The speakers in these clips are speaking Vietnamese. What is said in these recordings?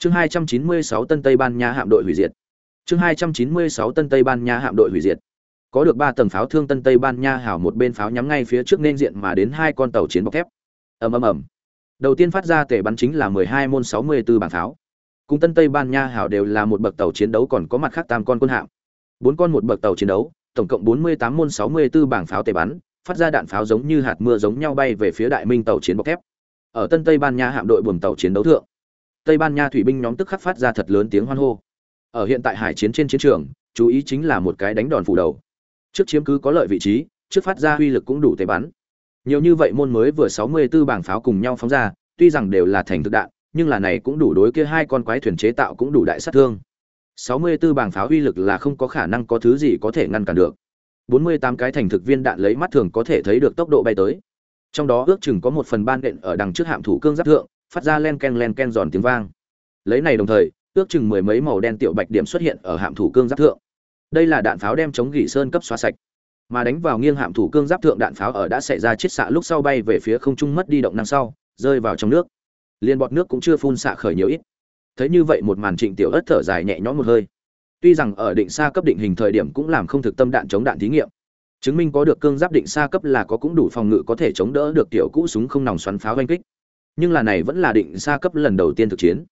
chương 296 tân tây ban nha hạm đội hủy diệt. Chương 296 tân tây ban nha hạm đội hủy diệt. Có được ba tầng pháo thương tân tây ban nha hảo một bên pháo nhắm ngay phía trước nên diện mà đến hai con tàu chiến bọc thép. Ầm ầm ầm. Đầu tiên phát ra tể bắn chính là 12 môn 64 bảng pháo. Cùng tân tây ban nha hảo đều là một bậc tàu chiến đấu còn có mặt khác tam con quân hạm. Bốn con một bậc tàu chiến đấu, tổng cộng 48 môn 64 bảng pháo tể bắn, phát ra đạn pháo giống như hạt mưa giống nhau bay về phía đại minh tàu chiến bọc thép. Ở tân tây ban nha hạm đội buồm tàu chiến đấu thượng tây ban nha thủy binh nhóm tức khắc phát ra thật lớn tiếng hoan hô. Ở hiện tại hải chiến trên chiến trường, chú ý chính là một cái đánh đòn phủ đầu. Trước chiếm cứ có lợi vị trí, trước phát ra uy lực cũng đủ tế bắn. Nhiều như vậy môn mới vừa 64 bảng pháo cùng nhau phóng ra, tuy rằng đều là thành thực đạn, nhưng là này cũng đủ đối kia hai con quái thuyền chế tạo cũng đủ đại sát thương. 64 bảng pháo uy lực là không có khả năng có thứ gì có thể ngăn cản được. 48 cái thành thực viên đạn lấy mắt thường có thể thấy được tốc độ bay tới. Trong đó ước chừng có một phần ban đện ở đằng trước hạm thủ cương giáp thượng phát ra len ken len ken giòn tiếng vang. Lấy này đồng thời, ước chừng mười mấy màu đen tiểu bạch điểm xuất hiện ở hạm thủ cương giáp thượng. Đây là đạn pháo đem chống gỉ sơn cấp xóa sạch. Mà đánh vào nghiêng hạm thủ cương giáp thượng đạn pháo ở đã xảy ra chiết xạ lúc sau bay về phía không trung mất đi động năng sau, rơi vào trong nước. Liên bọt nước cũng chưa phun xạ khởi nhiều ít. Thấy như vậy một màn trịnh tiểu ớt thở dài nhẹ nhõm một hơi. Tuy rằng ở định xa cấp định hình thời điểm cũng làm không thực tâm đạn chống đạn thí nghiệm. Chứng minh có được cương giáp định xa cấp là có cũng đủ phòng ngự có thể chống đỡ được tiểu cũ súng không nòng xoắn pháo oanh kích nhưng là này vẫn là định xa cấp lần đầu tiên thực chiến.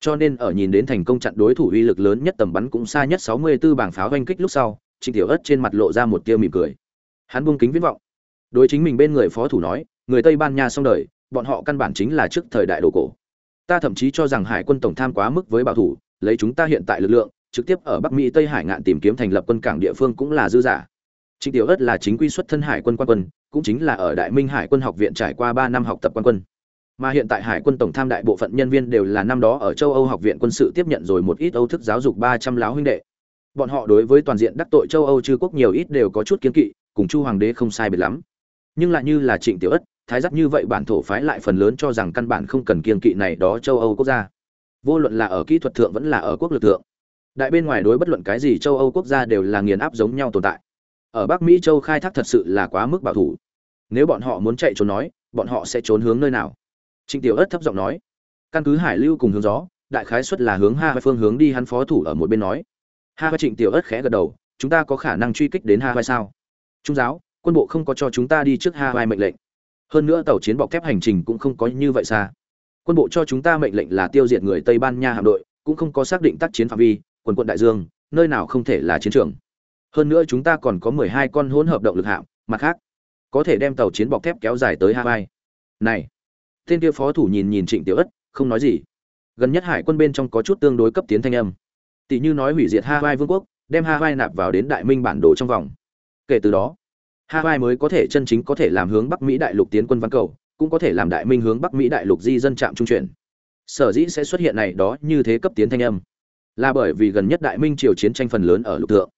Cho nên ở nhìn đến thành công chặn đối thủ uy lực lớn nhất tầm bắn cũng xa nhất 64 bảng pháo oanh kích lúc sau, trịnh tiểu ất trên mặt lộ ra một tia mỉm cười. Hắn buông kính viễn vọng. Đối chính mình bên người phó thủ nói, người tây ban nha xong đời, bọn họ căn bản chính là trước thời đại đồ cổ. Ta thậm chí cho rằng hải quân tổng tham quá mức với bảo thủ, lấy chúng ta hiện tại lực lượng, trực tiếp ở bắc mỹ tây hải ngạn tìm kiếm thành lập quân cảng địa phương cũng là dư giả. Trịnh tiểu ất là chính quy xuất thân hải quân quan quân, cũng chính là ở đại minh hải quân học viện trải qua ba năm học tập quan quân mà hiện tại hải quân tổng tham đại bộ phận nhân viên đều là năm đó ở châu âu học viện quân sự tiếp nhận rồi một ít âu thức giáo dục ba trăm láo huynh đệ. Bọn họ đối với toàn diện đắc tội châu âu chư quốc nhiều ít đều có chút kiến kỵ, cùng chu hoàng đế không sai biệt lắm. Nhưng lại như là trịnh tiểu ất, thái giác như vậy bản thổ phái lại phần lớn cho rằng căn bản không cần kiên kỵ này đó châu âu quốc gia. Vô luận là ở kỹ thuật thượng vẫn là ở quốc lực thượng. Đại bên ngoài đối bất luận cái gì châu âu quốc gia đều là nghiền áp giống nhau tồn tại. Ở bắc mỹ châu khai thác thật sự là quá mức bảo thủ. Nếu bọn họ muốn chạy trốn nói, bọn họ sẽ trốn hướng nơi nào? Trịnh tiểu ất thấp giọng nói, căn cứ hải lưu cùng hướng gió, đại khái xuất là hướng ha phương hướng đi hắn phó thủ ở một bên nói. Ha Vai trịnh tiểu ất khẽ gật đầu, chúng ta có khả năng truy kích đến ha vai sao? Trung giáo, quân bộ không có cho chúng ta đi trước ha vai mệnh lệnh. Hơn nữa tàu chiến bọc thép hành trình cũng không có như vậy xa. Quân bộ cho chúng ta mệnh lệnh là tiêu diệt người tây ban nha hạm đội, cũng không có xác định tác chiến phạm vi, quần quận đại dương, nơi nào không thể là chiến trường. Hơn nữa chúng ta còn có mười hai con hỗn hợp động lực hạm, mặt khác, có thể đem tàu chiến bọc thép kéo dài tới hawaii này tên kia phó thủ nhìn nhìn trịnh tiểu ất, không nói gì. Gần nhất hải quân bên trong có chút tương đối cấp tiến thanh âm. Tỷ như nói hủy diệt hawaii vương quốc, đem hawaii nạp vào đến đại minh bản đồ trong vòng. Kể từ đó, hawaii mới có thể chân chính có thể làm hướng bắc mỹ đại lục tiến quân văn cầu, cũng có thể làm đại minh hướng bắc mỹ đại lục di dân trạm trung chuyển. Sở dĩ sẽ xuất hiện này đó như thế cấp tiến thanh âm, là bởi vì gần nhất đại minh triều chiến tranh phần lớn ở lục thượng.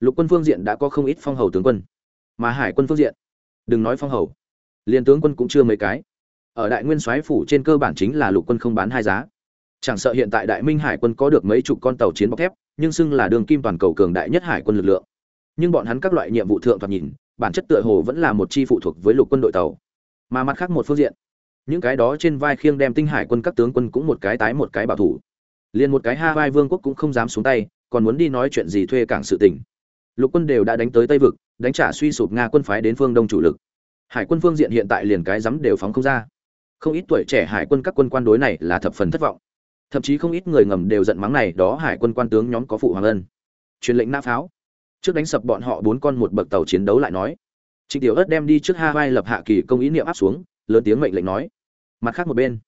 Lục quân phương diện đã có không ít phong hầu tướng quân, mà hải quân phương diện, đừng nói phong hầu liên tướng quân cũng chưa mấy cái ở đại nguyên soái phủ trên cơ bản chính là lục quân không bán hai giá. Chẳng sợ hiện tại đại minh hải quân có được mấy chục con tàu chiến bọc thép, nhưng xưng là đường kim toàn cầu cường đại nhất hải quân lực lượng. Nhưng bọn hắn các loại nhiệm vụ thượng thoạt nhìn, bản chất tựa hồ vẫn là một chi phụ thuộc với lục quân đội tàu. Mà mặt khác một phương diện, những cái đó trên vai khiêng đem tinh hải quân các tướng quân cũng một cái tái một cái bảo thủ. Liền một cái ha vai vương quốc cũng không dám xuống tay, còn muốn đi nói chuyện gì thuê cảng sự tình. Lục quân đều đã đánh tới tây vực, đánh trả suy sụp nga quân phái đến phương đông chủ lực. Hải quân phương diện hiện tại liền cái dám đều phóng không ra không ít tuổi trẻ hải quân các quân quan đối này là thập phần thất vọng. Thậm chí không ít người ngầm đều giận mắng này, đó hải quân quan tướng nhóm có phụ hoàng ân. Truyền lệnh nã pháo. Trước đánh sập bọn họ bốn con một bậc tàu chiến đấu lại nói. Trịnh tiểu ớt đem đi trước hawaii lập hạ kỳ công ý niệm áp xuống, lớn tiếng mệnh lệnh nói. Mặt khác một bên,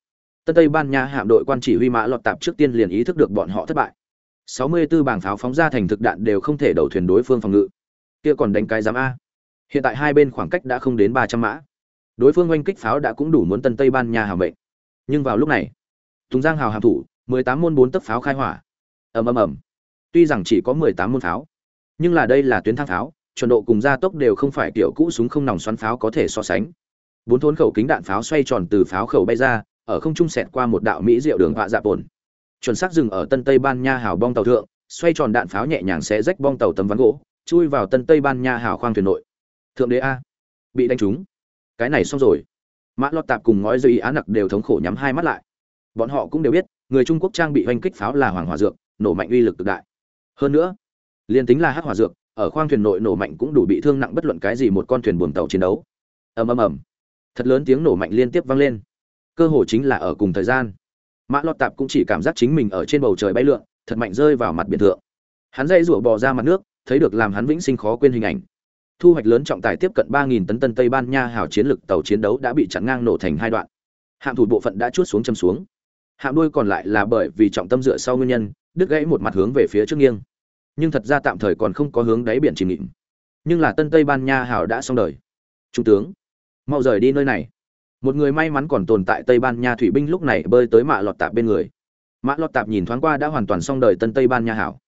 tân tây ban nha hạm đội quan chỉ huy mã lọt tạp trước tiên liền ý thức được bọn họ thất bại. 64 bảng pháo phóng ra thành thực đạn đều không thể đầu thuyền đối phương phòng ngự. Kia còn đánh cái giám a. Hiện tại hai bên khoảng cách đã không đến 300 mã đối phương oanh kích pháo đã cũng đủ muốn tân tây ban nha hàm mệnh. Nhưng vào lúc này, tùng giang hào hàm thủ 18 môn bốn tấc pháo khai hỏa. Ầm ầm ầm. Tuy rằng chỉ có 18 môn pháo, nhưng là đây là tuyến thang pháo, chuẩn độ cùng gia tốc đều không phải kiểu cũ súng không nòng xoắn pháo có thể so sánh. Bốn thốn khẩu kính đạn pháo xoay tròn từ pháo khẩu bay ra, ở không trung xẹt qua một đạo mỹ diệu đường họa dạ bồn chuẩn xác dừng ở tân tây ban nha hào bong tàu thượng, xoay tròn đạn pháo nhẹ nhàng sẽ rách bong tàu tấm ván gỗ, chui vào tân tây ban nha hào khoang thuyền nội. Thượng đế a, bị đánh trúng cái này xong rồi. Mã lọt tạp cùng ngói dây á nặc đều thống khổ nhắm hai mắt lại. Bọn họ cũng đều biết, người trung quốc trang bị oanh kích pháo là hoàng hòa dược, nổ mạnh uy lực cực đại. Hơn nữa liền tính là hắc hỏa dược, ở khoang thuyền nội nổ mạnh cũng đủ bị thương nặng bất luận cái gì một con thuyền buồm tàu chiến đấu. Ầm ầm ầm. Thật lớn tiếng nổ mạnh liên tiếp vang lên. Cơ hồ chính là ở cùng thời gian. Mã lọt tạp cũng chỉ cảm giác chính mình ở trên bầu trời bay lượn, thật mạnh rơi vào mặt biển thượng. Hắn dây rủa bò ra mặt nước, thấy được làm hắn vĩnh sinh khó quên hình ảnh thu hoạch lớn trọng tài tiếp cận 3.000 tấn tân tây ban nha hào chiến lực tàu chiến đấu đã bị chặn ngang nổ thành hai đoạn. Hạm thủ bộ phận đã chuốt xuống châm xuống. Hạm đuôi còn lại là bởi vì trọng tâm dựa sau nguyên nhân, đứt gãy một mặt hướng về phía trước nghiêng. Nhưng thật ra tạm thời còn không có hướng đáy biển chìm nghịm. Nhưng là tân tây ban nha hào đã xong đời. Trung tướng, mau rời đi nơi này. Một người may mắn còn tồn tại tây ban nha thủy binh lúc này bơi tới mạ lọt tạp bên người. Mạ lọt tạp nhìn thoáng qua đã hoàn toàn xong đời tân tây ban nha hảo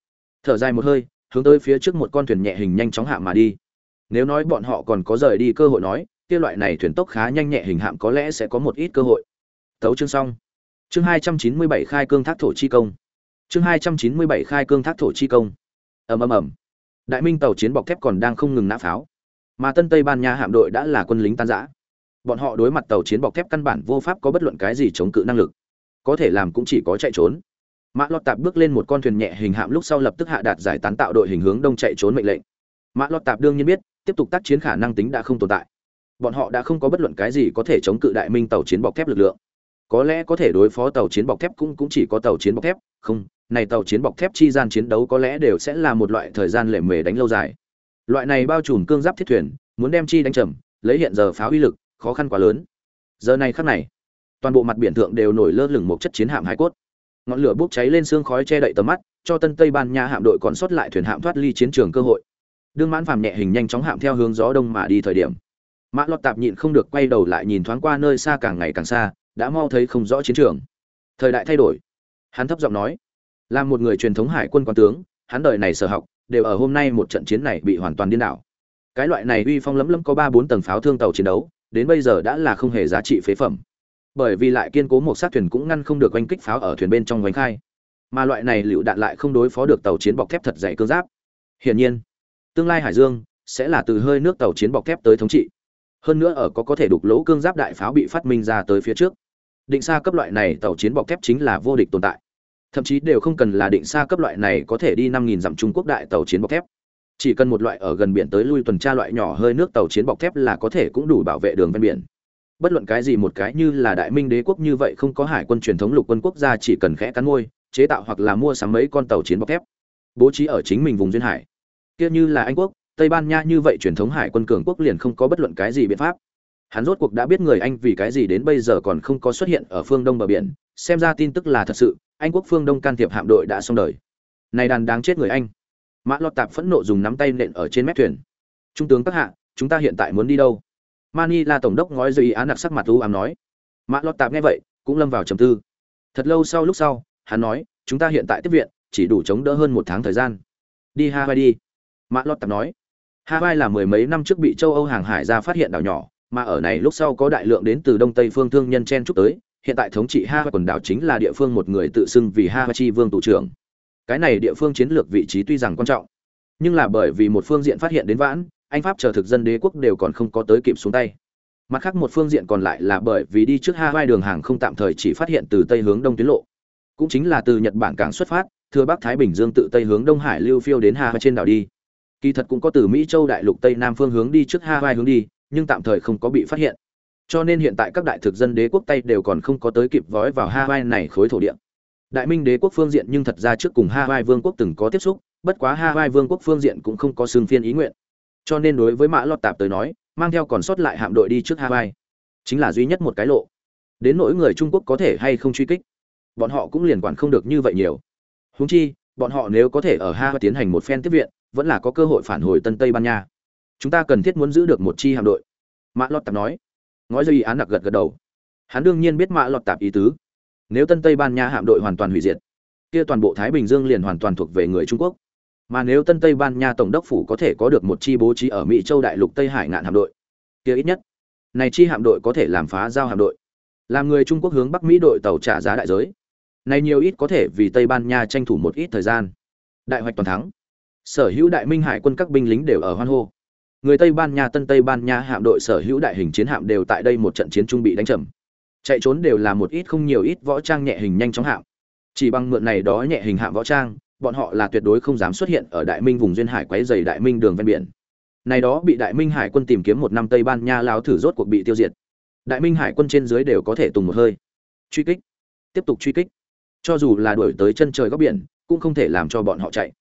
thở dài một hơi, hướng tới phía trước một con thuyền nhẹ hình nhanh chóng hạ mà đi nếu nói bọn họ còn có rời đi cơ hội nói, kia loại này thuyền tốc khá nhanh nhẹ hình hạm có lẽ sẽ có một ít cơ hội. Tấu chương xong. Chương hai trăm chín mươi bảy khai cương thác thổ chi công. Chương hai trăm chín mươi bảy khai cương thác thổ chi công. Ầm ầm ầm. Đại minh tàu chiến bọc thép còn đang không ngừng nã pháo. Mà tân tây ban nha hạm đội đã là quân lính tan giã bọn họ đối mặt tàu chiến bọc thép căn bản vô pháp có bất luận cái gì chống cự năng lực. Có thể làm cũng chỉ có chạy trốn. Mã lọt tạp bước lên một con thuyền nhẹ hình hạm lúc sau lập tức hạ đạt giải tán tạo đội hình hướng đông chạy trốn mệnh lệnh. Mã lọt tạp đương nhiên biết tiếp tục tác chiến khả năng tính đã không tồn tại. Bọn họ đã không có bất luận cái gì có thể chống cự đại minh tàu chiến bọc thép lực lượng. Có lẽ có thể đối phó tàu chiến bọc thép cũng cũng chỉ có tàu chiến bọc thép. Không, này tàu chiến bọc thép chi gian chiến đấu có lẽ đều sẽ là một loại thời gian lệ mề đánh lâu dài. Loại này bao trùm cương giáp thiết thuyền, muốn đem chi đánh trầm lấy hiện giờ pháo uy lực, khó khăn quá lớn. Giờ này khắc này, toàn bộ mặt biển thượng đều nổi lơ lửng một chất chiến hạm hải cốt. Ngọn lửa bốc cháy lên xương khói che đậy tầm mắt, cho tân tây ban nha hạm đội còn sót lại thuyền hạm thoát ly chiến trường cơ hội đương mãn phàm nhẹ hình nhanh chóng hạm theo hướng gió đông mà đi thời điểm, mã lọt tạp nhịn không được quay đầu lại nhìn thoáng qua nơi xa càng ngày càng xa, đã mau thấy không rõ chiến trường. Thời đại thay đổi. Hắn thấp giọng nói, là một người truyền thống hải quân quan tướng, hắn đời này sở học, đều ở hôm nay một trận chiến này bị hoàn toàn điên đảo. Cái loại này uy phong lấm lấm có ba bốn tầng pháo thương tàu chiến đấu, đến bây giờ đã là không hề giá trị phế phẩm. Bởi vì lại kiên cố một sát thuyền cũng ngăn không được oanh kích pháo ở thuyền bên trong oanh khai. Mà loại này lựu đạn lại không đối phó được tàu chiến bọc thép thật dày cương giáp. Hiển nhiên tương lai hải dương sẽ là từ hơi nước tàu chiến bọc thép tới thống trị. Hơn nữa ở có có thể đục lỗ cương giáp đại pháo bị phát minh ra tới phía trước. Định xa cấp loại này tàu chiến bọc thép chính là vô địch tồn tại. Thậm chí đều không cần là định xa cấp loại này có thể đi năm nghìn dặm trung quốc đại tàu chiến bọc thép. Chỉ cần một loại ở gần biển tới lui tuần tra loại nhỏ hơi nước tàu chiến bọc thép là có thể cũng đủ bảo vệ đường ven biển. Bất luận cái gì một cái như là đại minh đế quốc như vậy không có hải quân truyền thống lục quân quốc gia chỉ cần khẽ cắn môi, chế tạo hoặc là mua sắm mấy con tàu chiến bọc thép. Bố trí ở chính mình vùng duyên hải kia như là anh quốc, tây ban nha như vậy truyền thống hải quân cường quốc liền không có bất luận cái gì biện pháp. Hắn rốt cuộc đã biết người anh vì cái gì đến bây giờ còn không có xuất hiện ở phương đông bờ biển, xem ra tin tức là thật sự, anh quốc phương đông can thiệp hạm đội đã xong đời. Này đàn đáng chết người anh. Mã lọt tạp phẫn nộ dùng nắm tay nện ở trên mép thuyền. Trung tướng các hạ, chúng ta hiện tại muốn đi đâu? Mani là tổng đốc ngói dây án nặc sắc mặt u ám nói. Mã lọt tạp nghe vậy, cũng lâm vào trầm tư. Thật lâu sau lúc sau, hắn nói, chúng ta hiện tại tiếp viện, chỉ đủ chống đỡ hơn một tháng thời gian. Đi hawaii đi mã lọt tạp nói hawaii là mười mấy năm trước bị châu âu hàng hải ra phát hiện đảo nhỏ, mà ở này lúc sau có đại lượng đến từ đông tây phương thương nhân chen chúc tới, hiện tại thống trị hawaii quần đảo chính là địa phương một người tự xưng vì hawaii chi vương tù trưởng. Cái này địa phương chiến lược vị trí tuy rằng quan trọng, nhưng là bởi vì một phương diện phát hiện đến vãn, anh pháp chờ thực dân đế quốc đều còn không có tới kịp xuống tay. Mặt khác một phương diện còn lại là bởi vì đi trước hawaii đường hàng không tạm thời chỉ phát hiện từ tây hướng đông tuyến lộ. Cũng chính là từ nhật bản cảng xuất phát thưa bắc thái bình dương tự tây hướng đông hải lưu phiêu đến hawaii trên đảo đi kỳ thật cũng có từ mỹ châu đại lục tây nam phương hướng đi trước hawaii hướng đi nhưng tạm thời không có bị phát hiện cho nên hiện tại các đại thực dân đế quốc tây đều còn không có tới kịp vói vào hawaii này khối thổ địa Đại Minh đế quốc phương diện nhưng thật ra trước cùng Hawaii vương quốc từng có tiếp xúc, bất quá Hawaii vương quốc phương diện cũng không có xương phiên ý nguyện. Cho nên đối với Mã Lọt Tạp tới nói, mang theo còn sót lại hạm đội đi trước Hawaii, chính là duy nhất một cái lộ. Đến nỗi người Trung Quốc có thể hay không truy kích, bọn họ cũng liền quản không được như vậy nhiều. Huống chi, bọn họ nếu có thể ở Hawaii tiến hành một phen tiếp viện, vẫn là có cơ hội phản hồi Tân Tây Ban Nha. Chúng ta cần thiết muốn giữ được một chi hạm đội. Mã Lọt Tạp nói. Ngói dây án nặc gật gật đầu. Hắn đương nhiên biết Mã Lọt Tạp ý tứ nếu tân tây ban nha hạm đội hoàn toàn hủy diệt, kia toàn bộ thái bình dương liền hoàn toàn thuộc về người trung quốc mà nếu tân tây ban nha tổng đốc phủ có thể có được một chi bố trí ở mỹ châu đại lục tây hải ngạn hạm đội, kia ít nhất, này chi hạm đội có thể làm phá giao hạm đội, làm người trung quốc hướng bắc mỹ đội tàu trả giá đại giới này nhiều ít có thể vì tây ban nha tranh thủ một ít thời gian đại hoạch toàn thắng sở hữu đại minh hải quân các binh lính đều ở hoan hô. Người tây ban nha, tân tây ban nha hạm đội sở hữu đại hình chiến hạm đều tại đây một trận chiến trung bị đánh trầm chạy trốn đều là một ít không nhiều ít võ trang nhẹ hình nhanh chóng hạm. Chỉ bằng mượn này đó nhẹ hình hạm võ trang, bọn họ là tuyệt đối không dám xuất hiện ở đại minh vùng duyên hải quấy dày đại minh đường ven biển. Này đó bị đại minh hải quân tìm kiếm một năm tây ban nha lao thử rốt cuộc bị tiêu diệt. Đại minh hải quân trên dưới đều có thể tùng một hơi. Truy kích. Tiếp tục truy kích. Cho dù là đuổi tới chân trời góc biển, cũng không thể làm cho bọn họ chạy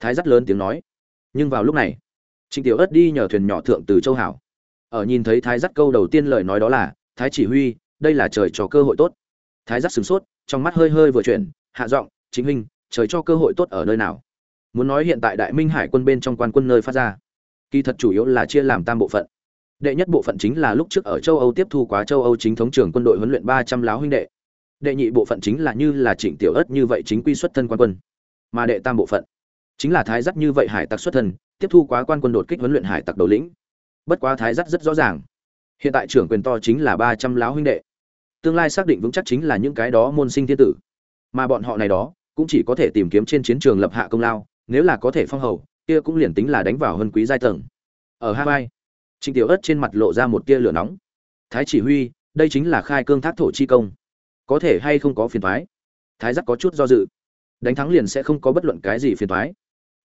thái rất lớn tiếng nói. Nhưng vào lúc này, trịnh tiểu ất đi nhờ thuyền nhỏ thượng từ châu hảo. Ở nhìn thấy thái dắt câu đầu tiên lời nói đó là, thái chỉ huy, đây là trời cho cơ hội tốt. Thái dắt sửng sốt, trong mắt hơi hơi vừa chuyển, hạ giọng chính huynh, trời cho cơ hội tốt ở nơi nào? Muốn nói hiện tại đại minh hải quân bên trong quan quân nơi phát ra, kỳ thật chủ yếu là chia làm tam bộ phận. Đệ nhất bộ phận chính là lúc trước ở châu âu tiếp thu quá châu âu chính thống trường quân đội huấn luyện ba trăm láo huynh đệ. Đệ nhị bộ phận chính là như là trịnh tiểu ất như vậy chính quy xuất thân quan quân. Mà đệ tam bộ phận chính là thái giác như vậy hải tặc xuất thân, tiếp thu quá quan quân đột kích huấn luyện hải tặc đầu lĩnh. Bất quá thái giác rất rõ ràng. Hiện tại trưởng quyền to chính là ba trăm láo huynh đệ. Tương lai xác định vững chắc chính là những cái đó môn sinh thiên tử. Mà bọn họ này đó, cũng chỉ có thể tìm kiếm trên chiến trường lập hạ công lao, nếu là có thể phong hầu, kia cũng liền tính là đánh vào hân quý giai tầng. Ở hawaii, trịnh tiểu ất trên mặt lộ ra một tia lửa nóng. Thái chỉ huy, đây chính là khai cương thác thổ chi công. Có thể hay không có phiền thoái thái giác có chút do dự. Đánh thắng liền sẽ không có bất luận cái gì phiền thoái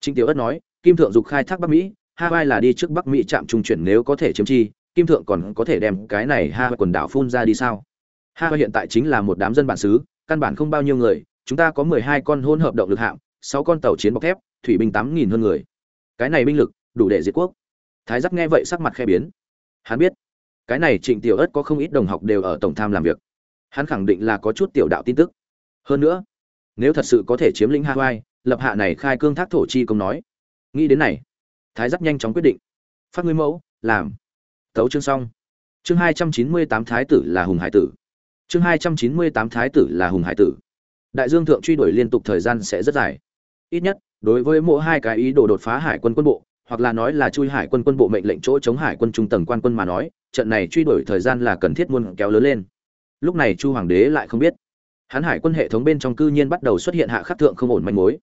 trịnh tiểu ất nói, kim thượng dục khai thác bắc mỹ, hawaii là đi trước bắc mỹ chạm trung chuyển nếu có thể chiếm chi, kim thượng còn có thể đem cái này hawaii quần đảo phun ra đi sao? Hawaii hiện tại chính là một đám dân bản xứ, căn bản không bao nhiêu người, chúng ta có mười hai con hôn hợp động lực hạm, sáu con tàu chiến bọc thép, thủy binh tám nghìn hơn người. Cái này binh lực, đủ để diệt quốc. Thái giác nghe vậy sắc mặt khẽ biến. Hắn biết, cái này trịnh tiểu ất có không ít đồng học đều ở tổng tham làm việc. Hắn khẳng định là có chút tiểu đạo tin tức. Hơn nữa, nếu thật sự có thể chiếm lĩnh hawaii lập hạ này khai cương thác thổ chi công nói. Nghĩ đến này, thái giáp nhanh chóng quyết định. Phát ngươi mẫu, làm. Tấu chương xong. Chương hai trăm chín mươi tám thái tử là hùng hải tử. Chương hai trăm chín mươi tám thái tử là hùng hải tử. Đại dương thượng truy đuổi liên tục thời gian sẽ rất dài. Ít nhất, đối với mỗi hai cái ý đồ đột phá hải quân quân bộ, hoặc là nói là chui hải quân quân bộ mệnh lệnh chỗ chống hải quân trung tầng quan quân mà nói, trận này truy đuổi thời gian là cần thiết muôn kéo lớn lên. Lúc này chu hoàng đế lại không biết. Hắn hải quân hệ thống bên trong cư nhiên bắt đầu xuất hiện hạ khắc thượng không ổn manh mối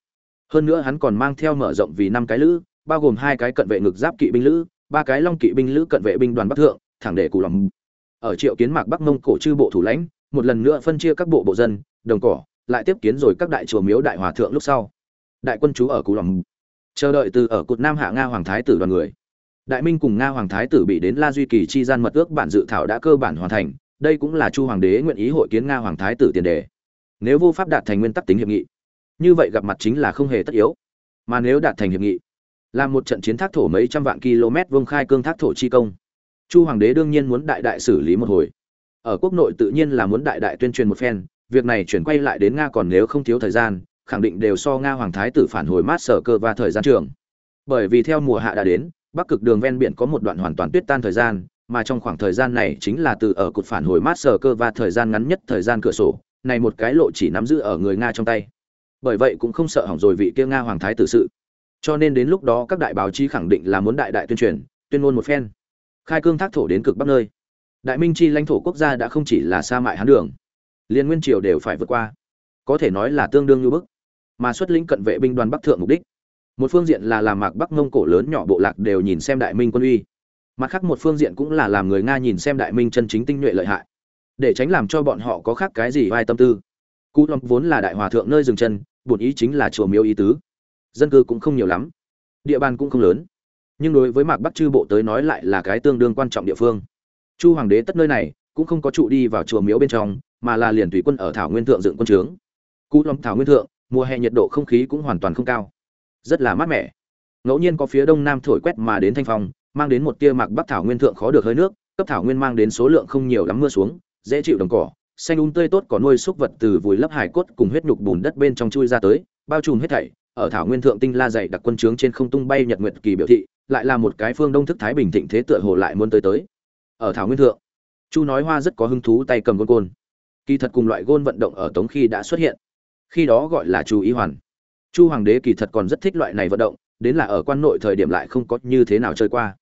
hơn nữa hắn còn mang theo mở rộng vì năm cái lữ, bao gồm hai cái cận vệ ngực giáp kỵ binh lữ, ba cái long kỵ binh lữ cận vệ binh đoàn bắc thượng, thẳng để cù lòng. Ở triệu kiến mạc bắc mông cổ chư bộ thủ lãnh, một lần nữa phân chia các bộ bộ dân, đồng cỏ, lại tiếp kiến rồi các đại chùa miếu đại hòa thượng lúc sau. Đại quân chú ở cù lòng. Chờ đợi từ ở cột nam hạ nga hoàng thái tử đoàn người. Đại minh cùng nga hoàng thái tử bị đến la duy kỳ chi gian mật ước bản dự thảo đã cơ bản hoàn thành, đây cũng là chu hoàng đế nguyện ý hội kiến nga hoàng thái tử tiền đề. Nếu vô pháp đạt thành nguyên tắc tính hiệp nghị như vậy gặp mặt chính là không hề tất yếu. Mà nếu đạt thành hiệp nghị là một trận chiến thác thổ mấy trăm vạn km vương khai cương thác thổ chi công, chu hoàng đế đương nhiên muốn đại đại xử lý một hồi. Ở quốc nội tự nhiên là muốn đại đại tuyên truyền một phen, việc này chuyển quay lại đến nga còn nếu không thiếu thời gian, khẳng định đều so nga hoàng thái tử phản hồi mát sở cơ và thời gian trường. Bởi vì theo mùa hạ đã đến, bắc cực đường ven biển có một đoạn hoàn toàn tuyết tan thời gian, mà trong khoảng thời gian này chính là từ ở cột phản hồi mát sở cơ và thời gian ngắn nhất thời gian cửa sổ, này một cái lộ chỉ nắm giữ ở người nga trong tay bởi vậy cũng không sợ hỏng rồi vị kia nga hoàng thái tử sự. Cho nên đến lúc đó các đại báo chí khẳng định là muốn đại đại tuyên truyền, tuyên ngôn một phen. Khai cương thác thổ đến cực bắc nơi. Đại minh chi lãnh thổ quốc gia đã không chỉ là sa mại hán đường, liên nguyên triều đều phải vượt qua. Có thể nói là tương đương như bức, mà xuất lĩnh cận vệ binh đoàn bắc thượng mục đích. Một phương diện là làm mạc bắc mông cổ lớn nhỏ bộ lạc đều nhìn xem đại minh quân uy, mặt khác một phương diện cũng là làm người nga nhìn xem đại minh chân chính tinh nhuệ lợi hại, để tránh làm cho bọn họ có khác cái gì vai tâm tư cú Long vốn là đại hòa thượng nơi dừng chân, bổn ý chính là chùa miếu ý tứ. Dân cư cũng không nhiều lắm, địa bàn cũng không lớn. Nhưng đối với mạc bắc chư bộ tới nói lại là cái tương đương quan trọng địa phương. Chu hoàng đế tất nơi này cũng không có trụ đi vào chùa miếu bên trong, mà là liền tùy quân ở thảo nguyên thượng dựng quân trướng. Cú Long thảo nguyên thượng, mùa hè nhiệt độ không khí cũng hoàn toàn không cao. Rất là mát mẻ. Ngẫu nhiên có phía đông nam thổi quét mà đến thanh phong, mang đến một tia mạc bắc thảo nguyên thượng khó được hơi nước, cấp thảo nguyên mang đến số lượng không nhiều lắm mưa xuống, dễ chịu đồng cỏ xanh un tươi tốt có nuôi súc vật từ vùi lấp hải cốt cùng huyết nhục bùn đất bên trong chui ra tới, bao trùm hết thảy, ở thảo nguyên thượng tinh la dày đặc quân trướng trên không tung bay nhật nguyệt kỳ biểu thị, lại là một cái phương đông thức thái bình thịnh thế tựa hồ lại muốn tới tới. Ở thảo nguyên thượng, chu nói hoa rất có hứng thú tay cầm gôn côn. Kỳ thật cùng loại gôn vận động ở tống khi đã xuất hiện. Khi đó gọi là chu ý hoàn. Chu hoàng đế kỳ thật còn rất thích loại này vận động, đến là ở quan nội thời điểm lại không có như thế nào chơi qua.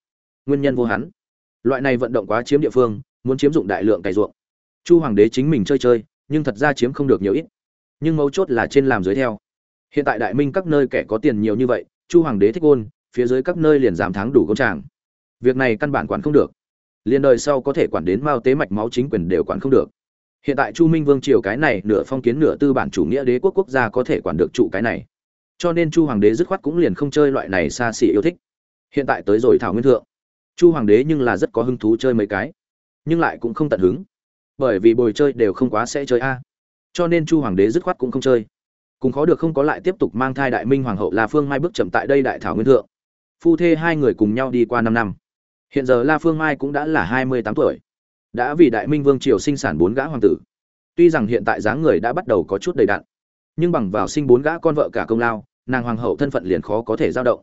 Nguyên nhân vô hắn. Loại này vận động quá chiếm địa phương, muốn chiếm dụng đại lượng cày ruộng chu hoàng đế chính mình chơi chơi, nhưng thật ra chiếm không được nhiều ít. Nhưng mấu chốt là trên làm dưới theo. Hiện tại đại minh các nơi kẻ có tiền nhiều như vậy, chu hoàng đế thích ôn, phía dưới các nơi liền giảm tháng đủ công tràng. Việc này căn bản quản không được. Liền đời sau có thể quản đến mao tế mạch máu chính quyền đều quản không được. Hiện tại chu minh vương triều cái này, nửa phong kiến nửa tư bản chủ nghĩa đế quốc quốc gia có thể quản được trụ cái này. Cho nên chu hoàng đế dứt khoát cũng liền không chơi loại này xa xỉ yêu thích. Hiện tại tới rồi thảo nguyên thượng. Chu hoàng đế nhưng là rất có hứng thú chơi mấy cái, nhưng lại cũng không tận hứng bởi vì bồi chơi đều không quá sẽ chơi a. Cho nên chu hoàng đế dứt khoát cũng không chơi. Cùng khó được không có lại tiếp tục mang thai đại minh hoàng hậu la phương mai bước chậm tại đây đại thảo nguyên thượng. Phu thê hai người cùng nhau đi qua năm năm. Hiện giờ la phương mai cũng đã là hai mươi tám tuổi. Đã vì đại minh vương triều sinh sản bốn gã hoàng tử. Tuy rằng hiện tại dáng người đã bắt đầu có chút đầy đặn, nhưng bằng vào sinh bốn gã con vợ cả công lao, nàng hoàng hậu thân phận liền khó có thể giao động.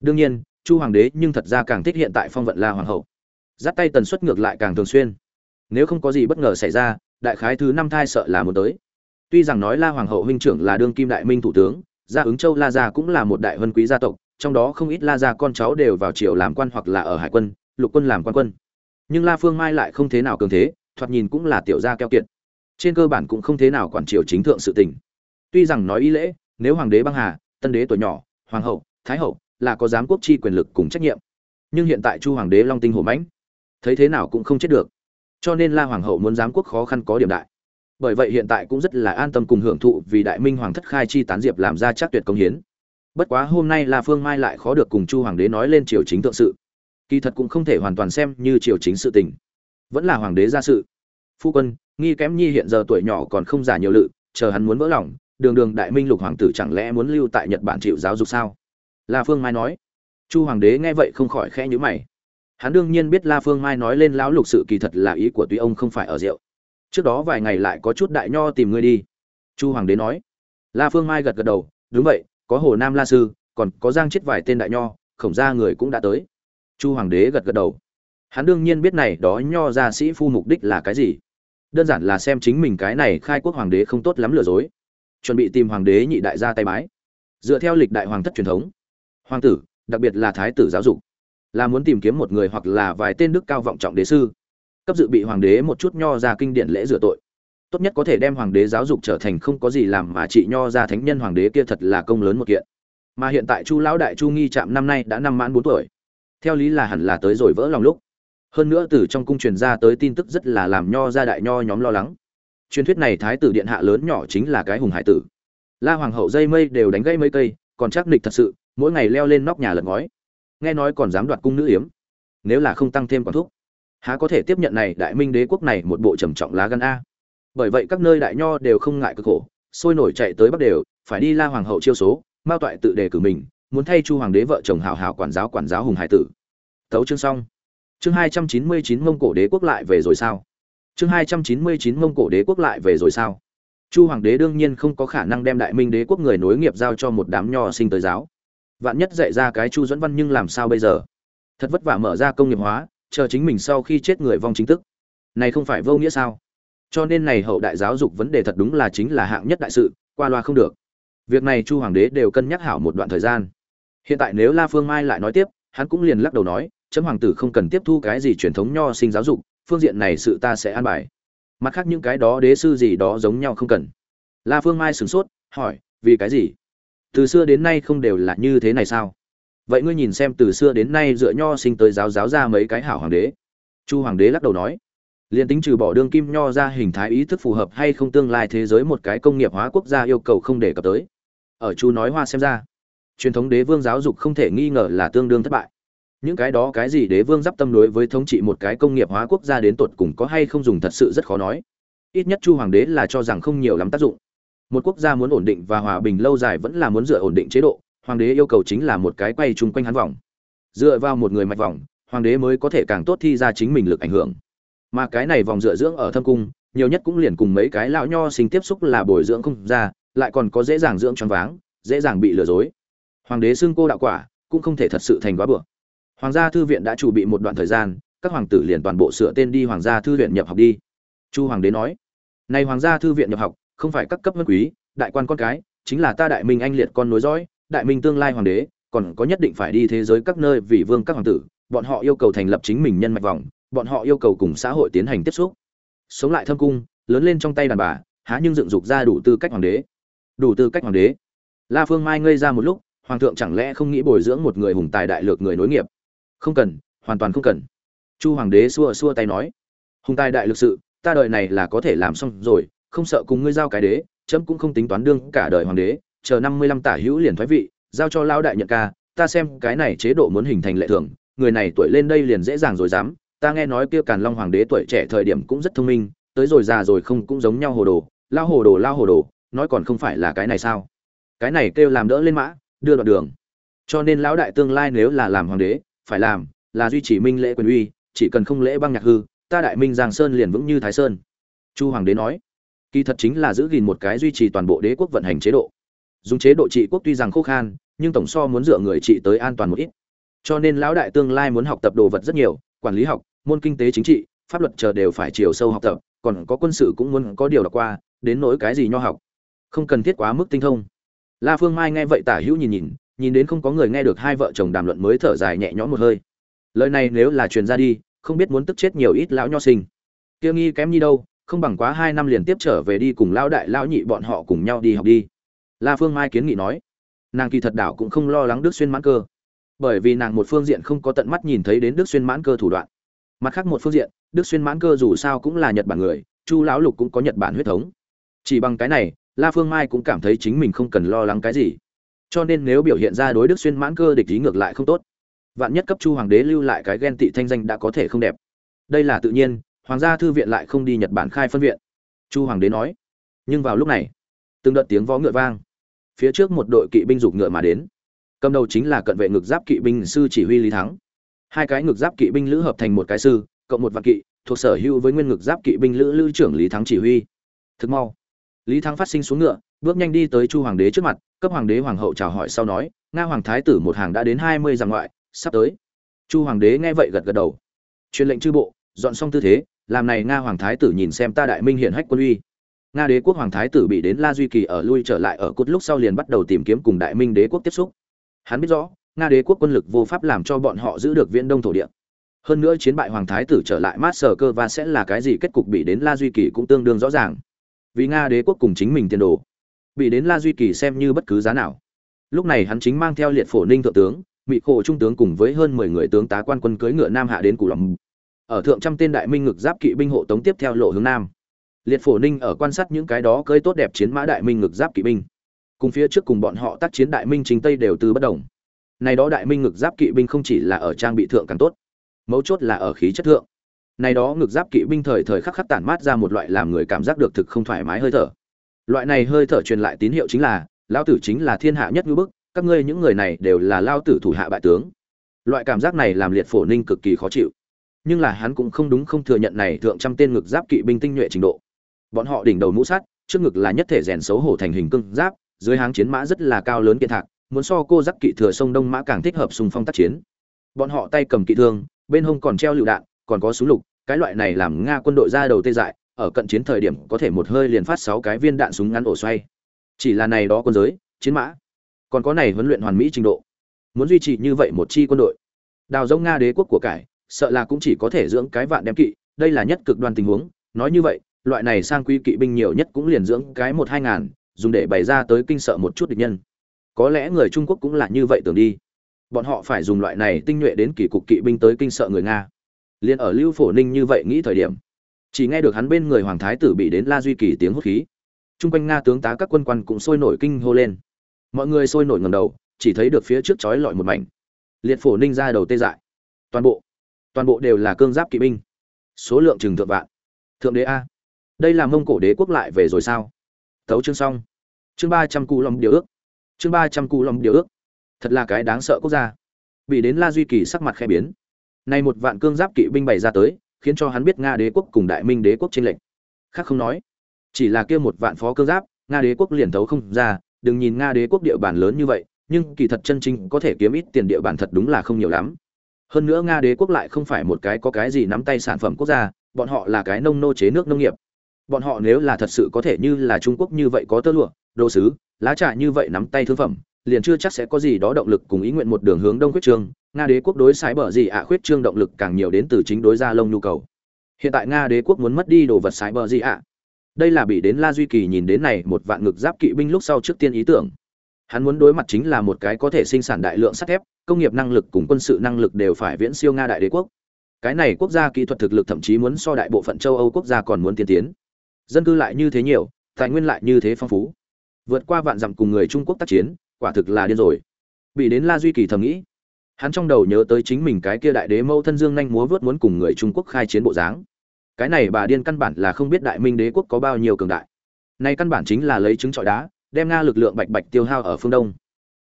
Đương nhiên, chu hoàng đế nhưng thật ra càng thích hiện tại phong vận la hoàng hậu. Dắt tay tần suất ngược lại càng thường xuyên nếu không có gì bất ngờ xảy ra, đại khái thứ năm thai sợ là muốn tới. Tuy rằng nói la hoàng hậu huynh trưởng là đương kim đại minh thủ tướng, gia ứng châu la gia cũng là một đại vân quý gia tộc, trong đó không ít la gia con cháu đều vào triều làm quan hoặc là ở hải quân, lục quân làm quan quân. Nhưng la phương mai lại không thế nào cường thế, thoạt nhìn cũng là tiểu gia keo kiệt. Trên cơ bản cũng không thế nào quản triều chính thượng sự tình. Tuy rằng nói ý lễ, nếu hoàng đế băng hà, tân đế tuổi nhỏ, hoàng hậu, thái hậu, là có giám quốc chi quyền lực cùng trách nhiệm. Nhưng hiện tại chu hoàng đế long tinh hổ mãnh, thấy thế nào cũng không chết được cho nên la hoàng hậu muốn giám quốc khó khăn có điểm đại. Bởi vậy hiện tại cũng rất là an tâm cùng hưởng thụ vì đại minh hoàng thất khai chi tán diệp làm ra chắc tuyệt công hiến. Bất quá hôm nay la phương mai lại khó được cùng chu hoàng đế nói lên triều chính thượng sự. Kỳ thật cũng không thể hoàn toàn xem như triều chính sự tình. Vẫn là hoàng đế ra sự. Phu quân, nghi kém nhi hiện giờ tuổi nhỏ còn không giả nhiều lự, chờ hắn muốn vỡ lòng, đường đường đại minh lục hoàng tử chẳng lẽ muốn lưu tại nhật bản chịu giáo dục sao? La phương mai nói. Chu hoàng đế nghe vậy không khỏi khẽ nhíu mày hắn đương nhiên biết la phương mai nói lên lão lục sự kỳ thật là ý của tuy ông không phải ở rượu. Trước đó vài ngày lại có chút đại nho tìm ngươi đi. Chu hoàng đế nói. La phương mai gật gật đầu, đúng vậy, có hồ nam la sư, còn có giang chết vài tên đại nho, khổng gia người cũng đã tới. Chu hoàng đế gật gật đầu. Hắn đương nhiên biết này, đó nho gia sĩ phu mục đích là cái gì. Đơn giản là xem chính mình cái này khai quốc hoàng đế không tốt lắm lừa dối. Chuẩn bị tìm hoàng đế nhị đại gia tay bái. Dựa theo lịch đại hoàng thất truyền thống. Hoàng tử, đặc biệt là thái tử giáo dục là muốn tìm kiếm một người hoặc là vài tên đức cao vọng trọng đế sư. Cấp dự bị hoàng đế một chút nho ra kinh điển lễ rửa tội. Tốt nhất có thể đem hoàng đế giáo dục trở thành không có gì làm mà chị nho ra thánh nhân hoàng đế kia thật là công lớn một kiện. Mà hiện tại chu lão đại chu nghi trạm năm nay đã năm mãn bốn tuổi. Theo lý là hẳn là tới rồi vỡ lòng lúc. Hơn nữa từ trong cung truyền ra tới tin tức rất là làm nho ra đại nho nhóm lo lắng. Truyền thuyết này thái tử điện hạ lớn nhỏ chính là cái hùng hải tử. La hoàng hậu dây mây đều đánh gãy mấy cây, còn chắc nịch thật sự, mỗi ngày leo lên nóc nhà lật ngói nghe nói còn dám đoạt cung nữ yếm. Nếu là không tăng thêm quản thúc, há có thể tiếp nhận này đại minh đế quốc này một bộ trầm trọng lá gan a. Bởi vậy các nơi đại nho đều không ngại cực khổ, sôi nổi chạy tới bắc đều, phải đi la hoàng hậu chiêu số, mao toại tự đề cử mình, muốn thay chu hoàng đế vợ chồng hào hào quản giáo quản giáo hùng hải tử. Tấu chương xong. Chương hai trăm chín mươi chín mông cổ đế quốc lại về rồi sao? Chương hai trăm chín mươi chín mông cổ đế quốc lại về rồi sao? Chu hoàng đế đương nhiên không có khả năng đem đại minh đế quốc người nối nghiệp giao cho một đám nho sinh tới giáo vạn nhất dạy ra cái chu dẫn văn nhưng làm sao bây giờ? Thật vất vả mở ra công nghiệp hóa, chờ chính mình sau khi chết người vong chính thức. Này không phải vô nghĩa sao? Cho nên này hậu đại giáo dục vấn đề thật đúng là chính là hạng nhất đại sự, qua loa không được. Việc này chu hoàng đế đều cân nhắc hảo một đoạn thời gian. Hiện tại nếu la phương mai lại nói tiếp, hắn cũng liền lắc đầu nói, chấm hoàng tử không cần tiếp thu cái gì truyền thống nho sinh giáo dục, phương diện này sự ta sẽ an bài. Mặt khác những cái đó đế sư gì đó giống nhau không cần. La phương mai sửng sốt, hỏi, vì cái gì? Từ xưa đến nay không đều là như thế này sao? Vậy ngươi nhìn xem từ xưa đến nay dựa nho sinh tới giáo giáo ra mấy cái hảo hoàng đế. Chu hoàng đế lắc đầu nói, liền tính trừ bỏ đương kim nho ra hình thái ý thức phù hợp hay không tương lai thế giới một cái công nghiệp hóa quốc gia yêu cầu không đề cập tới. Ở chu nói hoa xem ra, truyền thống đế vương giáo dục không thể nghi ngờ là tương đương thất bại. Những cái đó cái gì đế vương d tâm đối với thống trị một cái công nghiệp hóa quốc gia đến tột cùng có hay không dùng thật sự rất khó nói. Ít nhất chu hoàng đế là cho rằng không nhiều lắm tác dụng một quốc gia muốn ổn định và hòa bình lâu dài vẫn là muốn dựa ổn định chế độ, hoàng đế yêu cầu chính là một cái quay chung quanh hắn vòng. Dựa vào một người mạch vòng, hoàng đế mới có thể càng tốt thi ra chính mình lực ảnh hưởng. Mà cái này vòng dựa dưỡng ở thâm cung, nhiều nhất cũng liền cùng mấy cái lão nho sinh tiếp xúc là bồi dưỡng không ra, lại còn có dễ dàng dưỡng choáng váng, dễ dàng bị lừa dối. Hoàng đế xưng cô đạo quả, cũng không thể thật sự thành quá bừa. Hoàng gia thư viện đã chủ bị một đoạn thời gian, các hoàng tử liền toàn bộ sửa tên đi hoàng gia thư viện nhập học đi. Chu hoàng đế nói nay hoàng gia thư viện nhập học không phải các cấp vân quý, đại quan con cái, chính là ta đại minh anh liệt con nối dõi, đại minh tương lai hoàng đế, còn có nhất định phải đi thế giới các nơi vì vương các hoàng tử, bọn họ yêu cầu thành lập chính mình nhân mạch vòng, bọn họ yêu cầu cùng xã hội tiến hành tiếp xúc. Sống lại thâm cung, lớn lên trong tay đàn bà, há nhưng dựng dục ra đủ tư cách hoàng đế. Đủ tư cách hoàng đế. La phương mai ngây ra một lúc, hoàng thượng chẳng lẽ không nghĩ bồi dưỡng một người hùng tài đại lược người nối nghiệp? Không cần, hoàn toàn không cần. Chu hoàng đế xua xua tay nói. Hùng tài đại lực sự, ta đời này là có thể làm xong rồi không sợ cùng ngươi giao cái đế, chấm cũng không tính toán đương cả đời hoàng đế, chờ năm mươi lăm tả hữu liền thoái vị, giao cho lão đại nhận ca, ta xem cái này chế độ muốn hình thành lệ thường, người này tuổi lên đây liền dễ dàng rồi dám. Ta nghe nói kia càn long hoàng đế tuổi trẻ thời điểm cũng rất thông minh, tới rồi già rồi không cũng giống nhau hồ đồ, lao hồ đồ lao hồ đồ, nói còn không phải là cái này sao? Cái này kêu làm đỡ lên mã, đưa đoạn đường. Cho nên lão đại tương lai nếu là làm hoàng đế, phải làm, là duy trì minh lễ quyền uy, chỉ cần không lễ băng nhạc hư, ta đại minh giang sơn liền vững như thái sơn. Chu hoàng đế nói kỳ thật chính là giữ gìn một cái duy trì toàn bộ đế quốc vận hành chế độ. Dùng chế độ trị quốc tuy rằng khô khan, nhưng tổng so muốn dựa người trị tới an toàn một ít. Cho nên lão đại tương lai muốn học tập đồ vật rất nhiều, quản lý học, môn kinh tế chính trị, pháp luật chờ đều phải chiều sâu học tập, còn có quân sự cũng muốn có điều đọc qua, đến nỗi cái gì nho học. Không cần thiết quá mức tinh thông. La phương mai nghe vậy tả hữu nhìn nhìn nhìn đến không có người nghe được hai vợ chồng đàm luận mới thở dài nhẹ nhõm một hơi. Lời này nếu là truyền ra đi, không biết muốn tức chết nhiều ít lão nho sinh. Kia nghi kém như đâu không bằng quá hai năm liền tiếp trở về đi cùng lão đại lão nhị bọn họ cùng nhau đi học đi. La phương mai kiến nghị nói. Nàng kỳ thật đảo cũng không lo lắng đức xuyên mãn cơ. Bởi vì nàng một phương diện không có tận mắt nhìn thấy đến đức xuyên mãn cơ thủ đoạn. Mặt khác một phương diện, đức xuyên mãn cơ dù sao cũng là nhật bản người, chu lão lục cũng có nhật bản huyết thống. Chỉ bằng cái này, la phương mai cũng cảm thấy chính mình không cần lo lắng cái gì. Cho nên nếu biểu hiện ra đối đức xuyên mãn cơ địch ý ngược lại không tốt, vạn nhất cấp chu hoàng đế lưu lại cái ghen tị thanh danh đã có thể không đẹp. Đây là tự nhiên hoàng gia thư viện lại không đi nhật bản khai phân viện. Chu hoàng đế nói. Nhưng vào lúc này, từng đợt tiếng vó ngựa vang. Phía trước một đội kỵ binh rục ngựa mà đến. Cầm đầu chính là cận vệ ngực giáp kỵ binh sư chỉ huy lý thắng. Hai cái ngực giáp kỵ binh lữ hợp thành một cái sư, cộng một vạn kỵ, thuộc sở hữu với nguyên ngực giáp kỵ binh lữ lữ trưởng lý thắng chỉ huy. Thực mau, lý thắng phát sinh xuống ngựa, bước nhanh đi tới chu hoàng đế trước mặt, cấp hoàng đế hoàng hậu chào hỏi sau nói, nga hoàng thái tử một hàng đã đến hai mươi dặm ngoại, sắp tới. Chu hoàng đế nghe vậy gật gật đầu. Truyền lệnh chư bộ dọn xong tư thế, làm này nga hoàng thái tử nhìn xem ta đại minh hiện hách quân uy. Nga đế quốc hoàng thái tử bị đến la duy kỳ ở lui trở lại ở cốt lúc sau liền bắt đầu tìm kiếm cùng đại minh đế quốc tiếp xúc. Hắn biết rõ, nga đế quốc quân lực vô pháp làm cho bọn họ giữ được viễn đông thổ địa. Hơn nữa chiến bại hoàng thái tử trở lại mát sờ cơ và sẽ là cái gì kết cục bị đến la duy kỳ cũng tương đương rõ ràng. Vì nga đế quốc cùng chính mình tiền đồ, bị đến la duy kỳ xem như bất cứ giá nào. Lúc này hắn chính mang theo liệt phổ ninh thượng tướng mỹ khổ trung tướng cùng với hơn mười người tướng tá quan quân cưỡi ngựa nam hạ đến cù lòng ở thượng trăm tên đại minh ngực giáp kỵ binh hộ tống tiếp theo lộ hướng nam. Liệt phổ ninh ở quan sát những cái đó cơi tốt đẹp chiến mã đại minh ngực giáp kỵ binh. Cùng phía trước cùng bọn họ tác chiến đại minh chính tây đều từ bất đồng. Này đó đại minh ngực giáp kỵ binh không chỉ là ở trang bị thượng càng tốt, mấu chốt là ở khí chất thượng. Này đó ngực giáp kỵ binh thời thời khắc khắc tản mát ra một loại làm người cảm giác được thực không thoải mái hơi thở. Loại này hơi thở truyền lại tín hiệu chính là, lão tử chính là thiên hạ nhất ngữ bức, các ngươi những người này đều là lao tử thủ hạ bại tướng. Loại cảm giác này làm liệt phổ ninh cực kỳ khó chịu nhưng là hắn cũng không đúng không thừa nhận này thượng trăm tên ngực giáp kỵ binh tinh nhuệ trình độ. Bọn họ đỉnh đầu mũ sắt trước ngực là nhất thể rèn xấu hổ thành hình cương giáp, dưới háng chiến mã rất là cao lớn kiện thạc, muốn so cô giáp kỵ thừa sông đông mã càng thích hợp xung phong tác chiến. Bọn họ tay cầm kỵ thương, bên hông còn treo lựu đạn, còn có súng lục, cái loại này làm nga quân đội ra đầu tê dại, ở cận chiến thời điểm có thể một hơi liền phát sáu cái viên đạn súng ngắn ổ xoay. Chỉ là này đó quân giới, chiến mã, còn có này huấn luyện hoàn mỹ trình độ, muốn duy trì như vậy một chi quân đội. Đào giống nga đế quốc của cải sợ là cũng chỉ có thể dưỡng cái vạn đem kỵ, đây là nhất cực đoan tình huống, nói như vậy, loại này sang quy kỵ binh nhiều nhất cũng liền dưỡng cái một hai ngàn, dùng để bày ra tới kinh sợ một chút địch nhân. Có lẽ người trung quốc cũng là như vậy tưởng đi. Bọn họ phải dùng loại này tinh nhuệ đến kỳ cục kỵ binh tới kinh sợ người nga. Liền ở lưu phổ ninh như vậy nghĩ thời điểm, chỉ nghe được hắn bên người hoàng thái tử bị đến la duy kỳ tiếng hốt khí. Chung quanh nga tướng tá các quân quan cũng sôi nổi kinh hô lên. Mọi người sôi nổi ngầm đầu, chỉ thấy được phía trước chói lọi một mảnh. Liệt phổ ninh ra đầu tê dại. Toàn bộ toàn bộ đều là cương giáp kỵ binh. Số lượng chừng thượng vạn. Thượng đế a. Đây là mông cổ đế quốc lại về rồi sao? Tấu chương xong. Chương ba trăm cụ lòng điều ước. Chương ba trăm cụ lòng điều ước. Thật là cái đáng sợ quốc gia. Bị đến la duy kỳ sắc mặt khẽ biến. Nay một vạn cương giáp kỵ binh bày ra tới, khiến cho hắn biết nga đế quốc cùng đại minh đế quốc tranh lệnh khác không nói, chỉ là kia một vạn phó cương giáp, nga đế quốc liền thấu không ra, đừng nhìn nga đế quốc địa bàn lớn như vậy, nhưng kỳ thật chân chính có thể kiếm ít tiền địa bàn thật đúng là không nhiều lắm hơn nữa nga đế quốc lại không phải một cái có cái gì nắm tay sản phẩm quốc gia, bọn họ là cái nông nô chế nước nông nghiệp. Bọn họ nếu là thật sự có thể như là trung quốc như vậy có tơ lụa, đồ sứ, lá trà như vậy nắm tay thương phẩm, liền chưa chắc sẽ có gì đó động lực cùng ý nguyện một đường hướng đông khuyết trương nga đế quốc đối sái bờ gì ạ, khuyết trương động lực càng nhiều đến từ chính đối gia lông nhu cầu. Hiện tại nga đế quốc muốn mất đi đồ vật sái bờ gì ạ? Đây là bị đến la duy kỳ nhìn đến này một vạn ngực giáp kỵ binh lúc sau trước tiên ý tưởng hắn muốn đối mặt chính là một cái có thể sinh sản đại lượng sắt thép, công nghiệp năng lực cùng quân sự năng lực đều phải viễn siêu nga đại đế quốc. Cái này quốc gia kỹ thuật thực lực thậm chí muốn so đại bộ phận châu âu quốc gia còn muốn tiên tiến. Dân cư lại như thế nhiều, tài nguyên lại như thế phong phú. Vượt qua vạn dặm cùng người trung quốc tác chiến, quả thực là điên rồi. Bị đến la duy kỳ thầm nghĩ, hắn trong đầu nhớ tới chính mình cái kia đại đế mâu thân dương nhanh múa vớt muốn cùng người trung quốc khai chiến bộ dáng. Cái này bà điên căn bản là không biết đại minh đế quốc có bao nhiêu cường đại. Nay căn bản chính là lấy trứng trọi đá đem nga lực lượng bạch bạch tiêu hao ở phương đông.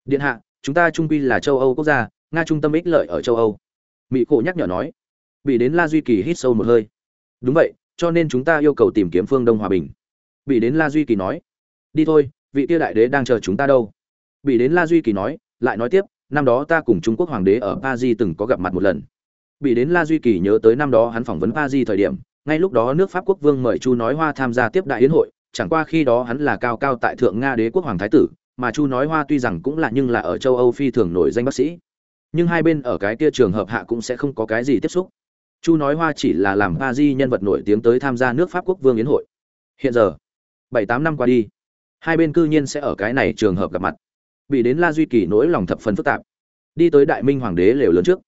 Điện hạ, chúng ta trung quy là châu âu quốc gia, nga trung tâm ích lợi ở châu âu. Mỹ cổ nhắc nhở nói. Bị đến la duy kỳ hít sâu một hơi. Đúng vậy, cho nên chúng ta yêu cầu tìm kiếm phương đông hòa bình. Bị đến la duy kỳ nói. Đi thôi, vị kia đại đế đang chờ chúng ta đâu. Bị đến la duy kỳ nói, lại nói tiếp, năm đó ta cùng trung quốc hoàng đế ở paris từng có gặp mặt một lần. Bị đến la duy kỳ nhớ tới năm đó hắn phỏng vấn paris thời điểm, ngay lúc đó nước pháp quốc vương mời chu nói hoa tham gia tiếp đại yến hội chẳng qua khi đó hắn là cao cao tại thượng nga đế quốc hoàng thái tử, mà chu nói hoa tuy rằng cũng là nhưng là ở châu âu phi thường nổi danh bác sĩ. Nhưng hai bên ở cái kia trường hợp hạ cũng sẽ không có cái gì tiếp xúc. Chu nói hoa chỉ là làm ba di nhân vật nổi tiếng tới tham gia nước pháp quốc vương yến hội. Hiện giờ, bảy tám năm qua đi, hai bên cư nhiên sẽ ở cái này trường hợp gặp mặt. Bị đến la duy kỳ nỗi lòng thập phần phức tạp. Đi tới đại minh hoàng đế lều lớn trước.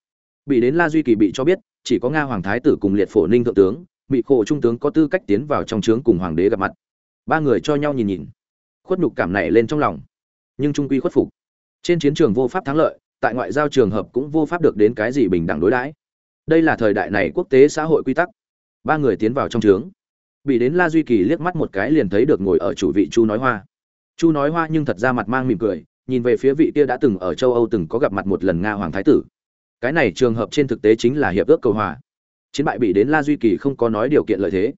Bị đến la duy kỳ bị cho biết, chỉ có nga hoàng thái tử cùng liệt phổ ninh thượng tướng bị khổ trung tướng có tư cách tiến vào trong trướng cùng hoàng đế gặp mặt ba người cho nhau nhìn nhìn. Khuất nhục cảm này lên trong lòng. Nhưng trung quy khuất phục. Trên chiến trường vô pháp thắng lợi, tại ngoại giao trường hợp cũng vô pháp được đến cái gì bình đẳng đối đãi. Đây là thời đại này quốc tế xã hội quy tắc. Ba người tiến vào trong trướng. Bị đến la duy kỳ liếc mắt một cái liền thấy được ngồi ở chủ vị chu nói hoa. Chu nói hoa nhưng thật ra mặt mang mỉm cười, nhìn về phía vị kia đã từng ở châu âu từng có gặp mặt một lần nga hoàng thái tử. Cái này trường hợp trên thực tế chính là hiệp ước cầu hòa. Chiến bại bị đến la duy kỳ không có nói điều kiện lợi thế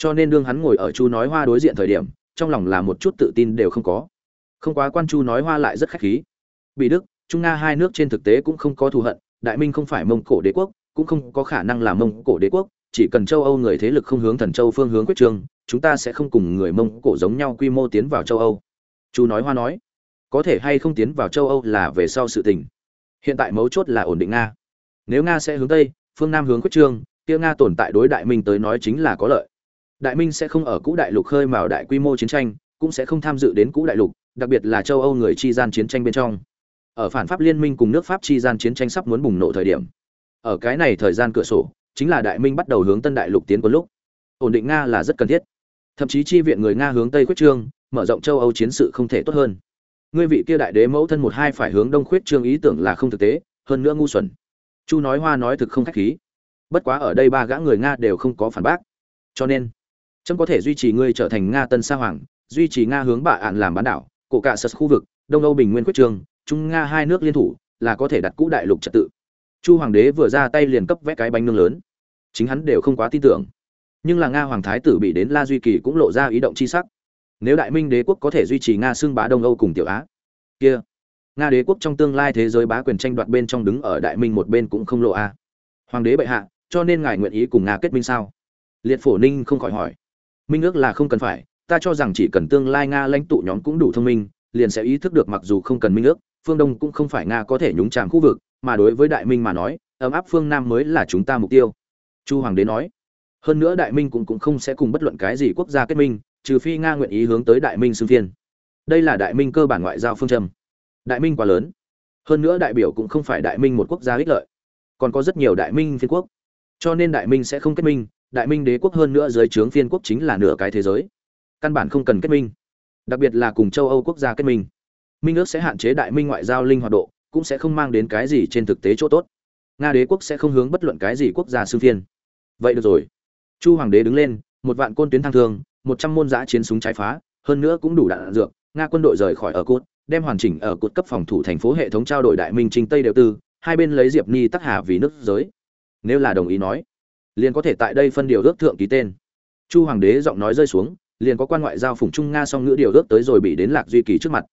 cho nên đương hắn ngồi ở chu nói hoa đối diện thời điểm, trong lòng là một chút tự tin đều không có. Không quá quan chu nói hoa lại rất khách khí. Bị đức, trung nga hai nước trên thực tế cũng không có thù hận, đại minh không phải mông cổ đế quốc, cũng không có khả năng là mông cổ đế quốc, chỉ cần châu âu người thế lực không hướng thần châu phương hướng quyết trương chúng ta sẽ không cùng người mông cổ giống nhau quy mô tiến vào châu âu. Chu nói hoa nói, có thể hay không tiến vào châu âu là về sau sự tình. Hiện tại mấu chốt là ổn định nga. Nếu nga sẽ hướng tây, phương nam hướng quyết trương kia nga tồn tại đối đại minh tới nói chính là có lợi đại minh sẽ không ở cũ đại lục khơi mào đại quy mô chiến tranh, cũng sẽ không tham dự đến cũ đại lục, đặc biệt là châu âu người chi gian chiến tranh bên trong. Ở phản pháp liên minh cùng nước pháp chi gian chiến tranh sắp muốn bùng nổ thời điểm, ở cái này thời gian cửa sổ, chính là đại minh bắt đầu hướng tân đại lục tiến quân lúc. Ổn định nga là rất cần thiết. Thậm chí chi viện người nga hướng tây khuyết trương, mở rộng châu âu chiến sự không thể tốt hơn. Ngươi vị kia đại đế mẫu thân một hai phải hướng đông khuyết trương ý tưởng là không thực tế, hơn nữa ngu xuẩn. Chu nói hoa nói thực không khách khí. Bất quá ở đây ba gã người nga đều không có phản bác. Cho nên trâm có thể duy trì ngươi trở thành nga tân sa hoàng, duy trì nga hướng bạ ạn làm bán đảo, cổ cả sật khu vực, đông âu bình nguyên quyết trường, trung nga hai nước liên thủ, là có thể đặt cũ đại lục trật tự. Chu hoàng đế vừa ra tay liền cấp vẽ cái bánh nương lớn. Chính hắn đều không quá tin tưởng. Nhưng là nga hoàng thái tử bị đến la duy kỳ cũng lộ ra ý động chi sắc. Nếu đại minh đế quốc có thể duy trì nga xương bá đông âu cùng tiểu á, kia, nga đế quốc trong tương lai thế giới bá quyền tranh đoạt bên trong đứng ở đại minh một bên cũng không lộ a. Hoàng đế bệ hạ, cho nên ngài nguyện ý cùng nga kết minh sao? Liệt phổ ninh không khỏi hỏi minh ước là không cần phải, ta cho rằng chỉ cần tương lai nga lãnh tụ nhóm cũng đủ thông minh, liền sẽ ý thức được mặc dù không cần minh ước, phương đông cũng không phải nga có thể nhúng chàm khu vực, mà đối với đại minh mà nói, ấm áp phương nam mới là chúng ta mục tiêu. Chu hoàng đế nói. Hơn nữa đại minh cũng cũng không sẽ cùng bất luận cái gì quốc gia kết minh, trừ phi nga nguyện ý hướng tới đại minh xưng phiên. Đây là đại minh cơ bản ngoại giao phương châm. Đại minh quá lớn. Hơn nữa đại biểu cũng không phải đại minh một quốc gia ích lợi. Còn có rất nhiều đại minh phiên quốc. Cho nên đại minh sẽ không kết minh đại minh đế quốc hơn nữa dưới trướng phiên quốc chính là nửa cái thế giới. Căn bản không cần kết minh. Đặc biệt là cùng châu âu quốc gia kết minh. Minh ước sẽ hạn chế đại minh ngoại giao linh hoạt độ, cũng sẽ không mang đến cái gì trên thực tế chỗ tốt. Nga đế quốc sẽ không hướng bất luận cái gì quốc gia xưng phiên. Vậy được rồi. Chu hoàng đế đứng lên, một vạn côn tuyến thăng thương một trăm môn giã chiến súng trái phá, hơn nữa cũng đủ đạn dược. Nga quân đội rời khỏi ở cốt đem hoàn chỉnh ở cốt cấp phòng thủ thành phố hệ thống trao đổi đại minh Trình tây đều tư, hai bên lấy diệp ni tắc hà vì nước giới. Nếu là đồng ý nói liền có thể tại đây phân điều ước thượng ký tên. Chu hoàng đế giọng nói rơi xuống, liền có quan ngoại giao phủng trung nga song ngữ điều ước tới rồi bị đến lạc duy kỳ trước mặt.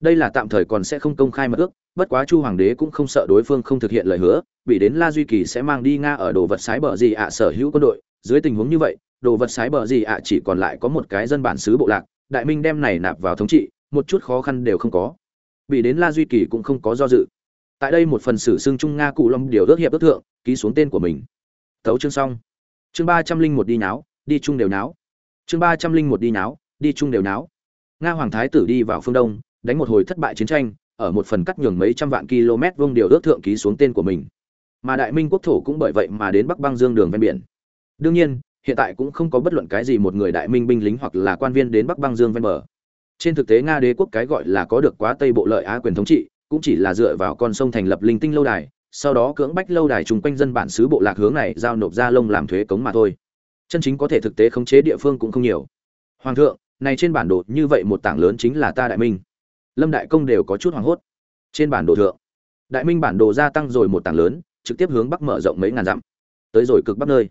Đây là tạm thời còn sẽ không công khai mật ước, bất quá chu hoàng đế cũng không sợ đối phương không thực hiện lời hứa, bị đến la duy kỳ sẽ mang đi nga ở đồ vật sái bờ gì ạ sở hữu quân đội. Dưới tình huống như vậy, đồ vật sái bờ gì ạ chỉ còn lại có một cái dân bản xứ bộ lạc, đại minh đem này nạp vào thống trị, một chút khó khăn đều không có. Bị đến la duy kỳ cũng không có do dự. Tại đây một phần sử xương trung nga cụ long điều ước hiệp ước thượng, ký xuống tên của mình thấu chương xong. Chương ba trăm linh một đi náo đi chung đều náo chương ba trăm linh một đi náo đi chung đều náo nga hoàng thái tử đi vào phương đông, đánh một hồi thất bại chiến tranh, ở một phần cắt nhường mấy trăm vạn km vuông điều ước thượng ký xuống tên của mình. Mà đại minh quốc thổ cũng bởi vậy mà đến bắc băng dương đường ven biển. Đương nhiên, hiện tại cũng không có bất luận cái gì một người đại minh binh lính hoặc là quan viên đến bắc băng dương ven bờ. Trên thực tế nga đế quốc cái gọi là có được quá tây bộ lợi á quyền thống trị, cũng chỉ là dựa vào con sông thành lập linh tinh lâu đài sau đó cưỡng bách lâu đài chung quanh dân bản xứ bộ lạc hướng này giao nộp ra lông làm thuế cống mà thôi. Chân chính có thể thực tế khống chế địa phương cũng không nhiều. Hoàng thượng, này trên bản đồ như vậy một tảng lớn chính là ta đại minh. Lâm đại công đều có chút hoảng hốt. Trên bản đồ thượng, đại minh bản đồ gia tăng rồi một tảng lớn, trực tiếp hướng bắc mở rộng mấy ngàn dặm. Tới rồi cực bắc nơi.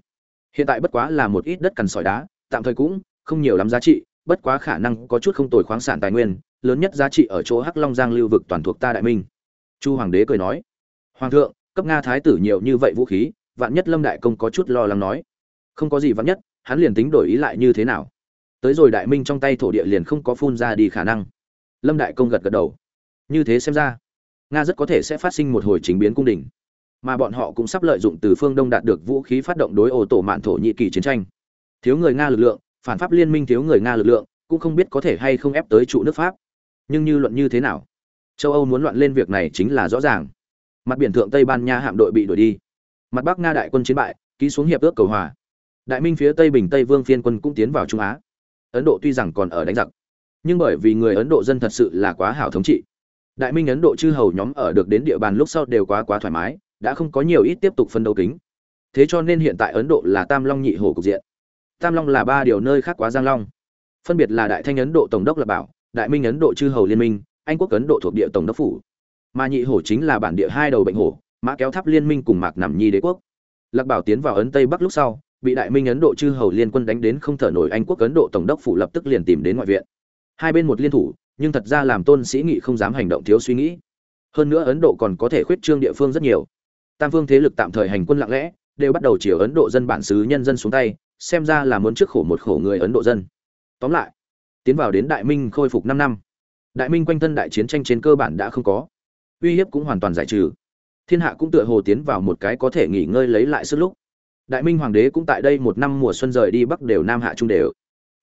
Hiện tại bất quá là một ít đất cằn sỏi đá, tạm thời cũng không nhiều lắm giá trị, bất quá khả năng có chút không tồi khoáng sản tài nguyên, lớn nhất giá trị ở chỗ hắc long giang lưu vực toàn thuộc ta đại minh. Chu hoàng đế cười nói hoàng thượng, cấp nga thái tử nhiều như vậy vũ khí, vạn nhất lâm đại công có chút lo lắng nói. Không có gì vạn nhất, hắn liền tính đổi ý lại như thế nào. Tới rồi đại minh trong tay thổ địa liền không có phun ra đi khả năng. Lâm đại công gật gật đầu. Như thế xem ra, nga rất có thể sẽ phát sinh một hồi chính biến cung đình. Mà bọn họ cũng sắp lợi dụng từ phương đông đạt được vũ khí phát động đối ô tổ mạn thổ nhị kỳ chiến tranh. Thiếu người nga lực lượng, phản pháp liên minh thiếu người nga lực lượng, cũng không biết có thể hay không ép tới trụ nước pháp. Nhưng như luận như thế nào? Châu âu muốn loạn lên việc này chính là rõ ràng mặt biển thượng tây ban nha hạm đội bị đuổi đi mặt bắc nga đại quân chiến bại ký xuống hiệp ước cầu hòa đại minh phía tây bình tây vương phiên quân cũng tiến vào trung á ấn độ tuy rằng còn ở đánh giặc nhưng bởi vì người ấn độ dân thật sự là quá hảo thống trị đại minh ấn độ chư hầu nhóm ở được đến địa bàn lúc sau đều quá quá thoải mái đã không có nhiều ít tiếp tục phân đấu kính thế cho nên hiện tại ấn độ là tam long nhị hổ cục diện tam long là ba điều nơi khác quá giang long phân biệt là đại thanh ấn độ tổng đốc lập bảo đại minh ấn độ chư hầu liên minh anh quốc ấn độ thuộc địa tổng đốc phủ mà nhị hổ chính là bản địa hai đầu bệnh hổ, mã kéo tháp liên minh cùng mạc nằm nhi đế quốc. Lạc bảo tiến vào ấn tây bắc lúc sau, bị đại minh ấn độ chư hầu liên quân đánh đến không thở nổi anh quốc ấn độ tổng đốc phủ lập tức liền tìm đến ngoại viện. Hai bên một liên thủ, nhưng thật ra làm tôn sĩ nghị không dám hành động thiếu suy nghĩ. Hơn nữa ấn độ còn có thể khuyết trương địa phương rất nhiều. Tam phương thế lực tạm thời hành quân lặng lẽ, đều bắt đầu chiều ấn độ dân bản xứ nhân dân xuống tay, xem ra là muốn trước khổ một khổ người ấn độ dân. Tóm lại, tiến vào đến đại minh khôi phục năm năm. Đại minh quanh thân đại chiến tranh trên cơ bản đã không có uy hiếp cũng hoàn toàn giải trừ. Thiên hạ cũng tựa hồ tiến vào một cái có thể nghỉ ngơi lấy lại sức lúc. Đại minh hoàng đế cũng tại đây một năm mùa xuân rời đi bắc đều nam hạ trung đều.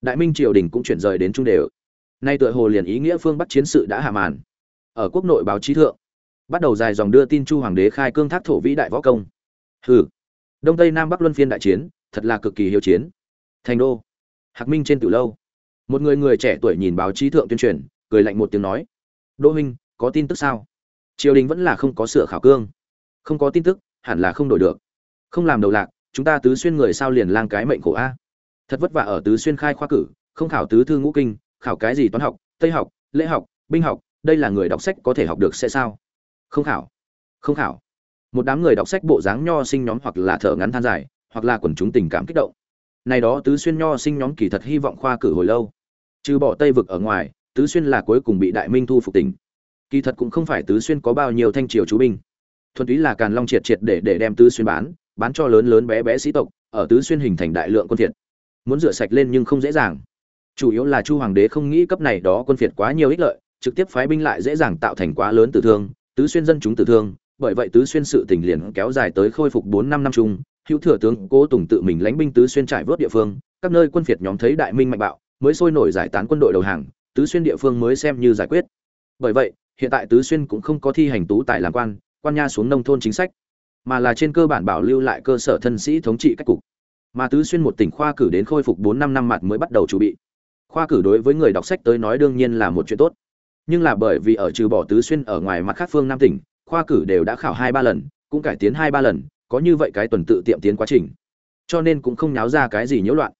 Đại minh triều đình cũng chuyển rời đến trung đều. Nay tựa hồ liền ý nghĩa phương bắc chiến sự đã hạ màn. Ở quốc nội báo chí thượng, bắt đầu dài dòng đưa tin chu hoàng đế khai cương thác thổ vĩ đại võ công. Hừ, đông tây nam bắc luân phiên đại chiến, thật là cực kỳ hiếu chiến. Thành đô, hạc minh trên từ lâu. Một người người trẻ tuổi nhìn báo chí thượng tuyên truyền, cười lạnh một tiếng nói, đỗ huynh, có tin tức sao? Triều đình vẫn là không có sửa khảo cương, không có tin tức, hẳn là không đổi được. Không làm đầu lạc, chúng ta tứ xuyên người sao liền lang cái mệnh khổ a? Thật vất vả ở tứ xuyên khai khoa cử, không khảo tứ thư ngũ kinh, khảo cái gì toán học, tây học, lễ học, binh học, đây là người đọc sách có thể học được sẽ sao? Không khảo không khảo. Một đám người đọc sách bộ dáng nho sinh nhóm hoặc là thở ngắn than dài, hoặc là quần chúng tình cảm kích động. Này đó tứ xuyên nho sinh nhóm kỳ thật hy vọng khoa cử hồi lâu. Trừ bỏ tây vực ở ngoài, tứ xuyên là cuối cùng bị đại minh thu phục tỉnh kỳ thật cũng không phải tứ xuyên có bao nhiêu thanh triều chú binh. Thuần túy là càn long triệt triệt để để đem tứ xuyên bán bán cho lớn lớn bé bé sĩ tộc, ở tứ xuyên hình thành đại lượng quân thiệt muốn rửa sạch lên nhưng không dễ dàng. Chủ yếu là chu hoàng đế không nghĩ cấp này đó quân phiệt quá nhiều ích lợi, trực tiếp phái binh lại dễ dàng tạo thành quá lớn tử thương, tứ xuyên dân chúng tử thương, bởi vậy tứ xuyên sự tình liền kéo dài tới khôi phục bốn năm năm chung, hữu thừa tướng cố tùng tự mình lãnh binh tứ xuyên trải vớt địa phương, các nơi quân phiệt nhóm thấy đại minh mạnh bạo, mới sôi nổi giải tán quân đội đầu hàng, tứ xuyên địa phương mới xem như giải quyết. Bởi vậy hiện tại tứ xuyên cũng không có thi hành tú tài làm quan quan nha xuống nông thôn chính sách, mà là trên cơ bản bảo lưu lại cơ sở thân sĩ thống trị cách cục. Mà tứ xuyên một tỉnh khoa cử đến khôi phục bốn năm năm mặt mới bắt đầu chuẩn bị. Khoa cử đối với người đọc sách tới nói đương nhiên là một chuyện tốt. Nhưng là bởi vì ở trừ bỏ tứ xuyên ở ngoài mặt khác phương nam tỉnh, khoa cử đều đã khảo hai ba lần, cũng cải tiến hai ba lần, có như vậy cái tuần tự tiệm tiến quá trình. Cho nên cũng không nháo ra cái gì nhiễu loạn.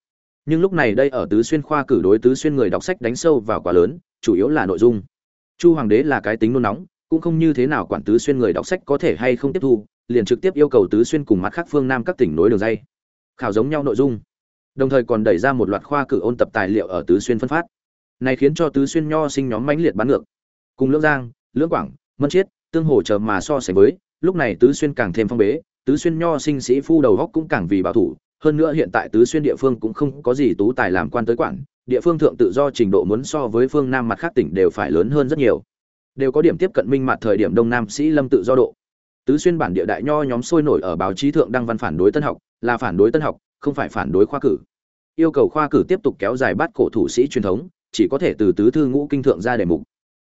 Nhưng lúc này đây ở tứ xuyên khoa cử đối tứ xuyên người đọc sách đánh sâu vào quá lớn, chủ yếu là nội dung chu hoàng đế là cái tính nôn nóng, cũng không như thế nào quản tứ xuyên người đọc sách có thể hay không tiếp thu, liền trực tiếp yêu cầu tứ xuyên cùng mặt khác phương nam các tỉnh nối đường dây. Khảo giống nhau nội dung. Đồng thời còn đẩy ra một loạt khoa cử ôn tập tài liệu ở tứ xuyên phân phát. Này khiến cho tứ xuyên nho sinh nhóm mãnh liệt bán ngược. Cùng lưỡng giang, lưỡng quảng, mân chiết, tương hồ chờ mà so sánh với, lúc này tứ xuyên càng thêm phong bế, tứ xuyên nho sinh sĩ phu đầu góc cũng càng vì bảo thủ, hơn nữa hiện tại tứ xuyên địa phương cũng không có gì tú tài làm quan tới quản địa phương thượng tự do trình độ muốn so với phương nam mặt khác tỉnh đều phải lớn hơn rất nhiều. Đều có điểm tiếp cận minh mặt thời điểm đông nam sĩ lâm tự do độ. Tứ xuyên bản địa đại nho nhóm sôi nổi ở báo chí thượng đăng văn phản đối tân học, là phản đối tân học, không phải phản đối khoa cử. Yêu cầu khoa cử tiếp tục kéo dài bắt cổ thủ sĩ truyền thống, chỉ có thể từ tứ thư ngũ kinh thượng ra đề mục.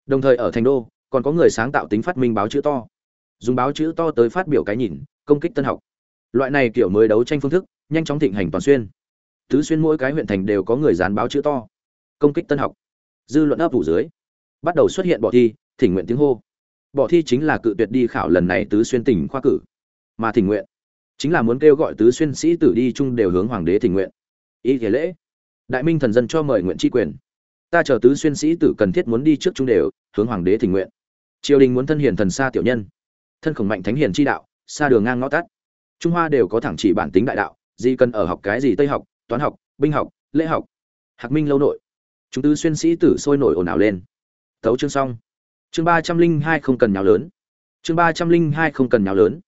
Đồng thời ở thành đô, còn có người sáng tạo tính phát minh báo chữ to. Dùng báo chữ to tới phát biểu cái nhìn, công kích tân học. Loại này kiểu mới đấu tranh phương thức, nhanh chóng thịnh hành toàn xuyên tứ xuyên mỗi cái huyện thành đều có người dán báo chữ to. Công kích tân học. Dư luận ấp ủ dưới, bắt đầu xuất hiện bỏ thi, thỉnh nguyện tiếng hô. Bỏ thi chính là cự tuyệt đi khảo lần này tứ xuyên tỉnh khoa cử. Mà thỉnh nguyện, chính là muốn kêu gọi tứ xuyên sĩ tử đi chung đều hướng hoàng đế thỉnh nguyện. Ý thể lễ. Đại minh thần dân cho mời nguyện tri quyền. Ta chờ tứ xuyên sĩ tử cần thiết muốn đi trước chung đều, hướng hoàng đế thỉnh nguyện. Triều đình muốn thân hiền thần xa tiểu nhân. Thân khổng mạnh thánh hiền chi đạo xa đường ngang ngõ tắt. Trung hoa đều có thẳng chỉ bản tính đại đạo gì cần ở học cái gì tây học toán học, binh học, lễ học. Hạc minh lâu nội. Chúng tứ xuyên sĩ tử sôi nổi ồn ào lên. Tấu chương xong. Chương ba trăm linh hai không cần nhào lớn. Chương ba trăm linh hai không cần nhào lớn.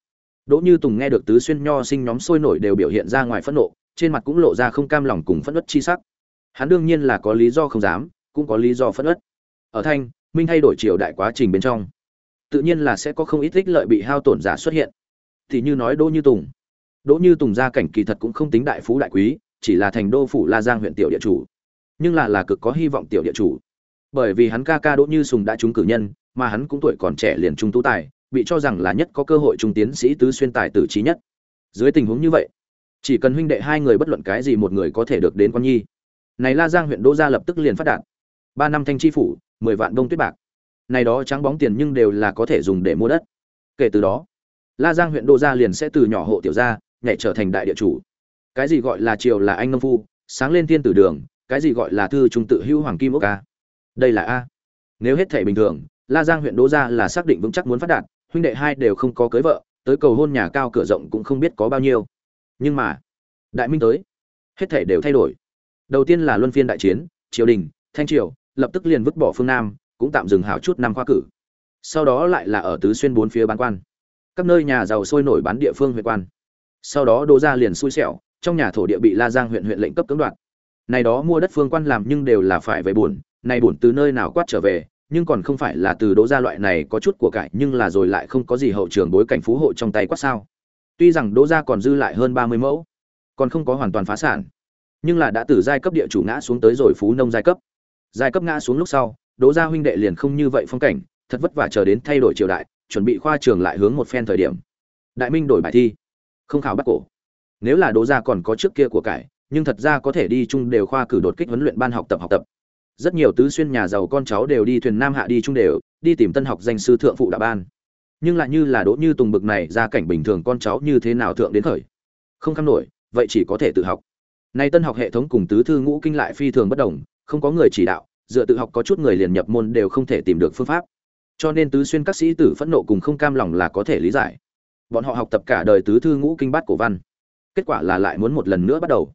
Đỗ như tùng nghe được tứ xuyên nho sinh nhóm sôi nổi đều biểu hiện ra ngoài phẫn nộ, trên mặt cũng lộ ra không cam lòng cùng phẫn ất chi sắc. Hắn đương nhiên là có lý do không dám, cũng có lý do phẫn ất ở thanh, minh thay đổi triều đại quá trình bên trong, tự nhiên là sẽ có không ít ích lợi bị hao tổn giả xuất hiện. Thì như nói đỗ như tùng. Đỗ như tùng gia cảnh kỳ thật cũng không tính đại phú đại quý chỉ là thành đô phủ la giang huyện tiểu địa chủ, nhưng là là cực có hy vọng tiểu địa chủ. Bởi vì hắn ca ca đỗ như sùng đã trúng cử nhân, mà hắn cũng tuổi còn trẻ liền trung tú tài, bị cho rằng là nhất có cơ hội trung tiến sĩ tứ xuyên tài tử trí nhất. Dưới tình huống như vậy, chỉ cần huynh đệ hai người bất luận cái gì một người có thể được đến quan nhi. Này la giang huyện đỗ gia lập tức liền phát đạt. Ba năm thanh chi phủ, mười vạn đông tuyết bạc. Này đó trắng bóng tiền nhưng đều là có thể dùng để mua đất. Kể từ đó, la giang huyện đỗ gia liền sẽ từ nhỏ hộ tiểu gia, nhảy trở thành đại địa chủ cái gì gọi là triều là anh nông phu, sáng lên thiên tử đường, cái gì gọi là thư trung tự hữu hoàng kim ốc ca. Đây là a. Nếu hết thể bình thường, la giang huyện đỗ gia là xác định vững chắc muốn phát đạt, huynh đệ hai đều không có cưới vợ, tới cầu hôn nhà cao cửa rộng cũng không biết có bao nhiêu. Nhưng mà, đại minh tới, hết thể đều thay đổi. Đầu tiên là luân phiên đại chiến, triều đình, thanh triều, lập tức liền vứt bỏ phương nam, cũng tạm dừng hảo chút năm khoa cử. Sau đó lại là ở tứ xuyên bốn phía bán quan. Các nơi nhà giàu sôi nổi bán địa phương huyện quan. Sau đó đỗ gia liền xui xẻo trong nhà thổ địa bị la giang huyện huyện lệnh cấp cưỡng đoạt. Này đó mua đất phương quan làm nhưng đều là phải về buồn, này buồn từ nơi nào quát trở về, nhưng còn không phải là từ đỗ gia loại này có chút của cải, nhưng là rồi lại không có gì hậu trường bối cảnh phú hộ trong tay quát sao. Tuy rằng đỗ gia còn dư lại hơn ba mươi mẫu, còn không có hoàn toàn phá sản, nhưng là đã từ giai cấp địa chủ ngã xuống tới rồi phú nông giai cấp. Giai cấp ngã xuống lúc sau, đỗ gia huynh đệ liền không như vậy phong cảnh, thật vất vả chờ đến thay đổi triều đại, chuẩn bị khoa trường lại hướng một phen thời điểm. Đại minh đổi bài thi, không khảo bắt cổ nếu là đỗ gia còn có trước kia của cải, nhưng thật ra có thể đi chung đều khoa cử đột kích huấn luyện ban học tập học tập. Rất nhiều tứ xuyên nhà giàu con cháu đều đi thuyền nam hạ đi chung đều, đi tìm tân học danh sư thượng phụ đạo ban. Nhưng lại như là đỗ như tùng bực này, gia cảnh bình thường con cháu như thế nào thượng đến khởi? Không kham nổi, vậy chỉ có thể tự học. Nay tân học hệ thống cùng tứ thư ngũ kinh lại phi thường bất đồng, không có người chỉ đạo, dựa tự học có chút người liền nhập môn đều không thể tìm được phương pháp. Cho nên tứ xuyên các sĩ tử phẫn nộ cùng không cam lòng là có thể lý giải. Bọn họ học tập cả đời tứ thư ngũ kinh bát cổ văn kết quả là lại muốn một lần nữa bắt đầu.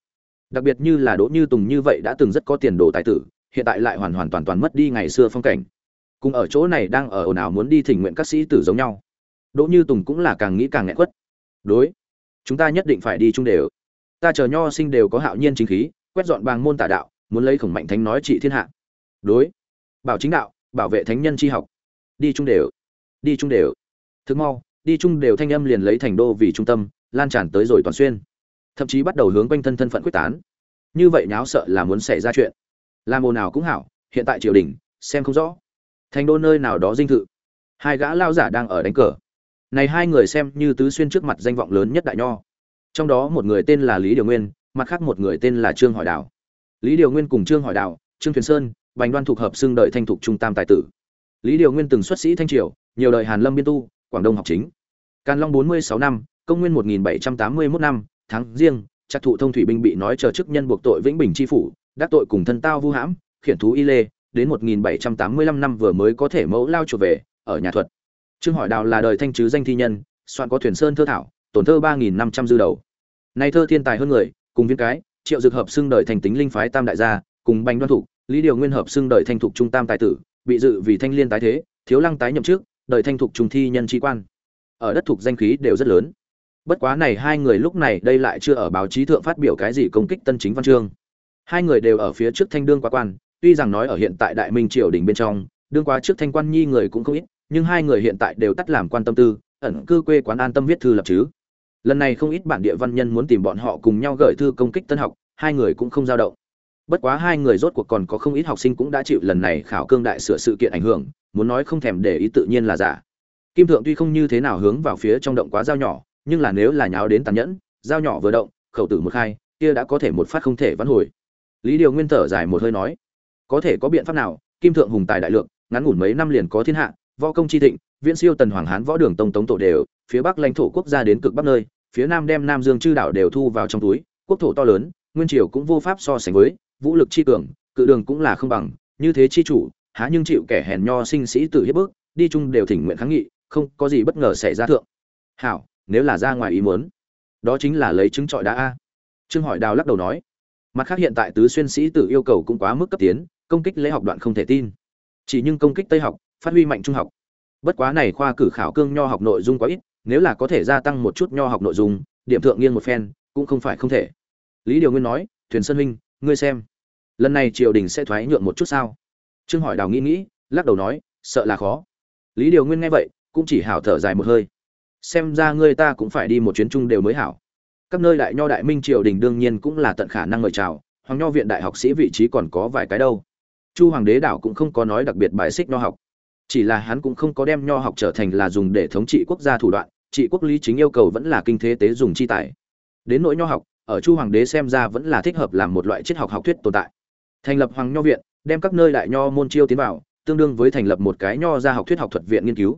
Đặc biệt như là đỗ như tùng như vậy đã từng rất có tiền đồ tài tử, hiện tại lại hoàn hoàn toàn toàn mất đi ngày xưa phong cảnh. Cùng ở chỗ này đang ở ồn ào muốn đi thỉnh nguyện các sĩ tử giống nhau. Đỗ như tùng cũng là càng nghĩ càng nghẹn quất. Đối, chúng ta nhất định phải đi chung đều. Ta chờ nho sinh đều có hạo nhiên chính khí, quét dọn bàng môn tả đạo, muốn lấy khổng mạnh thánh nói trị thiên hạ. Đối, bảo chính đạo, bảo vệ thánh nhân tri học. Đi chung đều, đi chung đều. Thực mau đi chung đều thanh âm liền lấy thành đô vì trung tâm, lan tràn tới rồi toàn xuyên. Thậm chí bắt đầu hướng quanh thân thân phận quyết tán. Như vậy nháo sợ là muốn xảy ra chuyện. Làm ồn nào cũng hảo, hiện tại triều đình, xem không rõ. Thành đô nơi nào đó dinh thự. Hai gã lao giả đang ở đánh cờ. Này hai người xem như tứ xuyên trước mặt danh vọng lớn nhất đại nho. Trong đó một người tên là lý điều nguyên, mặt khác một người tên là trương hỏi đào. Lý điều nguyên cùng trương hỏi đào, trương thuyền sơn, bành đoan thuộc hợp xưng đợi thanh thục trung tam tài tử. Lý điều nguyên từng xuất sĩ thanh triều, nhiều đời hàn lâm biên tu, quảng đông học chính càn long bốn mươi sáu năm, công nguyên một nghìn bảy trăm tám mươi 1781 năm, tháng riêng Trạch thụ thông thủy binh bị nói chờ chức nhân buộc tội vĩnh bình chi phủ, đắc tội cùng thân tao vu hãm, khiển thú y lê, đến 1785 năm vừa mới có thể mẫu lao trở về, ở nhà thuật. Trương hỏi đào là đời thanh chứ danh thi nhân, soạn có thuyền sơn thơ thảo, tổn thơ 3.500 dư đầu. Nay thơ thiên tài hơn người, cùng viên cái, triệu dược hợp xưng đời thành tính linh phái tam đại gia, cùng bành đoan thủ lý điều nguyên hợp xưng đời thanh thục trung tam tài tử, bị dự vì thanh liên tái thế, thiếu lăng tái nhậm trước đời thanh thục trung thi nhân chi quan ở đất thuộc danh khí đều rất lớn. Bất quá này hai người lúc này đây lại chưa ở báo chí thượng phát biểu cái gì công kích tân chính văn chương. Hai người đều ở phía trước thanh đương quá quan, tuy rằng nói ở hiện tại đại minh triều đình bên trong, đương quá trước thanh quan nhi người cũng không ít, nhưng hai người hiện tại đều tắt làm quan tâm tư, ẩn cư quê quán an tâm viết thư lập chứ. Lần này không ít bản địa văn nhân muốn tìm bọn họ cùng nhau gửi thư công kích tân học, hai người cũng không dao động. Bất quá hai người rốt cuộc còn có không ít học sinh cũng đã chịu lần này khảo cương đại sửa sự kiện ảnh hưởng, muốn nói không thèm để ý tự nhiên là giả kim thượng tuy không như thế nào hướng vào phía trong động quá dao nhỏ nhưng là nếu là nháo đến tàn nhẫn dao nhỏ vừa động khẩu tử một khai kia đã có thể một phát không thể vãn hồi. Lý điều nguyên thở dài một hơi nói có thể có biện pháp nào? Kim thượng hùng tài đại lượng ngắn ngủn mấy năm liền có thiên hạ võ công chi thịnh viễn siêu tần hoàng hán võ đường tông tống tổ đều phía bắc lãnh thổ quốc gia đến cực bắc nơi phía nam đem nam dương chư đảo đều thu vào trong túi quốc thổ to lớn nguyên triều cũng vô pháp so sánh với vũ lực chi cường cự đường cũng là không bằng như thế chi chủ há nhưng chịu kẻ hèn nho sinh sĩ tử hiếp bước, đi chung đều thỉnh nguyện kháng nghị không có gì bất ngờ xảy ra thượng. Hảo, nếu là ra ngoài ý muốn, đó chính là lấy chứng trọi đá a. Trương hỏi đào lắc đầu nói, mặt khác hiện tại tứ xuyên sĩ tử yêu cầu cũng quá mức cấp tiến, công kích lễ học đoạn không thể tin. Chỉ nhưng công kích tây học, phát huy mạnh trung học. Bất quá này khoa cử khảo cương nho học nội dung quá ít, nếu là có thể gia tăng một chút nho học nội dung, điểm thượng nghiêng một phen, cũng không phải không thể. Lý điều nguyên nói, thuyền sơn huynh, ngươi xem. Lần này triều đình sẽ thoái nhượng một chút sao? Trương hỏi đào nghĩ nghĩ, lắc đầu nói, sợ là khó. Lý điều nguyên nghe vậy cũng chỉ hảo thở dài một hơi. Xem ra ngươi ta cũng phải đi một chuyến chung đều mới hảo. Các nơi đại nho đại minh triều đình đương nhiên cũng là tận khả năng mời chào, hoàng nho viện đại học sĩ vị trí còn có vài cái đâu. Chu hoàng đế đảo cũng không có nói đặc biệt bài xích nho học. Chỉ là hắn cũng không có đem nho học trở thành là dùng để thống trị quốc gia thủ đoạn, trị quốc lý chính yêu cầu vẫn là kinh thế tế dùng chi tài. Đến nỗi nho học, ở chu hoàng đế xem ra vẫn là thích hợp làm một loại triết học học thuyết tồn tại. Thành lập hoàng nho viện, đem các nơi đại nho môn chiêu tiến vào, tương đương với thành lập một cái nho ra học thuyết học thuật viện nghiên cứu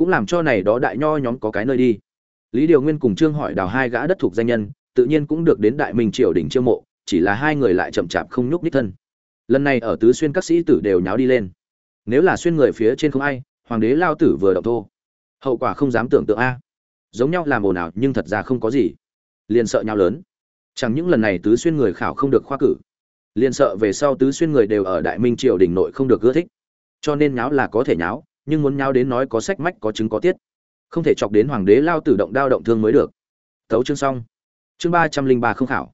cũng làm cho này đó đại nho nhóm có cái nơi đi. Lý điều nguyên cùng trương hỏi đào hai gã đất thuộc danh nhân, tự nhiên cũng được đến đại minh triều đình chiêu mộ, chỉ là hai người lại chậm chạp không nhúc nhích thân. Lần này ở tứ xuyên các sĩ tử đều nháo đi lên. Nếu là xuyên người phía trên không ai, hoàng đế lao tử vừa động thô. Hậu quả không dám tưởng tượng a. Giống nhau làm ồn ào nhưng thật ra không có gì. Liền sợ nhau lớn. Chẳng những lần này tứ xuyên người khảo không được khoa cử, liền sợ về sau tứ xuyên người đều ở đại minh triều đình nội không được ưa thích. Cho nên nháo là có thể nháo nhưng muốn nhau đến nói có sách mách có chứng có tiết. Không thể chọc đến hoàng đế lao tử động đao động thương mới được. Thấu chương xong. Chương ba trăm linh ba không khảo.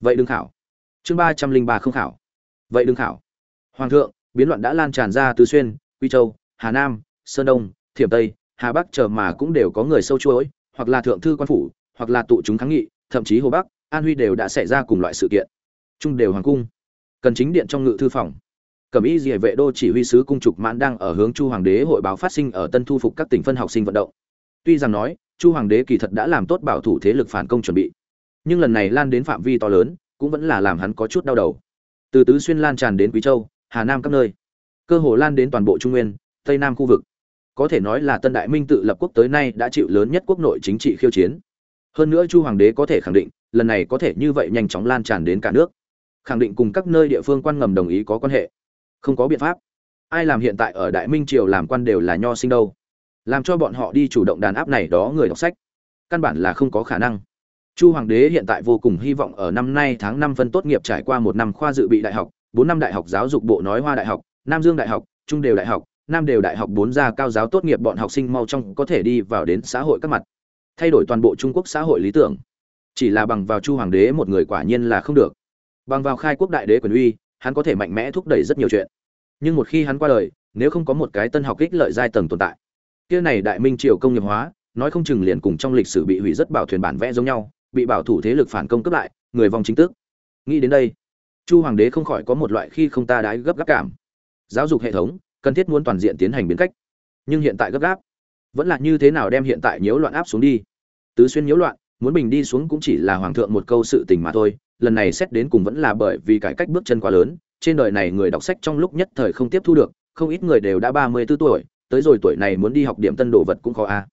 Vậy đừng khảo. Chương ba trăm linh ba không khảo. Vậy đừng khảo. Hoàng thượng, biến loạn đã lan tràn ra tứ xuyên, quy châu, hà nam, sơn đông, thiểm tây, hà bắc chờ mà cũng đều có người sâu chuỗi, hoặc là thượng thư quan phủ, hoặc là tụ chúng kháng nghị, thậm chí hồ bắc, an huy đều đã xảy ra cùng loại sự kiện. Trung đều hoàng cung. Cần chính điện trong ngự thư phòng cẩm y Dìa vệ đô chỉ huy sứ cung trục mãn đang ở hướng chu hoàng đế hội báo phát sinh ở tân thu phục các tỉnh phân học sinh vận động. Tuy rằng nói, chu hoàng đế kỳ thật đã làm tốt bảo thủ thế lực phản công chuẩn bị. Nhưng lần này lan đến phạm vi to lớn, cũng vẫn là làm hắn có chút đau đầu. Từ tứ xuyên lan tràn đến quý châu, hà nam các nơi. Cơ hồ lan đến toàn bộ trung nguyên, tây nam khu vực. Có thể nói là tân đại minh tự lập quốc tới nay đã chịu lớn nhất quốc nội chính trị khiêu chiến. Hơn nữa chu hoàng đế có thể khẳng định, lần này có thể như vậy nhanh chóng lan tràn đến cả nước. Khẳng định cùng các nơi địa phương quan ngầm đồng ý có quan hệ không có biện pháp. Ai làm hiện tại ở đại minh triều làm quan đều là nho sinh đâu. Làm cho bọn họ đi chủ động đàn áp này đó người đọc sách, căn bản là không có khả năng. Chu hoàng đế hiện tại vô cùng hy vọng ở năm nay tháng năm phân tốt nghiệp trải qua một năm khoa dự bị đại học, bốn năm đại học giáo dục bộ nói hoa đại học, nam dương đại học, trung đều đại học, nam đều đại học bốn gia cao giáo tốt nghiệp bọn học sinh mau trong có thể đi vào đến xã hội các mặt, thay đổi toàn bộ trung quốc xã hội lý tưởng. Chỉ là bằng vào chu hoàng đế một người quả nhiên là không được. Bằng vào khai quốc đại đế quyền uy, hắn có thể mạnh mẽ thúc đẩy rất nhiều chuyện nhưng một khi hắn qua đời, nếu không có một cái tân học kích lợi giai tầng tồn tại. Kia này đại minh triều công nghiệp hóa, nói không chừng liền cùng trong lịch sử bị hủy rất bảo thuyền bản vẽ giống nhau, bị bảo thủ thế lực phản công cấp lại, người vong chính tức nghĩ đến đây, chu hoàng đế không khỏi có một loại khi không ta đái gấp gáp cảm. Giáo dục hệ thống, cần thiết muốn toàn diện tiến hành biến cách. Nhưng hiện tại gấp gáp, vẫn là như thế nào đem hiện tại nhiễu loạn áp xuống đi? Tứ xuyên nhiễu loạn, muốn bình đi xuống cũng chỉ là hoàng thượng một câu sự tình mà thôi, lần này xét đến cùng vẫn là bởi vì cải cách bước chân quá lớn trên đời này người đọc sách trong lúc nhất thời không tiếp thu được, không ít người đều đã ba mươi 34 tuổi, tới rồi tuổi này muốn đi học điểm tân đồ vật cũng khó a.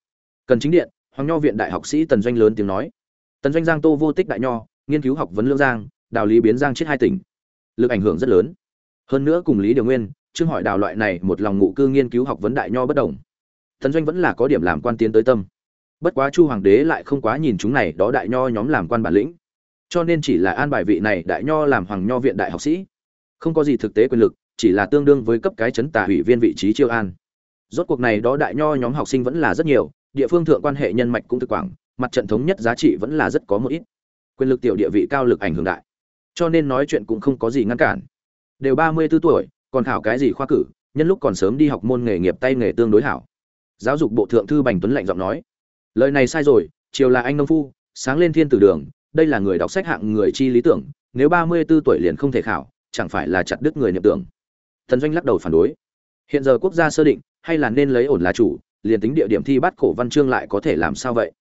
Cần chính điện, hoàng nho viện đại học sĩ tần doanh lớn tiếng nói. Tần doanh giang tô vô tích đại nho, nghiên cứu học vấn lương giang, đào lý biến giang chết hai tỉnh. Lực ảnh hưởng rất lớn. Hơn nữa cùng lý điều nguyên chương hỏi đào loại này một lòng ngụ cư nghiên cứu học vấn đại nho bất đồng. Tần doanh vẫn là có điểm làm quan tiến tới tâm. Bất quá chu hoàng đế lại không quá nhìn chúng này, đó đại nho nhóm làm quan bản lĩnh. Cho nên chỉ là an bài vị này đại nho làm hoàng nho viện đại học sĩ không có gì thực tế quyền lực, chỉ là tương đương với cấp cái chấn tả ủy viên vị trí chiêu an. Rốt cuộc này đó đại nho nhóm học sinh vẫn là rất nhiều, địa phương thượng quan hệ nhân mạch cũng thực quảng, mặt trận thống nhất giá trị vẫn là rất có một ít. Quyền lực tiểu địa vị cao lực ảnh hưởng đại. Cho nên nói chuyện cũng không có gì ngăn cản. Đều ba mươi 34 tuổi, còn thảo cái gì khoa cử, nhân lúc còn sớm đi học môn nghề nghiệp tay nghề tương đối hảo. Giáo dục bộ thượng thư bành tuấn lạnh giọng nói. Lời này sai rồi, chiều là anh nông phu, sáng lên thiên tử đường, đây là người đọc sách hạng người chi lý tưởng, nếu ba mươi 34 tuổi liền không thể khảo chẳng phải là chặt đứt người niệm tưởng. Thần doanh lắc đầu phản đối. Hiện giờ quốc gia sơ định, hay là nên lấy ổn là chủ, liền tính địa điểm thi bắt cổ văn chương lại có thể làm sao vậy?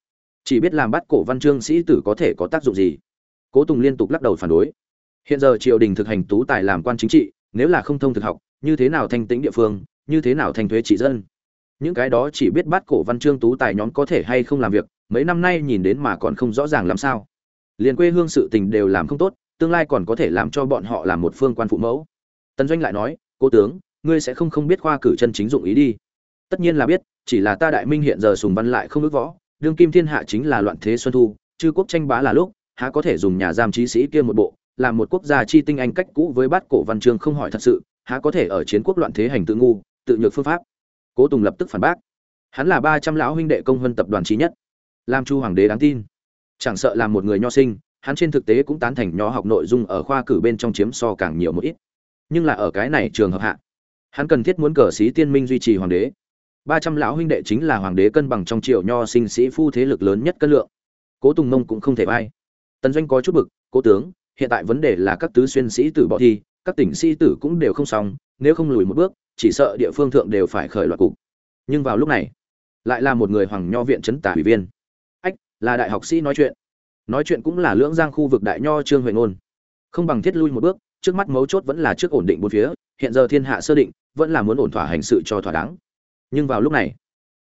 Chỉ biết làm bắt cổ văn chương sĩ tử có thể có tác dụng gì? Cố tùng liên tục lắc đầu phản đối. Hiện giờ triều đình thực hành tú tài làm quan chính trị, nếu là không thông thực học, như thế nào thanh tĩnh địa phương, như thế nào thanh thuế trị dân? Những cái đó chỉ biết bắt cổ văn chương tú tài nhóm có thể hay không làm việc, mấy năm nay nhìn đến mà còn không rõ ràng làm sao. Liền quê hương sự tình đều làm không tốt tương lai còn có thể làm cho bọn họ làm một phương quan phụ mẫu. Tần doanh lại nói, cố tướng, ngươi sẽ không không biết khoa cử chân chính dụng ý đi. Tất nhiên là biết, chỉ là ta đại minh hiện giờ sùng văn lại không ước võ, đương kim thiên hạ chính là loạn thế xuân thu, chư quốc tranh bá là lúc, há có thể dùng nhà giam trí sĩ kia một bộ, làm một quốc gia chi tinh anh cách cũ với bát cổ văn chương không hỏi thật sự, há có thể ở chiến quốc loạn thế hành tự ngu, tự nhược phương pháp. Cố tùng lập tức phản bác, hắn là ba trăm lão huynh đệ công hơn tập đoàn trí nhất, làm chu hoàng đế đáng tin. Chẳng sợ làm một người nho sinh hắn trên thực tế cũng tán thành nho học nội dung ở khoa cử bên trong chiếm so càng nhiều một ít. Nhưng là ở cái này trường hợp hạ, hắn cần thiết muốn cờ sĩ tiên minh duy trì hoàng đế. Ba trăm lão huynh đệ chính là hoàng đế cân bằng trong triều nho sinh sĩ phu thế lực lớn nhất cân lượng. Cố tùng mông cũng không thể vai. Tần doanh có chút bực, cố tướng, hiện tại vấn đề là các tứ xuyên sĩ tử bỏ thi, các tỉnh sĩ tử cũng đều không xong, nếu không lùi một bước, chỉ sợ địa phương thượng đều phải khởi loạt cục. Nhưng vào lúc này, lại là một người hoàng nho viện chấn tả ủy viên. Ách, là đại học sĩ nói chuyện nói chuyện cũng là lưỡng giang khu vực đại nho trương huệ ngôn. Không bằng thiết lui một bước, trước mắt mấu chốt vẫn là trước ổn định bốn phía, hiện giờ thiên hạ sơ định, vẫn là muốn ổn thỏa hành sự cho thỏa đáng. Nhưng vào lúc này,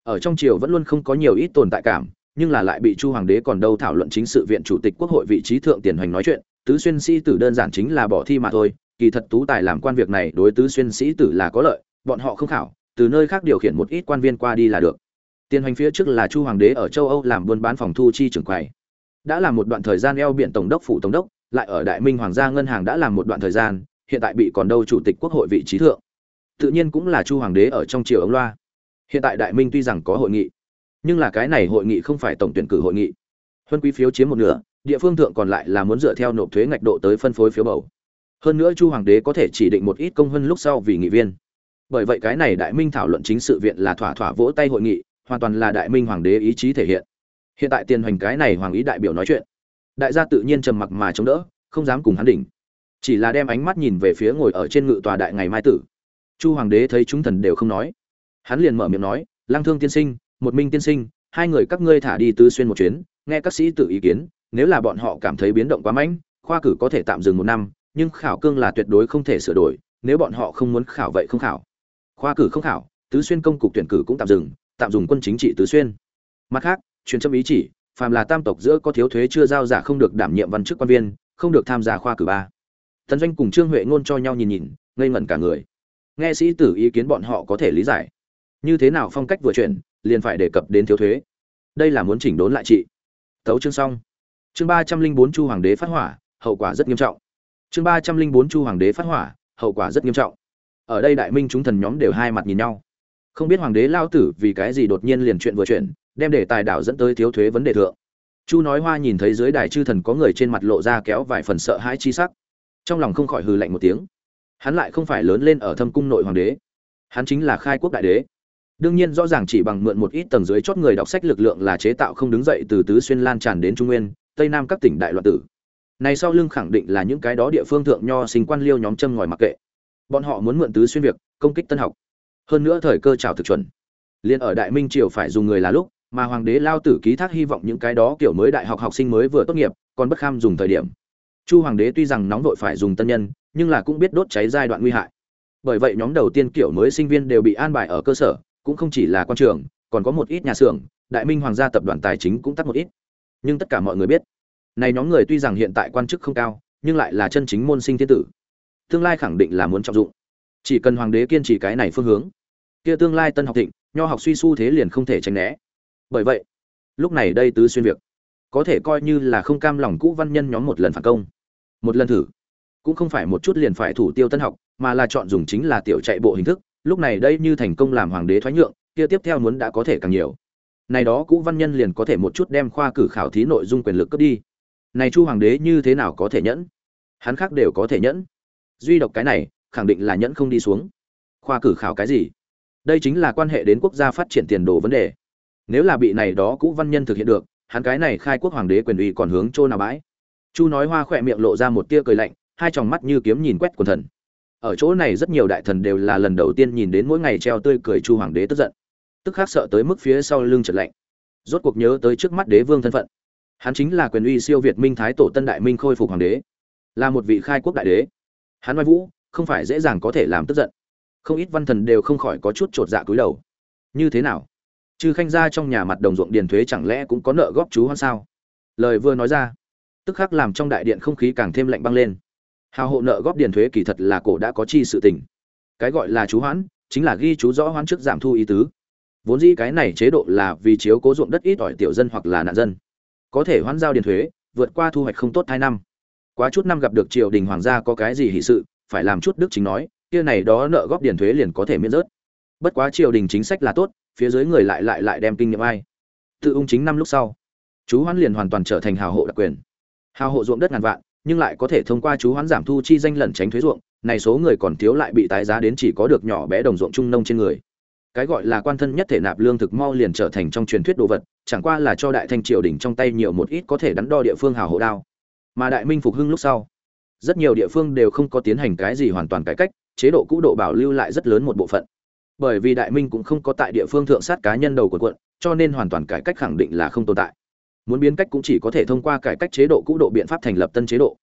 ở trong triều vẫn luôn không có nhiều ít tồn tại cảm, nhưng là lại bị chu hoàng đế còn đâu thảo luận chính sự viện chủ tịch quốc hội vị trí thượng tiền hoành nói chuyện, tứ xuyên sĩ tử đơn giản chính là bỏ thi mà thôi, kỳ thật tú tài làm quan việc này đối tứ xuyên sĩ tử là có lợi, bọn họ không khảo, từ nơi khác điều khiển một ít quan viên qua đi là được. Tiền hoành phía trước là chu hoàng đế ở châu âu làm buôn bán phòng thu chi trưởng quầy đã làm một đoạn thời gian eo biển tổng đốc phủ tổng đốc, lại ở đại minh hoàng gia ngân hàng đã làm một đoạn thời gian, hiện tại bị còn đâu chủ tịch quốc hội vị trí thượng. Tự nhiên cũng là chu hoàng đế ở trong triều ống loa. Hiện tại đại minh tuy rằng có hội nghị, nhưng là cái này hội nghị không phải tổng tuyển cử hội nghị. Huân quý phiếu chiếm một nửa, địa phương thượng còn lại là muốn dựa theo nộp thuế ngạch độ tới phân phối phiếu bầu. Hơn nữa chu hoàng đế có thể chỉ định một ít công hơn lúc sau vì nghị viên. Bởi vậy cái này đại minh thảo luận chính sự viện là thỏa thỏa vỗ tay hội nghị, hoàn toàn là đại minh hoàng đế ý chí thể hiện hiện tại tiền hoành cái này hoàng ý đại biểu nói chuyện. Đại gia tự nhiên trầm mặc mà chống đỡ, không dám cùng hắn đỉnh. Chỉ là đem ánh mắt nhìn về phía ngồi ở trên ngự tòa đại ngày mai tử. Chu hoàng đế thấy chúng thần đều không nói. Hắn liền mở miệng nói lang thương tiên sinh, một minh tiên sinh, hai người các ngươi thả đi tứ xuyên một chuyến, nghe các sĩ tự ý kiến, nếu là bọn họ cảm thấy biến động quá mạnh khoa cử có thể tạm dừng một năm, nhưng khảo cương là tuyệt đối không thể sửa đổi, nếu bọn họ không muốn khảo vậy không khảo. Khoa cử không khảo, tứ xuyên công cục tuyển cử cũng tạm dừng, tạm dùng quân chính trị tứ xuyên. Mặt khác truyền châm ý chỉ, phàm là tam tộc giữa có thiếu thuế chưa giao giả không được đảm nhiệm văn chức quan viên, không được tham gia khoa cử ba. Tần doanh cùng trương huệ ngôn cho nhau nhìn nhìn, ngây ngẩn cả người. Nghe sĩ tử ý kiến bọn họ có thể lý giải. Như thế nào phong cách vừa chuyển, liền phải đề cập đến thiếu thuế. Đây là muốn chỉnh đốn lại trị tấu chương xong. Chương ba trăm linh bốn chu hoàng đế phát hỏa, hậu quả rất nghiêm trọng. Chương ba trăm linh bốn chu hoàng đế phát hỏa, hậu quả rất nghiêm trọng. Ở đây đại minh chúng thần nhóm đều hai mặt nhìn nhau. Không biết hoàng đế lao tử vì cái gì đột nhiên liền chuyện vừa chuyển đem để tài đảo dẫn tới thiếu thuế vấn đề thượng. Chu nói hoa nhìn thấy dưới đài chư thần có người trên mặt lộ ra kéo vài phần sợ hãi chi sắc. Trong lòng không khỏi hừ lạnh một tiếng. Hắn lại không phải lớn lên ở thâm cung nội hoàng đế. Hắn chính là khai quốc đại đế. Đương nhiên rõ ràng chỉ bằng mượn một ít tầng dưới chót người đọc sách lực lượng là chế tạo không đứng dậy từ tứ xuyên lan tràn đến trung nguyên, tây nam các tỉnh đại loạn tử. Này sau lưng khẳng định là những cái đó địa phương thượng nho sinh quan liêu nhóm châm ngòi mặc kệ. Bọn họ muốn mượn tứ xuyên việc, công kích tân học. Hơn nữa thời cơ trào thực chuẩn. Liên ở đại minh triều phải dùng người là lúc mà hoàng đế lao tử ký thác hy vọng những cái đó kiểu mới đại học học sinh mới vừa tốt nghiệp, còn bất kham dùng thời điểm. Chu hoàng đế tuy rằng nóng vội phải dùng tân nhân, nhưng là cũng biết đốt cháy giai đoạn nguy hại. Bởi vậy nhóm đầu tiên kiểu mới sinh viên đều bị an bài ở cơ sở, cũng không chỉ là quan trường, còn có một ít nhà xưởng, đại minh hoàng gia tập đoàn tài chính cũng tắt một ít. Nhưng tất cả mọi người biết, này nhóm người tuy rằng hiện tại quan chức không cao, nhưng lại là chân chính môn sinh thiên tử. Tương lai khẳng định là muốn trọng dụng. Chỉ cần hoàng đế kiên trì cái này phương hướng, kia tương lai tân học thịnh, nho học suy su thế liền không thể tránh né bởi vậy, lúc này đây tứ xuyên việc, có thể coi như là không cam lòng cũ văn nhân nhóm một lần phản công. Một lần thử, cũng không phải một chút liền phải thủ tiêu tân học, mà là chọn dùng chính là tiểu chạy bộ hình thức, lúc này đây như thành công làm hoàng đế thoái nhượng, kia tiếp theo muốn đã có thể càng nhiều. Này đó cũ văn nhân liền có thể một chút đem khoa cử khảo thí nội dung quyền lực cướp đi. Này chu hoàng đế như thế nào có thể nhẫn? Hắn khác đều có thể nhẫn. Duy độc cái này, khẳng định là nhẫn không đi xuống. Khoa cử khảo cái gì? Đây chính là quan hệ đến quốc gia phát triển tiền đồ vấn đề nếu là bị này đó cũ văn nhân thực hiện được, hắn cái này khai quốc hoàng đế quyền uy còn hướng chỗ nào bãi? Chu nói hoa khỏe miệng lộ ra một tia cười lạnh, hai tròng mắt như kiếm nhìn quét quần thần. Ở chỗ này rất nhiều đại thần đều là lần đầu tiên nhìn đến mỗi ngày treo tươi cười chu hoàng đế tức giận. Tức khắc sợ tới mức phía sau lưng trật lạnh. Rốt cuộc nhớ tới trước mắt đế vương thân phận. Hắn chính là quyền uy siêu việt minh thái tổ tân đại minh khôi phục hoàng đế. Là một vị khai quốc đại đế. Hắn oai vũ, không phải dễ dàng có thể làm tức giận. Không ít văn thần đều không khỏi có chút chột dạ cúi đầu. Như thế nào? Chư khanh gia trong nhà mặt đồng ruộng điền thuế chẳng lẽ cũng có nợ góp chú hoan sao? Lời vừa nói ra, tức khắc làm trong đại điện không khí càng thêm lạnh băng lên. Hào hộ nợ góp điền thuế kỳ thật là cổ đã có chi sự tình. Cái gọi là chú hoãn, chính là ghi chú rõ hoãn trước giảm thu ý tứ. Vốn dĩ cái này chế độ là vì chiếu cố ruộng đất ít ỏi tiểu dân hoặc là nạn dân. Có thể hoãn giao điền thuế, vượt qua thu hoạch không tốt hai năm. Quá chút năm gặp được triều đình hoàng gia có cái gì hỷ sự, phải làm chút đức chính nói, kia này đó nợ góp điền thuế liền có thể miễn rớt. Bất quá triều đình chính sách là tốt phía dưới người lại lại lại đem kinh nghiệm ai. Tự ung chính năm lúc sau, chú hoán liền hoàn toàn trở thành hào hộ đặc quyền. Hào hộ ruộng đất ngàn vạn, nhưng lại có thể thông qua chú hoán giảm thu chi danh lẩn tránh thuế ruộng, này số người còn thiếu lại bị tái giá đến chỉ có được nhỏ bé đồng ruộng trung nông trên người. Cái gọi là quan thân nhất thể nạp lương thực mau liền trở thành trong truyền thuyết đồ vật, chẳng qua là cho đại thanh triều đình trong tay nhiều một ít có thể đắn đo địa phương hào hộ đao. Mà đại minh phục hưng lúc sau, rất nhiều địa phương đều không có tiến hành cái gì hoàn toàn cải cách, chế độ cũ độ bảo lưu lại rất lớn một bộ phận bởi vì đại minh cũng không có tại địa phương thượng sát cá nhân đầu của quận, cho nên hoàn toàn cải cách khẳng định là không tồn tại. Muốn biến cách cũng chỉ có thể thông qua cải cách chế độ cũ độ biện pháp thành lập tân chế độ.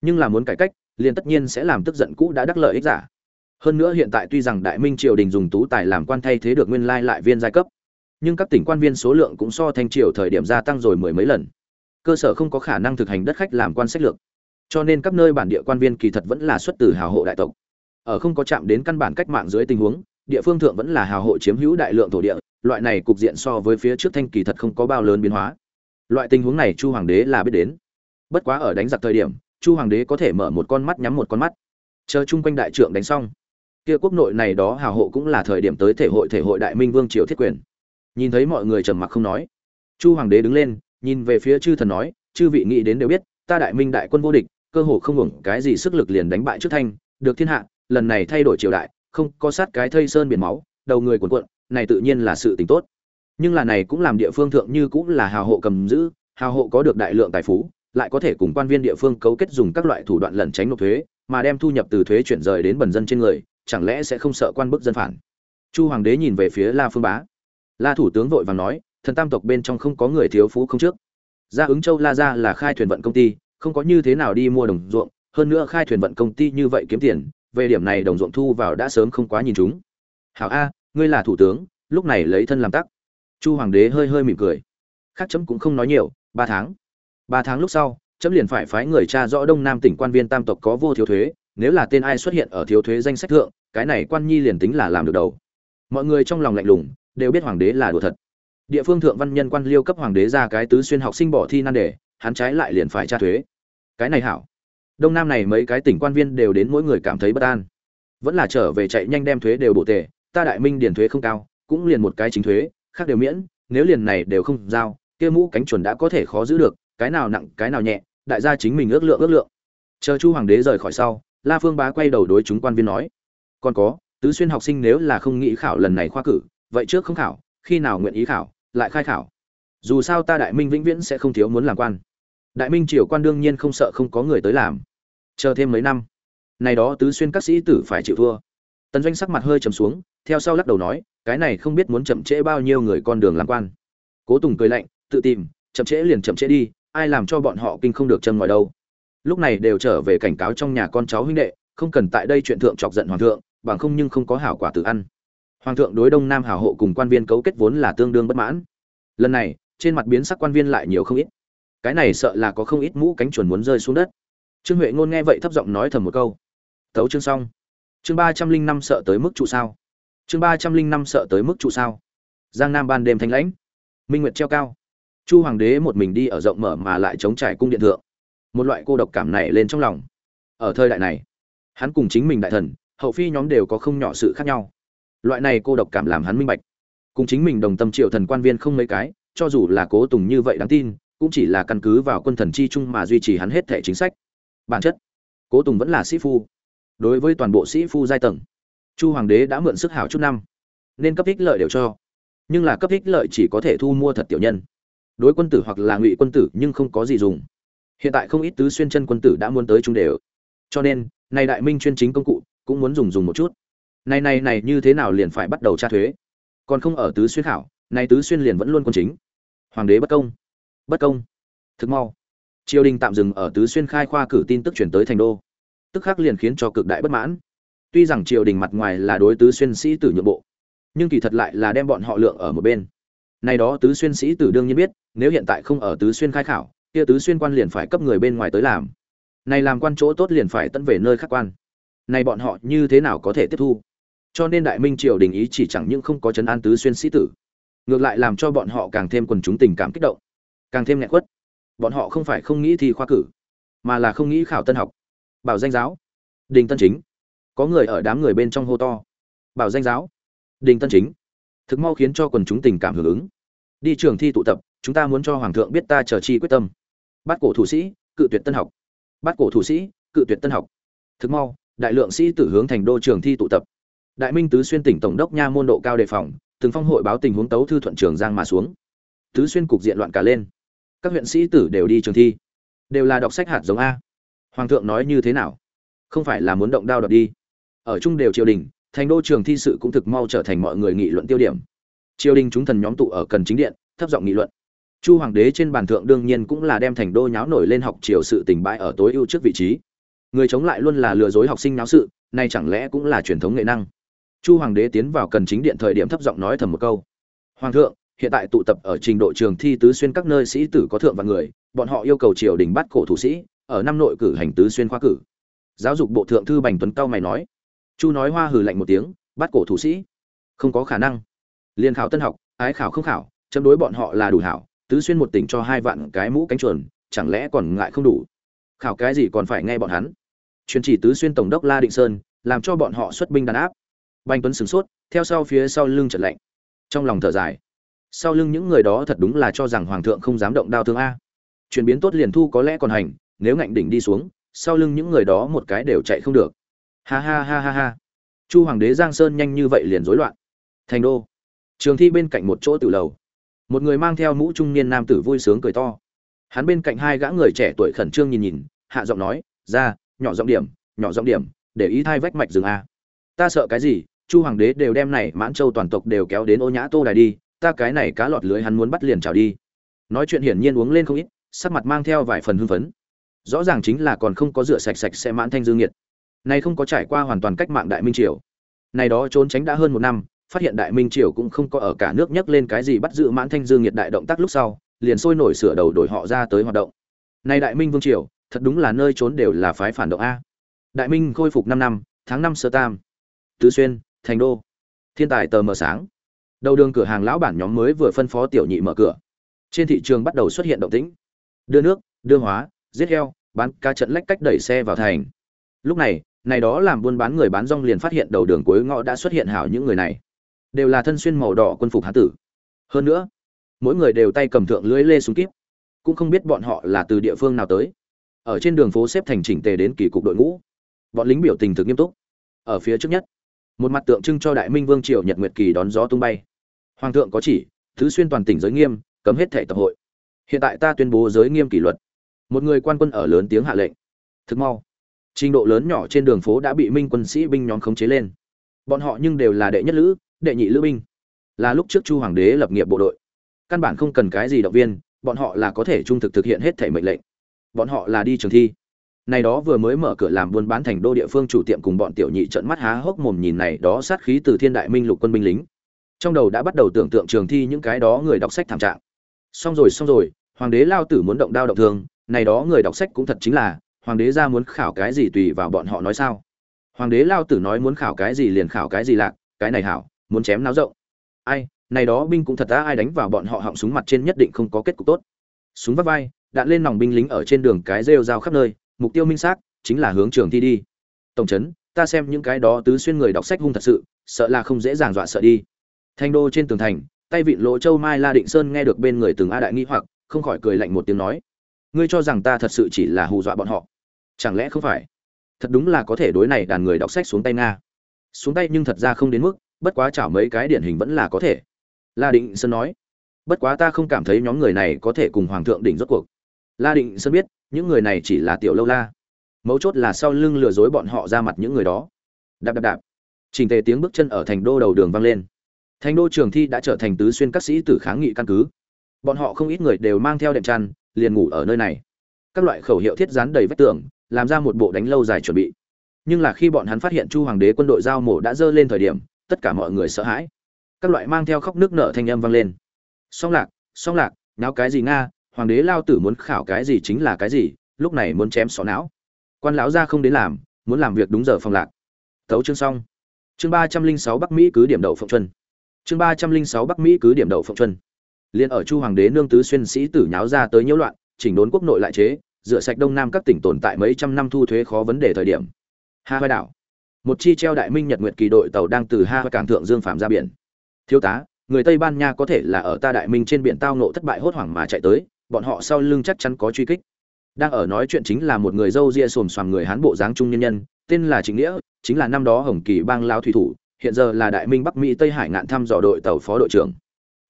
Nhưng là muốn cải cách, liền tất nhiên sẽ làm tức giận cũ đã đắc lợi ích giả. Hơn nữa hiện tại tuy rằng đại minh triều đình dùng tú tài làm quan thay thế được nguyên lai lại viên giai cấp, nhưng các tỉnh quan viên số lượng cũng so thanh triều thời điểm gia tăng rồi mười mấy lần. Cơ sở không có khả năng thực hành đất khách làm quan sách lược. Cho nên các nơi bản địa quan viên kỳ thật vẫn là xuất từ hào hộ đại tộc. Ở không có chạm đến căn bản cách mạng dưới tình huống địa phương thượng vẫn là hào hộ chiếm hữu đại lượng thổ địa, loại này cục diện so với phía trước thanh kỳ thật không có bao lớn biến hóa. Loại tình huống này chu hoàng đế là biết đến. Bất quá ở đánh giặc thời điểm, chu hoàng đế có thể mở một con mắt nhắm một con mắt. Chờ chung quanh đại trượng đánh xong, kia quốc nội này đó hào hộ cũng là thời điểm tới thể hội thể hội đại minh vương triều thiết quyền. Nhìn thấy mọi người trầm mặc không nói, chu hoàng đế đứng lên, nhìn về phía chư thần nói, chư vị nghĩ đến đều biết, ta đại minh đại quân vô địch, cơ hồ không hưởng cái gì sức lực liền đánh bại trước thanh, được thiên hạ, lần này thay đổi triều đại không có sát cái thây sơn biển máu, đầu người cuộn cuộn, này tự nhiên là sự tình tốt. Nhưng là này cũng làm địa phương thượng như cũng là hào hộ cầm giữ, hào hộ có được đại lượng tài phú, lại có thể cùng quan viên địa phương cấu kết dùng các loại thủ đoạn lẩn tránh nộp thuế, mà đem thu nhập từ thuế chuyển rời đến bần dân trên người, chẳng lẽ sẽ không sợ quan bức dân phản? Chu hoàng đế nhìn về phía la phương bá. La thủ tướng vội vàng nói, thần tam tộc bên trong không có người thiếu phú không trước. Gia ứng châu la gia là khai thuyền vận công ty, không có như thế nào đi mua đồng ruộng, hơn nữa khai thuyền vận công ty như vậy kiếm tiền về điểm này đồng ruộng thu vào đã sớm không quá nhìn chúng. Hảo a, ngươi là thủ tướng, lúc này lấy thân làm tắc. Chu hoàng đế hơi hơi mỉm cười. Khác chấm cũng không nói nhiều, ba tháng. Ba tháng lúc sau, chấm liền phải phái người cha rõ đông nam tỉnh quan viên tam tộc có vô thiếu thuế, nếu là tên ai xuất hiện ở thiếu thuế danh sách thượng, cái này quan nhi liền tính là làm được đầu. Mọi người trong lòng lạnh lùng, đều biết hoàng đế là đùa thật. Địa phương thượng văn nhân quan liêu cấp hoàng đế ra cái tứ xuyên học sinh bỏ thi nan đề, hắn trái lại liền phải tra thuế. Cái này hảo đông nam này mấy cái tỉnh quan viên đều đến mỗi người cảm thấy bất an. Vẫn là trở về chạy nhanh đem thuế đều bổ tề, ta đại minh điền thuế không cao, cũng liền một cái chính thuế, khác đều miễn, nếu liền này đều không giao, kia mũ cánh chuẩn đã có thể khó giữ được, cái nào nặng, cái nào nhẹ, đại gia chính mình ước lượng ước lượng. Chờ chu hoàng đế rời khỏi sau, la phương bá quay đầu đối chúng quan viên nói, còn có, tứ xuyên học sinh nếu là không nghĩ khảo lần này khoa cử, vậy trước không khảo, khi nào nguyện ý khảo, lại khai khảo. Dù sao ta đại minh vĩnh viễn sẽ không thiếu muốn làm quan. Đại minh triều quan đương nhiên không sợ không có người tới làm chờ thêm mấy năm. Này đó tứ xuyên các sĩ tử phải chịu thua. Tần doanh sắc mặt hơi trầm xuống, theo sau lắc đầu nói, cái này không biết muốn chậm trễ bao nhiêu người con đường làm quan. Cố tùng cười lạnh, tự tìm, chậm trễ liền chậm trễ đi, ai làm cho bọn họ kinh không được châm ngòi đâu. Lúc này đều trở về cảnh cáo trong nhà con cháu huynh đệ, không cần tại đây chuyện thượng chọc giận hoàng thượng, bằng không nhưng không có hảo quả tự ăn. Hoàng thượng đối đông nam hảo hộ cùng quan viên cấu kết vốn là tương đương bất mãn. Lần này, trên mặt biến sắc quan viên lại nhiều không ít. Cái này sợ là có không ít mũ cánh chuồn muốn rơi xuống đất trương huệ ngôn nghe vậy thấp giọng nói thầm một câu. Thấu chương xong. Chương ba trăm linh năm sợ tới mức trụ sao? Chương ba trăm linh năm sợ tới mức trụ sao? Giang nam ban đêm thanh lãnh. Minh nguyệt treo cao. Chu hoàng đế một mình đi ở rộng mở mà lại chống trải cung điện thượng. Một loại cô độc cảm này lên trong lòng. Ở thời đại này, hắn cùng chính mình đại thần, hậu phi nhóm đều có không nhỏ sự khác nhau. Loại này cô độc cảm làm hắn minh bạch. Cùng chính mình đồng tâm triệu thần quan viên không mấy cái, cho dù là cố tùng như vậy đáng tin, cũng chỉ là căn cứ vào quân thần chi chung mà duy trì hắn hết thể chính sách bản chất. Cố tùng vẫn là sĩ phu. Đối với toàn bộ sĩ phu giai tầng, chu hoàng đế đã mượn sức hảo chút năm, nên cấp ích lợi đều cho. Nhưng là cấp ích lợi chỉ có thể thu mua thật tiểu nhân. Đối quân tử hoặc là ngụy quân tử nhưng không có gì dùng. Hiện tại không ít tứ xuyên chân quân tử đã muốn tới trung đều. Cho nên, này đại minh chuyên chính công cụ cũng muốn dùng dùng một chút. Này này này như thế nào liền phải bắt đầu tra thuế? Còn không ở tứ xuyên khảo, này tứ xuyên liền vẫn luôn quân chính. Hoàng đế bất công. Bất công. Thực mau triều đình tạm dừng ở tứ xuyên khai khoa cử tin tức chuyển tới thành đô. Tức khắc liền khiến cho cực đại bất mãn. Tuy rằng triều đình mặt ngoài là đối tứ xuyên sĩ tử nhượng bộ, nhưng kỳ thật lại là đem bọn họ lượng ở một bên. Này đó tứ xuyên sĩ tử đương nhiên biết, nếu hiện tại không ở tứ xuyên khai khảo, kia tứ xuyên quan liền phải cấp người bên ngoài tới làm. Này làm quan chỗ tốt liền phải tận về nơi khác quan. Này bọn họ như thế nào có thể tiếp thu? Cho nên đại minh triều đình ý chỉ chẳng những không có chấn an tứ xuyên sĩ tử, ngược lại làm cho bọn họ càng thêm quần chúng tình cảm kích động, càng thêm nghẹn quất bọn họ không phải không nghĩ thi khoa cử, mà là không nghĩ khảo tân học. Bảo danh giáo, đình tân chính. Có người ở đám người bên trong hô to. Bảo danh giáo, đình tân chính. Thực mau khiến cho quần chúng tình cảm hưởng ứng. Đi trường thi tụ tập, chúng ta muốn cho hoàng thượng biết ta chờ chi quyết tâm. Bắt cổ thủ sĩ, cự tuyệt tân học. Bắt cổ thủ sĩ, cự tuyệt tân học. Thực mau, đại lượng sĩ tử hướng thành đô trường thi tụ tập. Đại minh tứ xuyên tỉnh tổng đốc nha môn độ cao đề phòng, từng phong hội báo tình huống tấu thư thuận trường giang mà xuống. Tứ xuyên cục diện loạn cả lên các huyện sĩ tử đều đi trường thi. Đều là đọc sách hạt giống a. Hoàng thượng nói như thế nào? Không phải là muốn động đao đập đi. Ở chung đều triều đình, thành đô trường thi sự cũng thực mau trở thành mọi người nghị luận tiêu điểm. Triều đình chúng thần nhóm tụ ở cần chính điện, thấp giọng nghị luận. Chu hoàng đế trên bàn thượng đương nhiên cũng là đem thành đô nháo nổi lên học triều sự tình bãi ở tối ưu trước vị trí. Người chống lại luôn là lừa dối học sinh náo sự, nay chẳng lẽ cũng là truyền thống nghệ năng? Chu hoàng đế tiến vào cần chính điện thời điểm thấp giọng nói thầm một câu. Hoàng thượng hiện tại tụ tập ở trình độ trường thi tứ xuyên các nơi sĩ tử có thượng và người, bọn họ yêu cầu triều đình bắt cổ thủ sĩ, ở năm nội cử hành tứ xuyên khoa cử. Giáo dục bộ thượng thư bành tuấn cao mày nói. Chu nói hoa hừ lạnh một tiếng, bắt cổ thủ sĩ. Không có khả năng. Liên khảo tân học, ái khảo không khảo, chấm đối bọn họ là đủ hảo, tứ xuyên một tỉnh cho hai vạn cái mũ cánh chuồn, chẳng lẽ còn ngại không đủ? Khảo cái gì còn phải nghe bọn hắn. Truyền chỉ tứ xuyên tổng đốc la định sơn, làm cho bọn họ xuất binh đàn áp. Bành tuấn sửng sốt, theo sau phía sau lưng chợt lạnh. Trong lòng thở dài sau lưng những người đó thật đúng là cho rằng hoàng thượng không dám động đao thương a. Chuyển biến tốt liền thu có lẽ còn hành, nếu ngạnh đỉnh đi xuống, sau lưng những người đó một cái đều chạy không được. Ha ha ha ha ha. Chu hoàng đế giang sơn nhanh như vậy liền rối loạn. Thành đô. Trường thi bên cạnh một chỗ tử lầu. Một người mang theo mũ trung niên nam tử vui sướng cười to. Hắn bên cạnh hai gã người trẻ tuổi khẩn trương nhìn nhìn, hạ giọng nói, ra, nhỏ giọng điểm, nhỏ giọng điểm, để ý thai vách mạch rừng a. Ta sợ cái gì? Chu hoàng đế đều đem này mãn châu toàn tộc đều kéo đến ô nhã tô đài đi ta cái này cá lọt lưới hắn muốn bắt liền trào đi. Nói chuyện hiển nhiên uống lên không ít, sắc mặt mang theo vài phần hưng phấn. Rõ ràng chính là còn không có rửa sạch sạch sẽ mãn thanh dương nhiệt. Này không có trải qua hoàn toàn cách mạng đại minh triều. Này đó trốn tránh đã hơn một năm, phát hiện đại minh triều cũng không có ở cả nước nhắc lên cái gì bắt giữ mãn thanh dương nhiệt đại động tác lúc sau, liền sôi nổi sửa đầu đổi họ ra tới hoạt động. Này đại minh vương triều, thật đúng là nơi trốn đều là phái phản động a. Đại minh khôi phục năm năm, tháng năm sơ tam. Tứ xuyên, thành đô. Thiên tài tờ mờ sáng đầu đường cửa hàng lão bản nhóm mới vừa phân phó tiểu nhị mở cửa. Trên thị trường bắt đầu xuất hiện động tĩnh. Đưa nước, đưa hóa, giết heo, bán ca trận lách cách đẩy xe vào thành. Lúc này này đó làm buôn bán người bán rong liền phát hiện đầu đường cuối ngõ đã xuất hiện hảo những người này. Đều là thân xuyên màu đỏ quân phục hán tử. Hơn nữa, mỗi người đều tay cầm thượng lưới lê súng kíp. Cũng không biết bọn họ là từ địa phương nào tới. Ở trên đường phố xếp thành chỉnh tề đến kỳ cục đội ngũ. Bọn lính biểu tình thực nghiêm túc. Ở phía trước nhất, một mặt tượng trưng cho đại minh vương triều nhật nguyệt kỳ đón gió tung bay hoàng thượng có chỉ, thứ xuyên toàn tỉnh giới nghiêm, cấm hết thể tập hội. Hiện tại ta tuyên bố giới nghiêm kỷ luật. Một người quan quân ở lớn tiếng hạ lệnh. Thực mau. Trình độ lớn nhỏ trên đường phố đã bị minh quân sĩ binh nhóm khống chế lên. Bọn họ nhưng đều là đệ nhất lữ, đệ nhị lữ binh. Là lúc trước chu hoàng đế lập nghiệp bộ đội. Căn bản không cần cái gì động viên, bọn họ là có thể trung thực thực hiện hết thể mệnh lệnh. Bọn họ là đi trường thi. Này đó vừa mới mở cửa làm buôn bán thành đô địa phương chủ tiệm cùng bọn tiểu nhị trợn mắt há hốc mồm nhìn này đó sát khí từ thiên đại minh lục quân binh lính trong đầu đã bắt đầu tưởng tượng trường thi những cái đó người đọc sách thảm trạng. Xong rồi xong rồi, hoàng đế lao tử muốn động đao động thương, này đó người đọc sách cũng thật chính là, hoàng đế ra muốn khảo cái gì tùy vào bọn họ nói sao? Hoàng đế lao tử nói muốn khảo cái gì liền khảo cái gì lạc, cái này hảo, muốn chém náo rộng. Ai, này đó binh cũng thật đã ai đánh vào bọn họ họng súng mặt trên nhất định không có kết cục tốt. Súng vắt vai, đạn lên nòng binh lính ở trên đường cái rêu rao khắp nơi, mục tiêu minh xác chính là hướng trường thi đi. Tổng trấn ta xem những cái đó tứ xuyên người đọc sách hung thật sự, sợ là không dễ dàng dọa sợ đi thanh đô trên tường thành, tay vịn lỗ châu mai la định sơn nghe được bên người từng a đại nghi hoặc, không khỏi cười lạnh một tiếng nói. Ngươi cho rằng ta thật sự chỉ là hù dọa bọn họ? Chẳng lẽ không phải? Thật đúng là có thể đối này đàn người đọc sách xuống tay nga. Xuống tay nhưng thật ra không đến mức, bất quá chảo mấy cái điển hình vẫn là có thể. La định sơn nói. Bất quá ta không cảm thấy nhóm người này có thể cùng hoàng thượng đỉnh rốt cuộc. La định sơn biết, những người này chỉ là tiểu lâu la. Mấu chốt là sau lưng lừa dối bọn họ ra mặt những người đó. Đạp đạp đạp. Trình tề tiếng bước chân ở thành đô đầu đường vang lên thành đô trường thi đã trở thành tứ xuyên các sĩ tử kháng nghị căn cứ. Bọn họ không ít người đều mang theo đệm chăn, liền ngủ ở nơi này. Các loại khẩu hiệu thiết dán đầy vách tường, làm ra một bộ đánh lâu dài chuẩn bị. Nhưng là khi bọn hắn phát hiện chu hoàng đế quân đội giao mổ đã dơ lên thời điểm, tất cả mọi người sợ hãi. Các loại mang theo khóc nước nợ thanh âm vang lên. Song lạc song lạc náo cái gì nga? Hoàng đế lao tử muốn khảo cái gì chính là cái gì, lúc này muốn chém xó não. Quan lão ra không đến làm, muốn làm việc đúng giờ phòng lạc. Tấu chương xong. Chương ba trăm linh sáu bắc mỹ cứ điểm đậu phong chuẩn chương ba trăm linh sáu bắc mỹ cứ điểm đậu phộng chân liên ở chu hoàng đế nương tứ xuyên sĩ tử nháo ra tới nhiễu loạn, chỉnh đốn quốc nội lại chế, rửa sạch đông nam các tỉnh tồn tại mấy trăm năm thu thuế khó vấn đề thời điểm. Ha vai đảo. Một chi treo đại minh nhật nguyệt kỳ đội tàu đang từ ha vai cảng thượng dương phạm ra biển. Thiếu tá, người tây ban nha có thể là ở ta đại minh trên biển tao nộ thất bại hốt hoảng mà chạy tới, bọn họ sau lưng chắc chắn có truy kích. Đang ở nói chuyện chính là một người dâu ria xồm xoàm người hán bộ dáng trung nhân nhân, tên là chính nghĩa, chính là năm đó hồng kỳ bang lao thủy thủ hiện giờ là đại minh bắc mỹ tây hải ngạn thăm dò đội tàu phó đội trưởng.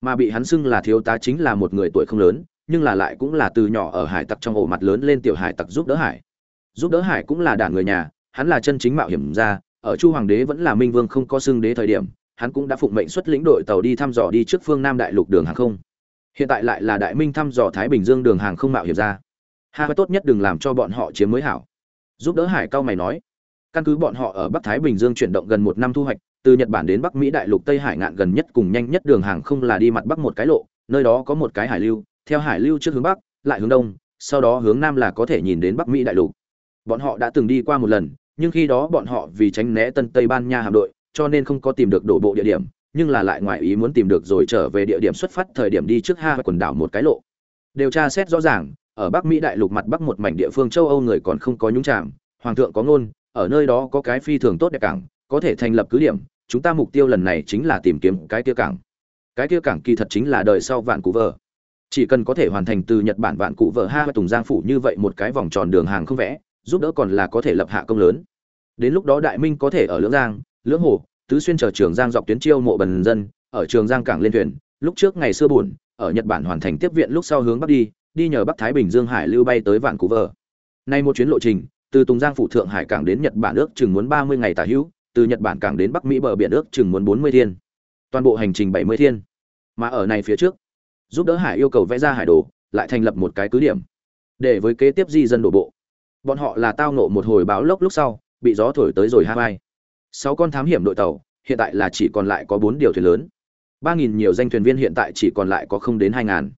Mà bị hắn xưng là thiếu tá chính là một người tuổi không lớn, nhưng là lại cũng là từ nhỏ ở hải tặc trong ổ mặt lớn lên tiểu hải tặc giúp đỡ hải. Giúp đỡ hải cũng là đảng người nhà, hắn là chân chính mạo hiểm ra, ở chu hoàng đế vẫn là minh vương không có xưng đế thời điểm, hắn cũng đã phụng mệnh xuất lĩnh đội tàu đi thăm dò đi trước phương nam đại lục đường hàng không. Hiện tại lại là đại minh thăm dò thái bình dương đường hàng không mạo hiểm ra. Ha, tốt nhất đừng làm cho bọn họ chiếm mới hảo. Giúp đỡ hải cao mày nói. Căn cứ bọn họ ở bắc thái bình dương chuyển động gần một năm thu hoạch từ nhật bản đến bắc mỹ đại lục tây hải ngạn gần nhất cùng nhanh nhất đường hàng không là đi mặt bắc một cái lộ, nơi đó có một cái hải lưu, theo hải lưu trước hướng bắc, lại hướng đông, sau đó hướng nam là có thể nhìn đến bắc mỹ đại lục. Bọn họ đã từng đi qua một lần, nhưng khi đó bọn họ vì tránh né tân tây ban nha hạm đội, cho nên không có tìm được đổ bộ địa điểm, nhưng là lại ngoài ý muốn tìm được rồi trở về địa điểm xuất phát thời điểm đi trước ha quần đảo một cái lộ. Điều tra xét rõ ràng, ở bắc mỹ đại lục mặt bắc một mảnh địa phương châu âu người còn không có nhúng chạm hoàng thượng có ngôn, ở nơi đó có cái phi thường tốt đẹp cảng, có thể thành lập cứ điểm chúng ta mục tiêu lần này chính là tìm kiếm cái kia cảng. Cái kia cảng kỳ thật chính là đời sau vạn cụ vợ. Chỉ cần có thể hoàn thành từ nhật bản vạn cụ vợ ha và tùng giang phủ như vậy một cái vòng tròn đường hàng không vẽ, giúp đỡ còn là có thể lập hạ công lớn. Đến lúc đó đại minh có thể ở lưỡng giang, lưỡng hồ, tứ xuyên chờ trường giang dọc tuyến chiêu mộ bần dân, ở trường giang cảng lên thuyền, lúc trước ngày xưa buồn, ở nhật bản hoàn thành tiếp viện lúc sau hướng bắc đi đi nhờ bắc thái bình dương hải lưu bay tới vạn cụ vợ. Nay một chuyến lộ trình, từ tùng giang phủ thượng hải cảng đến nhật bản ước chừng muốn ba mươi ngày tả hữu từ nhật bản cảng đến bắc mỹ bờ biển ước chừng muốn bốn mươi thiên. Toàn bộ hành trình bảy mươi thiên. Mà ở này phía trước giúp đỡ hải yêu cầu vẽ ra hải đồ lại thành lập một cái cứ điểm. Để với kế tiếp di dân đổ bộ. Bọn họ là tao ngộ một hồi báo lốc lúc sau bị gió thổi tới rồi Hawaii, sáu con thám hiểm đội tàu hiện tại là chỉ còn lại có bốn điều thuyền lớn. Ba nghìn nhiều danh thuyền viên hiện tại chỉ còn lại có không đến hai ngàn.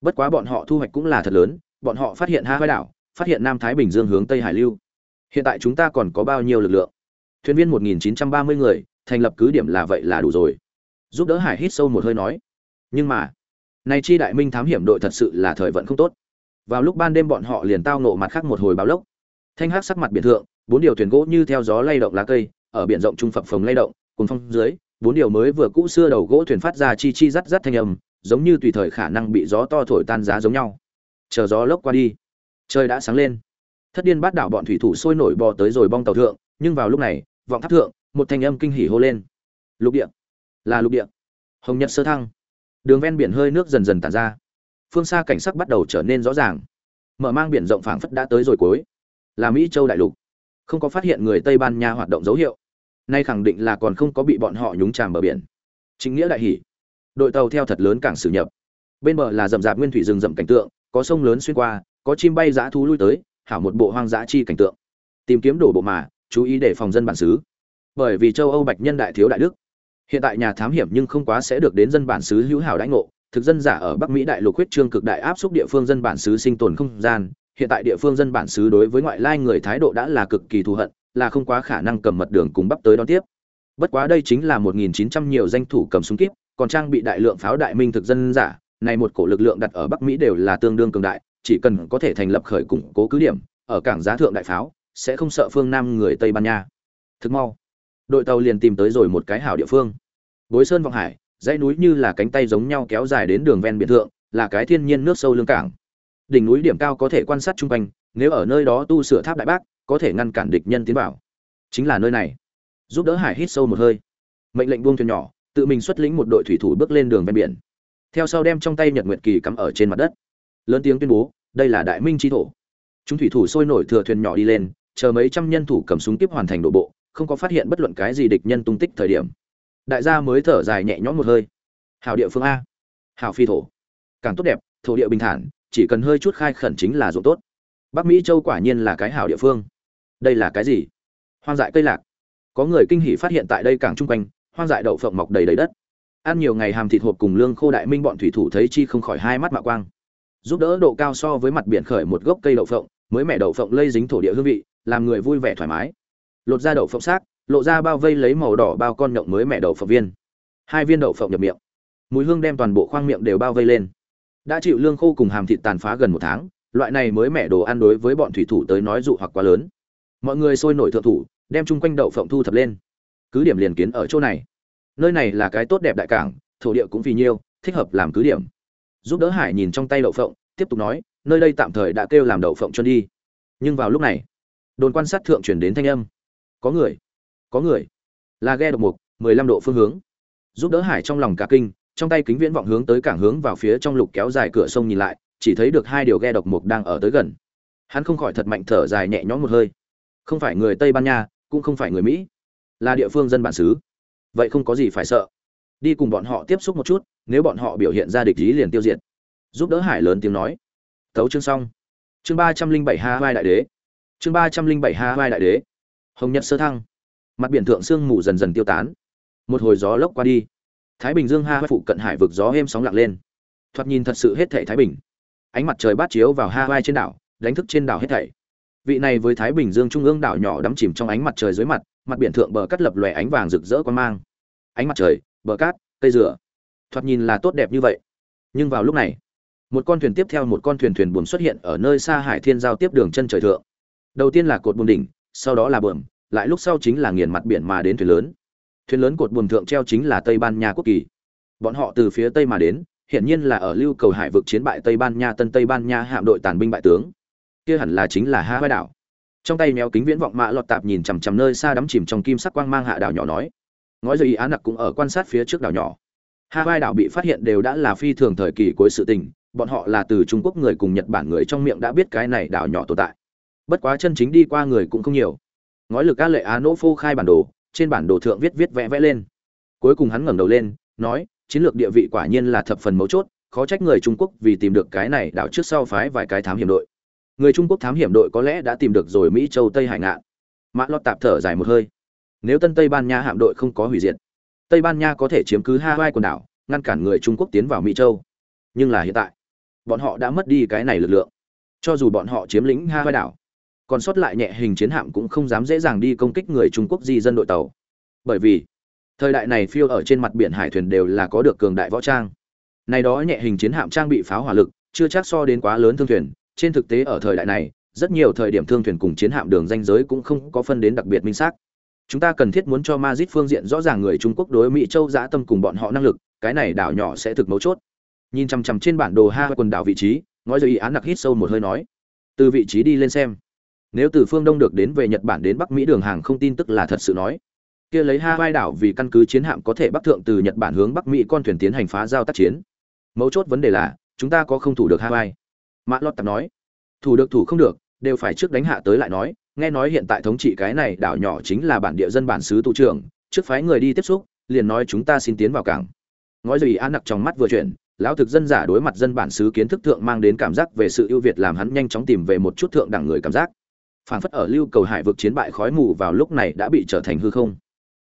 Bất quá bọn họ thu hoạch cũng là thật lớn bọn họ phát hiện Hawaii đảo phát hiện nam thái bình dương hướng tây hải lưu. Hiện tại chúng ta còn có bao nhiêu lực lượng? Thuyền viên một nghìn chín trăm ba mươi người, thành lập cứ điểm là vậy là đủ rồi. Giúp đỡ hải hít sâu một hơi nói. Nhưng mà, này chi đại minh thám hiểm đội thật sự là thời vận không tốt. Vào lúc ban đêm bọn họ liền tao nộ mặt khác một hồi báo lốc. Thanh hắc sắc mặt biển thượng, bốn điều thuyền gỗ như theo gió lay động lá cây, ở biển rộng trung phập phồng lay động cùng phong dưới, bốn điều mới vừa cũ xưa đầu gỗ thuyền phát ra chi chi rắt rắt thanh âm, giống như tùy thời khả năng bị gió to thổi tan giá giống nhau. Chờ gió lốc qua đi, trời đã sáng lên. Thất điên bát đảo bọn thủy thủ sôi nổi bò tới rồi bong tàu thượng, nhưng vào lúc này vọng tháp thượng một thanh âm kinh hỉ hô lên. Lục địa. Là lục địa. Hồng nhật sơ thăng. Đường ven biển hơi nước dần dần tàn ra. Phương xa cảnh sắc bắt đầu trở nên rõ ràng. Mở mang biển rộng phảng phất đã tới rồi cuối. Là mỹ châu đại lục. Không có phát hiện người tây ban nha hoạt động dấu hiệu. Nay khẳng định là còn không có bị bọn họ nhúng tràm bờ biển. Chính nghĩa đại hỉ, đội tàu theo thật lớn cảng xử nhập. Bên bờ là rậm rạp nguyên thủy rừng rậm cảnh tượng có sông lớn xuyên qua có chim bay dã thú lui tới hảo một bộ hoang dã chi cảnh tượng. Tìm kiếm đổ bộ mà chú ý để phòng dân bản xứ. Bởi vì châu âu bạch nhân đại thiếu đại đức. Hiện tại nhà thám hiểm nhưng không quá sẽ được đến dân bản xứ hữu hảo đãi ngộ. Thực dân giả ở bắc mỹ đại lục huyết trương cực đại áp xúc địa phương dân bản xứ sinh tồn không gian. Hiện tại địa phương dân bản xứ đối với ngoại lai người thái độ đã là cực kỳ thù hận, là không quá khả năng cầm mật đường cùng bắp tới đón tiếp. Bất quá đây chính là 1.900 nhiều danh thủ cầm súng kíp, còn trang bị đại lượng pháo đại minh thực dân giả. Này một cổ lực lượng đặt ở bắc mỹ đều là tương đương cường đại, chỉ cần có thể thành lập khởi củng cố cứ điểm, ở cảng giá thượng đại pháo sẽ không sợ phương nam người tây ban nha. Thực mau. Đội tàu liền tìm tới rồi một cái hảo địa phương. Bối sơn vọng hải, dãy núi như là cánh tay giống nhau kéo dài đến đường ven biển thượng, là cái thiên nhiên nước sâu lương cảng. Đỉnh núi điểm cao có thể quan sát chung quanh, nếu ở nơi đó tu sửa tháp đại bác, có thể ngăn cản địch nhân tiến vào. Chính là nơi này. Giúp đỡ hải hít sâu một hơi. Mệnh lệnh buông thuyền nhỏ, tự mình xuất lĩnh một đội thủy thủ bước lên đường ven biển. Theo sau đem trong tay nhật nguyệt kỳ cắm ở trên mặt đất. Lớn tiếng tuyên bố, đây là đại minh tri thổ. Chúng thủy thủ sôi nổi thừa thuyền nhỏ đi lên chờ mấy trăm nhân thủ cầm súng tiếp hoàn thành đổ bộ, không có phát hiện bất luận cái gì địch nhân tung tích thời điểm. Đại gia mới thở dài nhẹ nhõm một hơi. Hảo địa phương a. Hảo phi thổ. Càng tốt đẹp, thổ địa bình thản, chỉ cần hơi chút khai khẩn chính là ruộng tốt. Bắc mỹ châu quả nhiên là cái hảo địa phương. Đây là cái gì? Hoang dại cây lạc. Có người kinh hỉ phát hiện tại đây càng trung quanh, hoang dại đậu phộng mọc đầy đầy đất. Ăn nhiều ngày hàm thịt hộp cùng lương khô đại minh bọn thủy thủ thấy chi không khỏi hai mắt mạo quang. Giúp đỡ độ cao so với mặt biển khởi một gốc cây đậu phộng, mới mẻ đậu phộng lây dính thổ địa hương vị làm người vui vẻ thoải mái. Lột ra đậu phộng xác, lộ ra bao vây lấy màu đỏ bao con nhộng mới mẹ đậu phộng viên. Hai viên đậu phộng nhập miệng. Mùi hương đem toàn bộ khoang miệng đều bao vây lên. Đã chịu lương khô cùng hàm thịt tàn phá gần một tháng, loại này mới mẻ đồ ăn đối với bọn thủy thủ tới nói dụ hoặc quá lớn. Mọi người sôi nổi thượng thủ, đem chung quanh đậu phộng thu thập lên. Cứ điểm liền kiến ở chỗ này. Nơi này là cái tốt đẹp đại cảng, thổ địa cũng vì nhiêu, thích hợp làm cứ điểm. Giúp đỡ hải nhìn trong tay đậu phộng, tiếp tục nói, nơi đây tạm thời đã kêu làm đậu phộng cho đi. Nhưng vào lúc này đồn quan sát thượng chuyển đến thanh âm. Có người có người. Là ghe độc mục, mười lăm độ phương hướng. Giúp đỡ hải trong lòng cả kinh, trong tay kính viễn vọng hướng tới cảng hướng vào phía trong lục kéo dài cửa sông nhìn lại, chỉ thấy được hai điều ghe độc mục đang ở tới gần. Hắn không khỏi thật mạnh thở dài nhẹ nhõm một hơi. Không phải người tây ban nha, cũng không phải người mỹ. Là địa phương dân bản xứ. Vậy không có gì phải sợ. Đi cùng bọn họ tiếp xúc một chút, nếu bọn họ biểu hiện ra địch ý liền tiêu diệt. Giúp đỡ hải lớn tiếng nói. Tấu chương xong. Chương ba trăm linh bảy ha vai đại đế chương ba trăm linh bảy ha vai đại đế. Hồng nhật sơ thăng. Mặt biển thượng sương mù dần dần tiêu tán. Một hồi gió lốc qua đi. Thái bình dương ha vai phụ cận hải vực gió êm sóng lặng lên. Thoạt nhìn thật sự hết thảy thái bình. Ánh mặt trời bát chiếu vào ha vai trên đảo, đánh thức trên đảo hết thảy. Vị này với thái bình dương trung ương đảo nhỏ đắm chìm trong ánh mặt trời dưới mặt mặt biển thượng bờ cắt lập lòe ánh vàng rực rỡ quan mang. Ánh mặt trời, bờ cát, cây rửa thoạt nhìn là tốt đẹp như vậy. Nhưng vào lúc này, một con thuyền tiếp theo một con thuyền thuyền buồm xuất hiện ở nơi xa hải thiên giao tiếp đường chân trời thượng đầu tiên là cột buồm đỉnh, sau đó là bờm lại lúc sau chính là nghiền mặt biển mà đến thuyền lớn. Thuyền lớn cột buồm thượng treo chính là tây ban nha quốc kỳ. Bọn họ từ phía tây mà đến, hiển nhiên là ở lưu cầu hải vực chiến bại tây ban nha tân tây ban nha hạm đội tàn binh bại tướng. Kia hẳn là chính là ha vai đảo. Trong tay méo kính viễn vọng mạ lọt tạp nhìn chằm chằm nơi xa đắm chìm trong kim sắc quang mang hạ đảo nhỏ nói. Ngói dây ý án nặc cũng ở quan sát phía trước đảo nhỏ. Ha vai đảo bị phát hiện đều đã là phi thường thời kỳ cuối sự tình, bọn họ là từ trung quốc người cùng nhật bản người trong miệng đã biết cái này đảo nhỏ tồn tại bất quá chân chính đi qua người cũng không nhiều. Ngói lực ca lệ á nỗ phô khai bản đồ, trên bản đồ thượng viết viết vẽ vẽ lên. Cuối cùng hắn ngẩng đầu lên, nói, chiến lược địa vị quả nhiên là thập phần mấu chốt, khó trách người trung quốc vì tìm được cái này đảo trước sau phái vài cái thám hiểm đội. Người trung quốc thám hiểm đội có lẽ đã tìm được rồi mỹ châu tây hải ngạn. Mã lót tạp thở dài một hơi. Nếu tân tây ban nha hạm đội không có hủy diệt, tây ban nha có thể chiếm cứ hawaii quần đảo, ngăn cản người trung quốc tiến vào mỹ châu. Nhưng là hiện tại, bọn họ đã mất đi cái này lực lượng. Cho dù bọn họ chiếm lĩnh hawaii đảo còn sót lại nhẹ hình chiến hạm cũng không dám dễ dàng đi công kích người trung quốc di dân đội tàu bởi vì thời đại này phiêu ở trên mặt biển hải thuyền đều là có được cường đại võ trang này đó nhẹ hình chiến hạm trang bị pháo hỏa lực chưa chắc so đến quá lớn thương thuyền trên thực tế ở thời đại này rất nhiều thời điểm thương thuyền cùng chiến hạm đường danh giới cũng không có phân đến đặc biệt minh xác chúng ta cần thiết muốn cho Madrid phương diện rõ ràng người Trung Quốc đối Mỹ châu dã tâm cùng bọn họ năng lực, cái này đảo nhỏ sẽ thực mấu chốt. Nhìn chằm chằm trên bản đồ Ha quần đảo vị trí, ngói rồi ý án nặc hít sâu một hơi nói, từ vị trí đi lên xem. Nếu từ phương Đông được đến về Nhật Bản đến Bắc Mỹ đường hàng không tin tức là thật sự nói, kia lấy Hawaii đảo vì căn cứ chiến hạm có thể bắc thượng từ Nhật Bản hướng Bắc Mỹ con thuyền tiến hành phá giao tác chiến. Mấu chốt vấn đề là, chúng ta có không thủ được Hawaii. Mã Lót Tạp nói, thủ được thủ không được, đều phải trước đánh hạ tới lại nói, nghe nói hiện tại thống trị cái này đảo nhỏ chính là bản địa dân bản xứ tụ trưởng. Trước phái người đi tiếp xúc liền nói chúng ta xin tiến vào cảng. Ngói dùy an nặc trong mắt vừa chuyển lão thực dân giả đối mặt dân bản xứ kiến thức thượng mang đến cảm giác về sự ưu việt làm hắn nhanh chóng tìm về một chút thượng đẳng người cảm giác phảng phất ở lưu cầu hải vực chiến bại khói mù vào lúc này đã bị trở thành hư không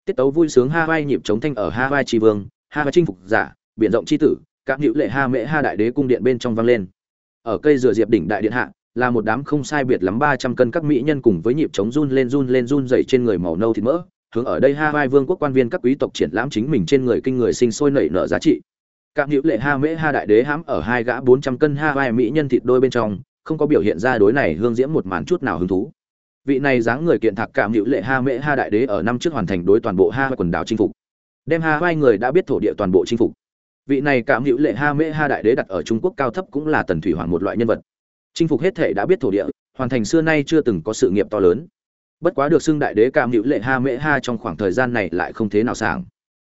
tiết tấu vui sướng ha vai nhịp chống thanh ở ha vai tri vương ha vai chinh phục giả biển rộng chi tử các hữu lệ ha mễ ha đại đế cung điện bên trong vang lên ở cây dừa diệp đỉnh đại điện hạ là một đám không sai biệt lắm ba trăm cân các mỹ nhân cùng với nhịp chống run lên run lên run dậy trên người màu nâu thịt mỡ hướng ở đây Hawaii vương quốc quan viên các quý tộc triển lãm chính mình trên người kinh người sinh sôi nảy nở giá trị. Các hữu lệ Ha Mễ Ha đại đế hãm ở hai gã bốn trăm cân Hawaii mỹ nhân thịt đôi bên trong, không có biểu hiện ra đối này hương diễm một màn chút nào hứng thú. Vị này dáng người kiện thạc cảm hữu lệ Ha Mễ Ha đại đế ở năm trước hoàn thành đối toàn bộ ha quần đảo chinh phục. Đem hai người đã biết thổ địa toàn bộ chinh phục. Vị này cảm hữu lệ Ha Mễ Ha đại đế đặt ở Trung Quốc cao thấp cũng là tần thủy hoàng một loại nhân vật chinh phục hết thể đã biết thổ địa, hoàn thành xưa nay chưa từng có sự nghiệp to lớn bất quá được xưng đại đế cảm hữu lệ ha mễ ha trong khoảng thời gian này lại không thế nào sảng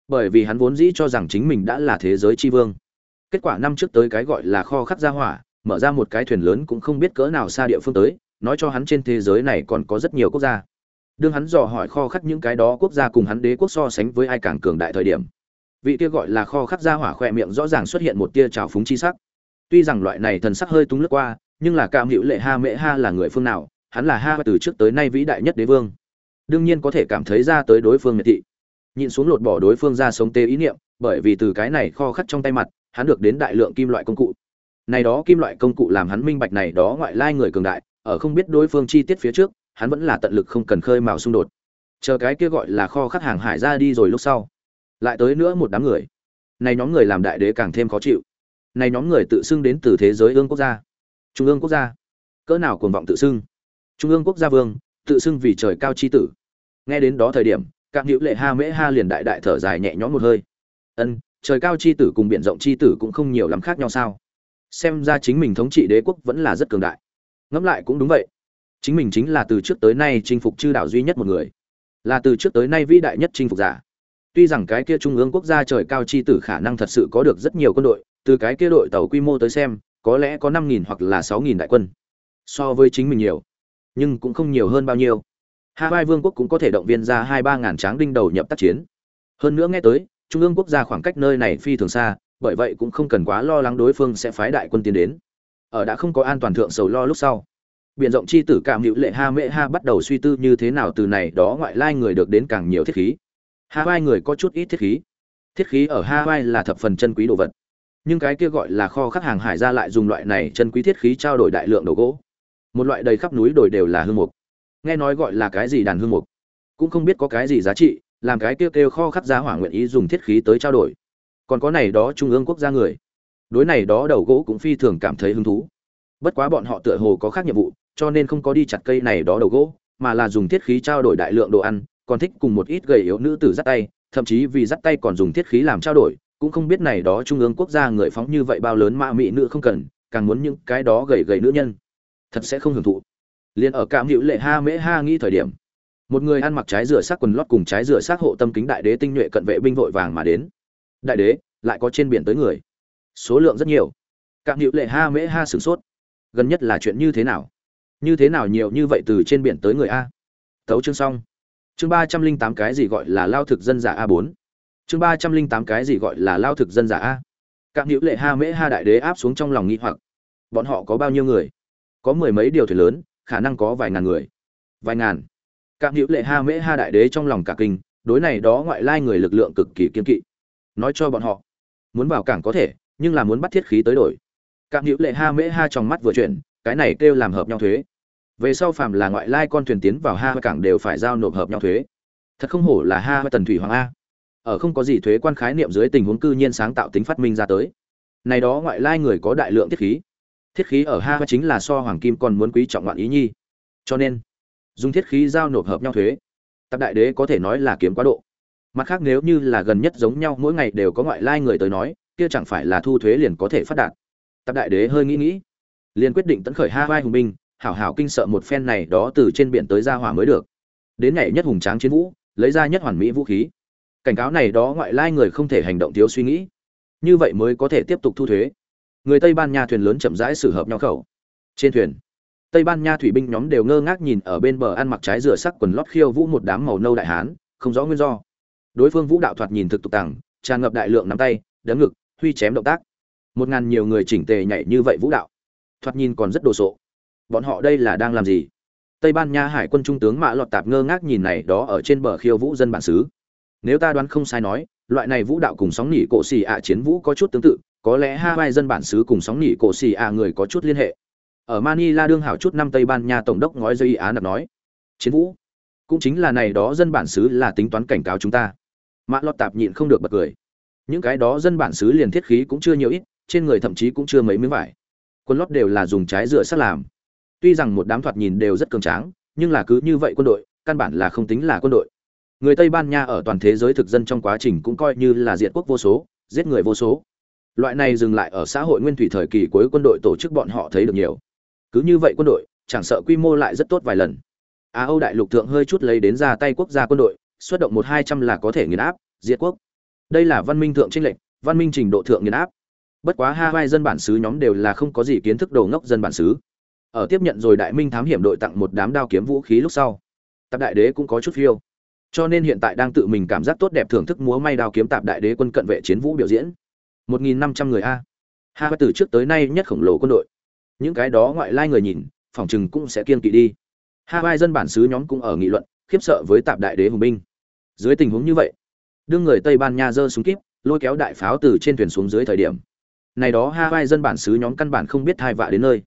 bởi vì hắn vốn dĩ cho rằng chính mình đã là thế giới tri vương kết quả năm trước tới cái gọi là kho khắc gia hỏa mở ra một cái thuyền lớn cũng không biết cỡ nào xa địa phương tới, nói cho hắn trên thế giới này còn có rất nhiều quốc gia. Đương hắn dò hỏi kho khắc những cái đó, quốc gia cùng hắn đế quốc so sánh với ai càng cường đại thời điểm, vị kia gọi là kho khắc gia hỏa khỏe miệng rõ ràng xuất hiện một tia trào phúng chi sắc. Tuy rằng loại này thần sắc hơi túng lướt qua, nhưng là cảm hữu lệ ha mễ ha là người phương nào, hắn là ha từ trước tới nay vĩ đại nhất đế vương. Đương nhiên có thể cảm thấy ra tới đối phương miệt thị. Nhịn xuống lột bỏ đối phương ra sống tê ý niệm, bởi vì từ cái này kho khắc trong tay mặt, hắn được đến đại lượng kim loại công cụ này đó kim loại công cụ làm hắn minh bạch này đó ngoại lai người cường đại, ở không biết đối phương chi tiết phía trước, hắn vẫn là tận lực không cần khơi mào xung đột. Chờ cái kia gọi là kho khắc hàng hải ra đi rồi lúc sau, lại tới nữa một đám người. Này nhóm người làm đại đế càng thêm khó chịu. Này nhóm người tự xưng đến từ thế giới ương quốc gia. Trung ương quốc gia. Cỡ nào cuồng vọng tự xưng. Trung ương quốc gia vương, tự xưng vì trời cao chi tử. Nghe đến đó thời điểm các hữu lệ ha mễ ha liền đại đại thở dài nhẹ nhõm một hơi. Ân, trời cao chi tử cùng biển rộng chi tử cũng không nhiều lắm khác nhau sao? Xem ra chính mình thống trị đế quốc vẫn là rất cường đại. Ngẫm lại cũng đúng vậy. Chính mình chính là từ trước tới nay chinh phục chư đảo duy nhất một người. Là từ trước tới nay vĩ đại nhất chinh phục giả. Tuy rằng cái kia trung ương quốc gia trời cao chi tử khả năng thật sự có được rất nhiều quân đội, từ cái kia đội tàu quy mô tới xem, có lẽ có năm nghìn hoặc là sáu nghìn đại quân. So với chính mình nhiều, nhưng cũng không nhiều hơn bao nhiêu. Hai vương quốc cũng có thể động viên ra hai ba ngàn tráng đinh đầu nhập tác chiến. Hơn nữa nghe tới, trung ương quốc gia khoảng cách nơi này phi thường xa bởi vậy cũng không cần quá lo lắng đối phương sẽ phái đại quân tiến đến. Ở đã không có an toàn thượng sầu lo lúc sau biện rộng chi tử cảm hữu lệ ha mễ ha bắt đầu suy tư như thế nào từ này đó ngoại lai người được đến càng nhiều thiết khí. Ha vai người có chút ít thiết khí. Thiết khí ở ha vai là thập phần chân quý đồ vật. Nhưng cái kia gọi là kho khắc hàng hải ra lại dùng loại này chân quý thiết khí trao đổi đại lượng đồ gỗ. Một loại đầy khắp núi đồi đều là hương mục. Nghe nói gọi là cái gì đàn hương mục? Cũng không biết có cái gì giá trị, làm cái kêu kêu kho khắc giá hỏa nguyện ý dùng thiết khí tới trao đổi còn có này đó trung ương quốc gia người. Đối này đó đầu gỗ cũng phi thường cảm thấy hứng thú. Bất quá bọn họ tựa hồ có khác nhiệm vụ, cho nên không có đi chặt cây này đó đầu gỗ, mà là dùng thiết khí trao đổi đại lượng đồ ăn, còn thích cùng một ít gầy yếu nữ tử dắt tay, thậm chí vì dắt tay còn dùng thiết khí làm trao đổi, cũng không biết này đó trung ương quốc gia người phóng như vậy bao lớn mạ mị nữ không cần, càng muốn những cái đó gầy gầy nữ nhân. Thật sẽ không hưởng thụ. Liền ở cảm hữu lệ ha mễ ha nghĩ thời điểm, một người ăn mặc trái rửa xác quần lót cùng trái rửa xác hộ tâm kính đại đế tinh nhuệ cận vệ binh vội vàng mà đến đại đế, lại có trên biển tới người. Số lượng rất nhiều. Cạm hữu lệ ha mễ ha sửng sốt. Gần nhất là chuyện như thế nào? Như thế nào nhiều như vậy từ trên biển tới người a? Tấu chương xong. Chương ba trăm linh tám cái gì gọi là lao thực dân giả a bốn. Chương ba trăm linh tám cái gì gọi là lao thực dân giả a? Cạm hữu lệ ha mễ ha đại đế áp xuống trong lòng nghĩ hoặc. Bọn họ có bao nhiêu người? Có mười mấy điều thuyền lớn, khả năng có vài ngàn người. Vài ngàn. Cạm hữu lệ ha mễ ha đại đế trong lòng cả kinh, đối này đó ngoại lai người lực lượng cực kỳ kiên kỵ nói cho bọn họ. Muốn vào cảng có thể, nhưng là muốn bắt thiết khí tới đổi. Cảm hữu lệ ha mễ ha trong mắt vừa chuyển, cái này kêu làm hợp nhau thuế. Về sau phàm là ngoại lai con thuyền tiến vào ha cảng đều phải giao nộp hợp nhau thuế. Thật không hổ là ha tần thủy hoàng a. Ở không có gì thuế quan khái niệm dưới tình huống cư nhiên sáng tạo tính phát minh ra tới. Này đó ngoại lai người có đại lượng thiết khí. Thiết khí ở ha chính là so hoàng kim còn muốn quý trọng ngoạn ý nhi. Cho nên, dùng thiết khí giao nộp hợp nhau thuế. Tập đại đế có thể nói là kiếm quá độ mặt khác nếu như là gần nhất giống nhau, mỗi ngày đều có ngoại lai người tới nói, kia chẳng phải là thu thuế liền có thể phát đạt. Tạp đại đế hơi nghĩ nghĩ. Liền quyết định tấn khởi ha vai hùng binh, hảo hảo kinh sợ một phen này đó từ trên biển tới ra hỏa mới được. Đến ngày nhất hùng tráng chiến vũ, lấy ra nhất hoàn mỹ vũ khí. Cảnh cáo này đó ngoại lai người không thể hành động thiếu suy nghĩ. Như vậy mới có thể tiếp tục thu thuế. Người tây ban nha thuyền lớn chậm rãi xử hợp nhau khẩu. Trên thuyền, tây ban nha thủy binh nhóm đều ngơ ngác nhìn ở bên bờ ăn mặc trái rửa sắc quần lót khiêu vũ một đám màu nâu đại hán, không rõ nguyên do đối phương vũ đạo thoạt nhìn thực tục tàng tràn ngập đại lượng nắm tay, đấm ngực, huy chém động tác. Một ngàn nhiều người chỉnh tề nhảy như vậy vũ đạo, thoạt nhìn còn rất đồ sộ. Bọn họ đây là đang làm gì? Tây ban nha hải quân trung tướng mã lọt tạp ngơ ngác nhìn này đó ở trên bờ khiêu vũ dân bản xứ. Nếu ta đoán không sai nói, loại này vũ đạo cùng sóng nỉ cổ xì ạ chiến vũ có chút tương tự, có lẽ hai vai dân bản xứ cùng sóng nỉ cổ xì ạ người có chút liên hệ. Ở manila đương hảo chút năm tây ban nha tổng đốc ngói dây á nạp nói, chiến vũ cũng chính là này đó dân bản xứ là tính toán cảnh cáo chúng ta mạ lọt tạp nhịn không được bật cười. Những cái đó dân bản xứ liền thiết khí cũng chưa nhiều ít, trên người thậm chí cũng chưa mấy miếng vải. Quân lót đều là dùng trái dựa sắt làm. Tuy rằng một đám thoạt nhìn đều rất cường tráng, nhưng là cứ như vậy quân đội, căn bản là không tính là quân đội. Người tây ban nha ở toàn thế giới thực dân trong quá trình cũng coi như là diệt quốc vô số, giết người vô số. Loại này dừng lại ở xã hội nguyên thủy thời kỳ cuối quân đội tổ chức bọn họ thấy được nhiều. Cứ như vậy quân đội, chẳng sợ quy mô lại rất tốt vài lần. Á âu đại lục thượng hơi chút lấy đến ra tay quốc gia quân đội xuất động một hai trăm là có thể nghiền áp, diệt quốc. Đây là văn minh thượng trinh lệnh văn minh trình độ thượng nghiền áp. Bất quá hai vai dân bản xứ nhóm đều là không có gì kiến thức đồ ngốc dân bản xứ. Ở tiếp nhận rồi đại minh thám hiểm đội tặng một đám đao kiếm vũ khí lúc sau, tạp đại đế cũng có chút phiêu. Cho nên hiện tại đang tự mình cảm giác tốt đẹp thưởng thức múa may đao kiếm tạp đại đế quân cận vệ chiến vũ biểu diễn. Một nghìn năm trăm người a. Ha từ trước tới nay nhất khổng lồ quân đội. Những cái đó ngoại lai người nhìn, phòng chừng cũng sẽ kiên kỵ đi. Hai dân bản xứ nhóm cũng ở nghị luận, khiếp sợ với tạp đại đế hùng binh dưới tình huống như vậy đương người tây ban nha giơ súng kíp, lôi kéo đại pháo từ trên thuyền xuống dưới thời điểm. Này đó hai dân bản xứ nhóm căn bản không biết thai vạ đến nơi.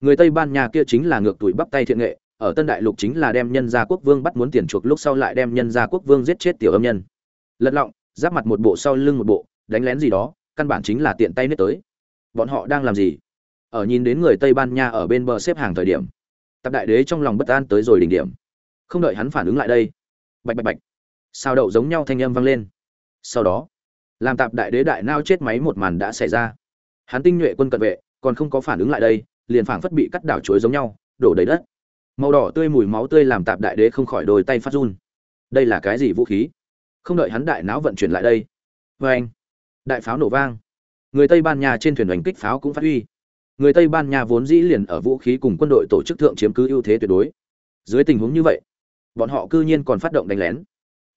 Người tây ban nha kia chính là ngược tuổi bắp tay thiện nghệ, ở tân đại lục chính là đem nhân gia quốc vương bắt muốn tiền chuộc lúc sau lại đem nhân gia quốc vương giết chết tiểu âm nhân. Lật lọng, giáp mặt một bộ sau lưng một bộ, đánh lén gì đó, căn bản chính là tiện tay nết tới. Bọn họ đang làm gì? Ở nhìn đến người tây ban nha ở bên bờ xếp hàng thời điểm, tập đại đế trong lòng bất an tới rồi đỉnh điểm. Không đợi hắn phản ứng lại đây, bạch bạch bạch sao đậu giống nhau thanh âm vang lên. Sau đó, làm tạp đại đế đại nao chết máy một màn đã xảy ra. Hắn tinh nhuệ quân cận vệ, còn không có phản ứng lại đây, liền phảng phất bị cắt đảo chuối giống nhau, đổ đầy đất. Màu đỏ tươi mùi máu tươi làm tạp đại đế không khỏi đôi tay phát run. Đây là cái gì vũ khí? Không đợi hắn đại não vận chuyển lại đây. Vê anh đại pháo nổ vang. Người tây ban nha trên thuyền đánh kích pháo cũng phát huy. Người tây ban nha vốn dĩ liền ở vũ khí cùng quân đội tổ chức thượng chiếm cứ ưu thế tuyệt đối. Dưới tình huống như vậy, bọn họ cư nhiên còn phát động đánh lén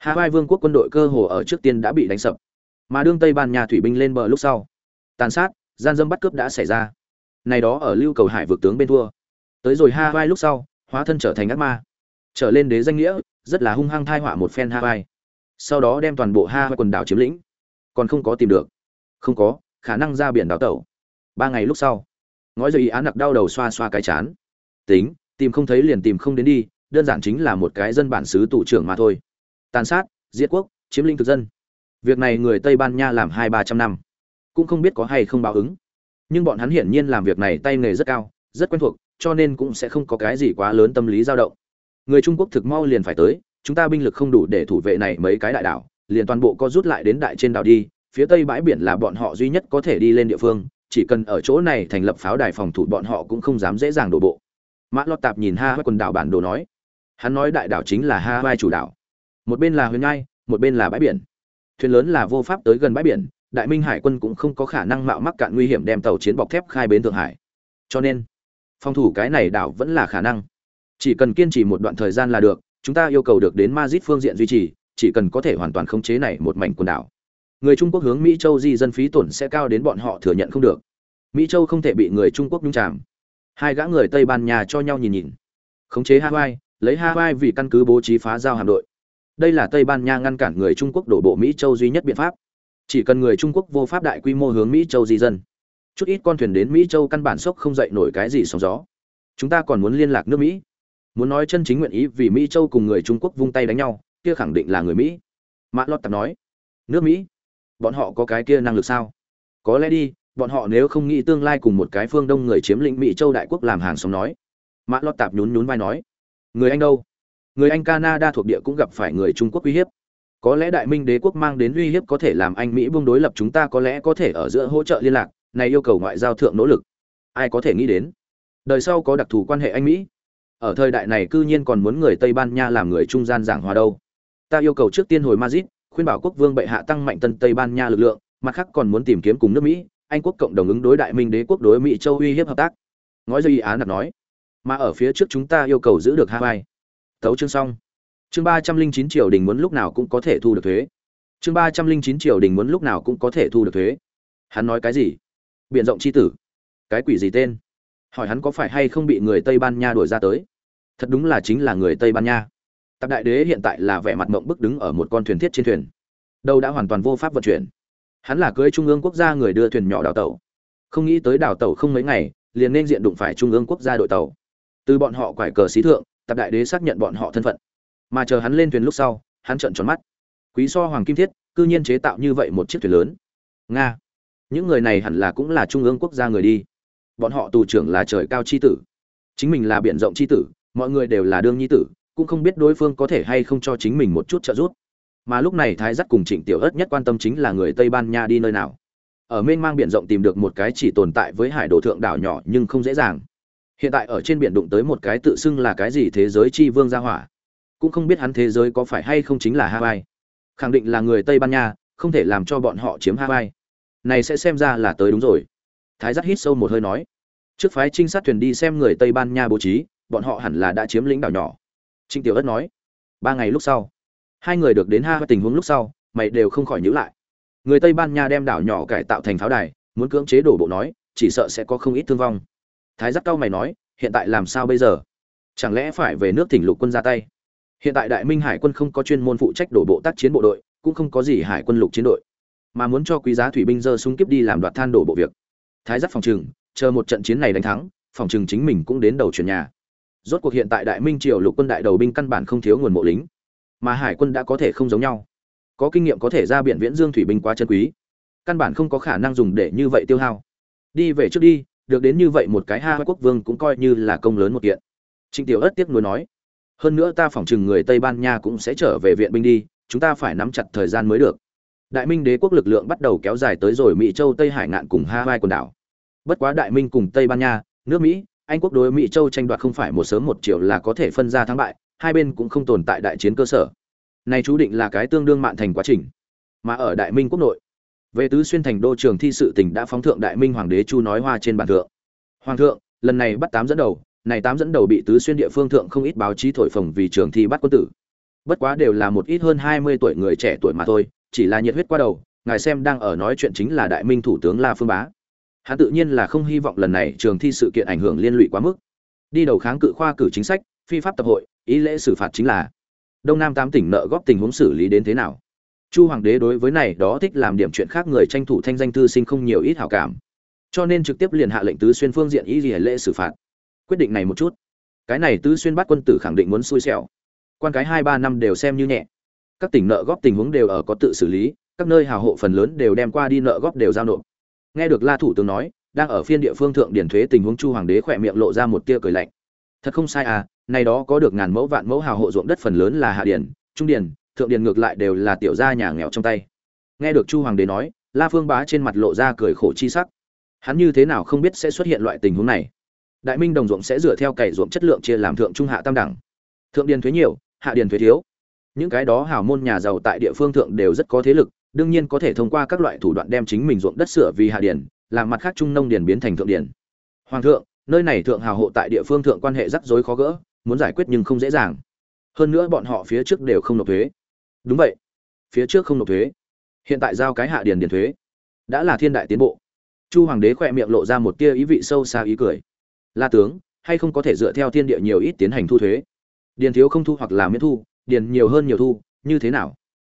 hawaii vương quốc quân đội cơ hồ ở trước tiên đã bị đánh sập. Mà đương tây ban nha thủy binh lên bờ lúc sau, tàn sát, gian dâm bắt cướp đã xảy ra. Này đó ở lưu cầu hải vực tướng bên thua. Tới rồi hawaii lúc sau, hóa thân trở thành ác ma. Trở lên đế danh nghĩa, rất là hung hăng thai họa một phen hawaii sau đó đem toàn bộ hawaii quần đảo chiếm lĩnh. Còn không có tìm được. Không có, khả năng ra biển đảo tẩu. Ba ngày lúc sau, ngói giờ ý án nặc đau đầu xoa xoa cái chán. Tính, tìm không thấy liền tìm không đến đi, đơn giản chính là một cái dân bản xứ tù trưởng mà thôi tàn sát, diệt quốc, chiếm lĩnh thực dân. Việc này người tây ban nha làm hai ba trăm năm, cũng không biết có hay không báo ứng. Nhưng bọn hắn hiển nhiên làm việc này tay nghề rất cao, rất quen thuộc, cho nên cũng sẽ không có cái gì quá lớn tâm lý dao động. Người trung quốc thực mau liền phải tới, chúng ta binh lực không đủ để thủ vệ này mấy cái đại đảo, liền toàn bộ có rút lại đến đại trên đảo đi, phía tây bãi biển là bọn họ duy nhất có thể đi lên địa phương, chỉ cần ở chỗ này thành lập pháo đài phòng thủ bọn họ cũng không dám dễ dàng đổ bộ. Mã lót tạp nhìn ha quần đảo bản đồ nói, hắn nói đại đảo chính là ha vai chủ đảo một bên là huyền nhai, một bên là bãi biển. Thuyền lớn là vô pháp tới gần bãi biển, đại minh hải quân cũng không có khả năng mạo mắc cạn nguy hiểm đem tàu chiến bọc thép khai bến thượng hải. Cho nên, phòng thủ cái này đảo vẫn là khả năng. Chỉ cần kiên trì một đoạn thời gian là được, chúng ta yêu cầu được đến mazit phương diện duy trì, chỉ cần có thể hoàn toàn khống chế này một mảnh quần đảo. Người trung quốc hướng mỹ châu di dân phí tổn sẽ cao đến bọn họ thừa nhận không được. Mỹ châu không thể bị người trung quốc nhung chạm hai gã người tây ban nha cho nhau nhìn nhìn. Khống chế hawaii, lấy hawaii vì căn cứ bố trí phá giao hạm đội đây là tây ban nha ngăn cản người trung quốc đổ bộ mỹ châu duy nhất biện pháp. Chỉ cần người trung quốc vô pháp đại quy mô hướng mỹ châu di dân. Chút ít con thuyền đến mỹ châu căn bản sốc không dậy nổi cái gì sóng gió. Chúng ta còn muốn liên lạc nước mỹ. Muốn nói chân chính nguyện ý vì mỹ châu cùng người trung quốc vung tay đánh nhau, kia khẳng định là người mỹ. Mã lót tập nói, nước mỹ, bọn họ có cái kia năng lực sao? Có lẽ đi, bọn họ nếu không nghĩ tương lai cùng một cái phương đông người chiếm lĩnh mỹ châu đại quốc làm hàng sống nói. Mã lót tạp nhún nhún vai nói, người anh đâu? Người anh canada thuộc địa cũng gặp phải người trung quốc uy hiếp. Có lẽ đại minh đế quốc mang đến uy hiếp có thể làm anh mỹ buông đối lập chúng ta có lẽ có thể ở giữa hỗ trợ liên lạc, này yêu cầu ngoại giao thượng nỗ lực. Ai có thể nghĩ đến? Đời sau có đặc thù quan hệ anh mỹ. Ở thời đại này cư nhiên còn muốn người tây ban nha làm người trung gian giảng hòa đâu. Ta yêu cầu trước tiên hồi madrid, khuyên bảo quốc vương bệ hạ tăng mạnh tân tây ban nha lực lượng, mặt khác còn muốn tìm kiếm cùng nước mỹ, anh quốc cộng đồng ứng đối đại minh đế quốc đối mỹ châu uy hiếp hợp tác. Ngói dây ý án đặt nói, mà ở phía trước chúng ta yêu cầu giữ được hawaii tấu chương xong. Chương ba trăm linh chín triều đình muốn lúc nào cũng có thể thu được thuế. Chương ba trăm linh chín triều đình muốn lúc nào cũng có thể thu được thuế. Hắn nói cái gì? Biện rộng c h i tử. Cái quỷ gì tên? Hỏi hắn có phải hay không bị người tây ban nha đuổi ra tới? Thật đúng là chính là người tây ban nha. Tạp đại đế hiện tại là vẻ mặt mộng bức đứng ở một con thuyền thiết trên thuyền. Đâu đã hoàn toàn vô pháp vận chuyển. Hắn là cưới trung ương quốc gia người đưa thuyền nhỏ đào tàu. Không nghĩ tới đào tàu không mấy ngày, liền nên diện đụng phải trung ương quốc gia đội tàu. Từ bọn họ quải cờ xí thượng tạp đại đế xác nhận bọn họ thân phận. Mà chờ hắn lên thuyền lúc sau, hắn trợn tròn mắt. Quý so hoàng kim thiết, cư nhiên chế tạo như vậy một chiếc thuyền lớn. Nga, những người này hẳn là cũng là trung ương quốc gia người đi. Bọn họ tù trưởng là trời cao chi tử. Chính mình là biển rộng chi tử, mọi người đều là đương nhi tử, cũng không biết đối phương có thể hay không cho chính mình một chút trợ giúp. Mà lúc này thái giắt cùng trịnh tiểu ất nhất quan tâm chính là người tây ban nha đi nơi nào. Ở mênh mang biển rộng tìm được một cái chỉ tồn tại với hải đồ thượng đảo nhỏ nhưng không dễ dàng hiện tại ở trên biển đụng tới một cái tự xưng là cái gì thế giới chi vương gia hỏa. Cũng không biết hắn thế giới có phải hay không chính là hawaii. Khẳng định là người tây ban nha, không thể làm cho bọn họ chiếm hawaii. Này sẽ xem ra là tới đúng rồi. Thái giác hít sâu một hơi nói. Trước phái trinh sát thuyền đi xem người tây ban nha bố trí, bọn họ hẳn là đã chiếm lĩnh đảo nhỏ. Trinh tiểu ất nói. Ba ngày lúc sau, hai người được đến ha tình huống lúc sau, mày đều không khỏi nhữ lại. Người tây ban nha đem đảo nhỏ cải tạo thành pháo đài, muốn cưỡng chế đổ bộ nói, chỉ sợ sẽ có không ít thương vong thái giác cao mày nói, hiện tại làm sao bây giờ? Chẳng lẽ phải về nước thỉnh lục quân ra tay? Hiện tại đại minh hải quân không có chuyên môn phụ trách đổ bộ tác chiến bộ đội, cũng không có gì hải quân lục chiến đội. Mà muốn cho quý giá thủy binh dơ súng kiếp đi làm đoạt than đổ bộ việc. Thái giác phòng trừng chờ một trận chiến này đánh thắng, phòng trừng chính mình cũng đến đầu chuyển nhà. Rốt cuộc hiện tại đại minh triều lục quân đại đầu binh căn bản không thiếu nguồn mộ lính. Mà hải quân đã có thể không giống nhau. Có kinh nghiệm có thể ra biển viễn dương thủy binh quá chân quý. Căn bản không có khả năng dùng để như vậy tiêu hao. Đi về trước đi được đến như vậy một cái ha quốc vương cũng coi như là công lớn một kiện. Trịnh tiểu ất tiếc nuối nói, hơn nữa ta phỏng chừng người tây ban nha cũng sẽ trở về viện binh đi, chúng ta phải nắm chặt thời gian mới được. Đại minh đế quốc lực lượng bắt đầu kéo dài tới rồi mỹ châu, tây hải ngạn cùng hawaii quần đảo. Bất quá đại minh cùng tây ban nha, nước mỹ, anh quốc đối mỹ châu tranh đoạt không phải một sớm một chiều là có thể phân ra thắng bại, hai bên cũng không tồn tại đại chiến cơ sở. Này chú định là cái tương đương mạn thành quá trình. Mà ở đại minh quốc nội về tứ xuyên thành đô trường thi sự tình đã phóng thượng đại minh hoàng đế chu nói hoa trên bàn thượng. Hoàng thượng, lần này bắt tám dẫn đầu, này tám dẫn đầu bị tứ xuyên địa phương thượng không ít báo chí thổi phồng vì trường thi bắt quân tử. Bất quá đều là một ít hơn hai mươi tuổi người trẻ tuổi mà thôi, chỉ là nhiệt huyết qua đầu, ngài xem đang ở nói chuyện chính là đại minh thủ tướng la phương bá. Hắn tự nhiên là không hy vọng lần này trường thi sự kiện ảnh hưởng liên lụy quá mức. Đi đầu kháng cự khoa cử chính sách, phi pháp tập hội, ý lễ xử phạt chính là. Đông nam tám tỉnh nợ góp tình huống xử lý đến thế nào? Chu hoàng đế đối với này đó thích làm điểm chuyện khác người tranh thủ thanh danh thư sinh không nhiều ít hảo cảm. Cho nên trực tiếp liền hạ lệnh tứ xuyên phương diện ý gì lễ xử phạt. Quyết định này một chút. Cái này tứ xuyên bắt quân tử khẳng định muốn xui xẻo. Quan cái hai ba năm đều xem như nhẹ. Các tỉnh nợ góp tình huống đều ở có tự xử lý, các nơi hào hộ phần lớn đều đem qua đi nợ góp đều giao nộp. Nghe được la thủ tướng nói, đang ở phiên địa phương thượng điển thuế tình huống chu hoàng đế khỏe miệng lộ ra một tia cười lạnh. Thật không sai à này đó có được ngàn mẫu vạn mẫu hào hộ ruộng đất phần lớn là hạ điển trung điển thượng Điền ngược lại đều là tiểu gia nhà nghèo trong tay. Nghe được chu hoàng đế nói, la phương bá trên mặt lộ ra cười khổ chi sắc. Hắn như thế nào không biết sẽ xuất hiện loại tình huống này. Đại minh đồng ruộng sẽ dựa theo cày ruộng chất lượng chia làm thượng, trung, hạ, tam đẳng. Thượng điền thuế nhiều, hạ điền thuế thiếu. Những cái đó hào môn nhà giàu tại địa phương thượng đều rất có thế lực, đương nhiên có thể thông qua các loại thủ đoạn đem chính mình ruộng đất sửa vì hạ điền, làm mặt khác trung nông điền biến thành thượng điền. Hoàng thượng, nơi này thượng hào hộ tại địa phương thượng quan hệ rắc rối khó gỡ, muốn giải quyết nhưng không dễ dàng. Hơn nữa bọn họ phía trước đều không nộp thuế đúng vậy. Phía trước không nộp thuế. Hiện tại giao cái hạ điền điền thuế. Đã là thiên đại tiến bộ. Chu hoàng đế khỏe miệng lộ ra một tia ý vị sâu xa ý cười. La tướng, hay không có thể dựa theo thiên địa nhiều ít tiến hành thu thuế? Điền thiếu không thu hoặc là miễn thu, điền nhiều hơn nhiều thu, như thế nào?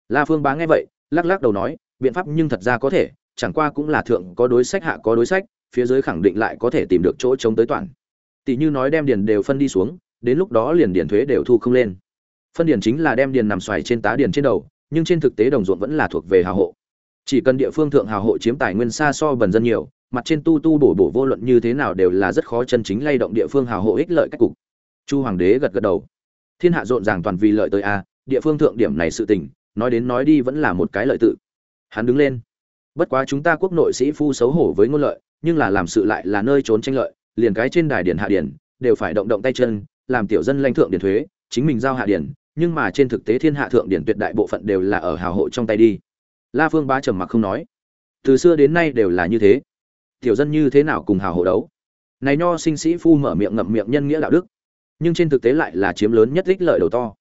La phương bá nghe vậy, lắc lắc đầu nói, biện pháp nhưng thật ra có thể, chẳng qua cũng là thượng có đối sách, hạ có đối sách, phía dưới khẳng định lại có thể tìm được chỗ chống tới toàn. Tỷ như nói đem điền đều phân đi xuống, đến lúc đó liền điền thuế đều thu không lên phân điền chính là đem điền nằm xoài trên tá điền trên đầu, nhưng trên thực tế đồng ruộng vẫn là thuộc về hào hộ. Chỉ cần địa phương thượng hào hộ chiếm tài nguyên xa so bần dân nhiều, mặt trên tu tu bổ bổ vô luận như thế nào đều là rất khó chân chính lay động địa phương hào hộ ích lợi cách cục. Chu hoàng đế gật gật đầu. Thiên hạ rộn ràng toàn vì lợi tới a, địa phương thượng điểm này sự tình, nói đến nói đi vẫn là một cái lợi tự. Hắn đứng lên. Bất quá chúng ta quốc nội sĩ phu xấu hổ với ngôn lợi, nhưng là làm sự lại là nơi trốn tranh lợi, liền cái trên đài điển hạ điển đều phải động động tay chân, làm tiểu dân lãnh thượng điển thuế, chính mình giao hạ điển nhưng mà trên thực tế thiên hạ thượng điển tuyệt đại bộ phận đều là ở hào hộ trong tay đi. La phương bá trầm mặc không nói. Từ xưa đến nay đều là như thế. Tiểu dân như thế nào cùng hào hộ đấu? Này nho sinh sĩ phu mở miệng ngậm miệng nhân nghĩa đạo đức. Nhưng trên thực tế lại là chiếm lớn nhất ích lợi đầu to.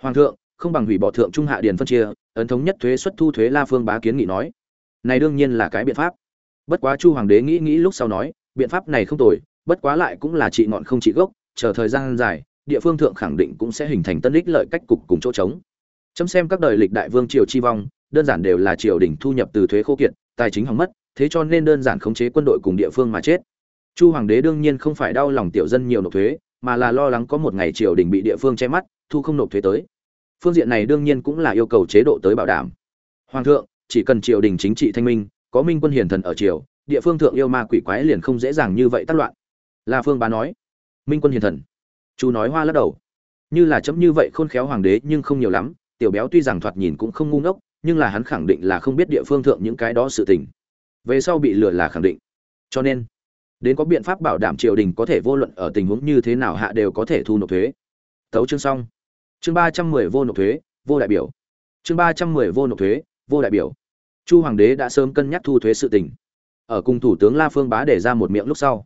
Hoàng thượng, không bằng hủy bỏ thượng trung hạ điền phân chia, ấn thống nhất thuế xuất thu thuế la phương bá kiến nghị nói. Này đương nhiên là cái biện pháp. Bất quá chu hoàng đế nghĩ nghĩ lúc sau nói, biện pháp này không tồi, bất quá lại cũng là trị ngọn không trị gốc, chờ thời gian dài địa phương thượng khẳng định cũng sẽ hình thành tân ích lợi cách cục cùng chỗ trống. Chấm xem các đời lịch đại vương triều chi vong, đơn giản đều là triều đình thu nhập từ thuế khô kiệt, tài chính hỏng mất, thế cho nên đơn giản khống chế quân đội cùng địa phương mà chết. Chu hoàng đế đương nhiên không phải đau lòng tiểu dân nhiều nộp thuế, mà là lo lắng có một ngày triều đình bị địa phương che mắt, thu không nộp thuế tới. Phương diện này đương nhiên cũng là yêu cầu chế độ tới bảo đảm. Hoàng thượng, chỉ cần triều đình chính trị thanh minh, có minh quân hiền thần ở triều, địa phương thượng yêu ma quỷ quái liền không dễ dàng như vậy tác loạn. La phương bá nói, minh quân hiền thần chú nói hoa lắc đầu. Như là chấm như vậy khôn khéo hoàng đế nhưng không nhiều lắm, tiểu béo tuy rằng thoạt nhìn cũng không ngu ngốc, nhưng là hắn khẳng định là không biết địa phương thượng những cái đó sự tình. Về sau bị lừa là khẳng định. Cho nên, đến có biện pháp bảo đảm triều đình có thể vô luận ở tình huống như thế nào hạ đều có thể thu nộp thuế. Tấu chương xong. Chương ba trăm mười vô nộp thuế, vô đại biểu. Chương ba trăm mười vô nộp thuế, vô đại biểu. Chu hoàng đế đã sớm cân nhắc thu thuế sự tình. Ở cùng thủ tướng la phương bá để ra một miệng lúc sau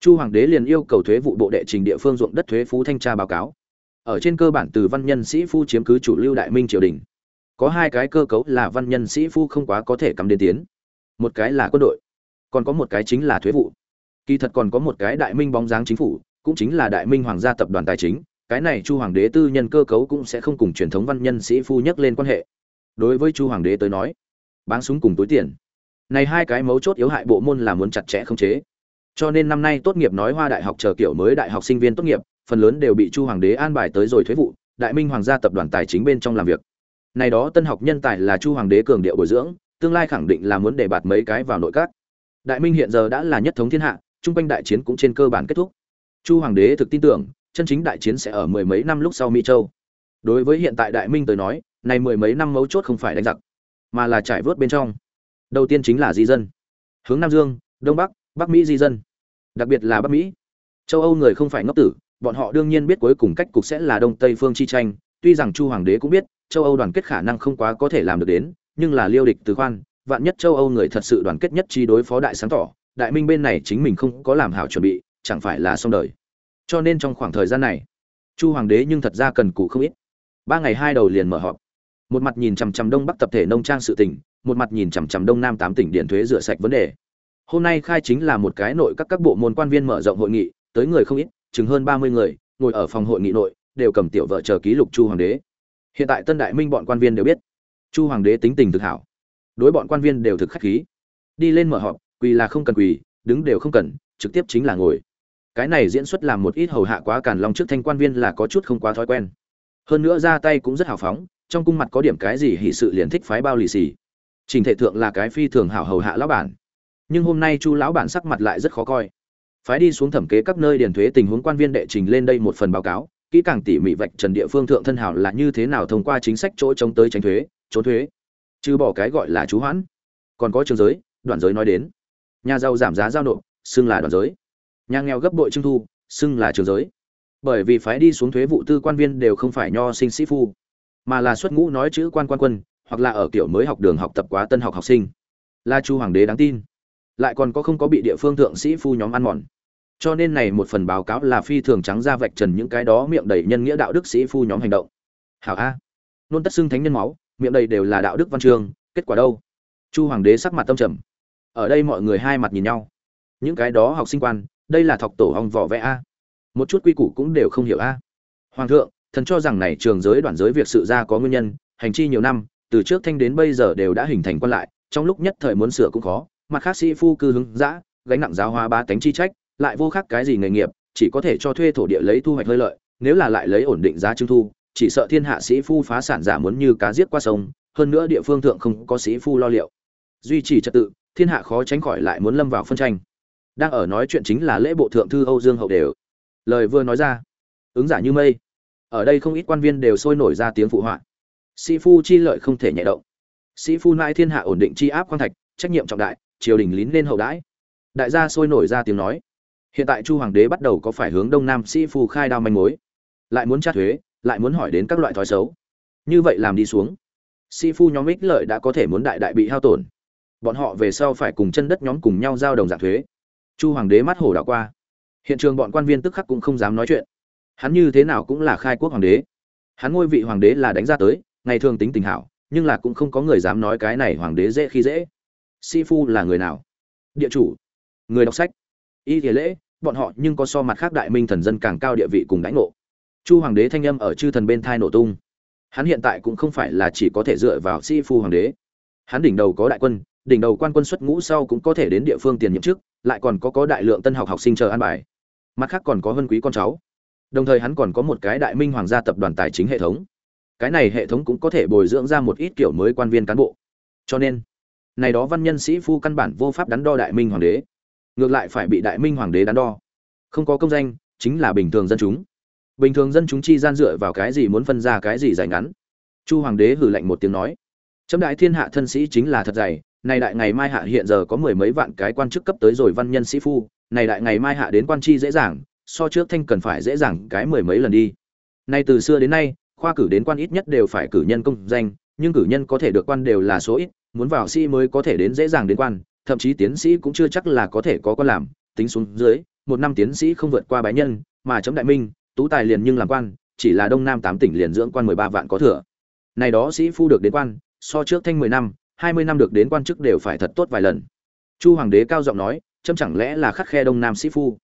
chu hoàng đế liền yêu cầu thuế vụ bộ đệ trình địa phương ruộng đất thuế phú thanh tra báo cáo. Ở trên cơ bản từ văn nhân sĩ phu chiếm cứ chủ lưu đại minh triều đình. Có hai cái cơ cấu là văn nhân sĩ phu không quá có thể cắm đến tiến. Một cái là quân đội, còn có một cái chính là thuế vụ. Kỳ thật còn có một cái đại minh bóng dáng chính phủ, cũng chính là đại minh hoàng gia tập đoàn tài chính. Cái này chu hoàng đế tư nhân cơ cấu cũng sẽ không cùng truyền thống văn nhân sĩ phu nhắc lên quan hệ. Đối với chu hoàng đế tới nói, báng súng cùng túi tiền. Này hai cái mấu chốt yếu hại bộ môn là muốn chặt chẽ không chế cho nên năm nay tốt nghiệp nói hoa đại học chờ kiểu mới đại học sinh viên tốt nghiệp, phần lớn đều bị chu hoàng đế an bài tới rồi thuế vụ, đại minh hoàng gia tập đoàn tài chính bên trong làm việc. Này đó tân học nhân tài là chu hoàng đế cường điệu bồi dưỡng, tương lai khẳng định là muốn để bạt mấy cái vào nội các. Đại minh hiện giờ đã là nhất thống thiên hạ trung quanh đại chiến cũng trên cơ bản kết thúc. Chu hoàng đế thực tin tưởng, chân chính đại chiến sẽ ở mười mấy năm lúc sau mỹ châu. Đối với hiện tại đại minh tới nói, này mười mấy năm mấu chốt không phải đánh giặc, mà là trải vớt bên trong. Đầu tiên chính là di dân. Hướng nam dương, đông bắc bắc mỹ di dân đặc biệt là bắc mỹ. Châu âu người không phải ngốc tử, bọn họ đương nhiên biết cuối cùng cách cục sẽ là đông tây phương chi tranh. Tuy rằng chu hoàng đế cũng biết, châu âu đoàn kết khả năng không quá có thể làm được đến, nhưng là liêu địch từ khoan, vạn nhất châu âu người thật sự đoàn kết nhất chi đối phó đại sáng tỏ, đại minh bên này chính mình không có làm hảo chuẩn bị, chẳng phải là xong đời. Cho nên trong khoảng thời gian này, chu hoàng đế nhưng thật ra cần cụ không ít. Ba ngày hai đầu liền mở họp. Một mặt nhìn chằm chằm đông bắc tập thể nông trang sự tỉnh một mặt nhìn chằm chằm đông nam tám tỉnh điện thuế rửa sạch vấn đề hôm nay khai chính là một cái nội các các bộ môn quan viên mở rộng hội nghị, tới người không ít, chừng hơn ba mươi người, ngồi ở phòng hội nghị nội, đều cầm tiểu vợ chờ ký lục chu hoàng đế. Hiện tại tân đại minh bọn quan viên đều biết, chu hoàng đế tính tình thực hảo. Đối bọn quan viên đều thực khách khí. Đi lên mở họp, quỳ là không cần quỳ, đứng đều không cần, trực tiếp chính là ngồi. Cái này diễn xuất làm một ít hầu hạ quá càn long trước thanh quan viên là có chút không quá thói quen. Hơn nữa ra tay cũng rất hào phóng, trong cung mặt có điểm cái gì hỉ sự liền thích phái bao lì xì. Trình thể thượng là cái phi thường hảo hầu hạ lão bản nhưng hôm nay chu lão bản sắc mặt lại rất khó coi. Phái đi xuống thẩm kế các nơi điền thuế tình huống quan viên đệ trình lên đây một phần báo cáo, kỹ càng tỉ mỉ vạch trần địa phương thượng thân hảo là như thế nào thông qua chính sách chỗ chống tới tránh thuế, trốn thuế. Chứ bỏ cái gọi là chú hoãn. Còn có trường giới, đoạn giới nói đến. Nhà giàu giảm giá giao nộp, xưng là đoạn giới. Nhà nghèo gấp bội trưng thu, xưng là trường giới. Bởi vì phái đi xuống thuế vụ tư quan viên đều không phải nho sinh sĩ phu, mà là xuất ngũ nói chữ quan quan quân, hoặc là ở kiểu mới học đường học tập quá tân học học sinh. Là chu hoàng đế đáng tin lại còn có không có bị địa phương thượng sĩ phu nhóm ăn mòn. Cho nên này một phần báo cáo là phi thường trắng ra vạch trần những cái đó miệng đầy nhân nghĩa đạo đức sĩ phu nhóm hành động. Hảo a. Nôn tất xưng thánh nhân máu, miệng đầy đều là đạo đức văn chương, kết quả đâu? Chu hoàng đế sắc mặt tâm trầm. Ở đây mọi người hai mặt nhìn nhau. Những cái đó học sinh quan, đây là thọc tổ hong vỏ vẽ a. Một chút quy củ cũng đều không hiểu a. Hoàng thượng, thần cho rằng này trường giới đoàn giới việc sự ra có nguyên nhân, hành chi nhiều năm, từ trước thanh đến bây giờ đều đã hình thành quan lại, trong lúc nhất thời muốn sửa cũng khó mặt khác sĩ phu cư hứng dã, gánh nặng giáo hóa ba tánh chi trách, lại vô khác cái gì nghề nghiệp, chỉ có thể cho thuê thổ địa lấy thu hoạch hơi lợi, nếu là lại lấy ổn định giá trưng thu, chỉ sợ thiên hạ sĩ phu phá sản giả muốn như cá giết qua sông, hơn nữa địa phương thượng không có sĩ phu lo liệu. Duy trì trật tự, thiên hạ khó tránh khỏi lại muốn lâm vào phân tranh. Đang ở nói chuyện chính là lễ bộ thượng thư âu dương hậu đều. Lời vừa nói ra, ứng giả như mây. Ở đây không ít quan viên đều sôi nổi ra tiếng phụ họa. Sĩ phu chi lợi không thể nhẹ động. Sĩ phu nãi thiên hạ ổn định chi áp quan thạch, trách nhiệm trọng đại triều đình lín lên hậu đãi. Đại gia sôi nổi ra tiếng nói. Hiện tại chu hoàng đế bắt đầu có phải hướng đông nam sĩ phu khai đao manh mối. Lại muốn tra thuế, lại muốn hỏi đến các loại thói xấu. Như vậy làm đi xuống. Sĩ phu nhóm ích lợi đã có thể muốn đại đại bị hao tổn. Bọn họ về sau phải cùng chân đất nhóm cùng nhau giao đồng giảm thuế. Chu hoàng đế mắt hổ đảo qua. Hiện trường bọn quan viên tức khắc cũng không dám nói chuyện. Hắn như thế nào cũng là khai quốc hoàng đế. Hắn ngôi vị hoàng đế là đánh ra tới, ngày thường tính tình hảo, nhưng là cũng không có người dám nói cái này hoàng đế dễ khi dễ si phu là người nào? Địa chủ. Người đọc sách. Y thể lễ, bọn họ nhưng có so mặt khác đại minh thần dân càng cao địa vị cùng đánh ngộ. Chu hoàng đế thanh âm ở chư thần bên thai nổ tung. Hắn hiện tại cũng không phải là chỉ có thể dựa vào si phu hoàng đế. Hắn đỉnh đầu có đại quân, đỉnh đầu quan quân xuất ngũ sau cũng có thể đến địa phương tiền nhiệm chức, lại còn có có đại lượng tân học học sinh chờ an bài. Mặt khác còn có hân quý con cháu. Đồng thời hắn còn có một cái đại minh hoàng gia tập đoàn tài chính hệ thống. Cái này hệ thống cũng có thể bồi dưỡng ra một ít kiểu mới quan viên cán bộ. Cho nên này đó văn nhân sĩ phu căn bản vô pháp đắn đo đại minh hoàng đế. Ngược lại phải bị đại minh hoàng đế đắn đo. Không có công danh, chính là bình thường dân chúng. Bình thường dân chúng chi gian dựa vào cái gì muốn phân ra cái gì dài ngắn? Chu hoàng đế hử lạnh một tiếng nói. Chấm đại thiên hạ thân sĩ chính là thật dày, này đại ngày mai hạ hiện giờ có mười mấy vạn cái quan chức cấp tới rồi văn nhân sĩ phu, này đại ngày mai hạ đến quan chi dễ dàng, so trước thanh cần phải dễ dàng cái mười mấy lần đi. Nay từ xưa đến nay, khoa cử đến quan ít nhất đều phải cử nhân công danh, nhưng cử nhân có thể được quan đều là số ít muốn vào sĩ mới có thể đến dễ dàng đến quan, thậm chí tiến sĩ cũng chưa chắc là có thể có con làm, tính xuống dưới, một năm tiến sĩ không vượt qua bái nhân, mà chấm đại minh, tú tài liền nhưng làm quan, chỉ là đông nam tám tỉnh liền dưỡng quan mười ba vạn có thừa. Này đó sĩ phu được đến quan, so trước thanh mười năm, hai mươi năm được đến quan chức đều phải thật tốt vài lần. Chu hoàng đế cao giọng nói châm chẳng lẽ là khắc khe đông nam sĩ phu?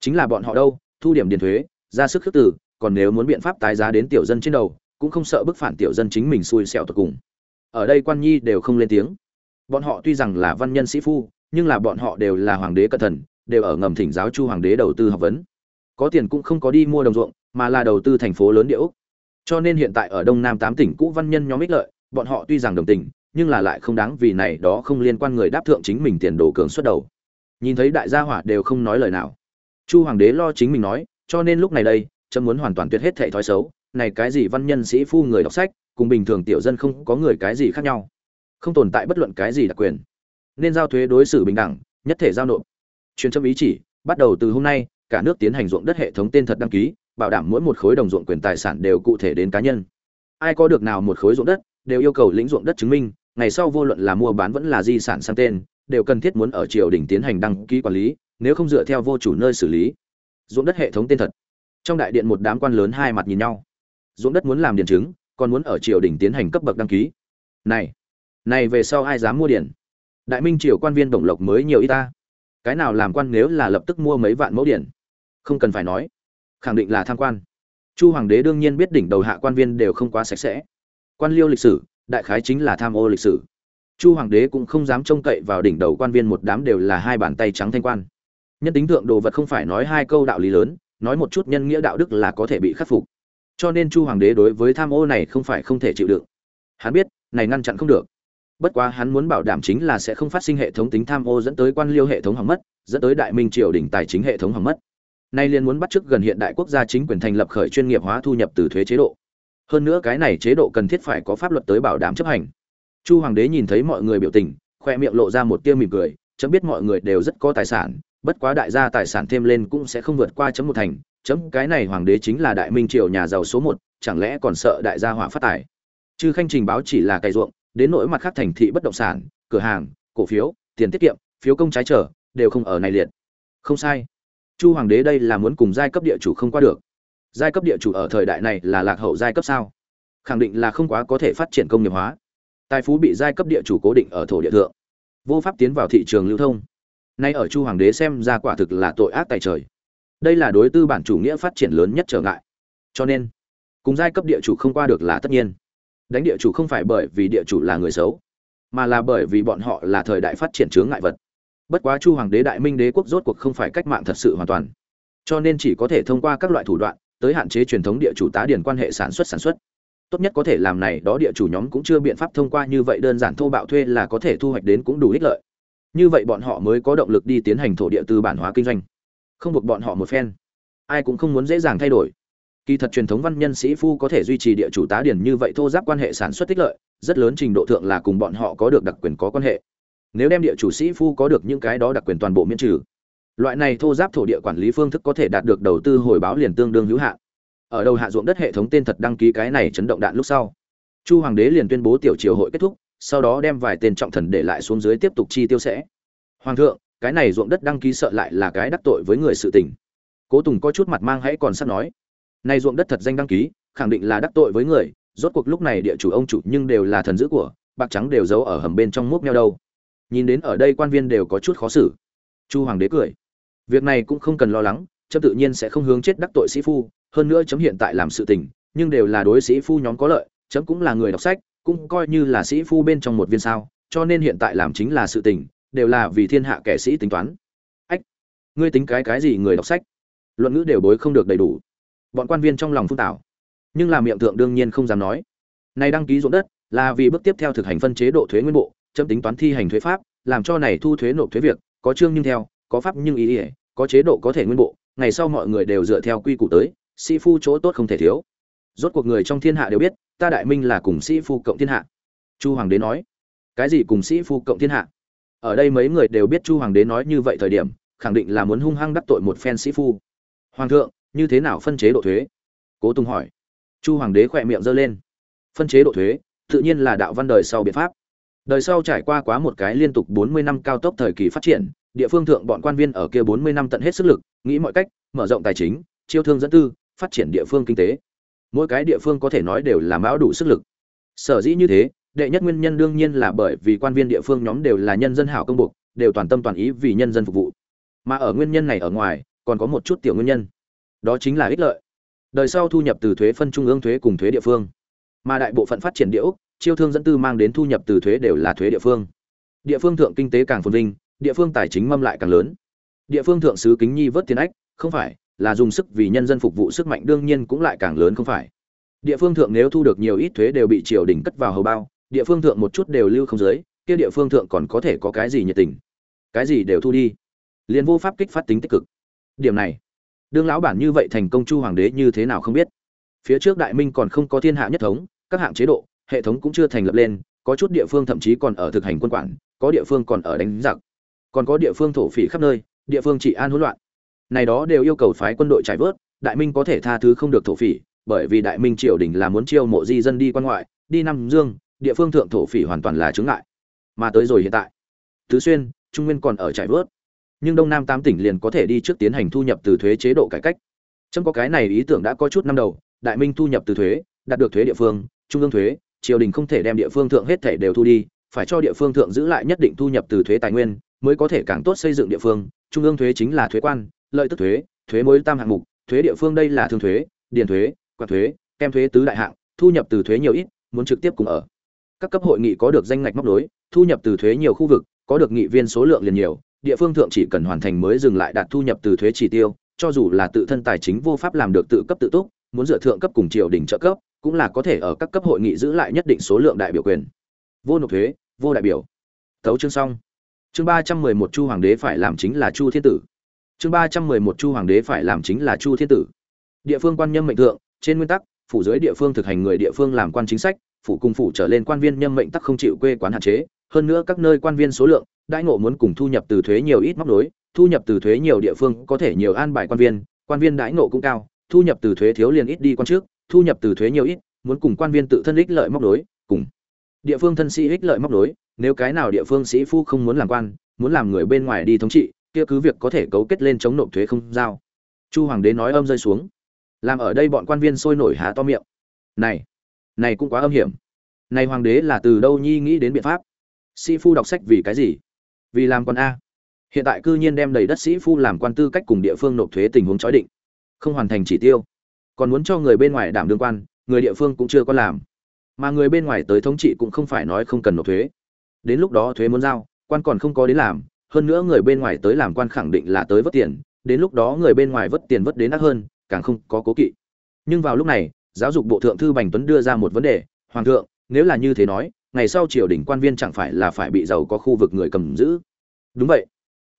Chính là bọn họ đâu, thu điểm điền thuế, ra sức khước tử còn nếu muốn biện pháp tái giá đến tiểu dân trên đầu, cũng không sợ bức phản tiểu dân chính mình xui xẻo tột cùng ở đây quan nhi đều không lên tiếng. Bọn họ tuy rằng là văn nhân sĩ phu nhưng là bọn họ đều là hoàng đế cẩn thần, đều ở ngầm thỉnh giáo chu hoàng đế đầu tư học vấn. Có tiền cũng không có đi mua đồng ruộng mà là đầu tư thành phố lớn địa úc cho nên hiện tại ở đông nam tám tỉnh cũ văn nhân nhóm ích lợi bọn họ tuy rằng đồng tình nhưng là lại không đáng vì này đó không liên quan người đáp thượng chính mình tiền đồ cường xuất đầu. Nhìn thấy đại gia hỏa đều không nói lời nào. Chu hoàng đế lo chính mình nói cho nên lúc này đây chấm muốn hoàn toàn tuyệt hết thệ thói xấu. Này cái gì văn nhân sĩ phu người đọc sách cùng bình thường tiểu dân không có người cái gì khác nhau, không tồn tại bất luận cái gì đặc quyền. Nên giao thuế đối xử bình đẳng, nhất thể giao nộp. Truyền châm ý chỉ, bắt đầu từ hôm nay, cả nước tiến hành ruộng đất hệ thống tên thật đăng ký, bảo đảm mỗi một khối đồng ruộng quyền tài sản đều cụ thể đến cá nhân. Ai có được nào một khối ruộng đất, đều yêu cầu lĩnh ruộng đất chứng minh, ngày sau vô luận là mua bán vẫn là di sản sang tên, đều cần thiết muốn ở triều đình tiến hành đăng ký quản lý, nếu không dựa theo vô chủ nơi xử lý. Ruộng đất hệ thống tên thật. Trong đại điện một đám quan lớn hai mặt nhìn nhau. Ruộng đất muốn làm điền chứng còn muốn ở triều đình tiến hành cấp bậc đăng ký. Này này về sau ai dám mua điện? Đại minh triều quan viên đồng lộc mới nhiều y ta. Cái nào làm quan nếu là lập tức mua mấy vạn mẫu điển không cần phải nói. Khẳng định là tham quan. Chu hoàng đế đương nhiên biết đỉnh đầu hạ quan viên đều không quá sạch sẽ. Quan liêu lịch sử, đại khái chính là tham ô lịch sử. Chu hoàng đế cũng không dám trông cậy vào đỉnh đầu quan viên một đám đều là hai bàn tay trắng thanh quan. Nhân tính thượng đồ vật không phải nói hai câu đạo lý lớn, nói một chút nhân nghĩa đạo đức là có thể bị khắc phục cho nên chu hoàng đế đối với tham ô này không phải không thể chịu đựng. Hắn biết, này ngăn chặn không được. Bất quá hắn muốn bảo đảm chính là sẽ không phát sinh hệ thống tính tham ô dẫn tới quan liêu hệ thống hỏng mất, dẫn tới đại minh triều đình tài chính hệ thống hỏng mất. Nay liên muốn bắt chước gần hiện đại quốc gia chính quyền thành lập khởi chuyên nghiệp hóa thu nhập từ thuế chế độ. Hơn nữa cái này chế độ cần thiết phải có pháp luật tới bảo đảm chấp hành. Chu hoàng đế nhìn thấy mọi người biểu tình, khoe miệng lộ ra một tia mỉm cười, chấm biết mọi người đều rất có tài sản, bất quá đại gia tài sản thêm lên cũng sẽ không vượt qua chấm một thành chấm, cái này hoàng đế chính là đại minh triều nhà giàu số một, chẳng lẽ còn sợ đại gia hỏa phát tài? Chư khanh trình báo chỉ là cày ruộng, đến nỗi mặt khác thành thị bất động sản, cửa hàng, cổ phiếu, tiền tiết kiệm, phiếu công trái trở, đều không ở này liệt. Không sai. Chu hoàng đế đây là muốn cùng giai cấp địa chủ không qua được. Giai cấp địa chủ ở thời đại này là lạc hậu giai cấp sao? Khẳng định là không quá có thể phát triển công nghiệp hóa. Tài phú bị giai cấp địa chủ cố định ở thổ địa thượng. Vô pháp tiến vào thị trường lưu thông. Nay ở chu hoàng đế xem ra quả thực là tội ác tài trời đây là đối tư bản chủ nghĩa phát triển lớn nhất trở ngại. Cho nên, cùng giai cấp địa chủ không qua được là tất nhiên. Đánh địa chủ không phải bởi vì địa chủ là người xấu, mà là bởi vì bọn họ là thời đại phát triển chướng ngại vật. Bất quá chu hoàng đế đại minh đế quốc rốt cuộc không phải cách mạng thật sự hoàn toàn. Cho nên chỉ có thể thông qua các loại thủ đoạn tới hạn chế truyền thống địa chủ tá điển quan hệ sản xuất sản xuất. Tốt nhất có thể làm này đó địa chủ nhóm cũng chưa biện pháp thông qua như vậy đơn giản thô bạo thuê là có thể thu hoạch đến cũng đủ ích lợi. Như vậy bọn họ mới có động lực đi tiến hành thổ địa tư bản hóa kinh doanh không buộc bọn họ một phen. Ai cũng không muốn dễ dàng thay đổi. Kỳ thật truyền thống văn nhân sĩ phu có thể duy trì địa chủ tá điển như vậy thô giáp quan hệ sản xuất tích lợi, rất lớn trình độ thượng là cùng bọn họ có được đặc quyền có quan hệ. Nếu đem địa chủ sĩ phu có được những cái đó đặc quyền toàn bộ miễn trừ, loại này thô giáp thổ địa quản lý phương thức có thể đạt được đầu tư hồi báo liền tương đương hữu hạn. Ở đầu hạ ruộng đất hệ thống tên thật đăng ký cái này chấn động đạn lúc sau, chu hoàng đế liền tuyên bố tiểu triều hội kết thúc, sau đó đem vài tên trọng thần để lại xuống dưới tiếp tục chi tiêu sẽ. Hoàng thượng cái này ruộng đất đăng ký sợ lại là cái đắc tội với người sự tình. Cố tùng có chút mặt mang hãy còn sắp nói nay ruộng đất thật danh đăng ký, khẳng định là đắc tội với người, rốt cuộc lúc này địa chủ ông chủ nhưng đều là thần dữ của, bạc trắng đều giấu ở hầm bên trong múc meo đâu. Nhìn đến ở đây quan viên đều có chút khó xử. Chu hoàng đế cười, việc này cũng không cần lo lắng, chấm tự nhiên sẽ không hướng chết đắc tội sĩ phu, hơn nữa chấm hiện tại làm sự tình, nhưng đều là đối sĩ phu nhóm có lợi, chấm cũng là người đọc sách, cũng coi như là sĩ phu bên trong một viên sao, cho nên hiện tại làm chính là sự tình đều là vì thiên hạ kẻ sĩ tính toán. Ách, ngươi tính cái cái gì người đọc sách? Luận ngữ đều bối không được đầy đủ. Bọn quan viên trong lòng phun tảo. Nhưng là miệng thượng đương nhiên không dám nói. Này đăng ký ruộng đất là vì bước tiếp theo thực hành phân chế độ thuế nguyên bộ, chấm tính toán thi hành thuế pháp, làm cho này thu thuế nộp thuế việc, có chương nhưng theo, có pháp nhưng ý ỉa có chế độ có thể nguyên bộ, ngày sau mọi người đều dựa theo quy củ tới, sĩ phu chỗ tốt không thể thiếu. Rốt cuộc người trong thiên hạ đều biết, ta đại minh là cùng sĩ phu cộng thiên hạ. Chu hoàng đế nói, cái gì cùng sĩ phu cộng thiên hạ? Ở đây mấy người đều biết chu hoàng đế nói như vậy thời điểm, khẳng định là muốn hung hăng đắc tội một phen sĩ phu. Hoàng thượng, như thế nào phân chế độ thuế? Cố tùng hỏi. Chu hoàng đế khỏe miệng giơ lên. Phân chế độ thuế, tự nhiên là đạo văn đời sau biện pháp. Đời sau trải qua quá một cái liên tục bốn mươi năm cao tốc thời kỳ phát triển, địa phương thượng bọn quan viên ở kia bốn mươi năm tận hết sức lực, nghĩ mọi cách, mở rộng tài chính, chiêu thương dẫn tư, phát triển địa phương kinh tế. Mỗi cái địa phương có thể nói đều là mão đủ sức lực. Sở dĩ như thế đệ nhất nguyên nhân đương nhiên là bởi vì quan viên địa phương nhóm đều là nhân dân hảo công buộc, đều toàn tâm toàn ý vì nhân dân phục vụ. Mà ở nguyên nhân này ở ngoài, còn có một chút tiểu nguyên nhân. Đó chính là ích lợi. Đời sau thu nhập từ thuế phân trung ương thuế cùng thuế địa phương. Mà đại bộ phận phát triển địa ốc, chiêu thương dẫn tư mang đến thu nhập từ thuế đều là thuế địa phương. Địa phương thượng kinh tế càng phồn vinh, địa phương tài chính mâm lại càng lớn. Địa phương thượng sứ kính nhi vớt tiền ách, không phải, là dùng sức vì nhân dân phục vụ sức mạnh đương nhiên cũng lại càng lớn không phải. Địa phương thượng nếu thu được nhiều ít thuế đều bị triều đình cất vào hầu bao địa phương thượng một chút đều lưu không dưới, kia địa phương thượng còn có thể có cái gì nhiệt tình? Cái gì đều thu đi. Liền vô pháp kích phát tính tích cực. Điểm này, đương lão bản như vậy thành công chu hoàng đế như thế nào không biết. Phía trước đại minh còn không có thiên hạ nhất thống, các hạng chế độ, hệ thống cũng chưa thành lập lên, có chút địa phương thậm chí còn ở thực hành quân quản, có địa phương còn ở đánh giặc, còn có địa phương thổ phỉ khắp nơi, địa phương trị an hỗn loạn. Này đó đều yêu cầu phái quân đội trải vớt, đại minh có thể tha thứ không được thổ phỉ, bởi vì đại minh triều đình là muốn chiêu mộ di dân đi quan ngoại, đi nam dương địa phương thượng thổ phỉ hoàn toàn là chướng ngại. Mà tới rồi hiện tại, tứ xuyên, trung nguyên còn ở trải vớt. Nhưng đông nam tám tỉnh liền có thể đi trước tiến hành thu nhập từ thuế chế độ cải cách. Trong có cái này ý tưởng đã có chút năm đầu, đại minh thu nhập từ thuế, đạt được thuế địa phương, trung ương thuế, triều đình không thể đem địa phương thượng hết thể đều thu đi, phải cho địa phương thượng giữ lại nhất định thu nhập từ thuế tài nguyên, mới có thể càng tốt xây dựng địa phương. Trung ương thuế chính là thuế quan, lợi tức thuế thuế mới tam hạng mục, thuế địa phương đây là thương thuế, điền thuế, quạt thuế, kem thuế tứ đại hạng, thu nhập từ thuế nhiều ít, muốn trực tiếp cùng ở các cấp hội nghị có được danh ngạch móc đối thu nhập từ thuế nhiều khu vực, có được nghị viên số lượng liền nhiều, địa phương thượng chỉ cần hoàn thành mới dừng lại đạt thu nhập từ thuế chỉ tiêu, cho dù là tự thân tài chính vô pháp làm được tự cấp tự túc, muốn dựa thượng cấp cùng triều đình trợ cấp, cũng là có thể ở các cấp hội nghị giữ lại nhất định số lượng đại biểu quyền. Vô nộp thuế, vô đại biểu. Tấu chương xong. Chương ba trăm mười một chu hoàng đế phải làm chính là chu thiên tử. Chương ba trăm mười một chu hoàng đế phải làm chính là chu thiên tử. Địa phương quan nhâm mệnh thượng, trên nguyên tắc, phủ dưới địa phương thực hành người địa phương làm quan chính sách phủ cùng phủ trở lên quan viên nhâm mệnh tắc không chịu quê quán hạn chế. Hơn nữa các nơi quan viên số lượng, đãi ngộ muốn cùng thu nhập từ thuế nhiều ít móc đối thu nhập từ thuế nhiều địa phương có thể nhiều an bài quan viên quan viên đãi ngộ cũng cao, thu nhập từ thuế thiếu liền ít đi quan trước, thu nhập từ thuế nhiều ít, muốn cùng quan viên tự thân ích lợi móc đối cùng địa phương thân sĩ ích lợi móc đối nếu cái nào địa phương sĩ phu không muốn làm quan, muốn làm người bên ngoài đi thống trị, kia cứ việc có thể cấu kết lên chống nộp thuế không giao. Chu hoàng đế nói âm rơi xuống. Làm ở đây bọn quan viên sôi nổi há to miệng. Này này cũng quá âm hiểm. Này hoàng đế là từ đâu nhi nghĩ đến biện pháp? Sĩ phu đọc sách vì cái gì? Vì làm quan a. Hiện tại cư nhiên đem đầy đất sĩ phu làm quan tư cách cùng địa phương nộp thuế tình huống chói định. Không hoàn thành chỉ tiêu. Còn muốn cho người bên ngoài đảm đương quan, người địa phương cũng chưa có làm. Mà người bên ngoài tới thống trị cũng không phải nói không cần nộp thuế. Đến lúc đó thuế muốn giao, quan còn không có đến làm, hơn nữa người bên ngoài tới làm quan khẳng định là tới vất tiền, đến lúc đó người bên ngoài vất tiền vất đến ác hơn, càng không có cố kỵ. Nhưng vào lúc này giáo dục bộ thượng thư bành tuấn đưa ra một vấn đề, hoàng thượng, nếu là như thế nói, ngày sau triều đình quan viên chẳng phải là phải bị giàu có khu vực người cầm giữ? Đúng vậy.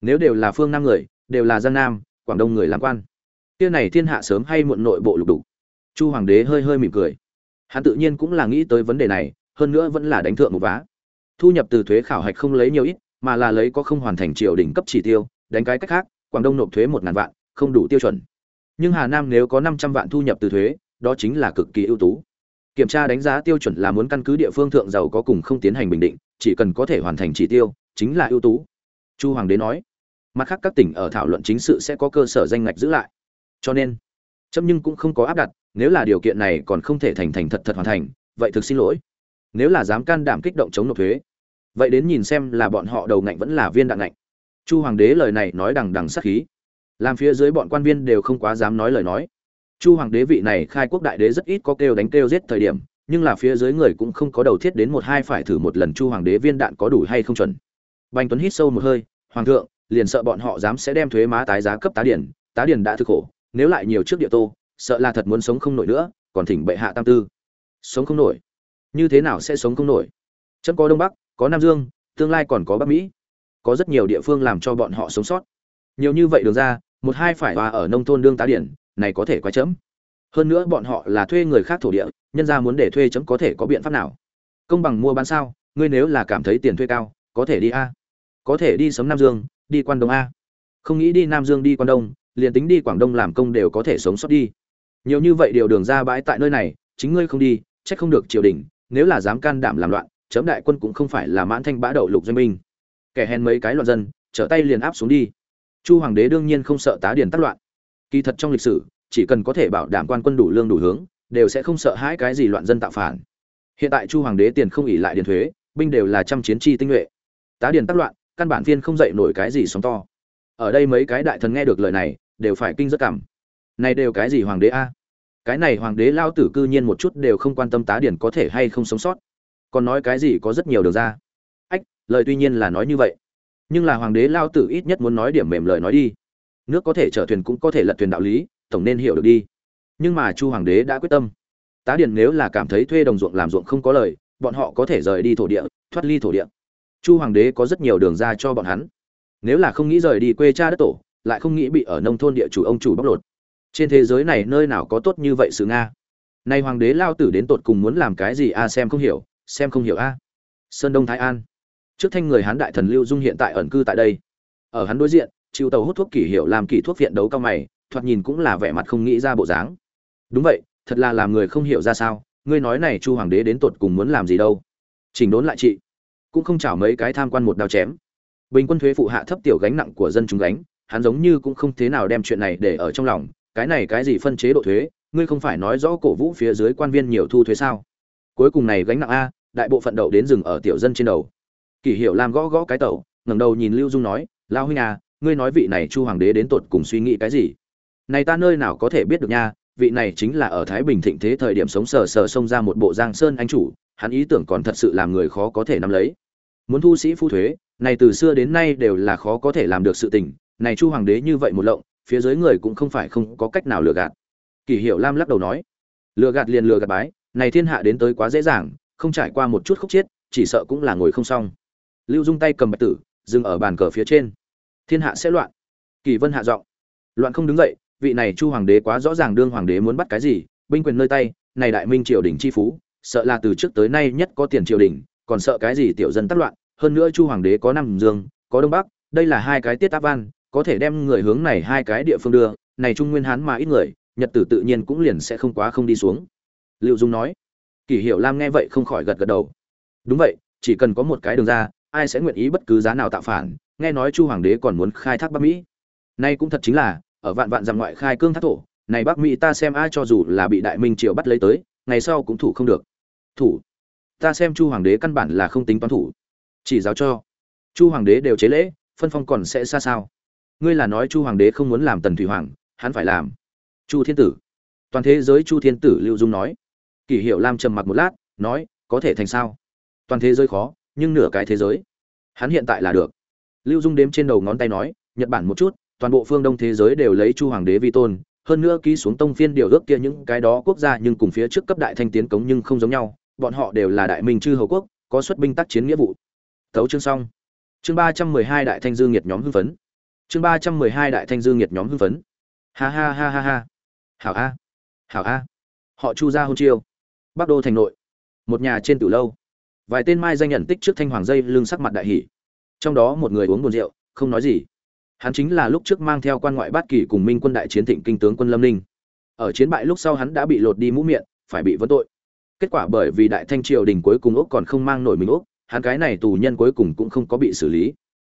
Nếu đều là phương nam người, đều là giang nam, quảng đông người làm quan. Kia này thiên hạ sớm hay muộn nội bộ lục đục. Chu hoàng đế hơi hơi mỉm cười. Hắn tự nhiên cũng là nghĩ tới vấn đề này, hơn nữa vẫn là đánh thượng một vá. Thu nhập từ thuế khảo hạch không lấy nhiều ít, mà là lấy có không hoàn thành triều đình cấp chỉ tiêu, đánh cái cách khác, quảng đông nộp thuế một ngàn vạn, không đủ tiêu chuẩn. Nhưng hà nam nếu có năm trăm vạn thu nhập từ thuế đó chính là cực kỳ ưu tú. Kiểm tra đánh giá tiêu chuẩn là muốn căn cứ địa phương thượng giàu có cùng không tiến hành bình định, chỉ cần có thể hoàn thành chỉ tiêu, chính là ưu tú. Chu hoàng đế nói, mặt khác các tỉnh ở thảo luận chính sự sẽ có cơ sở danh ngạch giữ lại. Cho nên, chấm nhưng cũng không có áp đặt, nếu là điều kiện này còn không thể thành thành thật thật hoàn thành, vậy thực xin lỗi. Nếu là dám can đảm kích động chống nộp thuế, vậy đến nhìn xem là bọn họ đầu ngạnh vẫn là viên đạn ngạnh. Chu hoàng đế lời này nói đằng đằng sắc khí. Làm phía dưới bọn quan viên đều không quá dám nói lời nói chu hoàng đế vị này khai quốc đại đế rất ít có kêu đánh kêu giết thời điểm, nhưng là phía dưới người cũng không có đầu thiết đến một hai phải thử một lần chu hoàng đế viên đạn có đủ hay không chuẩn. Bành tuấn hít sâu một hơi, hoàng thượng, liền sợ bọn họ dám sẽ đem thuế má tái giá cấp tá điển tá điển đã thực khổ, nếu lại nhiều trước địa tô, sợ là thật muốn sống không nổi nữa, còn thỉnh bệ hạ tam tư. Sống không nổi? Như thế nào sẽ sống không nổi? Chấm có đông bắc, có nam dương, tương lai còn có bắc mỹ. Có rất nhiều địa phương làm cho bọn họ sống sót. Nhiều như vậy đường ra, một hai phải hòa ở nông thôn đương tá điển này có thể quá chấm. Hơn nữa bọn họ là thuê người khác thổ địa, nhân ra muốn để thuê chấm có thể có biện pháp nào? Công bằng mua bán sao? Ngươi nếu là cảm thấy tiền thuê cao, có thể đi a. Có thể đi sống nam dương, đi quan đông a. Không nghĩ đi nam dương, đi quan đông, liền tính đi quảng đông làm công đều có thể sống sót đi. Nhiều như vậy điều đường ra bãi tại nơi này, chính ngươi không đi trách không được triều đình, nếu là dám can đảm làm loạn, chấm đại quân cũng không phải là mãn thanh bã đậu lục doanh binh. Kẻ hèn mấy cái loạn dân, trở tay liền áp xuống đi. Chu hoàng đế đương nhiên không sợ tá điền tác loạn kỳ thật trong lịch sử, chỉ cần có thể bảo đảm quan quân đủ lương đủ hướng, đều sẽ không sợ hãi cái gì loạn dân tạo phản. Hiện tại chu hoàng đế tiền không ỉ lại điền thuế, binh đều là trăm chiến chi tinh nhuệ. Tá điền tác loạn, căn bản phiên không dậy nổi cái gì sóng to. Ở đây mấy cái đại thần nghe được lời này, đều phải kinh rất cảm. Này đều cái gì hoàng đế a? Cái này hoàng đế lao tử cư nhiên một chút đều không quan tâm tá điển có thể hay không sống sót. Còn nói cái gì có rất nhiều đường ra. Ách, lời tuy nhiên là nói như vậy. Nhưng là hoàng đế lao tử ít nhất muốn nói điểm mềm lời nói đi nước có thể chở thuyền cũng có thể lật thuyền đạo lý, tổng nên hiểu được đi. Nhưng mà chu hoàng đế đã quyết tâm. Tá điền nếu là cảm thấy thuê đồng ruộng làm ruộng không có lời, bọn họ có thể rời đi thổ địa, thoát ly thổ địa. Chu hoàng đế có rất nhiều đường ra cho bọn hắn. Nếu là không nghĩ rời đi quê cha đất tổ, lại không nghĩ bị ở nông thôn địa chủ ông chủ bóc lột. Trên thế giới này nơi nào có tốt như vậy sự nga? Nay hoàng đế lao tử đến tột cùng muốn làm cái gì a? Xem không hiểu, xem không hiểu a. Sơn đông thái an. Trước thanh người hán đại thần lưu dung hiện tại ẩn cư tại đây. Ở hắn đối diện chịu tàu hút thuốc kỷ hiệu làm kỷ thuốc viện đấu cao mày, thoạt nhìn cũng là vẻ mặt không nghĩ ra bộ dáng. Đúng vậy, thật là làm người không hiểu ra sao, ngươi nói này chu hoàng đế đến tột cùng muốn làm gì đâu. Chỉnh đốn lại chị. Cũng không chảo mấy cái tham quan một đao chém. Bình quân thuế phụ hạ thấp tiểu gánh nặng của dân chúng gánh, hắn giống như cũng không thế nào đem chuyện này để ở trong lòng. Cái này cái gì phân chế độ thuế, ngươi không phải nói rõ cổ vũ phía dưới quan viên nhiều thu thuế sao? Cuối cùng này gánh nặng a, đại bộ phận đậu đến rừng ở tiểu dân trên đầu. Kỷ hiệu làm gõ gõ cái tẩu ngẩng đầu nhìn lưu dung nói lao huynh à ngươi nói vị này chu hoàng đế đến tột cùng suy nghĩ cái gì? Này ta nơi nào có thể biết được nha, vị này chính là ở thái bình thịnh thế thời điểm sống sờ sờ xông ra một bộ giang sơn anh chủ, hắn ý tưởng còn thật sự làm người khó có thể nắm lấy. Muốn thu sĩ phu thuế, này từ xưa đến nay đều là khó có thể làm được sự tình, này chu hoàng đế như vậy một lộng, phía dưới người cũng không phải không có cách nào lừa gạt. Kỷ hiệu lam lắc đầu nói, lừa gạt liền lừa gạt bái, này thiên hạ đến tới quá dễ dàng, không trải qua một chút khúc chiết chỉ sợ cũng là ngồi không xong. Lưu dung tay cầm bạch tử, dừng ở bàn cờ phía trên thiên hạ sẽ loạn. Kỳ vân hạ giọng, loạn không đứng dậy, vị này chu hoàng đế quá rõ ràng đương hoàng đế muốn bắt cái gì, binh quyền nơi tay, này đại minh triều đình chi phú, sợ là từ trước tới nay nhất có tiền triều đình, còn sợ cái gì tiểu dân tác loạn, hơn nữa chu hoàng đế có nam dương, có đông bắc, đây là hai cái tiết áp van có thể đem người hướng này hai cái địa phương đưa, này trung nguyên hán mà ít người, nhật tử tự nhiên cũng liền sẽ không quá không đi xuống. Liệu dung nói. Kỷ hiệu lam nghe vậy không khỏi gật gật đầu. Đúng vậy, chỉ cần có một cái đường ra, ai sẽ nguyện ý bất cứ giá nào tạo phản nghe nói chu hoàng đế còn muốn khai thác bắc mỹ. Nay cũng thật chính là, ở vạn vạn dặm ngoại khai cương thác thổ, này bắc mỹ ta xem ai cho dù là bị đại minh triều bắt lấy tới, ngày sau cũng thủ không được. Thủ. Ta xem chu hoàng đế căn bản là không tính toán thủ. Chỉ giáo cho. Chu hoàng đế đều chế lễ, phân phong còn sẽ xa sao? Ngươi là nói chu hoàng đế không muốn làm tần thủy hoàng, hắn phải làm. Chu thiên tử. Toàn thế giới chu thiên tử lưu dung nói. Kỷ hiệu lam trầm mặc một lát, nói, có thể thành sao? Toàn thế giới khó, nhưng nửa cái thế giới. Hắn hiện tại là được lưu dung đếm trên đầu ngón tay nói, nhật bản một chút, toàn bộ phương đông thế giới đều lấy chu hoàng đế vi tôn, hơn nữa ký xuống tông phiên điều ước kia những cái đó quốc gia nhưng cùng phía trước cấp đại thanh tiến cống nhưng không giống nhau, bọn họ đều là đại minh chư hầu quốc, có xuất binh tác chiến nghĩa vụ. Thấu chương xong. Chương ba trăm mười hai đại thanh dương nhiệt nhóm hưng phấn. Chương ba trăm mười hai đại thanh dương nhiệt nhóm hưng phấn. Ha ha ha ha ha. Hảo a. Hảo a. Họ chu ra hôn chiêu. Bắc đô thành nội. Một nhà trên tử lâu. Vài tên mai danh nhận tích trước thanh hoàng dây lưng sắc mặt đại hỷ trong đó một người uống buồn rượu, không nói gì. Hắn chính là lúc trước mang theo quan ngoại bát kỳ cùng minh quân đại chiến thịnh kinh tướng quân lâm ninh. Ở chiến bại lúc sau hắn đã bị lột đi mũ miệng, phải bị vấn tội. Kết quả bởi vì đại thanh triều đình cuối cùng úc còn không mang nổi mình úc, hắn cái này tù nhân cuối cùng cũng không có bị xử lý.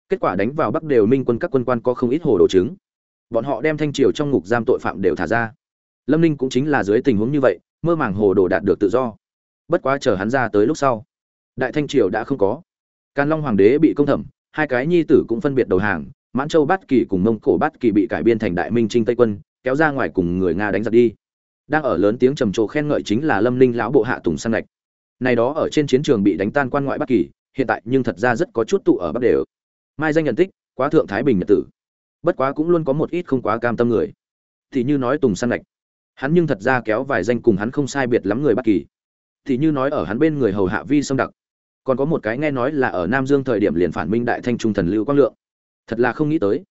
Kết quả đánh vào bắc đều minh quân các quân quan có không ít hồ đồ chứng. Bọn họ đem thanh triều trong ngục giam tội phạm đều thả ra. Lâm ninh cũng chính là dưới tình huống như vậy, mơ màng hồ đồ đạt được tự do. Bất quá chờ hắn ra tới lúc sau, đại thanh triều đã không có càn long hoàng đế bị công thẩm, hai cái nhi tử cũng phân biệt đầu hàng, mãn châu bát kỳ cùng mông cổ bát kỳ bị cải biên thành đại minh trinh tây quân, kéo ra ngoài cùng người nga đánh giặc đi. Đang ở lớn tiếng trầm trồ khen ngợi chính là lâm ninh lão bộ hạ tùng săn lạch. Này đó ở trên chiến trường bị đánh tan quan ngoại bát kỳ, hiện tại nhưng thật ra rất có chút tụ ở bắc đều. Mai danh nhận tích, quá thượng thái bình nhật tử. Bất quá cũng luôn có một ít không quá cam tâm người. Thì như nói tùng săn lạch, hắn nhưng thật ra kéo vài danh cùng hắn không sai biệt lắm người Bát kỳ. Thì như nói ở hắn bên người hầu hạ vi sông đặc còn có một cái nghe nói là ở nam dương thời điểm liền phản minh đại thanh trung thần lưu quang lượng. Thật là không nghĩ tới.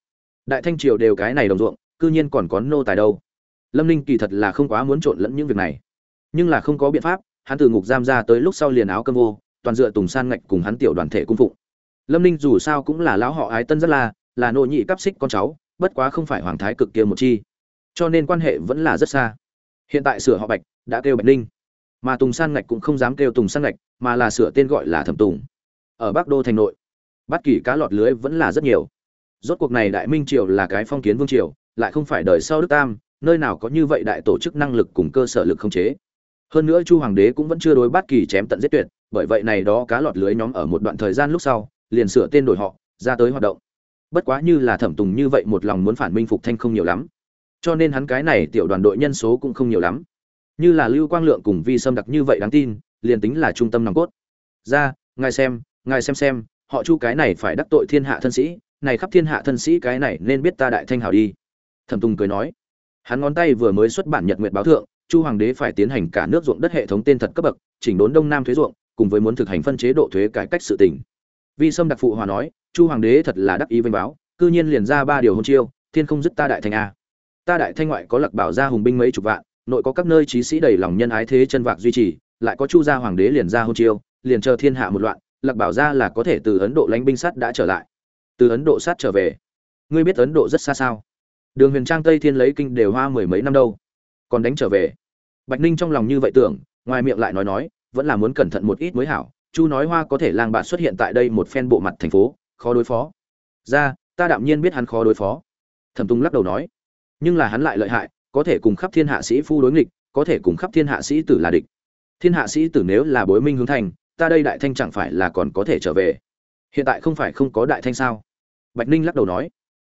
Đại thanh triều đều cái này đồng ruộng, cư nhiên còn có nô tài đâu. Lâm ninh kỳ thật là không quá muốn trộn lẫn những việc này. Nhưng là không có biện pháp, hắn từ ngục giam ra tới lúc sau liền áo cơm vô, toàn dựa tùng san ngạch cùng hắn tiểu đoàn thể cung phụng. Lâm ninh dù sao cũng là lão họ ái tân rất là là nội nhị cắp xích con cháu, bất quá không phải hoàng thái cực kia một chi. Cho nên quan hệ vẫn là rất xa. Hiện tại sửa họ bạch, đã kêu bạch ninh mà tùng san ngạch cũng không dám kêu tùng san ngạch, mà là sửa tên gọi là thẩm tùng. Ở bắc đô thành nội, bắt kỳ cá lọt lưới vẫn là rất nhiều. Rốt cuộc này đại minh triều là cái phong kiến vương triều, lại không phải đời sau đức tam, nơi nào có như vậy đại tổ chức năng lực cùng cơ sở lực không chế. Hơn nữa chu hoàng đế cũng vẫn chưa đối bắt kỳ chém tận giết tuyệt, bởi vậy này đó cá lọt lưới nhóm ở một đoạn thời gian lúc sau, liền sửa tên đổi họ, ra tới hoạt động. Bất quá như là thẩm tùng như vậy một lòng muốn phản minh phục thanh không nhiều lắm. Cho nên hắn cái này tiểu đoàn đội nhân số cũng không nhiều lắm như là lưu quang lượng cùng vi sâm đặc như vậy đáng tin, liền tính là trung tâm nòng cốt. Ra, ngài xem ngài xem xem, họ chu cái này phải đắc tội thiên hạ thân sĩ, này khắp thiên hạ thân sĩ cái này nên biết ta đại thanh hảo đi. Thẩm tùng cười nói. Hắn ngón tay vừa mới xuất bản nhật nguyệt báo thượng, chu hoàng đế phải tiến hành cả nước ruộng đất hệ thống tên thật cấp bậc, chỉnh đốn đông nam thuế ruộng, cùng với muốn thực hành phân chế độ thuế cải cách sự tỉnh vi sâm đặc phụ hòa nói, chu hoàng đế thật là đắc ý vinh báo, cư nhiên liền ra ba điều hôn chiêu, thiên không dứt ta đại thanh a. Ta đại thanh ngoại có lặc bảo gia hùng binh mấy chục vạn nội có các nơi trí sĩ đầy lòng nhân ái thế chân vạc duy trì, lại có chu gia hoàng đế liền ra hôn chiêu, liền chờ thiên hạ một loạn, Lạc bảo gia là có thể từ ấn độ lãnh binh sát đã trở lại. Từ ấn độ sát trở về. Ngươi biết ấn độ rất xa sao? Đường huyền trang tây thiên lấy kinh đều hoa mười mấy năm đâu. Còn đánh trở về. Bạch ninh trong lòng như vậy tưởng, ngoài miệng lại nói nói, vẫn là muốn cẩn thận một ít mới hảo. Chu nói hoa có thể lang bạn xuất hiện tại đây một phen bộ mặt thành phố, khó đối phó. Ra, ta đạm nhiên biết hắn khó đối phó. Thẩm tung lắc đầu nói, nhưng là hắn lại lợi hại có thể cùng khắp thiên hạ sĩ phu đối nghịch, có thể cùng khắp thiên hạ sĩ tử là địch. Thiên hạ sĩ tử nếu là bối minh hướng thành, ta đây đại thanh chẳng phải là còn có thể trở về? Hiện tại không phải không có đại thanh sao? Bạch ninh lắc đầu nói.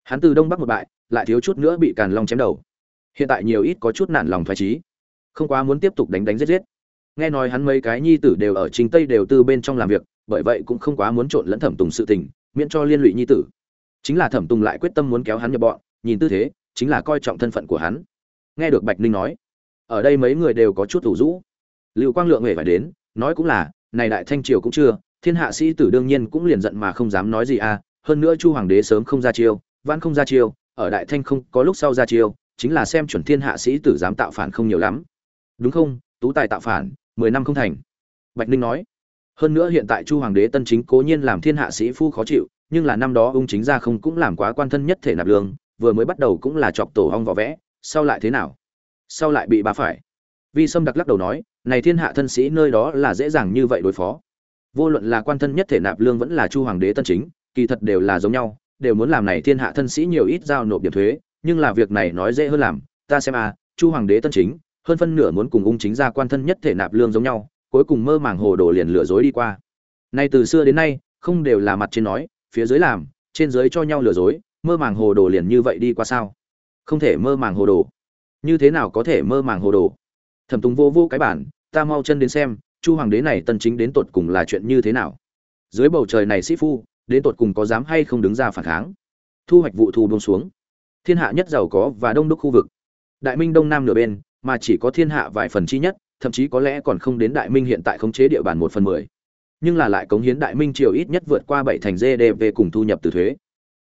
Hắn từ đông bắc một bại, lại thiếu chút nữa bị càn long chém đầu. Hiện tại nhiều ít có chút nản lòng thoái trí không quá muốn tiếp tục đánh đánh giết giết. Nghe nói hắn mấy cái nhi tử đều ở chính tây đều tư bên trong làm việc, bởi vậy cũng không quá muốn trộn lẫn thẩm tùng sự tình, miễn cho liên lụy nhi tử. Chính là thẩm tùng lại quyết tâm muốn kéo hắn nhập bọn, nhìn tư thế, chính là coi trọng thân phận của hắn nghe được bạch ninh nói, ở đây mấy người đều có chút thủ rũ. Lưu quang lượng hề phải đến, nói cũng là, này đại thanh triều cũng chưa, thiên hạ sĩ tử đương nhiên cũng liền giận mà không dám nói gì à hơn nữa chu hoàng đế sớm không ra chiêu văn không ra chiêu, ở đại thanh không có lúc sau ra chiêu, chính là xem chuẩn thiên hạ sĩ tử dám tạo phản không nhiều lắm. Đúng không? Tú tài tạo phản, mười năm không thành. Bạch ninh nói, hơn nữa hiện tại chu hoàng đế tân chính cố nhiên làm thiên hạ sĩ phu khó chịu, nhưng là năm đó ung chính ra không cũng làm quá quan thân nhất thể nạp lương, vừa mới bắt đầu cũng là chọc tổ hong vỏ vẽ sau lại thế nào? Sau lại bị bà phải. Vi sâm đặc lắc đầu nói, này thiên hạ thân sĩ nơi đó là dễ dàng như vậy đối phó. Vô luận là quan thân nhất thể nạp lương vẫn là chu hoàng đế tân chính, kỳ thật đều là giống nhau, đều muốn làm này thiên hạ thân sĩ nhiều ít giao nộp điểm thuế, nhưng là việc này nói dễ hơn làm. Ta xem à chu hoàng đế tân chính, hơn phân nửa muốn cùng ung chính gia quan thân nhất thể nạp lương giống nhau, cuối cùng mơ màng hồ đồ liền lừa dối đi qua. Nay từ xưa đến nay, không đều là mặt trên nói, phía dưới làm, trên dưới cho nhau lừa dối, mơ màng hồ đồ liền như vậy đi qua sao? Không thể mơ màng hồ đồ. Như thế nào có thể mơ màng hồ đồ? Thẩm tùng vô vô cái bản, ta mau chân đến xem, chu hoàng đế này tân chính đến tột cùng là chuyện như thế nào? Dưới bầu trời này sĩ phu, đến tột cùng có dám hay không đứng ra phản kháng? Thu hoạch vụ thu buông xuống. Thiên hạ nhất giàu có và đông đúc khu vực. Đại minh đông nam nửa bên, mà chỉ có thiên hạ vài phần chi nhất, thậm chí có lẽ còn không đến đại minh hiện tại khống chế địa bàn một phần mười. Nhưng là lại cống hiến đại minh triều ít nhất vượt qua bảy thành gdp cùng thu nhập từ thuế.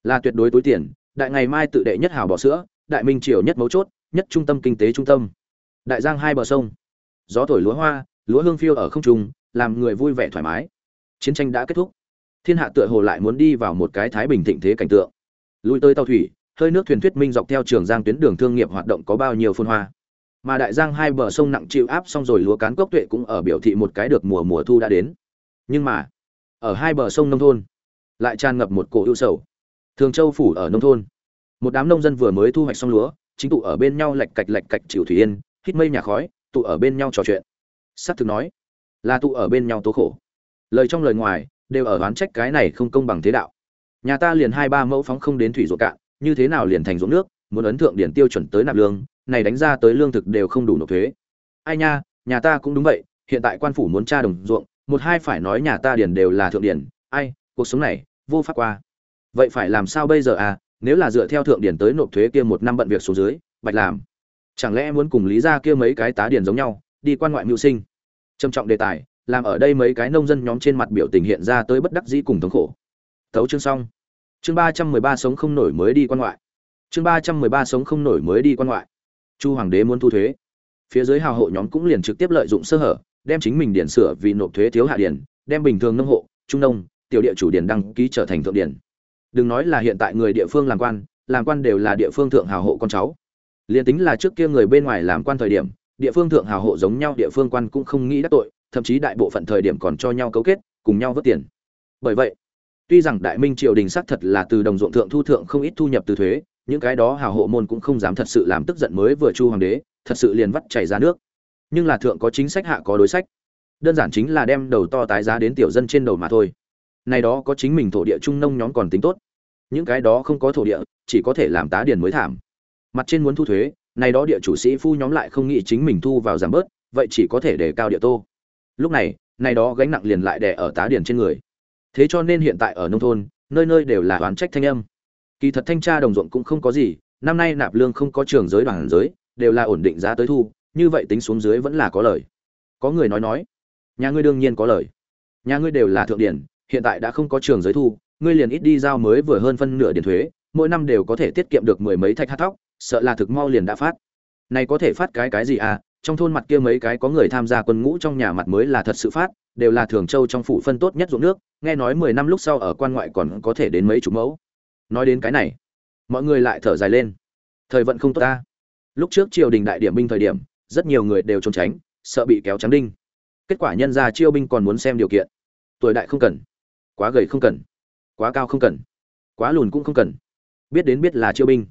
Là tuyệt đối túi tiền, đại ngày mai tự đệ nhất hào bỏ sữa đại minh triều nhất mấu chốt, nhất trung tâm kinh tế trung tâm. Đại giang hai bờ sông. Gió thổi lúa hoa, lúa hương phiêu ở không trung, làm người vui vẻ thoải mái. Chiến tranh đã kết thúc. Thiên hạ tựa hồ lại muốn đi vào một cái thái bình thịnh thế cảnh tượng. Lui tới tàu thủy, hơi nước thuyền thuyết minh dọc theo trường giang tuyến đường thương nghiệp hoạt động có bao nhiêu phun hoa. Mà đại giang hai bờ sông nặng chịu áp xong rồi lúa cán cốc tuệ cũng ở biểu thị một cái được mùa mùa thu đã đến. Nhưng mà, ở hai bờ sông nông thôn, lại tràn ngập một cổ ưu sầu. Thường châu phủ ở nông thôn một đám nông dân vừa mới thu hoạch xong lúa, chính tụ ở bên nhau lạch cạch lạch cạch chịu thủy yên, hít mây nhà khói, tụ ở bên nhau trò chuyện. S ắ thực nói, là tụ ở bên nhau tố khổ. Lời trong lời ngoài, đều ở oán trách cái này không công bằng thế đạo. Nhà ta liền hai ba mẫu phóng không đến thủy ruộng cạn, như thế nào liền thành ruộng nước, muốn ấn thượng điển tiêu chuẩn tới nạp lương, này đánh ra tới lương thực đều không đủ nộp thuế. Ai nha, nhà ta cũng đúng vậy, hiện tại quan phủ muốn tra đồng ruộng, một hai phải nói nhà ta điển đều là thượng điển, ai, cuộc sống này, vô pháp qua. Vậy phải làm sao bây giờ à? Nếu là dựa theo thượng điển tới nộp thuế kia một năm bận việc số dưới, bạch làm. Chẳng lẽ muốn cùng lý ra kia mấy cái tá điển giống nhau, đi quan ngoại mưu sinh? Trầm trọng đề tài, làm ở đây mấy cái nông dân nhóm trên mặt biểu tình hiện ra tới bất đắc dĩ cùng thống khổ. Tấu chương xong. Chương ba trăm mười ba sống không nổi mới đi quan ngoại. Chương ba trăm mười ba sống không nổi mới đi quan ngoại. Chu hoàng đế muốn thu thuế. Phía dưới hào hộ nhóm cũng liền trực tiếp lợi dụng sơ hở, đem chính mình điển sửa vì nộp thuế thiếu hạ điển, đem bình thường nông hộ, trung nông, tiểu địa chủ điển đăng ký trở thành thượng điển đừng nói là hiện tại người địa phương làm quan làm quan đều là địa phương thượng hào hộ con cháu. Liền tính là trước kia người bên ngoài làm quan thời điểm, địa phương thượng hào hộ giống nhau địa phương quan cũng không nghĩ đắc tội, thậm chí đại bộ phận thời điểm còn cho nhau cấu kết, cùng nhau vớt tiền. Bởi vậy, tuy rằng đại minh triều đình xác thật là từ đồng ruộng thượng thu thượng không ít thu nhập từ thuế, những cái đó hào hộ môn cũng không dám thật sự làm tức giận mới vừa chu hoàng đế, thật sự liền vắt chảy ra nước. Nhưng là thượng có chính sách hạ có đối sách. Đơn giản chính là đem đầu to tái giá đến tiểu dân trên đầu mà thôi này đó có chính mình thổ địa trung nông nhóm còn tính tốt. Những cái đó không có thổ địa, chỉ có thể làm tá điền mới thảm. Mặt trên muốn thu thuế, này đó địa chủ sĩ phu nhóm lại không nghĩ chính mình thu vào giảm bớt, vậy chỉ có thể để cao địa tô. Lúc này này đó gánh nặng liền lại đè ở tá điền trên người. Thế cho nên hiện tại ở nông thôn, nơi nơi đều là oán trách thanh âm. Kỳ thật thanh tra đồng ruộng cũng không có gì, năm nay nạp lương không có trường giới đoàn giới, đều là ổn định giá tới thu, như vậy tính xuống dưới vẫn là có lời. Có người nói nói, nhà ngươi đương nhiên có lời. Nhà ngươi đều là thượng điển hiện tại đã không có trường giới thu, ngươi liền ít đi giao mới vừa hơn phân nửa điển thuế, mỗi năm đều có thể tiết kiệm được mười mấy thạch hát thóc, sợ là thực mau liền đã phát. Này có thể phát cái cái gì à? Trong thôn mặt kia mấy cái có người tham gia quân ngũ trong nhà mặt mới là thật sự phát, đều là thường châu trong phủ phân tốt nhất ruộng nước, nghe nói mười năm lúc sau ở quan ngoại còn có thể đến mấy chục mẫu. Nói đến cái này, mọi người lại thở dài lên. Thời vận không tốt ta. Lúc trước triều đình đại điểm binh thời điểm, rất nhiều người đều trốn tránh, sợ bị kéo trắng đinh. Kết quả nhân ra chiêu binh còn muốn xem điều kiện. Tuổi đại không cần quá gầy không cần, quá cao không cần, quá lùn cũng không cần. Biết đến biết là chiêu binh.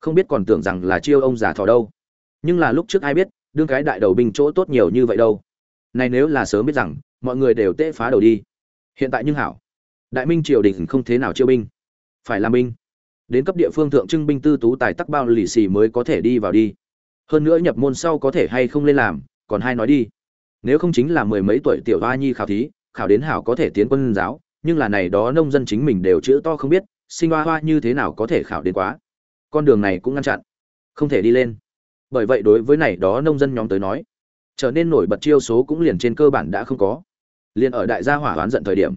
Không biết còn tưởng rằng là chiêu ông già thò đâu. Nhưng là lúc trước ai biết, đương cái đại đầu binh chỗ tốt nhiều như vậy đâu. Này nếu là sớm biết rằng, mọi người đều tê phá đầu đi. Hiện tại nhưng hảo. Đại minh triều đình không thế nào chiêu binh. Phải làm binh. Đến cấp địa phương thượng trưng binh tư tú tài tắc bao lì xì mới có thể đi vào đi. Hơn nữa nhập môn sau có thể hay không lên làm, còn hai nói đi. Nếu không chính là mười mấy tuổi tiểu hoa nhi khảo thí, khảo đến hảo có thể tiến quân giáo nhưng là này đó nông dân chính mình đều chữ to không biết, sinh hoa hoa như thế nào có thể khảo đến quá. Con đường này cũng ngăn chặn, không thể đi lên. Bởi vậy đối với này đó nông dân nhóm tới nói, trở nên nổi bật chiêu số cũng liền trên cơ bản đã không có. Liền ở đại gia hỏa oán giận thời điểm,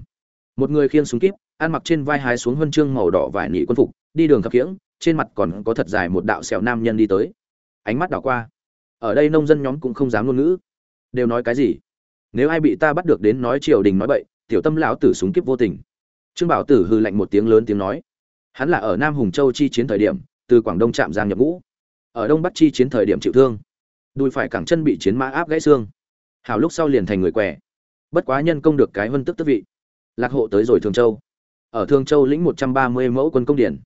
một người khiêng súng kíp, ăn mặc trên vai hái xuống huân chương màu đỏ vải nỉ quân phục, đi đường khập khiễng trên mặt còn có thật dài một đạo sẹo nam nhân đi tới. Ánh mắt đảo qua, ở đây nông dân nhóm cũng không dám ngôn ngữ. Đều nói cái gì? Nếu ai bị ta bắt được đến nói triều đình nói bậy tiểu tâm lão tử súng kiếp vô tình. Trương bảo tử hư lạnh một tiếng lớn tiếng nói. Hắn là ở nam hùng châu chi chiến thời điểm, từ quảng đông trạm giang nhập ngũ. Ở đông bắc chi chiến thời điểm chịu thương. Đùi phải cẳng chân bị chiến mã áp gãy xương. Hảo lúc sau liền thành người què. Bất quá nhân công được cái vân tức tức vị. Lạc hộ tới rồi thường châu. Ở thường châu lĩnh một trăm ba mươi mẫu quân công điển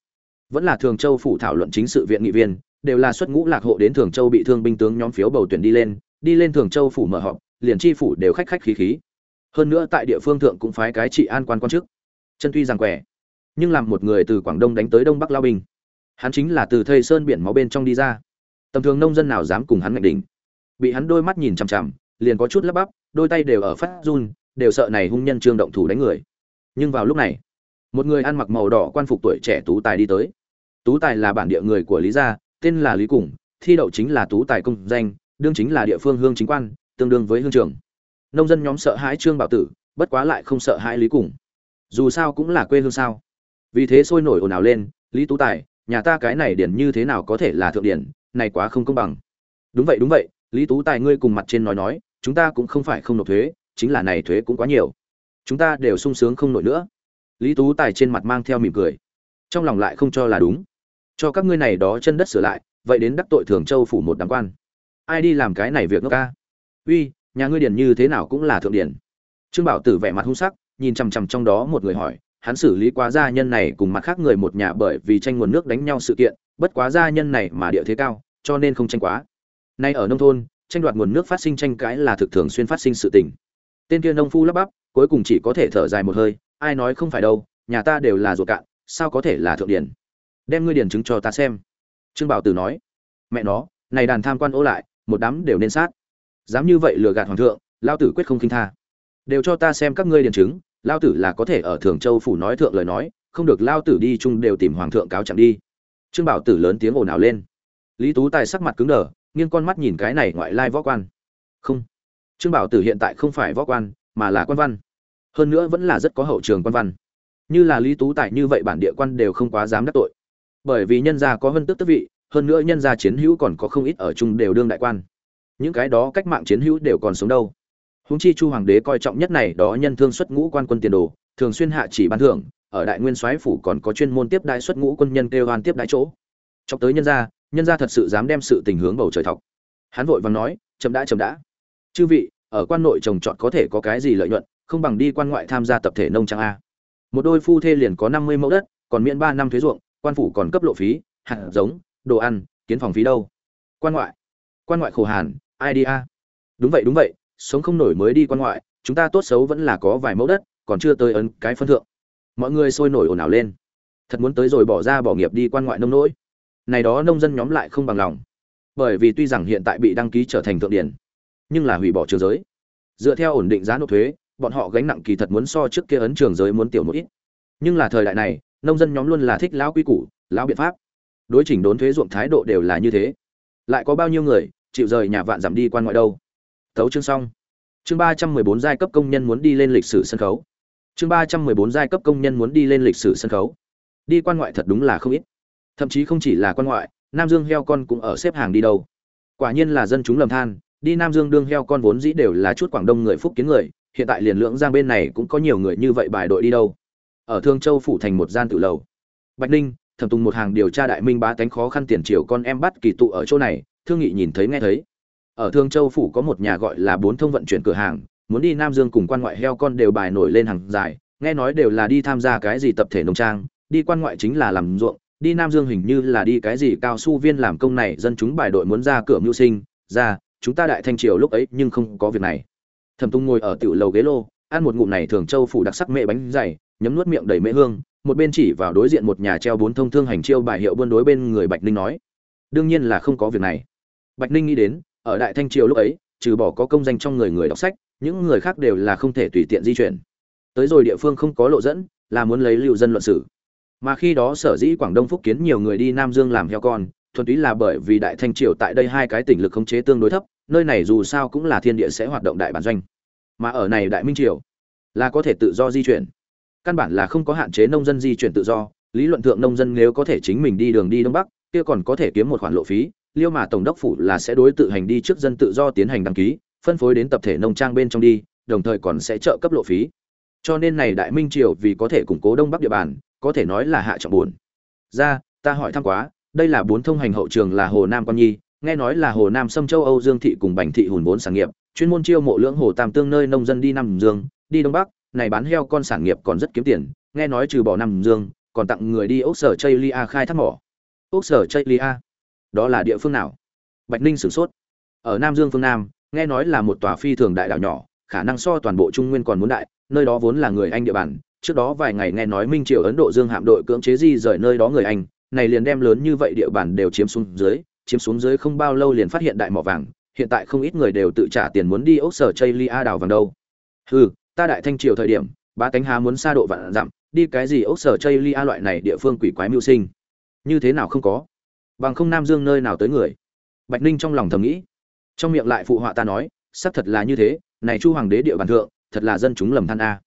vẫn là thường châu phủ thảo luận chính sự viện nghị viên, đều là xuất ngũ lạc hộ đến thường châu bị thương binh tướng nhóm phiếu bầu tuyển đi lên đi lên thường châu phủ mở họp, liền chi phủ đều khách khách khí khí hơn nữa tại địa phương thượng cũng phái cái trị an quan quan chức. Chân tuy rằng quẻ, nhưng làm một người từ quảng đông đánh tới đông bắc lao bình hắn chính là từ thây sơn biển máu bên trong đi ra. Tầm thường nông dân nào dám cùng hắn ngạch đỉnh. Bị hắn đôi mắt nhìn chằm chằm, liền có chút lắp bắp, đôi tay đều ở phát run, đều sợ này hung nhân trương động thủ đánh người. Nhưng vào lúc này, một người ăn mặc màu đỏ quan phục tuổi trẻ tú tài đi tới. Tú tài là bản địa người của lý gia, tên là lý củng thi đậu chính là tú tài công danh, đương chính là địa phương hương chính quan, tương đương với hương trưởng nông dân nhóm sợ hãi trương bảo tử, bất quá lại không sợ hãi lý cùng. Dù sao cũng là quê hương sao. Vì thế sôi nổi ồn ào lên, lý tú tài, nhà ta cái này điển như thế nào có thể là thượng điển, này quá không công bằng. Đúng vậy đúng vậy, lý tú tài ngươi cùng mặt trên nói nói, chúng ta cũng không phải không nộp thuế, chính là này thuế cũng quá nhiều. Chúng ta đều sung sướng không nổi nữa. Lý tú tài trên mặt mang theo mỉm cười. Trong lòng lại không cho là đúng. Cho các ngươi này đó chân đất sửa lại, vậy đến đắc tội thường châu phủ một đám quan. Ai đi làm cái này việc nước ca? Uy nhà ngươi điền như thế nào cũng là thượng điền. trương bảo tử vẻ mặt hung sắc, nhìn chằm chằm trong đó một người hỏi, hắn xử lý quá gia nhân này cùng mặt khác người một nhà bởi vì tranh nguồn nước đánh nhau sự kiện, bất quá gia nhân này mà địa thế cao, cho nên không tranh quá. Nay ở nông thôn, tranh đoạt nguồn nước phát sinh tranh cãi là thực thường xuyên phát sinh sự tình. Tên kia nông phu lắp bắp, cuối cùng chỉ có thể thở dài một hơi, ai nói không phải đâu, nhà ta đều là ruột cạn, sao có thể là thượng điển đem ngươi điển chứng cho ta xem. Trương bảo tử nói, mẹ nó, này đàn tham quan ô lại, một đám đều nên sát dám như vậy lừa gạt hoàng thượng, lao tử quyết không khinh tha. Đều cho ta xem các ngươi điền chứng, lao tử là có thể ở thường châu phủ nói thượng lời nói, không được lao tử đi chung đều tìm hoàng thượng cáo chẳng đi. Trương bảo tử lớn tiếng ồn ào lên. Lý tú tài sắc mặt cứng đờ, nghiêng con mắt nhìn cái này ngoại lai võ quan. Không. Trương bảo tử hiện tại không phải võ quan, mà là quan văn. Hơn nữa vẫn là rất có hậu trường quan văn. Như là lý tú tài như vậy bản địa quan đều không quá dám đắc tội. Bởi vì nhân gia có vân tức tức vị, hơn nữa nhân gia chiến hữu còn có không ít ở chung đều đương đại quan những cái đó cách mạng chiến hữu đều còn sống đâu. Huống chi chu hoàng đế coi trọng nhất này đó nhân thương xuất ngũ quan quân tiền đồ, thường xuyên hạ chỉ ban thưởng, ở đại nguyên soái phủ còn có chuyên môn tiếp đại xuất ngũ quân nhân kêu hoan tiếp đại chỗ. Chọc tới nhân gia nhân gia thật sự dám đem sự tình hướng bầu trời thọc. Hắn vội vàng nói, chậm đã chậm đã. Chư vị, ở quan nội trồng trọt có thể có cái gì lợi nhuận, không bằng đi quan ngoại tham gia tập thể nông trang a. Một đôi phu thê liền có năm mươi mẫu đất, còn miễn ba năm thuế ruộng, quan phủ còn cấp lộ phí, hạt giống, đồ ăn, kiến phòng phí đâu. Quan ngoại quan ngoại khổ hàn ai đi a? Đúng vậy đúng vậy, sống không nổi mới đi quan ngoại, chúng ta tốt xấu vẫn là có vài mẫu đất, còn chưa tới ấn cái phân thượng. Mọi người sôi nổi ồn ào lên. Thật muốn tới rồi bỏ ra bỏ nghiệp đi quan ngoại nông nỗi. Này đó nông dân nhóm lại không bằng lòng. Bởi vì tuy rằng hiện tại bị đăng ký trở thành thượng điển, nhưng là hủy bỏ trường giới. Dựa theo ổn định giá nộp thuế, bọn họ gánh nặng kỳ thật muốn so trước kia ấn trường giới muốn tiểu một ít. Nhưng là thời đại này, nông dân nhóm luôn là thích lão quy củ, lão biện pháp. Đối chỉnh đốn thuế ruộng thái độ đều là như thế. Lại có bao nhiêu người chịu rời nhà vạn giảm đi quan ngoại đâu. Thấu chương xong. Chương ba trăm mười bốn giai cấp công nhân muốn đi lên lịch sử sân khấu. Chương ba trăm mười bốn giai cấp công nhân muốn đi lên lịch sử sân khấu. Đi quan ngoại thật đúng là không ít. Thậm chí không chỉ là quan ngoại, nam dương heo con cũng ở xếp hàng đi đâu. Quả nhiên là dân chúng lầm than, đi nam dương đương heo con vốn dĩ đều là chút quảng đông người phúc kiến người, hiện tại liền lưỡng giang bên này cũng có nhiều người như vậy bài đội đi đâu. Ở thương châu phủ thành một gian tự lầu. Bạch ninh, thẩm tùng một hàng điều tra đại minh bá tánh khó khăn tiền triều con em bắt kỳ tụ ở chỗ này thương nghị nhìn thấy nghe thấy. Ở thương châu phủ có một nhà gọi là bốn thông vận chuyển cửa hàng, muốn đi nam dương cùng quan ngoại heo con đều bài nổi lên hàng dài, nghe nói đều là đi tham gia cái gì tập thể nông trang, đi quan ngoại chính là làm ruộng, đi nam dương hình như là đi cái gì cao su viên làm công này, dân chúng bài đội muốn ra cửa mưu sinh, ra, chúng ta đại thanh triều lúc ấy nhưng không có việc này. Thẩm tung ngồi ở tiểu lầu ghế lô, ăn một ngụm này thường châu phủ đặc sắc mẹ bánh dày, nhấm nuốt miệng đầy mễ hương, một bên chỉ vào đối diện một nhà treo bốn thông thương hành chiêu bài hiệu buôn đối bên người bạch ninh nói, đương nhiên là không có việc này bạch ninh nghĩ đến, ở đại thanh triều lúc ấy, trừ bỏ có công danh trong người người đọc sách, những người khác đều là không thể tùy tiện di chuyển. Tới rồi địa phương không có lộ dẫn, là muốn lấy lưu dân luận sử. Mà khi đó sở dĩ quảng đông phúc kiến nhiều người đi nam dương làm heo con, thuần túy là bởi vì đại thanh triều tại đây hai cái tỉnh lực khống chế tương đối thấp, nơi này dù sao cũng là thiên địa sẽ hoạt động đại bản doanh. Mà ở này đại minh triều, là có thể tự do di chuyển. Căn bản là không có hạn chế nông dân di chuyển tự do, lý luận thượng nông dân nếu có thể chính mình đi đường đi đông bắc, kia còn có thể kiếm một khoản lộ phí liêu mà tổng đốc phủ là sẽ đối tự hành đi trước dân tự do tiến hành đăng ký, phân phối đến tập thể nông trang bên trong đi, đồng thời còn sẽ trợ cấp lộ phí. Cho nên này đại minh triều vì có thể củng cố đông bắc địa bàn, có thể nói là hạ trọng buồn. Ra, ta hỏi thăm quá, đây là bốn thông hành hậu trường là hồ nam quan nhi, nghe nói là hồ nam sâm châu âu dương thị cùng bành thị hùn vốn sản nghiệp, chuyên môn chiêu mộ lưỡng hồ tam tương nơi nông dân đi nam dương, đi đông bắc, này bán heo con sản nghiệp còn rất kiếm tiền, nghe nói trừ bỏ nam dương, còn tặng người đi ốc sở chây lia khai thác mỏ. Ốc sở chây lia đó là địa phương nào? Bạch ninh sửng sốt. Ở nam dương phương nam, nghe nói là một tòa phi thường đại đảo nhỏ, khả năng so toàn bộ trung nguyên còn muốn đại, nơi đó vốn là người anh địa bàn. Trước đó vài ngày nghe nói minh triều ấn độ dương hạm đội cưỡng chế di rời nơi đó người anh, này liền đem lớn như vậy địa bàn đều chiếm xuống dưới, chiếm xuống dưới không bao lâu liền phát hiện đại mỏ vàng, hiện tại không ít người đều tự trả tiền muốn đi ốc sở chây lia đào vàng đâu. Hừ, ta đại thanh triều thời điểm ba cánh há muốn xa độ vạn dặm, đi cái gì ốc sở chây lia loại này địa phương quỷ quái mưu sinh? Như thế nào không có? Bằng không nam dương nơi nào tới người. Bạch ninh trong lòng thầm nghĩ. Trong miệng lại phụ họa ta nói, xác thật là như thế, này chu hoàng đế địa bàn thượng, thật là dân chúng lầm than a.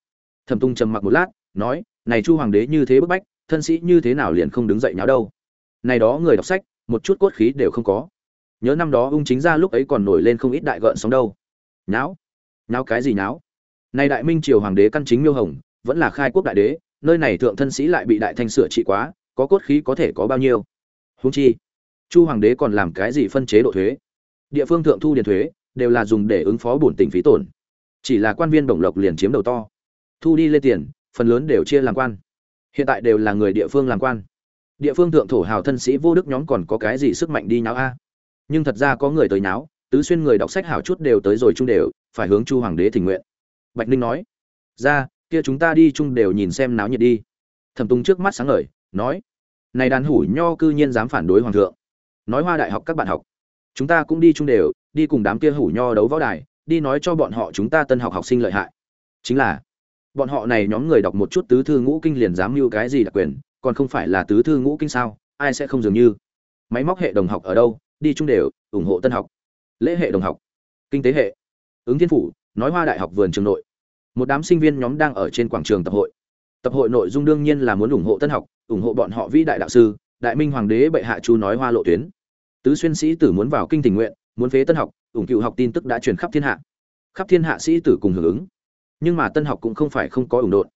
Thẩm tung trầm mặc một lát, nói, này chu hoàng đế như thế bức bách, thân sĩ như thế nào liền không đứng dậy nháo đâu. Này đó người đọc sách, một chút cốt khí đều không có. Nhớ năm đó ung chính ra lúc ấy còn nổi lên không ít đại gợn sóng đâu. Nháo? Nháo cái gì nháo? Này đại minh triều hoàng đế căn chính miêu hồng, vẫn là khai quốc đại đế, nơi này thượng thân sĩ lại bị đại thanh sửa trị quá, có cốt khí có thể có bao nhiêu? Huống chi, chu hoàng đế còn làm cái gì phân chế độ thuế? Địa phương thượng thu điền thuế đều là dùng để ứng phó bổn tỉnh phí tổn. Chỉ là quan viên bổng lộc liền chiếm đầu to. Thu đi lên tiền, phần lớn đều chia làm quan. Hiện tại đều là người địa phương làm quan. Địa phương thượng thổ hào thân sĩ vô đức nhóm còn có cái gì sức mạnh đi nháo a? Nhưng thật ra có người tới nháo, tứ xuyên người đọc sách hảo chút đều tới rồi chung đều, phải hướng chu hoàng đế thỉnh nguyện. Bạch ninh nói, ra, kia chúng ta đi chung đều nhìn xem náo nhiệt đi. Thẩm tung trước mắt sáng ngời, nói này đàn hủ nho cư nhiên dám phản đối hoàng thượng. Nói hoa đại học các bạn học. Chúng ta cũng đi chung đều, đi cùng đám kia hủ nho đấu võ đài, đi nói cho bọn họ chúng ta tân học học sinh lợi hại. Chính là, bọn họ này nhóm người đọc một chút tứ thư ngũ kinh liền dám mưu cái gì đặc quyền, còn không phải là tứ thư ngũ kinh sao, ai sẽ không dường như. Máy móc hệ đồng học ở đâu, đi chung đều, ủng hộ tân học. Lễ hệ đồng học. Kinh tế hệ. Ứng thiên phủ, nói hoa đại học vườn trường nội. Một đám sinh viên nhóm đang ở trên quảng trường tập hội. Tập hội nội dung đương nhiên là muốn ủng hộ tân học ủng hộ bọn họ vĩ đại đạo sư, đại minh hoàng đế bệ hạ chu nói hoa lộ tuyến. Tứ xuyên sĩ tử muốn vào kinh tình nguyện, muốn phế tân học, ủng cựu học tin tức đã truyền khắp thiên hạ. Khắp thiên hạ sĩ tử cùng hưởng ứng. Nhưng mà tân học cũng không phải không có ủng độn.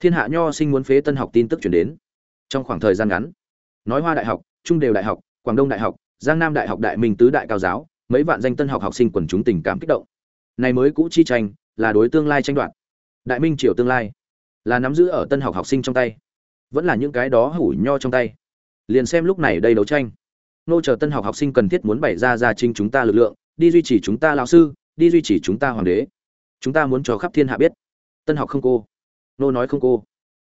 Thiên hạ nho sinh muốn phế tân học tin tức chuyển đến. Trong khoảng thời gian ngắn, nói hoa đại học, trung đều đại học, quảng đông đại học, giang nam đại học đại minh tứ đại cao giáo, mấy vạn danh tân học học sinh quần chúng tình cảm kích động. Này mới cũ chi tranh, là đối tương lai tranh đoạt. Đại minh triều tương lai, là nắm giữ ở tân học học sinh trong tay vẫn là những cái đó hủ nho trong tay. Liền xem lúc này đây đấu tranh. Nô chờ tân học học sinh cần thiết muốn bày ra ra chính chúng ta lực lượng, đi duy trì chúng ta lão sư, đi duy trì chúng ta hoàng đế. Chúng ta muốn cho khắp thiên hạ biết. Tân học không cô. Nô nói không cô.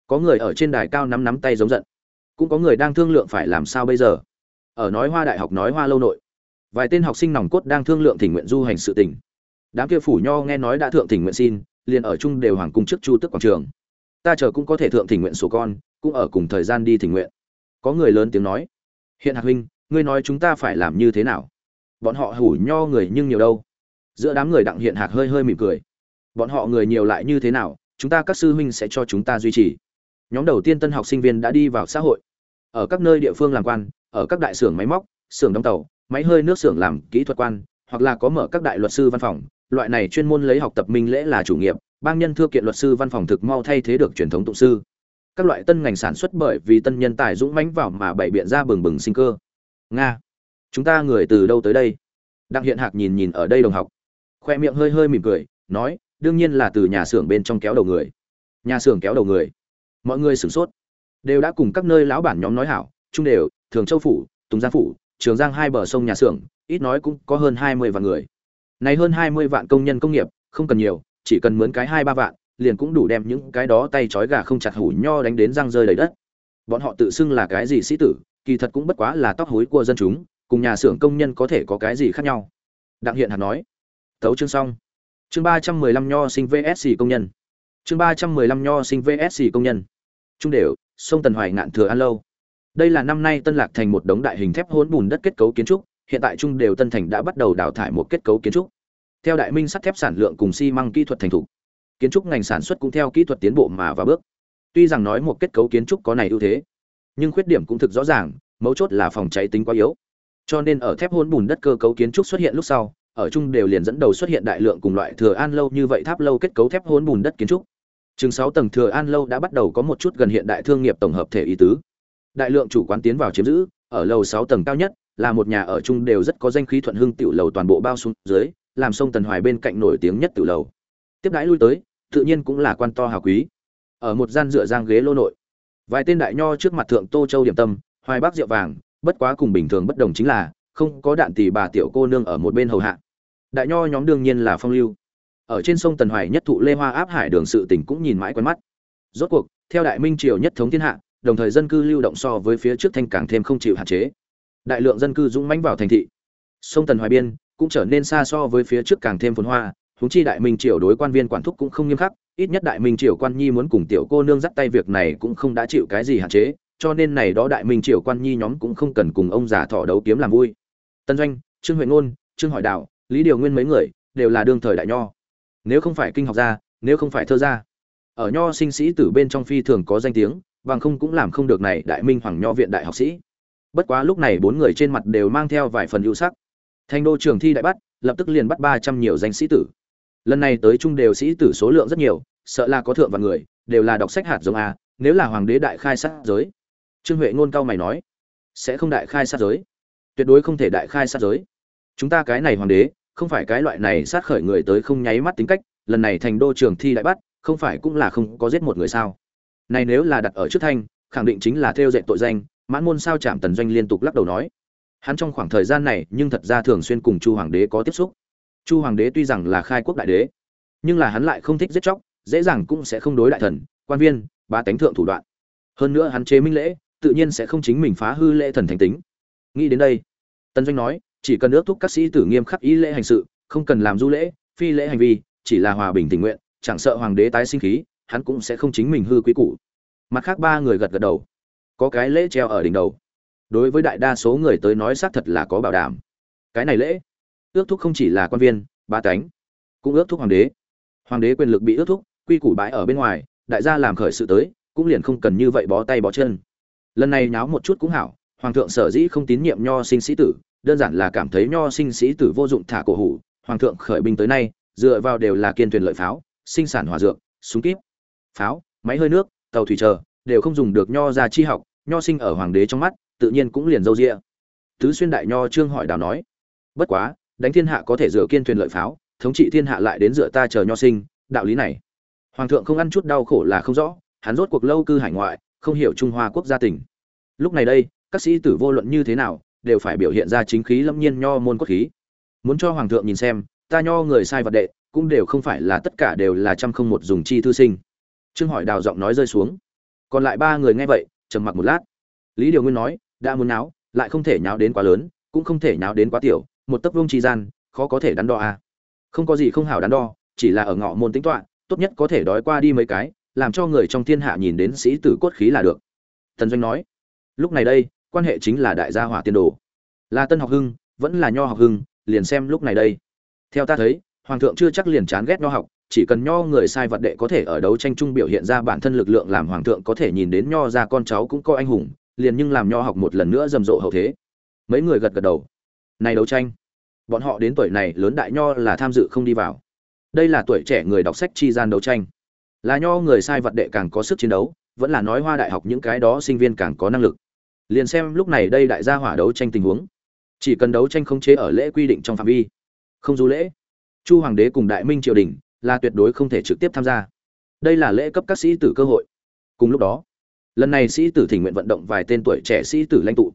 Có người ở trên đài cao nắm nắm tay giống giận. Cũng có người đang thương lượng phải làm sao bây giờ. Ở nói hoa đại học nói hoa lâu nội. Vài tên học sinh nòng cốt đang thương lượng thỉnh nguyện du hành sự tình. Đám kia phủ nho nghe nói đã thượng thỉnh nguyện xin, liền ở chung đều hoàng cung trước chu tức quảng trường ta chờ cũng có thể thượng thỉnh nguyện số con, cũng ở cùng thời gian đi thỉnh nguyện. Có người lớn tiếng nói, hiện hạc huynh, ngươi nói chúng ta phải làm như thế nào? Bọn họ hủ nho người nhưng nhiều đâu. Giữa đám người đặng hiện hạc hơi hơi mỉm cười. Bọn họ người nhiều lại như thế nào? Chúng ta các sư huynh sẽ cho chúng ta duy trì. Nhóm đầu tiên tân học sinh viên đã đi vào xã hội. Ở các nơi địa phương làm quan, ở các đại xưởng máy móc, xưởng đóng tàu, máy hơi nước xưởng làm kỹ thuật quan, hoặc là có mở các đại luật sư văn phòng, loại này chuyên môn lấy học tập minh lễ là chủ nghiệp bang nhân thưa kiện luật sư văn phòng thực mau thay thế được truyền thống tụng sư. Các loại tân ngành sản xuất bởi vì tân nhân tài dũng mãnh vào mà bày biện ra bừng bừng sinh cơ. Nga, chúng ta người từ đâu tới đây? Đặng hiện hạc nhìn nhìn ở đây đồng học, khoe miệng hơi hơi mỉm cười, nói, đương nhiên là từ nhà xưởng bên trong kéo đầu người. Nhà xưởng kéo đầu người. Mọi người sửng sốt. Đều đã cùng các nơi lão bản nhóm nói hảo trung đều, thường châu phủ, tùng giang phủ, trường giang hai bờ sông nhà xưởng, ít nói cũng có hơn hai mươi vạn người. Này hơn hai mươi vạn công nhân công nghiệp, không cần nhiều chỉ cần mướn cái hai ba vạn, liền cũng đủ đem những cái đó tay trói gà không chặt hủ nho đánh đến răng rơi đầy đất. Bọn họ tự xưng là cái gì sĩ tử, kỳ thật cũng bất quá là tóc hối của dân chúng, cùng nhà xưởng công nhân có thể có cái gì khác nhau. Đặng hiện hạt nói, tấu chương xong. Chương ba trăm mười lăm nho sinh vsc công nhân. Chương ba trăm mười lăm nho sinh vsc công nhân. Trung đều, sông tần hoài ngạn thừa an lâu. Đây là năm nay tân lạc thành một đống đại hình thép hỗn bùn đất kết cấu kiến trúc, hiện tại trung đều tân thành đã bắt đầu đào thải một kết cấu kiến trúc theo đại minh sắt thép sản lượng cùng xi măng kỹ thuật thành thục, kiến trúc ngành sản xuất cũng theo kỹ thuật tiến bộ mà và bước. Tuy rằng nói một kết cấu kiến trúc có này ưu thế, nhưng khuyết điểm cũng thực rõ ràng, mấu chốt là phòng cháy tính quá yếu. Cho nên ở thép hôn bùn đất cơ cấu kiến trúc xuất hiện lúc sau, ở chung đều liền dẫn đầu xuất hiện đại lượng cùng loại thừa an lâu như vậy tháp lâu kết cấu thép hôn bùn đất kiến trúc. Chừng sáu tầng thừa an lâu đã bắt đầu có một chút gần hiện đại thương nghiệp tổng hợp thể ý tứ. Đại lượng chủ quán tiến vào chiếm giữ, ở lầu sáu tầng cao nhất, là một nhà ở chung đều rất có danh khí thuận hưng tiểu lầu toàn bộ bao xuống dưới làm sông tần hoài bên cạnh nổi tiếng nhất từ lầu. Tiếp đãi lui tới, tự nhiên cũng là quan to hào quý. Ở một gian dựa giang ghế lô nội, vài tên đại nho trước mặt thượng tô châu điểm tâm, hoài bác rượu vàng, bất quá cùng bình thường bất đồng chính là, không có đạn tỷ bà tiểu cô nương ở một bên hầu hạ. Đại nho nhóm đương nhiên là phong lưu. Ở trên sông tần hoài nhất thụ lê hoa áp hải đường sự tỉnh cũng nhìn mãi quen mắt. Rốt cuộc, theo đại minh triều nhất thống thiên hạ, đồng thời dân cư lưu động so với phía trước thanh càng thêm không chịu hạn chế. Đại lượng dân cư dũng mãnh vào thành thị. Sông tần hoài biên cũng trở nên xa so với phía trước càng thêm phồn hoa. Huống chi đại minh triều đối quan viên quản thúc cũng không nghiêm khắc, ít nhất đại minh triều quan nhi muốn cùng tiểu cô nương dắt tay việc này cũng không đã chịu cái gì hạn chế, cho nên này đó đại minh triều quan nhi nhóm cũng không cần cùng ông già thọ đấu kiếm làm vui. Tân doanh, trương huệ ngôn, trương hỏi đạo, lý điều nguyên mấy người đều là đương thời đại nho. Nếu không phải kinh học gia, nếu không phải thơ gia, ở nho sinh sĩ từ bên trong phi thường có danh tiếng, bằng không cũng làm không được này đại minh hoàng nho viện đại học sĩ. Bất quá lúc này bốn người trên mặt đều mang theo vài phần ưu sắc thành đô trường thi đại bắt, lập tức liền bắt ba trăm nhiều danh sĩ tử. Lần này tới trung đều sĩ tử số lượng rất nhiều, sợ là có thượng và người, đều là đọc sách hạt giống a, nếu là hoàng đế đại khai sát giới. Trương huệ ngôn cao mày nói, sẽ không đại khai sát giới. Tuyệt đối không thể đại khai sát giới. Chúng ta cái này hoàng đế, không phải cái loại này sát khởi người tới không nháy mắt tính cách, lần này thành đô trường thi đại bắt, không phải cũng là không có giết một người sao? Này nếu là đặt ở trước thanh, khẳng định chính là theo dạy tội danh, mãn môn sao chạm tần doanh liên tục lắc đầu nói hắn trong khoảng thời gian này nhưng thật ra thường xuyên cùng chu hoàng đế có tiếp xúc. Chu hoàng đế tuy rằng là khai quốc đại đế, nhưng là hắn lại không thích giết chóc, dễ dàng cũng sẽ không đối đại thần, quan viên ba tánh thượng thủ đoạn. Hơn nữa hắn chế minh lễ, tự nhiên sẽ không chính mình phá hư lễ thần thánh tính. Nghĩ đến đây tân doanh nói, chỉ cần ước thúc các sĩ tử nghiêm khắc ý lễ hành sự, không cần làm du lễ, phi lễ hành vi, chỉ là hòa bình tình nguyện, chẳng sợ hoàng đế tái sinh khí, hắn cũng sẽ không chính mình hư quý củ. Mặt khác ba người gật gật đầu. Có cái lễ treo ở đỉnh đầu đối với đại đa số người tới nói xác thật là có bảo đảm. Cái này lễ, ước thúc không chỉ là quan viên ba tánh, cũng ước thúc hoàng đế. Hoàng đế quyền lực bị ước thúc, quy củ bãi ở bên ngoài, đại gia làm khởi sự tới, cũng liền không cần như vậy bó tay bó chân. Lần này nháo một chút cũng hảo, hoàng thượng sở dĩ không tín nhiệm nho sinh sĩ tử, đơn giản là cảm thấy nho sinh sĩ tử vô dụng thả cổ hủ, hoàng thượng khởi binh tới nay, dựa vào đều là kiên thuyền lợi pháo, sinh sản hỏa dược, súng kíp, pháo, máy hơi nước, tàu thủy chờ, đều không dùng được nho ra chi học, nho sinh ở hoàng đế trong mắt tự nhiên cũng liền dâu rịa. Tứ xuyên đại nho trương hỏi đào nói, bất quá, đánh thiên hạ có thể dựa kiên thuyền lợi pháo, thống trị thiên hạ lại đến dựa ta chờ nho sinh, đạo lý này. Hoàng thượng không ăn chút đau khổ là không rõ, hắn rốt cuộc lâu cư hải ngoại, không hiểu trung hoa quốc gia tỉnh lúc này đây, các sĩ tử vô luận như thế nào, đều phải biểu hiện ra chính khí lâm nhiên nho môn quốc khí. Muốn cho hoàng thượng nhìn xem, ta nho người sai vật đệ, cũng đều không phải là tất cả đều là trăm không một dùng chi thư sinh. Trương hỏi đào giọng nói rơi xuống. Còn lại ba người nghe vậy, trầm mặc một lát. Lý điều nguyên nói đã muốn náo lại không thể nháo đến quá lớn, cũng không thể nháo đến quá tiểu, một tấc vương tri gian, khó có thể đắn đo à. không có gì không hảo đắn đo, chỉ là ở ngõ môn tính toán, tốt nhất có thể đói qua đi mấy cái, làm cho người trong thiên hạ nhìn đến sĩ tử cốt khí là được. Tần doanh nói, lúc này đây, quan hệ chính là đại gia hỏa tiên đồ. Là tân học hưng, vẫn là nho học hưng, liền xem lúc này đây. Theo ta thấy, hoàng thượng chưa chắc liền chán ghét nho học, chỉ cần nho người sai vật đệ có thể ở đấu tranh chung biểu hiện ra bản thân lực lượng làm hoàng thượng có thể nhìn đến nho ra con cháu cũng có anh hùng liền nhưng làm nho học một lần nữa rầm rộ hậu thế. Mấy người gật gật đầu. Này đấu tranh. Bọn họ đến tuổi này lớn đại nho là tham dự không đi vào. Đây là tuổi trẻ người đọc sách chi gian đấu tranh. Là nho người sai vật đệ càng có sức chiến đấu, vẫn là nói hoa đại học những cái đó sinh viên càng có năng lực. Liền xem lúc này đây đại gia hỏa đấu tranh tình huống. Chỉ cần đấu tranh không chế ở lễ quy định trong phạm vi. Không du lễ. Chu hoàng đế cùng đại minh triều đình là tuyệt đối không thể trực tiếp tham gia. Đây là lễ cấp các sĩ tử cơ hội. Cùng lúc đó lần này sĩ tử thỉnh nguyện vận động vài tên tuổi trẻ sĩ tử lãnh tụ.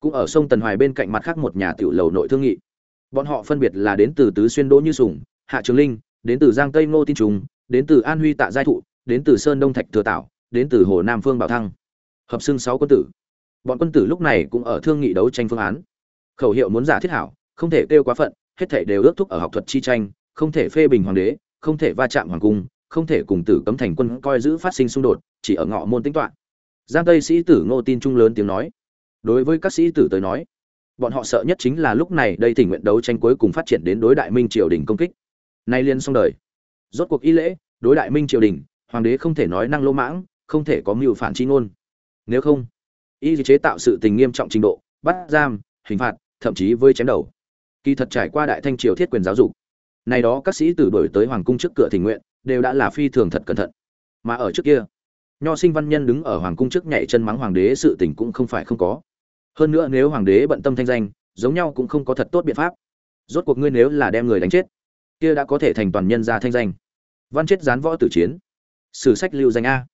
Cũng ở sông tần hoài bên cạnh mặt khác một nhà tiểu lầu nội thương nghị. Bọn họ phân biệt là đến từ tứ xuyên đỗ như sùng, hạ trường linh, đến từ giang tây ngô tin trùng đến từ an huy tạ giai thụ, đến từ sơn đông thạch thừa tảo, đến từ hồ nam phương bảo thăng. Hợp xưng sáu quân tử. Bọn quân tử lúc này cũng ở thương nghị đấu tranh phương án. Khẩu hiệu muốn giả thiết hảo, không thể kêu quá phận, hết thể đều ước thúc ở học thuật chi tranh, không thể phê bình hoàng đế, không thể va chạm hoàng cung, không thể cùng tử cấm thành quân coi giữ phát sinh xung đột, chỉ ở ngọ môn tính toán giang tây sĩ tử ngô tin trung lớn tiếng nói. Đối với các sĩ tử tới nói, bọn họ sợ nhất chính là lúc này đây thỉnh nguyện đấu tranh cuối cùng phát triển đến đối đại minh triều đình công kích. Nay liên xong đời. Rốt cuộc y lễ, đối đại minh triều đình, hoàng đế không thể nói năng lỗ mãng, không thể có mưu phản chi ngôn. Nếu không, y chế tạo sự tình nghiêm trọng trình độ, bắt giam, hình phạt, thậm chí với chém đầu. Kỳ thật trải qua đại thanh triều thiết quyền giáo dục này đó các sĩ tử đổi tới hoàng cung trước cửa thỉnh nguyện, đều đã là phi thường thật cẩn thận. Mà ở trước kia nho sinh văn nhân đứng ở hoàng cung trước nhảy chân mắng hoàng đế sự tình cũng không phải không có. Hơn nữa nếu hoàng đế bận tâm thanh danh, giống nhau cũng không có thật tốt biện pháp. Rốt cuộc ngươi nếu là đem người đánh chết, kia đã có thể thành toàn nhân ra thanh danh. Văn chết gián võ tử chiến. Sử sách lưu danh a.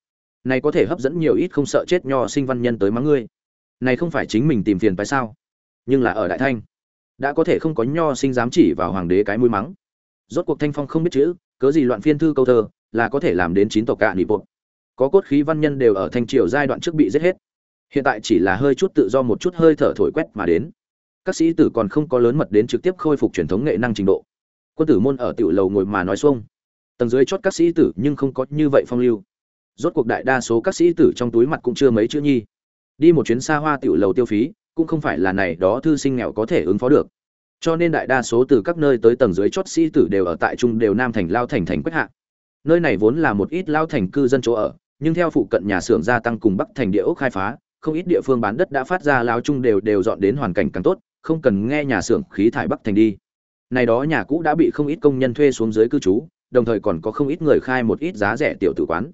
Này có thể hấp dẫn nhiều ít không sợ chết nho sinh văn nhân tới mắng ngươi. Này không phải chính mình tìm phiền phải sao? Nhưng là ở đại thanh, đã có thể không có nho sinh dám chỉ vào hoàng đế cái mũi mắng. Rốt cuộc thanh phong không biết chữ, cớ gì loạn phiên thư câu thơ, là có thể làm đến chín tộc cạn nị bội có cốt khí văn nhân đều ở thanh triều giai đoạn trước bị giết hết. Hiện tại chỉ là hơi chút tự do một chút hơi thở thổi quét mà đến. Các sĩ tử còn không có lớn mật đến trực tiếp khôi phục truyền thống nghệ năng trình độ. Quân tử môn ở tiểu lầu ngồi mà nói xuông. Tầng dưới chót các sĩ tử nhưng không có như vậy phong lưu. Rốt cuộc đại đa số các sĩ tử trong túi mặt cũng chưa mấy chữ nhi. Đi một chuyến xa hoa tiểu lầu tiêu phí, cũng không phải là này đó thư sinh nghèo có thể ứng phó được. Cho nên đại đa số từ các nơi tới tầng dưới chót sĩ tử đều ở tại trung đều nam thành lao thành thành quách hạ. Nơi này vốn là một ít lao thành cư dân chỗ ở nhưng theo phụ cận nhà xưởng gia tăng cùng bắc thành địa ốc khai phá, không ít địa phương bán đất đã phát ra lao trung đều đều dọn đến hoàn cảnh càng tốt, không cần nghe nhà xưởng khí thải bắc thành đi. Này đó nhà cũ đã bị không ít công nhân thuê xuống dưới cư trú, đồng thời còn có không ít người khai một ít giá rẻ tiểu tử quán.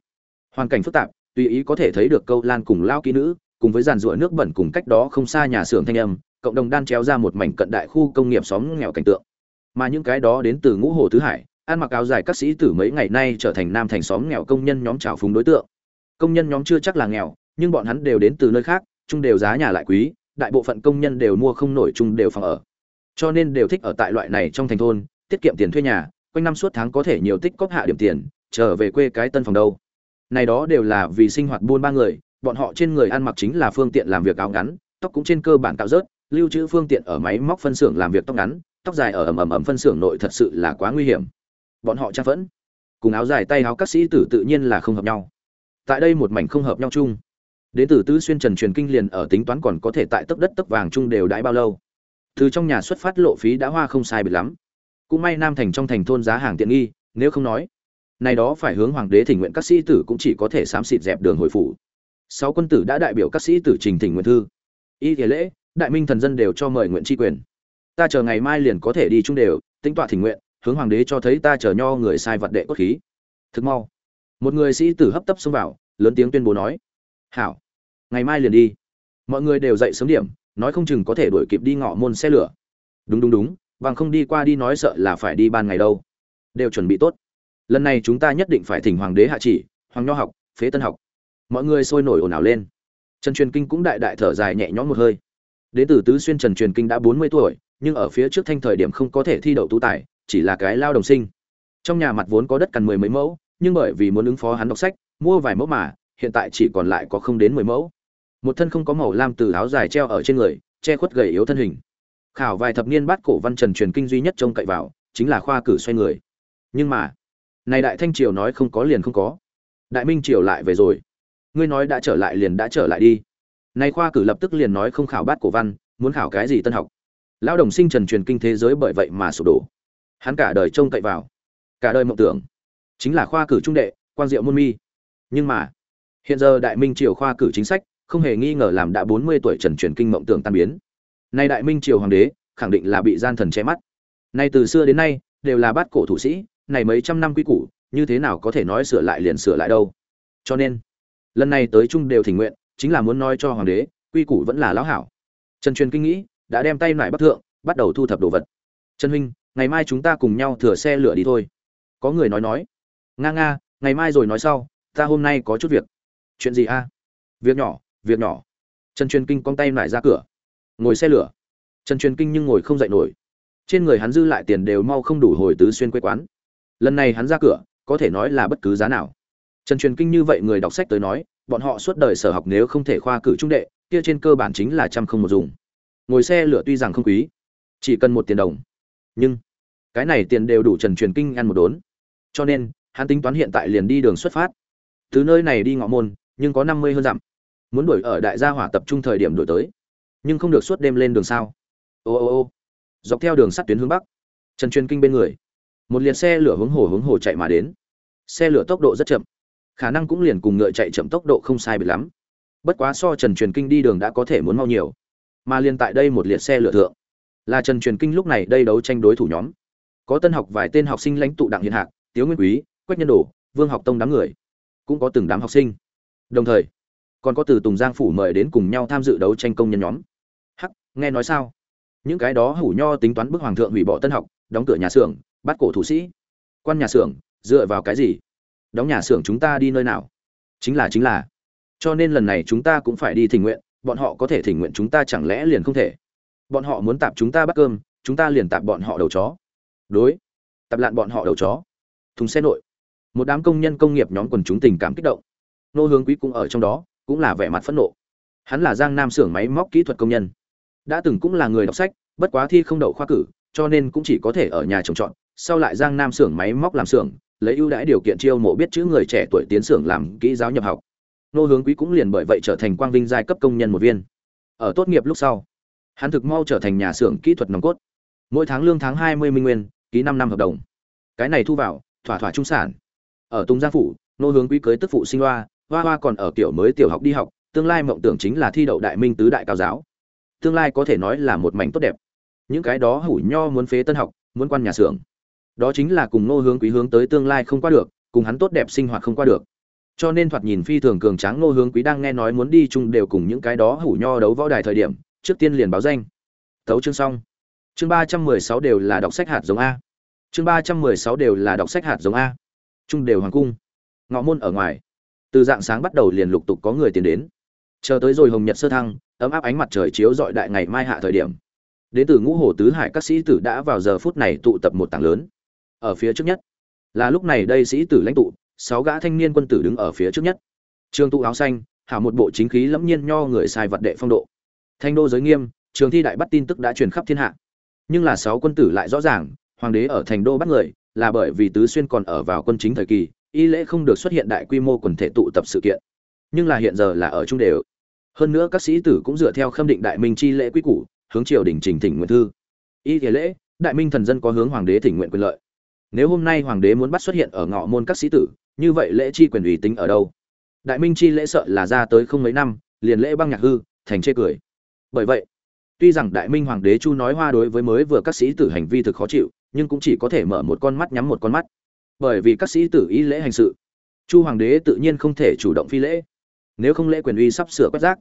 Hoàn cảnh phức tạp, tùy ý có thể thấy được câu lan cùng lao kỹ nữ, cùng với giàn rủa nước bẩn cùng cách đó không xa nhà xưởng thanh âm, cộng đồng đan chéo ra một mảnh cận đại khu công nghiệp xóm nghèo cảnh tượng. Mà những cái đó đến từ ngũ hồ tứ hải ăn mặc áo dài các sĩ tử mấy ngày nay trở thành nam thành xóm nghèo công nhân nhóm trào phúng đối tượng. Công nhân nhóm chưa chắc là nghèo, nhưng bọn hắn đều đến từ nơi khác, chung đều giá nhà lại quý, đại bộ phận công nhân đều mua không nổi chung đều phòng ở. Cho nên đều thích ở tại loại này trong thành thôn, tiết kiệm tiền thuê nhà, quanh năm suốt tháng có thể nhiều tích cóp hạ điểm tiền, trở về quê cái tân phòng đâu. Này đó đều là vì sinh hoạt buôn ba người, bọn họ trên người ăn mặc chính là phương tiện làm việc áo ngắn, tóc cũng trên cơ bản tạo rớt, lưu trữ phương tiện ở máy móc phân xưởng làm việc tóc ngắn, tóc dài ở ầm ẩm ẩm phân xưởng nội thật sự là quá nguy hiểm bọn họ trang phẫn. Cùng áo dài tay áo các sĩ tử tự nhiên là không hợp nhau. Tại đây một mảnh không hợp nhau chung. Đến từ tứ xuyên trần truyền kinh liền ở tính toán còn có thể tại tấc đất tấc vàng chung đều đãi bao lâu. Từ trong nhà xuất phát lộ phí đã hoa không sai biệt lắm. Cũng may nam thành trong thành thôn giá hàng tiện nghi, nếu không nói, này đó phải hướng hoàng đế thỉnh nguyện các sĩ tử cũng chỉ có thể xám xịt dẹp đường hồi phủ. Sáu quân tử đã đại biểu các sĩ tử trình thỉnh nguyện thư. Y thể lễ, đại minh thần dân đều cho mời nguyện tri quyền. Ta chờ ngày mai liền có thể đi chung đều tính tọa thỉnh nguyện hướng hoàng đế cho thấy ta chờ nho người sai vật đệ cốt khí. Thực mau. Một người sĩ tử hấp tấp xông vào, lớn tiếng tuyên bố nói. Hảo. Ngày mai liền đi. Mọi người đều dậy sớm điểm, nói không chừng có thể đuổi kịp đi ngọ môn xe lửa. Đúng đúng đúng bằng không đi qua đi nói sợ là phải đi ban ngày đâu. Đều chuẩn bị tốt. Lần này chúng ta nhất định phải thỉnh hoàng đế hạ chỉ, hoàng nho học, phế tân học. Mọi người sôi nổi ồn ào lên. Trần truyền kinh cũng đại đại thở dài nhẹ nhõm một hơi. Đến từ tứ xuyên trần truyền kinh đã bốn mươi tuổi, nhưng ở phía trước thanh thời điểm không có thể thi đậu tú tài chỉ là cái lao đồng sinh. Trong nhà mặt vốn có đất cằn mười mấy mẫu, nhưng bởi vì muốn ứng phó hắn đọc sách, mua vài mẫu mà, hiện tại chỉ còn lại có không đến mười mẫu. Một thân không có màu lam từ áo dài treo ở trên người, che khuất gầy yếu thân hình. Khảo vài thập niên bát cổ văn trần truyền kinh duy nhất trông cậy vào, chính là khoa cử xoay người. Nhưng mà, này đại thanh triều nói không có liền không có. Đại minh triều lại về rồi. Ngươi nói đã trở lại liền đã trở lại đi. Nay khoa cử lập tức liền nói không khảo bát cổ văn, muốn khảo cái gì tân học. Lão đồng sinh trần truyền kinh thế giới bởi vậy mà sụp đổ hắn cả đời trông cậy vào, cả đời mộng tưởng, chính là khoa cử trung đệ quan diệu môn mi. Nhưng mà, hiện giờ đại minh triều khoa cử chính sách không hề nghi ngờ làm đã bốn mươi tuổi trần truyền kinh mộng tưởng tan biến. Nay đại minh triều hoàng đế khẳng định là bị gian thần che mắt. Nay từ xưa đến nay đều là bát cổ thủ sĩ, này mấy trăm năm quy củ, như thế nào có thể nói sửa lại liền sửa lại đâu. Cho nên, lần này tới chung đều thỉnh nguyện, chính là muốn nói cho hoàng đế, quy củ vẫn là lão hảo. Trần truyền kinh nghĩ, đã đem tay lại bắc thượng, bắt đầu thu thập đồ vật. Trần huynh ngày mai chúng ta cùng nhau thừa xe lửa đi thôi. Có người nói nói. Nga nga, ngày mai rồi nói sau, ta hôm nay có chút việc. Chuyện gì a? Việc nhỏ việc nhỏ. Trần truyền kinh cong tay lại ra cửa. Ngồi xe lửa. Trần truyền kinh nhưng ngồi không dậy nổi. Trên người hắn dư lại tiền đều mau không đủ hồi tứ xuyên quê quán. Lần này hắn ra cửa, có thể nói là bất cứ giá nào. Trần truyền kinh như vậy người đọc sách tới nói, bọn họ suốt đời sở học nếu không thể khoa cử trung đệ, kia trên cơ bản chính là trăm không một dùng. Ngồi xe lửa tuy rằng không quý, chỉ cần một tiền đồng nhưng, cái này tiền đều đủ trần truyền kinh ăn một đốn. Cho nên, hắn tính toán hiện tại liền đi đường xuất phát. Từ nơi này đi ngọ môn, nhưng có năm mươi hơn dặm. Muốn đuổi ở đại gia hỏa tập trung thời điểm đổi tới. Nhưng không được suốt đêm lên đường sao? Ô ô ô. Dọc theo đường sắt tuyến hướng bắc, trần truyền kinh bên người. Một liệt xe lửa hướng hồ hướng hồ chạy mà đến. Xe lửa tốc độ rất chậm. Khả năng cũng liền cùng ngựa chạy chậm tốc độ không sai biệt lắm. Bất quá so trần truyền kinh đi đường đã có thể muốn mau nhiều. Mà liền tại đây một liệt xe lửa thượng là trần truyền kinh lúc này đây đấu tranh đối thủ nhóm. Có tân học vài tên học sinh lãnh tụ đặng hiện hạc, tiếu nguyên quý, quách nhân đồ, vương học tông đám người. Cũng có từng đám học sinh. Đồng thời, còn có từ tùng giang phủ mời đến cùng nhau tham dự đấu tranh công nhân nhóm. Hắc, nghe nói sao? Những cái đó hủ nho tính toán bức hoàng thượng hủy bỏ tân học, đóng cửa nhà xưởng, bắt cổ thủ sĩ. Quan nhà xưởng, dựa vào cái gì? Đóng nhà xưởng chúng ta đi nơi nào? Chính là chính là. Cho nên lần này chúng ta cũng phải đi thỉnh nguyện, bọn họ có thể thỉnh nguyện chúng ta chẳng lẽ liền không thể? Bọn họ muốn tạp chúng ta bắt cơm, chúng ta liền tạp bọn họ đầu chó. Đối. Tạp lạn bọn họ đầu chó. Thùng xe nội. Một đám công nhân công nghiệp nhóm quần chúng tình cảm kích động. Nô hướng quý cũng ở trong đó, cũng là vẻ mặt phẫn nộ. Hắn là giang nam xưởng máy móc kỹ thuật công nhân. Đã từng cũng là người đọc sách, bất quá thi không đậu khoa cử, cho nên cũng chỉ có thể ở nhà trồng trọt. Sau lại giang nam xưởng máy móc làm xưởng, lấy ưu đãi điều kiện chiêu mộ biết chữ người trẻ tuổi tiến xưởng làm kỹ giáo nhập học. Nô hướng quý cũng liền bởi vậy trở thành quang vinh giai cấp công nhân một viên. Ở tốt nghiệp lúc sau hắn thực mau trở thành nhà xưởng kỹ thuật nòng cốt. Mỗi tháng lương tháng hai mươi minh nguyên ký năm năm hợp đồng. Cái này thu vào thỏa thỏa trung sản. Ở tùng giang phủ nô hướng quý cưới tức phụ sinh hoa, hoa hoa còn ở kiểu mới tiểu học đi học tương lai mộng tưởng chính là thi đậu đại minh tứ đại cao giáo. Tương lai có thể nói là một mảnh tốt đẹp. Những cái đó hủ nho muốn phế tân học muốn quan nhà xưởng. Đó chính là cùng nô hướng quý hướng tới tương lai không qua được cùng hắn tốt đẹp sinh hoạt không qua được. Cho nên thoạt nhìn phi thường cường tráng nô hướng quý đang nghe nói muốn đi chung đều cùng những cái đó hủ nho đấu võ đài thời điểm trước tiên liền báo danh. Tấu chương xong. Chương ba trăm mười sáu đều là đọc sách hạt giống a. Chương ba trăm mười sáu đều là đọc sách hạt giống a. Trung đều hoàng cung. Ngọ môn ở ngoài. Từ dạng sáng bắt đầu liền lục tục có người tiến đến. Chờ tới rồi hồng nhật sơ thăng, ấm áp ánh mặt trời chiếu dọi đại ngày mai hạ thời điểm. Đến từ ngũ hồ tứ hải các sĩ tử đã vào giờ phút này tụ tập một tảng lớn. Ở phía trước nhất. Là lúc này đây sĩ tử lãnh tụ, sáu gã thanh niên quân tử đứng ở phía trước nhất. Trương tụ áo xanh hảo một bộ chính khí lẫm nhiên nho người sai vật đệ phong độ thanh đô giới nghiêm, trường thi đại bắt tin tức đã truyền khắp thiên hạ. Nhưng là sáu quân tử lại rõ ràng, hoàng đế ở thành đô bắt người, là bởi vì tứ xuyên còn ở vào quân chính thời kỳ, y lễ không được xuất hiện đại quy mô quần thể tụ tập sự kiện. Nhưng là hiện giờ là ở trung đều. Hơn nữa các sĩ tử cũng dựa theo khâm định đại minh chi lễ quy củ, hướng triều đình trình thỉnh nguyện thư. Y thể lễ, đại minh thần dân có hướng hoàng đế thỉnh nguyện quyền lợi. Nếu hôm nay hoàng đế muốn bắt xuất hiện ở ngọ môn các sĩ tử, như vậy lễ chi quyền ủy tính ở đâu? Đại minh chi lễ sợ là ra tới không mấy năm, liền lễ băng nhạc hư, thành chê cười bởi vậy, tuy rằng đại minh hoàng đế chu nói hoa đối với mới vừa các sĩ tử hành vi thực khó chịu, nhưng cũng chỉ có thể mở một con mắt nhắm một con mắt. Bởi vì các sĩ tử ý lễ hành sự, chu hoàng đế tự nhiên không thể chủ động phi lễ, nếu không lễ quyền uy sắp sửa quét rác.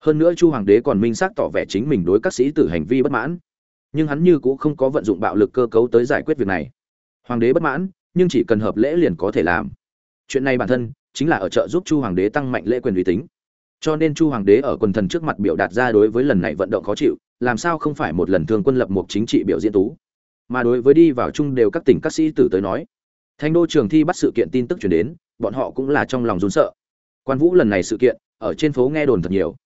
Hơn nữa chu hoàng đế còn minh xác tỏ vẻ chính mình đối các sĩ tử hành vi bất mãn. Nhưng hắn như cũng không có vận dụng bạo lực cơ cấu tới giải quyết việc này. Hoàng đế bất mãn, nhưng chỉ cần hợp lễ liền có thể làm. Chuyện này bản thân chính là ở trợ giúp chu hoàng đế tăng mạnh lễ quyền uy tín cho nên chu hoàng đế ở quần thần trước mặt biểu đạt ra đối với lần này vận động khó chịu, làm sao không phải một lần thương quân lập một chính trị biểu diễn tú? Mà đối với đi vào chung đều các tỉnh các sĩ tử tới nói thành đô trường thi bắt sự kiện tin tức chuyển đến, bọn họ cũng là trong lòng run sợ. Quan vũ lần này sự kiện, ở trên phố nghe đồn thật nhiều.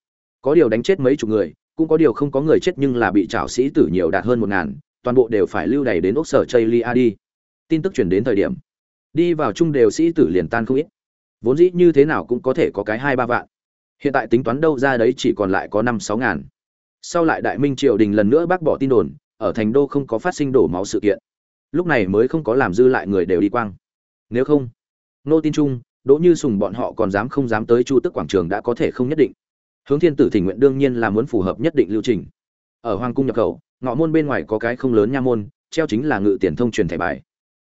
Có điều đánh chết mấy chục người, cũng có điều không có người chết nhưng là bị trảo sĩ tử nhiều đạt hơn một ngàn, toàn bộ đều phải lưu đày đến ốc sở chây lia đi. Tin tức chuyển đến thời điểm, đi vào chung đều sĩ tử liền tan không ít. Vốn dĩ như thế nào cũng có thể có cái hai ba vạn hiện tại tính toán đâu ra đấy chỉ còn lại có năm sáu ngàn. Sau lại đại minh triều đình lần nữa bác bỏ tin đồn, ở thành đô không có phát sinh đổ máu sự kiện. Lúc này mới không có làm dư lại người đều đi quang. Nếu không, nô tin chung đỗ như sùng bọn họ còn dám không dám tới chu tức quảng trường đã có thể không nhất định. Hướng thiên tử thỉnh nguyện đương nhiên là muốn phù hợp nhất định lưu trình. Ở hoàng cung nhập khẩu, ngọ môn bên ngoài có cái không lớn nha môn, treo chính là ngự tiền thông truyền thẻ bài.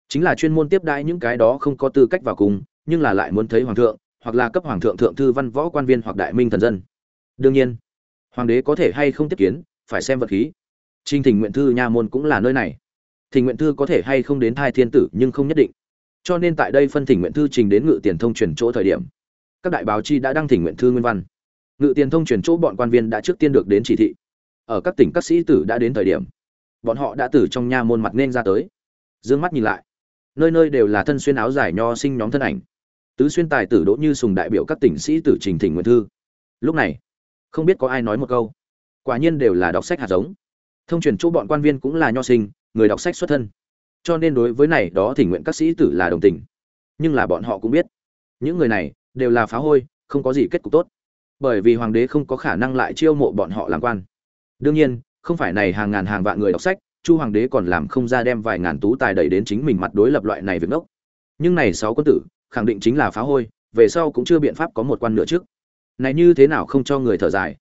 Chính là chuyên môn tiếp đãi những cái đó không có tư cách vào cung nhưng là lại muốn thấy hoàng thượng hoặc là cấp hoàng thượng thượng thư văn võ quan viên hoặc đại minh thần dân. Đương nhiên, hoàng đế có thể hay không tiếp kiến, phải xem vật khí. Trinh thỉnh nguyện thư nha môn cũng là nơi này. Thỉnh nguyện thư có thể hay không đến thai thiên tử nhưng không nhất định. Cho nên tại đây phân thỉnh nguyện thư trình đến ngự tiền thông truyền chỗ thời điểm, các đại báo chi đã đăng thỉnh nguyện thư nguyên văn. Ngự tiền thông truyền chỗ bọn quan viên đã trước tiên được đến chỉ thị. Ở các tỉnh các sĩ tử đã đến thời điểm, bọn họ đã từ trong nha môn mặt nên ra tới. D ư ơ n g mắt nhìn lại, nơi nơi đều là thân xuyên áo dài nho sinh nhóm thân ảnh tứ xuyên tài tử đỗ như sùng đại biểu các tỉnh sĩ tử trình thỉnh nguyện thư. Lúc này, không biết có ai nói một câu. Quả nhiên đều là đọc sách hạt giống. Thông truyền chỗ bọn quan viên cũng là nho sinh, người đọc sách xuất thân. Cho nên đối với này đó thỉnh nguyện các sĩ tử là đồng tình. Nhưng là bọn họ cũng biết, những người này đều là phá hôi, không có gì kết cục tốt. Bởi vì hoàng đế không có khả năng lại chiêu mộ bọn họ làm quan. Đương nhiên, không phải này hàng ngàn hàng vạn người đọc sách, chu hoàng đế còn làm không ra đem vài ngàn tú tài đẩy đến chính mình mặt đối lập loại này việc ngốc. Nhưng này sáu quân tử khẳng định chính là phá hôi, về sau cũng chưa biện pháp có một quan nữa trước. Này như thế nào không cho người thở dài?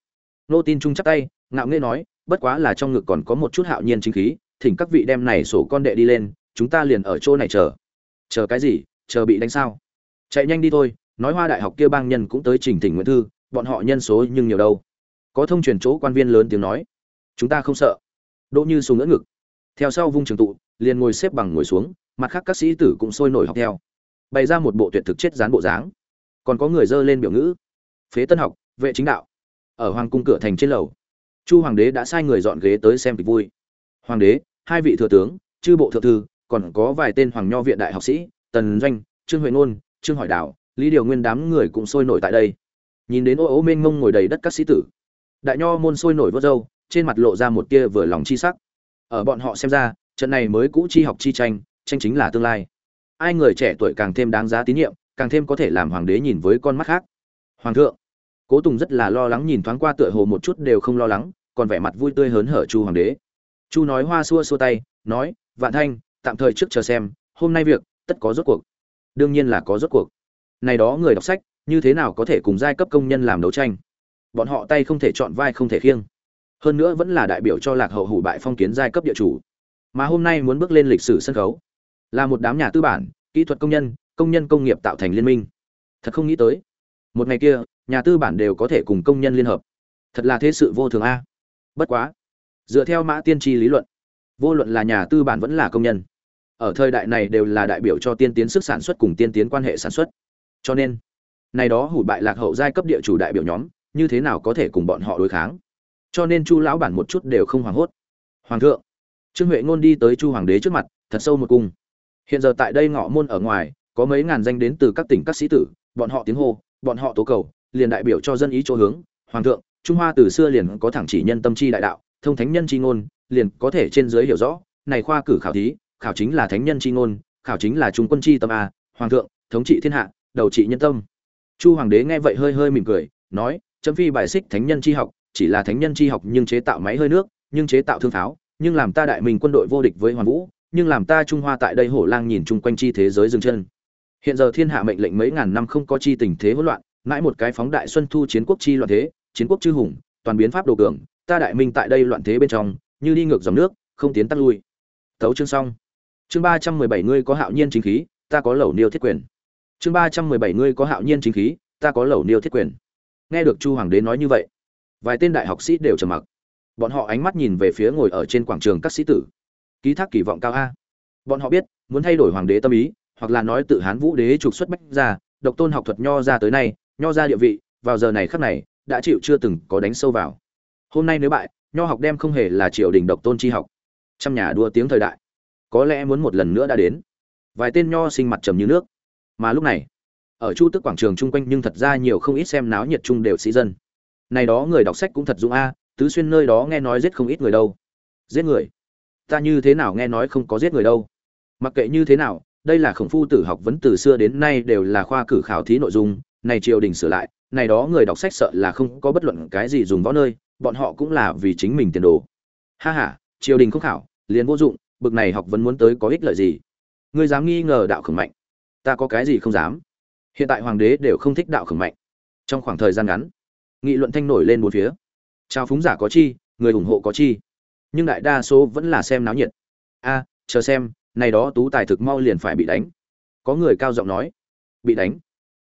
Nô tin trung chắc tay, ngạo nghễ nói, bất quá là trong ngực còn có một chút hạo nhiên chính khí, thỉnh các vị đem này sổ con đệ đi lên, chúng ta liền ở chỗ này chờ. Chờ cái gì, chờ bị đánh sao? Chạy nhanh đi thôi, nói hoa đại học kia bang nhân cũng tới trình thỉnh nguyễn thư, bọn họ nhân số nhưng nhiều đâu. Có thông truyền chỗ quan viên lớn tiếng nói, chúng ta không sợ. Đỗ như sùng ngỡ ngực. Theo sau vung trường tụ, liền ngồi xếp bằng ngồi xuống, mặt khác các sĩ tử cũng sôi nổi học theo bày ra một bộ tuyệt thực chết dán bộ dáng. Còn có người dơ lên biểu ngữ. Phế tân học, vệ chính đạo. Ở hoàng cung cửa thành trên lầu, chu hoàng đế đã sai người dọn ghế tới xem kịch vui. Hoàng đế, hai vị thừa tướng, chư bộ thượng thư, còn có vài tên hoàng nho viện đại học sĩ, tần doanh, trương huệ ngôn trương hỏi đảo lý điều nguyên đám người cũng sôi nổi tại đây. Nhìn đến ô ô mênh mông ngồi đầy đất các sĩ tử, đại nho môn sôi nổi vớt râu, trên mặt lộ ra một tia vừa lòng chi sắc. Ở bọn họ xem ra, trận này mới cũ chi học chi tranh tranh chính là tương lai ai người trẻ tuổi càng thêm đáng giá tín nhiệm, càng thêm có thể làm hoàng đế nhìn với con mắt khác. Hoàng thượng, cố tùng rất là lo lắng nhìn thoáng qua tựa hồ một chút đều không lo lắng, còn vẻ mặt vui tươi hớn hở chu hoàng đế. Chu nói hoa xua xua tay, nói, vạn thanh, tạm thời trước chờ xem, hôm nay việc, tất có rốt cuộc. Đương nhiên là có rốt cuộc. Này đó người đọc sách, như thế nào có thể cùng giai cấp công nhân làm đấu tranh? Bọn họ tay không thể chọn vai không thể khiêng. Hơn nữa vẫn là đại biểu cho lạc hậu hủ bại phong kiến giai cấp địa chủ. Mà hôm nay muốn bước lên lịch sử sân khấu là một đám nhà tư bản, kỹ thuật công nhân công nhân công nghiệp tạo thành liên minh. Thật không nghĩ tới, một ngày kia, nhà tư bản đều có thể cùng công nhân liên hợp. Thật là thế sự vô thường a. Bất quá, dựa theo mã tiên tri lý luận, vô luận là nhà tư bản vẫn là công nhân, ở thời đại này đều là đại biểu cho tiên tiến sức sản xuất cùng tiên tiến quan hệ sản xuất. Cho nên, này đó hủ bại lạc hậu giai cấp địa chủ đại biểu nhóm, như thế nào có thể cùng bọn họ đối kháng? Cho nên chu lão bản một chút đều không hoảng hốt. Hoàng thượng, trương huệ ngôn đi tới chu hoàng đế trước mặt, thật sâu một cung hiện giờ tại đây ngọ môn ở ngoài, có mấy ngàn danh đến từ các tỉnh các sĩ tử, bọn họ tiếng hô, bọn họ tố cầu, liền đại biểu cho dân ý chỗ hướng, hoàng thượng, trung hoa từ xưa liền có thẳng chỉ nhân tâm chi đại đạo, thông thánh nhân chi ngôn, liền có thể trên dưới hiểu rõ, này khoa cử khảo thí, khảo chính là thánh nhân chi ngôn, khảo chính là trung quân chi tâm a, hoàng thượng, thống trị thiên hạ, đầu trị nhân tâm. Chu hoàng đế nghe vậy hơi hơi mỉm cười, nói, chấm phi bài xích thánh nhân chi học, chỉ là thánh nhân chi học nhưng chế tạo máy hơi nước, nhưng chế tạo thương pháo, nhưng làm ta đại mình quân đội vô địch với hoàn vũ nhưng làm ta trung hoa tại đây hổ lang nhìn chung quanh chi thế giới dừng chân. Hiện giờ thiên hạ mệnh lệnh mấy ngàn năm không có chi tình thế hỗn loạn, mãi một cái phóng đại xuân thu chiến quốc chi loạn thế, chiến quốc chư hùng, toàn biến pháp đồ cường, ta đại minh tại đây loạn thế bên trong, như đi ngược dòng nước, không tiến tắt lui. Thấu chương xong. Chương ba trăm mười bảy ngươi có hạo nhiên chính khí, ta có lẩu niêu thiết quyền. Chương ba trăm mười bảy ngươi có hạo nhiên chính khí, ta có lẩu niêu thiết quyền. Nghe được chu hoàng đế nói như vậy, vài tên đại học sĩ đều trầm mặc. Bọn họ ánh mắt nhìn về phía ngồi ở trên quảng trường các sĩ tử ký thác kỳ vọng cao a. Bọn họ biết, muốn thay đổi hoàng đế tâm ý, hoặc là nói tự hán vũ đế trục xuất bách ra độc tôn học thuật nho ra tới nay, nho ra địa vị, vào giờ này khắc này, đã chịu chưa từng có đánh sâu vào. Hôm nay nếu bại, nho học đem không hề là triều đình độc tôn chi học. Trăm nhà đua tiếng thời đại. Có lẽ muốn một lần nữa đã đến. Vài tên nho sinh mặt trầm như nước. Mà lúc này, ở chu tức quảng trường chung quanh nhưng thật ra nhiều không ít xem náo nhiệt chung đều sĩ dân. Này đó người đọc sách cũng thật dũng a, tứ xuyên nơi đó nghe nói giết không ít người đâu. Giết người? Ta như thế nào nghe nói không có giết người đâu. Mặc kệ như thế nào, đây là khổng phu tử học vấn từ xưa đến nay đều là khoa cử khảo thí nội dung, này triều đình sửa lại, này đó người đọc sách sợ là không có bất luận cái gì dùng võ nơi, bọn họ cũng là vì chính mình tiền đồ. Ha ha, triều đình không khảo, liền vô dụng, bực này học vấn muốn tới có ích lợi gì? Ngươi dám nghi ngờ đạo khổng mạnh. Ta có cái gì không dám? Hiện tại hoàng đế đều không thích đạo khổng mạnh. Trong khoảng thời gian ngắn, nghị luận thanh nổi lên bốn phía. Trao phúng giả có chi, người ủng hộ có chi nhưng đại đa số vẫn là xem náo nhiệt. A, chờ xem, này đó tú tài thực mau liền phải bị đánh. Có người cao giọng nói, bị đánh.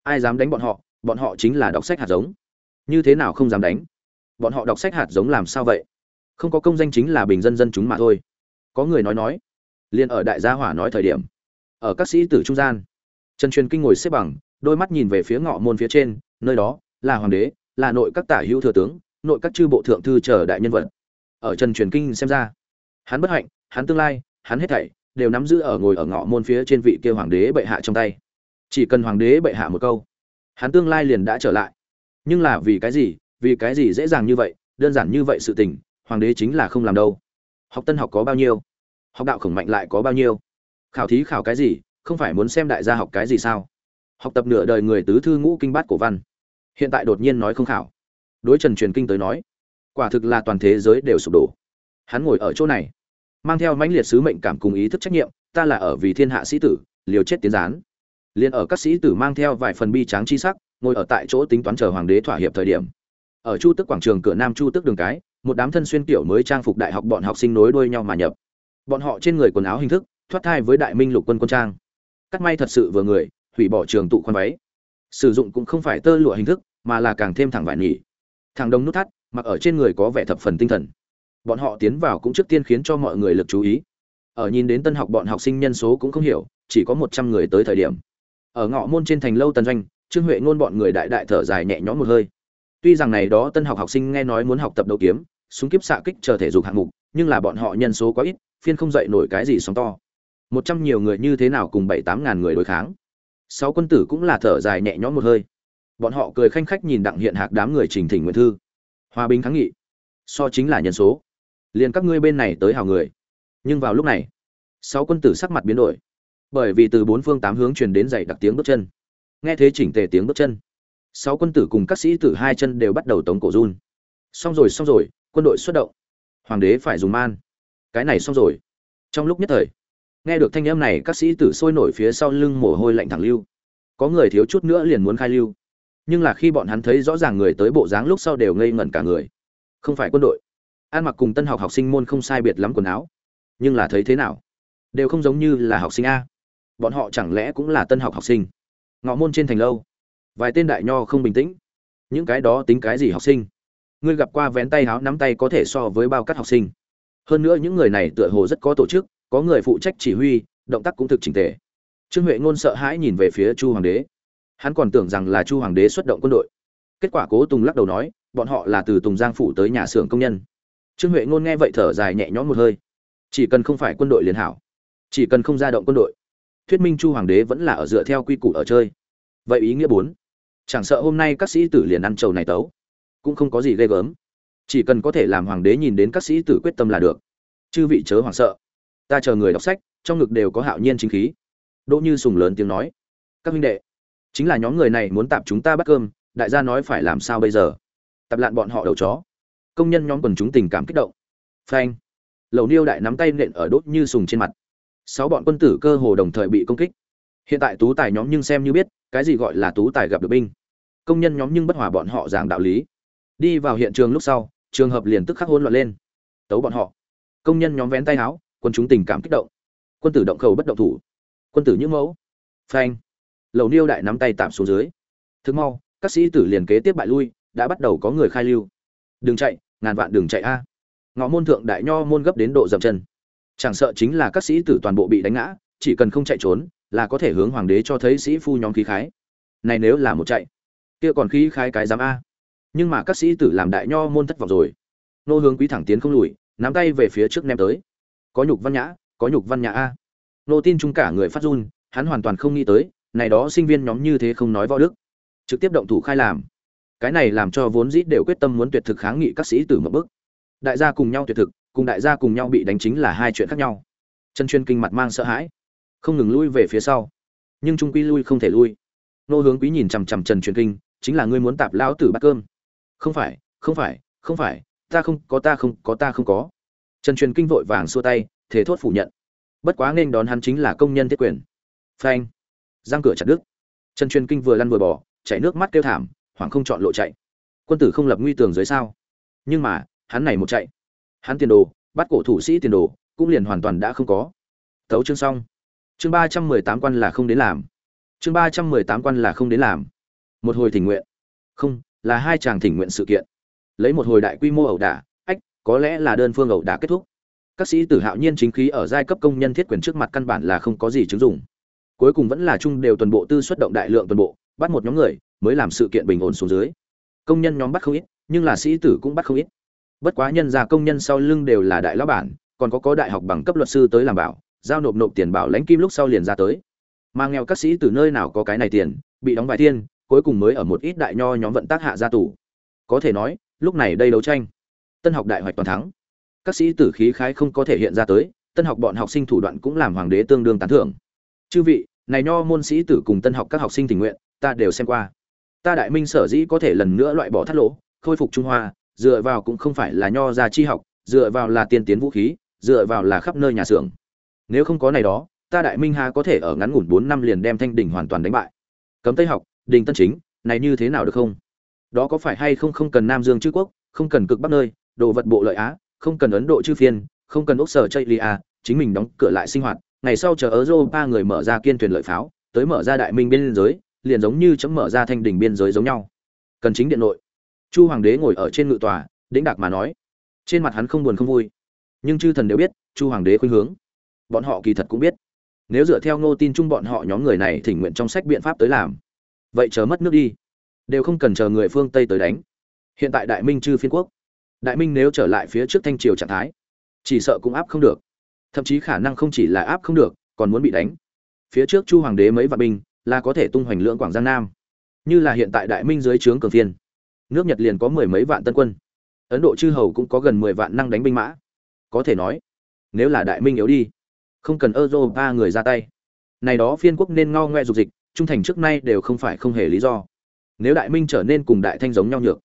Ai dám đánh bọn họ? Bọn họ chính là đọc sách hạt giống. Như thế nào không dám đánh? Bọn họ đọc sách hạt giống làm sao vậy? Không có công danh chính là bình dân dân chúng mà thôi. Có người nói nói, liền ở đại gia hỏa nói thời điểm, ở các sĩ tử trung gian, trần truyền kinh ngồi xếp bằng, đôi mắt nhìn về phía ngọ môn phía trên, nơi đó là hoàng đế, là nội các tả hữu thừa tướng, nội các chư bộ thượng thư chờ đại nhân vật ở trần truyền kinh xem ra. Hắn bất hạnh, hắn tương lai, hắn hết thảy đều nắm giữ ở ngồi ở ngọ môn phía trên vị kia hoàng đế bệ hạ trong tay. Chỉ cần hoàng đế bệ hạ một câu, hắn tương lai liền đã trở lại. Nhưng là vì cái gì, vì cái gì dễ dàng như vậy, đơn giản như vậy sự tình, hoàng đế chính là không làm đâu. Học tân học có bao nhiêu? Học đạo khổng mạnh lại có bao nhiêu? Khảo thí khảo cái gì, không phải muốn xem đại gia học cái gì sao? Học tập nửa đời người tứ thư ngũ kinh bát cổ văn. Hiện tại đột nhiên nói không khảo. Đối trần truyền kinh tới nói quả thực là toàn thế giới đều sụp đổ. Hắn ngồi ở chỗ này, mang theo mãnh liệt sứ mệnh cảm cùng ý thức trách nhiệm, ta là ở vì thiên hạ sĩ tử, liều chết tiến gián. Liền ở các sĩ tử mang theo vài phần bi tráng chi sắc, ngồi ở tại chỗ tính toán chờ hoàng đế thỏa hiệp thời điểm. Ở chu tức quảng trường cửa nam chu tức đường cái, một đám thân xuyên kiểu mới trang phục đại học bọn học sinh nối đuôi nhau mà nhập. Bọn họ trên người quần áo hình thức, thoát thai với đại minh lục quân quân trang. Cắt may thật sự vừa người, hủy bỏ trường tụ khoan váy. Sử dụng cũng không phải tơ lụa hình thức, mà là càng thêm thẳng vải nhỉ. Thẳng đông nút thắt mặc ở trên người có vẻ thập phần tinh thần. Bọn họ tiến vào cũng trước tiên khiến cho mọi người lực chú ý. Ở nhìn đến tân học bọn học sinh nhân số cũng không hiểu, chỉ có một trăm người tới thời điểm. Ở ngõ môn trên thành lâu tần doanh, trương huệ ngôn bọn người đại đại thở dài nhẹ nhõm một hơi. Tuy rằng này đó tân học học sinh nghe nói muốn học tập đấu kiếm, súng kiếp xạ kích chờ thể dục hạng mục, nhưng là bọn họ nhân số quá ít, phiên không dậy nổi cái gì sóng to. Một trăm nhiều người như thế nào cùng bảy tám ngàn người đối kháng. Sáu quân tử cũng là thở dài nhẹ nhõm một hơi. Bọn họ cười khanh khách nhìn đặng hiện hạc đám người trình thỉnh nguyện thư hòa bình kháng nghị. So chính là nhân số. Liền các ngươi bên này tới hào người. Nhưng vào lúc này, sáu quân tử sắc mặt biến đổi. Bởi vì từ bốn phương tám hướng truyền đến dày đặc tiếng bước chân. Nghe thế chỉnh tề tiếng bước chân, sáu quân tử cùng các sĩ tử hai chân đều bắt đầu tống cổ run. Xong rồi xong rồi, quân đội xuất động. Hoàng đế phải dùng man. Cái này xong rồi. Trong lúc nhất thời, nghe được thanh âm này, các sĩ tử sôi nổi phía sau lưng mồ hôi lạnh thẳng lưu. Có người thiếu chút nữa liền muốn khai lưu nhưng là khi bọn hắn thấy rõ ràng người tới bộ dáng lúc sau đều ngây ngẩn cả người. Không phải quân đội. Ăn mặc cùng tân học học sinh môn không sai biệt lắm quần áo. Nhưng là thấy thế nào? Đều không giống như là học sinh a. Bọn họ chẳng lẽ cũng là tân học học sinh? Ngọ môn trên thành lâu. Vài tên đại nho không bình tĩnh. Những cái đó tính cái gì học sinh? Ngươi gặp qua vén tay háo nắm tay có thể so với bao cắt học sinh. Hơn nữa những người này tựa hồ rất có tổ chức, có người phụ trách chỉ huy, động tác cũng thực trình tề. Trương huệ ngôn sợ hãi nhìn về phía chu hoàng đế hắn còn tưởng rằng là chu hoàng đế xuất động quân đội. Kết quả cố tùng lắc đầu nói, bọn họ là từ tùng giang phủ tới nhà xưởng công nhân. Trương huệ ngôn nghe vậy thở dài nhẹ nhõm một hơi. Chỉ cần không phải quân đội liền hảo. Chỉ cần không ra động quân đội, thuyết minh chu hoàng đế vẫn là ở dựa theo quy củ ở chơi. Vậy ý nghĩa bốn, chẳng sợ hôm nay các sĩ tử liền ăn trầu này tấu, cũng không có gì ghê gớm. Chỉ cần có thể làm hoàng đế nhìn đến các sĩ tử quyết tâm là được. Chư vị chớ hoàng sợ. Ta chờ người đọc sách, trong ngực đều có hạo nhiên chính khí. Đỗ như sùng lớn tiếng nói. Các huynh đệ chính là nhóm người này muốn tạp chúng ta bắt cơm, đại gia nói phải làm sao bây giờ? Tập lạn bọn họ đầu chó. Công nhân nhóm quần chúng tình cảm kích động. Phanh. Lầu niêu đại nắm tay nện ở đốt như sùng trên mặt. Sáu bọn quân tử cơ hồ đồng thời bị công kích. Hiện tại tú tài nhóm nhưng xem như biết, cái gì gọi là tú tài gặp được binh. Công nhân nhóm nhưng bất hòa bọn họ giảng đạo lý. Đi vào hiện trường lúc sau, trường hợp liền tức khắc hôn loạn lên. Tấu bọn họ. Công nhân nhóm vén tay áo quân chúng tình cảm kích động. Quân tử động khẩu bất động thủ. Quân tử như mẫu. Phanh lầu niêu đại nắm tay tạm xuống dưới. Thực mau, các sĩ tử liền kế tiếp bại lui, đã bắt đầu có người khai lưu. Đừng chạy, ngàn vạn đừng chạy a. Ngõ môn thượng đại nho môn gấp đến độ dậm chân. Chẳng sợ chính là các sĩ tử toàn bộ bị đánh ngã, chỉ cần không chạy trốn, là có thể hướng hoàng đế cho thấy sĩ phu nhóm khí khái. Này nếu là một chạy, kia còn khí khái cái dám a. Nhưng mà các sĩ tử làm đại nho môn thất vọng rồi. Nô hướng quý thẳng tiến không lùi, nắm tay về phía trước ném tới. Có nhục văn nhã, có nhục văn nhã a. Nô tin chung cả người phát run, hắn hoàn toàn không nghĩ tới này đó sinh viên nhóm như thế không nói võ đức, trực tiếp động thủ khai làm. Cái này làm cho vốn dĩ đều quyết tâm muốn tuyệt thực kháng nghị các sĩ tử một bước. Đại gia cùng nhau tuyệt thực, cùng đại gia cùng nhau bị đánh chính là hai chuyện khác nhau. Chân chuyên kinh mặt mang sợ hãi, không ngừng lui về phía sau. Nhưng trung quy lui không thể lui. Nô hướng quý nhìn chằm chằm trần truyền kinh, chính là ngươi muốn tạp lão tử bắt cơm. Không phải không phải không phải, ta không có, ta không có, ta không có. Trần truyền kinh vội vàng xua tay thế thốt phủ nhận. Bất quá nên đón hắn chính là công nhân thiết quyền. Phanh giang cửa chặt đứt. Trần truyền kinh vừa lăn vừa bỏ, chảy nước mắt kêu thảm, hoảng không chọn lộ chạy. Quân tử không lập nguy tường dưới sao? Nhưng mà, hắn này một chạy. Hắn tiền đồ, bắt cổ thủ sĩ tiền đồ, cũng liền hoàn toàn đã không có. Tấu chương xong. Chương ba trăm mười tám quan là không đến làm. Chương ba trăm mười tám quan là không đến làm. Một hồi thỉnh nguyện. Không, là hai chàng thỉnh nguyện sự kiện. Lấy một hồi đại quy mô ẩu đả, ách, có lẽ là đơn phương ẩu đả kết thúc. Các sĩ tử hạo nhiên chính khí ở giai cấp công nhân thiết quyền trước mặt căn bản là không có gì chứng dụng cuối cùng vẫn là chung đều toàn bộ tư xuất động đại lượng toàn bộ, bắt một nhóm người, mới làm sự kiện bình ổn xuống dưới. Công nhân nhóm bắt không ít, nhưng là sĩ tử cũng bắt không ít. Bất quá nhân gia công nhân sau lưng đều là đại lão bản, còn có có đại học bằng cấp luật sư tới làm bảo, giao nộp nộp tiền bảo lãnh kim lúc sau liền ra tới. Mà nghèo các sĩ từ nơi nào có cái này tiền, bị đóng vài thiên cuối cùng mới ở một ít đại nho nhóm vận tác hạ ra tù. Có thể nói, lúc này đây đấu tranh, tân học đại hoạch toàn thắng. Các sĩ tử khí khái không có thể hiện ra tới, tân học bọn học sinh thủ đoạn cũng làm hoàng đế tương đương tán thưởng. Chư vị này nho môn sĩ tử cùng tân học các học sinh tình nguyện, ta đều xem qua. Ta đại minh sở dĩ có thể lần nữa loại bỏ thắt lỗ, khôi phục trung hoa, dựa vào cũng không phải là nho gia chi học, dựa vào là tiên tiến vũ khí, dựa vào là khắp nơi nhà xưởng. Nếu không có này đó, ta đại minh hà có thể ở ngắn ngủn bốn năm liền đem thanh đỉnh hoàn toàn đánh bại. Cấm tây học, đình tân chính, này như thế nào được không? Đó có phải hay không không cần nam dương chư quốc, không cần cực bắc nơi, đồ vật bộ lợi á, không cần ấn độ chư phiên, không cần ốc sở chây lia chính mình đóng cửa lại sinh hoạt ngày sau chờ ở ba người mở ra kiên thuyền lợi pháo, tới mở ra đại minh biên giới, liền giống như chấm mở ra thanh đỉnh biên giới giống nhau. Cần chính điện nội. Chu hoàng đế ngồi ở trên ngự tòa, đĩnh đạc mà nói. Trên mặt hắn không buồn không vui. Nhưng chư thần đều biết, chu hoàng đế khuynh hướng. Bọn họ kỳ thật cũng biết. Nếu dựa theo ngô tin chung bọn họ nhóm người này thỉnh nguyện trong sách biện pháp tới làm, vậy chờ mất nước đi. Đều không cần chờ người phương tây tới đánh. Hiện tại đại minh chư phiên quốc. Đại minh nếu trở lại phía trước thanh triều trạng thái, chỉ sợ cũng áp không được thậm chí khả năng không chỉ là áp không được, còn muốn bị đánh. Phía trước chu hoàng đế mấy vạn binh, là có thể tung hoành lưỡng quảng giang nam. Như là hiện tại đại minh dưới trướng cường phiên. Nước nhật liền có mười mấy vạn tân quân. Ấn độ chư hầu cũng có gần mười vạn năng đánh binh mã. Có thể nói, nếu là đại minh yếu đi, không cần ba người ra tay. Này đó phiên quốc nên ngao ngoe dục dịch, trung thành trước nay đều không phải không hề lý do. Nếu đại minh trở nên cùng đại thanh giống nhau nhược,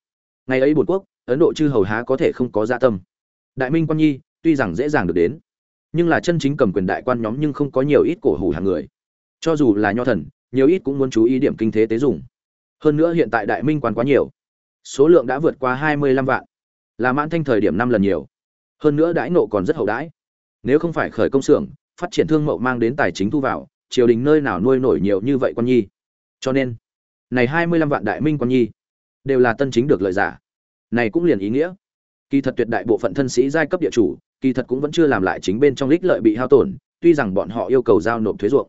ngày ấy bột quốc, ấn độ chư hầu há có thể không có dạ tâm. Đại minh quan nhi, tuy rằng dễ dàng được đến nhưng là chân chính cầm quyền đại quan nhóm nhưng không có nhiều ít cổ hủ hàng người. Cho dù là nho thần, nhiều ít cũng muốn chú ý điểm kinh tế tế dùng. Hơn nữa hiện tại đại minh quan quá nhiều. Số lượng đã vượt qua hai mươi lăm vạn. Là mãn thanh thời điểm năm lần nhiều. Hơn nữa đãi nộ còn rất hậu đãi. Nếu không phải khởi công xưởng, phát triển thương mậu mang đến tài chính thu vào, triều đình nơi nào nuôi nổi nhiều như vậy quan nhi? Cho nên, này hai mươi lăm vạn đại minh quan nhi đều là tân chính được lợi giả. Này cũng liền ý nghĩa. Kỳ thật tuyệt đại bộ phận thân sĩ giai cấp địa chủ kỳ thật cũng vẫn chưa làm lại chính bên trong lích lợi bị hao tổn, tuy rằng bọn họ yêu cầu giao nộp thuế ruộng,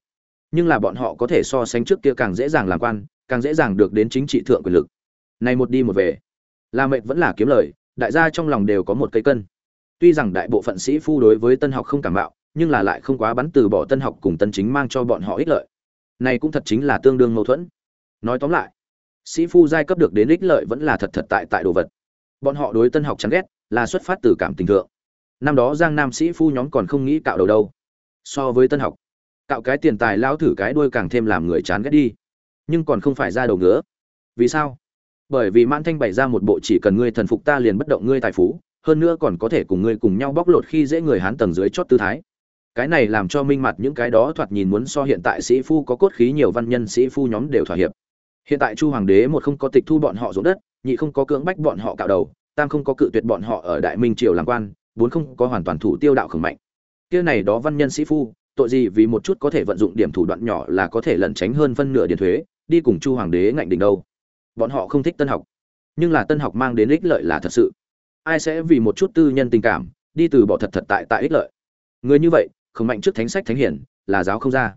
nhưng là bọn họ có thể so sánh trước kia càng dễ dàng làm quan, càng dễ dàng được đến chính trị thượng quyền lực. Này một đi một về là mệnh vẫn là kiếm lời, đại gia trong lòng đều có một cây cân. Tuy rằng đại bộ phận sĩ phu đối với tân học không cảm mạo, nhưng là lại không quá bắn từ bỏ tân học cùng tân chính mang cho bọn họ ích lợi. Này cũng thật chính là tương đương mâu thuẫn. Nói tóm lại, sĩ phu giai cấp được đến ích lợi vẫn là thật thật tại tại đồ vật. Bọn họ đối tân học chán ghét, là xuất phát từ cảm tình thượng năm đó giang nam sĩ phu nhóm còn không nghĩ cạo đầu đâu. So với tân học, cạo cái tiền tài lao thử cái đuôi càng thêm làm người chán ghét đi. Nhưng còn không phải ra đầu ngứa. Vì sao? Bởi vì mãn thanh bày ra một bộ chỉ cần ngươi thần phục ta liền bất động ngươi tài phú, hơn nữa còn có thể cùng ngươi cùng nhau bóc lột khi dễ người hán tầng dưới chót tư thái. Cái này làm cho minh mặt những cái đó thoạt nhìn muốn so hiện tại sĩ phu có cốt khí nhiều văn nhân sĩ phu nhóm đều thỏa hiệp. Hiện tại chu hoàng đế một không có tịch thu bọn họ ruộng đất, nhị không có cưỡng bách bọn họ cạo đầu, tam không có cự tuyệt bọn họ ở đại minh triều làm quan bốn không có hoàn toàn thủ tiêu đạo khẩn mạnh. Kia này đó văn nhân sĩ phu, tội gì vì một chút có thể vận dụng điểm thủ đoạn nhỏ là có thể lẩn tránh hơn phân nửa điền thuế, đi cùng chu hoàng đế ngạnh đỉnh đâu. Bọn họ không thích tân học, nhưng là tân học mang đến ích lợi là thật sự. Ai sẽ vì một chút tư nhân tình cảm, đi từ bỏ thật thật tại tại ích lợi? Người như vậy không mạnh trước thánh sách thánh hiển, là giáo không ra.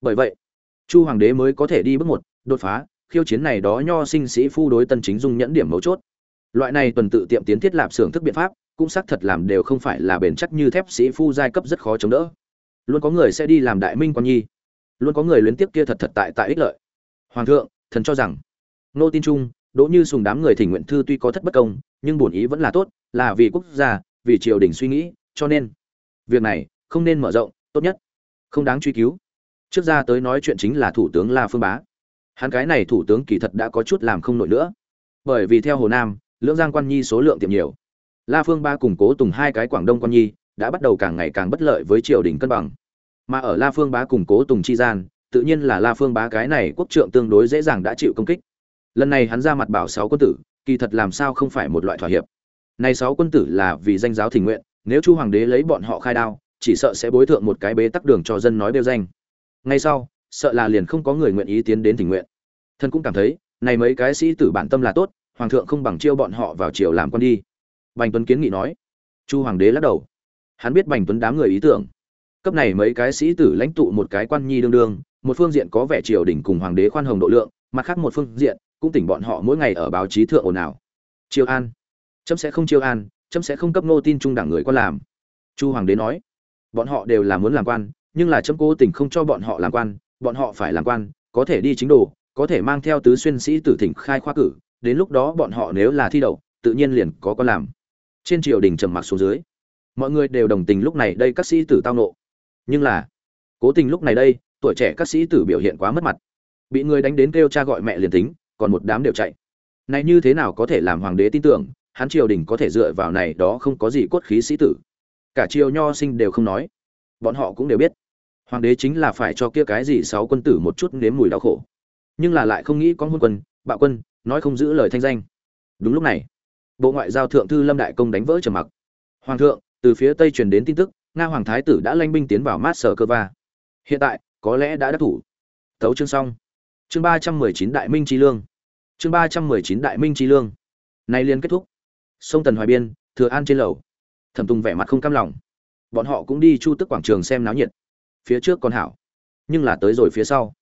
Bởi vậy, chu hoàng đế mới có thể đi bước một, đột phá, khiêu chiến này đó nho sinh sĩ phu đối tân chính dung nhẫn điểm mấu chốt. Loại này tuần tự tiệm tiến thiết lạp xưởng thức biện pháp cũng xác thật làm đều không phải là bền chắc như thép sĩ phu giai cấp rất khó chống đỡ. Luôn có người sẽ đi làm đại minh quan nhi. Luôn có người luyến tiếp kia thật thật tại tại ích lợi. Hoàng thượng, thần cho rằng nô tin trung, đỗ như sùng đám người thỉnh nguyện thư tuy có thất bất công, nhưng bổn ý vẫn là tốt, là vì quốc gia, vì triều đình suy nghĩ, cho nên, việc này không nên mở rộng, tốt nhất không đáng truy cứu. Trước ra tới nói chuyện chính là thủ tướng la phương bá. Hắn cái này thủ tướng kỳ thật đã có chút làm không nổi nữa. Bởi vì theo hồ nam, lưỡng giang quan nhi số lượng tiệm nhiều la phương ba cùng cố tùng hai cái quảng đông quan nhi đã bắt đầu càng ngày càng bất lợi với triều đình cân bằng. Mà ở la phương bá cùng cố tùng chi gian, tự nhiên là la phương bá cái này quốc trượng tương đối dễ dàng đã chịu công kích. Lần này hắn ra mặt bảo sáu quân tử, kỳ thật làm sao không phải một loại thỏa hiệp. Này sáu quân tử là vì danh giáo thỉnh nguyện, nếu chu hoàng đế lấy bọn họ khai đao, chỉ sợ sẽ bối thượng một cái bế tắc đường cho dân nói đeo danh. Ngay sau, sợ là liền không có người nguyện ý tiến đến thỉnh nguyện. Thân cũng cảm thấy, này mấy cái sĩ tử bản tâm là tốt, hoàng thượng không bằng chiêu bọn họ vào triều làm con đi bành tuấn kiến nghị nói. Chu hoàng đế lắc đầu. Hắn biết bành tuấn đám người ý tưởng. Cấp này mấy cái sĩ tử lãnh tụ một cái quan nhi đương đương, một phương diện có vẻ triều đình cùng hoàng đế khoan hồng độ lượng, mặt khác một phương diện, cũng tỉnh bọn họ mỗi ngày ở báo chí thượng ồn ào. Chiêu an. Chấm sẽ không chiêu an, chấm sẽ không cấp nô tin trung đảng người quan làm. Chu hoàng đế nói. Bọn họ đều là muốn làm quan, nhưng là chấm cố tình không cho bọn họ làm quan, bọn họ phải làm quan, có thể đi chính đồ, có thể mang theo tứ xuyên sĩ tử thỉnh khai khoa cử, đến lúc đó bọn họ nếu là thi đậu, tự nhiên liền có con làm trên triều đình trầm mặc xuống dưới. Mọi người đều đồng tình lúc này đây các sĩ tử tao nộ. Nhưng là, cố tình lúc này đây, tuổi trẻ các sĩ tử biểu hiện quá mất mặt. Bị người đánh đến kêu cha gọi mẹ liền tính, còn một đám đều chạy. Này như thế nào có thể làm hoàng đế tin tưởng, hắn triều đình có thể dựa vào này đó không có gì cốt khí sĩ tử. Cả triều nho sinh đều không nói. Bọn họ cũng đều biết. Hoàng đế chính là phải cho kia cái gì sáu quân tử một chút nếm mùi đau khổ. Nhưng là lại không nghĩ có hôn quân, bạo quân, nói không giữ lời thanh danh. Đúng lúc này bộ ngoại giao thượng thư lâm đại công đánh vỡ trầm mặc. Hoàng thượng, từ phía tây truyền đến tin tức, nga hoàng thái tử đã lanh binh tiến vào mát sở cơ va hiện tại, có lẽ đã đắc thủ. Thấu chương xong. Chương ba trăm mười chín đại minh tri lương. Chương ba trăm mười chín đại minh tri lương. Nay liên kết thúc. Sông tần hoài biên, thừa an trên lầu. Thẩm tùng vẻ mặt không cam lòng. Bọn họ cũng đi chu tức quảng trường xem náo nhiệt. Phía trước còn hảo, nhưng là tới rồi phía sau.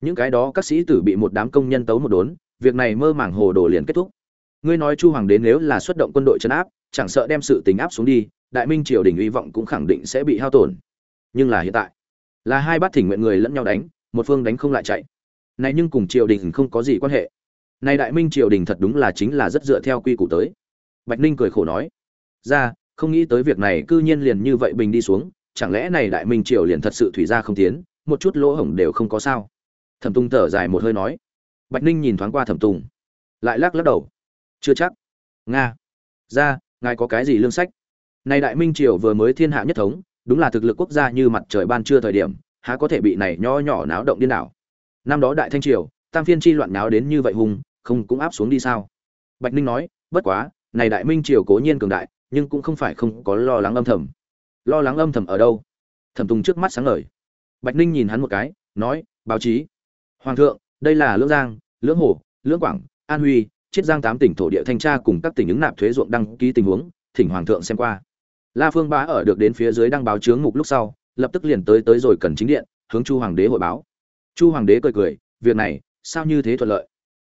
Những cái đó các sĩ tử bị một đám công nhân tấu một đốn, việc này mơ màng hồ đồ liền kết thúc ngươi nói chu hoàng đến nếu là xuất động quân đội chấn áp, chẳng sợ đem sự tình áp xuống đi, đại minh triều đình hy vọng cũng khẳng định sẽ bị hao tổn. Nhưng là hiện tại, là hai bát thỉnh nguyện người lẫn nhau đánh, một phương đánh không lại chạy. Này nhưng cùng triều đình không có gì quan hệ. Này đại minh triều đình thật đúng là chính là rất dựa theo quy củ tới. Bạch ninh cười khổ nói, ra, không nghĩ tới việc này, cư nhiên liền như vậy bình đi xuống, chẳng lẽ này đại minh triều liền thật sự thủy ra không tiến, một chút lỗ hổng đều không có sao? Thẩm tung thở dài một hơi nói. Bạch ninh nhìn thoáng qua thẩm tùng, lại lắc lắc đầu chưa chắc. Nga. Ra, ngài có cái gì lương sách? Này đại minh triều vừa mới thiên hạ nhất thống, đúng là thực lực quốc gia như mặt trời ban trưa thời điểm, há có thể bị này nho nhỏ náo động điên đảo? Năm đó đại thanh triều, tam phiên chi loạn náo đến như vậy hùng, không cũng áp xuống đi sao? Bạch ninh nói, bất quá, này đại minh triều cố nhiên cường đại, nhưng cũng không phải không có lo lắng âm thầm. Lo lắng âm thầm ở đâu? Thẩm tùng trước mắt sáng ngời. Bạch ninh nhìn hắn một cái, nói, báo chí. Hoàng thượng, đây là lưỡng giang, lưỡng hồ, lưỡng quảng, an huy chiết giang tám tỉnh thổ địa thanh tra cùng các tỉnh ứng nạp thuế ruộng đăng ký tình huống, thỉnh hoàng thượng xem qua. La phương bá ở được đến phía dưới đăng báo chướng mục lúc sau, lập tức liền tới tới rồi cần chính điện, hướng chu hoàng đế hội báo. Chu hoàng đế cười cười, việc này, sao như thế thuận lợi?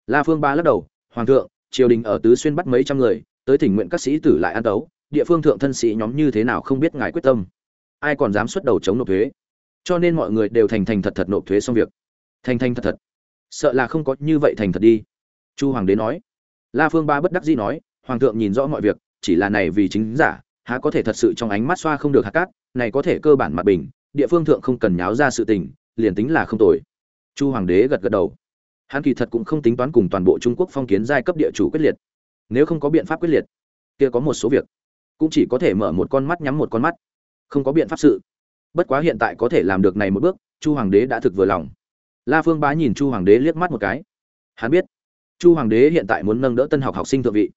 La phương bá lắc đầu, hoàng thượng, triều đình ở tứ xuyên bắt mấy trăm người, tới thỉnh nguyện các sĩ tử lại an tấu, địa phương thượng thân sĩ nhóm như thế nào không biết ngài quyết tâm. Ai còn dám xuất đầu chống nộp thuế? Cho nên mọi người đều thành thành thật thật nộp thuế xong việc. Thành thành thật thật. Sợ là không có như vậy thành thật đi. Chu hoàng đế nói la phương ba bất đắc dĩ nói, hoàng thượng nhìn rõ mọi việc, chỉ là này vì chính giả, há có thể thật sự trong ánh mắt xoa không được hạt cát, này có thể cơ bản mặt bình, địa phương thượng không cần nháo ra sự tình, liền tính là không tồi. Chu hoàng đế gật gật đầu. Hắn kỳ thật cũng không tính toán cùng toàn bộ trung quốc phong kiến giai cấp địa chủ quyết liệt. Nếu không có biện pháp quyết liệt, kia có một số việc cũng chỉ có thể mở một con mắt nhắm một con mắt. Không có biện pháp sự. Bất quá hiện tại có thể làm được này một bước, chu hoàng đế đã thực vừa lòng. La phương bá nhìn chu hoàng đế liếc mắt một cái. Hắn biết chu hoàng đế hiện tại muốn nâng đỡ tân học học sinh thượng vị.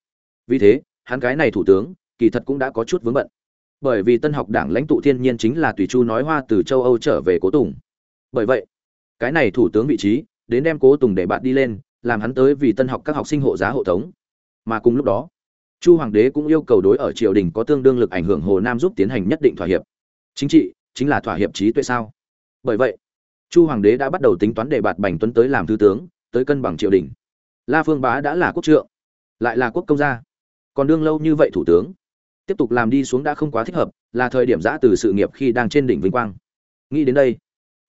Vì thế, hắn cái này thủ tướng, kỳ thật cũng đã có chút vướng bận. Bởi vì tân học đảng lãnh tụ thiên nhiên chính là tùy chu nói hoa từ châu âu trở về cố tùng. Bởi vậy, cái này thủ tướng vị trí, đến đem cố tùng để bạn đi lên, làm hắn tới vì tân học các học sinh hộ giá hộ tống. Mà cùng lúc đó, chu hoàng đế cũng yêu cầu đối ở triều đình có tương đương lực ảnh hưởng hồ nam giúp tiến hành nhất định thỏa hiệp. Chính trị, chính là thỏa hiệp trí tuệ sao? Bởi vậy, chu hoàng đế đã bắt đầu tính toán để bạt bành tuấn tới làm thứ tướng, tới cân bằng triều đình la phương bá đã là quốc trượng, lại là quốc công gia. Còn đương lâu như vậy thủ tướng, tiếp tục làm đi xuống đã không quá thích hợp, là thời điểm giã từ sự nghiệp khi đang trên đỉnh vinh quang. Nghĩ đến đây,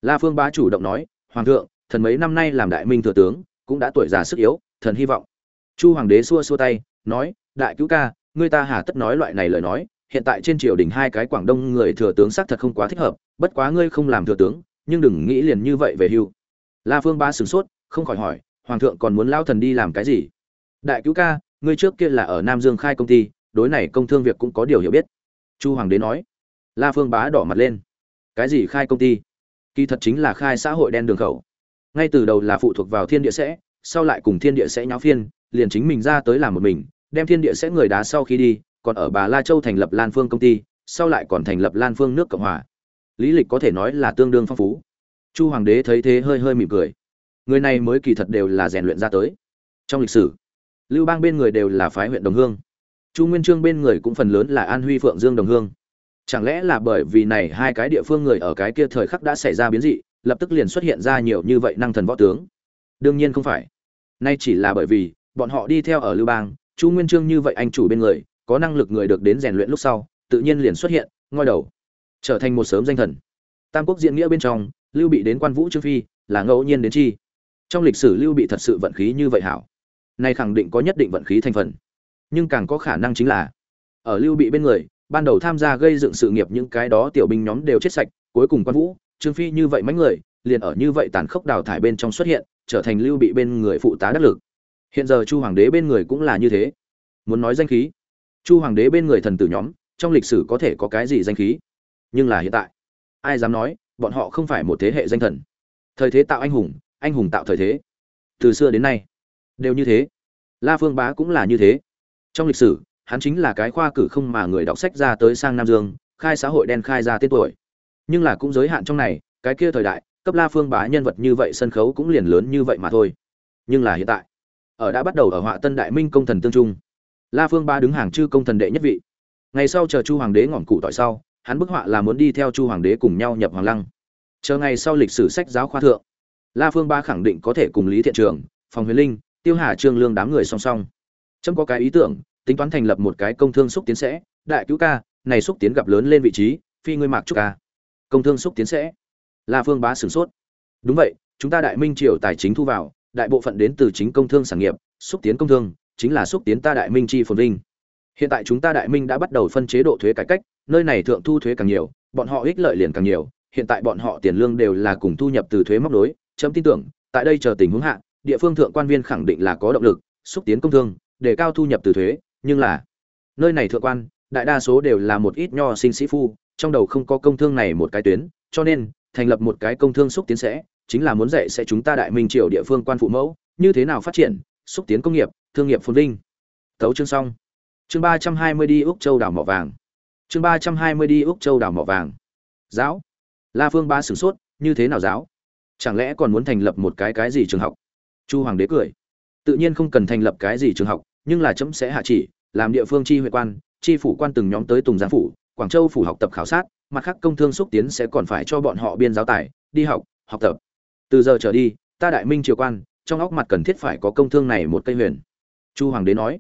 la phương bá chủ động nói, hoàng thượng, thần mấy năm nay làm đại minh thừa tướng, cũng đã tuổi già sức yếu, thần hy vọng. Chu hoàng đế xua xua tay, nói, đại cứu ca, ngươi ta hà tất nói loại này lời nói, hiện tại trên triều đình hai cái quảng đông người thừa tướng xác thật không quá thích hợp, bất quá ngươi không làm thừa tướng, nhưng đừng nghĩ liền như vậy về hưu. La phương ba sửng sốt, không khỏi hỏi hoàng thượng còn muốn lao thần đi làm cái gì? Đại cứu ca, ngươi trước kia là ở nam dương khai công ty, đối này công thương việc cũng có điều hiểu biết. Chu hoàng đế nói. La phương bá đỏ mặt lên. Cái gì khai công ty? Kỳ thật chính là khai xã hội đen đường khẩu. Ngay từ đầu là phụ thuộc vào thiên địa sẽ, sau lại cùng thiên địa sẽ nháo phiên, liền chính mình ra tới làm một mình, đem thiên địa sẽ người đá sau khi đi, còn ở bà la châu thành lập lan phương công ty, sau lại còn thành lập lan phương nước cộng hòa. Lý lịch có thể nói là tương đương phong phú. Chu hoàng đế thấy thế hơi hơi mỉm cười người này mới kỳ thật đều là rèn luyện ra tới. Trong lịch sử, lưu bang bên người đều là phái huyện đồng hương. Chu nguyên trương bên người cũng phần lớn là an huy phượng dương đồng hương. Chẳng lẽ là bởi vì này hai cái địa phương người ở cái kia thời khắc đã xảy ra biến dị, lập tức liền xuất hiện ra nhiều như vậy năng thần võ tướng? Đương nhiên không phải. Nay chỉ là bởi vì, bọn họ đi theo ở lưu bang, chu nguyên trương như vậy anh chủ bên người, có năng lực người được đến rèn luyện lúc sau, tự nhiên liền xuất hiện, ngoi đầu, trở thành một sớm danh thần. Tam quốc diễn nghĩa bên trong, lưu bị đến quan vũ trương phi, là ngẫu nhiên đến chi trong lịch sử lưu bị thật sự vận khí như vậy hảo. Này khẳng định có nhất định vận khí thành phần. Nhưng càng có khả năng chính là, ở lưu bị bên người, ban đầu tham gia gây dựng sự nghiệp những cái đó tiểu binh nhóm đều chết sạch, cuối cùng quan vũ, trương phi như vậy mấy người, liền ở như vậy tàn khốc đào thải bên trong xuất hiện, trở thành lưu bị bên người phụ tá đắc lực. Hiện giờ chu hoàng đế bên người cũng là như thế. Muốn nói danh khí, chu hoàng đế bên người thần tử nhóm, trong lịch sử có thể có cái gì danh khí? Nhưng là hiện tại, ai dám nói, bọn họ không phải một thế hệ danh thần. Thời thế tạo anh hùng anh hùng tạo thời thế. Từ xưa đến nay, đều như thế. La phương bá cũng là như thế. Trong lịch sử, hắn chính là cái khoa cử không mà người đọc sách ra tới sang nam dương, khai xã hội đen khai ra tên tuổi. Nhưng là cũng giới hạn trong này, cái kia thời đại, cấp la phương bá nhân vật như vậy sân khấu cũng liền lớn như vậy mà thôi. Nhưng là hiện tại, ở đã bắt đầu ở họa tân đại minh công thần tương trung, la phương bá đứng hàng chư công thần đệ nhất vị. Ngày sau chờ chu hoàng đế ngọn cụ tỏi sau, hắn bức họa là muốn đi theo chu hoàng đế cùng nhau nhập hoàng lăng. Chờ ngày sau lịch sử sách giáo khoa thượng la phương ba khẳng định có thể cùng lý thiện trường, phòng huyền linh, tiêu hà trương lương đám người song song. Chấm có cái ý tưởng, tính toán thành lập một cái công thương xúc tiến sẽ. Đại cứu ca, này xúc tiến gặp lớn lên vị trí, phi ngươi mạc chúc ca. Công thương xúc tiến sẽ. La phương bá sửng sốt. Đúng vậy, chúng ta đại minh triều tài chính thu vào, đại bộ phận đến từ chính công thương sản nghiệp, xúc tiến công thương, chính là xúc tiến ta đại minh chi phồn vinh. Hiện tại chúng ta đại minh đã bắt đầu phân chế độ thuế cải cách, nơi này thượng thu thuế càng nhiều, bọn họ ích lợi liền càng nhiều, hiện tại bọn họ tiền lương đều là cùng thu nhập từ thuế móc đối chấm tin tưởng, tại đây chờ tình huống hạ, địa phương thượng quan viên khẳng định là có động lực, xúc tiến công thương, để cao thu nhập từ thuế, nhưng là nơi này thượng quan, đại đa số đều là một ít nho sinh sĩ phu, trong đầu không có công thương này một cái tuyến, cho nên, thành lập một cái công thương xúc tiến sẽ, chính là muốn dạy sẽ chúng ta đại minh triều địa phương quan phụ mẫu, như thế nào phát triển, xúc tiến công nghiệp, thương nghiệp phồn vinh. Tấu chương xong. Chương ba trăm hai mươi đi úc châu đảo mỏ vàng. Chương ba trăm hai mươi đi úc châu đảo mỏ vàng. Giáo. La phương ba sửng sốt, như thế nào giáo? Chẳng lẽ còn muốn thành lập một cái cái gì trường học? Chu hoàng đế cười. Tự nhiên không cần thành lập cái gì trường học, nhưng là chấm sẽ hạ chỉ, làm địa phương chi huyện quan, chi phủ quan từng nhóm tới tùng giang phủ, quảng châu phủ học tập khảo sát, mặt khác công thương xúc tiến sẽ còn phải cho bọn họ biên giáo tài, đi học học tập. Từ giờ trở đi, ta đại minh triều quan, trong óc mặt cần thiết phải có công thương này một cây huyền. Chu hoàng đế nói.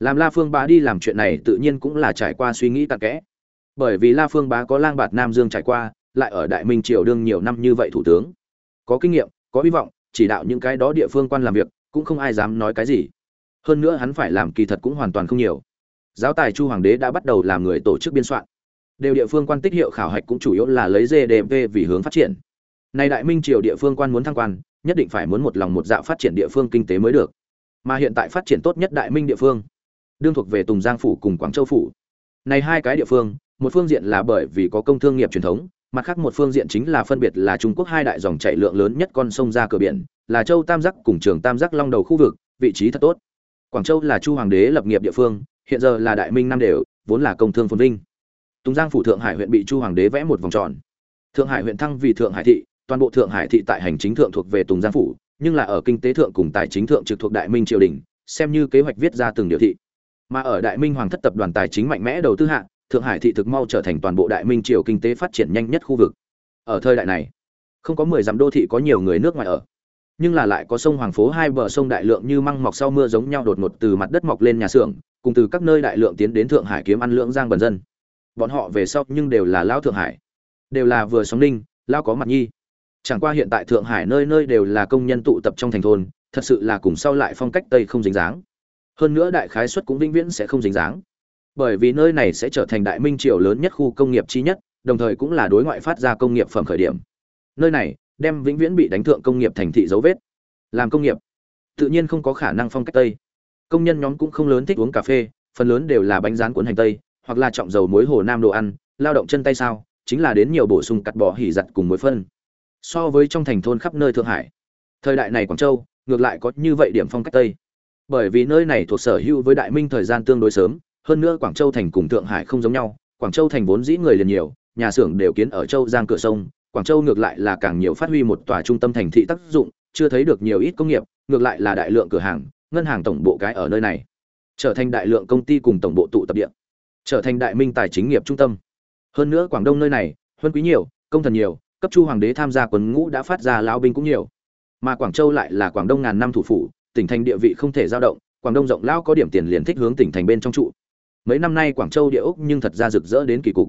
Làm la phương bá đi làm chuyện này tự nhiên cũng là trải qua suy nghĩ tạc kẽ. Bởi vì la phương bá có lang bạt nam dương trải qua, lại ở đại minh triều đương nhiều năm như vậy thủ tướng có kinh nghiệm, có hy vọng, chỉ đạo những cái đó địa phương quan làm việc, cũng không ai dám nói cái gì. Hơn nữa hắn phải làm kỳ thật cũng hoàn toàn không nhiều. Giáo tài chu hoàng đế đã bắt đầu làm người tổ chức biên soạn. Đều địa phương quan tích hiệu khảo hạch cũng chủ yếu là lấy gdp vì hướng phát triển. Nay đại minh triều địa phương quan muốn thăng quan, nhất định phải muốn một lòng một dạ phát triển địa phương kinh tế mới được. Mà hiện tại phát triển tốt nhất đại minh địa phương, đương thuộc về tùng giang phủ cùng quảng châu phủ. Này hai cái địa phương, một phương diện là bởi vì có công thương nghiệp truyền thống mặt khác một phương diện chính là phân biệt là trung quốc hai đại dòng chảy lượng lớn nhất con sông ra cửa biển, là châu tam giác cùng trường tam giác long đầu khu vực, vị trí thật tốt. Quảng châu là chu hoàng đế lập nghiệp địa phương, hiện giờ là đại minh Nam đều, vốn là công thương phồn vinh. Tùng giang phủ thượng hải huyện bị chu hoàng đế vẽ một vòng tròn. Thượng hải huyện thăng vì thượng hải thị, toàn bộ thượng hải thị tại hành chính thượng thuộc về tùng giang phủ, nhưng là ở kinh tế thượng cùng tài chính thượng trực thuộc đại minh triều đình, xem như kế hoạch viết ra từng điều thị. Mà ở đại minh hoàng thất tập đoàn tài chính mạnh mẽ đầu tư hạng thượng hải thị thực mau trở thành toàn bộ đại minh triều kinh tế phát triển nhanh nhất khu vực. Ở thời đại này, không có mười dặm đô thị có nhiều người nước ngoài ở. Nhưng là lại có sông hoàng phố hai bờ sông đại lượng như măng mọc sau mưa giống nhau đột ngột từ mặt đất mọc lên nhà xưởng, cùng từ các nơi đại lượng tiến đến thượng hải kiếm ăn lượng giang bần dân. Bọn họ về sau nhưng đều là lao thượng hải, đều là vừa sống ninh lao có mặt nhi. Chẳng qua hiện tại thượng hải nơi nơi đều là công nhân tụ tập trong thành thôn, thật sự là cùng sau lại phong cách tây không dính dáng. Hơn nữa đại khái suất cũng vĩnh viễn sẽ không dính dáng bởi vì nơi này sẽ trở thành đại minh triều lớn nhất khu công nghiệp chi nhất, đồng thời cũng là đối ngoại phát ra công nghiệp phẩm khởi điểm. Nơi này, đem vĩnh viễn bị đánh thượng công nghiệp thành thị dấu vết. Làm công nghiệp. Tự nhiên không có khả năng phong cách tây. Công nhân nhóm cũng không lớn thích uống cà phê, phần lớn đều là bánh rán cuốn hành tây, hoặc là trọng dầu muối hồ nam đồ ăn, lao động chân tay sao, chính là đến nhiều bổ sung cắt bỏ hỉ giặt cùng muối phân. So với trong thành thôn khắp nơi thượng hải, thời đại này quảng châu, ngược lại có như vậy điểm phong cách tây. Bởi vì nơi này thuộc sở hữu với đại minh thời gian tương đối sớm hơn nữa quảng châu thành cùng thượng hải không giống nhau, quảng châu thành vốn dĩ người liền nhiều, nhà xưởng đều kiến ở châu giang cửa sông, quảng châu ngược lại là càng nhiều phát huy một tòa trung tâm thành thị tác dụng, chưa thấy được nhiều ít công nghiệp, ngược lại là đại lượng cửa hàng, ngân hàng tổng bộ cái ở nơi này. Trở thành đại lượng công ty cùng tổng bộ tụ tập địa. Trở thành đại minh tài chính nghiệp trung tâm. Hơn nữa quảng đông nơi này, huân quý nhiều, công thần nhiều, cấp chu hoàng đế tham gia quân ngũ đã phát ra lao binh cũng nhiều. Mà quảng châu lại là quảng đông ngàn năm thủ phủ, tỉnh thành địa vị không thể giao động, quảng đông rộng lao có điểm tiền liền thích hướng tỉnh thành bên trong trụ mấy năm nay quảng châu địa ốc nhưng thật ra rực rỡ đến kỳ cục.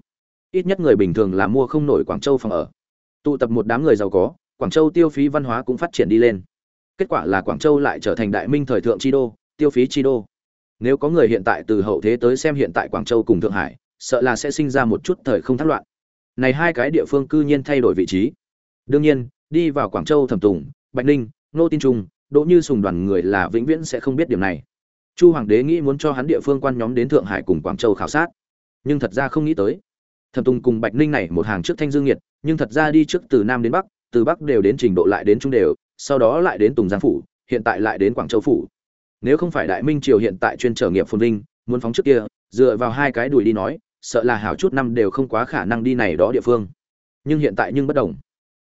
Ít nhất người bình thường là mua không nổi quảng châu phòng ở. Tụ tập một đám người giàu có, quảng châu tiêu phí văn hóa cũng phát triển đi lên. Kết quả là quảng châu lại trở thành đại minh thời thượng chi đô, tiêu phí chi đô. Nếu có người hiện tại từ hậu thế tới xem hiện tại quảng châu cùng thượng hải, sợ là sẽ sinh ra một chút thời không thắt loạn. Này hai cái địa phương cư nhiên thay đổi vị trí. Đương nhiên, đi vào quảng châu thẩm tùng, bạch ninh, nô tin trung, đỗ như sùng đoàn người là vĩnh viễn sẽ không biết điểm này chu hoàng đế nghĩ muốn cho hắn địa phương quan nhóm đến thượng hải cùng quảng châu khảo sát. Nhưng thật ra không nghĩ tới. Thẩm tùng cùng bạch ninh này một hàng trước thanh dương nhiệt nhưng thật ra đi trước từ nam đến bắc, từ bắc đều đến trình độ lại đến trung đều, sau đó lại đến tùng giang phủ, hiện tại lại đến quảng châu phủ. Nếu không phải đại minh triều hiện tại chuyên trở nghiệp phồn vinh, muốn phóng trước kia, dựa vào hai cái đùi đi nói, sợ là hảo chút năm đều không quá khả năng đi này đó địa phương. Nhưng hiện tại nhưng bất đồng.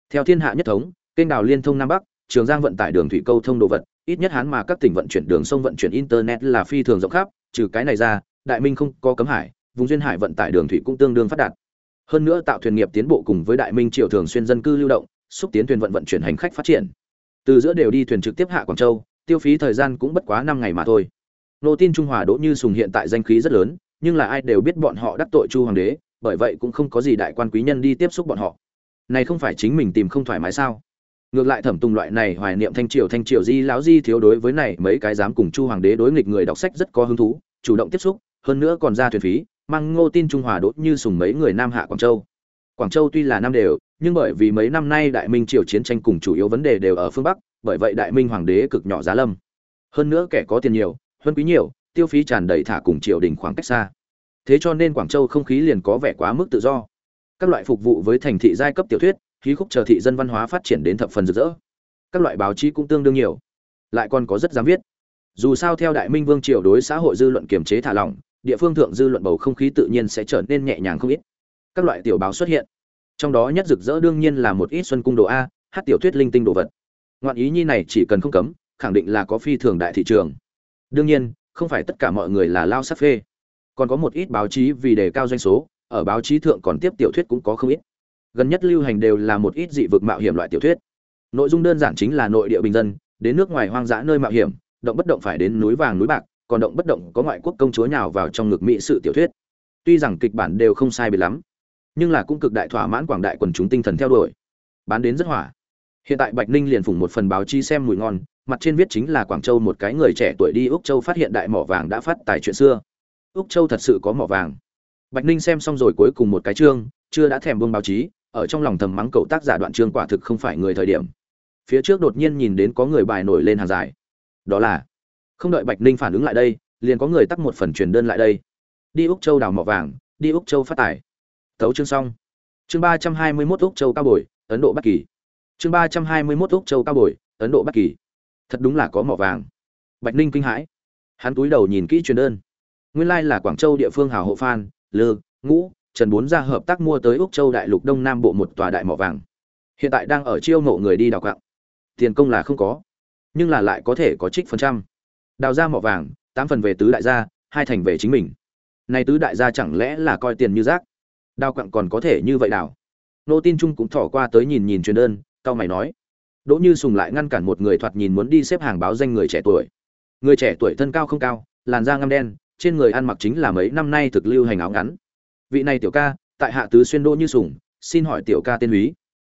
Theo thiên hạ nhất thống, kênh đào liên thông nam bắc, trường giang vận tải đường thủy câu thông đồ vật ít nhất hắn mà các tỉnh vận chuyển đường sông vận chuyển internet là phi thường rộng khắp, trừ cái này ra, đại minh không có cấm hải, vùng duyên hải vận tải đường thủy cũng tương đương phát đạt. Hơn nữa tạo thuyền nghiệp tiến bộ cùng với đại minh triều thường xuyên dân cư lưu động, xúc tiến thuyền vận vận chuyển hành khách phát triển. Từ giữa đều đi thuyền trực tiếp hạ quảng châu, tiêu phí thời gian cũng bất quá năm ngày mà thôi. Nô tin trung hòa đỗ như sùng hiện tại danh khí rất lớn, nhưng là ai đều biết bọn họ đắc tội chu hoàng đế, bởi vậy cũng không có gì đại quan quý nhân đi tiếp xúc bọn họ. Này không phải chính mình tìm không thoải mái sao? Ngược lại thẩm tùng loại này hoài niệm thanh triều thanh triều di, lão di thiếu đối với này mấy cái dám cùng chu hoàng đế đối nghịch người đọc sách rất có hứng thú, chủ động tiếp xúc, hơn nữa còn ra thuyền phí, mang ngô tin trung hòa đốt như sùng mấy người nam hạ quảng châu. Quảng châu tuy là nam đều, nhưng bởi vì mấy năm nay đại minh triều chiến tranh cùng chủ yếu vấn đề đều ở phương bắc, bởi vậy đại minh hoàng đế cực nhỏ giá lâm. Hơn nữa kẻ có tiền nhiều hơn quý nhiều, tiêu phí tràn đầy thả cùng triều đình khoảng cách xa. Thế cho nên quảng châu không khí liền có vẻ quá mức tự do. Các loại phục vụ với thành thị giai cấp tiểu thuyết hí khúc chờ thị dân văn hóa phát triển đến thập phần rực rỡ. Các loại báo chí cũng tương đương nhiều, lại còn có rất dám viết. Dù sao theo đại minh vương triều đối xã hội dư luận kiềm chế thả lỏng, địa phương thượng dư luận bầu không khí tự nhiên sẽ trở nên nhẹ nhàng không ít. Các loại tiểu báo xuất hiện, trong đó nhất rực rỡ đương nhiên là một ít xuân cung đồ a, hát tiểu thuyết linh tinh đồ vật. Ngoạn ý nhi này chỉ cần không cấm, khẳng định là có phi thường đại thị trường. Đương nhiên, không phải tất cả mọi người là lao sắc phê. Còn có một ít báo chí vì đề cao doanh số, ở báo chí thượng còn tiếp tiểu thuyết cũng có không ít gần nhất lưu hành đều là một ít dị vực mạo hiểm loại tiểu thuyết. Nội dung đơn giản chính là nội địa bình dân, đến nước ngoài hoang dã nơi mạo hiểm, động bất động phải đến núi vàng núi bạc, còn động bất động có ngoại quốc công chúa nhào vào trong ngực mỹ sự tiểu thuyết. Tuy rằng kịch bản đều không sai biệt lắm, nhưng là cũng cực đại thỏa mãn quảng đại quần chúng tinh thần theo đuổi. Bán đến rất hỏa. Hiện tại bạch ninh liền phủng một phần báo chí xem mùi ngon, mặt trên viết chính là quảng châu một cái người trẻ tuổi đi úc châu phát hiện đại mỏ vàng đã phát tài chuyện xưa. Úc châu thật sự có mỏ vàng. Bạch ninh xem xong rồi cuối cùng một cái chương, chưa đã thèm buông báo chí ở trong lòng thầm mắng cậu tác giả đoạn chương quả thực không phải người thời điểm. Phía trước đột nhiên nhìn đến có người bài nổi lên hàng dài. Đó là, không đợi bạch ninh phản ứng lại đây, liền có người tắt một phần truyền đơn lại đây. Đi úc châu đào mỏ vàng, đi úc châu phát tài. Tấu chương xong. Chương ba trăm hai mươi mốt úc châu cao bồi, ấn độ bắc kỳ. Chương ba trăm hai mươi mốt úc châu cao bồi, ấn độ bắc kỳ. Thật đúng là có mỏ vàng. Bạch ninh kinh hãi. Hắn túi đầu nhìn kỹ truyền đơn. Nguyên lai là quảng châu địa phương hào hộ phan, lư, ngũ trần bốn ra hợp tác mua tới úc châu đại lục đông nam bộ một tòa đại mỏ vàng. Hiện tại đang ở chiêu mộ người đi đào quặng. Tiền công là không có, nhưng là lại có thể có trích phần trăm. Đào ra mỏ vàng, tám phần về tứ đại gia, hai thành về chính mình. Nay tứ đại gia chẳng lẽ là coi tiền như rác? Đào quặng còn có thể như vậy đào? Nô tin trung cũng thỏ qua tới nhìn nhìn truyền đơn cao mày nói. Đỗ như sùng lại ngăn cản một người thoạt nhìn muốn đi xếp hàng báo danh người trẻ tuổi. Người trẻ tuổi thân cao không cao, làn da ngăm đen, trên người ăn mặc chính là mấy năm nay thực lưu hành áo ngắn vị này tiểu ca, tại hạ tứ xuyên đô như sùng xin hỏi tiểu ca tên húy.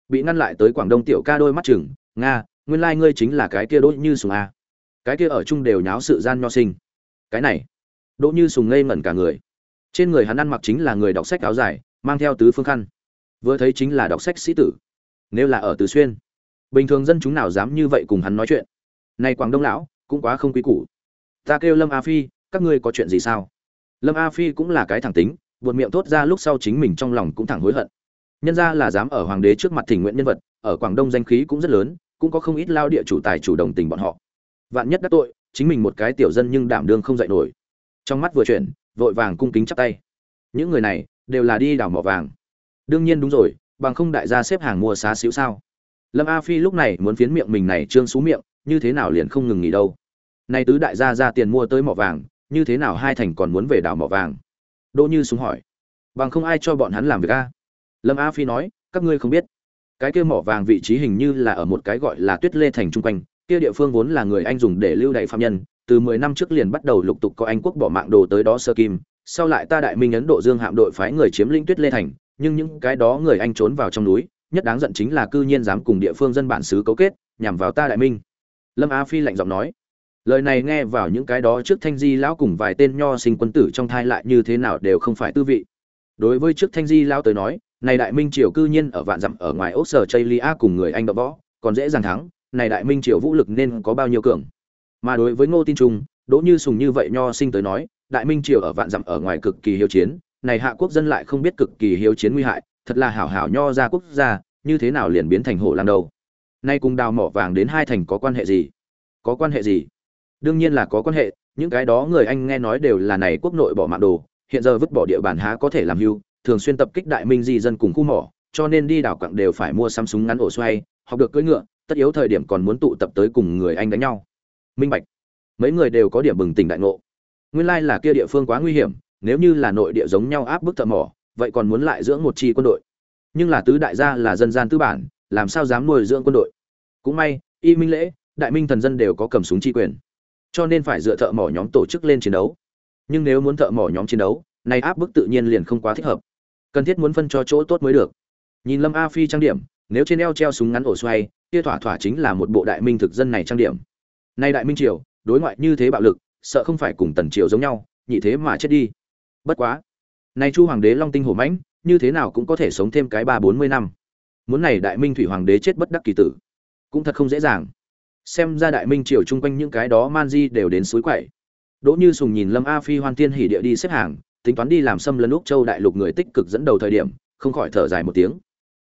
Bị ngăn lại tới quảng đông tiểu ca đôi mắt chừng, nga, nguyên lai ngươi chính là cái kia đỗ như sùng a à. cái kia ở chung đều nháo sự gian nho sinh. Cái này đỗ như sùng ngây ngẩn cả người. Trên người hắn ăn mặc chính là người đọc sách áo dài, mang theo tứ phương khăn. Vừa thấy chính là đọc sách sĩ tử. Nếu là ở tứ xuyên, bình thường dân chúng nào dám như vậy cùng hắn nói chuyện? Này quảng đông lão, cũng quá không quý củ. Ta kêu lâm a phi, các ngươi có chuyện gì sao? Lâm a phi cũng là cái thẳng tính buột miệng thốt ra lúc sau chính mình trong lòng cũng thẳng hối hận. Nhân ra là dám ở hoàng đế trước mặt thỉnh nguyện nhân vật, ở quảng đông danh khí cũng rất lớn, cũng có không ít lao địa chủ tài chủ đồng tình bọn họ. Vạn nhất đắc tội, chính mình một cái tiểu dân nhưng đảm đương không dạy nổi. Trong mắt vừa chuyển, vội vàng cung kính chắp tay. Những người này, đều là đi đào mỏ vàng. Đương nhiên đúng rồi, bằng không đại gia xếp hàng mua xá xíu sao? Lâm a phi lúc này muốn phiến miệng mình này trương xú miệng, như thế nào liền không ngừng nghỉ đâu? Nay tứ đại gia ra tiền mua tới mỏ vàng, như thế nào hai thành còn muốn về đào mỏ vàng? Đỗ như súng hỏi. Bằng không ai cho bọn hắn làm việc a? Lâm a phi nói, các ngươi không biết. Cái kia mỏ vàng vị trí hình như là ở một cái gọi là tuyết lê thành trung quanh. Kia địa phương vốn là người anh dùng để lưu đày phạm nhân. Từ mười năm trước liền bắt đầu lục tục có anh quốc bỏ mạng đồ tới đó sơ kim. Sau lại ta đại minh ấn độ dương hạm đội phái người chiếm lĩnh tuyết lê thành, nhưng những cái đó người anh trốn vào trong núi, nhất đáng giận chính là cư nhiên dám cùng địa phương dân bản xứ cấu kết, nhằm vào ta đại minh. Lâm a phi lạnh giọng nói lời này nghe vào những cái đó trước thanh di lão cùng vài tên nho sinh quân tử trong thai lại như thế nào đều không phải tư vị. Đối với trước thanh di lão tới nói, này đại minh triều cư nhiên ở vạn dặm ở ngoài ốc sở chây lia cùng người anh đọ võ, còn dễ dàng thắng, này đại minh triều vũ lực nên có bao nhiêu cường. Mà đối với ngô tin trung, đỗ như sùng như vậy nho sinh tới nói, đại minh triều ở vạn dặm ở ngoài cực kỳ hiếu chiến, này hạ quốc dân lại không biết cực kỳ hiếu chiến nguy hại, thật là hảo hảo nho ra quốc gia, như thế nào liền biến thành hổ làm đầu. Nay cùng đào mỏ vàng đến hai thành có quan hệ gì? Có quan hệ gì? Đương nhiên là có quan hệ, những cái đó người anh nghe nói đều là này quốc nội bỏ mạng đồ, hiện giờ vứt bỏ địa bàn há có thể làm hưu, thường xuyên tập kích đại minh di dân cùng khu mỏ, cho nên đi đảo quặng đều phải mua xăm súng ngắn ổ xoay, học được cưỡi ngựa, tất yếu thời điểm còn muốn tụ tập tới cùng người anh đánh nhau. Minh bạch, mấy người đều có điểm bừng tỉnh đại ngộ. Nguyên lai là kia địa phương quá nguy hiểm, nếu như là nội địa giống nhau áp bức thợ mỏ, vậy còn muốn lại dưỡng một chi quân đội. Nhưng là tứ đại gia là dân gian tư bản, làm sao dám nuôi dưỡng quân đội? Cũng may, y minh lễ, đại minh thần dân đều có cầm súng chi quyền cho nên phải dựa thợ mỏ nhóm tổ chức lên chiến đấu. Nhưng nếu muốn thợ mỏ nhóm chiến đấu, này áp bức tự nhiên liền không quá thích hợp. Cần thiết muốn phân cho chỗ tốt mới được. Nhìn lâm a phi trang điểm, nếu trên eo treo súng ngắn ổ xoay, kia thỏa thỏa chính là một bộ đại minh thực dân này trang điểm. Nay đại minh triều, đối ngoại như thế bạo lực, sợ không phải cùng tần triều giống nhau, nhị thế mà chết đi. Bất quá, nay chu hoàng đế long tinh hổ mãnh, như thế nào cũng có thể sống thêm cái ba bốn mươi năm. Muốn này đại minh thủy hoàng đế chết bất đắc kỳ tử, cũng thật không dễ dàng xem ra đại minh triều chung quanh những cái đó man di đều đến suối quậy. Đỗ như sùng nhìn lâm a phi hoan tiên hỉ địa đi xếp hàng, tính toán đi làm xâm lấn úc châu đại lục người tích cực dẫn đầu thời điểm, không khỏi thở dài một tiếng.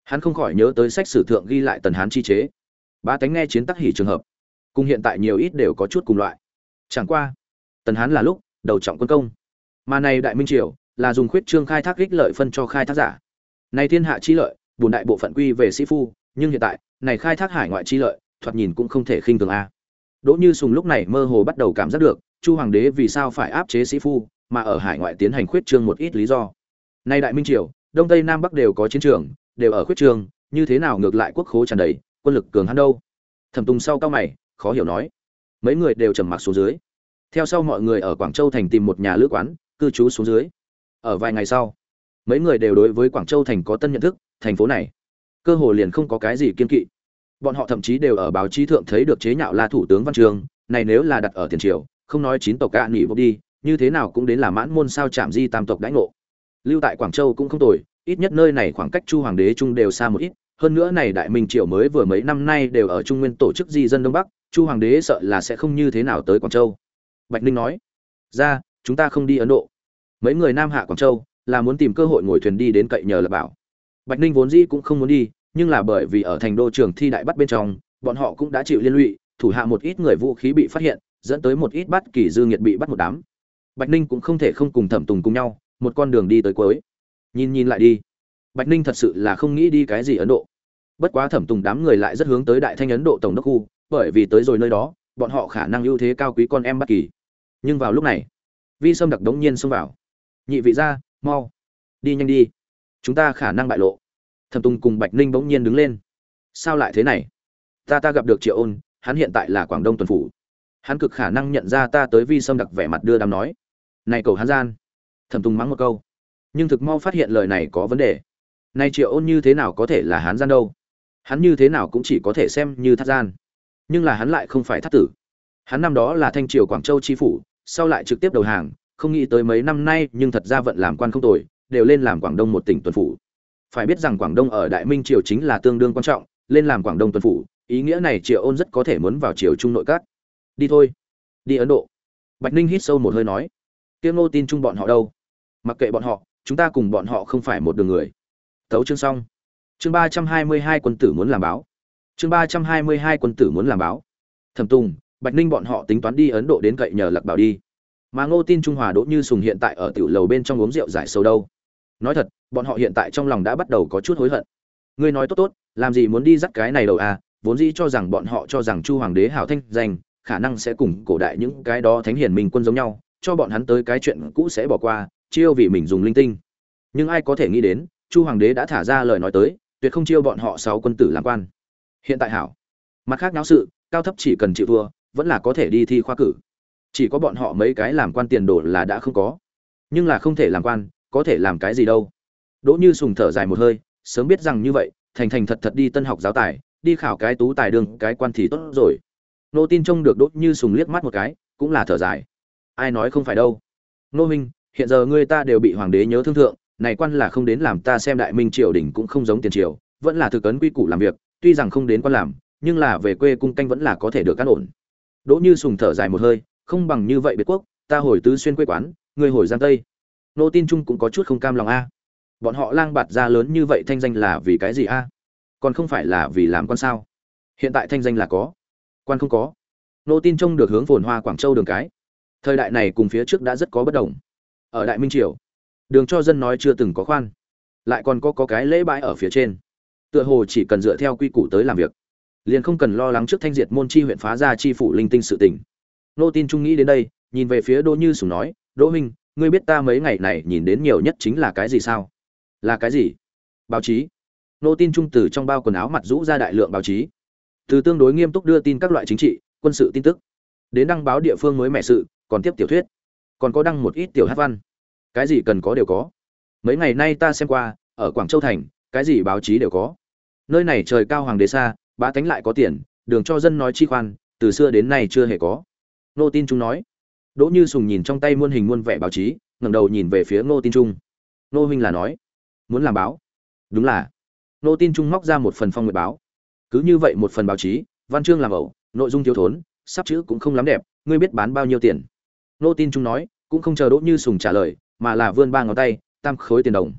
Hắn không khỏi nhớ tới sách sử thượng ghi lại tần hán chi chế. Ba tánh nghe chiến tắc hỉ trường hợp, cùng hiện tại nhiều ít đều có chút cùng loại. Chẳng qua, tần hán là lúc đầu trọng quân công. Mà này đại minh triều là dùng khuyết trương khai thác ích lợi phân cho khai thác giả. Này thiên hạ chi lợi, bùn đại bộ phận quy về sĩ phu, nhưng hiện tại, này khai thác hải ngoại chi lợi thoạt nhìn cũng không thể khinh thường a. Đỗ như sùng lúc này mơ hồ bắt đầu cảm giác được, chu hoàng đế vì sao phải áp chế sĩ phu, mà ở hải ngoại tiến hành khuyết trương một ít lý do. Nay đại minh triều, đông tây nam bắc đều có chiến trường, đều ở khuyết trương, như thế nào ngược lại quốc khố tràn đầy, quân lực cường hắn đâu? Thẩm tùng sau cao mày, khó hiểu nói. Mấy người đều trầm mặc xuống dưới. Theo sau mọi người ở quảng châu thành tìm một nhà lữ quán, cư trú xuống dưới. Ở vài ngày sau, mấy người đều đối với quảng châu thành có tân nhận thức, thành phố này, cơ hồ liền không có cái gì kiên kỵ bọn họ thậm chí đều ở báo chí thượng thấy được chế nhạo la thủ tướng văn trường, này nếu là đặt ở tiền triều, không nói chín tộc cạn nghỉ vô đi, như thế nào cũng đến là mãn môn sao chạm di tam tộc đãi ngộ. Lưu tại quảng châu cũng không tồi, ít nhất nơi này khoảng cách chu hoàng đế trung đều xa một ít, hơn nữa này đại minh triều mới vừa mấy năm nay đều ở trung nguyên tổ chức di dân đông bắc, chu hoàng đế sợ là sẽ không như thế nào tới quảng châu. Bạch ninh nói, ra, chúng ta không đi ấn độ. Mấy người nam hạ quảng châu là muốn tìm cơ hội ngồi thuyền đi đến cậy nhờ lập bảo. Bạch ninh vốn dĩ cũng không muốn đi nhưng là bởi vì ở thành đô trường thi đại bắt bên trong, bọn họ cũng đã chịu liên lụy, thủ hạ một ít người vũ khí bị phát hiện, dẫn tới một ít bắt kỳ dư nghiệt bị bắt một đám. Bạch ninh cũng không thể không cùng thẩm tùng cùng nhau, một con đường đi tới cuối. Nhìn nhìn lại đi. Bạch ninh thật sự là không nghĩ đi cái gì ấn độ. Bất quá thẩm tùng đám người lại rất hướng tới đại thanh ấn độ tổng đốc khu, bởi vì tới rồi nơi đó, bọn họ khả năng ưu thế cao quý con em bất kỳ. Nhưng vào lúc này, vi sâm đặc đống nhiên xông vào. Nhị vị ra mau, đi nhanh đi. Chúng ta khả năng bại lộ thẩm tùng cùng bạch ninh bỗng nhiên đứng lên. Sao lại thế này? Ta ta gặp được triệu ôn, hắn hiện tại là quảng đông tuần phủ. Hắn cực khả năng nhận ra ta tới vi sâm đặc vẻ mặt đưa đám nói. Này cầu hắn gian. Thẩm tùng mắng một câu. Nhưng thực mau phát hiện lời này có vấn đề. Nay triệu ôn như thế nào có thể là hắn gian đâu? Hắn như thế nào cũng chỉ có thể xem như thắt gian. Nhưng là hắn lại không phải thắt tử. Hắn năm đó là thanh triều quảng châu tri phủ, sau lại trực tiếp đầu hàng, không nghĩ tới mấy năm nay nhưng thật ra vận làm quan không tồi, đều lên làm quảng đông một tỉnh tuần phủ phải biết rằng quảng đông ở đại minh triều chính là tương đương quan trọng, lên làm quảng đông tuần phủ, ý nghĩa này triệu ôn rất có thể muốn vào triều trung nội các. Đi thôi. Đi ấn độ. Bạch ninh hít sâu một hơi nói. Tiêm ngô tin chung bọn họ đâu? Mặc kệ bọn họ, chúng ta cùng bọn họ không phải một đường người. Tấu chương xong. Chương ba trăm hai mươi hai quân tử muốn làm báo. Chương ba trăm hai mươi hai quân tử muốn làm báo. Thẩm tùng, bạch ninh bọn họ tính toán đi ấn độ đến cậy nhờ lạc bảo đi. Mà ngô tin trung hòa đỗ như sùng hiện tại ở tiểu lầu bên trong uống rượu giải sầu đâu? Nói thật, bọn họ hiện tại trong lòng đã bắt đầu có chút hối hận. Ngươi nói tốt tốt, làm gì muốn đi dắt cái này đầu à? Vốn dĩ cho rằng bọn họ cho rằng chu hoàng đế hảo thanh danh, khả năng sẽ cùng cổ đại những cái đó thánh hiển minh quân giống nhau, cho bọn hắn tới cái chuyện cũ sẽ bỏ qua, chiêu vì mình dùng linh tinh. Nhưng ai có thể nghĩ đến, chu hoàng đế đã thả ra lời nói tới, tuyệt không chiêu bọn họ sáu quân tử làm quan. Hiện tại hảo. Mặt khác náo sự, cao thấp chỉ cần chịu thua, vẫn là có thể đi thi khoa cử. Chỉ có bọn họ mấy cái làm quan tiền đồ là đã không có. Nhưng là không thể làm quan có thể làm cái gì đâu. Đỗ như sùng thở dài một hơi, sớm biết rằng như vậy, thành thành thật thật đi tân học giáo tài, đi khảo cái tú tài đường, cái quan thì tốt rồi. Nô tin trông được đỗ như sùng liếc mắt một cái, cũng là thở dài. Ai nói không phải đâu. Nô minh, hiện giờ ngươi ta đều bị hoàng đế nhớ thương thượng, này quan là không đến làm ta xem đại minh triều đình cũng không giống tiền triều, vẫn là thực ấn quy củ làm việc, tuy rằng không đến quan làm, nhưng là về quê cung canh vẫn là có thể được cán ổn. Đỗ như sùng thở dài một hơi, không bằng như vậy biệt quốc, ta hồi tứ xuyên quê quán, người hồi giang tây nô tin trung cũng có chút không cam lòng a. Bọn họ lang bạt ra lớn như vậy thanh danh là vì cái gì a? Còn không phải là vì làm quan sao? Hiện tại thanh danh là có quan không có. Nô tin trông được hướng phồn hoa quảng châu đường cái. Thời đại này cùng phía trước đã rất có bất đồng. Ở đại minh triều đường cho dân nói chưa từng có khoan lại còn có, có cái lễ bãi ở phía trên. Tựa hồ chỉ cần dựa theo quy củ tới làm việc liền không cần lo lắng trước thanh diệt môn chi huyện phá ra chi phủ linh tinh sự tình. Nô tin trung nghĩ đến đây nhìn về phía đỗ như sùng nói đỗ minh ngươi biết ta mấy ngày này nhìn đến nhiều nhất chính là cái gì sao? Là cái gì? Báo chí. Nô tin trung từ trong bao quần áo mặt rũ ra đại lượng báo chí. Từ tương đối nghiêm túc đưa tin các loại chính trị, quân sự tin tức. Đến đăng báo địa phương mới mẹ sự, còn tiếp tiểu thuyết. Còn có đăng một ít tiểu hát văn. Cái gì cần có đều có. Mấy ngày nay ta xem qua, ở quảng châu thành, cái gì báo chí đều có. Nơi này trời cao hoàng đế xa, bá tánh lại có tiền, đường cho dân nói chi khoan, từ xưa đến nay chưa hề có. Nô tin trung nói đỗ như sùng nhìn trong tay muôn hình muôn vẻ báo chí, ngẩng đầu nhìn về phía Ngô tin trung. Nô huynh là nói, muốn làm báo? Đúng là. Nô tin trung móc ra một phần phong nguyệt báo. Cứ như vậy một phần báo chí, văn chương làm ẩu, nội dung thiếu thốn, sắp chữ cũng không lắm đẹp, ngươi biết bán bao nhiêu tiền? Nô tin trung nói, cũng không chờ đỗ như sùng trả lời, mà là vươn ba ngón tay, tam khối tiền đồng.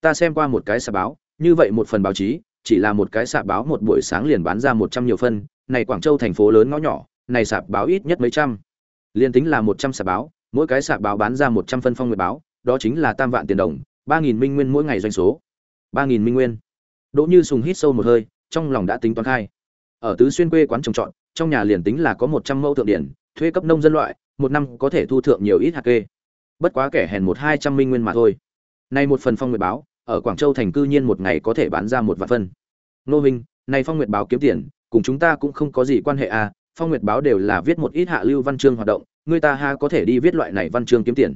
Ta xem qua một cái sạp báo, như vậy một phần báo chí, chỉ là một cái sạp báo một buổi sáng liền bán ra một trăm nhiều phân, này quảng châu thành phố lớn ngõ nhỏ, này sạp báo ít nhất mấy trăm liền tính là một trăm sạp báo, mỗi cái sạp báo bán ra một trăm phân phong nguyệt báo, đó chính là tam vạn tiền đồng, ba nghìn minh nguyên mỗi ngày doanh số. Ba nghìn minh nguyên. Đỗ như sùng hít sâu một hơi, trong lòng đã tính toán khai. Ở tứ xuyên quê quán trồng trọt, trong nhà liền tính là có một trăm mẫu thượng điển, thuê cấp nông dân loại, một năm có thể thu thượng nhiều ít hạt kê. Bất quá kẻ hèn một hai trăm minh nguyên mà thôi. Nay một phần phong nguyệt báo, ở quảng châu thành cư nhiên một ngày có thể bán ra một vạn phân. Nô minh, này phong nguyệt báo kiếm tiền, cùng chúng ta cũng không có gì quan hệ à phong nguyệt báo đều là viết một ít hạ lưu văn chương hoạt động, người ta ha có thể đi viết loại này văn chương kiếm tiền.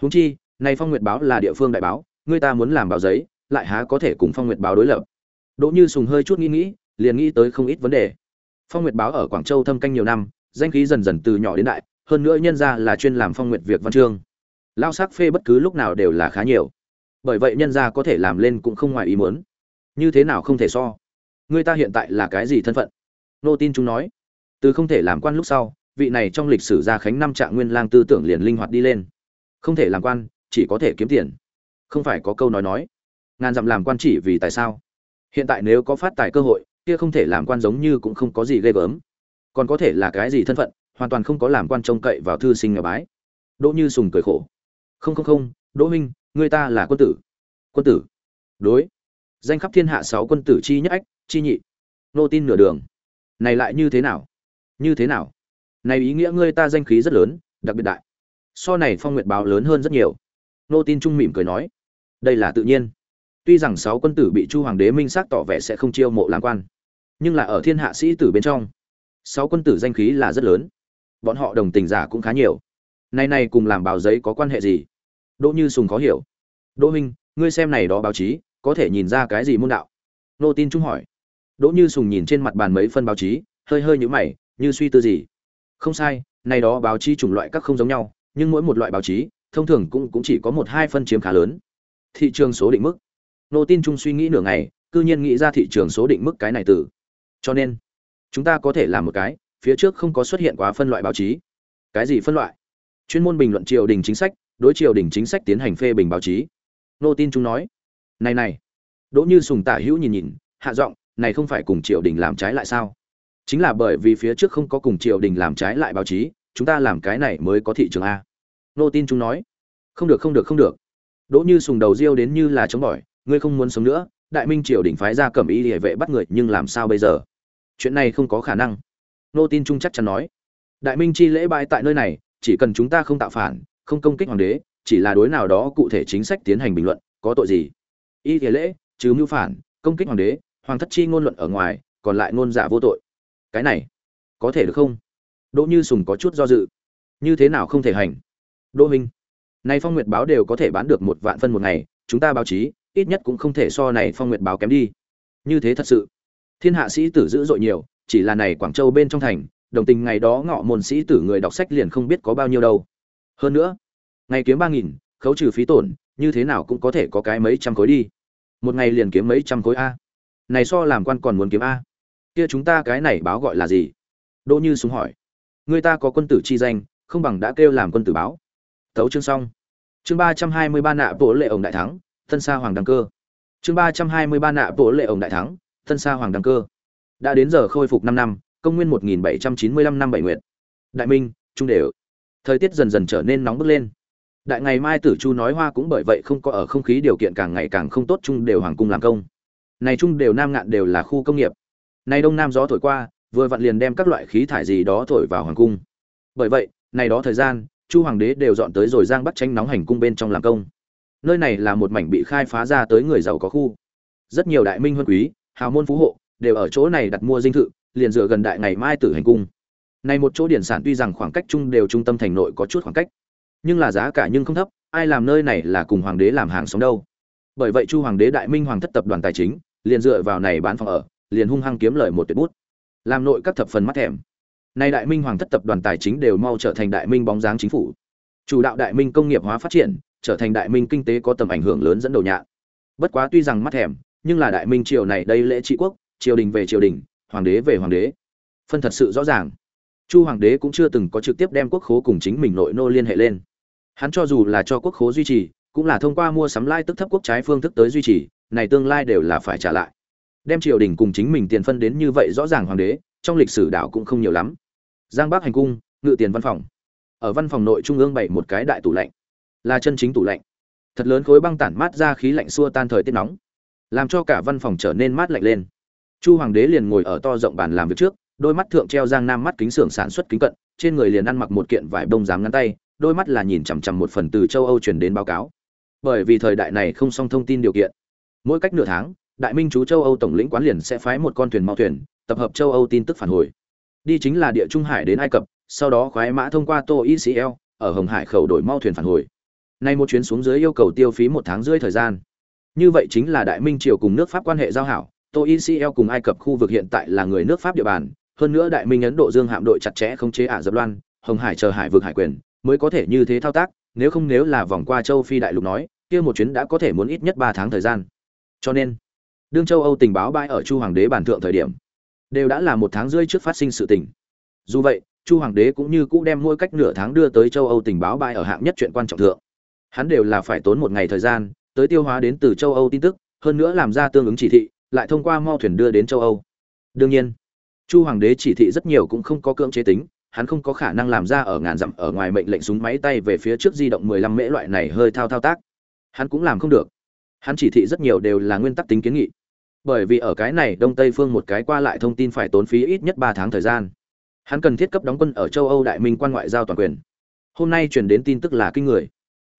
Huống chi, này phong nguyệt báo là địa phương đại báo, người ta muốn làm báo giấy, lại há có thể cùng phong nguyệt báo đối lập. Đỗ như sùng hơi chút nghĩ nghĩ, liền nghĩ tới không ít vấn đề. Phong nguyệt báo ở quảng châu thâm canh nhiều năm, danh khí dần dần từ nhỏ đến đại, hơn nữa nhân ra là chuyên làm phong nguyệt việc văn chương. Lao sắc phê bất cứ lúc nào đều là khá nhiều. Bởi vậy nhân ra có thể làm lên cũng không ngoài ý muốn. Như thế nào không thể so? Người ta hiện tại là cái gì thân phận? Nô tin chúng nói từ không thể làm quan lúc sau, vị này trong lịch sử gia khánh năm trạng nguyên lang tư tưởng liền linh hoạt đi lên. Không thể làm quan, chỉ có thể kiếm tiền. Không phải có câu nói nói, ngàn dặm làm quan chỉ vì tại sao? Hiện tại nếu có phát tài cơ hội, kia không thể làm quan giống như cũng không có gì ghê gớm. Còn có thể là cái gì thân phận, hoàn toàn không có làm quan trông cậy vào thư sinh nhà bái. Đỗ như sùng cười khổ, không không không, đỗ minh người ta là quân tử. Quân tử? Đối. Danh khắp thiên hạ sáu quân tử chi nhất ách, chi nhị. Nô tin nửa đường. Này lại như thế nào? Như thế nào? Này ý nghĩa ngươi ta danh khí rất lớn, đặc biệt đại. So này phong nguyệt báo lớn hơn rất nhiều. Nô tin trung mỉm cười nói. Đây là tự nhiên. Tuy rằng sáu quân tử bị chu hoàng đế minh xác tỏ vẻ sẽ không chiêu mộ làm quan, nhưng là ở thiên hạ sĩ tử bên trong, sáu quân tử danh khí là rất lớn. Bọn họ đồng tình giả cũng khá nhiều. Nay này cùng làm báo giấy có quan hệ gì? Đỗ như sùng khó hiểu. Đỗ minh ngươi xem này đó báo chí, có thể nhìn ra cái gì môn đạo? Nô tin trung hỏi. Đỗ như sùng nhìn trên mặt bàn mấy phân báo chí, hơi hơi nhũ mày như suy tư gì. Không sai, này đó báo chí chủng loại các không giống nhau, nhưng mỗi một loại báo chí, thông thường cũng cũng chỉ có một hai phân chiếm khá lớn. Thị trường số định mức. Nô tin trung suy nghĩ nửa ngày, cư nhiên nghĩ ra thị trường số định mức cái này từ. Cho nên, chúng ta có thể làm một cái, phía trước không có xuất hiện quá phân loại báo chí. Cái gì phân loại? Chuyên môn bình luận triều đình chính sách, đối triều đình chính sách tiến hành phê bình báo chí. Nô tin chung nói, này này. Đỗ như sùng tả hữu nhìn nhìn, hạ giọng, này không phải cùng triều đình làm trái lại sao? Chính là bởi vì phía trước không có cùng triều đình làm trái lại báo chí, chúng ta làm cái này mới có thị trường a. Nô tin chúng nói, không được không được không được. Đỗ như sùng đầu riêu đến như là chống bỏi, ngươi không muốn sống nữa, đại minh triều đình phái ra cẩm y địa vệ bắt người, nhưng làm sao bây giờ? Chuyện này không có khả năng. Nô tin trung chắc chắn nói, đại minh chi lễ bại tại nơi này, chỉ cần chúng ta không tạo phản, không công kích hoàng đế, chỉ là đối nào đó cụ thể chính sách tiến hành bình luận, có tội gì? Y thể lễ chứ mưu phản, công kích hoàng đế, hoàng thất chi ngôn luận ở ngoài, còn lại ngôn giả vô tội cái này. Có thể được không? Đỗ như sùng có chút do dự. Như thế nào không thể hành? Đỗ minh nay phong nguyệt báo đều có thể bán được một vạn phân một ngày, chúng ta báo chí, ít nhất cũng không thể so này phong nguyệt báo kém đi. Như thế thật sự. Thiên hạ sĩ tử dữ dội nhiều, chỉ là này quảng châu bên trong thành, đồng tình ngày đó ngọ môn sĩ tử người đọc sách liền không biết có bao nhiêu đâu. Hơn nữa, ngày kiếm ba nghìn, khấu trừ phí tổn, như thế nào cũng có thể có cái mấy trăm khối đi. Một ngày liền kiếm mấy trăm khối a. Này so làm quan còn muốn kiếm a kia chúng ta cái này báo gọi là gì? Đỗ như súng hỏi. Người ta có quân tử chi danh, không bằng đã kêu làm quân tử báo. Tấu chương xong. Chương ba trăm hai mươi ba nạ bộ lệ ổng đại thắng, thân sa hoàng đăng cơ. Chương ba trăm hai mươi ba nạ bộ lệ ổng đại thắng, thân sa hoàng đăng cơ. Đã đến giờ khôi phục năm năm, công nguyên một nghìn bảy trăm chín mươi lăm năm bảy nguyện đại minh, trung đều thời tiết dần dần trở nên nóng bức lên. Đại ngày mai tử chu nói hoa cũng bởi vậy không có ở không khí điều kiện càng ngày càng không tốt trung đều hoàng cung làm công. Này trung đều nam ngạn đều là khu công nghiệp nay đông nam gió thổi qua, vừa vặn liền đem các loại khí thải gì đó thổi vào hoàng cung. Bởi vậy, này đó thời gian, chu hoàng đế đều dọn tới rồi giang bắt tranh nóng hành cung bên trong làm công. Nơi này là một mảnh bị khai phá ra tới người giàu có khu. Rất nhiều đại minh huân quý, hào môn phú hộ, đều ở chỗ này đặt mua dinh thự, liền dựa gần đại ngày mai tử hành cung. Này một chỗ điển sản tuy rằng khoảng cách chung đều trung tâm thành nội có chút khoảng cách, nhưng là giá cả nhưng không thấp, ai làm nơi này là cùng hoàng đế làm hàng sống đâu. Bởi vậy chu hoàng đế đại minh hoàng thất tập đoàn tài chính, liền dựa vào này bán phòng ở liền hung hăng kiếm lời một tuyệt bút. Làm nội các thập phần mắt thèm. Nay đại minh hoàng thất tập đoàn tài chính đều mau trở thành đại minh bóng dáng chính phủ. Chủ đạo đại minh công nghiệp hóa phát triển, trở thành đại minh kinh tế có tầm ảnh hưởng lớn dẫn đầu nhạ bất quá tuy rằng mắt thèm, nhưng là đại minh triều này đây lễ trị quốc, triều đình về triều đình, hoàng đế về hoàng đế. Phân thật sự rõ ràng. Chu hoàng đế cũng chưa từng có trực tiếp đem quốc khố cùng chính mình nội nô liên hệ lên. Hắn cho dù là cho quốc khố duy trì, cũng là thông qua mua sắm lai tức thấp quốc trái phương thức tới duy trì, này tương lai đều là phải trả lại đem triều đình cùng chính mình tiền phân đến như vậy rõ ràng hoàng đế, trong lịch sử đảo cũng không nhiều lắm. Giang bắc hành cung, ngự tiền văn phòng. Ở văn phòng nội trung ương bày một cái đại tủ lạnh. Là chân chính tủ lạnh. Thật lớn khối băng tản mát ra khí lạnh xua tan thời tiết nóng. Làm cho cả văn phòng trở nên mát lạnh lên. Chu hoàng đế liền ngồi ở to rộng bàn làm việc trước, đôi mắt thượng treo giang nam mắt kính xưởng sản xuất kính cận, trên người liền ăn mặc một kiện vải bông dám ngắn tay, đôi mắt là nhìn chằm chằm một phần từ châu âu truyền đến báo cáo. Bởi vì thời đại này không song thông tin điều kiện. Mỗi cách nửa tháng đại minh chú châu âu tổng lĩnh quán liền sẽ phái một con thuyền mau thuyền, tập hợp châu âu tin tức phản hồi. Đi chính là địa trung hải đến ai cập, sau đó khoái mã thông qua tô icl ở hồng hải khẩu đổi mau thuyền phản hồi. Nay một chuyến xuống dưới yêu cầu tiêu phí một tháng rưỡi thời gian. Như vậy chính là đại minh triều cùng nước pháp quan hệ giao hảo tô icl cùng ai cập khu vực hiện tại là người nước pháp địa bàn, hơn nữa đại minh ấn độ dương hạm đội chặt chẽ không chế ả dập loan, hồng hải chờ hải vực hải quyền, mới có thể như thế thao tác, nếu không nếu là vòng qua châu phi đại lục nói, kia một chuyến đã có thể muốn ít nhất ba tháng thời gian. Cho nên đương châu âu tình báo bãi ở chu hoàng đế bản thượng thời điểm, đều đã là một tháng rưỡi trước phát sinh sự tình. Dù vậy, chu hoàng đế cũng như cũ đem mỗi cách nửa tháng đưa tới châu âu tình báo bãi ở hạng nhất chuyện quan trọng thượng. Hắn đều là phải tốn một ngày thời gian, tới tiêu hóa đến từ châu âu tin tức, hơn nữa làm ra tương ứng chỉ thị, lại thông qua mau thuyền đưa đến châu âu. Đương nhiên, chu hoàng đế chỉ thị rất nhiều cũng không có cưỡng chế tính, hắn không có khả năng làm ra ở ngàn dặm ở ngoài mệnh lệnh súng máy tay về phía trước di động 15 mễ loại này hơi thao thao tác. Hắn cũng làm không được. Hắn chỉ thị rất nhiều đều là nguyên tắc tính kiến nghị bởi vì ở cái này đông tây phương một cái qua lại thông tin phải tốn phí ít nhất ba tháng thời gian. Hắn cần thiết cấp đóng quân ở châu âu đại minh quan ngoại giao toàn quyền. Hôm nay truyền đến tin tức là kinh người.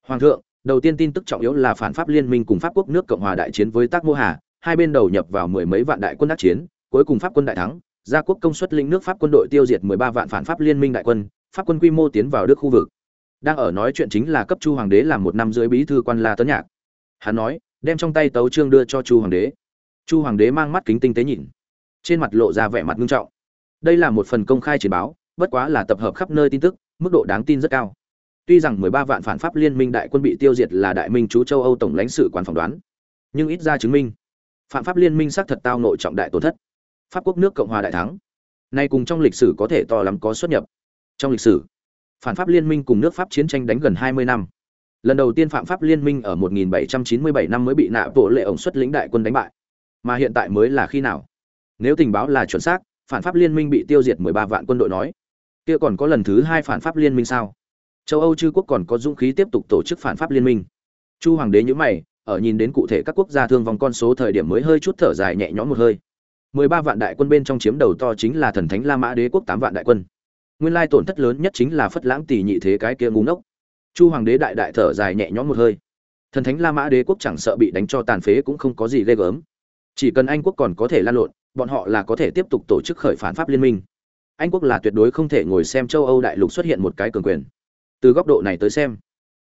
Hoàng thượng, đầu tiên tin tức trọng yếu là phản pháp liên minh cùng pháp quốc nước cộng hòa đại chiến với tác mô hà. Hai bên đầu nhập vào mười mấy vạn đại quân đắc chiến, cuối cùng pháp quân đại thắng. Gia quốc công suất lĩnh nước pháp quân đội tiêu diệt mười ba vạn phản pháp liên minh đại quân, pháp quân quy mô tiến vào đức khu vực. Đang ở nói chuyện chính là cấp chu hoàng đế làm một năm dưới bí thư quan la tấn nhạc. Hắn nói, đem trong tay tấu trương đưa cho chu hoàng đế chu hoàng đế mang mắt kính tinh tế nhìn. Trên mặt lộ ra vẻ mặt nghiêm trọng. Đây là một phần công khai chiến báo, bất quá là tập hợp khắp nơi tin tức, mức độ đáng tin rất cao. Tuy rằng 13 vạn phản pháp liên minh đại quân bị tiêu diệt là đại minh chú châu âu tổng lãnh sự quán phỏng đoán, nhưng ít ra chứng minh phạm pháp liên minh xác thật tao nội trọng đại tổn thất. Pháp quốc nước cộng hòa đại thắng, nay cùng trong lịch sử có thể to lắm có xuất nhập. Trong lịch sử, phản pháp liên minh cùng nước pháp chiến tranh đánh gần 20 năm. Lần đầu tiên phạm pháp liên minh ở 1797 năm mới bị nạ bộ lệ ổng xuất lĩnh đại quân đánh bại mà hiện tại mới là khi nào? Nếu tình báo là chuẩn xác, phản pháp liên minh bị tiêu diệt 13 vạn quân đội nói, kia còn có lần thứ hai phản pháp liên minh sao? Châu âu chư quốc còn có dũng khí tiếp tục tổ chức phản pháp liên minh. Chu hoàng đế nhữ mày, ở nhìn đến cụ thể các quốc gia thương vong con số thời điểm mới hơi chút thở dài nhẹ nhõm một hơi. 13 vạn đại quân bên trong chiếm đầu to chính là thần thánh la mã đế quốc tám vạn đại quân. Nguyên lai tổn thất lớn nhất chính là phất lãng tỷ nhị thế cái kia ngu ngốc. Chu hoàng đế đại đại thở dài nhẹ nhõm một hơi. Thần thánh la mã đế quốc chẳng sợ bị đánh cho tàn phế cũng không có gì ghê gớm chỉ cần anh quốc còn có thể lan lộn, bọn họ là có thể tiếp tục tổ chức khởi phản pháp liên minh. Anh quốc là tuyệt đối không thể ngồi xem châu âu đại lục xuất hiện một cái cường quyền. Từ góc độ này tới xem,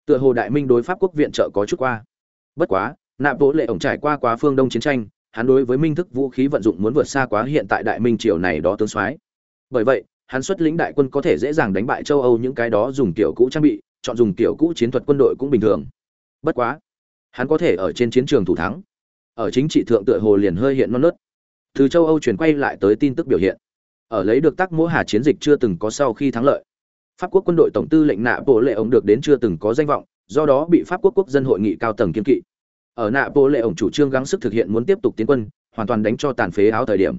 tựa hồ đại minh đối pháp quốc viện trợ có chút qua. Bất quá nạp vỗ lệ ổng trải qua quá phương đông chiến tranh, hắn đối với minh thức vũ khí vận dụng muốn vượt xa quá hiện tại đại minh triều này đó tương soái. Bởi vậy, hắn xuất lĩnh đại quân có thể dễ dàng đánh bại châu âu những cái đó dùng kiểu cũ trang bị, chọn dùng kiểu cũ chiến thuật quân đội cũng bình thường. Bất quá, hắn có thể ở trên chiến trường thủ thắng ở chính trị thượng tựa hồ liền hơi hiện non nớt. Từ châu âu chuyển quay lại tới tin tức biểu hiện. Ở lấy được tác mỗ hà chiến dịch chưa từng có sau khi thắng lợi. Pháp quốc quân đội tổng tư lệnh nạ bộ lệ ổng được đến chưa từng có danh vọng, do đó bị pháp quốc quốc dân hội nghị cao tầng kiên kỵ. Ở nạ bộ lệ ổng chủ trương gắng sức thực hiện muốn tiếp tục tiến quân, hoàn toàn đánh cho tàn phế áo thời điểm.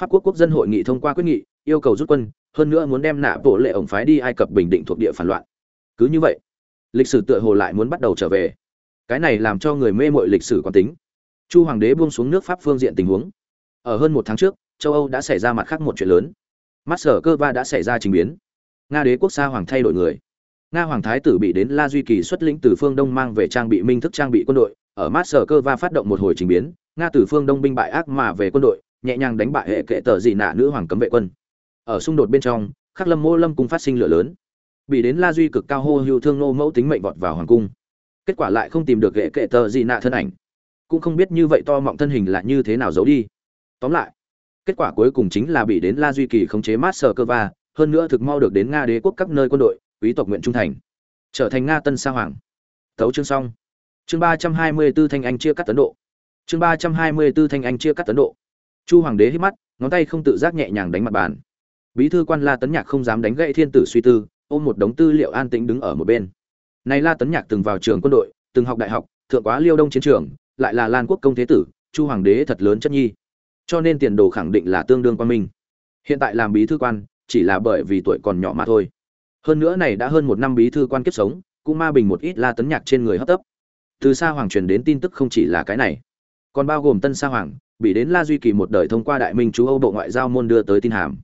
Pháp quốc quốc dân hội nghị thông qua quyết nghị, yêu cầu rút quân, hơn nữa muốn đem nạ bộ lệ ổng phái đi ai cập bình định thuộc địa phản loạn. Cứ như vậy, lịch sử tựa hồ lại muốn bắt đầu trở về. Cái này làm cho người mê mội lịch sử quán tính chu hoàng đế buông xuống nước pháp phương diện tình huống. Ở hơn một tháng trước, châu âu đã xảy ra mặt khác một chuyện lớn. Mắt sở cơ va đã xảy ra trình biến. Nga đế quốc gia hoàng thay đổi người. Nga hoàng thái tử bị đến la duy kỳ xuất lĩnh từ phương đông mang về trang bị minh thức trang bị quân đội. Ở mát sở cơ va phát động một hồi trình biến, nga từ phương đông binh bại ác mà về quân đội, nhẹ nhàng đánh bại hệ kệ tờ dị nạ nữ hoàng cấm vệ quân. Ở xung đột bên trong, khắc lâm mô lâm cung phát sinh lửa lớn. Bị đến la duy cực cao hô hưu thương nô mẫu tính mệnh vọt vào hoàng cung. Kết quả lại không tìm được hệ kệ tờ dị nạ thân ảnh cũng không biết như vậy to mọng thân hình là như thế nào giấu đi. Tóm lại kết quả cuối cùng chính là bị đến la duy kỳ khống chế mát Cova, cơ va hơn nữa thực mau được đến nga đế quốc các nơi quân đội quý tộc nguyện trung thành trở thành nga tân sa hoàng. Tấu chương xong. Chương ba trăm hai mươi 324 thanh anh chia cắt tấn độ. Chương ba trăm hai mươi 324 thanh anh chia cắt tấn độ. Chu hoàng đế hít mắt ngón tay không tự giác nhẹ nhàng đánh mặt bàn. Bí thư quan la tấn nhạc không dám đánh gậy thiên tử suy tư ôm một đống tư liệu an tĩnh đứng ở một bên. Này la tấn nhạc từng vào trường quân đội từng học đại học thượng quá liêu đông chiến trường lại là lan quốc công thế tử, chu hoàng đế thật lớn chất nhi. Cho nên tiền đồ khẳng định là tương đương quan minh. Hiện tại làm bí thư quan, chỉ là bởi vì tuổi còn nhỏ mà thôi. Hơn nữa này đã hơn một năm bí thư quan kiếp sống, cũng ma bình một ít la tấn nhạc trên người hấp tấp. Từ xa hoàng truyền đến tin tức không chỉ là cái này, còn bao gồm tân sa hoàng, bị đến la duy kỳ một đời thông qua đại minh chú âu bộ ngoại giao môn đưa tới tin hàm.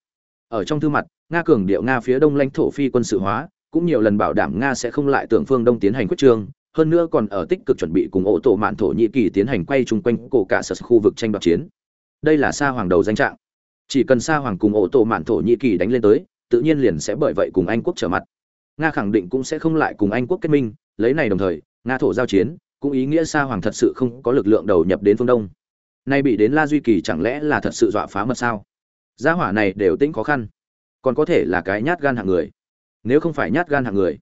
Ở trong thư mặt, nga cường điệu nga phía đông lãnh thổ phi quân sự hóa, cũng nhiều lần bảo đảm nga sẽ không lại tưởng phương đông tiến hành quyết trương hơn nữa còn ở tích cực chuẩn bị cùng ổ tổ mạn thổ nhĩ kỳ tiến hành quay chung quanh cổ cả sở khu vực tranh đoạt chiến. Đây là sa hoàng đầu danh trạng. Chỉ cần sa hoàng cùng ổ tổ mạn thổ nhĩ kỳ đánh lên tới, tự nhiên liền sẽ bởi vậy cùng anh quốc trở mặt. Nga khẳng định cũng sẽ không lại cùng anh quốc kết minh, lấy này đồng thời, nga thổ giao chiến, cũng ý nghĩa sa hoàng thật sự không có lực lượng đầu nhập đến phương đông. Nay bị đến la duy kỳ chẳng lẽ là thật sự dọa phá mật sao? Gia hỏa này đều tĩnh khó khăn. Còn có thể là cái nhát gan hạng người. Nếu không phải nhát gan hạng người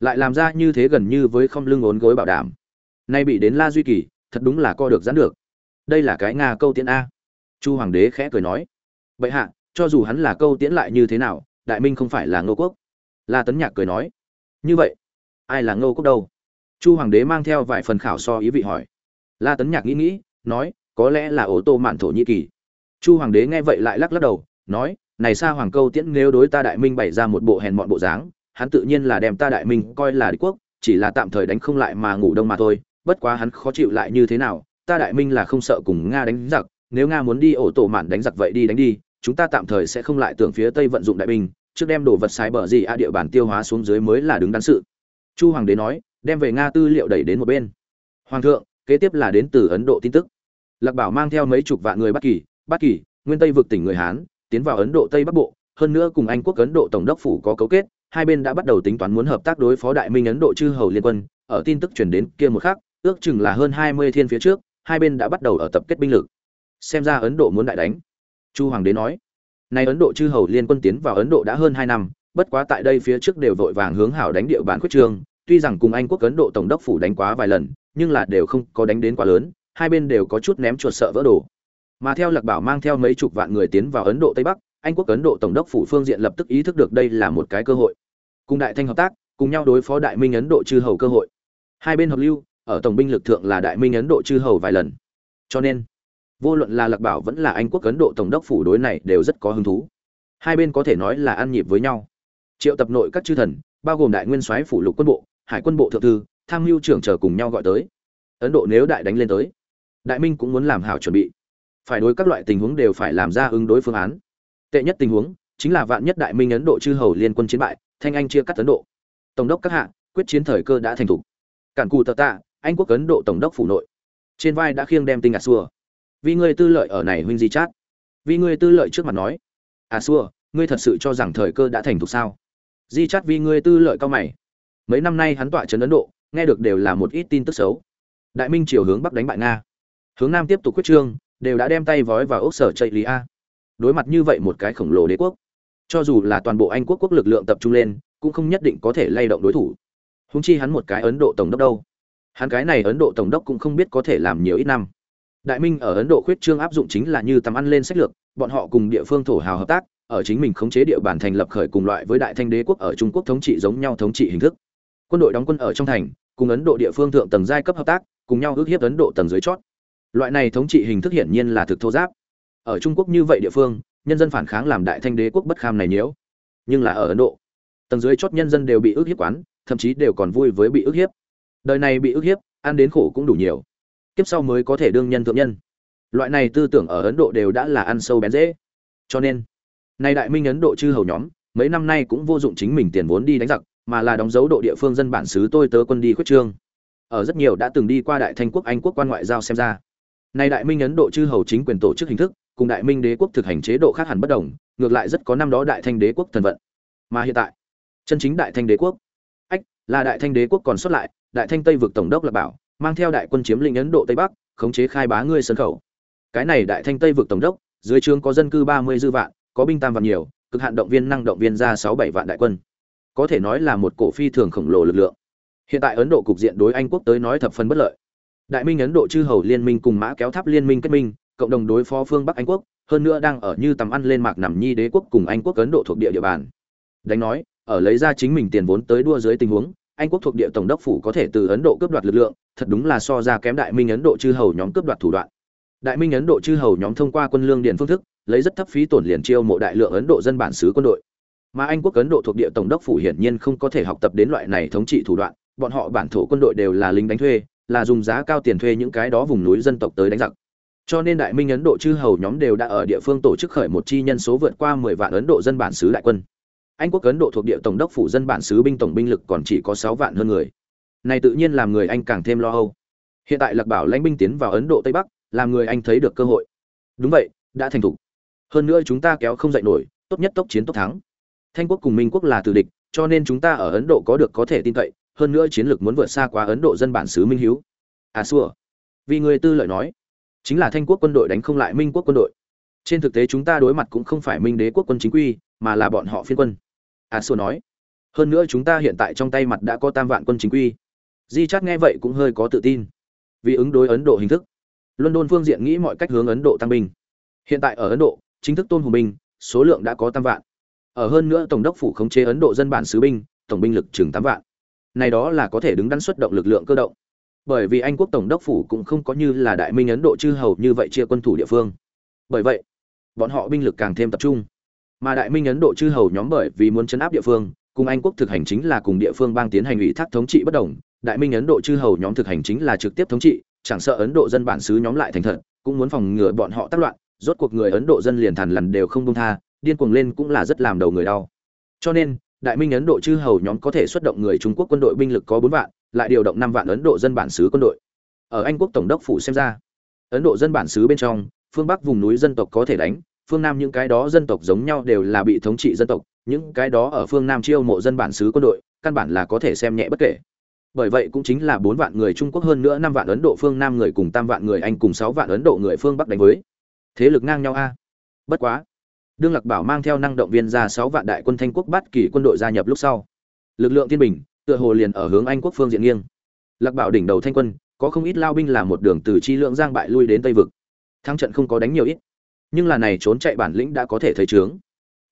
lại làm ra như thế gần như với không lưng ốn gối bảo đảm. Nay bị đến la duy kỳ, thật đúng là co được giãn được. Đây là cái nga câu tiễn a. Chu hoàng đế khẽ cười nói. Bệ hạ, cho dù hắn là câu tiễn lại như thế nào, đại minh không phải là ngô quốc. La tấn nhạc cười nói. Như vậy, ai là ngô quốc đâu? Chu hoàng đế mang theo vài phần khảo so ý vị hỏi. La tấn nhạc nghĩ nghĩ, nói, có lẽ là ô tô mạn thổ nhĩ kỳ. Chu hoàng đế nghe vậy lại lắc lắc đầu, nói, này xa hoàng câu tiễn nếu đối ta đại minh bày ra một bộ hèn mọn bộ dáng hắn tự nhiên là đem ta đại minh coi là đế quốc, chỉ là tạm thời đánh không lại mà ngủ đông mà thôi, bất quá hắn khó chịu lại như thế nào, ta đại minh là không sợ cùng nga đánh giặc, nếu nga muốn đi ổ tổ mạn đánh giặc vậy đi đánh đi, chúng ta tạm thời sẽ không lại tưởng phía tây vận dụng đại binh trước đem đồ vật sai bờ gì a địa bàn tiêu hóa xuống dưới mới là đứng đắn sự. Chu hoàng đế nói, đem về nga tư liệu đẩy đến một bên. Hoàng thượng, kế tiếp là đến từ ấn độ tin tức. Lạc bảo mang theo mấy chục vạn người bắc kỳ bắc kỳ, nguyên tây vực tỉnh người hán, tiến vào ấn độ tây bắc bộ, hơn nữa cùng anh quốc ấn độ tổng đốc phủ có cấu kết hai bên đã bắt đầu tính toán muốn hợp tác đối phó đại minh ấn độ chư hầu liên quân. Ở tin tức truyền đến kia một khác ước chừng là hơn hai mươi thiên phía trước, hai bên đã bắt đầu ở tập kết binh lực. Xem ra ấn độ muốn đại đánh. Chu hoàng đế nói, nay ấn độ chư hầu liên quân tiến vào ấn độ đã hơn hai năm, bất quá tại đây phía trước đều vội vàng hướng hảo đánh địa bàn quyết trương tuy rằng cùng anh quốc ấn độ tổng đốc phủ đánh quá vài lần, nhưng là đều không có đánh đến quá lớn, hai bên đều có chút ném chuột sợ vỡ đồ. Mà theo lạc bảo mang theo mấy chục vạn người tiến vào ấn độ tây bắc anh quốc ấn độ tổng đốc phủ phương diện lập tức ý thức được đây là một cái cơ hội. Cùng đại thanh hợp tác, cùng nhau đối phó đại minh ấn độ chư hầu cơ hội. Hai bên hợp lưu, ở tổng binh lực thượng là đại minh ấn độ chư hầu vài lần. Cho nên, vô luận là lạc bảo vẫn là anh quốc ấn độ tổng đốc phủ đối này đều rất có hứng thú. Hai bên có thể nói là ăn nhịp với nhau. Triệu tập nội các chư thần, bao gồm đại nguyên soái phủ lục quân bộ, hải quân bộ thượng thư, tham mưu trưởng chờ cùng nhau gọi tới. Ấn độ nếu đại đánh lên tới, đại minh cũng muốn làm hảo chuẩn bị. Phải đối các loại tình huống đều phải làm ra ứng đối phương án tệ nhất tình huống chính là vạn nhất đại minh ấn độ chư hầu liên quân chiến bại, thanh anh chia cắt ấn độ. Tổng đốc các hạ, quyết chiến thời cơ đã thành thục. Cản cù tờ tạ, anh quốc ấn độ tổng đốc phủ nội. Trên vai đã khiêng đem tinh à xua. Vì ngươi tư lợi ở này huynh di chát. Vì ngươi tư lợi trước mặt nói. À xua, ngươi thật sự cho rằng thời cơ đã thành thục sao? Di chát vì ngươi tư lợi cao mày. Mấy năm nay hắn tọa trấn ấn độ, nghe được đều là một ít tin tức xấu. Đại minh chiều hướng bắc đánh bại nga. Hướng nam tiếp tục quyết trương, đều đã đem tay vói vào ốc sở chạy lý a đối mặt như vậy một cái khổng lồ đế quốc. Cho dù là toàn bộ anh quốc quốc lực lượng tập trung lên, cũng không nhất định có thể lay động đối thủ. Húng chi hắn một cái ấn độ tổng đốc đâu? Hắn cái này ấn độ tổng đốc cũng không biết có thể làm nhiều ít năm. Đại minh ở ấn độ khuyết trương áp dụng chính là như tầm ăn lên sách lược, bọn họ cùng địa phương thổ hào hợp tác, ở chính mình khống chế địa bàn thành lập khởi cùng loại với đại thanh đế quốc ở trung quốc thống trị giống nhau thống trị hình thức. Quân đội đóng quân ở trong thành, cùng ấn độ địa phương thượng tầng giai cấp hợp tác, cùng nhau ước hiếp ấn độ tầng dưới chót. Loại này thống trị hình thức hiển nhiên là thực thô giáp ở trung quốc như vậy địa phương, nhân dân phản kháng làm đại thanh đế quốc bất kham này nhiễu. Nhưng là ở ấn độ, tầng dưới chót nhân dân đều bị ức hiếp quán, thậm chí đều còn vui với bị ức hiếp. Đời này bị ức hiếp, ăn đến khổ cũng đủ nhiều. Kiếp sau mới có thể đương nhân thượng nhân. Loại này tư tưởng ở ấn độ đều đã là ăn sâu bén dễ. Cho nên, nay đại minh ấn độ chư hầu nhóm, mấy năm nay cũng vô dụng chính mình tiền vốn đi đánh giặc, mà là đóng dấu độ địa phương dân bản xứ tôi tớ quân đi khuyết trương. Ở rất nhiều đã từng đi qua đại thanh quốc anh quốc quan ngoại giao xem ra. Nay đại minh ấn độ chư hầu chính quyền tổ chức hình thức cùng đại minh đế quốc thực hành chế độ khác hẳn bất đồng, ngược lại rất có năm đó đại thanh đế quốc thần vận. Mà hiện tại, chân chính đại thanh đế quốc. Ách, là đại thanh đế quốc còn xuất lại, đại thanh tây vực tổng đốc là bảo, mang theo đại quân chiếm lĩnh ấn độ tây bắc, khống chế khai bá ngươi sân khẩu. Cái này đại thanh tây vực tổng đốc, dưới trướng có dân cư ba mươi dư vạn, có binh tam vạn nhiều, cực hạn động viên năng động viên ra sáu bảy vạn đại quân. Có thể nói là một cổ phi thường khổng lồ lực lượng. Hiện tại ấn độ cục diện đối anh quốc tới nói thập phần bất lợi. Đại minh ấn độ chư hầu liên minh cùng mã kéo tháp liên minh kết minh cộng đồng đối phó phương bắc anh quốc, hơn nữa đang ở như tầm ăn lên mạc nằm nhi đế quốc cùng anh quốc ấn độ thuộc địa địa bàn. Đánh nói, ở lấy ra chính mình tiền vốn tới đua dưới tình huống, anh quốc thuộc địa tổng đốc phủ có thể từ ấn độ cướp đoạt lực lượng, thật đúng là so ra kém đại minh ấn độ chư hầu nhóm cướp đoạt thủ đoạn. Đại minh ấn độ chư hầu nhóm thông qua quân lương điện phương thức, lấy rất thấp phí tổn liền chiêu mộ đại lượng ấn độ dân bản xứ quân đội. Mà anh quốc ấn độ thuộc địa tổng đốc phủ hiển nhiên không có thể học tập đến loại này thống trị thủ đoạn, bọn họ bản thổ quân đội đều là lính đánh thuê, là dùng giá cao tiền thuê những cái đó vùng núi dân tộc tới đánh giặc cho nên đại minh ấn độ chư hầu nhóm đều đã ở địa phương tổ chức khởi một chi nhân số vượt qua mười vạn ấn độ dân bản xứ đại quân. Anh quốc ấn độ thuộc địa tổng đốc phủ dân bản xứ binh tổng binh lực còn chỉ có sáu vạn hơn người. Này tự nhiên làm người anh càng thêm lo âu. Hiện tại lạc bảo lãnh binh tiến vào ấn độ tây bắc, làm người anh thấy được cơ hội. Đúng vậy, đã thành thục. Hơn nữa chúng ta kéo không dậy nổi, tốt nhất tốc chiến tốc thắng. Thanh quốc cùng minh quốc là tử địch, cho nên chúng ta ở ấn độ có được có thể tin cậy, hơn nữa chiến lược muốn vượt xa qua ấn độ dân bản xứ minh hiếu. À xua. Vì người tư lợi nói chính là thanh quốc quân đội đánh không lại minh quốc quân đội. Trên thực tế chúng ta đối mặt cũng không phải minh đế quốc quân chính quy, mà là bọn họ phiên quân. À xua nói. Hơn nữa chúng ta hiện tại trong tay mặt đã có tam vạn quân chính quy. Di chắc nghe vậy cũng hơi có tự tin, vì ứng đối ấn độ hình thức. London phương diện nghĩ mọi cách hướng ấn độ tăng binh. Hiện tại ở ấn độ, chính thức tôn hùng binh, số lượng đã có tam vạn. Ở hơn nữa tổng đốc phủ khống chế ấn độ dân bản sứ binh, tổng binh lực chừng tám vạn. Này đó là có thể đứng đắn xuất động lực lượng cơ động bởi vì anh quốc tổng đốc phủ cũng không có như là đại minh ấn độ chư hầu như vậy chia quân thủ địa phương. Bởi vậy, bọn họ binh lực càng thêm tập trung. Mà đại minh ấn độ chư hầu nhóm bởi vì muốn chấn áp địa phương, cùng anh quốc thực hành chính là cùng địa phương bang tiến hành ủy thác thống trị bất đồng. Đại minh ấn độ chư hầu nhóm thực hành chính là trực tiếp thống trị, chẳng sợ ấn độ dân bản xứ nhóm lại thành thật, cũng muốn phòng ngừa bọn họ tác loạn, rốt cuộc người ấn độ dân liền thằn lằn đều không công tha, điên cuồng lên cũng là rất làm đầu người đau. Cho nên, đại minh ấn độ chư hầu nhóm có thể xuất động người trung quốc quân đội binh lực có bốn vạn lại điều động năm vạn ấn độ dân bản xứ quân đội. Ở anh quốc tổng đốc phủ xem ra, ấn độ dân bản xứ bên trong, phương bắc vùng núi dân tộc có thể đánh, phương nam những cái đó dân tộc giống nhau đều là bị thống trị dân tộc, những cái đó ở phương nam chiêu mộ dân bản xứ quân đội, căn bản là có thể xem nhẹ bất kể. Bởi vậy cũng chính là bốn vạn người trung quốc hơn nữa năm vạn ấn độ phương nam người cùng tam vạn người anh cùng sáu vạn ấn độ người phương bắc đánh với. Thế lực ngang nhau a. Bất quá, đương lạc bảo mang theo năng động viên ra sáu vạn đại quân thanh quốc bắt kỳ quân đội gia nhập lúc sau. Lực lượng thiên bình tựa hồ liền ở hướng anh quốc phương diện nghiêng. Lạc bảo đỉnh đầu thanh quân có không ít lao binh làm một đường từ chi lượng giang bại lui đến tây vực. Thắng trận không có đánh nhiều ít nhưng là này trốn chạy bản lĩnh đã có thể thấy trướng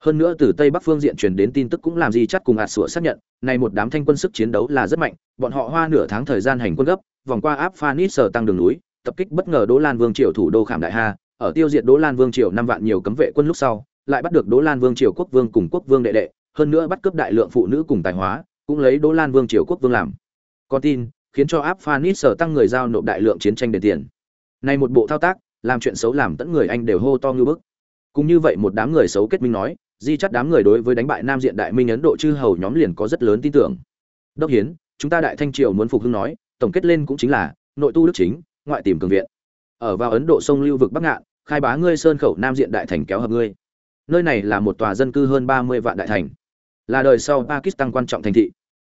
hơn nữa từ tây bắc phương diện truyền đến tin tức cũng làm gì chắc cùng ạt sủa xác nhận này một đám thanh quân sức chiến đấu là rất mạnh bọn họ hoa nửa tháng thời gian hành quân gấp vòng qua áp phanis sở tăng đường núi tập kích bất ngờ đỗ lan vương triều thủ đô khảm đại Hà, ở tiêu diệt đỗ lan vương triều năm vạn nhiều cấm vệ quân lúc sau lại bắt được đỗ lan vương triều quốc vương cùng quốc vương đệ đệ hơn nữa bắt cướp đại lượng phụ nữ cùng tài hóa cũng lấy đỗ lan vương triều quốc vương làm. Con tin, khiến cho áp phanis sở tăng người giao nộp đại lượng chiến tranh đền tiền. Nay một bộ thao tác, làm chuyện xấu làm tận người anh đều hô to như bức. Cũng như vậy một đám người xấu kết minh nói, di chắt đám người đối với đánh bại nam diện đại minh ấn độ chư hầu nhóm liền có rất lớn tin tưởng. Đốc hiến, chúng ta đại thanh triều muốn phục hưng nói, tổng kết lên cũng chính là, nội tu đức chính, ngoại tìm cường viện. Ở vào ấn độ sông lưu vực bắc ngạn, khai bá ngươi sơn khẩu nam diện đại thành kéo hợp ngươi. Nơi này là một tòa dân cư hơn ba mươi vạn đại thành là đời sau pakistan quan trọng thành thị.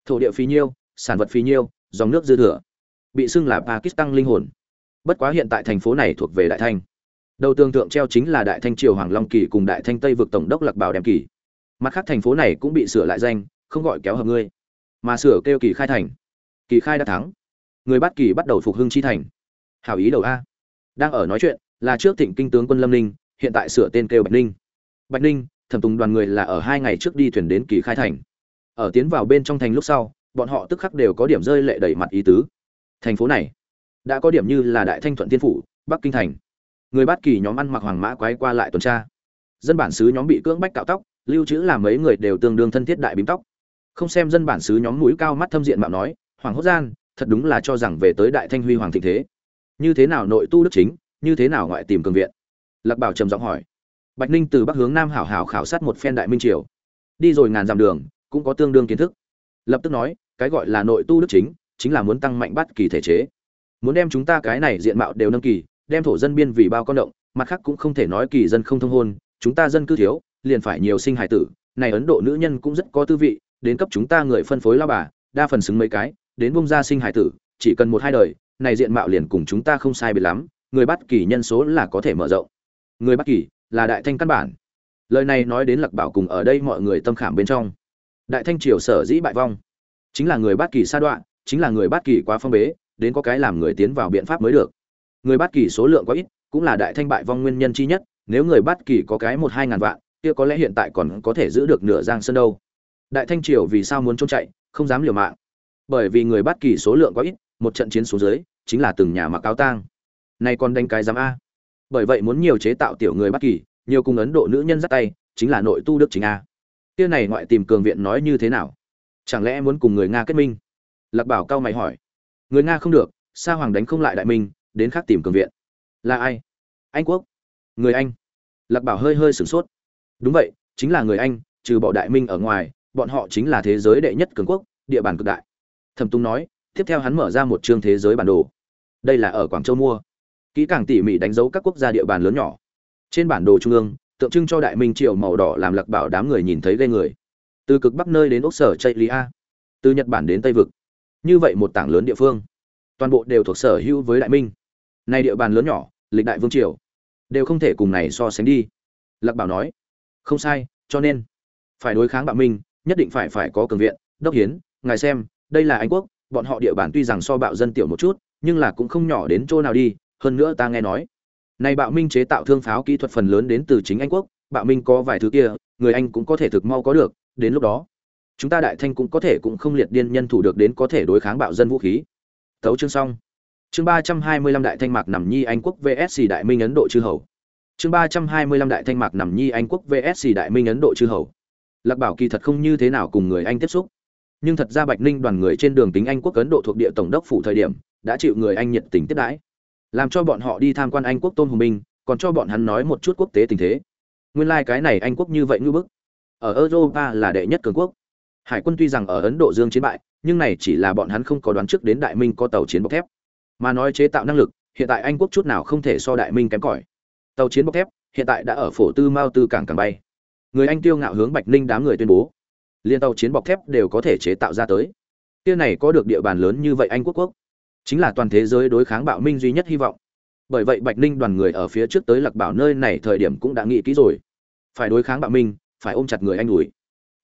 Thổ địa phí nhiêu, sản vật phí nhiêu, dòng nước dư thừa, bị xưng là pakistan linh hồn. Bất quá hiện tại thành phố này thuộc về đại thanh. Đầu tường tượng treo chính là đại thanh triều hoàng long kỳ cùng đại thanh tây vực tổng đốc lạc bảo đem kỳ. Mặt khác thành phố này cũng bị sửa lại danh, không gọi kéo hợp ngươi, mà sửa kêu kỳ khai thành. Kỳ khai đã thắng. Người bắt kỳ bắt đầu phục hưng chi thành. Hảo ý đầu a. Đang ở nói chuyện là trước thịnh kinh tướng quân lâm ninh, hiện tại sửa tên kêu bạch ninh. Bạch ninh thẩm tùng đoàn người là ở hai ngày trước đi thuyền đến kỳ khai thành. Ở tiến vào bên trong thành lúc sau, bọn họ tức khắc đều có điểm rơi lệ đẩy mặt ý tứ. Thành phố này đã có điểm như là đại thanh thuận tiên phủ, bắc kinh thành. Người bát kỳ nhóm ăn mặc hoàng mã quái qua lại tuần tra. Dân bản xứ nhóm bị cưỡng bách cạo tóc, lưu trữ làm mấy người đều tương đương thân thiết đại bím tóc. Không xem dân bản xứ nhóm mũi cao mắt thâm diện mạo nói, hoàng hốt gian, thật đúng là cho rằng về tới đại thanh huy hoàng thịnh thế. Như thế nào nội tu đức chính, như thế nào ngoại tìm cường viện? Lạc bảo trầm giọng hỏi bạch ninh từ bắc hướng nam hảo hảo khảo sát một phen đại minh triều. Đi rồi ngàn dặm đường, cũng có tương đương kiến thức. Lập tức nói, cái gọi là nội tu đức chính chính là muốn tăng mạnh bắt kỳ thể chế. Muốn đem chúng ta cái này diện mạo đều nâng kỳ, đem thổ dân biên vì bao con động, mặt khác cũng không thể nói kỳ dân không thông hôn, chúng ta dân cư thiếu, liền phải nhiều sinh hải tử. Này ấn độ nữ nhân cũng rất có tư vị, đến cấp chúng ta người phân phối lao bà, đa phần xứng mấy cái, đến bông ra sinh hải tử, chỉ cần một hai đời, này diện mạo liền cùng chúng ta không sai biệt lắm, người bắt kỳ nhân số là có thể mở rộng. Người bắt kỳ là đại thanh căn bản. Lời này nói đến lặc bảo cùng ở đây mọi người tâm khảm bên trong. Đại thanh triều sở dĩ bại vong, chính là người bát kỳ sa đoạn, chính là người bát kỳ quá phong bế, đến có cái làm người tiến vào biện pháp mới được. Người bát kỳ số lượng quá ít, cũng là đại thanh bại vong nguyên nhân chi nhất, nếu người bát kỳ có cái một hai ngàn vạn, kia có lẽ hiện tại còn có thể giữ được nửa giang sơn đâu. Đại thanh triều vì sao muốn trốn chạy, không dám liều mạng. Bởi vì người bát kỳ số lượng quá ít, một trận chiến xuống dưới, chính là từng nhà mặc áo tang. Nay còn đánh cái dám a bởi vậy muốn nhiều chế tạo tiểu người bất kỳ, nhiều cùng ấn độ nữ nhân dắt tay, chính là nội tu đức chính a. Kia này ngoại tìm cường viện nói như thế nào? Chẳng lẽ muốn cùng người nga kết minh? Lạc bảo cao mày hỏi. Người nga không được, sa hoàng đánh không lại đại minh, đến khác tìm cường viện. Là ai? Anh quốc. Người anh. Lạc bảo hơi hơi sửng sốt. Đúng vậy, chính là người anh, trừ bỏ đại minh ở ngoài, bọn họ chính là thế giới đệ nhất cường quốc, địa bàn cực đại. Thẩm tung nói, tiếp theo hắn mở ra một chương thế giới bản đồ. Đây là ở quảng châu mua kỹ càng tỉ mỉ đánh dấu các quốc gia địa bàn lớn nhỏ. Trên bản đồ trung ương, tượng trưng cho đại minh triều màu đỏ làm lạc bảo đám người nhìn thấy gây người. Từ cực bắc nơi đến ốc sở chạy lý a từ nhật bản đến tây vực. Như vậy một tảng lớn địa phương. Toàn bộ đều thuộc sở hữu với đại minh. Này địa bàn lớn nhỏ, lịch đại vương triều, đều không thể cùng này so sánh đi. Lạc bảo nói, không sai, cho nên, phải đối kháng bạo minh, nhất định phải phải có cường viện, đốc hiến, ngài xem, đây là anh quốc, bọn họ địa bàn tuy rằng so bạo dân tiểu một chút, nhưng là cũng không nhỏ đến chỗ nào đi hơn nữa ta nghe nói. Này bạo minh chế tạo thương pháo kỹ thuật phần lớn đến từ chính anh quốc, bạo minh có vài thứ kia, người anh cũng có thể thực mau có được, đến lúc đó, chúng ta đại thanh cũng có thể cũng không liệt điên nhân thủ được đến có thể đối kháng bạo dân vũ khí. Tấu chương xong. Chương ba trăm hai mươi lăm đại thanh mạc nằm nhi anh quốc vsc đại minh ấn độ chư hầu. Chương ba trăm hai mươi lăm đại thanh mạc nằm nhi anh quốc vsc đại minh ấn độ chư hầu. Lạc bảo kỳ thật không như thế nào cùng người anh tiếp xúc. Nhưng thật ra bạch ninh đoàn người trên đường tính anh quốc ấn độ thuộc địa tổng đốc phủ thời điểm, đã chịu người anh nhiệt tình tiếp đãi làm cho bọn họ đi tham quan anh quốc tôn hùng minh, còn cho bọn hắn nói một chút quốc tế tình thế. Nguyên lai、like、cái này anh quốc như vậy ngư bức. Ở europa là đệ nhất cường quốc. Hải quân tuy rằng ở ấn độ dương chiến bại, nhưng này chỉ là bọn hắn không có đoán trước đến đại minh có tàu chiến bọc thép. Mà nói chế tạo năng lực, hiện tại anh quốc chút nào không thể so đại minh kém cỏi. Tàu chiến bọc thép, hiện tại đã ở phổ tư mao tư cảng càng bay. Người anh tiêu ngạo hướng bạch ninh đám người tuyên bố. Liên tàu chiến bọc thép đều có thể chế tạo ra tới. Kia này có được địa bàn lớn như vậy anh quốc quốc chính là toàn thế giới đối kháng bạo minh duy nhất hy vọng. Bởi vậy bạch ninh đoàn người ở phía trước tới lạc bảo nơi này thời điểm cũng đã nghĩ kỹ rồi. Phải đối kháng bạo minh, phải ôm chặt người anh đuổi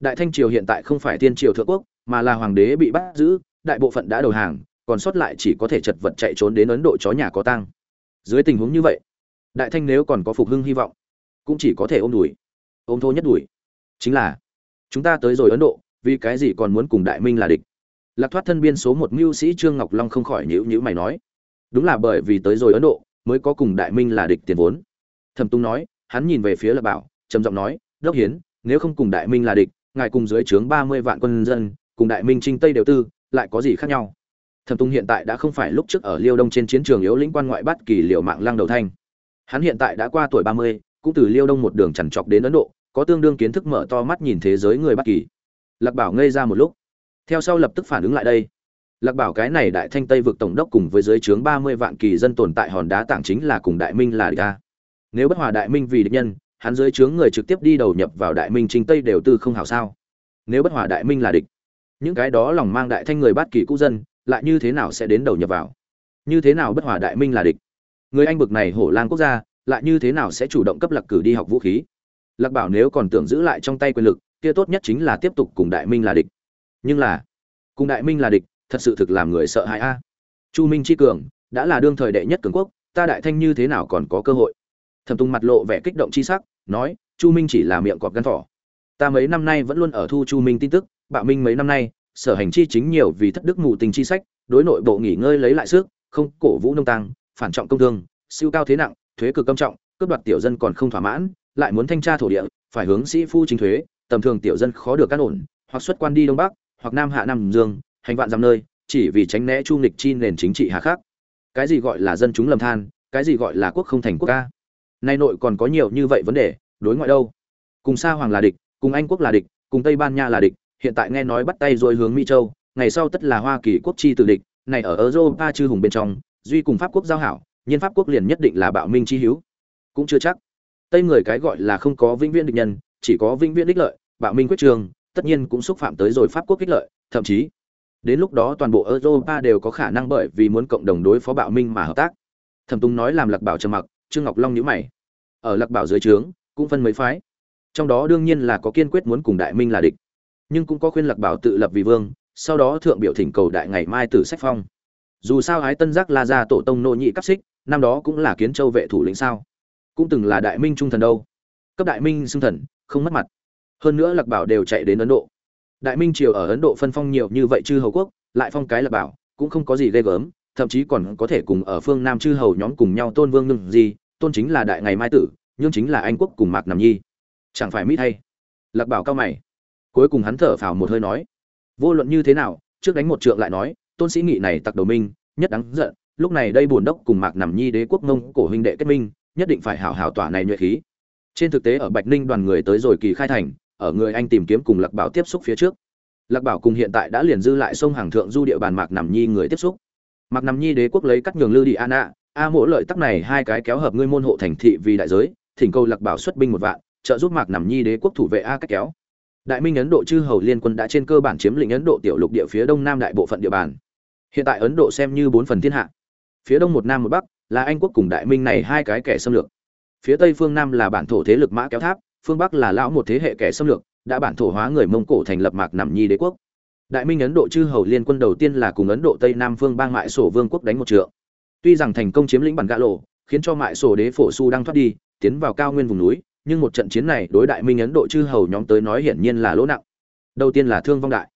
đại thanh triều hiện tại không phải tiên triều thượng quốc, mà là hoàng đế bị bắt giữ, đại bộ phận đã đầu hàng, còn sót lại chỉ có thể chật vật chạy trốn đến ấn độ chó nhà có tăng dưới tình huống như vậy, đại thanh nếu còn có phục hưng hy vọng, cũng chỉ có thể ôm đuổi ôm thô nhất đuổi chính là, chúng ta tới rồi ấn độ, vì cái gì còn muốn cùng đại minh là địch? Lạc thoát thân biên số một mưu sĩ trương ngọc long không khỏi nhữ nhữ mày nói. Đúng là bởi vì tới rồi ấn độ, mới có cùng đại minh là địch tiền vốn. Thẩm tung nói, hắn nhìn về phía lạc bảo, trầm giọng nói, đốc hiến, nếu không cùng đại minh là địch, ngài cùng dưới trướng ba mươi vạn quân dân, cùng đại minh trinh tây đều tư, lại có gì khác nhau? Thẩm tung hiện tại đã không phải lúc trước ở liêu đông trên chiến trường yếu lĩnh quan ngoại bắt kỳ liều mạng lăng đầu thanh. Hắn hiện tại đã qua tuổi ba mươi, cũng từ liêu đông một đường chằn chọc đến ấn độ, có tương đương kiến thức mở to mắt nhìn thế giới người bắc kỳ. Lạc bảo ngây ra một lúc theo sau lập tức phản ứng lại đây. Lạc bảo cái này đại thanh tây vực tổng đốc cùng với dưới trướng ba mươi vạn kỳ dân tồn tại hòn đá tảng chính là cùng đại minh là địch ta. Nếu bất hòa đại minh vì địch nhân, hắn dưới trướng người trực tiếp đi đầu nhập vào đại minh chính tây đều tư không hảo sao? Nếu bất hòa đại minh là địch, những cái đó lòng mang đại thanh người bát kỳ cũ dân, lại như thế nào sẽ đến đầu nhập vào? Như thế nào bất hòa đại minh là địch? Người anh bực này hổ lang quốc gia, lại như thế nào sẽ chủ động cấp lạc cử đi học vũ khí? Lạc bảo nếu còn tưởng giữ lại trong tay quyền lực, kia tốt nhất chính là tiếp tục cùng đại minh là địch nhưng là, cùng đại minh là địch, thật sự thực làm người sợ hãi a. Chu minh chi cường, đã là đương thời đệ nhất cường quốc, ta đại thanh như thế nào còn có cơ hội? Thẩm tùng mặt lộ vẻ kích động chi sắc, nói, chu minh chỉ là miệng cọp gắn thỏ. Ta mấy năm nay vẫn luôn ở thu chu minh tin tức, bạo minh mấy năm nay, sở hành chi chính nhiều vì thất đức mù tình chi sách, đối nội bộ nghỉ ngơi lấy lại sức, không cổ vũ nông tăng phản trọng công thương, siêu cao thế nặng, thuế cực công trọng, cướp đoạt tiểu dân còn không thỏa mãn, lại muốn thanh tra thổ địa, phải hướng sĩ phu chính thuế, tầm thường tiểu dân khó được cắt ổn, hoặc xuất quan đi đông bắc hoặc nam hạ nam dương, hành vạn dằm nơi, chỉ vì tránh né chu nghịch chi nền chính trị hà khắc. Cái gì gọi là dân chúng lầm than, cái gì gọi là quốc không thành quốc ca? Nay nội còn có nhiều như vậy vấn đề, đối ngoại đâu? Cùng sa hoàng là địch, cùng anh quốc là địch, cùng tây ban nha là địch, hiện tại nghe nói bắt tay rồi hướng mỹ châu, ngày sau tất là hoa kỳ quốc chi tự địch, này ở europa chư hùng bên trong, duy cùng pháp quốc giao hảo, nhiên pháp quốc liền nhất định là bạo minh chi hiếu cũng chưa chắc. Tây người cái gọi là không có vĩnh viễn địch nhân, chỉ có vĩnh viễn đích lợi, bạo minh quyết trường tất nhiên cũng xúc phạm tới rồi pháp quốc kích lợi, thậm chí, đến lúc đó toàn bộ europa đều có khả năng bởi vì muốn cộng đồng đối phó bạo minh mà hợp tác. Thẩm tùng nói làm lạc bảo trầm mặc, trương ngọc long nhíu mày. Ở lạc bảo dưới trướng, cũng phân mấy phái. Trong đó đương nhiên là có kiên quyết muốn cùng đại minh là địch. Nhưng cũng có khuyên lạc bảo tự lập vì vương, sau đó thượng biểu thỉnh cầu đại ngày mai tử sách phong. Dù sao ái tân giác la ra tổ tông nô nhị cấp xích, năm đó cũng là kiến châu vệ thủ lĩnh sao? Cũng từng là đại minh trung thần đâu. Cấp đại minh xưng thần, không mất mặt hơn nữa lạc bảo đều chạy đến ấn độ. Đại minh triều ở ấn độ phân phong nhiều như vậy chư hầu quốc, lại phong cái lạc bảo, cũng không có gì ghê gớm, thậm chí còn có thể cùng ở phương nam chư hầu nhóm cùng nhau tôn vương nhưng gì tôn chính là đại ngày mai tử nhưng chính là anh quốc cùng mạc nằm nhi. Chẳng phải mỹ thay. Lạc bảo cao mày. Cuối cùng hắn thở phào một hơi nói, vô luận như thế nào, trước đánh một trượng lại nói, tôn sĩ nghị này tặc đầu minh, nhất đáng giận, lúc này đây bổn đốc cùng mạc nằm nhi đế quốc mông cổ huynh đệ kết minh, nhất định phải hảo hảo tỏa này nhuệ khí. Trên thực tế ở bạch ninh đoàn người tới rồi kỳ khai thành ở người anh tìm kiếm cùng lạc bảo tiếp xúc phía trước. Lạc bảo cùng hiện tại đã liền dư lại sông hàng thượng du địa bàn mạc nằm nhi người tiếp xúc. Mạc nằm nhi đế quốc lấy cắt nhường lư đi an ạ a mỗi lợi tắc này hai cái kéo hợp ngươi môn hộ thành thị vì đại giới, thỉnh cầu lạc bảo xuất binh một vạn, trợ giúp mạc nằm nhi đế quốc thủ vệ a cách kéo. Đại minh ấn độ chư hầu liên quân đã trên cơ bản chiếm lĩnh ấn độ tiểu lục địa phía đông nam đại bộ phận địa bàn. Hiện tại ấn độ xem như bốn phần thiên hạ. Phía đông một nam một bắc, là anh quốc cùng đại minh này hai cái kẻ xâm lược. Phía tây phương nam là bản thổ thế lực mã kéo tháp phương bắc là lão một thế hệ kẻ xâm lược, đã bản thổ hóa người mông cổ thành lập mạc nằm nhi đế quốc. Đại minh ấn độ chư hầu liên quân đầu tiên là cùng ấn độ tây nam phương bang mại sổ vương quốc đánh một trượng. Tuy rằng thành công chiếm lĩnh bản gã lộ, khiến cho mại sổ đế phổ su đang thoát đi, tiến vào cao nguyên vùng núi, nhưng một trận chiến này đối đại minh ấn độ chư hầu nhóm tới nói hiển nhiên là lỗ nặng. Đầu tiên là thương vong đại.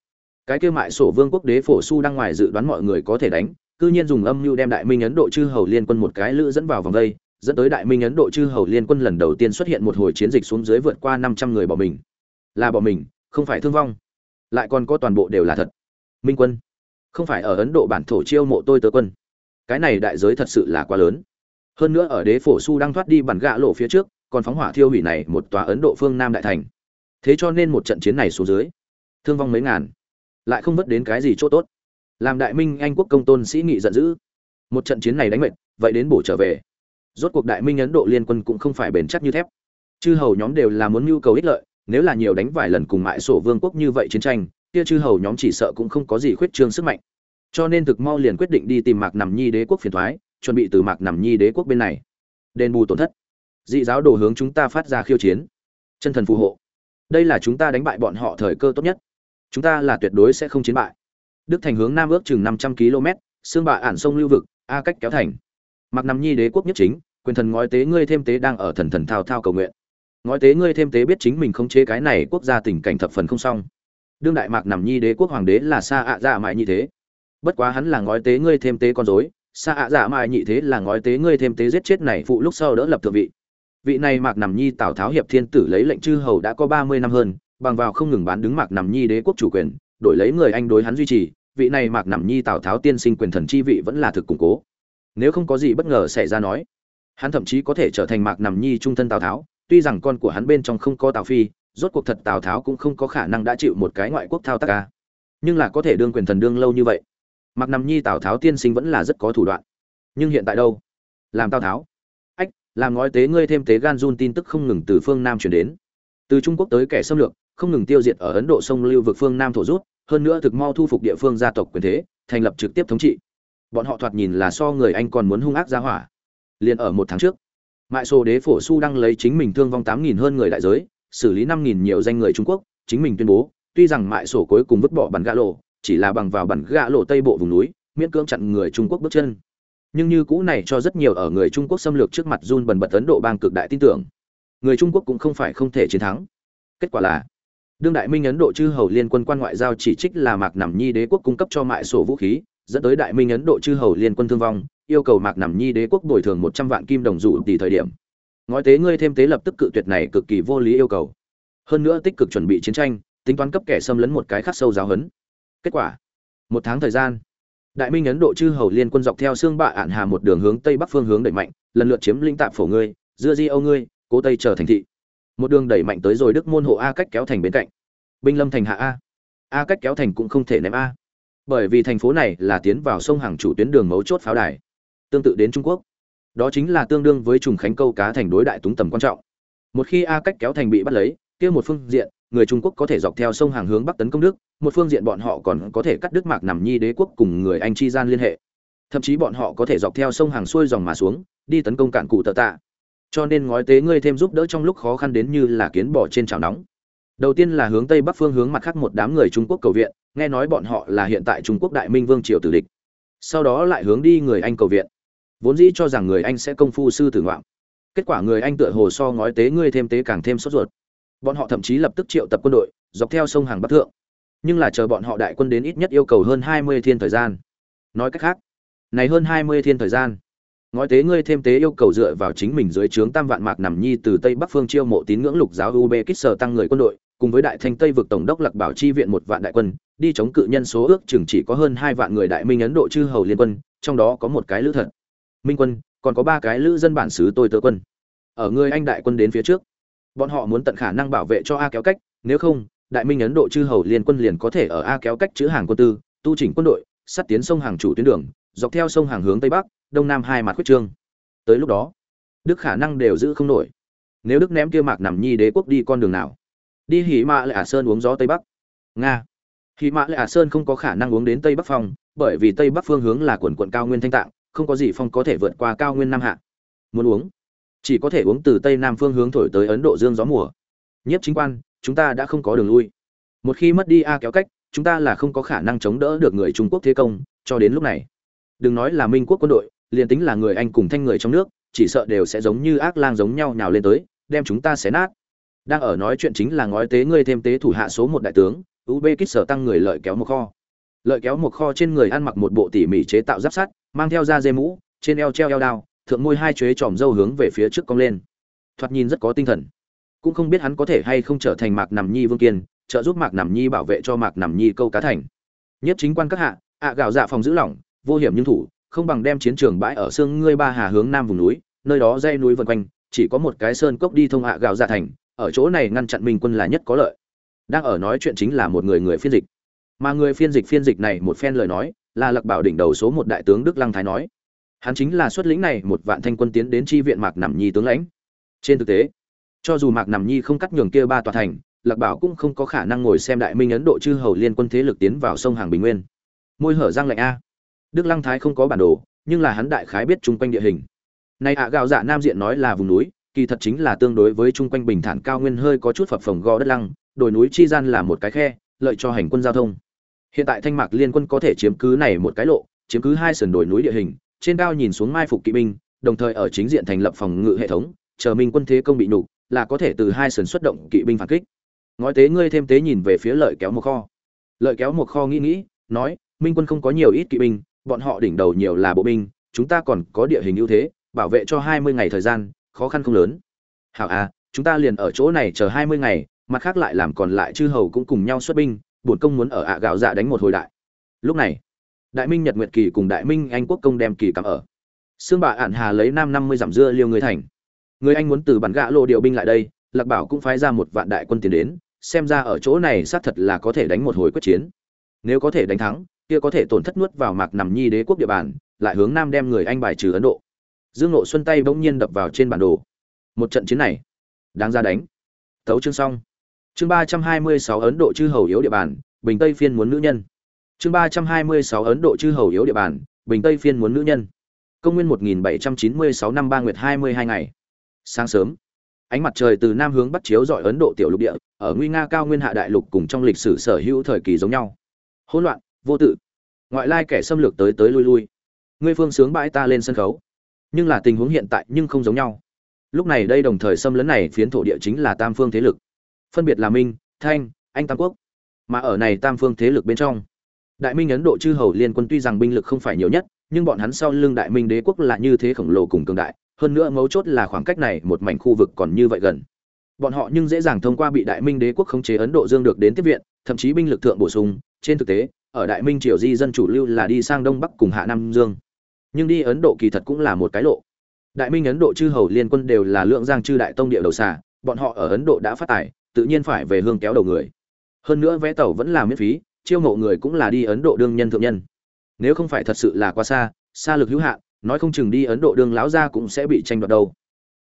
Cái kêu mại sổ vương quốc đế phổ su đang ngoài dự đoán mọi người có thể đánh, cư nhiên dùng âm mưu đem đại minh ấn độ chư hầu liên quân một cái lữ dẫn vào vòng đây dẫn tới đại minh ấn độ chư hầu liên quân lần đầu tiên xuất hiện một hồi chiến dịch xuống dưới vượt qua năm trăm người bỏ mình. Là bỏ mình, không phải thương vong. Lại còn có toàn bộ đều là thật. Minh quân, không phải ở ấn độ bản thổ chiêu mộ tôi tớ quân. Cái này đại giới thật sự là quá lớn. Hơn nữa ở đế phổ su đang thoát đi bản gạ lộ phía trước, còn phóng hỏa thiêu hủy này một tòa ấn độ phương nam đại thành. Thế cho nên một trận chiến này xuống dưới, thương vong mấy ngàn. Lại không mất đến cái gì chỗ tốt. Làm đại minh anh quốc công tôn sĩ nghị giận dữ. Một trận chiến này đánh mệt, vậy đến bổ trở về rốt cuộc đại minh ấn độ liên quân cũng không phải bền chắc như thép. Chư hầu nhóm đều là muốn nhu cầu ích lợi, nếu là nhiều đánh vài lần cùng mại sổ vương quốc như vậy chiến tranh, kia chư hầu nhóm chỉ sợ cũng không có gì khuyết trương sức mạnh. Cho nên thực mau liền quyết định đi tìm mạc nằm nhi đế quốc phiền thoái, chuẩn bị từ mạc nằm nhi đế quốc bên này. Đền bù tổn thất. Dị giáo đồ hướng chúng ta phát ra khiêu chiến. Chân thần phù hộ. Đây là chúng ta đánh bại bọn họ thời cơ tốt nhất. Chúng ta là tuyệt đối sẽ không chiến bại. Đức thành hướng nam ước chừng năm trăm km xương bạ ản sông lưu vực, a cách kéo thành. Mạc nằm nhi đế quốc nhất chính quyền thần ngói tế ngươi thêm tế đang ở thần thần thao thao cầu nguyện. Ngói tế ngươi thêm tế biết chính mình không chế cái này quốc gia tình cảnh thập phần không xong. Đương đại mạc nằm nhi đế quốc hoàng đế là xa ạ dạ mại như thế. Bất quá hắn là ngói tế ngươi thêm tế con dối xa ạ dạ mại nhị thế là ngói tế ngươi thêm tế giết chết này phụ lúc sau đỡ lập thượng vị. Vị này mạc nằm nhi tào tháo hiệp thiên tử lấy lệnh chư hầu đã có ba mươi năm hơn, bằng vào không ngừng bán đứng mạc nằm nhi đế quốc chủ quyền, đổi lấy người anh đối hắn duy trì, vị này mạc nằm nhi tào tháo tiên sinh quyền thần chi vị vẫn là thực củng cố. Nếu không có gì bất ngờ xảy ra nói hắn thậm chí có thể trở thành mạc nằm nhi trung thân tào tháo, tuy rằng con của hắn bên trong không có tào phi, rốt cuộc thật tào tháo cũng không có khả năng đã chịu một cái ngoại quốc thao tác ca. Nhưng là có thể đương quyền thần đương lâu như vậy. Mạc nằm nhi tào tháo tiên sinh vẫn là rất có thủ đoạn. Nhưng hiện tại đâu? Làm tào tháo. Ách, làm ngói tế ngươi thêm tế gan run tin tức không ngừng từ phương nam chuyển đến. Từ trung quốc tới kẻ xâm lược, không ngừng tiêu diệt ở ấn độ sông lưu vực phương nam thổ rút, hơn nữa thực mau thu phục địa phương gia tộc quyền thế, thành lập trực tiếp thống trị. Bọn họ thoạt nhìn là so người anh còn muốn hung ác ra hỏa liền ở một tháng trước. Mại sổ đế phổ su đang lấy chính mình thương vong tám nghìn hơn người đại giới, xử lý năm nghìn nhiều danh người trung quốc, chính mình tuyên bố, tuy rằng mại sổ cuối cùng vứt bỏ bản gã lộ, chỉ là bằng vào bản gã lộ tây bộ vùng núi, miễn cưỡng chặn người trung quốc bước chân. Nhưng như cũ này cho rất nhiều ở người trung quốc xâm lược trước mặt run bần bật ấn độ bang cực đại tin tưởng. Người trung quốc cũng không phải không thể chiến thắng. Kết quả là, đương đại minh ấn độ chư hầu liên quân quan ngoại giao chỉ trích là mạc nằm nhi đế quốc cung cấp cho mại sổ vũ khí, dẫn tới đại minh ấn độ chư hầu liên quân thương vong yêu cầu mạc nằm nhi đế quốc bồi thường một trăm vạn kim đồng dụ tỷ thời điểm. Ngói tế ngươi thêm tế lập tức cự tuyệt này cực kỳ vô lý yêu cầu. Hơn nữa tích cực chuẩn bị chiến tranh, tính toán cấp kẻ xâm lấn một cái khắc sâu giáo hấn kết quả, một tháng thời gian, đại minh ấn độ chư hầu liên quân dọc theo xương bạ ạn hà một đường hướng tây bắc phương hướng đẩy mạnh, lần lượt chiếm lĩnh tạp phổ ngươi, dưa di âu ngươi, cố tây trở thành thị. Một đường đẩy mạnh tới rồi đức môn hộ a cách kéo thành bên cạnh. Binh lâm thành hạ a. A cách kéo thành cũng không thể ném a. Bởi vì thành phố này là tiến vào sông hàng chủ tuyến đường mấu chốt pháo đài tương tự đến trung quốc. Đó chính là tương đương với trùng khánh câu cá thành đối đại túng tầm quan trọng. Một khi a cách kéo thành bị bắt lấy, kia một phương diện, người trung quốc có thể dọc theo sông hàng hướng bắc tấn công đức, một phương diện bọn họ còn có thể cắt đứt mạc nằm nhi đế quốc cùng người anh chi gian liên hệ. Thậm chí bọn họ có thể dọc theo sông hàng xuôi dòng mà xuống, đi tấn công cạn cụ tờ tạ. Cho nên ngói tế ngươi thêm giúp đỡ trong lúc khó khăn đến như là kiến bỏ trên chảo nóng. Đầu tiên là hướng tây bắc phương hướng mặt khác một đám người trung quốc cầu viện, nghe nói bọn họ là hiện tại trung quốc đại minh vương triều tử địch. Sau đó lại hướng đi người anh cầu viện vốn dĩ cho rằng người anh sẽ công phu sư tử ngoạm. Kết quả người anh tựa hồ so ngói tế ngươi thêm tế càng thêm sốt ruột. Bọn họ thậm chí lập tức triệu tập quân đội, dọc theo sông hàng bắc thượng. Nhưng là chờ bọn họ đại quân đến ít nhất yêu cầu hơn hai mươi thiên thời gian. Nói cách khác, này hơn hai mươi thiên thời gian, ngói tế ngươi thêm tế yêu cầu dựa vào chính mình dưới trướng tam vạn mạc nằm nhi từ tây bắc phương chiêu mộ tín ngưỡng lục giáo uzbekistan tăng người quân đội, cùng với đại thanh tây vực tổng đốc lạc bảo chi viện một vạn đại quân, đi chống cự nhân số ước chừng chỉ có hơn hai vạn người đại minh ấn độ chư hầu liên quân, trong đó có một cái lữ thật minh quân, còn có ba cái lữ dân bản xứ tôi tớ quân. Ở người anh đại quân đến phía trước, bọn họ muốn tận khả năng bảo vệ cho a kéo cách, nếu không, đại minh ấn độ chư hầu liên quân liền có thể ở a kéo cách chữ hàng quân tư, tu chỉnh quân đội, sắt tiến sông hàng chủ tuyến đường, dọc theo sông hàng hướng tây bắc, đông nam hai mặt khuyết trương. Tới lúc đó, đức khả năng đều giữ không nổi. Nếu đức ném kia mạc nằm nhi đế quốc đi con đường nào? Đi hỉ mã lại ả sơn uống gió tây bắc. Nga. Hỉ mã lại ả sơn không có khả năng uống đến tây bắc phòng bởi vì tây bắc phương hướng là quần quận cao nguyên thanh tạng không có gì phong có thể vượt qua cao nguyên nam hạ. Muốn uống, chỉ có thể uống từ tây nam phương hướng thổi tới ấn độ dương gió mùa. Nhất chính quan, chúng ta đã không có đường lui. Một khi mất đi a kéo cách, chúng ta là không có khả năng chống đỡ được người trung quốc thế công, cho đến lúc này. Đừng nói là minh quốc quân đội, liền tính là người anh cùng thanh người trong nước, chỉ sợ đều sẽ giống như ác lang giống nhau nhào lên tới, đem chúng ta xé nát. Đang ở nói chuyện chính là ngói tế ngươi thêm tế thủ hạ số một đại tướng uzbekistan sở tăng người lợi kéo một kho. Lợi kéo một kho trên người ăn mặc một bộ tỉ mỉ chế tạo giáp sắt mang theo da dê mũ, trên eo treo eo đao, thượng môi hai chuế tròm râu hướng về phía trước cong lên. Thoạt nhìn rất có tinh thần. Cũng không biết hắn có thể hay không trở thành mạc nằm nhi vương kiên, trợ giúp mạc nằm nhi bảo vệ cho mạc nằm nhi câu cá thành. Nhất chính quan các hạ, ạ gạo dạ phòng giữ lỏng, vô hiểm nhưng thủ, không bằng đem chiến trường bãi ở xương ngươi ba hà hướng nam vùng núi, nơi đó dây núi vân quanh, chỉ có một cái sơn cốc đi thông ạ gạo dạ thành, ở chỗ này ngăn chặn minh quân là nhất có lợi. Đang ở nói chuyện chính là một người người phiên dịch. Mà người phiên dịch phiên dịch này một phen lời nói là Lạc bảo đỉnh đầu số một đại tướng đức lăng thái nói. Hắn chính là xuất lĩnh này một vạn thanh quân tiến đến chi viện mạc nằm nhi tướng lãnh. Trên thực tế, cho dù mạc nằm nhi không cắt nhường kia ba tòa thành, lạc bảo cũng không có khả năng ngồi xem đại minh ấn độ chư hầu liên quân thế lực tiến vào sông hàng bình nguyên. Môi hở giang lạnh a. Đức lăng thái không có bản đồ, nhưng là hắn đại khái biết chung quanh địa hình. Này ạ, gạo dạ nam diện nói là vùng núi, kỳ thật chính là tương đối với chung quanh bình thản cao nguyên hơi có chút phập phồng gò đất lăng, đồi núi chi gian là một cái khe, lợi cho hành quân giao thông hiện tại thanh mạc liên quân có thể chiếm cứ này một cái lộ, chiếm cứ hai sườn đồi núi địa hình, trên cao nhìn xuống mai phục kỵ binh, đồng thời ở chính diện thành lập phòng ngự hệ thống, chờ minh quân thế công bị nhục, là có thể từ hai sườn xuất động kỵ binh phản kích. Ngói tế ngươi thêm tế nhìn về phía lợi kéo một kho. Lợi kéo một kho nghĩ nghĩ, nói, minh quân không có nhiều ít kỵ binh, bọn họ đỉnh đầu nhiều là bộ binh, chúng ta còn có địa hình ưu thế, bảo vệ cho hai mươi ngày thời gian, khó khăn không lớn. Hảo à chúng ta liền ở chỗ này chờ hai mươi ngày, mặt khác lại làm còn lại chư hầu cũng cùng nhau xuất binh bổn công muốn ở ạ gạo dạ đánh một hồi đại. Lúc này, đại minh nhật nguyệt kỳ cùng đại minh anh quốc công đem kỳ cắm ở. Xương bà ạn hà lấy nam năm mươi dặm dưa liêu người thành. Người anh muốn từ bản gạ lộ điều binh lại đây, lạc bảo cũng phái ra một vạn đại quân tiến đến, xem ra ở chỗ này xác thật là có thể đánh một hồi quyết chiến. Nếu có thể đánh thắng, kia có thể tổn thất nuốt vào mạc nằm nhi đế quốc địa bàn, lại hướng nam đem người anh bài trừ ấn độ. Dương nộ xuân tay bỗng nhiên đập vào trên bản đồ. Một trận chiến này, đáng ra đánh. Thấu chương xong chương ba trăm hai mươi sáu ấn độ chư hầu yếu địa bàn, bình tây phiên muốn nữ nhân. Chương ba trăm hai mươi sáu ấn độ chư hầu yếu địa bàn, bình tây phiên muốn nữ nhân. Công nguyên một nghìn bảy trăm chín mươi sáu năm ba nguyệt hai mươi hai ngày. Sáng sớm, ánh mặt trời từ nam hướng bắc chiếu dọi ấn độ tiểu lục địa, ở nguy nga cao nguyên hạ đại lục cùng trong lịch sử sở hữu thời kỳ giống nhau. Hỗn loạn, vô tự. Ngoại lai kẻ xâm lược tới tới lui lui. Ngươi phương sướng bãi ta lên sân khấu. Nhưng là tình huống hiện tại nhưng không giống nhau. Lúc này đây đồng thời xâm lấn này phiến thổ địa chính là tam phương thế lực phân biệt là minh, thanh, anh tam quốc, mà ở này tam phương thế lực bên trong. Đại minh ấn độ chư hầu liên quân tuy rằng binh lực không phải nhiều nhất, nhưng bọn hắn sau lưng đại minh đế quốc là như thế khổng lồ cùng cường đại, hơn nữa mấu chốt là khoảng cách này một mảnh khu vực còn như vậy gần. Bọn họ nhưng dễ dàng thông qua bị đại minh đế quốc khống chế ấn độ dương được đến tiếp viện, thậm chí binh lực thượng bổ sung, trên thực tế, ở đại minh triều di dân chủ lưu là đi sang đông bắc cùng hạ nam dương. Nhưng đi ấn độ kỳ thật cũng là một cái lộ. Đại minh ấn độ chư hầu liên quân đều là lượng giang chư đại tông địa đầu xà, bọn họ ở ấn độ đã phát tài tự nhiên phải về hương kéo đầu người. Hơn nữa vé tàu vẫn là miễn phí, chiêu mộ người cũng là đi ấn độ đương nhân thượng nhân. Nếu không phải thật sự là quá xa xa lực hữu hạn, nói không chừng đi ấn độ đương lão gia cũng sẽ bị tranh đoạt đâu.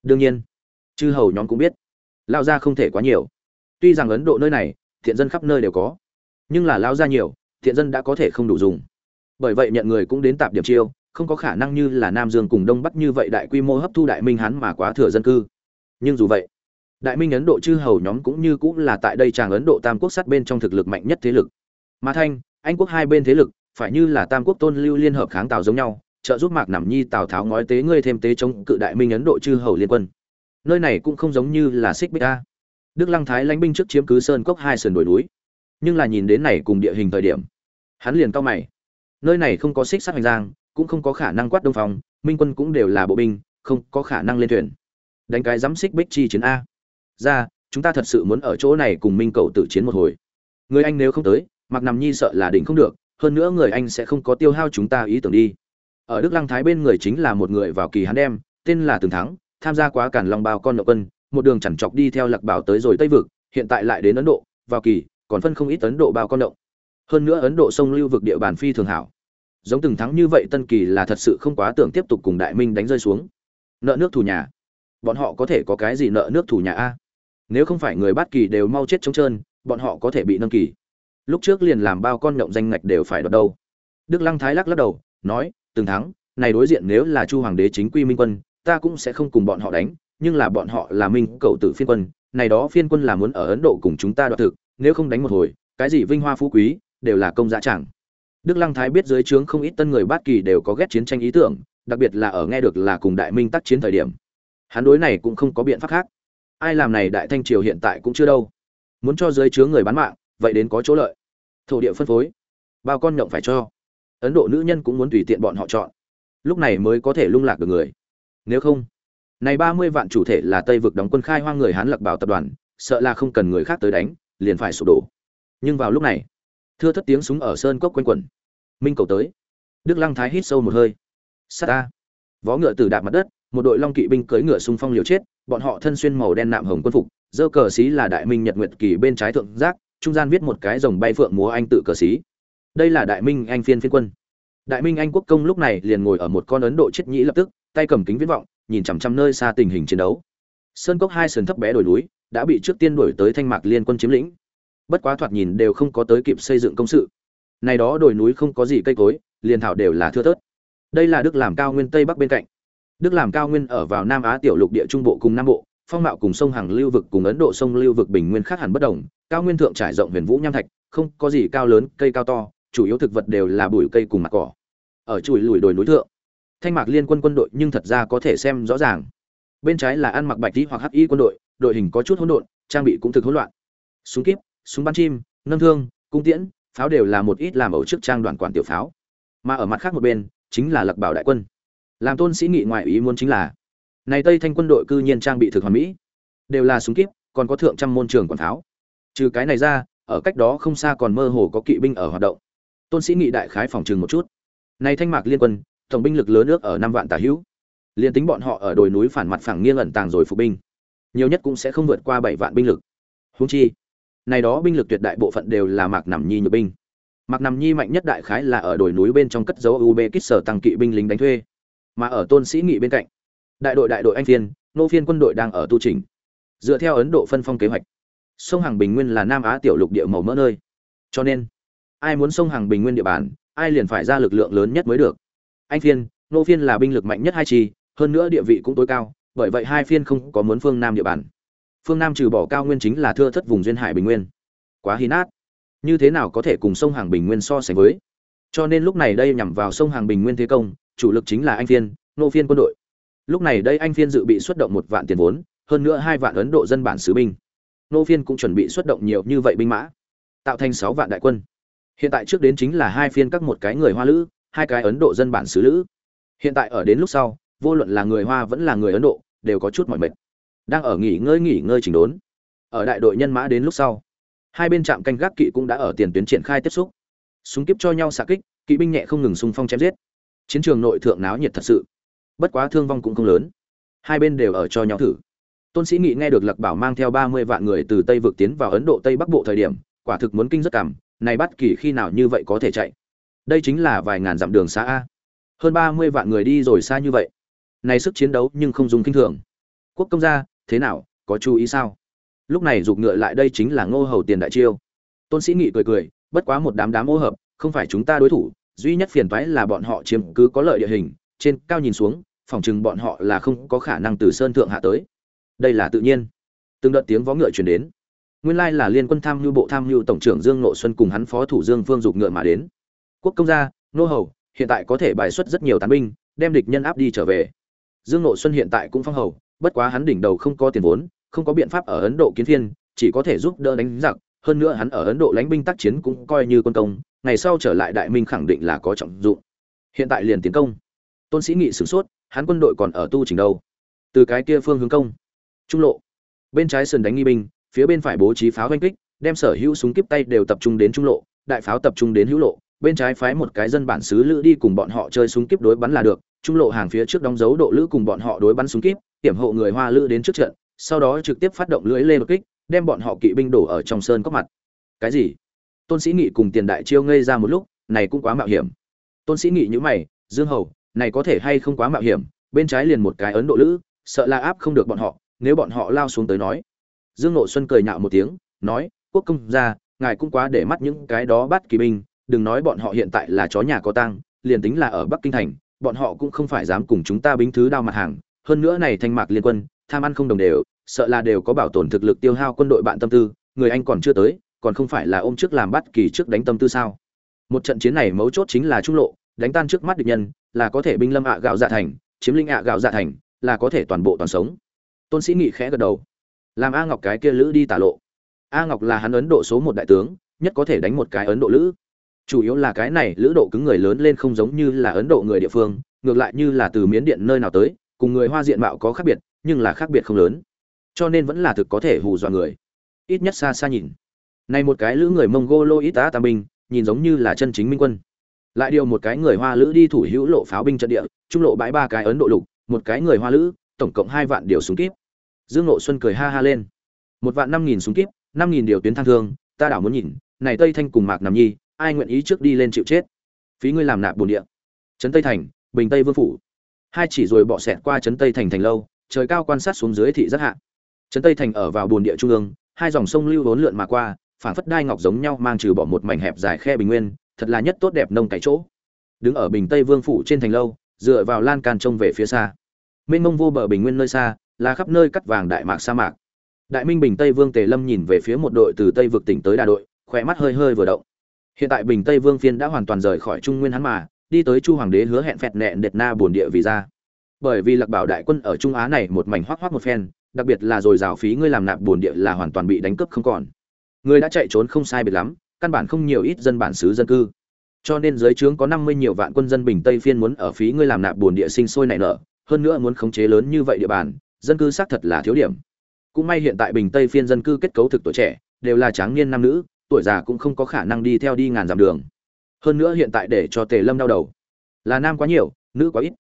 Đương nhiên, chư hầu nhóm cũng biết lao gia không thể quá nhiều. Tuy rằng ấn độ nơi này, thiện dân khắp nơi đều có, nhưng là lao gia nhiều, thiện dân đã có thể không đủ dùng. Bởi vậy nhận người cũng đến tạp điểm chiêu, không có khả năng như là nam dương cùng đông bắc như vậy đại quy mô hấp thu đại minh hán mà quá thừa dân cư. Nhưng dù vậy đại minh ấn độ chư hầu nhóm cũng như cũng là tại đây chàng ấn độ tam quốc sát bên trong thực lực mạnh nhất thế lực. Mà thanh, anh quốc hai bên thế lực, phải như là tam quốc tôn lưu liên hợp kháng tào giống nhau, trợ giúp mạc nằm nhi tào tháo ngói tế ngươi thêm tế chống cự đại minh ấn độ chư hầu liên quân. Nơi này cũng không giống như là xích bích a. Đức lăng thái lãnh binh trước chiếm cứ sơn cốc hai sườn đồi núi. Nhưng là nhìn đến này cùng địa hình thời điểm, hắn liền cao mày. Nơi này không có xích sát hành giang, cũng không có khả năng quát đông phòng minh quân cũng đều là bộ binh, không có khả năng lên thuyền. Đánh cái giám xích bích chi chiến a ra, chúng ta thật sự muốn ở chỗ này cùng minh cầu Tử chiến một hồi. Người anh nếu không tới mặc nằm nhi sợ là đỉnh không được, hơn nữa người anh sẽ không có tiêu hao chúng ta ý tưởng đi. Ở đức lăng thái bên người chính là một người vào kỳ hắn đem, tên là tường thắng, tham gia quá cản long bao con nợ quân, một đường chẳng chọc đi theo lạc bảo tới rồi tây vực, hiện tại lại đến ấn độ, vào kỳ, còn phân không ít ấn độ bao con động hơn nữa ấn độ sông lưu vực địa bàn phi thường hảo. Giống từng thắng như vậy tân kỳ là thật sự không quá tưởng tiếp tục cùng đại minh đánh rơi xuống. Nợ nước thù nhà. Bọn họ có thể có cái gì nợ nước thù nhà a? Nếu không phải người bát kỳ đều mau chết trống trơn, bọn họ có thể bị nâng kỳ. Lúc trước liền làm bao con nhộng danh ngạch đều phải đoạt đâu. Đức lăng thái lắc lắc đầu, nói, từng thắng, này đối diện nếu là chu hoàng đế chính quy minh quân, ta cũng sẽ không cùng bọn họ đánh, nhưng là bọn họ là minh cậu tử phiên quân, này đó phiên quân là muốn ở ấn độ cùng chúng ta đoạt thực, nếu không đánh một hồi, cái gì vinh hoa phú quý, đều là công giá chẳng. Đức lăng thái biết dưới trướng không ít tân người bát kỳ đều có ghét chiến tranh ý tưởng, đặc biệt là ở nghe được là cùng đại minh tác chiến thời điểm. Hắn đối này cũng không có biện pháp khác ai làm này đại thanh triều hiện tại cũng chưa đâu. Muốn cho dưới chứa người bán mạng, vậy đến có chỗ lợi. Thổ địa phân phối, bao con nhộng phải cho. Ấn độ nữ nhân cũng muốn tùy tiện bọn họ chọn. Lúc này mới có thể lung lạc được người. Nếu không, này ba mươi vạn chủ thể là tây vực đóng quân khai hoang người hán lặc bảo tập đoàn, sợ là không cần người khác tới đánh, liền phải sụp đổ. Nhưng vào lúc này, thưa thất tiếng súng ở sơn cốc quanh quẩn. Minh cầu tới. Đức lăng thái hít sâu một hơi. Sa ta. Vó ngựa từ đạp mặt đất, một đội long kỵ binh cưỡi ngựa xung phong liều chết bọn họ thân xuyên màu đen nạm hồng quân phục, dơ cờ xí là đại minh nhật nguyệt kỳ bên trái thượng giác, trung gian viết một cái rồng bay phượng múa anh tự cờ xí. Đây là đại minh anh phiên phiên quân. Đại minh anh quốc công lúc này liền ngồi ở một con ấn độ chết nhĩ lập tức, tay cầm kính viễn vọng, nhìn chằm chằm nơi xa tình hình chiến đấu. Sơn cốc hai sườn thấp bé đồi núi, đã bị trước tiên đuổi tới thanh mạc liên quân chiếm lĩnh. Bất quá thoạt nhìn đều không có tới kịp xây dựng công sự. Này đó đồi núi không có gì cây cối, liền thảo đều là thưa thớt. Đây là đức làm cao nguyên tây bắc bên cạnh đức làm cao nguyên ở vào nam á tiểu lục địa trung bộ cùng nam bộ, phong mạo cùng sông hằng lưu vực cùng ấn độ sông lưu vực bình nguyên khác hẳn bất đồng. Cao nguyên thượng trải rộng huyền vũ nham thạch, không có gì cao lớn, cây cao to, chủ yếu thực vật đều là bụi cây cùng mặt cỏ. Ở chùi lùi đồi núi thượng, thanh mạc liên quân quân đội nhưng thật ra có thể xem rõ ràng. Bên trái là ăn mặc bạch y hoặc hắc y quân đội đội hình có chút hỗn độn, trang bị cũng thực hỗn loạn. Súng kíp, súng bắn chim, nâng thương, cung tiễn, pháo đều là một ít làm ẩu trước trang đoàn quản tiểu pháo. Mà ở mặt khác một bên, chính là lặc bảo đại quân làm tôn sĩ nghị ngoại ý muốn chính là, này tây thanh quân đội cư nhiên trang bị thực hoàn mỹ. Đều là súng kíp, còn có thượng trăm môn trường quản pháo trừ cái này ra, ở cách đó không xa còn mơ hồ có kỵ binh ở hoạt động. Tôn sĩ nghị đại khái phòng trường một chút. Này thanh mạc liên quân, tổng binh lực lớn nước ở năm vạn tả hữu. Liền tính bọn họ ở đồi núi phản mặt phẳng nghiêng ẩn tàng rồi phục binh. Nhiều nhất cũng sẽ không vượt qua bảy vạn binh lực. Húng chi, này đó binh lực tuyệt đại bộ phận đều là mạc nằm nhi nhược binh. Mạc nằm nhi mạnh nhất đại khái là ở đồi núi bên trong cất dấu ub kích sở tăng kỵ binh lính đánh thuê mà ở tôn sĩ nghị bên cạnh. Đại đội đại đội anh phiên, nô phiên quân đội đang ở tu trình dựa theo ấn độ phân phong kế hoạch, sông hàng bình nguyên là nam á tiểu lục địa màu mỡ nơi. Cho nên, ai muốn sông hàng bình nguyên địa bàn, ai liền phải ra lực lượng lớn nhất mới được. Anh phiên, nô phiên là binh lực mạnh nhất hai chi hơn nữa địa vị cũng tối cao, bởi vậy hai phiên không có muốn phương nam địa bàn. Phương nam trừ bỏ cao nguyên chính là thưa thất vùng duyên hải bình nguyên. Quá hí nát. Như thế nào có thể cùng sông hàng bình nguyên so sánh với? Cho nên lúc này đây nhằm vào sông hàng bình nguyên thế công chủ lực chính là anh phiên, nô phiên quân đội. Lúc này đây anh phiên dự bị xuất động một vạn tiền vốn, hơn nữa hai vạn ấn độ dân bản xứ binh. Nô phiên cũng chuẩn bị xuất động nhiều như vậy binh mã, tạo thành sáu vạn đại quân. Hiện tại trước đến chính là hai phiên các một cái người hoa lữ, hai cái ấn độ dân bản xứ lữ. Hiện tại ở đến lúc sau, vô luận là người hoa vẫn là người ấn độ, đều có chút mỏi mệt. Đang ở nghỉ ngơi nghỉ ngơi chỉnh đốn. Ở đại đội nhân mã đến lúc sau, hai bên trạm canh gác kỵ cũng đã ở tiền tuyến triển khai tiếp xúc. Súng kiếp cho nhau xạ kích, kỵ binh nhẹ không ngừng xung phong chém giết chiến trường nội thượng náo nhiệt thật sự. Bất quá thương vong cũng không lớn. Hai bên đều ở cho nhau thử. Tôn sĩ nghị nghe được lặc bảo mang theo ba mươi vạn người từ tây vực tiến vào ấn độ tây bắc bộ thời điểm, quả thực muốn kinh rất cảm, này bắt kỳ khi nào như vậy có thể chạy? Đây chính là vài ngàn dặm đường xa a. Hơn ba mươi vạn người đi rồi xa như vậy. Này sức chiến đấu nhưng không dùng kinh thường. Quốc công gia, thế nào, có chú ý sao? Lúc này giục ngựa lại đây chính là ngô hầu tiền đại chiêu. Tôn sĩ nghị cười cười, bất quá một đám đám ô hợp, không phải chúng ta đối thủ duy nhất phiền toái là bọn họ chiếm cứ có lợi địa hình, trên cao nhìn xuống, phòng trừng bọn họ là không có khả năng từ sơn thượng hạ tới. Đây là tự nhiên. Từng đợt tiếng vó ngựa truyền đến. Nguyên lai là liên quân tham nhu bộ tham nhu tổng trưởng dương ngộ xuân cùng hắn phó thủ dương phương dục ngựa mà đến. Quốc công gia, nô hầu, hiện tại có thể bài xuất rất nhiều tán binh, đem địch nhân áp đi trở về. Dương ngộ xuân hiện tại cũng phong hầu, bất quá hắn đỉnh đầu không có tiền vốn, không có biện pháp ở ấn độ kiến thiên chỉ có thể giúp đỡ đánh giặc hơn nữa hắn ở ấn độ lãnh binh tác chiến cũng coi như quân công, ngày sau trở lại đại minh khẳng định là có trọng dụng. Hiện tại liền tiến công. Tôn sĩ nghị sửng sốt, hắn quân đội còn ở tu trình đâu? Từ cái kia phương hướng công. Trung lộ. Bên trái sườn đánh nghi binh, phía bên phải bố trí pháo oanh kích, đem sở hữu súng kíp tay đều tập trung đến trung lộ, đại pháo tập trung đến hữu lộ, bên trái phái một cái dân bản xứ lữ đi cùng bọn họ chơi súng kíp đối bắn là được, trung lộ hàng phía trước đóng dấu độ lữ cùng bọn họ đối bắn súng kíp tiểm hộ người hoa lữ đến trước trận, sau đó trực tiếp phát động lưỡi lê đột kích đem bọn họ kỵ binh đổ ở trong sơn có mặt. Cái gì? Tôn sĩ nghị cùng tiền đại chiêu ngây ra một lúc, này cũng quá mạo hiểm. Tôn sĩ nghị nhữ mày, dương hầu, này có thể hay không quá mạo hiểm, bên trái liền một cái ấn độ lữ, sợ la áp không được bọn họ, nếu bọn họ lao xuống tới nói. Dương nội xuân cười nhạo một tiếng, nói, quốc công gia, ngài cũng quá để mắt những cái đó bắt kỳ binh, đừng nói bọn họ hiện tại là chó nhà có tăng liền tính là ở bắc kinh thành, bọn họ cũng không phải dám cùng chúng ta bính thứ đao mặt hàng, hơn nữa này thanh mạc liên quân, tham ăn không đồng đều sợ là đều có bảo tồn thực lực tiêu hao quân đội bạn tâm tư, người anh còn chưa tới, còn không phải là ôm trước làm bắt kỳ trước đánh tâm tư sao? Một trận chiến này mấu chốt chính là trung lộ, đánh tan trước mắt địch nhân, là có thể binh lâm ạ gạo dạ thành, chiếm linh ạ gạo dạ thành, là có thể toàn bộ toàn sống. Tôn sĩ nghị khẽ gật đầu. Làm a ngọc cái kia lữ đi tả lộ. A ngọc là hắn ấn độ số một đại tướng, nhất có thể đánh một cái ấn độ lữ. Chủ yếu là cái này lữ độ cứng người lớn lên không giống như là ấn độ người địa phương, ngược lại như là từ miến điện nơi nào tới, cùng người hoa diện mạo có khác biệt, nhưng là khác biệt không lớn cho nên vẫn là thực có thể hù dọa người. Ít nhất xa xa nhìn. Này một cái lữ người Mông mongolo ít tá tam binh, nhìn giống như là chân chính minh quân. Lại điều một cái người hoa lữ đi thủ hữu lộ pháo binh trận địa, trung lộ bãi ba cái ấn độ lục, một cái người hoa lữ, tổng cộng hai vạn điều súng kíp. Dương nội xuân cười ha ha lên. Một vạn năm nghìn súng kíp, năm nghìn điều tuyến thang thương, ta đảo muốn nhìn, này tây thanh cùng mạc nằm nhi, ai nguyện ý trước đi lên chịu chết? Phí ngươi làm nạp bồn địa. Trấn tây thành, bình tây vương phủ. Hai chỉ rồi bỏ xẹt qua trấn tây thành thành lâu, trời cao quan sát xuống dưới thị rất hạ trấn tây thành ở vào bồn địa trung ương, hai dòng sông lưu vốn lượn mà qua, phảng phất đai ngọc giống nhau mang trừ bỏ một mảnh hẹp dài khe bình nguyên, thật là nhất tốt đẹp nông cày chỗ. Đứng ở bình tây vương phủ trên thành lâu, dựa vào lan can trông về phía xa. Mênh mông vô bờ bình nguyên nơi xa, là khắp nơi cắt vàng đại mạc sa mạc. Đại minh bình tây vương tề lâm nhìn về phía một đội từ tây vực tỉnh tới đà đội, khỏe mắt hơi hơi vừa động. Hiện tại bình tây vương phiên đã hoàn toàn rời khỏi trung nguyên hắn mà, đi tới chu hoàng đế hứa hẹn phẹt nẹn đệt na bồn địa vì ra. Bởi vì lạc bảo đại quân ở trung á này một mảnh hoác hoác một phen đặc biệt là rồi rào phí ngươi làm nạp buồn địa là hoàn toàn bị đánh cướp không còn. Người đã chạy trốn không sai biệt lắm, căn bản không nhiều ít dân bản xứ dân cư. Cho nên dưới trướng có năm mươi nhiều vạn quân dân bình tây phiên muốn ở phí ngươi làm nạp buồn địa sinh sôi nảy nở, hơn nữa muốn khống chế lớn như vậy địa bàn, dân cư xác thật là thiếu điểm. Cũng may hiện tại bình tây phiên dân cư kết cấu thực tuổi trẻ, đều là tráng niên nam nữ, tuổi già cũng không có khả năng đi theo đi ngàn dặm đường. Hơn nữa hiện tại để cho tề lâm đau đầu. Là nam quá nhiều, nữ quá ít.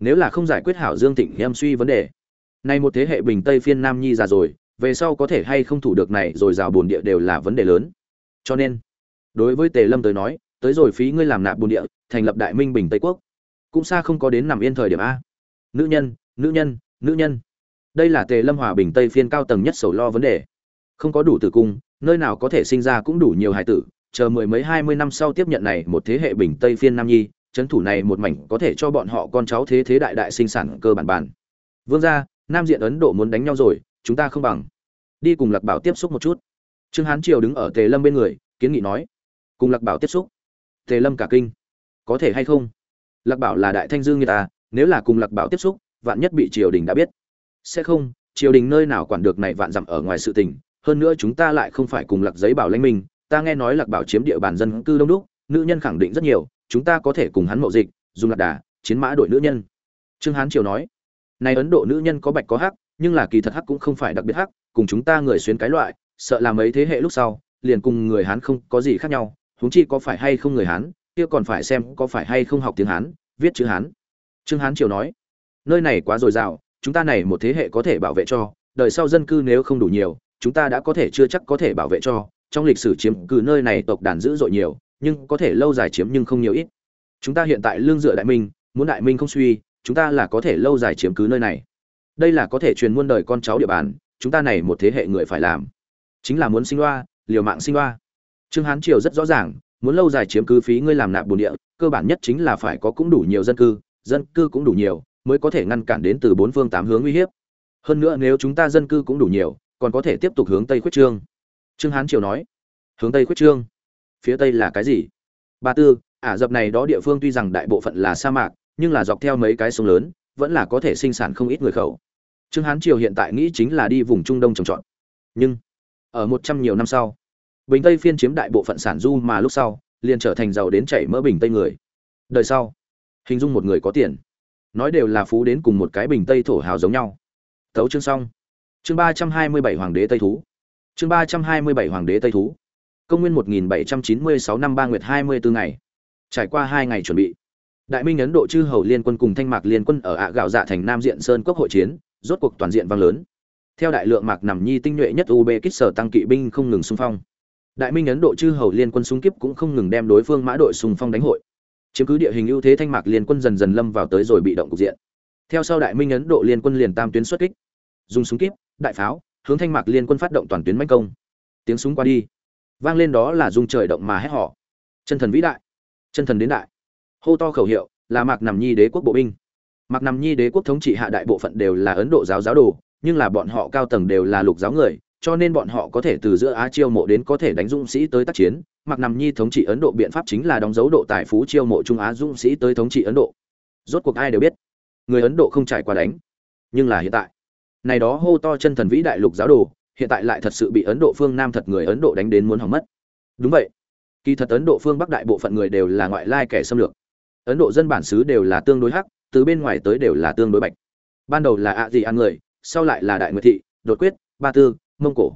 Nếu là không giải quyết hảo dương thịnh em suy vấn đề nay một thế hệ bình tây phiên nam nhi già rồi, về sau có thể hay không thủ được này rồi rào bồn địa đều là vấn đề lớn. Cho nên, đối với tề lâm tới nói, tới rồi phí ngươi làm nạp bồn địa, thành lập đại minh bình tây quốc. Cũng xa không có đến nằm yên thời điểm a. Nữ nhân nữ nhân nữ nhân. Đây là tề lâm hòa bình tây phiên cao tầng nhất sầu lo vấn đề. Không có đủ tử cung, nơi nào có thể sinh ra cũng đủ nhiều hài tử. Chờ mười mấy hai mươi năm sau tiếp nhận này một thế hệ bình tây phiên nam nhi trấn thủ này một mảnh có thể cho bọn họ con cháu thế thế đại đại sinh sản cơ bản bản. Vương gia nam diện ấn độ muốn đánh nhau rồi, chúng ta không bằng. Đi cùng lạc bảo tiếp xúc một chút. Trương hán triều đứng ở tề lâm bên người, kiến nghị nói, cùng lạc bảo tiếp xúc. Tề lâm cả kinh. Có thể hay không? Lạc bảo là đại thanh dương người ta, nếu là cùng lạc bảo tiếp xúc, vạn nhất bị triều đình đã biết. Sẽ không, triều đình nơi nào quản được này vạn dặm ở ngoài sự tình, hơn nữa chúng ta lại không phải cùng lạc giấy bảo lãnh minh, ta nghe nói lạc bảo chiếm địa bàn dân cư đông đúc, nữ nhân khẳng định rất nhiều, chúng ta có thể cùng hắn mậu dịch, dùng lạc đà, chiến mã đội nữ nhân. Trương hán triều nói này ấn độ nữ nhân có bạch có hắc, nhưng là kỳ thật hắc cũng không phải đặc biệt hắc, cùng chúng ta người xuyên cái loại, sợ làm mấy thế hệ lúc sau, liền cùng người hán không có gì khác nhau, huống chi có phải hay không người hán, kia còn phải xem có phải hay không học tiếng hán, viết chữ hán. Trương hán triều nói, nơi này quá dồi dào, chúng ta này một thế hệ có thể bảo vệ cho, đời sau dân cư nếu không đủ nhiều, chúng ta đã có thể chưa chắc có thể bảo vệ cho, trong lịch sử chiếm cứ nơi này tộc đàn dữ dội nhiều, nhưng có thể lâu dài chiếm nhưng không nhiều ít. Chúng ta hiện tại lương dựa đại minh, muốn đại minh không suy chúng ta là có thể lâu dài chiếm cứ nơi này. Đây là có thể truyền muôn đời con cháu địa bàn, chúng ta này một thế hệ người phải làm. Chính là muốn sinh loa liều mạng sinh loa trương hán triều rất rõ ràng, muốn lâu dài chiếm cứ phí ngươi làm nạp bồn địa, cơ bản nhất chính là phải có cũng đủ nhiều dân cư dân cư cũng đủ nhiều, mới có thể ngăn cản đến từ bốn phương tám hướng uy hiếp. Hơn nữa nếu chúng ta dân cư cũng đủ nhiều, còn có thể tiếp tục hướng tây khuyết trương. Trương hán triều nói. Hướng tây khuyết trương. Phía tây là cái gì? Ba tư, ả rập này đó địa phương tuy rằng đại bộ phận là sa mạc nhưng là dọc theo mấy cái sông lớn, vẫn là có thể sinh sản không ít người khẩu. Trương hán triều hiện tại nghĩ chính là đi vùng trung đông trồng trọt. Nhưng, ở một trăm nhiều năm sau, bình tây phiên chiếm đại bộ phận sản du mà lúc sau, liền trở thành giàu đến chảy mỡ bình tây người. Đời sau, hình dung một người có tiền. Nói đều là phú đến cùng một cái bình tây thổ hào giống nhau. Tấu chương xong. Chương ba trăm hai mươi bảy hoàng đế tây thú. Chương ba trăm hai mươi bảy hoàng đế tây thú. Công nguyên một nghìn bảy trăm chín mươi sáu năm ba nguyệt hai mươi bốn ngày. Trải qua hai ngày chuẩn bị đại minh ấn độ chư hầu liên quân cùng thanh mạc liên quân ở ạ gạo dạ thành nam diện sơn quốc hội chiến, rốt cuộc toàn diện vang lớn. Theo đại lượng mạc nằm nhi tinh nhuệ nhất uzbekistan sở tăng kỵ binh không ngừng xung phong. Đại minh ấn độ chư hầu liên quân xung kiếp cũng không ngừng đem đối phương mã đội xung phong đánh hội. Chiếm cứ địa hình ưu thế thanh mạc liên quân dần dần lâm vào tới rồi bị động cục diện. Theo sau đại minh ấn độ liên quân liền tam tuyến xuất kích. Dùng súng kíp đại pháo, hướng thanh mạc liên quân phát động toàn tuyến mãnh công. Tiếng súng qua đi. Vang lên đó là dung trời động mà hét họ chân thần vĩ đại. Chân thần đến đại hô to khẩu hiệu, là mạc nằm nhi đế quốc bộ binh. Mạc nằm nhi đế quốc thống trị hạ đại bộ phận đều là ấn độ giáo giáo đồ, nhưng là bọn họ cao tầng đều là lục giáo người, cho nên bọn họ có thể từ giữa á chiêu mộ đến có thể đánh dũng sĩ tới tác chiến. Mạc nằm nhi thống trị ấn độ biện pháp chính là đóng dấu độ tài phú chiêu mộ trung á dũng sĩ tới thống trị ấn độ. Rốt cuộc ai đều biết, người ấn độ không trải qua đánh, nhưng là hiện tại. Này đó hô to chân thần vĩ đại lục giáo đồ, hiện tại lại thật sự bị ấn độ phương nam thật người ấn độ đánh đến muốn hỏng mất. Đúng vậy. Kỳ thật ấn độ phương bắc đại bộ phận người đều là ngoại lai kẻ xâm lược ấn độ dân bản xứ đều là tương đối hắc, từ bên ngoài tới đều là tương đối bạch. Ban đầu là ạ gì ăn người, sau lại là đại nguyệt thị, đột quyết, ba tư, mông cổ.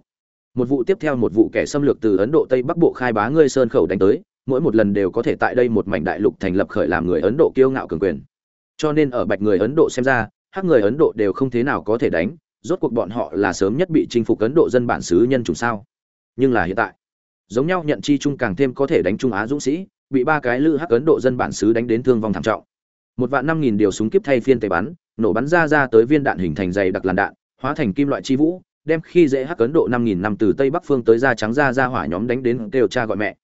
Một vụ tiếp theo một vụ kẻ xâm lược từ ấn độ tây bắc bộ khai bá ngươi sơn khẩu đánh tới, mỗi một lần đều có thể tại đây một mảnh đại lục thành lập khởi làm người ấn độ kiêu ngạo cường quyền. Cho nên ở bạch người ấn độ xem ra, hắc người ấn độ đều không thế nào có thể đánh, rốt cuộc bọn họ là sớm nhất bị chinh phục ấn độ dân bản xứ nhân chủng sao? Nhưng là hiện tại, giống nhau nhận chi chung càng thêm có thể đánh trung á dũng sĩ bị ba cái lữ hắc ấn độ dân bản xứ đánh đến thương vong thảm trọng. Một vạn năm nghìn điều súng kiếp thay phiên tề bắn, nổ bắn ra ra tới viên đạn hình thành dày đặc làn đạn, hóa thành kim loại chi vũ, đem khi dễ hắc ấn độ năm nghìn năm từ tây bắc phương tới da trắng ra ra hỏa nhóm đánh đến đều cha gọi mẹ.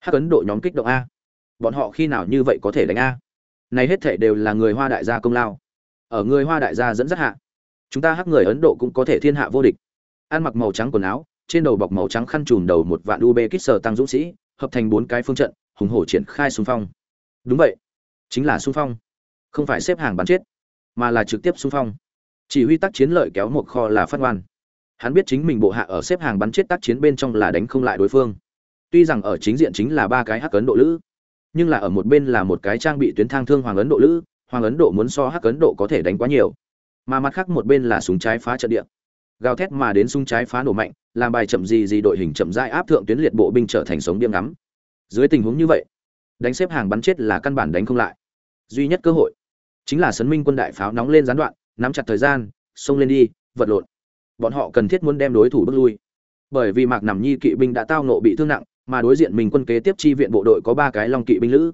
Hắc ấn độ nhóm kích động a. Bọn họ khi nào như vậy có thể đánh a? Này hết thể đều là người hoa đại gia công lao. Ở người hoa đại gia dẫn dắt hạ, chúng ta hắc người ấn độ cũng có thể thiên hạ vô địch. Ăn mặc màu trắng quần áo, trên đầu bọc màu trắng khăn trùm đầu một vạn ub kích sờ tăng dũng sĩ, hợp thành bốn cái phương trận hùng hổ triển khai xung phong. Đúng vậy. Chính là xung phong. Không phải xếp hàng bắn chết, mà là trực tiếp xung phong. Chỉ huy tác chiến lợi kéo một kho là phát ngoan. Hắn biết chính mình bộ hạ ở xếp hàng bắn chết tác chiến bên trong là đánh không lại đối phương. Tuy rằng ở chính diện chính là ba cái hắc ấn độ lữ, nhưng là ở một bên là một cái trang bị tuyến thang thương hoàng ấn độ lữ, hoàng ấn độ muốn so hắc ấn độ có thể đánh quá nhiều. Mà mặt khác một bên là súng trái phá trận địa. Gào thét mà đến súng trái phá nổ mạnh, làm bài chậm gì gì đội hình chậm rãi áp thượng tuyến liệt bộ binh trở thành sống điểm ngắm dưới tình huống như vậy, đánh xếp hàng bắn chết là căn bản đánh không lại. Duy nhất cơ hội chính là sấn minh quân đại pháo nóng lên gián đoạn, nắm chặt thời gian, xông lên đi, vật lộn. Bọn họ cần thiết muốn đem đối thủ bước lui. Bởi vì mạc nằm nhi kỵ binh đã tao nộ bị thương nặng, mà đối diện mình quân kế tiếp chi viện bộ đội có ba cái long kỵ binh lữ.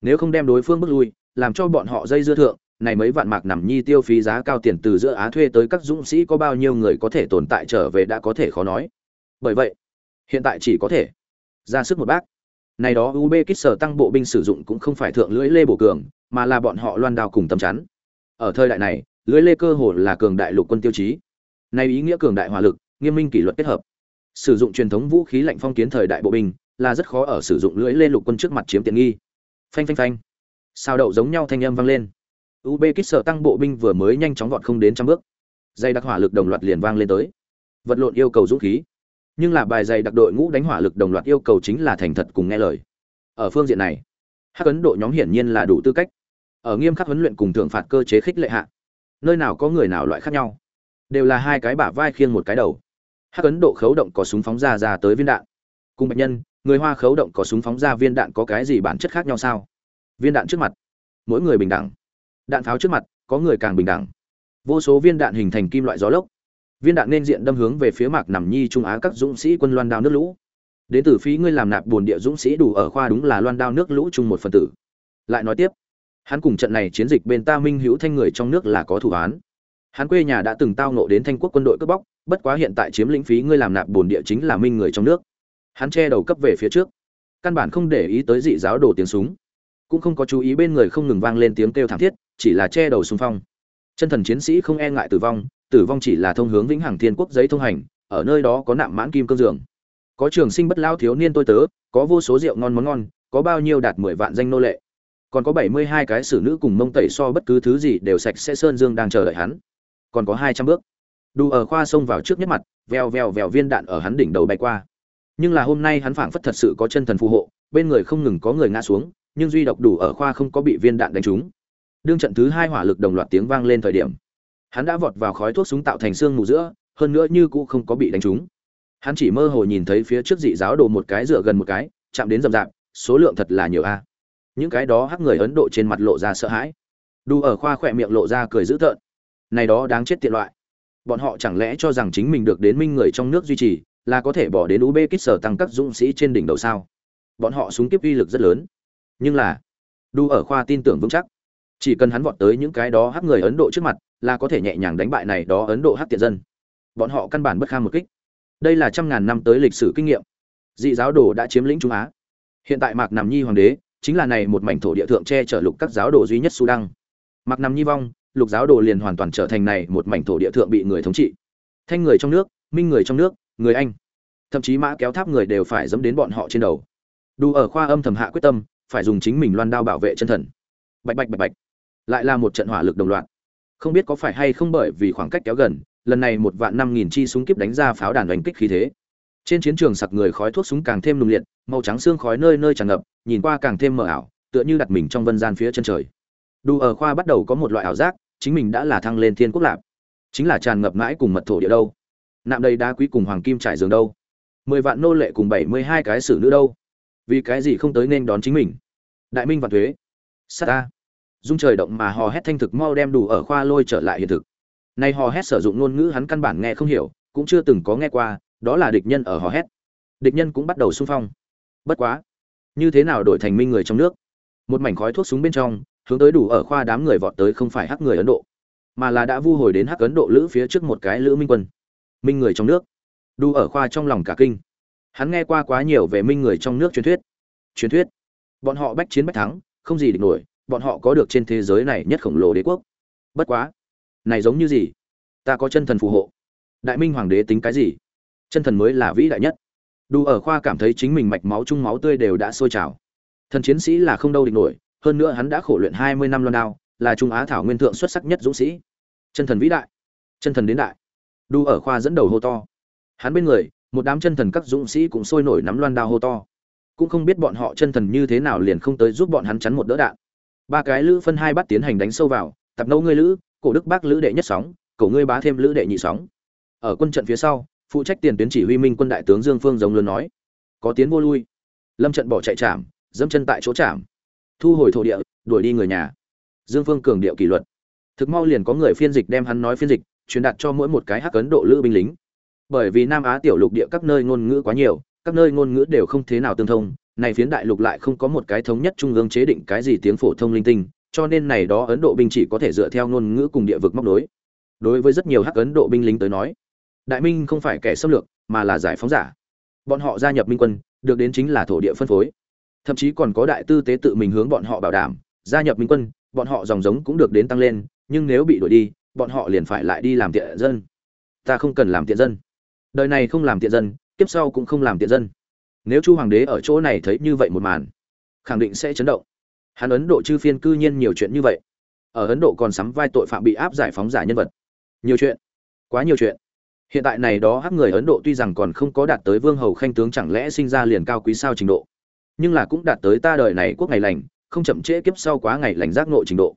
Nếu không đem đối phương bước lui, làm cho bọn họ dây dưa thượng, này mấy vạn mạc nằm nhi tiêu phí giá cao tiền từ giữa á thuê tới các dũng sĩ có bao nhiêu người có thể tồn tại trở về đã có thể khó nói. Bởi vậy, hiện tại chỉ có thể ra sức một bác này đó Uzbekistan tăng bộ binh sử dụng cũng không phải thượng lưỡi lê bổ cường, mà là bọn họ loan đao cùng tầm chắn. Ở thời đại này, lưỡi lê cơ hồ là cường đại lục quân tiêu chí. Này ý nghĩa cường đại hỏa lực, nghiêm minh kỷ luật kết hợp. Sử dụng truyền thống vũ khí lạnh phong kiến thời đại bộ binh, là rất khó ở sử dụng lưỡi lê lục quân trước mặt chiếm tiện nghi. Phanh phanh phanh. Sao đậu giống nhau thanh âm vang lên. Uzbekistan tăng bộ binh vừa mới nhanh chóng vọt không đến trăm bước. Dây đặc hỏa lực đồng loạt liền vang lên tới. Vật lộn yêu cầu dũng khí nhưng là bài dày đặc đội ngũ đánh hỏa lực đồng loạt yêu cầu chính là thành thật cùng nghe lời. Ở phương diện này, hắc ấn độ nhóm hiển nhiên là đủ tư cách. Ở nghiêm khắc huấn luyện cùng thưởng phạt cơ chế khích lệ hạ, nơi nào có người nào loại khác nhau. Đều là hai cái bả vai khiêng một cái đầu. Hắc ấn độ khấu động có súng phóng ra ra tới viên đạn. Cùng bệnh nhân, người hoa khấu động có súng phóng ra viên đạn có cái gì bản chất khác nhau sao? Viên đạn trước mặt, mỗi người bình đẳng. Đạn pháo trước mặt, có người càng bình đẳng. Vô số viên đạn hình thành kim loại gió lốc viên đạn nên diện đâm hướng về phía mạc nằm nhi trung á các dũng sĩ quân loan đao nước lũ. Đến từ phí ngươi làm nạp buồn địa dũng sĩ đủ ở khoa đúng là loan đao nước lũ chung một phần tử. Lại nói tiếp, hắn cùng trận này chiến dịch bên ta minh hữu thanh người trong nước là có thủ án. Hắn quê nhà đã từng tao nộ đến thanh quốc quân đội cướp bóc, bất quá hiện tại chiếm lĩnh phí ngươi làm nạp buồn địa chính là minh người trong nước. Hắn che đầu cấp về phía trước, căn bản không để ý tới dị giáo đổ tiếng súng. Cũng không có chú ý bên người không ngừng vang lên tiếng kêu thảm thiết, chỉ là che đầu xung phong. Chân thần chiến sĩ không e ngại tử vong tử vong chỉ là thông hướng vĩnh hằng thiên quốc giấy thông hành, ở nơi đó có nạm mãn kim cương dường. Có trường sinh bất lao thiếu niên tôi tớ, có vô số rượu ngon món ngon, có bao nhiêu đạt mười vạn danh nô lệ. Còn có bảy mươi hai cái xử nữ cùng mông tẩy so bất cứ thứ gì đều sạch sẽ sơn dương đang chờ đợi hắn. Còn có hai trăm bước. Đủ ở khoa xông vào trước nhất mặt, vèo vèo vèo viên đạn ở hắn đỉnh đầu bay qua. Nhưng là hôm nay hắn phảng phất thật sự có chân thần phù hộ, bên người không ngừng có người ngã xuống, nhưng duy độc đủ ở khoa không có bị viên đạn đánh trúng. Đương trận thứ hai hỏa lực đồng loạt tiếng vang lên thời điểm hắn đã vọt vào khói thuốc súng tạo thành xương mù giữa, hơn nữa như cũ không có bị đánh trúng. Hắn chỉ mơ hồ nhìn thấy phía trước dị giáo đồ một cái dựa gần một cái, chạm đến rậm rạp, số lượng thật là nhiều a. Những cái đó hắc người ấn độ trên mặt lộ ra sợ hãi. Đu ở khoa khỏe miệng lộ ra cười dữ tợn. Này đó đáng chết tiện loại. Bọn họ chẳng lẽ cho rằng chính mình được đến minh người trong nước duy trì, là có thể bỏ đến uzbekistan sở tăng các dũng sĩ trên đỉnh đầu sao? Bọn họ súng kiếp uy lực rất lớn. Nhưng là, đu ở khoa tin tưởng vững chắc chỉ cần hắn vọt tới những cái đó hắc người ấn độ trước mặt, là có thể nhẹ nhàng đánh bại này đó ấn độ hắc tiện dân. Bọn họ căn bản bất kham một kích. Đây là trăm ngàn năm tới lịch sử kinh nghiệm. Dị giáo đồ đã chiếm lĩnh trung á. Hiện tại mạc nằm nhi hoàng đế chính là này một mảnh thổ địa thượng che chở lục các giáo đồ duy nhất sudan. Mạc nằm nhi vong, lục giáo đồ liền hoàn toàn trở thành này một mảnh thổ địa thượng bị người thống trị. Thanh người trong nước, minh người trong nước, người anh. Thậm chí mã kéo tháp người đều phải dẫm đến bọn họ trên đầu. Đủ ở khoa âm thầm hạ quyết tâm, phải dùng chính mình loan đao bảo vệ chân thần. Bạch bạch bạch bạch lại là một trận hỏa lực đồng loạt. Không biết có phải hay không bởi vì khoảng cách kéo gần, lần này một vạn năm nghìn chi súng kíp đánh ra pháo đàn đánh kích khí thế. Trên chiến trường sặc người khói thuốc súng càng thêm nung liệt, màu trắng xương khói nơi nơi tràn ngập, nhìn qua càng thêm mờ ảo, tựa như đặt mình trong vân gian phía chân trời. Đủ ở khoa bắt đầu có một loại ảo giác, chính mình đã là thăng lên thiên quốc lạp. Chính là tràn ngập mãi cùng mật thổ địa đâu. Nạm đầy đá quý cùng hoàng kim trải giường đâu. Mười vạn nô lệ cùng bảy mươi hai cái xử nữ đâu. Vì cái gì không tới nên đón chính mình? Đại minh và thuế. Sát ta dung trời động mà hò hét thanh thực mau đem đủ ở khoa lôi trở lại hiện thực. Nay hò hét sử dụng ngôn ngữ hắn căn bản nghe không hiểu, cũng chưa từng có nghe qua, đó là địch nhân ở hò hét. Địch nhân cũng bắt đầu xung phong. Bất quá, như thế nào đổi thành minh người trong nước? Một mảnh khói thuốc súng bên trong, hướng tới đủ ở khoa đám người vọt tới không phải hắc người ấn độ, mà là đã vu hồi đến hắc ấn độ lữ phía trước một cái lữ minh quân. Minh người trong nước. Đủ ở khoa trong lòng cả kinh. Hắn nghe qua quá nhiều về minh người trong nước truyền thuyết. Truyền thuyết. Bọn họ bách chiến bách thắng, không gì địch nổi bọn họ có được trên thế giới này nhất khổng lồ đế quốc. Bất quá, này giống như gì? Ta có chân thần phù hộ. Đại minh hoàng đế tính cái gì? Chân thần mới là vĩ đại nhất. Đủ ở khoa cảm thấy chính mình mạch máu chung máu tươi đều đã sôi trào. Thần chiến sĩ là không đâu địch nổi, hơn nữa hắn đã khổ luyện hai mươi năm loan đao, là trung á thảo nguyên thượng xuất sắc nhất dũng sĩ. Chân thần vĩ đại. Chân thần đến đại. Đủ ở khoa dẫn đầu hô to. Hắn bên người, một đám chân thần các dũng sĩ cũng sôi nổi nắm loan đao hô to. Cũng không biết bọn họ chân thần như thế nào liền không tới giúp bọn hắn chắn một đỡ đạn ba cái lữ phân hai bắt tiến hành đánh sâu vào, tập nâu ngươi lữ, cổ đức bác lữ đệ nhất sóng, cổ ngươi bá thêm lữ đệ nhị sóng. Ở quân trận phía sau, phụ trách tiền tuyến chỉ huy minh quân đại tướng dương phương giống lớn nói, có tiến vô lui. Lâm trận bỏ chạy chạm dẫm chân tại chỗ chạm thu hồi thổ địa, đuổi đi người nhà. Dương phương cường điệu kỷ luật. Thực mau liền có người phiên dịch đem hắn nói phiên dịch, truyền đạt cho mỗi một cái hắc ấn độ lữ binh lính. Bởi vì nam á tiểu lục địa các nơi ngôn ngữ quá nhiều, các nơi ngôn ngữ đều không thế nào tương thông này phiến đại lục lại không có một cái thống nhất trung ương chế định cái gì tiếng phổ thông linh tinh, cho nên này đó ấn độ binh chỉ có thể dựa theo ngôn ngữ cùng địa vực móc đối đối với rất nhiều hắc ấn độ binh lính tới nói, đại minh không phải kẻ xâm lược, mà là giải phóng giả. Bọn họ gia nhập minh quân, được đến chính là thổ địa phân phối. Thậm chí còn có đại tư tế tự mình hướng bọn họ bảo đảm, gia nhập minh quân, bọn họ dòng giống cũng được đến tăng lên, nhưng nếu bị đuổi đi, bọn họ liền phải lại đi làm tiện dân. Ta không cần làm tiện dân. Đời này không làm tiện dân, kiếp sau cũng không làm tiện dân nếu chu hoàng đế ở chỗ này thấy như vậy một màn, khẳng định sẽ chấn động. Hắn ấn độ chư phiên cư nhiên nhiều chuyện như vậy. Ở ấn độ còn sắm vai tội phạm bị áp giải phóng giả nhân vật. Nhiều chuyện. Quá nhiều chuyện. Hiện tại này đó hắc người ấn độ tuy rằng còn không có đạt tới vương hầu khanh tướng chẳng lẽ sinh ra liền cao quý sao trình độ? Nhưng là cũng đạt tới ta đời này quốc ngày lành, không chậm trễ kiếp sau quá ngày lành giác ngộ trình độ.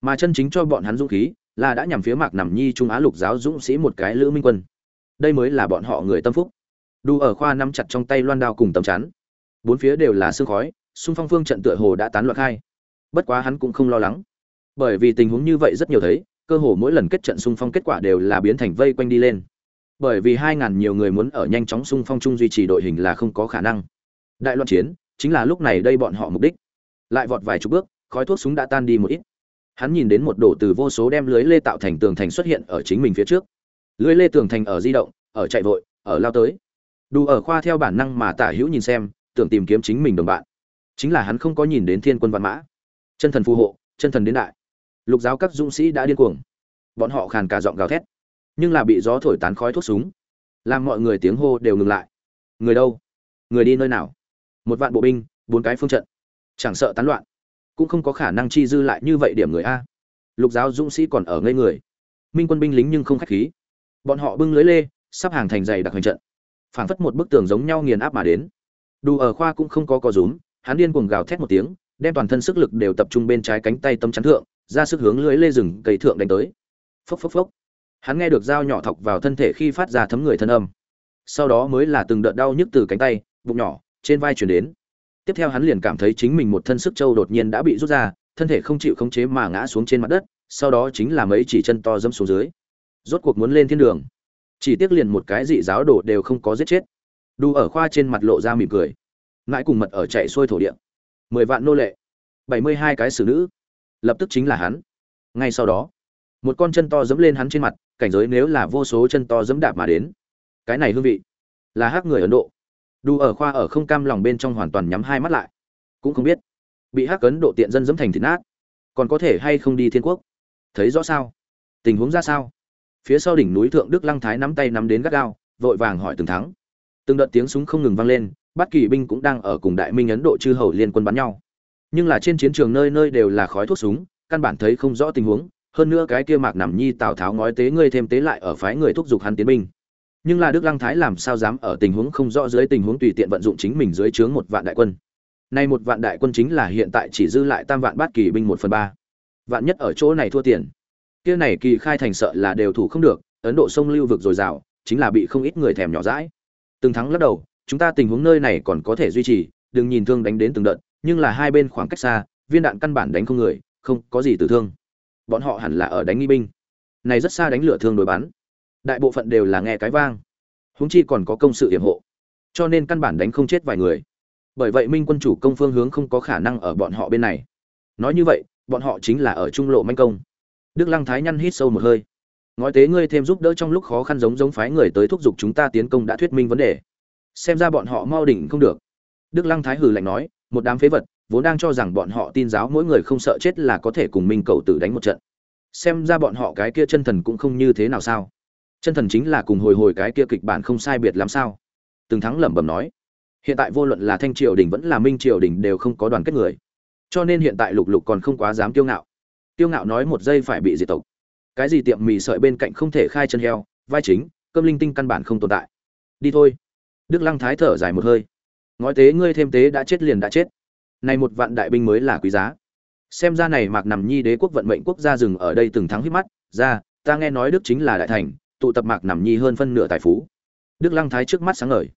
Mà chân chính cho bọn hắn dũng khí, là đã nhằm phía mạc nằm nhi trung á lục giáo dũng sĩ một cái lữ minh quân. Đây mới là bọn họ người tâm phúc đủ ở khoa nắm chặt trong tay loan đao cùng tấm chắn. Bốn phía đều là sương khói, xung phong phương trận tựa hồ đã tán loạn hai bất quá hắn cũng không lo lắng. Bởi vì tình huống như vậy rất nhiều thấy, cơ hồ mỗi lần kết trận xung phong kết quả đều là biến thành vây quanh đi lên. Bởi vì hai ngàn nhiều người muốn ở nhanh chóng xung phong chung duy trì đội hình là không có khả năng. Đại loạn chiến, chính là lúc này đây bọn họ mục đích. Lại vọt vài chục bước, khói thuốc súng đã tan đi một ít. Hắn nhìn đến một đổ từ vô số đem lưới lê tạo thành tường thành xuất hiện ở chính mình phía trước. Lưới lê tường thành ở di động, ở chạy vội, ở lao tới đủ ở khoa theo bản năng mà tả hữu nhìn xem, tưởng tìm kiếm chính mình đồng bạn. Chính là hắn không có nhìn đến thiên quân văn mã. Chân thần phù hộ, chân thần đến đại. Lục giáo các dũng sĩ đã điên cuồng. Bọn họ khàn cả giọng gào thét. Nhưng là bị gió thổi tán khói thuốc súng. Làm mọi người tiếng hô đều ngừng lại. Người đâu? Người đi nơi nào? Một vạn bộ binh, bốn cái phương trận. Chẳng sợ tán loạn, cũng không có khả năng chi dư lại như vậy điểm người a. Lục giáo dũng sĩ còn ở ngây người. Minh quân binh lính nhưng không khách khí. Bọn họ bưng lưới lê, sắp hàng thành dày đặc hành trận phảng phất một bức tường giống nhau nghiền áp mà đến. Đủ ở khoa cũng không có co rúm, hắn điên cuồng gào thét một tiếng, đem toàn thân sức lực đều tập trung bên trái cánh tay tâm chắn thượng, ra sức hướng lưới lê rừng cây thượng đánh tới. Phốc phốc phốc. Hắn nghe được dao nhỏ thọc vào thân thể khi phát ra thấm người thân âm. Sau đó mới là từng đợt đau nhức từ cánh tay, bụng nhỏ, trên vai chuyển đến. Tiếp theo hắn liền cảm thấy chính mình một thân sức trâu đột nhiên đã bị rút ra, thân thể không chịu khống chế mà ngã xuống trên mặt đất, sau đó chính là mấy chỉ chân to dẫm xuống dưới. Rốt cuộc muốn lên thiên đường chỉ tiếc liền một cái dị giáo đồ đều không có giết chết. Đu ở khoa trên mặt lộ ra mỉm cười. Ngãi cùng mật ở chạy xuôi thổ địa. Mười vạn nô lệ. Bảy mươi hai cái xử nữ. Lập tức chính là hắn. Ngay sau đó, một con chân to dẫm lên hắn trên mặt, cảnh giới nếu là vô số chân to dẫm đạp mà đến. Cái này hương vị là hát người ấn độ. Đu ở khoa ở không cam lòng bên trong hoàn toàn nhắm hai mắt lại. Cũng không biết, bị hát ấn độ tiện dân dẫm thành thịt nát, còn có thể hay không đi thiên quốc? Thấy rõ sao? Tình huống ra sao? Phía sau đỉnh núi thượng đức lăng thái nắm tay nắm đến gắt gao, vội vàng hỏi từng thắng. Từng đợt tiếng súng không ngừng vang lên bát kỳ binh cũng đang ở cùng đại minh ấn độ chư hầu liên quân bắn nhau. Nhưng là trên chiến trường nơi nơi đều là khói thuốc súng, căn bản thấy không rõ tình huống, hơn nữa cái kia mạc nằm nhi, tào tháo ngói tế ngươi thêm tế lại ở phái người thúc giục hắn tiến binh. Nhưng là đức lăng thái làm sao dám ở tình huống không rõ dưới tình huống tùy tiện vận dụng chính mình dưới trướng một vạn đại quân. Nay một vạn đại quân chính là hiện tại chỉ dư lại tam vạn bát kỳ binh một phần ba. Vạn nhất ở chỗ này thua tiền kia này kỳ khai thành sợ là đều thủ không được, ấn độ sông lưu vực dồi dào, chính là bị không ít người thèm nhỏ rãi từng thắng lắc đầu, chúng ta tình huống nơi này còn có thể duy trì, đừng nhìn thương đánh đến từng đợt, nhưng là hai bên khoảng cách xa, viên đạn căn bản đánh không người, không có gì tử thương. Bọn họ hẳn là ở đánh nghi binh. Này rất xa đánh lửa thương đối bắn. Đại bộ phận đều là nghe cái vang. Huống chi còn có công sự hiểm hộ. Cho nên căn bản đánh không chết vài người. Bởi vậy minh quân chủ công phương hướng không có khả năng ở bọn họ bên này. Nói như vậy, bọn họ chính là ở trung lộ manh công đức lăng thái nhăn hít sâu một hơi. Ngói tế ngươi thêm giúp đỡ trong lúc khó khăn giống giống phái người tới thúc giục chúng ta tiến công đã thuyết minh vấn đề. Xem ra bọn họ mau đỉnh không được. Đức lăng thái hừ lạnh nói, một đám phế vật, vốn đang cho rằng bọn họ tin giáo mỗi người không sợ chết là có thể cùng minh cầu tử đánh một trận. Xem ra bọn họ cái kia chân thần cũng không như thế nào sao? Chân thần chính là cùng hồi hồi cái kia kịch bản không sai biệt làm sao? Từng thắng lẩm bẩm nói. Hiện tại vô luận là thanh triều đình vẫn là minh triều đình đều không có đoàn kết người. Cho nên hiện tại lục lục còn không quá dám kiêu ngạo kiêu ngạo nói một giây phải bị diệt tộc. Cái gì tiệm mì sợi bên cạnh không thể khai chân heo, vai chính, cơm linh tinh căn bản không tồn tại. Đi thôi. Đức lăng thái thở dài một hơi. Ngói tế ngươi thêm tế đã chết liền đã chết. Này một vạn đại binh mới là quý giá. Xem ra này mạc nằm nhi đế quốc vận mệnh quốc gia rừng ở đây từng thắng hít mắt. Ra, ta nghe nói đức chính là đại thành, tụ tập mạc nằm nhi hơn phân nửa tài phú. Đức lăng thái trước mắt sáng ngời.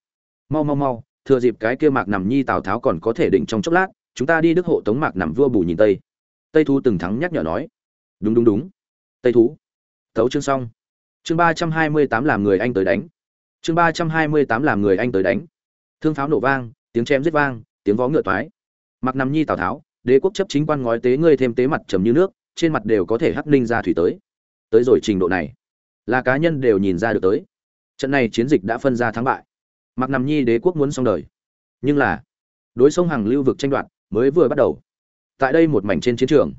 Mau mau mau, thừa dịp cái kia mạc nằm nhi tào tháo còn có thể định trong chốc lát, chúng ta đi đức hộ tống mạc nằm vua bù nhìn tây tây thú từng thắng nhắc nhở nói. Đúng đúng đúng. Tây thú. Thấu chương xong. Chương ba trăm hai mươi tám làm người anh tới đánh. Chương ba trăm hai mươi tám làm người anh tới đánh. Thương pháo nổ vang, tiếng chém giết vang, tiếng vó ngựa toái. Mặc nằm nhi tào tháo, đế quốc chấp chính quan ngói tế ngươi thêm tế mặt trầm như nước, trên mặt đều có thể hắc ninh ra thủy tới. Tới rồi trình độ này, là cá nhân đều nhìn ra được tới. Trận này chiến dịch đã phân ra thắng bại. Mặc nằm nhi đế quốc muốn xong đời. Nhưng là, đối sông hàng lưu vực tranh đoạt mới vừa bắt đầu tại đây một mảnh trên chiến trường,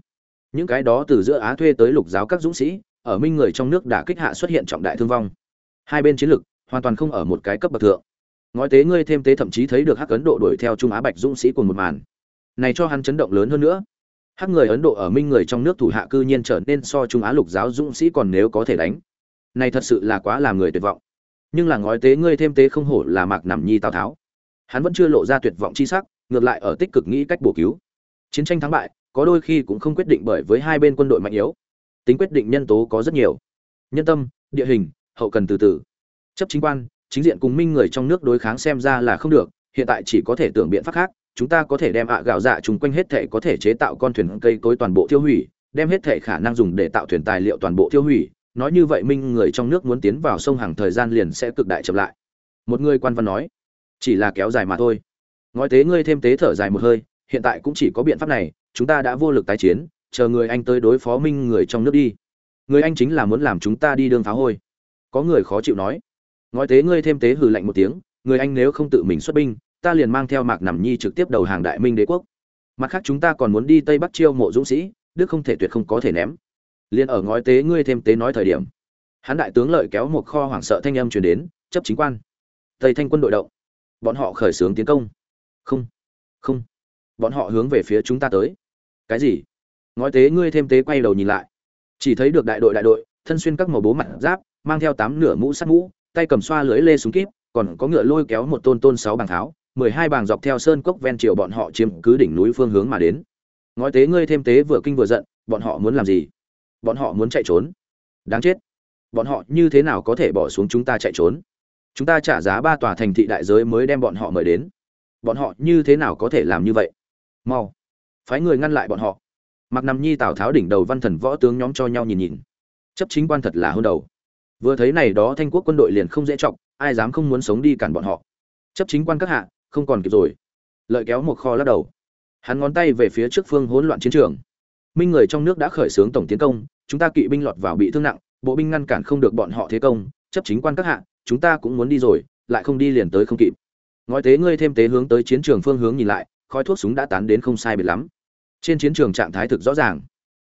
những cái đó từ giữa á thuê tới lục giáo các dũng sĩ, ở minh người trong nước đã kích hạ xuất hiện trọng đại thương vong. Hai bên chiến lực hoàn toàn không ở một cái cấp bậc thượng. Ngói tế ngươi thêm tế thậm chí thấy được hắc ấn độ đuổi theo trung á bạch dũng sĩ cùng một màn. Này cho hắn chấn động lớn hơn nữa. Hắc người ấn độ ở minh người trong nước thủ hạ cư nhiên trở nên so trung á lục giáo dũng sĩ còn nếu có thể đánh. Này thật sự là quá làm người tuyệt vọng. Nhưng là ngói tế ngươi thêm tế không hổ là mạc nằm nhi tào tháo. Hắn vẫn chưa lộ ra tuyệt vọng chi sắc, ngược lại ở tích cực nghĩ cách bổ cứu chiến tranh thắng bại, có đôi khi cũng không quyết định bởi với hai bên quân đội mạnh yếu. Tính quyết định nhân tố có rất nhiều. Nhân tâm, địa hình, hậu cần từ từ. Chấp chính quan, chính diện cùng minh người trong nước đối kháng xem ra là không được, hiện tại chỉ có thể tưởng biện pháp khác, chúng ta có thể đem ạ gạo dạ chung quanh hết thể có thể chế tạo con thuyền cây cối toàn bộ tiêu hủy, đem hết thể khả năng dùng để tạo thuyền tài liệu toàn bộ tiêu hủy. Nói như vậy minh người trong nước muốn tiến vào sông hàng thời gian liền sẽ cực đại chậm lại. Một người quan văn nói, chỉ là kéo dài mà thôi. Ngói tế ngươi thêm tế thở dài một hơi hiện tại cũng chỉ có biện pháp này, chúng ta đã vô lực tái chiến, chờ người anh tới đối phó minh người trong nước đi. Người anh chính là muốn làm chúng ta đi đường phá hôi. Có người khó chịu nói. Ngói tế ngươi thêm tế hừ lạnh một tiếng, người anh nếu không tự mình xuất binh, ta liền mang theo mạc nằm nhi trực tiếp đầu hàng đại minh đế quốc. Mặt khác chúng ta còn muốn đi tây bắc chiêu mộ dũng sĩ, đức không thể tuyệt không có thể ném. Liền ở ngói tế ngươi thêm tế nói thời điểm, hắn đại tướng lợi kéo một kho hoảng sợ thanh âm truyền đến, chấp chính quan, tây thanh quân đội động. Bọn họ khởi xướng tiến công. Không không bọn họ hướng về phía chúng ta tới. Cái gì? Ngói tế ngươi thêm tế quay đầu nhìn lại. Chỉ thấy được đại đội đại đội, thân xuyên các màu bố mặt giáp, mang theo tám nửa mũ sắt mũ, tay cầm xoa lưới lê súng kíp, còn có ngựa lôi kéo một tôn tôn sáu bàng tháo, mười hai bàng dọc theo sơn cốc ven chiều bọn họ chiếm cứ đỉnh núi phương hướng mà đến. Ngói tế ngươi thêm tế vừa kinh vừa giận, bọn họ muốn làm gì? Bọn họ muốn chạy trốn. Đáng chết. Bọn họ như thế nào có thể bỏ xuống chúng ta chạy trốn? Chúng ta trả giá ba tòa thành thị đại giới mới đem bọn họ mời đến. Bọn họ như thế nào có thể làm như vậy? Mau, phái người ngăn lại bọn họ. Mặc nằm nhi, tào tháo đỉnh đầu văn thần võ tướng nhóm cho nhau nhìn nhìn. Chấp chính quan thật là hôn đầu. Vừa thấy này đó thanh quốc quân đội liền không dễ trọng ai dám không muốn sống đi cản bọn họ. Chấp chính quan các hạ, không còn kịp rồi. Lợi kéo một kho lắc đầu. Hắn ngón tay về phía trước phương hỗn loạn chiến trường. Minh người trong nước đã khởi xướng tổng tiến công, chúng ta kỵ binh lọt vào bị thương nặng, bộ binh ngăn cản không được bọn họ thế công. Chấp chính quan các hạ, chúng ta cũng muốn đi rồi, lại không đi liền tới không kịp. Ngói tế ngươi thêm tế hướng tới chiến trường phương hướng nhìn lại khói thuốc súng đã tán đến không sai biệt lắm. Trên chiến trường trạng thái thực rõ ràng.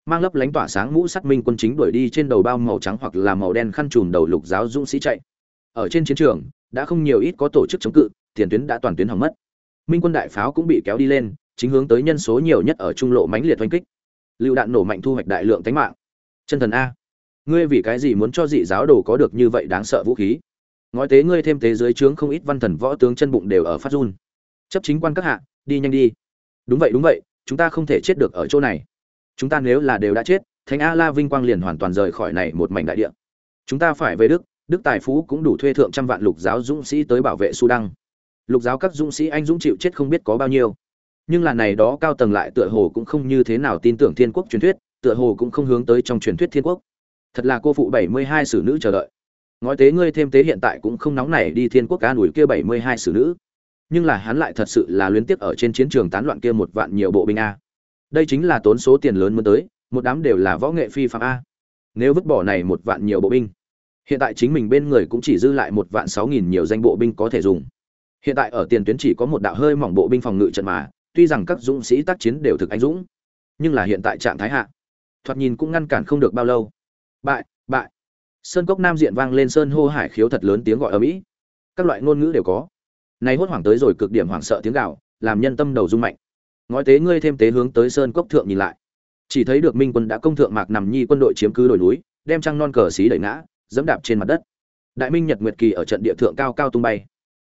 Mang lấp lánh tỏa sáng mũ sắt minh quân chính đuổi đi trên đầu bao màu trắng hoặc là màu đen khăn trùm đầu lục giáo dũng sĩ chạy. Ở trên chiến trường, đã không nhiều ít có tổ chức chống cự, tiền tuyến đã toàn tuyến hỏng mất. Minh quân đại pháo cũng bị kéo đi lên, chính hướng tới nhân số nhiều nhất ở trung lộ mãnh liệt oanh kích. Lựu đạn nổ mạnh thu hoạch đại lượng tánh mạng. Chân thần a, ngươi vì cái gì muốn cho dị giáo đồ có được như vậy đáng sợ vũ khí? Ngói tế ngươi thêm tế dưới trướng không ít văn thần võ tướng chân bụng đều ở phát run. Chấp chính quan các hạ đi nhanh đi. Đúng vậy đúng vậy, chúng ta không thể chết được ở chỗ này. Chúng ta nếu là đều đã chết, thánh a la vinh quang liền hoàn toàn rời khỏi này một mảnh đại địa. Chúng ta phải về đức đức tài phú cũng đủ thuê thượng trăm vạn lục giáo dũng sĩ tới bảo vệ su đăng lục giáo các dũng sĩ anh dũng chịu chết không biết có bao nhiêu. Nhưng là này đó cao tầng lại tựa hồ cũng không như thế nào tin tưởng thiên quốc truyền thuyết, tựa hồ cũng không hướng tới trong truyền thuyết thiên quốc. Thật là cô phụ bảy mươi hai sử nữ chờ đợi. Ngói tế ngươi thêm tế hiện tại cũng không nóng nảy đi thiên quốc ca đuổi kia bảy mươi hai sử nữ nhưng là hắn lại thật sự là luyến tiếc ở trên chiến trường tán loạn kia một vạn nhiều bộ binh a. Đây chính là tốn số tiền lớn mới tới, một đám đều là võ nghệ phi phàm a. Nếu vứt bỏ này một vạn nhiều bộ binh, hiện tại chính mình bên người cũng chỉ dư lại một vạn sáu nghìn nhiều danh bộ binh có thể dùng. Hiện tại ở tiền tuyến chỉ có một đạo hơi mỏng bộ binh phòng ngự trận mà, tuy rằng các dũng sĩ tác chiến đều thực anh dũng, nhưng là hiện tại trạng thái hạ, thoạt nhìn cũng ngăn cản không được bao lâu. Bại bại. Sơn cốc nam diện vang lên sơn hô hải khiếu thật lớn tiếng gọi ở mỹ. Các loại ngôn ngữ đều có này hốt hoảng tới rồi cực điểm hoảng sợ tiếng gào, làm nhân tâm đầu rung mạnh. Ngói tế ngươi thêm tế hướng tới sơn cốc thượng nhìn lại. Chỉ thấy được minh quân đã công thượng mạc nằm nhi quân đội chiếm cứ đồi núi, đem trăng non cờ xí đẩy ngã, dẫm đạp trên mặt đất. Đại minh nhật nguyệt kỳ ở trận địa thượng cao cao tung bay.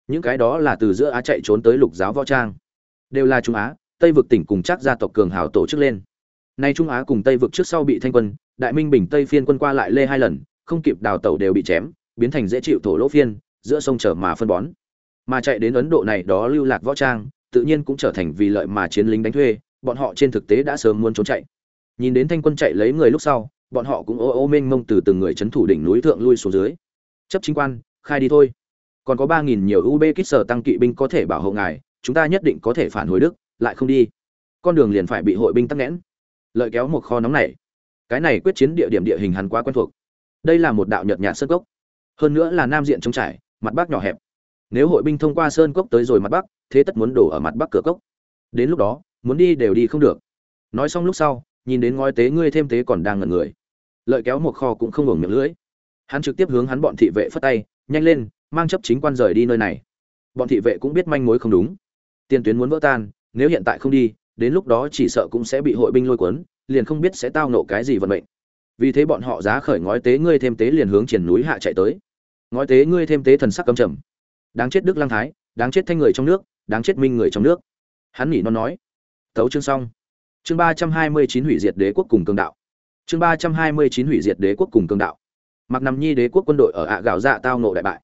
Những cái đó là từ giữa á chạy trốn tới lục giáo võ trang. Đều là trung á, tây vực tỉnh cùng chắc gia tộc cường hào tổ chức lên. Nay trung á cùng tây vực trước sau bị thanh quân, đại minh bình tây phiên quân qua lại lê hai lần, không kịp đào tẩu đều bị chém, biến thành dễ chịu thổ lỗ phiên, giữa sông trở mà phân bón mà chạy đến ấn độ này đó lưu lạc võ trang, tự nhiên cũng trở thành vì lợi mà chiến lính đánh thuê, bọn họ trên thực tế đã sớm muốn trốn chạy. Nhìn đến thanh quân chạy lấy người lúc sau, bọn họ cũng ô ô mênh mông từ từng người chấn thủ đỉnh núi thượng lui xuống dưới. Chấp chính quan, khai đi thôi. Còn có ba nghìn nhiều ub kích sở tăng kỵ binh có thể bảo hộ ngài, chúng ta nhất định có thể phản hồi đức, lại không đi. Con đường liền phải bị hội binh tắc nghẽn. Lợi kéo một kho nóng này. Cái này quyết chiến địa điểm địa hình hắn quá quen thuộc. Đây là một đạo nhợt nhạt sơn gốc hơn nữa là nam diện trống trải, mặt bác nhỏ hẹp nếu hội binh thông qua sơn cốc tới rồi mặt bắc, thế tất muốn đổ ở mặt bắc cửa cốc. Đến lúc đó, muốn đi đều đi không được. Nói xong lúc sau, nhìn đến ngói tế ngươi thêm tế còn đang ngẩn người. Lợi kéo một kho cũng không ngừng miệng lưỡi. Hắn trực tiếp hướng hắn bọn thị vệ phất tay, nhanh lên, mang chấp chính quan rời đi nơi này. Bọn thị vệ cũng biết manh mối không đúng. Tiền tuyến muốn vỡ tan, nếu hiện tại không đi, đến lúc đó chỉ sợ cũng sẽ bị hội binh lôi cuốn, liền không biết sẽ tao nộ cái gì vận mệnh. Vì thế bọn họ giá khởi ngói tế ngươi thêm tế liền hướng triển núi hạ chạy tới. Ngói tế ngươi thêm tế thần sắc căm trầm đáng chết đức lang thái, đáng chết thanh người trong nước, đáng chết minh người trong nước. Hắn nhỉ non nói. Tấu chương xong. Chương ba trăm hai mươi chín hủy diệt đế quốc cùng cường đạo. Chương ba trăm hai mươi chín hủy diệt đế quốc cùng cường đạo. Mặc nằm nhi đế quốc quân đội ở ạ gạo dạ tao nộ đại bại.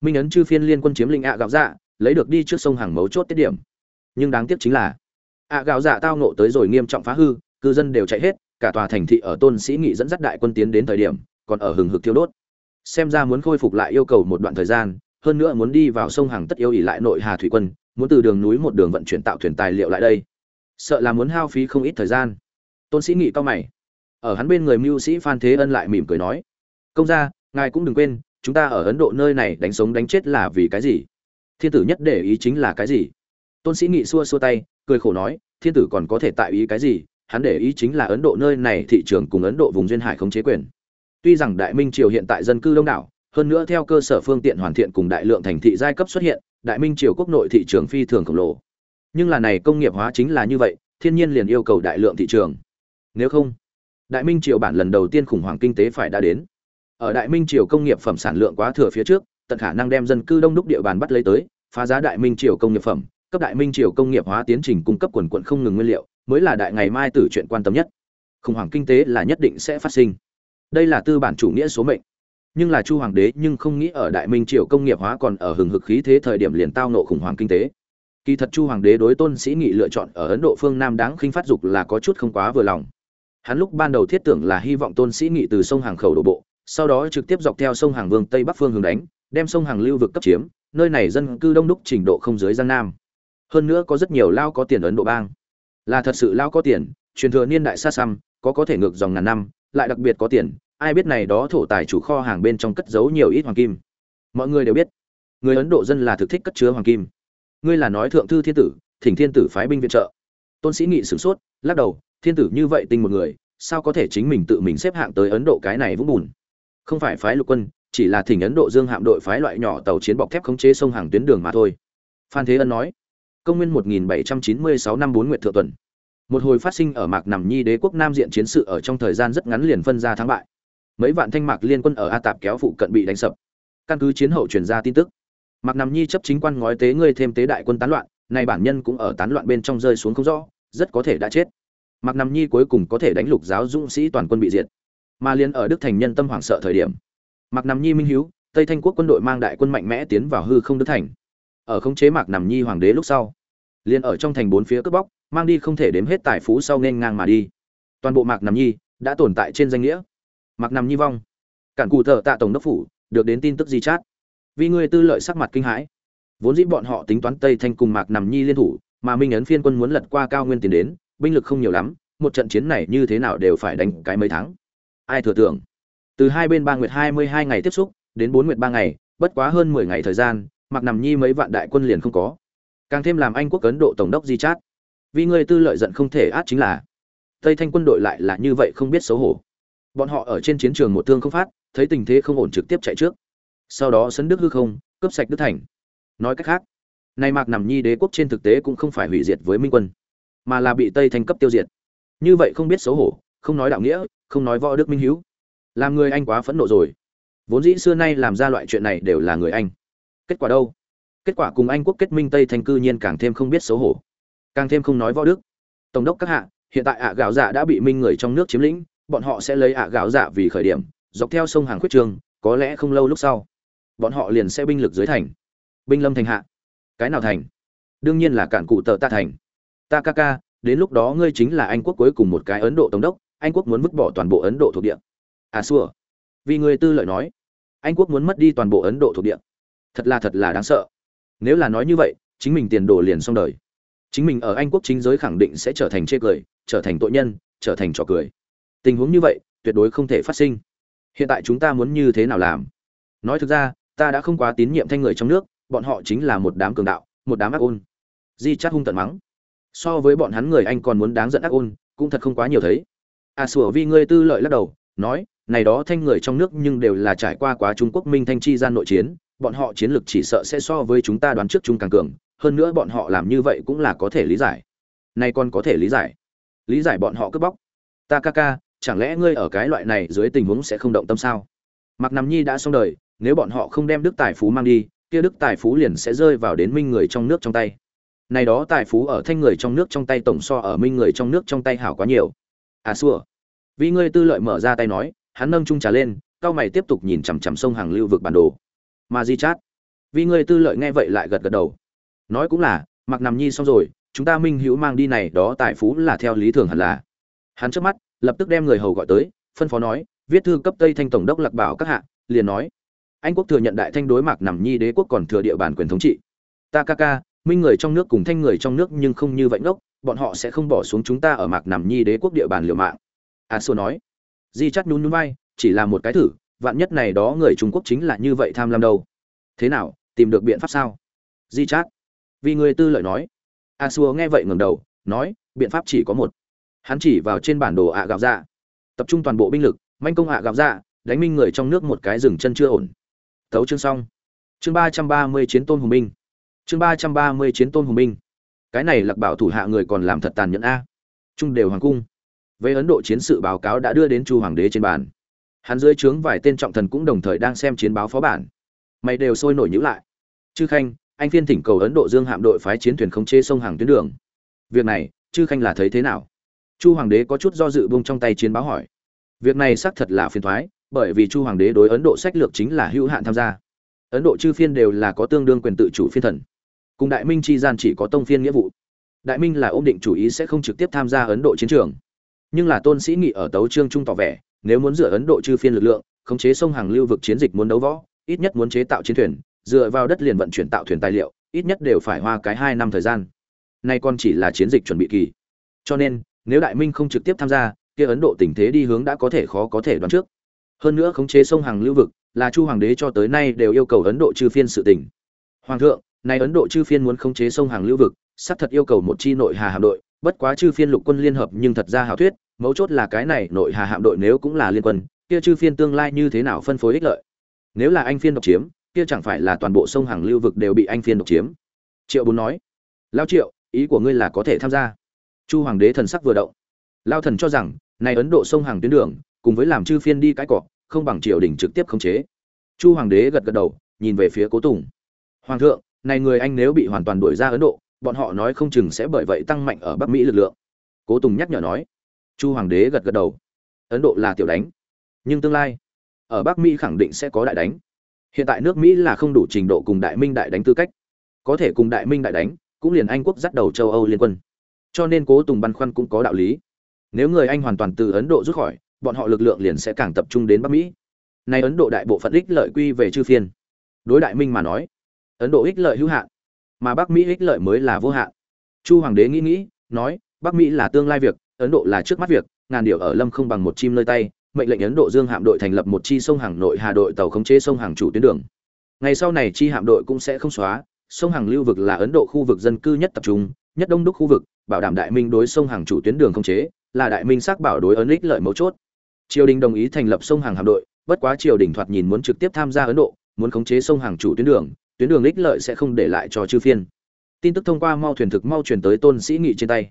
Minh ấn chư phiên liên quân chiếm lĩnh ạ gạo dạ lấy được đi trước sông hàng mấu chốt tiết điểm. Nhưng đáng tiếc chính là, ạ gạo dạ tao nộ tới rồi nghiêm trọng phá hư, cư dân đều chạy hết, cả tòa thành thị ở tôn sĩ nghị dẫn dắt đại quân tiến đến thời điểm, còn ở hừng hực thiêu đốt. Xem ra muốn khôi phục lại yêu cầu một đoạn thời gian hơn nữa muốn đi vào sông hàng tất yêu ỉ lại nội hà thủy quân, muốn từ đường núi một đường vận chuyển tạo thuyền tài liệu lại đây. Sợ là muốn hao phí không ít thời gian. Tôn sĩ nghị cao mày. Ở hắn bên người mưu sĩ phan thế ân lại mỉm cười nói. Công gia, ngài cũng đừng quên, chúng ta ở ấn độ nơi này đánh sống đánh chết là vì cái gì? Thiên tử nhất để ý chính là cái gì? Tôn sĩ nghị xua xua tay, cười khổ nói, thiên tử còn có thể tại ý cái gì? Hắn để ý chính là ấn độ nơi này thị trường cùng ấn độ vùng duyên hải không chế quyền. Tuy rằng đại minh triều hiện tại dân cư đông đảo hơn nữa theo cơ sở phương tiện hoàn thiện cùng đại lượng thành thị giai cấp xuất hiện, đại minh triều quốc nội thị trường phi thường khổng lồ. Nhưng là này công nghiệp hóa chính là như vậy, thiên nhiên liền yêu cầu đại lượng thị trường. Nếu không, đại minh triều bản lần đầu tiên khủng hoảng kinh tế phải đã đến. Ở đại minh triều công nghiệp phẩm sản lượng quá thừa phía trước, tận khả năng đem dân cư đông đúc địa bàn bắt lấy tới, phá giá đại minh triều công nghiệp phẩm, cấp đại minh triều công nghiệp hóa tiến trình cung cấp quần quần không ngừng nguyên liệu, mới là đại ngày mai tử chuyện quan tâm nhất. Khủng hoảng kinh tế là nhất định sẽ phát sinh. Đây là tư bản chủ nghĩa số mệnh nhưng là chu hoàng đế nhưng không nghĩ ở đại minh triều công nghiệp hóa còn ở hừng hực khí thế thời điểm liền tao nộ khủng hoảng kinh tế. Kỳ thật chu hoàng đế đối tôn sĩ nghị lựa chọn ở ấn độ phương nam đáng khinh phát dục là có chút không quá vừa lòng. Hắn lúc ban đầu thiết tưởng là hy vọng tôn sĩ nghị từ sông hàng khẩu đổ bộ, sau đó trực tiếp dọc theo sông hàng vương tây bắc phương hướng đánh, đem sông hàng lưu vực cấp chiếm, nơi này dân cư đông đúc trình độ không dưới giang nam. Hơn nữa có rất nhiều lao có tiền ấn độ bang. Là thật sự lao có tiền, truyền thừa niên đại xa xăm, có có thể ngược dòng ngàn năm lại đặc biệt có tiền, ai biết này đó thổ tài chủ kho hàng bên trong cất giấu nhiều ít hoàng kim. Mọi người đều biết, người ấn độ dân là thực thích cất chứa hoàng kim. Ngươi là nói thượng thư thiên tử, thỉnh thiên tử phái binh viện trợ. Tôn sĩ nghị sửng sốt, lắc đầu, thiên tử như vậy tinh một người, sao có thể chính mình tự mình xếp hạng tới ấn độ cái này vũng bùn? Không phải phái lục quân, chỉ là thỉnh ấn độ dương hạm đội phái loại nhỏ tàu chiến bọc thép khống chế sông hàng tuyến đường mà thôi. Phan thế ân nói, công nguyên 1796 năm bốn nguyệt thượng tuần một hồi phát sinh ở mạc nằm nhi đế quốc nam diện chiến sự ở trong thời gian rất ngắn liền phân ra thắng bại. Mấy vạn thanh mạc liên quân ở a tạp kéo phụ cận bị đánh sập. Căn cứ chiến hậu truyền ra tin tức, mạc nằm nhi chấp chính quan ngói tế ngươi thêm tế đại quân tán loạn này bản nhân cũng ở tán loạn bên trong rơi xuống không rõ, rất có thể đã chết. Mạc nằm nhi cuối cùng có thể đánh lục giáo dũng sĩ toàn quân bị diệt. Mà liên ở đức thành nhân tâm hoảng sợ thời điểm, mạc nằm nhi minh hiếu, tây thanh quốc quân đội mang đại quân mạnh mẽ tiến vào hư không đức thành. Ở khống chế mạc nằm nhi hoàng đế lúc sau liên ở trong thành bốn phía cướp bóc mang đi không thể đếm hết tài phú sau nên ngang mà đi. Toàn bộ mạc nằm nhi đã tồn tại trên danh nghĩa. Mạc nằm nhi vong. Cản cụ thợ tạ tổng đốc phủ được đến tin tức di chát. Vì người tư lợi sắc mặt kinh hãi, vốn dĩ bọn họ tính toán tây thanh cùng mạc nằm nhi liên thủ, mà minh ấn phiên quân muốn lật qua cao nguyên tiền đến, binh lực không nhiều lắm, một trận chiến này như thế nào đều phải đánh cái mấy tháng. Ai thừa tưởng, từ hai bên ba nguyệt hai mươi hai ngày tiếp xúc, đến bốn nguyệt ba ngày, bất quá hơn mười ngày thời gian, mạc nằm nhi mấy vạn đại quân liền không có. Càng thêm làm anh quốc ấn độ tổng đốc di chát vì ngươi tư lợi giận không thể át chính là. Tây thanh quân đội lại là như vậy không biết xấu hổ. Bọn họ ở trên chiến trường một thương không phát, thấy tình thế không ổn trực tiếp chạy trước. Sau đó sấn đức hư không, cướp sạch đức thành. Nói cách khác, nay mạc nằm nhi đế quốc trên thực tế cũng không phải hủy diệt với minh quân, mà là bị tây thanh cấp tiêu diệt. Như vậy không biết xấu hổ, không nói đạo nghĩa, không nói võ đức minh hữu làm người anh quá phẫn nộ rồi. Vốn dĩ xưa nay làm ra loại chuyện này đều là người anh. Kết quả đâu? Kết quả cùng anh quốc kết minh tây thanh cư nhiên càng thêm không biết xấu hổ càng thêm không nói võ đức. Tổng đốc các hạ, hiện tại ạ gạo dạ đã bị minh người trong nước chiếm lĩnh, bọn họ sẽ lấy ạ gạo dạ vì khởi điểm, dọc theo sông hàng khuyết trường, có lẽ không lâu lúc sau, bọn họ liền sẽ binh lực dưới thành. Binh lâm thành hạ. Cái nào thành? Đương nhiên là cản cụ tờ ta thành. Ta ca ca, đến lúc đó ngươi chính là anh quốc cuối cùng một cái ấn độ tổng đốc, anh quốc muốn vứt bỏ toàn bộ ấn độ thuộc địa. À xua. Vì người tư lợi nói, anh quốc muốn mất đi toàn bộ ấn độ thuộc địa. Thật là thật là đáng sợ. Nếu là nói như vậy, chính mình tiền đồ liền xong đời chính mình ở anh quốc chính giới khẳng định sẽ trở thành chê cười, trở thành tội nhân, trở thành trò cười. Tình huống như vậy, tuyệt đối không thể phát sinh. Hiện tại chúng ta muốn như thế nào làm? Nói thực ra, ta đã không quá tín nhiệm thanh người trong nước, bọn họ chính là một đám cường đạo, một đám ác ôn. Di chắt hung tận mắng. So với bọn hắn người anh còn muốn đáng giận ác ôn, cũng thật không quá nhiều thấy. À sủa vì ngươi tư lợi lắc đầu, nói, này đó thanh người trong nước nhưng đều là trải qua quá trung quốc minh thanh chi gian nội chiến, bọn họ chiến lược chỉ sợ sẽ so với chúng ta đoán trước chúng càng cường hơn nữa bọn họ làm như vậy cũng là có thể lý giải. Nay còn có thể lý giải. Lý giải bọn họ cướp bóc. Ta ca ca, chẳng lẽ ngươi ở cái loại này dưới tình huống sẽ không động tâm sao? Mặc nằm nhi đã xong đời, nếu bọn họ không đem đức tài phú mang đi, kia đức tài phú liền sẽ rơi vào đến minh người trong nước trong tay. Này đó tài phú ở thanh người trong nước trong tay tổng so ở minh người trong nước trong tay hảo quá nhiều. À xua. Vì ngươi tư lợi mở ra tay nói, hắn nâng chung trà lên, cao mày tiếp tục nhìn chằm chằm sông hàng lưu vực bản đồ. Mà di chát. Vì ngươi tư lợi nghe vậy lại gật gật đầu nói cũng là mặc nằm nhi xong rồi, chúng ta minh hữu mang đi này, đó tài phú là theo lý thường hẳn là. Hắn trước mắt, lập tức đem người hầu gọi tới, phân phó nói, viết thư cấp tây thanh tổng đốc lạc bảo các hạ, liền nói. Anh quốc thừa nhận đại thanh đối mạc nằm nhi đế quốc còn thừa địa bàn quyền thống trị. Ta ca ca, minh người trong nước cùng thanh người trong nước nhưng không như vậy ngốc, bọn họ sẽ không bỏ xuống chúng ta ở mạc nằm nhi đế quốc địa bàn liều mạng. A xô nói. Di chắt nhún nhún vai, chỉ là một cái thử, vạn nhất này đó người trung quốc chính là như vậy tham lam đâu. Thế nào, tìm được biện pháp sao? Di chát vì người tư lợi nói a xua nghe vậy ngẩng đầu nói biện pháp chỉ có một hắn chỉ vào trên bản đồ ạ gạo dạ tập trung toàn bộ binh lực manh công ạ gạo dạ đánh minh người trong nước một cái rừng chân chưa ổn thấu chương xong. Chương ba trăm ba mươi chiến tôn hùng binh. Chương ba trăm ba mươi chiến tôn hùng binh. Cái này Lạc Bảo thủ hạ người còn làm thật tàn nhẫn a. Trung đều hoàng cung. Về Ấn Độ chiến sự báo cáo đã đưa đến Chu hoàng đế trên bàn. Hắn dưới trướng vài tên trọng thần cũng đồng thời đang xem chiến báo phó bản. Mày đều sôi nổi nhữ lại. Chư Khanh, anh phiên thỉnh cầu Ấn Độ Dương hạm đội phái chiến thuyền khống chế sông hàng tuyến đường. Việc này, Chư Khanh là thấy thế nào? Chu hoàng đế có chút do dự buông trong tay chiến báo hỏi. Việc này xác thật là phiền thoái, bởi vì chu hoàng đế đối ấn độ sách lược chính là hữu hạn tham gia ấn độ chư phiên đều là có tương đương quyền tự chủ phiên thần cùng đại minh chi gian chỉ có tông phiên nghĩa vụ đại minh là ôm định chủ ý sẽ không trực tiếp tham gia ấn độ chiến trường nhưng là tôn sĩ nghị ở tấu trương trung tỏ vẻ nếu muốn dựa ấn độ chư phiên lực lượng khống chế sông hàng lưu vực chiến dịch muốn đấu võ ít nhất muốn chế tạo chiến thuyền dựa vào đất liền vận chuyển tạo thuyền tài liệu, ít nhất đều phải hoa cái hai năm thời gian. Nay còn chỉ là chiến dịch chuẩn bị kỳ. Cho nên, nếu đại minh không trực tiếp tham gia, kia ấn độ tình thế đi hướng đã có thể khó có thể đoán trước. Hơn nữa khống chế sông hàng lưu vực, là chu hoàng đế cho tới nay đều yêu cầu ấn độ chư phiên sự tỉnh hoàng thượng, nay ấn độ chư phiên muốn khống chế sông hàng lưu vực, xác thật yêu cầu một chi nội hà hạm đội, bất quá chư phiên lục quân liên hợp nhưng thật ra hảo thuyết, mấu chốt là cái này nội hà hạm đội nếu cũng là liên quân, kia chư phiên tương lai như thế nào phân phối ích lợi? Nếu là anh phiên độc chiếm kia chẳng phải là toàn bộ sông hàng lưu vực đều bị anh phiên độc chiếm. Triệu bốn nói, lao triệu, ý của ngươi là có thể tham gia. Chu hoàng đế thần sắc vừa động. Lao thần cho rằng, này ấn độ sông hàng tuyến đường, cùng với làm chư phiên đi cãi cọ, không bằng triều đình trực tiếp khống chế. Chu hoàng đế gật gật đầu, nhìn về phía cố tùng. Hoàng thượng, này người anh nếu bị hoàn toàn đuổi ra ấn độ, bọn họ nói không chừng sẽ bởi vậy tăng mạnh ở bắc mỹ lực lượng. Cố tùng nhắc nhở nói. Chu hoàng đế gật gật đầu. Ấn độ là tiểu đánh, nhưng tương lai, ở bắc mỹ khẳng định sẽ có đại đánh hiện tại nước mỹ là không đủ trình độ cùng đại minh đại đánh tư cách có thể cùng đại minh đại đánh cũng liền anh quốc dắt đầu châu âu liên quân cho nên cố tùng băn khoăn cũng có đạo lý nếu người anh hoàn toàn từ ấn độ rút khỏi bọn họ lực lượng liền sẽ càng tập trung đến Bắc Mỹ. Nay Ấn Độ đại bộ phận ích lợi quy về chư phiên. Đối Đại Minh mà nói, Ấn Độ ích lợi hữu hạn, mà Bắc Mỹ ích lợi mới là vô hạn. Chu Hoàng đế nghĩ nghĩ, nói, Bắc Mỹ là tương lai việc, Ấn Độ là trước mắt việc, ngàn điều ở lâm không bằng một chim nơi tay, mệnh lệnh Ấn Độ Dương hạm đội thành lập một chi sông hàng nội hà đội tàu khống chế sông hàng chủ tuyến đường. Ngày sau này chi hạm đội cũng sẽ không xóa, sông hàng lưu vực là Ấn Độ khu vực dân cư nhất tập trung, nhất đông đúc khu vực, bảo đảm đại minh đối sông hàng chủ tuyến đường không chế là đại minh xác bảo đối ấn ích lợi mấu chốt. Triều đình đồng ý thành lập sông hàng hạm đội bất quá triều đình thoạt nhìn muốn trực tiếp tham gia ấn độ muốn khống chế sông hàng chủ tuyến đường tuyến đường ích lợi sẽ không để lại cho chư phiên. Tin tức thông qua mau thuyền thực mau truyền tới tôn sĩ nghị trên tay.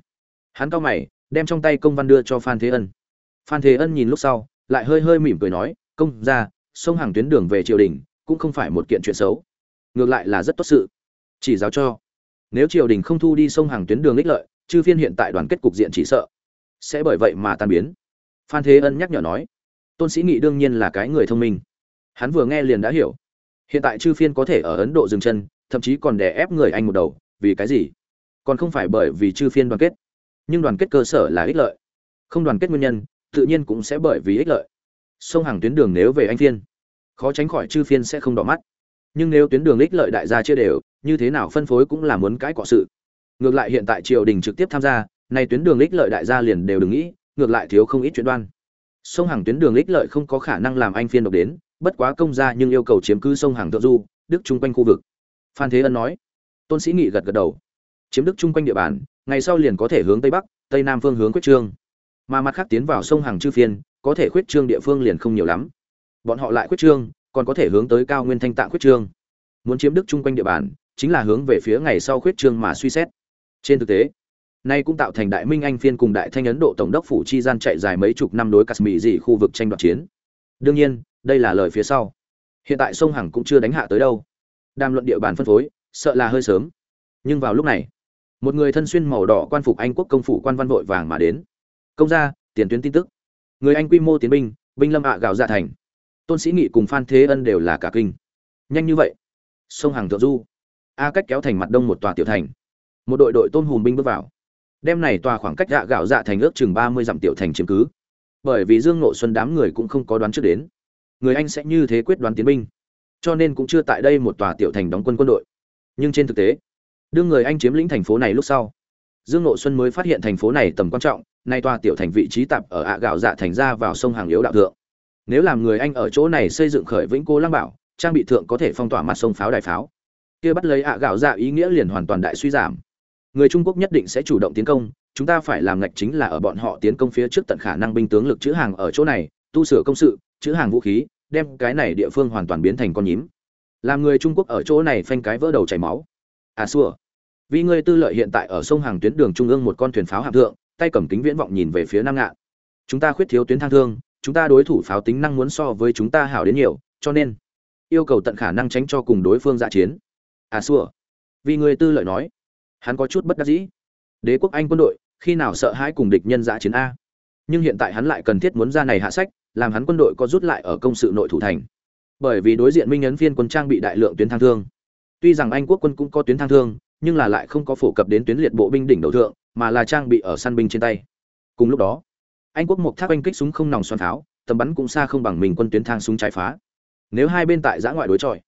Hắn cao mày đem trong tay công văn đưa cho phan thế ân phan thế ân nhìn lúc sau, lại hơi hơi mỉm cười nói, công ra sông hàng tuyến đường về triều đình cũng không phải một kiện chuyện xấu. Ngược lại là rất tốt sự. Chỉ giáo cho. Nếu triều đình không thu đi sông hàng tuyến đường ích lợi, chư phiên hiện tại đoàn kết cục diện chỉ sợ sẽ bởi vậy mà tan biến. Phan thế ân nhắc nhở nói, tôn sĩ nghị đương nhiên là cái người thông minh. Hắn vừa nghe liền đã hiểu. Hiện tại chư phiên có thể ở ấn độ dừng chân, thậm chí còn đè ép người anh một đầu, vì cái gì? Còn không phải bởi vì chư phiên đoàn kết. Nhưng đoàn kết cơ sở là ích lợi. Không đoàn kết nguyên nhân tự nhiên cũng sẽ bởi vì ích lợi. Sông hàng tuyến đường nếu về anh phiên, khó tránh khỏi chư phiên sẽ không đỏ mắt. Nhưng nếu tuyến đường ích lợi đại gia chia đều, như thế nào phân phối cũng là muốn cãi cọ sự. Ngược lại hiện tại triều đình trực tiếp tham gia, nay tuyến đường ích lợi đại gia liền đều đừng nghĩ, ngược lại thiếu không ít chuyện đoan. Sông hàng tuyến đường ích lợi không có khả năng làm anh phiên độc đến, bất quá công gia nhưng yêu cầu chiếm cứ sông hàng thượng du, đức chung quanh khu vực. Phan thế ân nói, tôn sĩ nghị gật gật đầu. Chiếm đức chung quanh địa bàn, ngày sau liền có thể hướng tây bắc, tây nam phương hướng quyết trương mà mặt khác tiến vào sông hàng chư phiên, có thể khuyết trương địa phương liền không nhiều lắm. Bọn họ lại khuyết trương, còn có thể hướng tới cao nguyên thanh tạng khuyết trương. Muốn chiếm đức chung quanh địa bàn, chính là hướng về phía ngày sau khuyết trương mà suy xét. Trên thực tế, nay cũng tạo thành đại minh anh phiên cùng đại thanh ấn độ tổng đốc phủ chi gian chạy dài mấy chục năm đối kashmir dị khu vực tranh đoạt chiến. Đương nhiên, đây là lời phía sau. Hiện tại sông hằng cũng chưa đánh hạ tới đâu. Đàm luận địa bàn phân phối, sợ là hơi sớm. Nhưng vào lúc này, một người thân xuyên màu đỏ quan phục anh quốc công phủ quan văn vội vàng mà đến công gia, tiền tuyến tin tức. Người anh quy mô tiến binh binh lâm ạ gạo dạ thành. Tôn sĩ nghị cùng phan thế ân đều là cả kinh. Nhanh như vậy. Sông hàng thượng du. A cách kéo thành mặt đông một tòa tiểu thành. Một đội đội tôn hùm binh bước vào. Đêm này tòa khoảng cách dạ gạo dạ thành ước chừng ba mươi dặm tiểu thành chiếm cứ. Bởi vì dương nội xuân đám người cũng không có đoán trước đến. Người anh sẽ như thế quyết đoán tiến binh. Cho nên cũng chưa tại đây một tòa tiểu thành đóng quân quân đội. Nhưng trên thực tế, đương người anh chiếm lĩnh thành phố này lúc sau, dương nội xuân mới phát hiện thành phố này tầm quan trọng nay tòa tiểu thành vị trí tạp ở ạ gạo dạ thành ra vào sông hàng yếu đạo thượng. Nếu làm người anh ở chỗ này xây dựng khởi vĩnh cô lăng bảo, trang bị thượng có thể phong tỏa mặt sông pháo đài pháo. Kia bắt lấy ạ gạo dạ ý nghĩa liền hoàn toàn đại suy giảm. Người trung quốc nhất định sẽ chủ động tiến công, chúng ta phải làm ngạch chính là ở bọn họ tiến công phía trước tận khả năng binh tướng lực chữ hàng ở chỗ này, tu sửa công sự, chữ hàng vũ khí, đem cái này địa phương hoàn toàn biến thành con nhím. Làm người trung quốc ở chỗ này phanh cái vỡ đầu chảy máu. À xua. Vì người tư lợi hiện tại ở sông hàng tuyến đường trung ương một con thuyền pháo hạm thượng tay cầm kính viễn vọng nhìn về phía nam ngạn. Chúng ta khuyết thiếu tuyến thang thương, chúng ta đối thủ pháo tính năng muốn so với chúng ta hảo đến nhiều, cho nên yêu cầu tận khả năng tránh cho cùng đối phương dạ chiến. À xua. Vì người tư lợi nói, hắn có chút bất đắc dĩ. Đế quốc anh quân đội, khi nào sợ hãi cùng địch nhân dạ chiến a? Nhưng hiện tại hắn lại cần thiết muốn ra này hạ sách, làm hắn quân đội có rút lại ở công sự nội thủ thành. Bởi vì đối diện minh ấn phiên quân trang bị đại lượng tuyến thang thương. Tuy rằng anh quốc quân cũng có tuyến thang thương, nhưng là lại không có phổ cập đến tuyến liệt bộ binh đỉnh đầu thượng mà là trang bị ở săn binh trên tay. Cùng lúc đó, anh quốc một tháp anh kích súng không nòng xoan tháo tầm bắn cũng xa không bằng mình quân tuyến thang súng trái phá. Nếu hai bên tại giã ngoại đối chọi,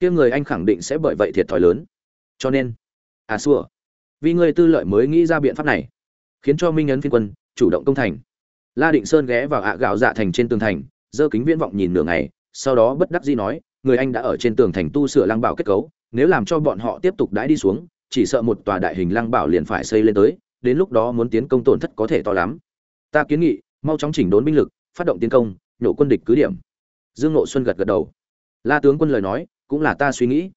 kia người anh khẳng định sẽ bởi vậy thiệt thòi lớn. Cho nên à xua, vì người tư lợi mới nghĩ ra biện pháp này, khiến cho minh ấn phiên quân chủ động công thành. La định sơn ghé vào ạ gạo dạ thành trên tường thành, giơ kính viễn vọng nhìn nửa ngày, sau đó bất đắc dĩ nói, người anh đã ở trên tường thành tu sửa lăng bảo kết cấu, nếu làm cho bọn họ tiếp tục đãi đi xuống, chỉ sợ một tòa đại hình lăng bảo liền phải xây lên tới đến lúc đó muốn tiến công tổn thất có thể to lắm. Ta kiến nghị, mau chóng chỉnh đốn binh lực, phát động tiến công, nhổ quân địch cứ điểm. Dương nội xuân gật gật đầu. La tướng quân lời nói, cũng là ta suy nghĩ.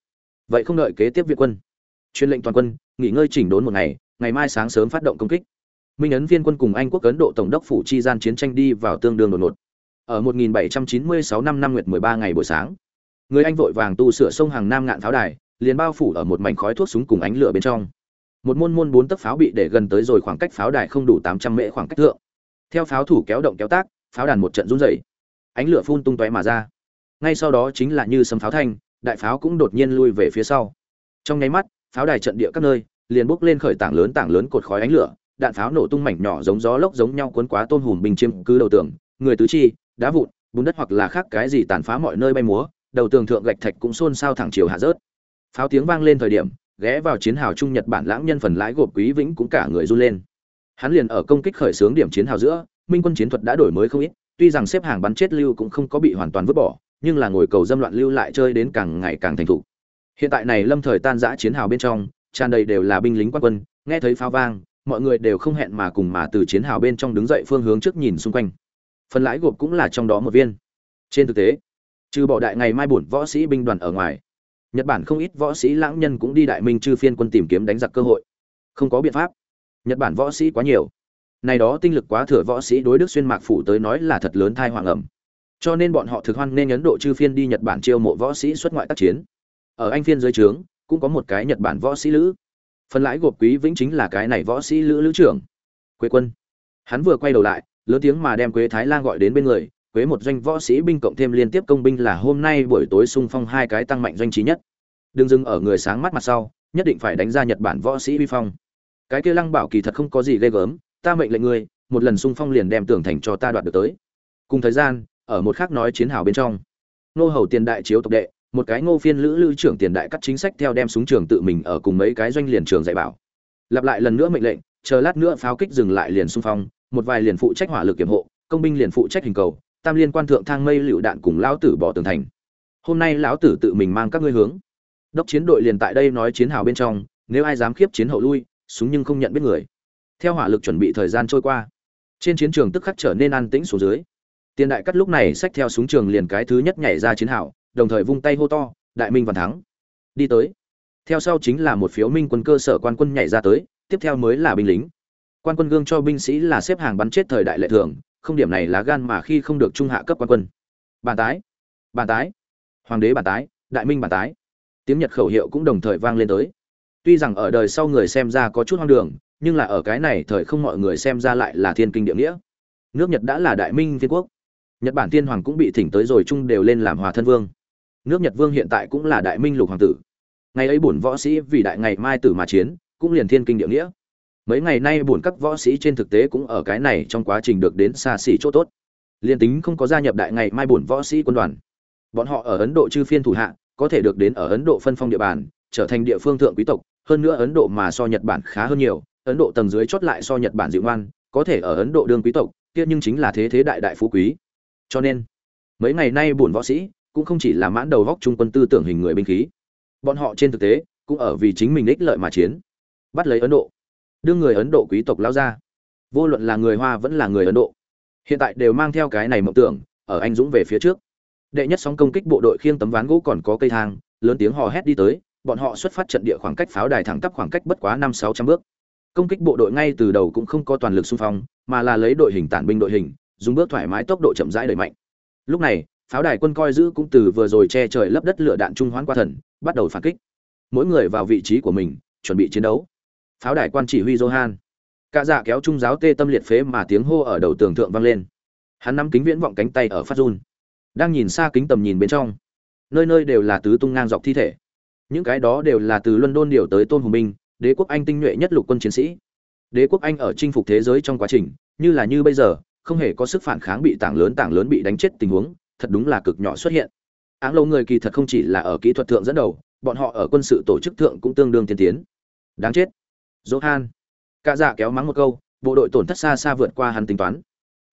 Vậy không đợi kế tiếp viện quân truyền lệnh toàn quân, nghỉ ngơi chỉnh đốn một ngày ngày mai sáng sớm phát động công kích. Minh ấn viên quân cùng anh quốc ấn độ tổng đốc phủ chi gian chiến tranh đi vào tương đương đột ngột. Ở 1796 năm năm nguyệt 13 ngày buổi sáng, người anh vội vàng tu sửa sông hàng nam ngạn pháo đài, liền bao phủ ở một mảnh khói thuốc súng cùng ánh lửa bên trong một môn môn bốn tấc pháo bị để gần tới rồi khoảng cách pháo đài không đủ 800 mễ khoảng cách thượng. Theo pháo thủ kéo động kéo tác, pháo đàn một trận rung rẩy. Ánh lửa phun tung tóe mà ra. Ngay sau đó chính là như sấm pháo thanh, đại pháo cũng đột nhiên lui về phía sau. Trong nháy mắt, pháo đài trận địa các nơi liền bốc lên khởi tảng lớn tảng lớn cột khói ánh lửa, đạn pháo nổ tung mảnh nhỏ giống gió lốc giống nhau cuốn quá tôn hùm bình chiêm cứ đầu tường, người tứ chi, đá vụn, bùn đất hoặc là khác cái gì tàn phá mọi nơi bay múa, đầu tường thượng gạch thạch cũng xôn xao thẳng chiều hạ rớt. Pháo tiếng vang lên thời điểm ghé vào chiến hào trung nhật bản lãng nhân phần lái gộp quý vĩnh cũng cả người run lên. Hắn liền ở công kích khởi xướng điểm chiến hào giữa, minh quân chiến thuật đã đổi mới không ít, tuy rằng xếp hàng bắn chết lưu cũng không có bị hoàn toàn vứt bỏ, nhưng là ngồi cầu dâm loạn lưu lại chơi đến càng ngày càng thành thục. Hiện tại này lâm thời tan rã chiến hào bên trong, tràn đầy đều là binh lính quan quân, nghe thấy pháo vang, mọi người đều không hẹn mà cùng mà từ chiến hào bên trong đứng dậy phương hướng trước nhìn xung quanh. Phần lãi gộp cũng là trong đó một viên. Trên thực tế, trừ bỏ đại ngày mai bổn võ sĩ binh đoàn ở ngoài nhật bản không ít võ sĩ lãng nhân cũng đi đại minh chư phiên quân tìm kiếm đánh giặc cơ hội. Không có biện pháp. Nhật bản võ sĩ quá nhiều. Này đó tinh lực quá thừa võ sĩ đối đức xuyên mạc phủ tới nói là thật lớn thai hoàng ẩm. Cho nên bọn họ thực hoan nên ấn độ chư phiên đi nhật bản chiêu mộ võ sĩ xuất ngoại tác chiến. Ở anh phiên dưới trướng, cũng có một cái nhật bản võ sĩ lữ. Phần lãi gộp quý vĩnh chính là cái này võ sĩ lữ lữ trưởng. Quế quân. Hắn vừa quay đầu lại, lớn tiếng mà đem quế thái Lang gọi đến bên người quế một doanh võ sĩ binh cộng thêm liên tiếp công binh là hôm nay buổi tối sung phong hai cái tăng mạnh doanh trí nhất. Đừng dừng ở người sáng mắt mặt sau, nhất định phải đánh ra nhật bản võ sĩ vi phong. Cái kia lăng bảo kỳ thật không có gì ghê gớm, ta mệnh lệnh ngươi, một lần sung phong liền đem tưởng thành cho ta đoạt được tới. Cùng thời gian, ở một khác nói chiến hào bên trong, nô hầu tiền đại chiếu tộc đệ, một cái ngô phiên lữ lữ trưởng tiền đại cắt chính sách theo đem súng trường tự mình ở cùng mấy cái doanh liền trường dạy bảo. Lặp lại lần nữa mệnh lệnh, chờ lát nữa pháo kích dừng lại liền xung phong, một vài liền phụ trách hỏa lực kiểm hộ, công binh liền phụ trách hình cầu tam liên quan thượng thang mây lựu đạn cùng lão tử bỏ tường thành. Hôm nay lão tử tự mình mang các ngươi hướng. Đốc chiến đội liền tại đây nói chiến hào bên trong, nếu ai dám khiếp chiến hậu lui, súng nhưng không nhận biết người. Theo hỏa lực chuẩn bị thời gian trôi qua, trên chiến trường tức khắc trở nên an tĩnh xuống dưới. Tiền đại cắt lúc này xách theo súng trường liền cái thứ nhất nhảy ra chiến hào, đồng thời vung tay hô to, đại minh văn thắng, đi tới. Theo sau chính là một phiếu minh quân cơ sở quan quân nhảy ra tới, tiếp theo mới là binh lính. Quan quân gương cho binh sĩ là xếp hàng bắn chết thời đại lệ thường không điểm này là gan mà khi không được trung hạ cấp quan quân. Bàn tái bàn tái, hoàng đế bàn tái, đại minh bàn tái. Tiếng nhật khẩu hiệu cũng đồng thời vang lên tới. Tuy rằng ở đời sau người xem ra có chút hoang đường, nhưng là ở cái này thời không mọi người xem ra lại là thiên kinh địa nghĩa. Nước nhật đã là đại minh thiên quốc. Nhật bản tiên hoàng cũng bị thỉnh tới rồi chung đều lên làm hòa thân vương. Nước nhật vương hiện tại cũng là đại minh lục hoàng tử. Ngày ấy bổn võ sĩ vì đại ngày mai tử mà chiến, cũng liền thiên kinh địa nghĩa mấy ngày nay buồn các võ sĩ trên thực tế cũng ở cái này trong quá trình được đến xa xỉ chỗ tốt. Liên tính không có gia nhập đại ngày mai buồn võ sĩ quân đoàn, bọn họ ở ấn độ chư phiên thủ hạ, có thể được đến ở ấn độ phân phong địa bàn, trở thành địa phương thượng quý tộc, hơn nữa ấn độ mà so nhật bản khá hơn nhiều, ấn độ tầng dưới chót lại so nhật bản dịu ngoan, có thể ở ấn độ đương quý tộc, kia nhưng chính là thế thế đại đại phú quý. Cho nên, mấy ngày nay buồn võ sĩ cũng không chỉ là mãn đầu góc trung quân tư tưởng hình người binh khí, bọn họ trên thực tế cũng ở vì chính mình ích lợi mà chiến, bắt lấy ấn độ đưa người ấn độ quý tộc lao ra. Vô luận là người hoa vẫn là người ấn độ. Hiện tại đều mang theo cái này mộng tưởng, ở anh dũng về phía trước. Đệ nhất sóng công kích bộ đội khiêng tấm ván gỗ còn có cây thang, lớn tiếng hò hét đi tới, bọn họ xuất phát trận địa khoảng cách pháo đài thẳng tắp khoảng cách bất quá năm sáu trăm bước. Công kích bộ đội ngay từ đầu cũng không có toàn lực xung phong, mà là lấy đội hình tản binh đội hình, dùng bước thoải mái tốc độ chậm rãi đẩy mạnh. Lúc này, pháo đài quân coi giữ cũng từ vừa rồi che trời lấp đất lửa đạn trung hoán qua thần, bắt đầu phản kích. Mỗi người vào vị trí của mình, chuẩn bị chiến đấu pháo đài quan chỉ huy johan. Cả dạ kéo trung giáo tê tâm liệt phế mà tiếng hô ở đầu tường thượng vang lên. Hắn nắm kính viễn vọng cánh tay ở phát run. Đang nhìn xa kính tầm nhìn bên trong. Nơi nơi đều là tứ tung ngang dọc thi thể. Những cái đó đều là từ london điều tới tôn hùng minh, đế quốc anh tinh nhuệ nhất lục quân chiến sĩ. Đế quốc anh ở chinh phục thế giới trong quá trình, như là như bây giờ, không hề có sức phản kháng bị tảng lớn tảng lớn bị đánh chết tình huống, thật đúng là cực nhỏ xuất hiện. Áng lâu người kỳ thật không chỉ là ở kỹ thuật thượng dẫn đầu, bọn họ ở quân sự tổ chức thượng cũng tương đương tiên tiến. Đáng chết johan. Cả dạ kéo mắng một câu, bộ đội tổn thất xa xa vượt qua hắn tính toán.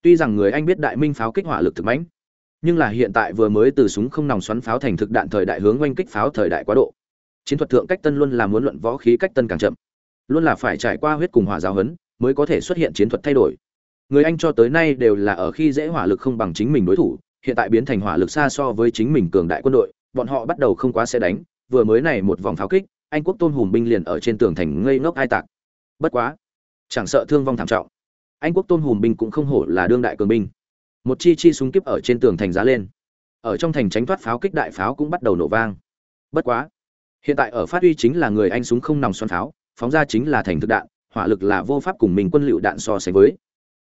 Tuy rằng người anh biết đại minh pháo kích hỏa lực thực mãnh nhưng là hiện tại vừa mới từ súng không nòng xoắn pháo thành thực đạn thời đại hướng oanh kích pháo thời đại quá độ. Chiến thuật thượng cách tân luôn là muốn luận võ khí cách tân càng chậm. Luôn là phải trải qua huyết cùng hỏa giáo hấn mới có thể xuất hiện chiến thuật thay đổi. Người anh cho tới nay đều là ở khi dễ hỏa lực không bằng chính mình đối thủ, hiện tại biến thành hỏa lực xa so với chính mình cường đại quân đội, bọn họ bắt đầu không quá sẽ đánh, vừa mới này một vòng pháo kích anh quốc tôn hùng binh liền ở trên tường thành ngây ngốc ai tạc. Bất quá, chẳng sợ thương vong thảm trọng, anh quốc tôn hùng binh cũng không hổ là đương đại cường binh. Một chi chi súng kiếp ở trên tường thành giá lên. Ở trong thành tránh thoát pháo kích đại pháo cũng bắt đầu nổ vang. Bất quá, hiện tại ở phát uy chính là người anh súng không nòng xoắn pháo, phóng ra chính là thành thực đạn, hỏa lực là vô pháp cùng mình quân lựu đạn so sánh với.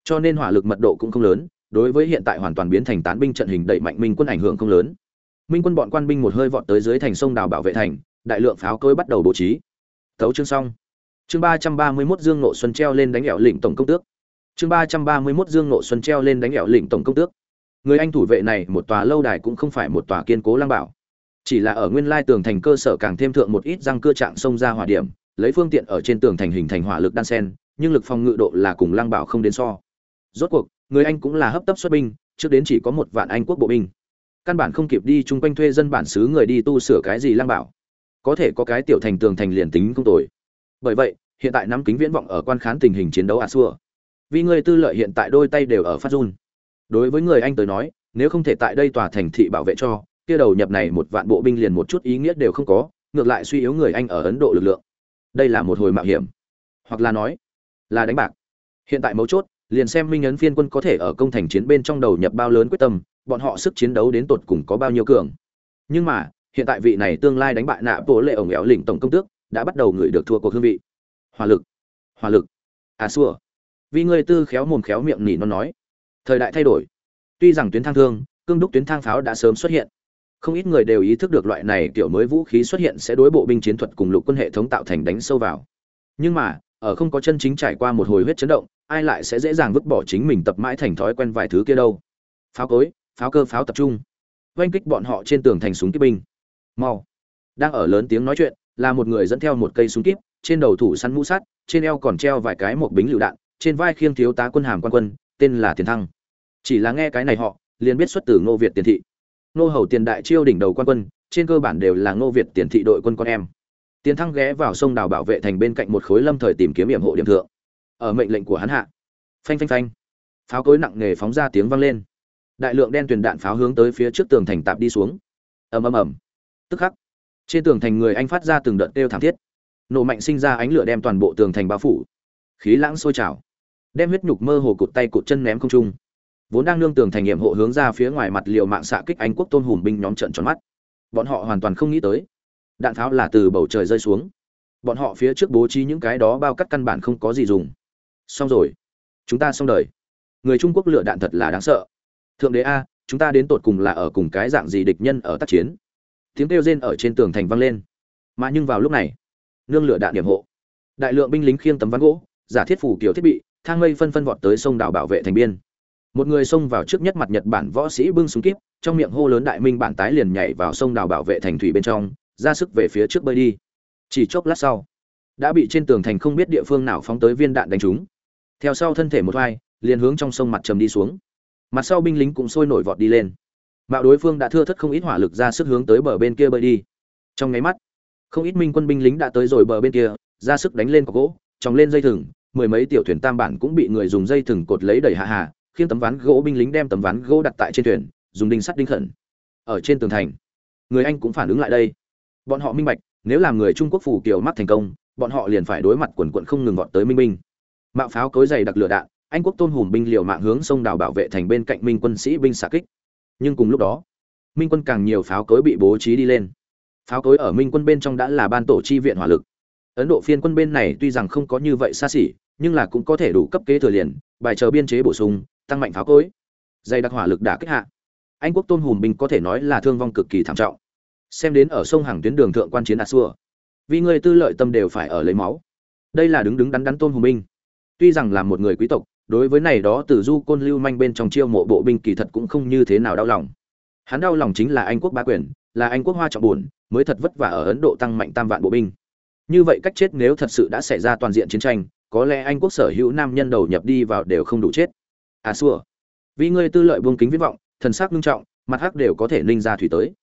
Cho nên hỏa lực mật độ cũng không lớn, đối với hiện tại hoàn toàn biến thành tán binh trận hình đẩy mạnh minh quân ảnh hưởng không lớn. Minh quân bọn quan binh một hơi vọt tới dưới thành sông đào bảo vệ thành đại lượng pháo cối bắt đầu bố trí. Thấu chương xong. Chương ba trăm ba mươi mốt dương nộ xuân treo lên đánh ẻo lĩnh tổng công tước. Chương ba trăm ba mươi mốt dương nộ xuân treo lên đánh ẻo lĩnh tổng công tước. Người anh thủ vệ này một tòa lâu đài cũng không phải một tòa kiên cố lăng bảo. Chỉ là ở nguyên lai tường thành cơ sở càng thêm thượng một ít răng cưa trạng sông ra hỏa điểm, lấy phương tiện ở trên tường thành hình thành hỏa lực đan sen, nhưng lực phòng ngự độ là cùng lăng bảo không đến so. Rốt cuộc, người anh cũng là hấp tấp xuất binh, trước đến chỉ có một vạn anh quốc bộ binh. Căn bản không kịp đi chung quanh thuê dân bản xứ người đi tu sửa cái gì lăng bảo có thể có cái tiểu thành tường thành liền tính không tồi. Bởi vậy, hiện tại nắm kính viễn vọng ở quan khán tình hình chiến đấu a xua vì người tư lợi hiện tại đôi tay đều ở phát run. Đối với người anh tới nói, nếu không thể tại đây tòa thành thị bảo vệ cho, kia đầu nhập này một vạn bộ binh liền một chút ý nghĩa đều không có, ngược lại suy yếu người anh ở ấn độ lực lượng. Đây là một hồi mạo hiểm. Hoặc là nói, là đánh bạc. Hiện tại mấu chốt, liền xem minh ấn phiên quân có thể ở công thành chiến bên trong đầu nhập bao lớn quyết tâm, bọn họ sức chiến đấu đến tột cùng có bao nhiêu cường. Nhưng mà hiện tại vị này tương lai đánh bại nạ bộ lệ ổng éo lỉnh tổng công tước, đã bắt đầu ngửi được thua cuộc hương vị. Hỏa lực hỏa lực. À xua. Vì người tư khéo mồm khéo miệng nỉ nó nói. Thời đại thay đổi. Tuy rằng tuyến thang thương, cương đúc tuyến thang pháo đã sớm xuất hiện. Không ít người đều ý thức được loại này kiểu mới vũ khí xuất hiện sẽ đối bộ binh chiến thuật cùng lục quân hệ thống tạo thành đánh sâu vào. Nhưng mà, ở không có chân chính trải qua một hồi huyết chấn động, ai lại sẽ dễ dàng vứt bỏ chính mình tập mãi thành thói quen vài thứ kia đâu? Pháo cối, pháo cơ pháo tập trung. Oanh kích bọn họ trên tường thành súng kích binh mau. Đang ở lớn tiếng nói chuyện, là một người dẫn theo một cây súng kíp, trên đầu thủ săn mũ sắt, trên eo còn treo vài cái một bính lựu đạn, trên vai khiêng thiếu tá quân hàm quan quân, tên là tiền thăng. Chỉ là nghe cái này họ, liền biết xuất từ ngô việt tiền thị. Ngô hầu tiền đại chiêu đỉnh đầu quan quân, trên cơ bản đều là ngô việt tiền thị đội quân con em. Tiền thăng ghé vào sông đào bảo vệ thành bên cạnh một khối lâm thời tìm kiếm hiểm hộ điểm thượng. Ở mệnh lệnh của hắn hạ. Phanh phanh phanh. Pháo cối nặng nề phóng ra tiếng vang lên. Đại lượng đen tuyền đạn pháo hướng tới phía trước tường thành tạp đi xuống. Ầm ầm ầm tức khắc, trên tường thành người anh phát ra từng đợt kêu thảm thiết. Nổ mạnh sinh ra ánh lửa đem toàn bộ tường thành bao phủ. Khí lãng sôi trào. Đem huyết nhục mơ hồ cụt tay cụt chân ném không trung. Vốn đang nương tường thành nghiệm hộ hướng ra phía ngoài mặt liều mạng xạ kích anh quốc tôn hùm binh nhóm trận tròn mắt. Bọn họ hoàn toàn không nghĩ tới. Đạn tháo là từ bầu trời rơi xuống. Bọn họ phía trước bố trí những cái đó bao cắt căn bản không có gì dùng. Xong rồi. Chúng ta xong đời. Người trung quốc lựa đạn thật là đáng sợ. Thượng đế a, chúng ta đến tột cùng là ở cùng cái dạng gì địch nhân ở tác chiến? Tiếng kêu rên ở trên tường thành vang lên. Mà nhưng vào lúc này, nương lửa đạn điểm hộ. Đại lượng binh lính khiêng tấm ván gỗ, giả thiết phủ kiểu thiết bị, thang mây phân phân vọt tới sông đảo bảo vệ thành biên. Một người xông vào trước nhất mặt nhật bản võ sĩ bưng súng kíp, trong miệng hô lớn đại minh bản tái liền nhảy vào sông đảo bảo vệ thành thủy bên trong, ra sức về phía trước bơi đi. Chỉ chốc lát sau, đã bị trên tường thành không biết địa phương nào phóng tới viên đạn đánh trúng. Theo sau thân thể một vai liền hướng trong sông mặt trầm đi xuống. Mặt sau binh lính cũng sôi nổi vọt đi lên mạo đối phương đã thưa thất không ít hỏa lực ra sức hướng tới bờ bên kia bơi đi. Trong nháy mắt, không ít minh quân binh lính đã tới rồi bờ bên kia, ra sức đánh lên cọc gỗ trồng lên dây thừng, mười mấy tiểu thuyền tam bản cũng bị người dùng dây thừng cột lấy đẩy hạ hạ, khiến tấm ván gỗ binh lính đem tấm ván gỗ đặt tại trên thuyền, dùng đinh sắt đinh khẩn. Ở trên tường thành, người anh cũng phản ứng lại đây. Bọn họ minh bạch, nếu làm người trung quốc phủ kiều mắt thành công, bọn họ liền phải đối mặt quần quận không ngừng vọt tới minh binh. Mạo pháo cối dày đặc lửa đạn, anh quốc tôn hùm binh liều mạng hướng sông đào bảo vệ thành bên cạnh minh quân sĩ binh xạ kích nhưng cùng lúc đó, minh quân càng nhiều pháo cối bị bố trí đi lên. Pháo cối ở minh quân bên trong đã là ban tổ chi viện hỏa lực. Ấn độ phiên quân bên này tuy rằng không có như vậy xa xỉ, nhưng là cũng có thể đủ cấp kế thừa liền, bài chờ biên chế bổ sung, tăng mạnh pháo cối. Dày đặc hỏa lực đã kích hạ. Anh quốc tôn hùm binh có thể nói là thương vong cực kỳ thảm trọng. Xem đến ở sông hàng tuyến đường thượng quan chiến a xua, vì người tư lợi tâm đều phải ở lấy máu. Đây là đứng đứng đắn đắn tôn hùm binh. Tuy rằng là một người quý tộc đối với này đó từ du côn lưu manh bên trong chiêu mộ bộ binh kỳ thật cũng không như thế nào đau lòng. Hắn đau lòng chính là anh quốc bá quyền, là anh quốc hoa trọng buồn, mới thật vất vả ở ấn độ tăng mạnh tam vạn bộ binh. Như vậy cách chết nếu thật sự đã xảy ra toàn diện chiến tranh, có lẽ anh quốc sở hữu nam nhân đầu nhập đi vào đều không đủ chết. À xua. Vì ngươi tư lợi buông kính viết vọng, thần sắc nghiêm trọng, mặt hắc đều có thể ninh ra thủy tới.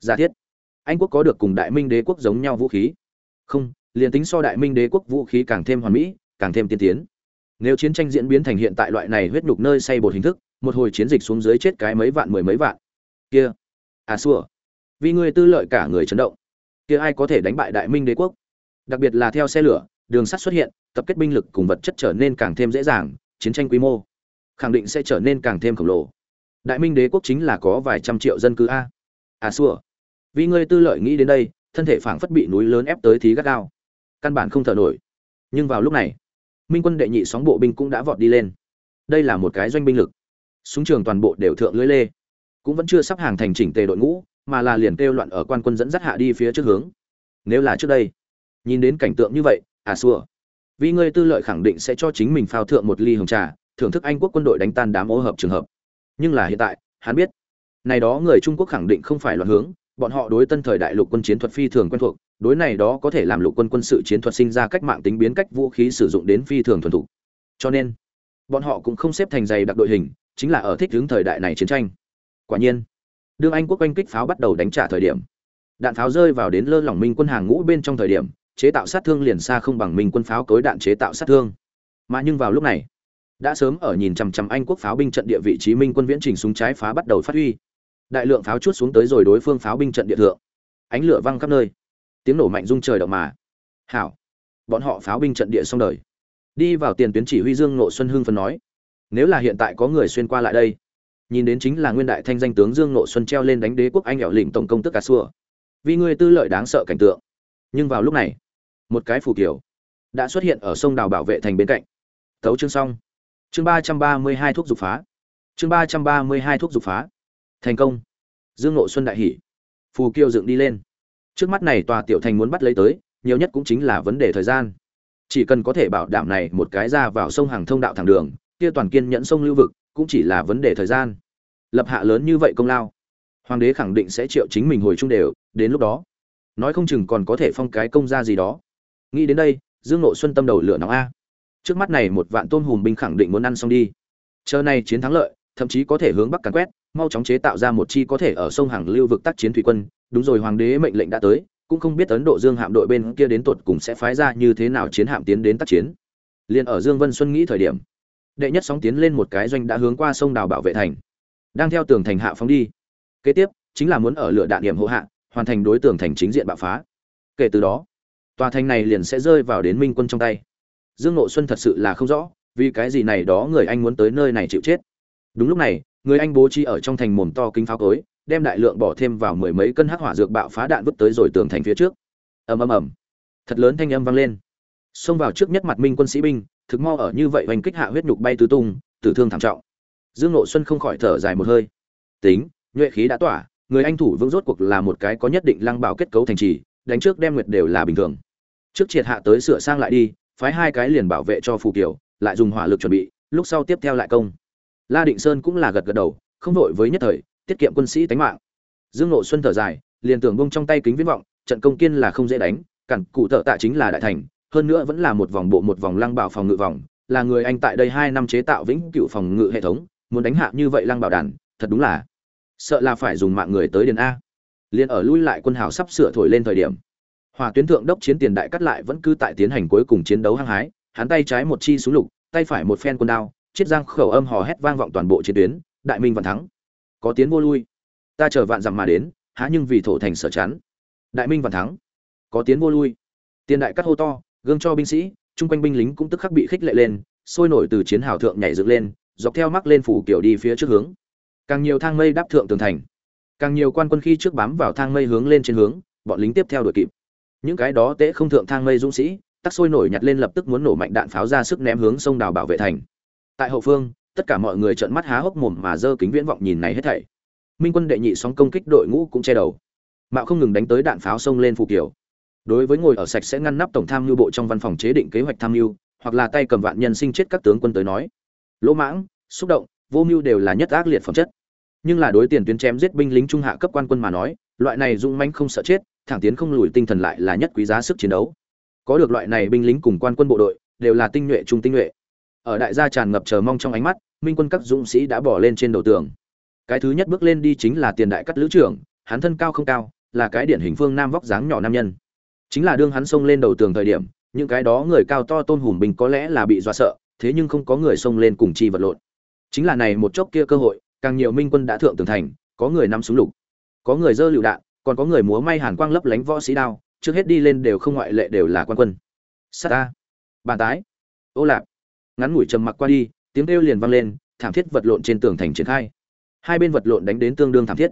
Giả thiết. Anh quốc có được cùng đại minh đế quốc giống nhau vũ khí? Không, liền tính so đại minh đế quốc vũ khí càng thêm hoàn mỹ, càng thêm tiên tiến nếu chiến tranh diễn biến thành hiện tại loại này huyết nhục nơi xây bột hình thức, một hồi chiến dịch xuống dưới chết cái mấy vạn mười mấy vạn. Kia à xua. Vì ngươi tư lợi cả người chấn động. Kia ai có thể đánh bại đại minh đế quốc? Đặc biệt là theo xe lửa, đường sắt xuất hiện, tập kết binh lực cùng vật chất trở nên càng thêm dễ dàng, chiến tranh quy mô khẳng định sẽ trở nên càng thêm khổng lồ. Đại minh đế quốc chính là có vài trăm triệu dân cư a. À xua. Vì ngươi tư lợi nghĩ đến đây, thân thể phảng phất bị núi lớn ép tới thí gắt gao. Căn bản không thở nổi. Nhưng vào lúc này minh quân đệ nhị sóng bộ binh cũng đã vọt đi lên. Đây là một cái doanh binh lực. Súng trường toàn bộ đều thượng lưới lê. Cũng vẫn chưa sắp hàng thành chỉnh tề đội ngũ, mà là liền kêu loạn ở quan quân dẫn dắt hạ đi phía trước hướng. Nếu là trước đây, nhìn đến cảnh tượng như vậy à xua. Vì ngươi tư lợi khẳng định sẽ cho chính mình phao thượng một ly hồng trà, thưởng thức anh quốc quân đội đánh tan đám ô hợp trường hợp. Nhưng là hiện tại, hắn biết, này đó người trung quốc khẳng định không phải loạn hướng, bọn họ đối tân thời đại lục quân chiến thuật phi thường quen thuộc đối này đó có thể làm lục quân quân sự chiến thuật sinh ra cách mạng tính biến cách vũ khí sử dụng đến phi thường thuần thục. Cho nên, bọn họ cũng không xếp thành dày đặc đội hình, chính là ở thích hướng thời đại này chiến tranh. Quả nhiên, đương anh quốc oanh kích pháo bắt đầu đánh trả thời điểm, đạn pháo rơi vào đến lơ lỏng minh quân hàng ngũ bên trong thời điểm, chế tạo sát thương liền xa không bằng minh quân pháo cối đạn chế tạo sát thương. Mà nhưng vào lúc này, đã sớm ở nhìn chằm chằm anh quốc pháo binh trận địa vị trí minh quân viễn trình súng trái phá bắt đầu phát huy. Đại lượng pháo chút xuống tới rồi đối phương pháo binh trận địa thượng. Ánh lửa văng khắp nơi tiếng nổ mạnh rung trời động mà. Hảo. Bọn họ pháo binh trận địa xong đời. Đi vào tiền tuyến chỉ huy dương nộ xuân hưng phân nói. Nếu là hiện tại có người xuyên qua lại đây, nhìn đến chính là nguyên đại thanh danh tướng dương nộ xuân treo lên đánh đế quốc anh ẻo lĩnh tổng công tức cà xua vì ngươi tư lợi đáng sợ cảnh tượng. Nhưng vào lúc này, một cái phủ kiểu đã xuất hiện ở sông đào bảo vệ thành bên cạnh. Thấu chương xong. Chương ba trăm ba mươi hai thuốc dục phá. Chương ba trăm ba mươi hai thuốc dục phá. Thành công. Dương nộ xuân đại hỷ phù kiêu dựng đi lên trước mắt này tòa tiểu thành muốn bắt lấy tới, nhiều nhất cũng chính là vấn đề thời gian. Chỉ cần có thể bảo đảm này một cái ra vào sông hàng thông đạo thẳng đường, kia toàn kiên nhẫn sông lưu vực, cũng chỉ là vấn đề thời gian. Lập hạ lớn như vậy công lao, hoàng đế khẳng định sẽ triệu chính mình hồi trung đều, đến lúc đó, nói không chừng còn có thể phong cái công ra gì đó. Nghĩ đến đây, dương nội xuân tâm đầu lửa nóng a. Trước mắt này một vạn tôn hùm binh khẳng định muốn ăn xong đi. Chờ này chiến thắng lợi, thậm chí có thể hướng bắc càn quét mau chóng chế tạo ra một chi có thể ở sông hàng lưu vực tác chiến thủy quân. Đúng rồi, hoàng đế mệnh lệnh đã tới, cũng không biết ấn độ dương hạm đội bên kia đến tột cùng sẽ phái ra như thế nào chiến hạm tiến đến tác chiến. Liền ở dương vân xuân nghĩ thời điểm, đệ nhất sóng tiến lên một cái doanh đã hướng qua sông đào bảo vệ thành, đang theo tường thành hạ phóng đi. Kế tiếp, chính là muốn ở lửa đạn điểm hộ hạ, hoàn thành đối tượng thành chính diện bạo phá. Kể từ đó, tòa thành này liền sẽ rơi vào đến minh quân trong tay. Dương nội xuân thật sự là không rõ, vì cái gì này đó người anh muốn tới nơi này chịu chết. Đúng lúc này người anh bố trí ở trong thành mồm to kính pháo cối, đem đại lượng bỏ thêm vào mười mấy cân hắc hỏa dược bạo phá đạn vứt tới rồi tường thành phía trước. Ầm ầm ầm. Thật lớn thanh âm vang lên. Xông vào trước nhất mặt minh quân sĩ binh, thực mau ở như vậy hoành kích hạ huyết nhục bay tứ tung, tử thương thảm trọng. Dương nội xuân không khỏi thở dài một hơi. Tính, nhuệ khí đã tỏa, người anh thủ vững rốt cuộc là một cái có nhất định lăng bảo kết cấu thành trì, đánh trước đem nguyệt đều là bình thường. Trước triệt hạ tới sửa sang lại đi, phái hai cái liền bảo vệ cho phù kiều, lại dùng hỏa lực chuẩn bị, lúc sau tiếp theo lại công la định sơn cũng là gật gật đầu, không vội với nhất thời, tiết kiệm quân sĩ tánh mạng. Dương nội xuân thở dài, liền tưởng bông trong tay kính viễn vọng, trận công kiên là không dễ đánh, cản cụ thợ tạ chính là đại thành, hơn nữa vẫn là một vòng bộ một vòng lăng bảo phòng ngự vòng, là người anh tại đây hai năm chế tạo vĩnh cựu phòng ngự hệ thống, muốn đánh hạ như vậy lăng bảo đàn, thật đúng là sợ là phải dùng mạng người tới điền a. Liền ở lui lại quân hào sắp sửa thổi lên thời điểm hỏa tuyến thượng đốc chiến tiền đại cắt lại vẫn cứ tại tiến hành cuối cùng chiến đấu hăng hái, hắn tay trái một chi súng lục, tay phải một phen quân đao chiết giang khẩu âm hò hét vang vọng toàn bộ chiến tuyến, đại minh vạn thắng. Có tiến vô lui. Ta chờ vạn dặm mà đến, há nhưng vì thổ thành sở chắn. Đại minh vạn thắng. Có tiến vô lui. Tiền đại cắt hô to, gương cho binh sĩ, chung quanh binh lính cũng tức khắc bị khích lệ lên, sôi nổi từ chiến hào thượng nhảy dựng lên, dọc theo mắc lên phủ kiểu đi phía trước hướng. Càng nhiều thang mây đáp thượng tường thành. Càng nhiều quan quân khi trước bám vào thang mây hướng lên trên hướng, bọn lính tiếp theo đuổi kịp. Những cái đó tễ không thượng thang mây dũng sĩ, tắc sôi nổi nhặt lên lập tức muốn nổ mạnh đạn pháo ra sức ném hướng sông đào bảo vệ thành tại hậu phương, tất cả mọi người trợn mắt há hốc mồm mà giơ kính viễn vọng nhìn này hết thảy. Minh quân đệ nhị sóng công kích đội ngũ cũng che đầu. Mạo không ngừng đánh tới đạn pháo xông lên phù kiều. Đối với ngồi ở sạch sẽ ngăn nắp tổng tham mưu bộ trong văn phòng chế định kế hoạch tham mưu, hoặc là tay cầm vạn nhân sinh chết các tướng quân tới nói. Lỗ mãng, xúc động, vô mưu đều là nhất ác liệt phẩm chất. Nhưng là đối tiền tuyến chém giết binh lính trung hạ cấp quan quân mà nói, loại này dũng mãnh không sợ chết, thẳng tiến không lùi tinh thần lại là nhất quý giá sức chiến đấu. Có được loại này binh lính cùng quan quân bộ đội, đều là tinh nhuệ trung tinh nhuệ ở đại gia tràn ngập chờ mong trong ánh mắt, minh quân các dũng sĩ đã bỏ lên trên đầu tường. Cái thứ nhất bước lên đi chính là tiền đại cắt lữ trưởng, hắn thân cao không cao, là cái điển hình phương nam vóc dáng nhỏ nam nhân. Chính là đương hắn xông lên đầu tường thời điểm, những cái đó người cao to tôn hùm bình có lẽ là bị dọa sợ, thế nhưng không có người xông lên cùng chi vật lộn. Chính là này một chốc kia cơ hội, càng nhiều minh quân đã thượng tường thành, có người nắm súng lục, có người dơ lựu đạn, còn có người múa may hàn quang lấp lánh võ sĩ đao, trước hết đi lên đều không ngoại lệ đều là quan quân. Sát ta. Bàn tái. Ô lạp ngắn ngủi trầm mặc qua đi, tiếng kêu liền vang lên, thảm thiết vật lộn trên tường thành triển khai. Hai bên vật lộn đánh đến tương đương thảm thiết.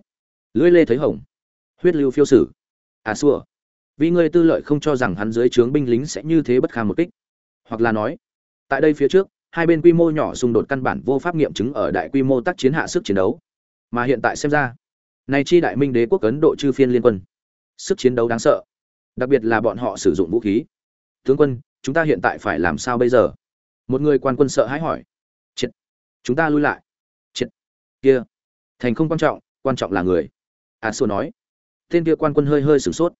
Lưỡi lê thấy hồng huyết lưu phiêu sử. À xua. Vì ngươi tư lợi không cho rằng hắn dưới trướng binh lính sẽ như thế bất khả một kích. Hoặc là nói, tại đây phía trước, hai bên quy mô nhỏ xung đột căn bản vô pháp nghiệm chứng ở đại quy mô tác chiến hạ sức chiến đấu. Mà hiện tại xem ra, này chi đại minh đế quốc ấn độ chư phiên liên quân, sức chiến đấu đáng sợ. Đặc biệt là bọn họ sử dụng vũ khí. Tướng quân, chúng ta hiện tại phải làm sao bây giờ? Một người quan quân sợ hãi hỏi. Chết chúng ta lui lại. Chết kia. Thành không quan trọng quan trọng là người. A xua nói. Tên kia quan quân hơi hơi sửng sốt.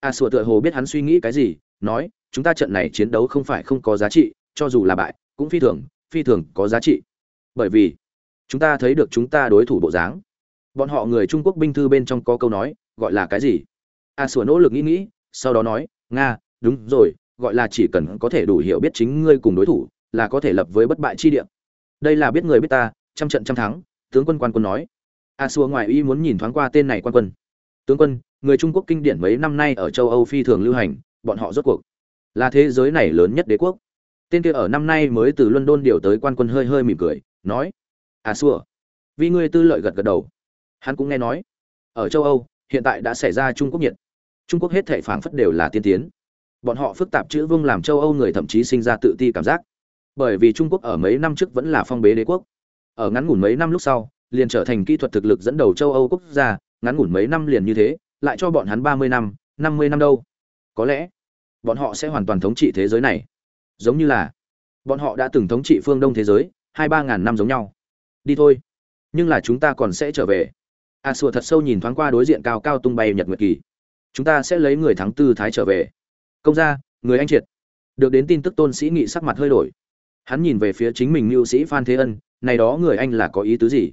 A xua tựa hồ biết hắn suy nghĩ cái gì, nói, chúng ta trận này chiến đấu không phải không có giá trị, cho dù là bại, cũng phi thường phi thường có giá trị. Bởi vì, chúng ta thấy được chúng ta đối thủ bộ dáng. Bọn họ người trung quốc binh thư bên trong có câu nói, gọi là cái gì? A xua nỗ lực nghĩ nghĩ, sau đó nói, nga, đúng rồi, gọi là chỉ cần có thể đủ hiểu biết chính ngươi cùng đối thủ là có thể lập với bất bại chi địa. Đây là biết người biết ta, trăm trận trăm thắng, tướng quân quan quân nói. A xua ngoài ý muốn nhìn thoáng qua tên này quan quân. Tướng quân, người trung quốc kinh điển mấy năm nay ở châu âu phi thường lưu hành, bọn họ rốt cuộc là thế giới này lớn nhất đế quốc. Tên kia ở năm nay mới từ london điều tới quan quân hơi hơi mỉm cười, nói, a xua, vì ngươi tư lợi gật gật đầu. Hắn cũng nghe nói, ở châu âu, hiện tại đã xảy ra trung quốc nhiệt. Trung quốc hết thệ phảng phất đều là tiên tiến. Bọn họ phức tạp chữ vương làm châu âu người thậm chí sinh ra tự ti cảm giác bởi vì trung quốc ở mấy năm trước vẫn là phong bế đế quốc. Ở ngắn ngủn mấy năm lúc sau, liền trở thành kỹ thuật thực lực dẫn đầu châu âu quốc gia, ngắn ngủn mấy năm liền như thế, lại cho bọn hắn ba mươi năm năm mươi năm đâu. Có lẽ, bọn họ sẽ hoàn toàn thống trị thế giới này. Giống như là, bọn họ đã từng thống trị phương đông thế giới, hai ba ngàn năm giống nhau. Đi thôi, nhưng là chúng ta còn sẽ trở về. A sùa thật sâu nhìn thoáng qua đối diện cao cao tung bay nhật nguyệt kỳ. Chúng ta sẽ lấy người thắng tư thái trở về. Công gia, người anh triệt. Được đến tin tức tôn sĩ nghị sắc mặt hơi đổi hắn nhìn về phía chính mình mưu sĩ phan thế ân, này đó người anh là có ý tứ gì?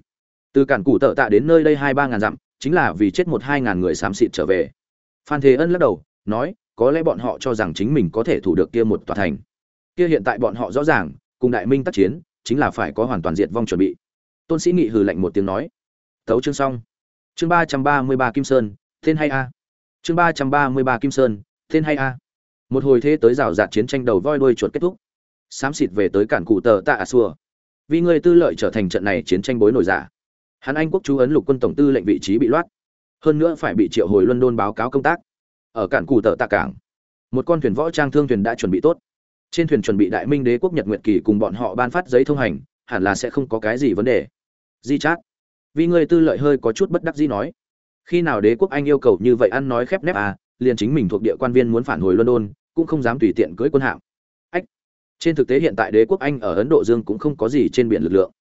Từ cản củ tợ tạ đến nơi đây hai ba ngàn dặm, chính là vì chết một hai ngàn người xám xịt trở về. Phan thế ân lắc đầu, nói, có lẽ bọn họ cho rằng chính mình có thể thủ được kia một tòa thành. Kia hiện tại bọn họ rõ ràng, cùng đại minh tác chiến, chính là phải có hoàn toàn diệt vong chuẩn bị. Tôn sĩ nghị hừ lạnh một tiếng nói, tấu chương xong. Chương ba trăm ba mươi ba kim sơn, tên hay a? Chương ba trăm ba mươi ba kim sơn, tên hay a? Một hồi thế tới rào rạt chiến tranh đầu voi đuôi chuột kết thúc xám xịt về tới cản cụ tờ tạ à xua. Vì người tư lợi trở thành trận này chiến tranh bối nổi giả. Hắn anh quốc chú ấn lục quân tổng tư lệnh vị trí bị loát. Hơn nữa phải bị triệu hồi london báo cáo công tác. Ở cản cụ tờ tạ cảng, một con thuyền võ trang thương thuyền đã chuẩn bị tốt. Trên thuyền chuẩn bị đại minh đế quốc nhật nguyện kỳ cùng bọn họ ban phát giấy thông hành, hẳn là sẽ không có cái gì vấn đề. Di chát. Vì người tư lợi hơi có chút bất đắc dĩ nói. Khi nào đế quốc anh yêu cầu như vậy ăn nói khép nép à liền chính mình thuộc địa quan viên muốn phản hồi london, cũng không dám tùy tiện cưỡi quân hạm trên thực tế hiện tại đế quốc anh ở ấn độ dương cũng không có gì trên biển lực lượng.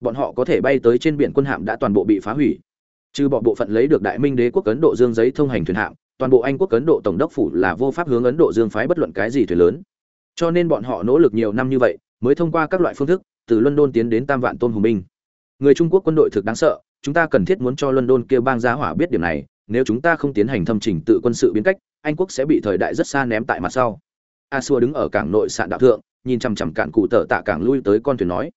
Bọn họ có thể bay tới trên biển quân hạm đã toàn bộ bị phá hủy. Trừ bỏ bộ phận lấy được đại minh đế quốc ấn độ dương giấy thông hành thuyền hạm, toàn bộ anh quốc ấn độ tổng đốc phủ là vô pháp hướng ấn độ dương phái bất luận cái gì thuyền lớn. Cho nên bọn họ nỗ lực nhiều năm như vậy, mới thông qua các loại phương thức, từ london tiến đến tam vạn tôn hùng binh người trung quốc quân đội thực đáng sợ, chúng ta cần thiết muốn cho london kêu bang giá hỏa biết điểm này, nếu chúng ta không tiến hành thâm trình tự quân sự biến cách, anh quốc sẽ bị thời đại rất xa ném tại mặt sau. A xua đứng ở cảng nội sạn đạo thượng nhìn chằm chằm cạn cụ tợ tạ cảng lui tới con thuyền nói,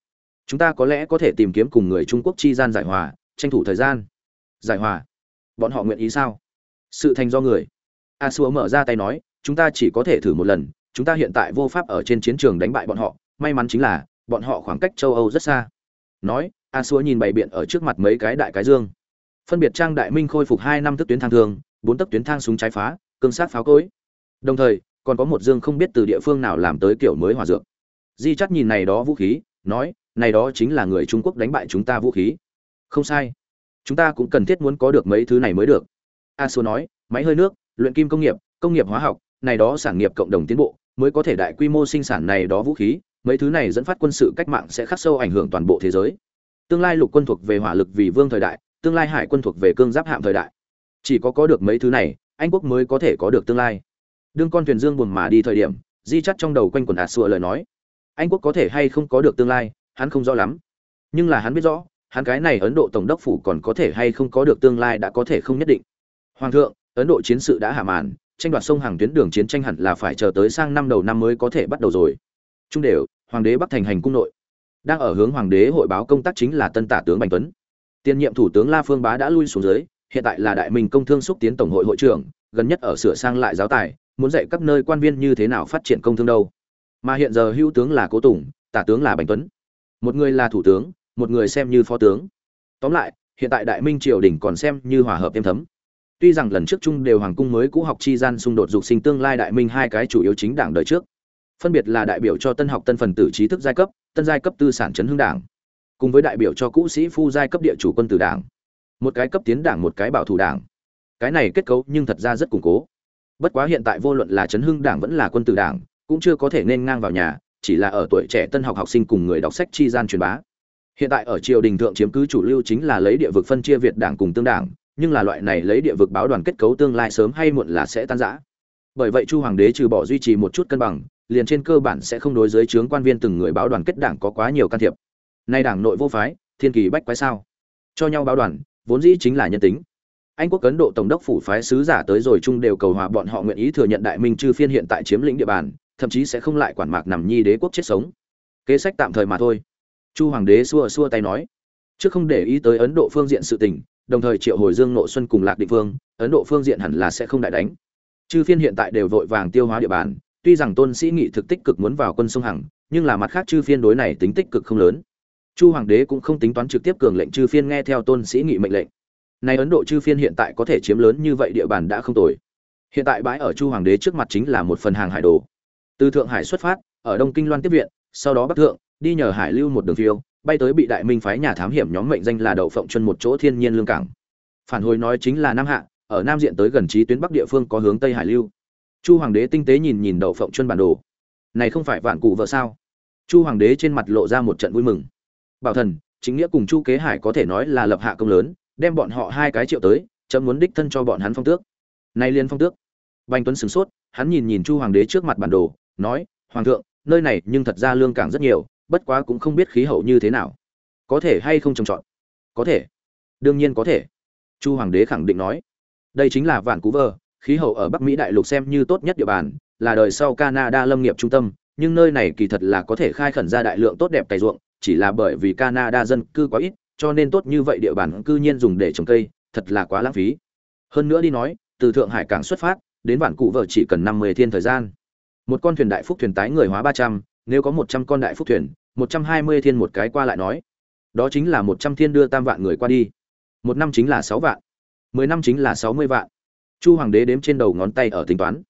chúng ta có lẽ có thể tìm kiếm cùng người trung quốc chi gian giải hòa, tranh thủ thời gian. Giải hòa? Bọn họ nguyện ý sao? Sự thành do người. A xua mở ra tay nói, chúng ta chỉ có thể thử một lần, chúng ta hiện tại vô pháp ở trên chiến trường đánh bại bọn họ, may mắn chính là, bọn họ khoảng cách châu âu rất xa. Nói, a xua nhìn bày biện ở trước mặt mấy cái đại cái dương. Phân biệt trang đại minh khôi phục hai năm tức tuyến thang thường bốn tấc tuyến thang súng trái phá, cương sát pháo cối. Đồng thời còn có một dương không biết từ địa phương nào làm tới kiểu mới hòa dược. Di chắc nhìn này đó vũ khí, nói, này đó chính là người trung quốc đánh bại chúng ta vũ khí. Không sai. Chúng ta cũng cần thiết muốn có được mấy thứ này mới được. A số nói, máy hơi nước, luyện kim công nghiệp công nghiệp hóa học, này đó sản nghiệp cộng đồng tiến bộ, mới có thể đại quy mô sinh sản này đó vũ khí, mấy thứ này dẫn phát quân sự cách mạng sẽ khắc sâu ảnh hưởng toàn bộ thế giới. Tương lai lục quân thuộc về hỏa lực vì vương thời đại, tương lai hải quân thuộc về cương giáp hạm thời đại. Chỉ có có được mấy thứ này, anh quốc mới có thể có được tương lai đương con thuyền dương buồn mà đi thời điểm, di chắt trong đầu quanh quần ạt sùa lời nói. Anh quốc có thể hay không có được tương lai, hắn không rõ lắm. Nhưng là hắn biết rõ, hắn cái này ấn độ tổng đốc phủ còn có thể hay không có được tương lai đã có thể không nhất định. Hoàng thượng, ấn độ chiến sự đã hạ màn, tranh đoạt sông hàng tuyến đường chiến tranh hẳn là phải chờ tới sang năm đầu năm mới có thể bắt đầu rồi. Trung đều, hoàng đế bắc thành hành cung nội. Đang ở hướng hoàng đế hội báo công tác chính là tân tả tướng bành tuấn. Tiền nhiệm thủ tướng la phương bá đã lui xuống dưới, hiện tại là đại minh công thương xúc tiến tổng hội hội trưởng, gần nhất ở sửa sang lại giáo tài muốn dạy các nơi quan viên như thế nào phát triển công thương đâu. Mà hiện giờ hữu tướng là cố tùng, tả tướng là bành tuấn. Một người là thủ tướng, một người xem như phó tướng. Tóm lại, hiện tại đại minh triều đình còn xem như hòa hợp thêm thấm. Tuy rằng lần trước chung đều hoàng cung mới cũ học chi gian xung đột dục sinh tương lai đại minh hai cái chủ yếu chính đảng đời trước. Phân biệt là đại biểu cho tân học tân phần tử trí thức giai cấp, tân giai cấp tư sản chấn hưng đảng, cùng với đại biểu cho cũ sĩ phu giai cấp địa chủ quân tử đảng. Một cái cấp tiến đảng, một cái bảo thủ đảng. Cái này kết cấu nhưng thật ra rất củng cố bất quá hiện tại vô luận là chấn hưng đảng vẫn là quân tử đảng, cũng chưa có thể nên ngang vào nhà, chỉ là ở tuổi trẻ tân học học sinh cùng người đọc sách chi gian truyền bá. Hiện tại ở triều đình thượng chiếm cứ chủ lưu chính là lấy địa vực phân chia việt đảng cùng tương đảng, nhưng là loại này lấy địa vực báo đoàn kết cấu tương lai sớm hay muộn là sẽ tan rã. Bởi vậy chu hoàng đế trừ bỏ duy trì một chút cân bằng, liền trên cơ bản sẽ không đối dưới chướng quan viên từng người báo đoàn kết đảng có quá nhiều can thiệp. Nay đảng nội vô phái, thiên kỳ bách quái sao? Cho nhau báo đoàn, vốn dĩ chính là nhân tính anh quốc ấn độ tổng đốc phủ phái sứ giả tới rồi chung đều cầu hòa bọn họ nguyện ý thừa nhận đại minh chư phiên hiện tại chiếm lĩnh địa bàn thậm chí sẽ không lại quản mạc nằm nhi đế quốc chết sống. Kế sách tạm thời mà thôi. Chu hoàng đế xua xua tay nói. Trước không để ý tới ấn độ phương diện sự tình đồng thời triệu hồi dương nội xuân cùng lạc định Vương, ấn độ phương diện hẳn là sẽ không đại đánh. Chư phiên hiện tại đều vội vàng tiêu hóa địa bàn tuy rằng tôn sĩ nghị thực tích cực muốn vào quân sông hằng nhưng là mặt khác chư phiên đối này tính tích cực không lớn. Chu hoàng đế cũng không tính toán trực tiếp cường lệnh chư phiên nghe theo tôn sĩ nghị mệnh lệnh nay ấn độ chư phiên hiện tại có thể chiếm lớn như vậy địa bàn đã không tồi. Hiện tại bãi ở chu hoàng đế trước mặt chính là một phần hàng hải đồ. Từ thượng hải xuất phát, ở đông kinh loan tiếp viện, sau đó bắc thượng, đi nhờ hải lưu một đường phiêu, bay tới bị đại minh phái nhà thám hiểm nhóm mệnh danh là đậu phộng chân một chỗ thiên nhiên lương cảng. Phản hồi nói chính là nam hạ, ở nam diện tới gần trí tuyến bắc địa phương có hướng tây hải lưu. Chu hoàng đế tinh tế nhìn nhìn đậu phộng chân bản đồ. Này không phải vạn cụ vợ sao? Chu hoàng đế trên mặt lộ ra một trận vui mừng. Bảo thần, chính nghĩa cùng chu kế hải có thể nói là lập hạ công lớn đem bọn họ hai cái triệu tới, chấm muốn đích thân cho bọn hắn phong tước. Nay liên phong tước. Bành tuấn sửng sốt, hắn nhìn nhìn chu hoàng đế trước mặt bản đồ, nói, hoàng thượng, nơi này nhưng thật ra lương cảng rất nhiều, bất quá cũng không biết khí hậu như thế nào. Có thể hay không trồng trọt? Có thể. Đương nhiên có thể. Chu hoàng đế khẳng định nói. Đây chính là vạn cú vơ, khí hậu ở bắc mỹ đại lục xem như tốt nhất địa bàn, là đời sau canada lâm nghiệp trung tâm, nhưng nơi này kỳ thật là có thể khai khẩn ra đại lượng tốt đẹp cày ruộng, chỉ là bởi vì canada dân cư quá ít cho nên tốt như vậy địa bàn cư nhiên dùng để trồng cây, thật là quá lãng phí. Hơn nữa đi nói, từ thượng hải cảng xuất phát, đến bản cụ vợ chỉ cần năm mươi thiên thời gian. Một con thuyền đại phúc thuyền tái người hóa ba trăm, nếu có một trăm con đại phúc thuyền, một trăm hai mươi thiên một cái qua lại nói. Đó chính là một trăm thiên đưa tam vạn người qua đi. Một năm chính là sáu vạn. Mười năm chính là sáu mươi vạn. Chu hoàng đế đếm trên đầu ngón tay ở tính toán.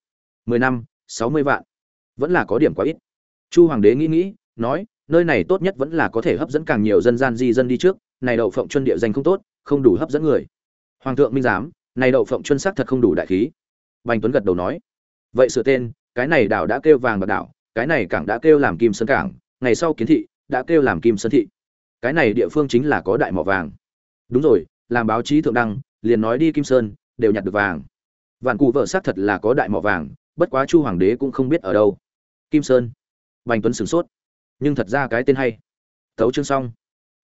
Mười năm, sáu mươi vạn. Vẫn là có điểm quá ít. Chu hoàng đế nghĩ nghĩ, nói, nơi này tốt nhất vẫn là có thể hấp dẫn càng nhiều dân gian di dân đi trước này đậu phộng chuân địa danh không tốt, không đủ hấp dẫn người. Hoàng thượng minh giám, này đậu phộng chuân sắc thật không đủ đại khí. Bành tuấn gật đầu nói, vậy sửa tên, cái này đảo đã kêu vàng bạc đảo, cái này cảng đã kêu làm kim sơn cảng, ngày sau kiến thị, đã kêu làm kim sơn thị. Cái này địa phương chính là có đại mỏ vàng. Đúng rồi, làm báo chí thượng đăng, liền nói đi kim sơn, đều nhặt được vàng. Vạn cụ vợ xác thật là có đại mỏ vàng, bất quá chu hoàng đế cũng không biết ở đâu. Kim sơn. Bành tuấn sửng sốt. Nhưng thật ra cái tên hay. Tấu chương xong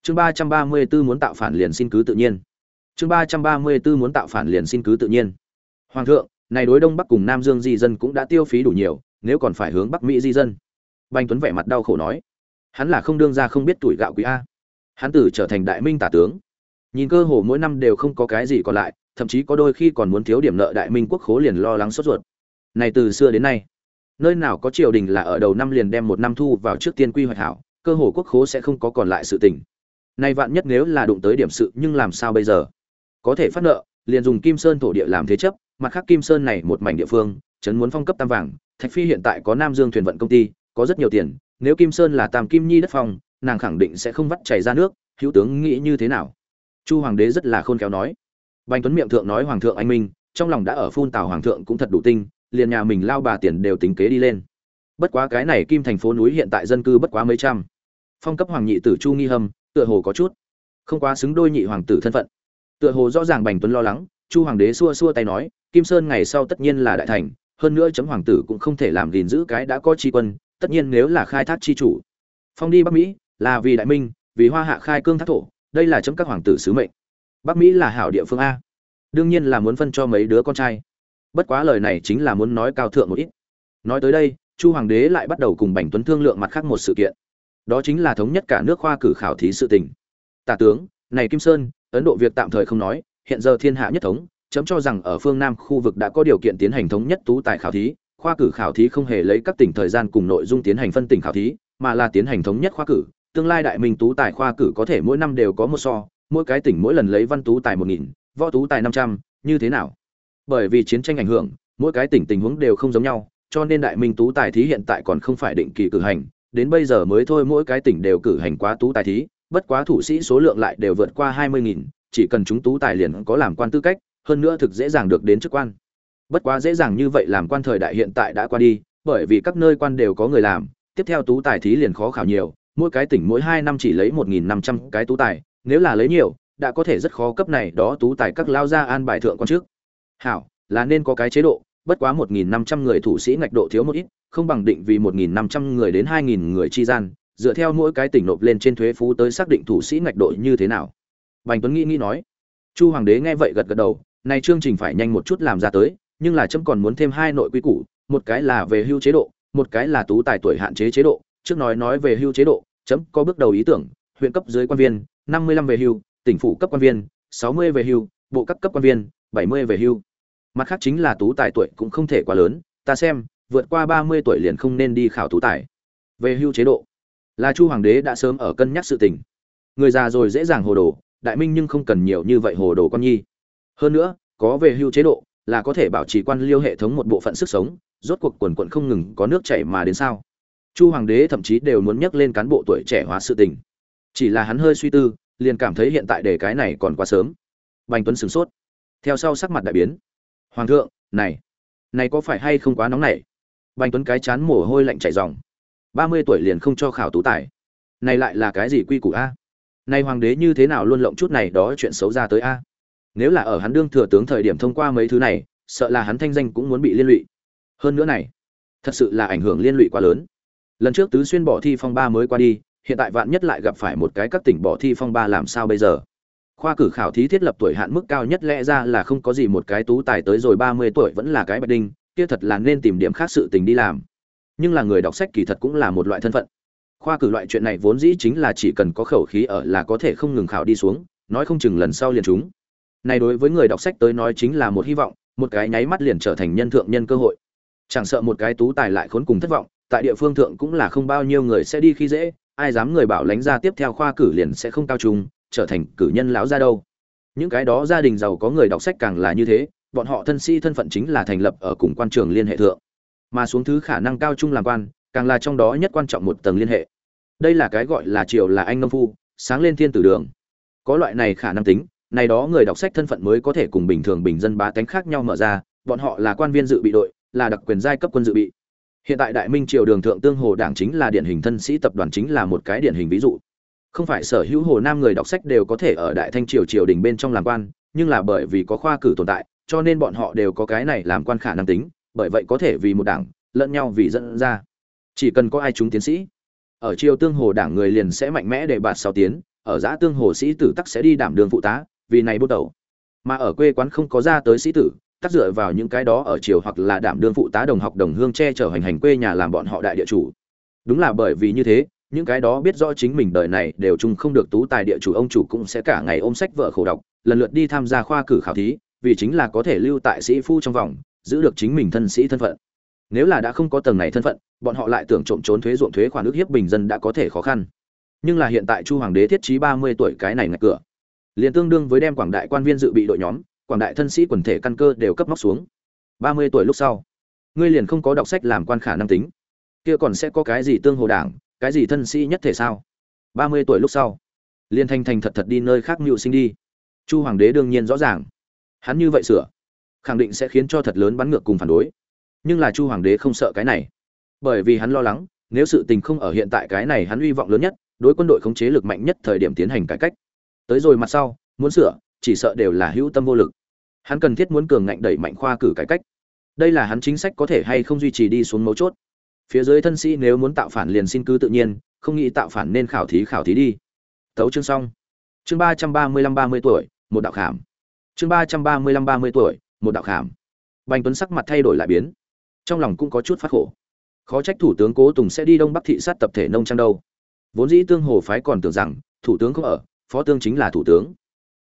chương ba trăm ba mươi b ố muốn tạo phản liền xin cứ tự nhiên. Chương ba trăm ba mươi b ố muốn tạo phản liền xin cứ tự nhiên. Hoàng thượng, này đối đông bắc cùng nam dương di dân cũng đã tiêu phí đủ nhiều, nếu còn phải hướng bắc mỹ di dân. Bành tuấn vẻ mặt đau khổ nói. Hắn là không đương ra không biết tuổi gạo quý a. Hắn tử trở thành đại minh tả tướng. Nhìn cơ hồ mỗi năm đều không có cái gì còn lại, thậm chí có đôi khi còn muốn thiếu điểm nợ đại minh quốc khố liền lo lắng sốt ruột. Này từ xưa đến nay, nơi nào có triều đình là ở đầu năm liền đem một năm thu vào trước tiên quy hoạch hảo, cơ hồ quốc khố sẽ không có còn lại sự tình nay vạn nhất nếu là đụng tới điểm sự nhưng làm sao bây giờ? Có thể phát nợ, liền dùng kim sơn thổ địa làm thế chấp, mặt khác kim sơn này một mảnh địa phương trấn muốn phong cấp tam vàng, thạch phi hiện tại có nam dương thuyền vận công ty, có rất nhiều tiền, nếu kim sơn là tam kim nhi đất phong, nàng khẳng định sẽ không vắt chảy ra nước, hữu tướng nghĩ như thế nào? Chu hoàng đế rất là khôn khéo nói. Bành tuấn miệng thượng nói hoàng thượng anh minh, trong lòng đã ở phun tào hoàng thượng cũng thật đủ tinh, liền nhà mình lao bà tiền đều tính kế đi lên. Bất quá cái này kim thành phố núi hiện tại dân cư bất quá mấy trăm. Phong cấp hoàng nhị tử chu nghi hâm tựa hồ có chút không quá xứng đôi nhị hoàng tử thân phận. Tựa hồ rõ ràng bành tuấn lo lắng, chu hoàng đế xua xua tay nói, kim sơn ngày sau tất nhiên là đại thành, hơn nữa chấm hoàng tử cũng không thể làm gìn giữ cái đã có tri quân, tất nhiên nếu là khai thác chi chủ. Phong đi bắc mỹ, là vì đại minh, vì hoa hạ khai cương thác thổ, đây là chấm các hoàng tử sứ mệnh. Bắc mỹ là hảo địa phương a. Đương nhiên là muốn phân cho mấy đứa con trai. Bất quá lời này chính là muốn nói cao thượng một ít. Nói tới đây, chu hoàng đế lại bắt đầu cùng bành tuấn thương lượng mặt khác một sự kiện đó chính là thống nhất cả nước khoa cử khảo thí sự tình. Tả tướng, này kim sơn, ấn độ việc tạm thời không nói, hiện giờ thiên hạ nhất thống, chấm cho rằng ở phương nam khu vực đã có điều kiện tiến hành thống nhất tú tài khảo thí, khoa cử khảo thí không hề lấy các tỉnh thời gian cùng nội dung tiến hành phân tỉnh khảo thí, mà là tiến hành thống nhất khoa cử. Tương lai đại minh tú tài khoa cử có thể mỗi năm đều có một so, mỗi cái tỉnh mỗi lần lấy văn tú tài một nghìn, võ tú tài năm trăm, như thế nào? Bởi vì chiến tranh ảnh hưởng, mỗi cái tỉnh tình huống đều không giống nhau, cho nên đại minh tú tài thí hiện tại còn không phải định kỳ cử hành đến bây giờ mới thôi mỗi cái tỉnh đều cử hành quá tú tài thí, bất quá thủ sĩ số lượng lại đều vượt qua hai mươi nghìn, chỉ cần chúng tú tài liền có làm quan tư cách, hơn nữa thực dễ dàng được đến chức quan. Bất quá dễ dàng như vậy làm quan thời đại hiện tại đã qua đi, bởi vì các nơi quan đều có người làm, tiếp theo tú tài thí liền khó khảo nhiều, mỗi cái tỉnh mỗi hai năm chỉ lấy một nghìn năm trăm cái tú tài, nếu là lấy nhiều, đã có thể rất khó cấp này đó tú tài các lao ra an bài thượng quan trước. Hảo, là nên có cái chế độ, bất quá một nghìn năm trăm người thủ sĩ ngạch độ thiếu một ít không bằng định vì một nghìn năm trăm người đến hai nghìn người chi gian, dựa theo mỗi cái tỉnh nộp lên trên thuế phú tới xác định thủ sĩ ngạch đội như thế nào. Bành tuấn nghĩ nghĩ nói. Chu hoàng đế nghe vậy gật gật đầu này chương trình phải nhanh một chút làm ra tới, nhưng là chấm còn muốn thêm hai nội quy củ, một cái là về hưu chế độ, một cái là tú tài tuổi hạn chế chế độ. Trước nói nói về hưu chế độ, chấm có bước đầu ý tưởng, huyện cấp dưới quan viên, năm mươi lăm về hưu, tỉnh phủ cấp quan viên, sáu mươi về hưu, bộ cấp cấp quan viên, bảy mươi về hưu. Mặt khác chính là tú tài tuổi cũng không thể quá lớn, ta xem vượt qua ba mươi tuổi liền không nên đi khảo tú tài. Về hưu chế độ, là chu hoàng đế đã sớm ở cân nhắc sự tình. Người già rồi dễ dàng hồ đồ, đại minh nhưng không cần nhiều như vậy hồ đồ con nhi. Hơn nữa, có về hưu chế độ, là có thể bảo trì quan liêu hệ thống một bộ phận sức sống, rốt cuộc quần quần không ngừng có nước chảy mà đến sao. Chu hoàng đế thậm chí đều muốn nhắc lên cán bộ tuổi trẻ hóa sự tình. Chỉ là hắn hơi suy tư, liền cảm thấy hiện tại đề cái này còn quá sớm. Bành tuấn sửng sốt. Theo sau sắc mặt đại biến. Hoàng thượng, này này có phải hay không quá nóng nảy? Bành tuấn cái chán mồ hôi lạnh chảy ròng. Ba mươi tuổi liền không cho khảo tú tài. Này lại là cái gì quy củ a? Này hoàng đế như thế nào luôn lộng chút này đó chuyện xấu ra tới a? Nếu là ở hắn đương thừa tướng thời điểm thông qua mấy thứ này, sợ là hắn thanh danh cũng muốn bị liên lụy. Hơn nữa này, thật sự là ảnh hưởng liên lụy quá lớn. Lần trước tứ xuyên bỏ thi phong ba mới qua đi, hiện tại vạn nhất lại gặp phải một cái các tỉnh bỏ thi phong ba làm sao bây giờ? Khoa cử khảo thí thiết lập tuổi hạn mức cao nhất lẽ ra là không có gì một cái tú tài tới rồi ba mươi tuổi vẫn là cái bạch đinh kia thật là nên tìm điểm khác sự tình đi làm. Nhưng là người đọc sách kỳ thật cũng là một loại thân phận. Khoa cử loại chuyện này vốn dĩ chính là chỉ cần có khẩu khí ở là có thể không ngừng khảo đi xuống, nói không chừng lần sau liền chúng này đối với người đọc sách tới nói chính là một hy vọng, một cái nháy mắt liền trở thành nhân thượng nhân cơ hội. Chẳng sợ một cái tú tài lại khốn cùng thất vọng, tại địa phương thượng cũng là không bao nhiêu người sẽ đi khi dễ, ai dám người bảo lánh ra tiếp theo khoa cử liền sẽ không cao trùng trở thành cử nhân lão ra đâu. Những cái đó gia đình giàu có người đọc sách càng là như thế bọn họ thân sĩ thân phận chính là thành lập ở cùng quan trường liên hệ thượng. Mà xuống thứ khả năng cao trung làm quan, càng là trong đó nhất quan trọng một tầng liên hệ. Đây là cái gọi là triều là anh nông phu, sáng lên thiên tử đường. Có loại này khả năng tính, này đó người đọc sách thân phận mới có thể cùng bình thường bình dân bá tánh khác nhau mở ra, bọn họ là quan viên dự bị đội, là đặc quyền giai cấp quân dự bị. Hiện tại đại minh triều đường thượng tương hồ đảng chính là điển hình thân sĩ tập đoàn chính là một cái điển hình ví dụ. Không phải sở hữu hồ nam người đọc sách đều có thể ở đại thanh triều triều đình bên trong làm quan, nhưng là bởi vì có khoa cử tồn tại cho nên bọn họ đều có cái này làm quan khả năng tính, bởi vậy có thể vì một đảng, lẫn nhau vì dẫn ra. Chỉ cần có ai chúng tiến sĩ, ở triều tương hồ đảng người liền sẽ mạnh mẽ để bạt sau tiến, ở giã tương hồ sĩ tử tắc sẽ đi đảm đường phụ tá, vì này bút đầu. Mà ở quê quán không có ra tới sĩ tử, tắc dựa vào những cái đó ở triều hoặc là đảm đương phụ tá đồng học đồng hương che chở hành hành quê nhà làm bọn họ đại địa chủ. Đúng là bởi vì như thế, những cái đó biết rõ chính mình đời này đều chung không được tú tài địa chủ ông chủ cũng sẽ cả ngày ôm sách vợ khổ đọc, lần lượt đi tham gia khoa cử khảo thí vì chính là có thể lưu tại sĩ phu trong vòng, giữ được chính mình thân sĩ thân phận. Nếu là đã không có tầng này thân phận, bọn họ lại tưởng trộm trốn thuế ruộng thuế khoản ước hiếp bình dân đã có thể khó khăn. Nhưng là hiện tại chu hoàng đế thiết trí ba mươi tuổi cái này ngạch cửa. Liền tương đương với đem quảng đại quan viên dự bị đội nhóm, quảng đại thân sĩ quần thể căn cơ đều cấp móc xuống. ba mươi tuổi lúc sau, ngươi liền không có đọc sách làm quan khả năng tính. Kia còn sẽ có cái gì tương hồ đảng, cái gì thân sĩ nhất thể sao? ba mươi tuổi lúc sau, liền thành thành thật thật đi nơi khác mưu sinh đi. Chu hoàng đế đương nhiên rõ ràng hắn như vậy sửa, khẳng định sẽ khiến cho thật lớn bắn ngược cùng phản đối. Nhưng là chu hoàng đế không sợ cái này. Bởi vì hắn lo lắng, nếu sự tình không ở hiện tại cái này hắn hy vọng lớn nhất, đối quân đội khống chế lực mạnh nhất thời điểm tiến hành cải cách. Tới rồi mặt sau, muốn sửa, chỉ sợ đều là hữu tâm vô lực. Hắn cần thiết muốn cường ngạnh đẩy mạnh khoa cử cải cách. Đây là hắn chính sách có thể hay không duy trì đi xuống mấu chốt. Phía dưới thân sĩ nếu muốn tạo phản liền xin cứ tự nhiên, không nghĩ tạo phản nên khảo thí khảo thí đi. Tấu chương xong. Chương ba trăm ba mươi lăm ba mươi tuổi, một đạo khảm chương ba trăm ba mươi lăm ba mươi tuổi, một đạo khảm. Bành tuấn sắc mặt thay đổi lại biến. Trong lòng cũng có chút phát khổ. Khó trách thủ tướng cố tùng sẽ đi đông bắc thị sát tập thể nông trang đâu. Vốn dĩ tương hồ phái còn tưởng rằng, thủ tướng không ở, phó tương chính là thủ tướng.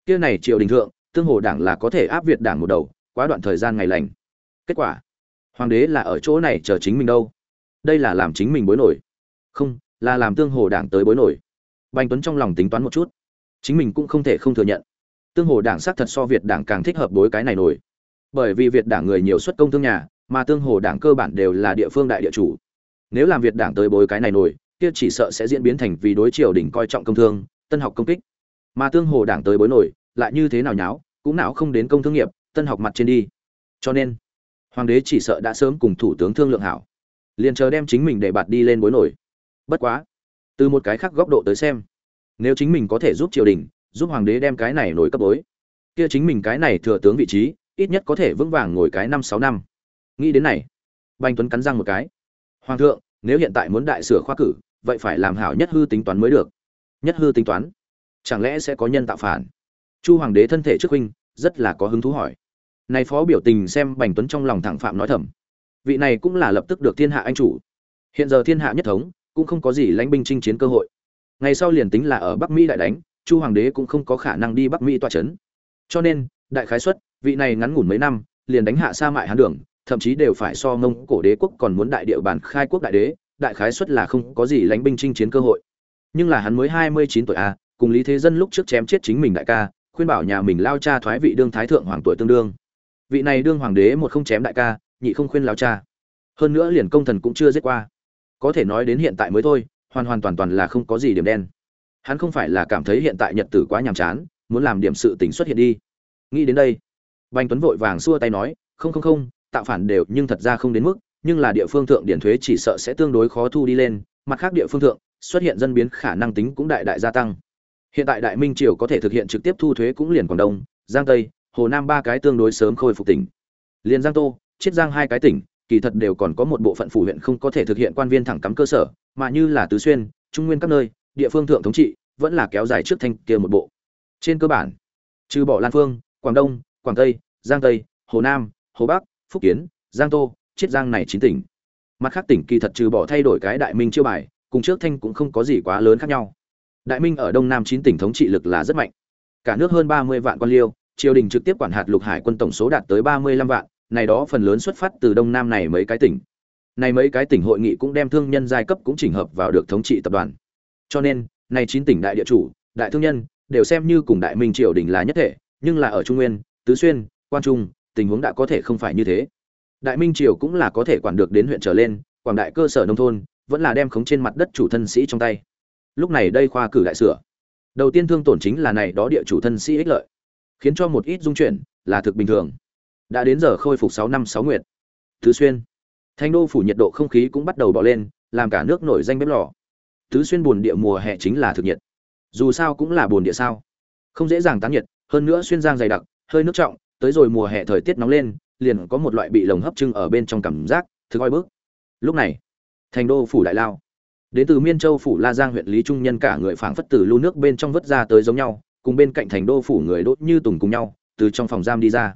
Kia này triều đình thượng, tương hồ đảng là có thể áp việt đảng một đầu, quá đoạn thời gian ngày lành. Kết quả, hoàng đế là ở chỗ này chờ chính mình đâu. Đây là làm chính mình bối nổi. Không, là làm tương hồ đảng tới bối nổi. Bành tuấn trong lòng tính toán một chút. Chính mình cũng không thể không thừa nhận tương hồ đảng xác thật so việt đảng càng thích hợp đối cái này nổi. Bởi vì việt đảng người nhiều xuất công thương nhà, mà tương hồ đảng cơ bản đều là địa phương đại địa chủ. Nếu làm việt đảng tới bối cái này nổi, kia chỉ sợ sẽ diễn biến thành vì đối triều đỉnh coi trọng công thương, tân học công kích. Mà tương hồ đảng tới bối nổi, lại như thế nào nháo, cũng não không đến công thương nghiệp, tân học mặt trên đi. Cho nên, hoàng đế chỉ sợ đã sớm cùng thủ tướng thương lượng hảo. Liền chờ đem chính mình để bạt đi lên bối nổi. Bất quá, từ một cái khác góc độ tới xem, nếu chính mình có thể giúp triều đình giúp hoàng đế đem cái này nổi cấp bối. Kia chính mình cái này thừa tướng vị trí, ít nhất có thể vững vàng ngồi cái năm sáu năm. Nghĩ đến này banh tuấn cắn răng một cái. Hoàng thượng, nếu hiện tại muốn đại sửa khoa cử, vậy phải làm hảo nhất hư tính toán mới được. Nhất hư tính toán? Chẳng lẽ sẽ có nhân tạo phản? Chu hoàng đế thân thể trước huynh, rất là có hứng thú hỏi. Này phó biểu tình xem bành tuấn trong lòng thẳng phạm nói thầm. Vị này cũng là lập tức được thiên hạ anh chủ. Hiện giờ thiên hạ nhất thống, cũng không có gì lãnh binh chinh chiến cơ hội. Ngày sau liền tính là ở bắc mỹ đại đánh chu hoàng đế cũng không có khả năng đi bắc mỹ toa chấn. Cho nên, đại khái xuất vị này ngắn ngủn mấy năm, liền đánh hạ sa mại hán đường, thậm chí đều phải so mông cổ đế quốc còn muốn đại địa bàn khai quốc đại đế, đại khái xuất là không có gì lãnh binh chinh chiến cơ hội. Nhưng là hắn mới hai mươi chín tuổi a cùng lý thế dân lúc trước chém chết chính mình đại ca, khuyên bảo nhà mình lao cha thoái vị đương thái thượng hoàng tuổi tương đương. Vị này đương hoàng đế một không chém đại ca, nhị không khuyên lao cha. Hơn nữa liền công thần cũng chưa giết qua. Có thể nói đến hiện tại mới thôi, hoàn hoàn toàn toàn là không có gì điểm đen hắn không phải là cảm thấy hiện tại nhật tử quá nhàm chán, muốn làm điểm sự tình xuất hiện đi. Nghĩ đến đây, bành tuấn vội vàng xua tay nói, không không không, tạo phản đều nhưng thật ra không đến mức, nhưng là địa phương thượng điển thuế chỉ sợ sẽ tương đối khó thu đi lên, mặt khác địa phương thượng, xuất hiện dân biến khả năng tính cũng đại đại gia tăng. Hiện tại đại minh triều có thể thực hiện trực tiếp thu thuế cũng liền quảng đông, giang tây, hồ nam ba cái tương đối sớm khôi phục tỉnh. Liền giang tô, chiết giang hai cái tỉnh, kỳ thật đều còn có một bộ phận phủ huyện không có thể thực hiện quan viên thẳng cắm cơ sở, mà như là tứ xuyên, trung nguyên các nơi địa phương thượng thống trị, vẫn là kéo dài trước thanh kia một bộ. Trên cơ bản, trừ bỏ lan phương, quảng đông, quảng tây, giang tây, hồ nam, hồ bắc, phúc kiến, giang tô, chiết giang này chín tỉnh. Mặt khác tỉnh kỳ thật trừ bỏ thay đổi cái đại minh chiêu bài, cùng trước thanh cũng không có gì quá lớn khác nhau. Đại minh ở đông nam chín tỉnh thống trị lực là rất mạnh. Cả nước hơn ba mươi vạn quan liêu, triều đình trực tiếp quản hạt lục hải quân tổng số đạt tới ba mươi lăm vạn, này đó phần lớn xuất phát từ đông nam này mấy cái tỉnh. Này mấy cái tỉnh hội nghị cũng đem thương nhân giai cấp cũng chỉnh hợp vào được thống trị tập đoàn cho nên, này chín tỉnh đại địa chủ, đại thương nhân, đều xem như cùng đại minh triều đình là nhất thể, nhưng là ở trung nguyên, tứ xuyên quan trung, tình huống đã có thể không phải như thế. Đại minh triều cũng là có thể quản được đến huyện trở lên, quảng đại cơ sở nông thôn, vẫn là đem khống trên mặt đất chủ thân sĩ trong tay. Lúc này đây khoa cử đại sửa. Đầu tiên thương tổn chính là này đó địa chủ thân sĩ ích lợi, khiến cho một ít dung chuyển là thực bình thường. Đã đến giờ khôi phục sáu năm sáu nguyệt. Tứ xuyên. Thanh đô phủ nhiệt độ không khí cũng bắt đầu bỏ lên, làm cả nước nổi danh bếp lò tứ xuyên buồn địa mùa hè chính là thực nhiệt. Dù sao cũng là buồn địa sao. Không dễ dàng tán nhiệt, hơn nữa xuyên giang dày đặc, hơi nước trọng, tới rồi mùa hè thời tiết nóng lên, liền có một loại bị lồng hấp trưng ở bên trong cảm giác, thực oi bức. Lúc này, thành đô phủ đại lao. Đến từ miên châu phủ la giang huyện lý trung nhân cả người phảng phất từ lưu nước bên trong vớt ra tới giống nhau, cùng bên cạnh thành đô phủ người đốt như tùng cùng nhau, từ trong phòng giam đi ra.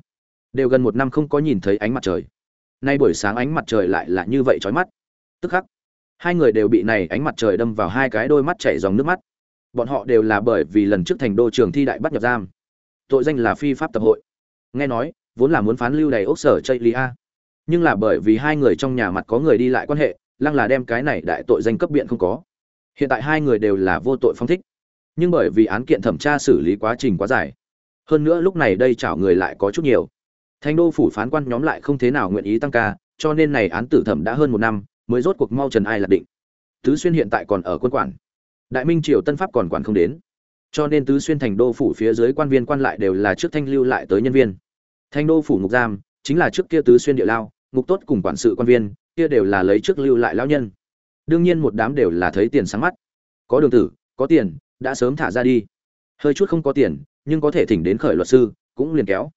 Đều gần một năm không có nhìn thấy ánh mặt trời. Nay buổi sáng ánh mặt trời lại là như vậy chói mắt. Tức khắc hai người đều bị này ánh mặt trời đâm vào hai cái đôi mắt chảy dòng nước mắt. Bọn họ đều là bởi vì lần trước thành đô trường thi đại bắt nhập giam. Tội danh là phi pháp tập hội. Nghe nói, vốn là muốn phán lưu đầy ốc sở chây lia nhưng là bởi vì hai người trong nhà mặt có người đi lại quan hệ, lăng là đem cái này đại tội danh cấp biện không có. Hiện tại hai người đều là vô tội phong thích. Nhưng bởi vì án kiện thẩm tra xử lý quá trình quá dài, hơn nữa lúc này đây chảo người lại có chút nhiều. Thành đô phủ phán quan nhóm lại không thế nào nguyện ý tăng ca, cho nên này án tử thẩm đã hơn một năm mới rốt cuộc mau trần ai là định. Tứ xuyên hiện tại còn ở quân quản. Đại minh triều tân pháp còn quản không đến. Cho nên tứ xuyên thành đô phủ phía dưới quan viên quan lại đều là trước thanh lưu lại tới nhân viên. Thành đô phủ ngục giam chính là trước kia tứ xuyên địa lao, ngục tốt cùng quản sự quan viên kia đều là lấy trước lưu lại lão nhân. Đương nhiên một đám đều là thấy tiền sáng mắt. Có đường tử, có tiền, đã sớm thả ra đi. Hơi chút không có tiền, nhưng có thể thỉnh đến khởi luật sư, cũng liền kéo.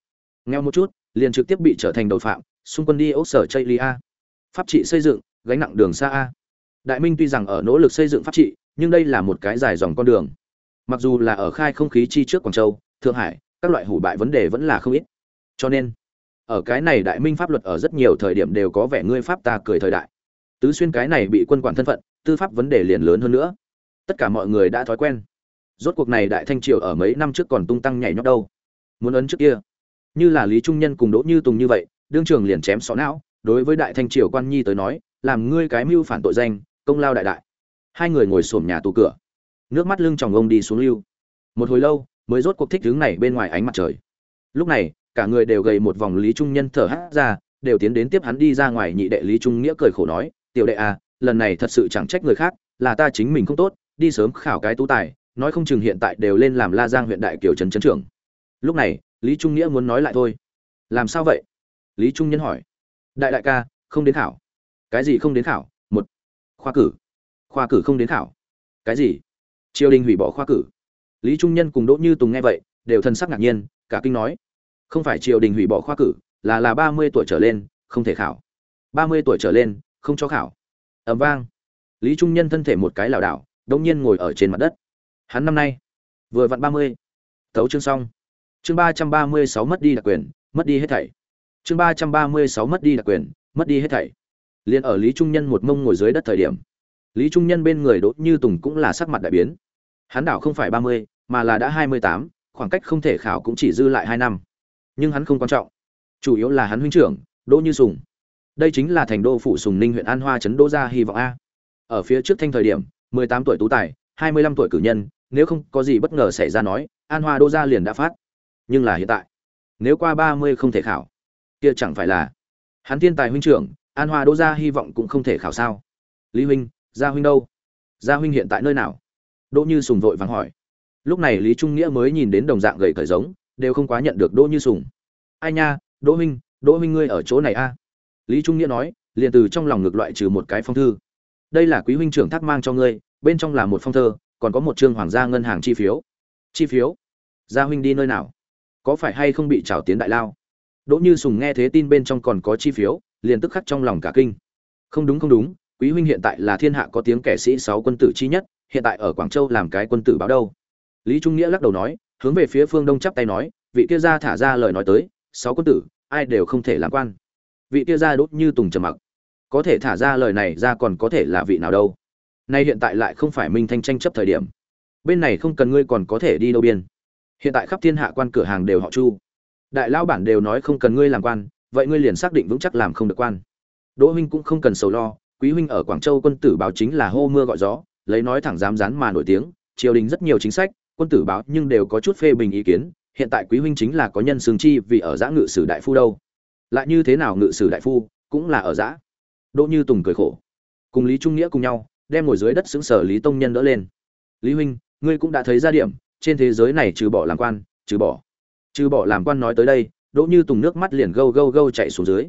Nghèo một chút, liền trực tiếp bị trở thành đầu phạm, xung quân đi ốc sở chây lia. Pháp trị xây dựng gánh nặng đường xa a. Đại minh tuy rằng ở nỗ lực xây dựng pháp trị, nhưng đây là một cái dài dòng con đường. Mặc dù là ở khai không khí chi trước quảng châu, thượng hải, các loại hủ bại vấn đề vẫn là không ít. Cho nên, ở cái này đại minh pháp luật ở rất nhiều thời điểm đều có vẻ ngươi pháp ta cười thời đại. Tứ xuyên cái này bị quân quản thân phận, tư pháp vấn đề liền lớn hơn nữa. Tất cả mọi người đã thói quen. Rốt cuộc này đại thanh triều ở mấy năm trước còn tung tăng nhảy nhót đâu. Muốn ấn trước kia. Như là lý trung nhân cùng đỗ như tùng như vậy, đương trường liền chém xó não. Đối với đại thanh triều quan nhi tới nói làm ngươi cái mưu phản tội danh, công lao đại đại. Hai người ngồi xổm nhà tù cửa. Nước mắt lưng chồng ông đi xuống lưu. Một hồi lâu, mới rốt cuộc thích hướng này bên ngoài ánh mặt trời. Lúc này, cả người đều gầy một vòng lý trung nhân thở hắt ra, đều tiến đến tiếp hắn đi ra ngoài nhị đệ lý trung nghĩa cười khổ nói, tiểu đệ à lần này thật sự chẳng trách người khác, là ta chính mình không tốt, đi sớm khảo cái tú tài, nói không chừng hiện tại đều lên làm la giang huyện đại kiều trấn trấn trưởng. Lúc này, lý trung nghĩa muốn nói lại thôi. Làm sao vậy? Lý trung nhân hỏi. Đại đại ca, không đến khảo cái gì không đến khảo? Một. Khoa cử. Khoa cử không đến khảo. Cái gì? Triều đình hủy bỏ khoa cử. Lý trung nhân cùng đỗ như tùng nghe vậy, đều thân sắc ngạc nhiên, cả kinh nói, không phải triều đình hủy bỏ khoa cử, là là ba mươi tuổi trở lên, không thể khảo. Ba mươi tuổi trở lên, không cho khảo. Ẩm vang. Lý trung nhân thân thể một cái lảo đảo đông nhiên ngồi ở trên mặt đất. Hắn năm nay vừa vặn ba mươi. Thấu chương xong. Chương ba trăm ba mươi sáu mất đi đặc quyền, mất đi hết thảy. Chương ba trăm ba mươi sáu mất đi đặc quyền, mất đi hết thảy liền ở lý trung nhân một mông ngồi dưới đất thời điểm. Lý trung nhân bên người đỗ như tùng cũng là sắc mặt đại biến. Hắn đảo không phải ba mươi, mà là đã hai mươi tám, khoảng cách không thể khảo cũng chỉ dư lại hai năm. Nhưng hắn không quan trọng. Chủ yếu là hắn huynh trưởng, đỗ như sùng. Đây chính là thành đô phụ sùng ninh huyện an hoa trấn đỗ gia hy vọng a. Ở phía trước thanh thời điểm, mười tám tuổi tú tài, hai mươi lăm tuổi cử nhân, nếu không có gì bất ngờ xảy ra nói, an hoa đỗ gia liền đã phát. Nhưng là hiện tại, nếu qua ba mươi không thể khảo, kia chẳng phải là hắn thiên tài huynh trưởng an hoa đỗ gia hy vọng cũng không thể khảo sao. Lý huynh, gia huynh đâu? Gia huynh hiện tại nơi nào? Đỗ như sùng vội vàng hỏi. Lúc này lý trung nghĩa mới nhìn đến đồng dạng gầy cởi giống, đều không quá nhận được đỗ như sùng. Ai nha, đỗ huynh đỗ huynh ngươi ở chỗ này a? Lý trung nghĩa nói, liền từ trong lòng ngược loại trừ một cái phong thư. Đây là quý huynh trưởng thác mang cho ngươi, bên trong là một phong thơ, còn có một chương hoàng gia ngân hàng chi phiếu. Chi phiếu? Gia huynh đi nơi nào? Có phải hay không bị trào tiến đại lao? Đỗ như sùng nghe thế tin bên trong còn có chi phiếu liền tức khắc trong lòng cả kinh. Không đúng không đúng, quý huynh hiện tại là thiên hạ có tiếng kẻ sĩ sáu quân tử chi nhất, hiện tại ở quảng châu làm cái quân tử báo đâu? Lý trung nghĩa lắc đầu nói, hướng về phía phương đông chắp tay nói, vị kia ra thả ra lời nói tới, sáu quân tử, ai đều không thể làm quan. Vị kia ra đốt như tùng trầm mặc. Có thể thả ra lời này ra còn có thể là vị nào đâu? Nay hiện tại lại không phải minh thanh tranh chấp thời điểm. Bên này không cần ngươi còn có thể đi đâu biên. Hiện tại khắp thiên hạ quan cửa hàng đều họ chu. Đại lão bản đều nói không cần ngươi làm quan vậy ngươi liền xác định vững chắc làm không được quan. Đỗ huynh cũng không cần sầu lo, quý huynh ở quảng châu quân tử báo chính là hô mưa gọi gió, lấy nói thẳng dám dán mà nổi tiếng, triều đình rất nhiều chính sách, quân tử báo nhưng đều có chút phê bình ý kiến, hiện tại quý huynh chính là có nhân xương chi vì ở giã ngự sử đại phu đâu. Lại như thế nào ngự sử đại phu, cũng là ở giã. Đỗ như tùng cười khổ. Cùng lý trung nghĩa cùng nhau, đem ngồi dưới đất xứng sở lý tông nhân đỡ lên. Lý huynh, ngươi cũng đã thấy ra điểm, trên thế giới này trừ bỏ làm quan, trừ bỏ. Trừ bỏ làm quan nói tới đây đỗ như tùng nước mắt liền gâu gâu gâu chạy xuống dưới.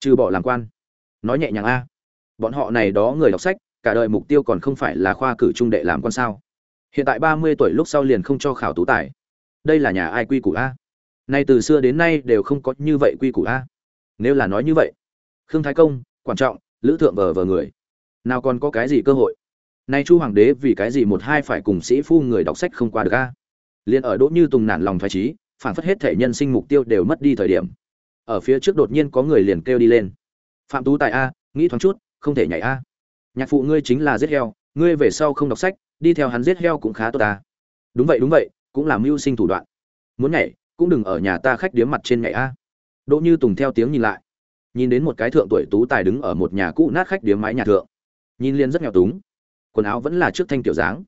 Trừ bỏ làm quan. Nói nhẹ nhàng a. Bọn họ này đó người đọc sách, cả đời mục tiêu còn không phải là khoa cử trung đệ làm quan sao. Hiện tại ba mươi tuổi lúc sau liền không cho khảo tú tài. Đây là nhà ai quy củ a? Nay từ xưa đến nay đều không có như vậy quy củ a. Nếu là nói như vậy, khương thái công quan trọng, lữ thượng vờ vờ người. Nào còn có cái gì cơ hội? Nay chu hoàng đế vì cái gì một hai phải cùng sĩ phu người đọc sách không qua được a? Liền ở đỗ như tùng nản lòng thoái trí phản phất hết thể nhân sinh mục tiêu đều mất đi thời điểm. Ở phía trước đột nhiên có người liền kêu đi lên. Phạm tú tài a, nghĩ thoáng chút, không thể nhảy a. Nhạc phụ ngươi chính là giết heo, ngươi về sau không đọc sách, đi theo hắn giết heo cũng khá tốt ta. Đúng vậy đúng vậy, cũng là mưu sinh thủ đoạn. Muốn nhảy, cũng đừng ở nhà ta khách điếm mặt trên nhảy a. Đỗ như tùng theo tiếng nhìn lại. Nhìn đến một cái thượng tuổi tú tài đứng ở một nhà cũ nát khách điếm mái nhà thượng. Nhìn liền rất nghèo túng. Quần áo vẫn là trước thanh tiểu dáng.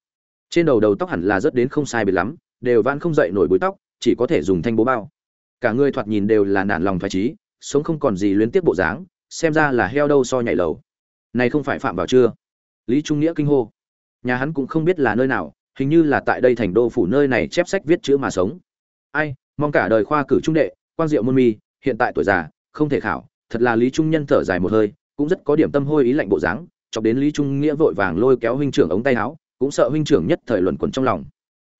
Trên đầu đầu tóc hẳn là rất đến không sai biệt lắm, đều van không dậy nổi búi tóc chỉ có thể dùng thanh bố bao. Cả người thoạt nhìn đều là nản lòng thoải trí sống không còn gì luyến tiếc bộ dáng, xem ra là heo đâu so nhảy lầu. Này không phải phạm vào chưa? Lý trung nghĩa kinh hô. Nhà hắn cũng không biết là nơi nào, hình như là tại đây thành đô phủ nơi này chép sách viết chữ mà sống. Ai, mong cả đời khoa cử trung đệ, quang diệu môn mi, hiện tại tuổi già, không thể khảo, thật là lý trung nhân thở dài một hơi, cũng rất có điểm tâm hôi ý lạnh bộ dáng, chọc đến lý trung nghĩa vội vàng lôi kéo huynh trưởng ống tay áo, cũng sợ huynh trưởng nhất thời luẩn quẩn trong lòng.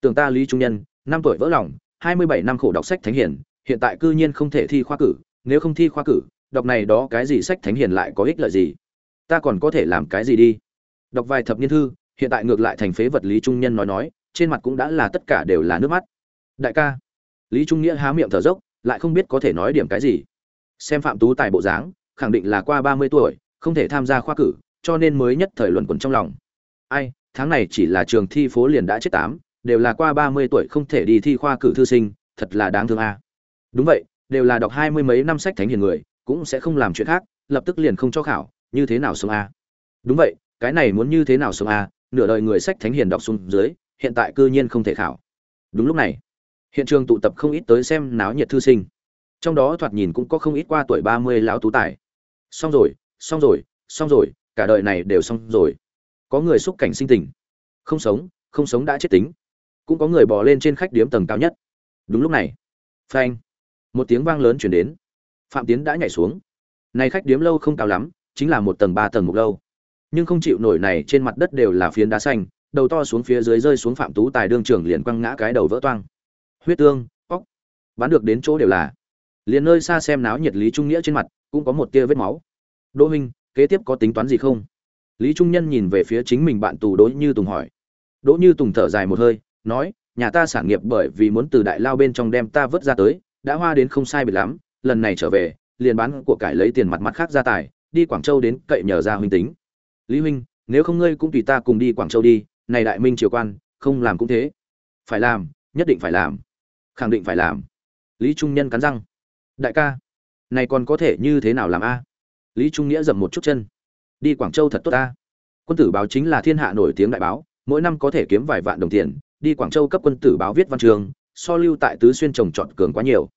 Tưởng ta lý trung nhân, năm tuổi vỡ lòng hai mươi bảy năm khổ đọc sách thánh hiền, hiện tại cư nhiên không thể thi khoa cử, nếu không thi khoa cử, đọc này đó cái gì sách thánh hiền lại có ích lợi gì? Ta còn có thể làm cái gì đi? Đọc vài thập niên thư, hiện tại ngược lại thành phế vật lý trung nhân nói nói, trên mặt cũng đã là tất cả đều là nước mắt. Đại ca, lý trung nghĩa há miệng thở dốc, lại không biết có thể nói điểm cái gì. Xem phạm tú tài bộ dáng, khẳng định là qua ba mươi tuổi, không thể tham gia khoa cử, cho nên mới nhất thời luận quẩn trong lòng. Ai, tháng này chỉ là trường thi phố liền đã chết tám đều là qua ba mươi tuổi không thể đi thi khoa cử thư sinh, thật là đáng thương a. Đúng vậy, đều là đọc hai mươi mấy năm sách thánh hiền người, cũng sẽ không làm chuyện khác, lập tức liền không cho khảo, như thế nào sống a? Đúng vậy, cái này muốn như thế nào sống a? Nửa đời người sách thánh hiền đọc xuống dưới, hiện tại cư nhiên không thể khảo. Đúng lúc này, hiện trường tụ tập không ít tới xem náo nhiệt thư sinh. Trong đó thoạt nhìn cũng có không ít qua tuổi ba mươi lão tú tài. Xong rồi xong rồi xong rồi, cả đời này đều xong rồi. Có người xúc cảnh sinh tình. Không sống không sống đã chết tính cũng có người bò lên trên khách điếm tầng cao nhất. Đúng lúc này, phanh, một tiếng vang lớn chuyển đến. Phạm tiến đã nhảy xuống. Này khách điếm lâu không cao lắm, chính là một tầng ba tầng một lâu. Nhưng không chịu nổi này, trên mặt đất đều là phiến đá xanh, đầu to xuống phía dưới rơi xuống phạm tú tài đương trưởng liền quăng ngã cái đầu vỡ toang. Huyết tương, óc, bán được đến chỗ đều là. Liền nơi xa xem náo nhiệt lý trung nghĩa trên mặt, cũng có một tia vết máu. Đỗ minh kế tiếp có tính toán gì không? Lý trung nhân nhìn về phía chính mình bạn tù đỗ như tùng hỏi. Đỗ như tùng thở dài một hơi nói, nhà ta sản nghiệp bởi vì muốn từ đại lao bên trong đem ta vớt ra tới, đã hoa đến không sai biệt lắm, lần này trở về, liền bán của cải lấy tiền mặt mặt khác ra tài, đi quảng châu đến cậy nhờ ra huynh tính. Lý huynh, nếu không ngươi cũng tùy ta cùng đi quảng châu đi, này đại minh triều quan, không làm cũng thế. Phải làm, nhất định phải làm. Khẳng định phải làm. Lý trung nhân cắn răng. Đại ca, này còn có thể như thế nào làm a? Lý trung nghĩa dậm một chút chân. Đi quảng châu thật tốt ta. Quân tử báo chính là thiên hạ nổi tiếng đại báo, mỗi năm có thể kiếm vài vạn đồng tiền đi quảng châu cấp quân tử báo viết văn trường, so lưu tại tứ xuyên trồng trọt cường quá nhiều.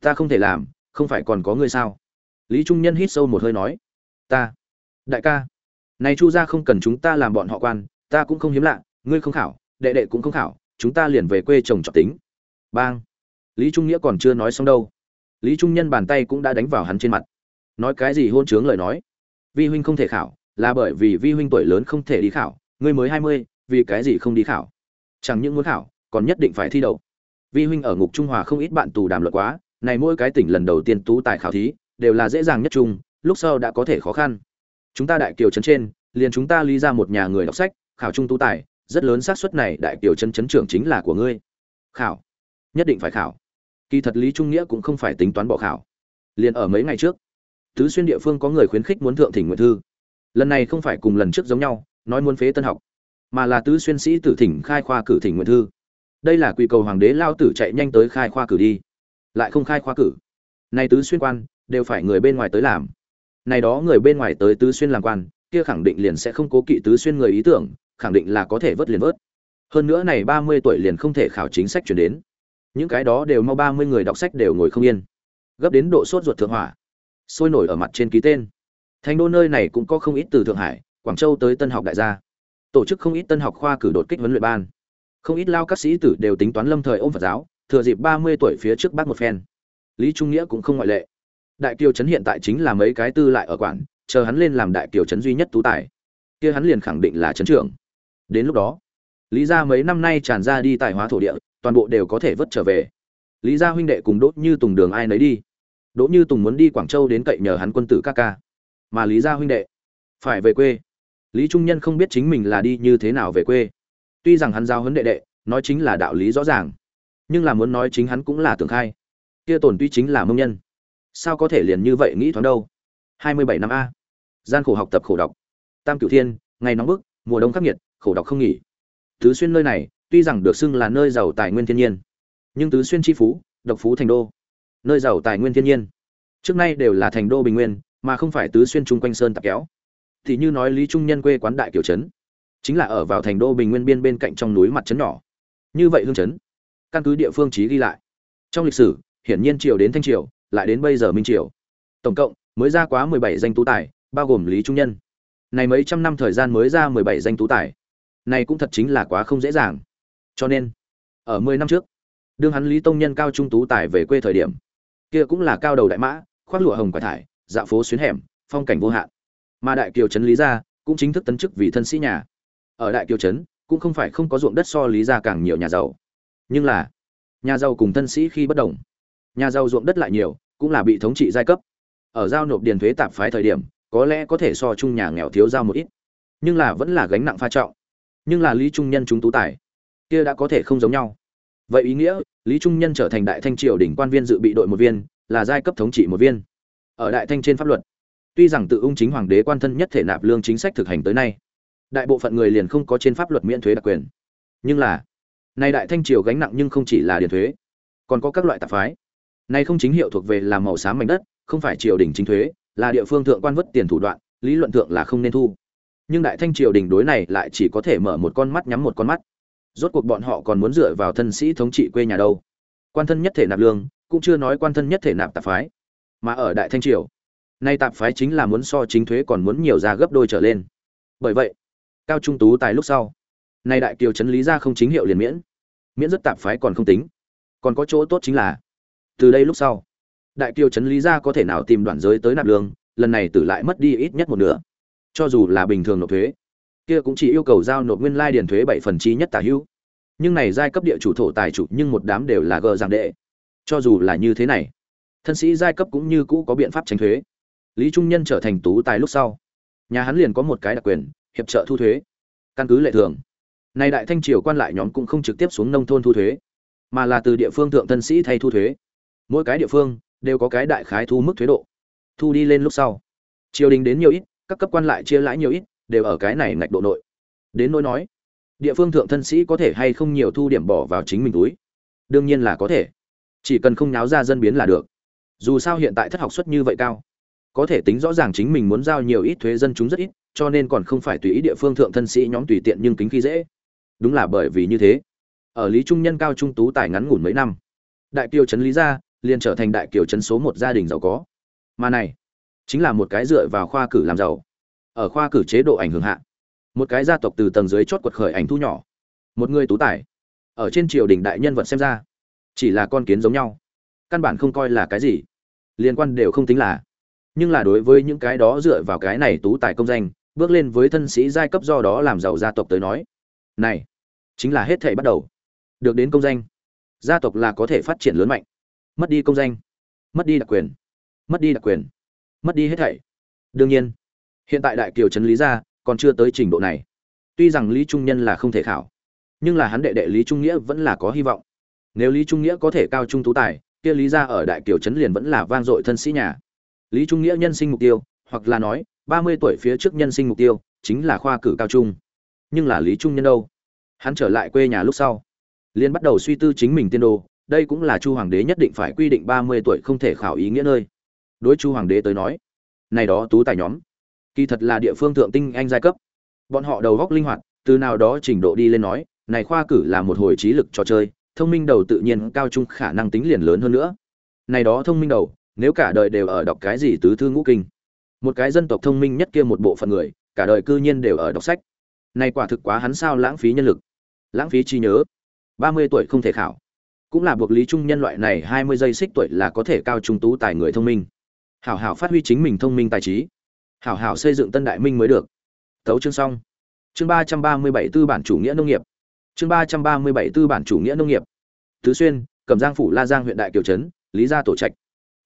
Ta không thể làm, không phải còn có ngươi sao? Lý trung nhân hít sâu một hơi nói. Ta. Đại ca. Này chu gia không cần chúng ta làm bọn họ quan, ta cũng không hiếm lạ, ngươi không khảo, đệ đệ cũng không khảo, chúng ta liền về quê trồng trọt tính. Bang. Lý trung nghĩa còn chưa nói xong đâu. Lý trung nhân bàn tay cũng đã đánh vào hắn trên mặt. Nói cái gì hôn trướng lời nói? Vi huynh không thể khảo, là bởi vì vi huynh tuổi lớn không thể đi khảo, ngươi mới hai mươi, vì cái gì không đi khảo? Chẳng những muốn khảo, còn nhất định phải thi đậu. Vi huynh ở ngục trung hòa không ít bạn tù đàm luận quá, này mỗi cái tỉnh lần đầu tiên tú tài khảo thí, đều là dễ dàng nhất chung, lúc sau đã có thể khó khăn. Chúng ta đại kiều trấn trên, liền chúng ta lý ra một nhà người đọc sách, khảo trung tú tài, rất lớn xác suất này đại kiều trấn trấn trưởng chính là của ngươi. Khảo. Nhất định phải khảo. Kỳ thật lý trung nghĩa cũng không phải tính toán bỏ khảo. Liền ở mấy ngày trước, tứ xuyên địa phương có người khuyến khích muốn thượng thỉnh nguyện thư. Lần này không phải cùng lần trước giống nhau, nói muốn phế tân học mà là tứ xuyên sĩ tử thỉnh khai khoa cử thỉnh nguyện thư. Đây là quy cầu hoàng đế lao tử chạy nhanh tới khai khoa cử đi. Lại không khai khoa cử. Này tứ xuyên quan, đều phải người bên ngoài tới làm. Này đó người bên ngoài tới tứ xuyên làm quan, kia khẳng định liền sẽ không cố kỵ tứ xuyên người ý tưởng, khẳng định là có thể vớt liền vớt. Hơn nữa này ba mươi tuổi liền không thể khảo chính sách chuyển đến. Những cái đó đều mau ba mươi người đọc sách đều ngồi không yên. Gấp đến độ sốt ruột thượng hỏa. Sôi nổi ở mặt trên ký tên. Thành đô nơi này cũng có không ít từ thượng hải, quảng châu tới tân học đại gia tổ chức không ít tân học khoa cử đột kích huấn luyện ban. Không ít lao các sĩ tử đều tính toán lâm thời ôm phật giáo, thừa dịp ba mươi tuổi phía trước bác một phen. Lý trung nghĩa cũng không ngoại lệ. Đại kiều trấn hiện tại chính là mấy cái tư lại ở quản chờ hắn lên làm đại kiều trấn duy nhất tú tài. Kia hắn liền khẳng định là trấn trưởng. Đến lúc đó, lý gia mấy năm nay tràn ra đi tài hóa thổ địa, toàn bộ đều có thể vớt trở về. Lý gia huynh đệ cùng đốt như tùng đường ai nấy đi. Đỗ như tùng muốn đi quảng châu đến cậy nhờ hắn quân tử ca ca. Mà lý gia huynh đệ phải về quê lý trung nhân không biết chính mình là đi như thế nào về quê. Tuy rằng hắn giao huấn đệ đệ, nói chính là đạo lý rõ ràng, nhưng là muốn nói chính hắn cũng là tưởng khai. Kia tổn tuy chính là mông nhân. Sao có thể liền như vậy nghĩ thoáng đâu? Hai mươi bảy năm a. Gian khổ học tập khổ đọc. Tam cửu thiên, ngày nóng bức, mùa đông khắc nghiệt, khổ đọc không nghỉ. Tứ xuyên nơi này, tuy rằng được xưng là nơi giàu tài nguyên thiên nhiên, nhưng tứ xuyên chi phú, độc phú thành đô. Nơi giàu tài nguyên thiên nhiên. Trước nay đều là thành đô bình nguyên, mà không phải tứ xuyên chung quanh sơn tạc kéo thì như nói lý trung nhân quê quán đại kiểu trấn, chính là ở vào thành đô bình nguyên biên bên cạnh trong núi mặt trấn nhỏ. Như vậy hương trấn, căn cứ địa phương trí ghi lại. Trong lịch sử, hiển nhiên triều đến thanh triều, lại đến bây giờ minh triều. Tổng cộng, mới ra quá mười bảy danh tú tài, bao gồm lý trung nhân. Này mấy trăm năm thời gian mới ra mười bảy danh tú tài. Này cũng thật chính là quá không dễ dàng. Cho nên, ở mười năm trước, đương hắn lý tông nhân cao trung tú tài về quê thời điểm, kia cũng là cao đầu đại mã, khoác lụa hồng quả thải dạ phố xuyến hẻm, phong cảnh vô hạn mà đại kiều trấn lý gia cũng chính thức tấn chức vì thân sĩ nhà. Ở đại kiều trấn, cũng không phải không có ruộng đất so lý gia càng nhiều nhà giàu. Nhưng là, nhà giàu cùng thân sĩ khi bất đồng, nhà giàu ruộng đất lại nhiều, cũng là bị thống trị giai cấp. Ở giao nộp điền thuế tạp phái thời điểm, có lẽ có thể so chung nhà nghèo thiếu giao một ít, nhưng là vẫn là gánh nặng pha trọng. Nhưng là lý trung nhân chúng tú tài, kia đã có thể không giống nhau. Vậy ý nghĩa, lý trung nhân trở thành đại thanh triều đỉnh quan viên dự bị đội một viên, là giai cấp thống trị một viên. Ở đại thanh trên pháp luật tuy rằng tự ung chính hoàng đế quan thân nhất thể nạp lương chính sách thực hành tới nay, đại bộ phận người liền không có trên pháp luật miễn thuế đặc quyền. Nhưng là, nay đại thanh triều gánh nặng nhưng không chỉ là điền thuế, còn có các loại tạp phái. Nay không chính hiệu thuộc về làm màu xám mảnh đất, không phải triều đình chính thuế, là địa phương thượng quan vất tiền thủ đoạn, lý luận thượng là không nên thu. Nhưng đại thanh triều đình đối này lại chỉ có thể mở một con mắt nhắm một con mắt. Rốt cuộc bọn họ còn muốn dựa vào thân sĩ thống trị quê nhà đâu. Quan thân nhất thể nạp lương, cũng chưa nói quan thân nhất thể nạp tạp phái. Mà ở đại thanh triều nay tạp phái chính là muốn so chính thuế còn muốn nhiều ra gấp đôi trở lên. Bởi vậy, cao trung tú tài lúc sau, nay đại kiều trấn lý ra không chính hiệu liền miễn. Miễn rất tạp phái còn không tính. Còn có chỗ tốt chính là, từ đây lúc sau, đại kiều trấn lý ra có thể nào tìm đoạn giới tới nạp lương, lần này tử lại mất đi ít nhất một nửa. Cho dù là bình thường nộp thuế, kia cũng chỉ yêu cầu giao nộp nguyên lai điền thuế bảy phần chi nhất tả hữu. Nhưng này giai cấp địa chủ thổ tài chủ nhưng một đám đều là gờ giảng đệ. Cho dù là như thế này, thân sĩ giai cấp cũng như cũ có biện pháp tránh thuế lý trung nhân trở thành tú tài lúc sau, nhà hắn liền có một cái đặc quyền, hiệp trợ thu thuế. Căn cứ lệ thường, nay đại thanh triều quan lại nhóm cũng không trực tiếp xuống nông thôn thu thuế, mà là từ địa phương thượng thân sĩ thay thu thuế. Mỗi cái địa phương đều có cái đại khái thu mức thuế độ. Thu đi lên lúc sau, triều đình đến nhiều ít, các cấp quan lại chia lãi nhiều ít, đều ở cái này ngạch độ nội. Đến nỗi nói, địa phương thượng thân sĩ có thể hay không nhiều thu điểm bỏ vào chính mình túi? Đương nhiên là có thể. Chỉ cần không náo ra dân biến là được. Dù sao hiện tại thất học suất như vậy cao có thể tính rõ ràng chính mình muốn giao nhiều ít thuế dân chúng rất ít, cho nên còn không phải tùy ý địa phương thượng thân sĩ nhóm tùy tiện nhưng kính khi dễ. Đúng là bởi vì như thế. Ở lý trung nhân cao trung tú tài ngắn ngủn mấy năm, đại kiều trấn lý gia liền trở thành đại kiều trấn số một gia đình giàu có. Mà này, chính là một cái dựa vào khoa cử làm giàu. Ở khoa cử chế độ ảnh hưởng hạ, một cái gia tộc từ tầng dưới chót quật khởi ảnh thu nhỏ, một người tú tài. Ở trên triều đình đại nhân vật xem ra, chỉ là con kiến giống nhau, căn bản không coi là cái gì. Liên quan đều không tính là nhưng là đối với những cái đó dựa vào cái này tú tài công danh, bước lên với thân sĩ giai cấp do đó làm giàu gia tộc tới nói. Này, chính là hết thảy bắt đầu. Được đến công danh, gia tộc là có thể phát triển lớn mạnh. Mất đi công danh, mất đi đặc quyền, mất đi đặc quyền, mất đi hết thảy. Đương nhiên, hiện tại đại kiều trấn lý gia còn chưa tới trình độ này. Tuy rằng lý trung nhân là không thể khảo, nhưng là hắn đệ đệ lý trung nghĩa vẫn là có hy vọng. Nếu lý trung nghĩa có thể cao trung tú tài, kia lý gia ở đại kiều trấn liền vẫn là vang dội thân sĩ nhà lý trung nghĩa nhân sinh mục tiêu, hoặc là nói, ba mươi tuổi phía trước nhân sinh mục tiêu, chính là khoa cử cao trung. Nhưng là lý trung nhân đâu? Hắn trở lại quê nhà lúc sau, liền bắt đầu suy tư chính mình tiên đồ, đây cũng là chu hoàng đế nhất định phải quy định ba mươi tuổi không thể khảo ý nghĩa nơi. Đối chu hoàng đế tới nói, này đó tú tài nhóm, kỳ thật là địa phương thượng tinh anh giai cấp. Bọn họ đầu góc linh hoạt, từ nào đó trình độ đi lên nói, này khoa cử là một hồi trí lực trò chơi, thông minh đầu tự nhiên cao trung khả năng tính liền lớn hơn nữa. Này đó thông minh đầu nếu cả đời đều ở đọc cái gì tứ thư ngũ kinh. Một cái dân tộc thông minh nhất kia một bộ phận người, cả đời cư nhiên đều ở đọc sách. Này quả thực quá hắn sao lãng phí nhân lực. Lãng phí trí nhớ. Ba mươi tuổi không thể khảo. Cũng là buộc lý trung nhân loại này hai mươi giây xích tuổi là có thể cao trung tú tài người thông minh. Hảo hảo phát huy chính mình thông minh tài trí. Hảo hảo xây dựng tân đại minh mới được. Tấu chương xong. Chương ba trăm ba mươi bảy tư bản chủ nghĩa nông nghiệp. Chương ba trăm ba mươi bảy tư bản chủ nghĩa nông nghiệp. Tứ xuyên cầm giang phủ la giang huyện đại kiều trấn, lý gia tổ trạch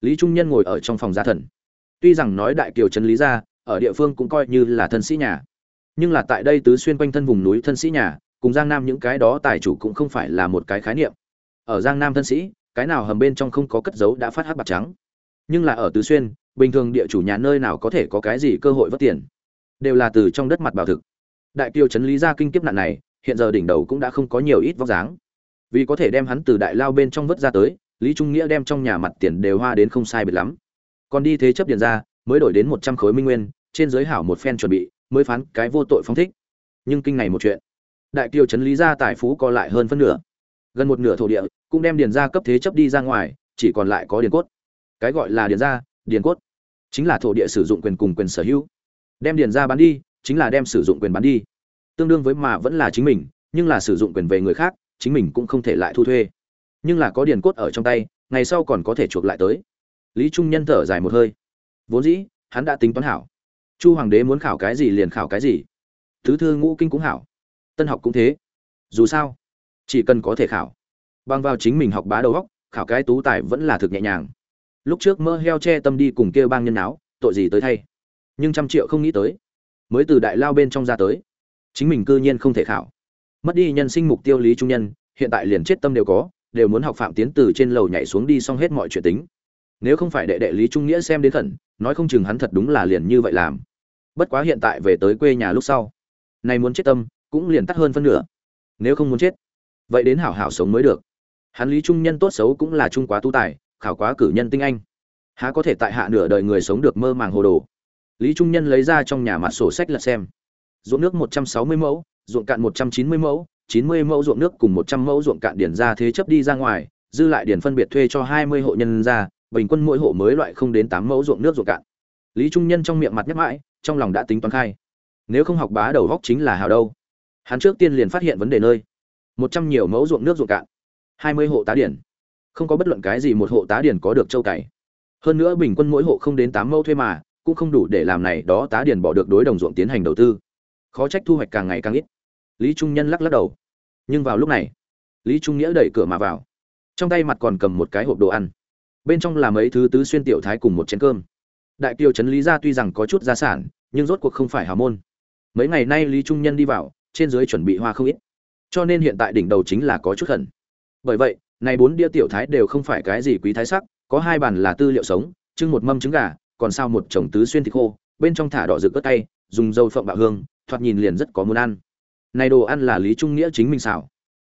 lý trung nhân ngồi ở trong phòng gia thần. Tuy rằng nói đại kiều trấn lý gia, ở địa phương cũng coi như là thân sĩ nhà. Nhưng là tại đây tứ xuyên quanh thân vùng núi thân sĩ nhà, cùng giang nam những cái đó tài chủ cũng không phải là một cái khái niệm. Ở giang nam thân sĩ, cái nào hầm bên trong không có cất giấu đã phát hắc bạc trắng. Nhưng là ở tứ xuyên, bình thường địa chủ nhà nơi nào có thể có cái gì cơ hội vất tiền. Đều là từ trong đất mặt bảo thực. Đại kiều trấn lý gia kinh kiếp nạn này, hiện giờ đỉnh đầu cũng đã không có nhiều ít vóc dáng. Vì có thể đem hắn từ đại lao bên trong vớt ra tới lý trung nghĩa đem trong nhà mặt tiền đều hoa đến không sai biệt lắm. Còn đi thế chấp điện ra, mới đổi đến một trăm khối minh nguyên, trên giới hảo một phen chuẩn bị, mới phán cái vô tội phong thích. Nhưng kinh này một chuyện. Đại kiều trấn lý gia tài phú còn lại hơn phân nửa. Gần một nửa thổ địa, cũng đem điền ra cấp thế chấp đi ra ngoài, chỉ còn lại có điền cốt. Cái gọi là điền ra điền cốt. Chính là thổ địa sử dụng quyền cùng quyền sở hữu. Đem điền ra bán đi, chính là đem sử dụng quyền bán đi. Tương đương với mà vẫn là chính mình, nhưng là sử dụng quyền về người khác, chính mình cũng không thể lại thu thuê nhưng là có điền cốt ở trong tay, ngày sau còn có thể chuộc lại tới. Lý trung nhân thở dài một hơi. Vốn dĩ, hắn đã tính toán hảo. Chu hoàng đế muốn khảo cái gì liền khảo cái gì. Thứ thư ngũ kinh cũng hảo. Tân học cũng thế. Dù sao, chỉ cần có thể khảo. Bằng vào chính mình học bá đầu góc khảo cái tú tài vẫn là thực nhẹ nhàng. Lúc trước mơ heo che tâm đi cùng kêu bang nhân áo, tội gì tới thay. Nhưng trăm triệu không nghĩ tới. Mới từ đại lao bên trong ra tới. Chính mình cư nhiên không thể khảo. Mất đi nhân sinh mục tiêu lý trung nhân, hiện tại liền chết tâm đều có đều muốn học phạm tiến từ trên lầu nhảy xuống đi xong hết mọi chuyện tính. Nếu không phải đệ đệ lý trung nghĩa xem đến khẩn, nói không chừng hắn thật đúng là liền như vậy làm. Bất quá hiện tại về tới quê nhà lúc sau này muốn chết tâm, cũng liền tắt hơn phân nửa. Nếu không muốn chết, vậy đến hảo hảo sống mới được. Hắn lý trung nhân tốt xấu cũng là trung quá tu tài, khảo quá cử nhân tinh anh. Há có thể tại hạ nửa đời người sống được mơ màng hồ đồ. Lý trung nhân lấy ra trong nhà mặt sổ sách lật xem. Ruộng nước một trăm sáu mươi mẫu, ruộng cạn một trăm chín mươi mẫu chín mươi mẫu ruộng nước cùng một trăm mẫu ruộng cạn điển ra thế chấp đi ra ngoài, dư lại điển phân biệt thuê cho hai mươi hộ nhân ra, bình quân mỗi hộ mới loại không đến tám mẫu ruộng nước ruộng cạn. Lý trung nhân trong miệng mặt nhắc mãi, trong lòng đã tính toán khai. Nếu không học bá đầu góc chính là hào đâu. Hắn trước tiên liền phát hiện vấn đề nơi. Một trăm nhiều mẫu ruộng nước ruộng cạn, hai mươi hộ tá điển. Không có bất luận cái gì một hộ tá điển có được châu cày. Hơn nữa bình quân mỗi hộ không đến tám mẫu thuê mà, cũng không đủ để làm này đó tá điển bỏ được đối đồng ruộng tiến hành đầu tư. Khó trách thu hoạch càng ngày càng ít. Lý trung nhân lắc lắc đầu nhưng vào lúc này, lý trung nghĩa đẩy cửa mà vào. Trong tay mặt còn cầm một cái hộp đồ ăn. Bên trong là mấy thứ tứ xuyên tiểu thái cùng một chén cơm. Đại kiều trấn lý gia tuy rằng có chút gia sản, nhưng rốt cuộc không phải hào môn. Mấy ngày nay lý trung nhân đi vào, trên dưới chuẩn bị hoa không ít. Cho nên hiện tại đỉnh đầu chính là có chút khẩn bởi vậy, này bốn đĩa tiểu thái đều không phải cái gì quý thái sắc, có hai bàn là tư liệu sống trưng một mâm trứng gà, còn sao một chồng tứ xuyên thịt khô, bên trong thả đỏ rực ớt tay dùng dầu phộng bạo hương, thoạt nhìn liền rất có muốn ăn này đồ ăn là lý trung nghĩa chính mình xảo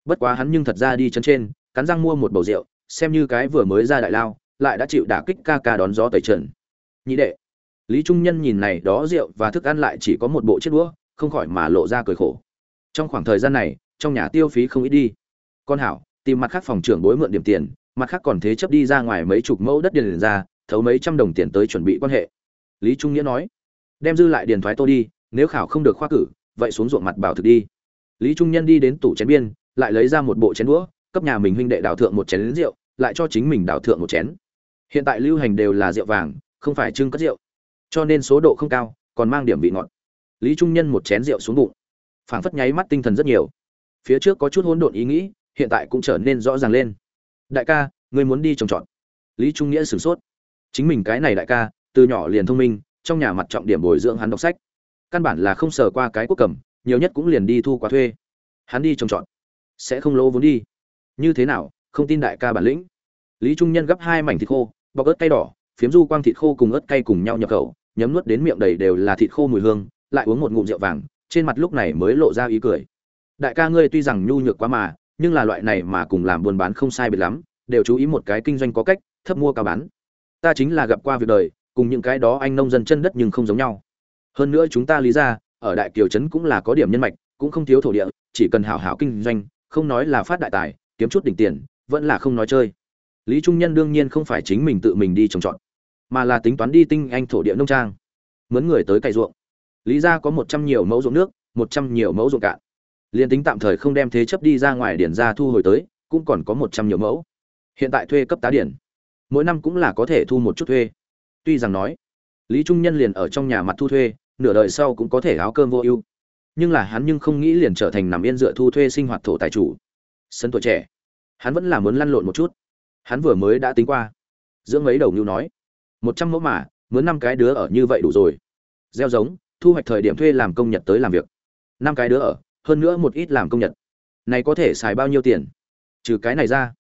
bất quá hắn nhưng thật ra đi chân trên, cắn răng mua một bầu rượu, xem như cái vừa mới ra đại lao, lại đã chịu đả kích ca ca đón gió tẩy trần. Nhị đệ, lý trung nhân nhìn này đó rượu và thức ăn lại chỉ có một bộ chiếc đũa, không khỏi mà lộ ra cười khổ. Trong khoảng thời gian này, trong nhà tiêu phí không ít đi. Con hảo, tìm mặt khác phòng trưởng bối mượn điểm tiền, mặt khác còn thế chấp đi ra ngoài mấy chục mẫu đất điền ra, thấu mấy trăm đồng tiền tới chuẩn bị quan hệ. Lý trung nghĩa nói, đem dư lại điền thoái tô đi, nếu khảo không được khoa cử vậy xuống ruộng mặt bảo thực đi. Lý trung nhân đi đến tủ chén biên, lại lấy ra một bộ chén đũa, cấp nhà mình huynh đệ đào thượng một chén rượu, lại cho chính mình đào thượng một chén. Hiện tại lưu hành đều là rượu vàng, không phải trưng cất rượu, cho nên số độ không cao, còn mang điểm vị ngọt. Lý trung nhân một chén rượu xuống bụng, phảng phất nháy mắt tinh thần rất nhiều. Phía trước có chút hỗn độn ý nghĩ, hiện tại cũng trở nên rõ ràng lên. Đại ca, ngươi muốn đi trồng trọt. Lý trung nghĩa sửng sốt. Chính mình cái này đại ca, từ nhỏ liền thông minh, trong nhà mặt trọng điểm bồi dưỡng hắn đọc sách căn bản là không sờ qua cái quốc cầm, nhiều nhất cũng liền đi thu quá thuê. Hắn đi trồng trọt. Sẽ không lỗ vốn đi. Như thế nào, không tin đại ca bản lĩnh. Lý trung nhân gấp hai mảnh thịt khô, bọc ớt cay đỏ, phiếm du quang thịt khô cùng ớt cay cùng nhau nhập khẩu, nhấm nuốt đến miệng đầy đều là thịt khô mùi hương, lại uống một ngụm rượu vàng, trên mặt lúc này mới lộ ra ý cười. Đại ca ngươi tuy rằng nhu nhược quá mà, nhưng là loại này mà cùng làm buôn bán không sai biệt lắm, đều chú ý một cái kinh doanh có cách, thấp mua cao bán. Ta chính là gặp qua việc đời, cùng những cái đó anh nông dân chân đất nhưng không giống nhau hơn nữa chúng ta lý ra, ở đại kiều trấn cũng là có điểm nhân mạch, cũng không thiếu thổ địa, chỉ cần hảo hảo kinh doanh, không nói là phát đại tài, kiếm chút đỉnh tiền, vẫn là không nói chơi. Lý trung nhân đương nhiên không phải chính mình tự mình đi trồng trọt, mà là tính toán đi tinh anh thổ địa nông trang, mướn người tới cày ruộng. Lý ra có một trăm nhiều mẫu ruộng nước, một trăm nhiều mẫu ruộng cạn. Liền tính tạm thời không đem thế chấp đi ra ngoài điển ra thu hồi tới, cũng còn có một trăm nhiều mẫu. Hiện tại thuê cấp tá điển, mỗi năm cũng là có thể thu một chút thuê. Tuy rằng nói, lý trung nhân liền ở trong nhà mặt thu thuê nửa đời sau cũng có thể áo cơm vô ưu. Nhưng là hắn nhưng không nghĩ liền trở thành nằm yên dựa thu thuê sinh hoạt thổ tài chủ. Sân tuổi trẻ, hắn vẫn là muốn lăn lộn một chút. Hắn vừa mới đã tính qua. Dưỡng mấy đầu ngưu nói, một trăm mẫu mà mướn năm cái đứa ở như vậy đủ rồi. Gieo giống, thu hoạch thời điểm thuê làm công nhật tới làm việc. Năm cái đứa ở, hơn nữa một ít làm công nhật. Này có thể xài bao nhiêu tiền? Trừ cái này ra,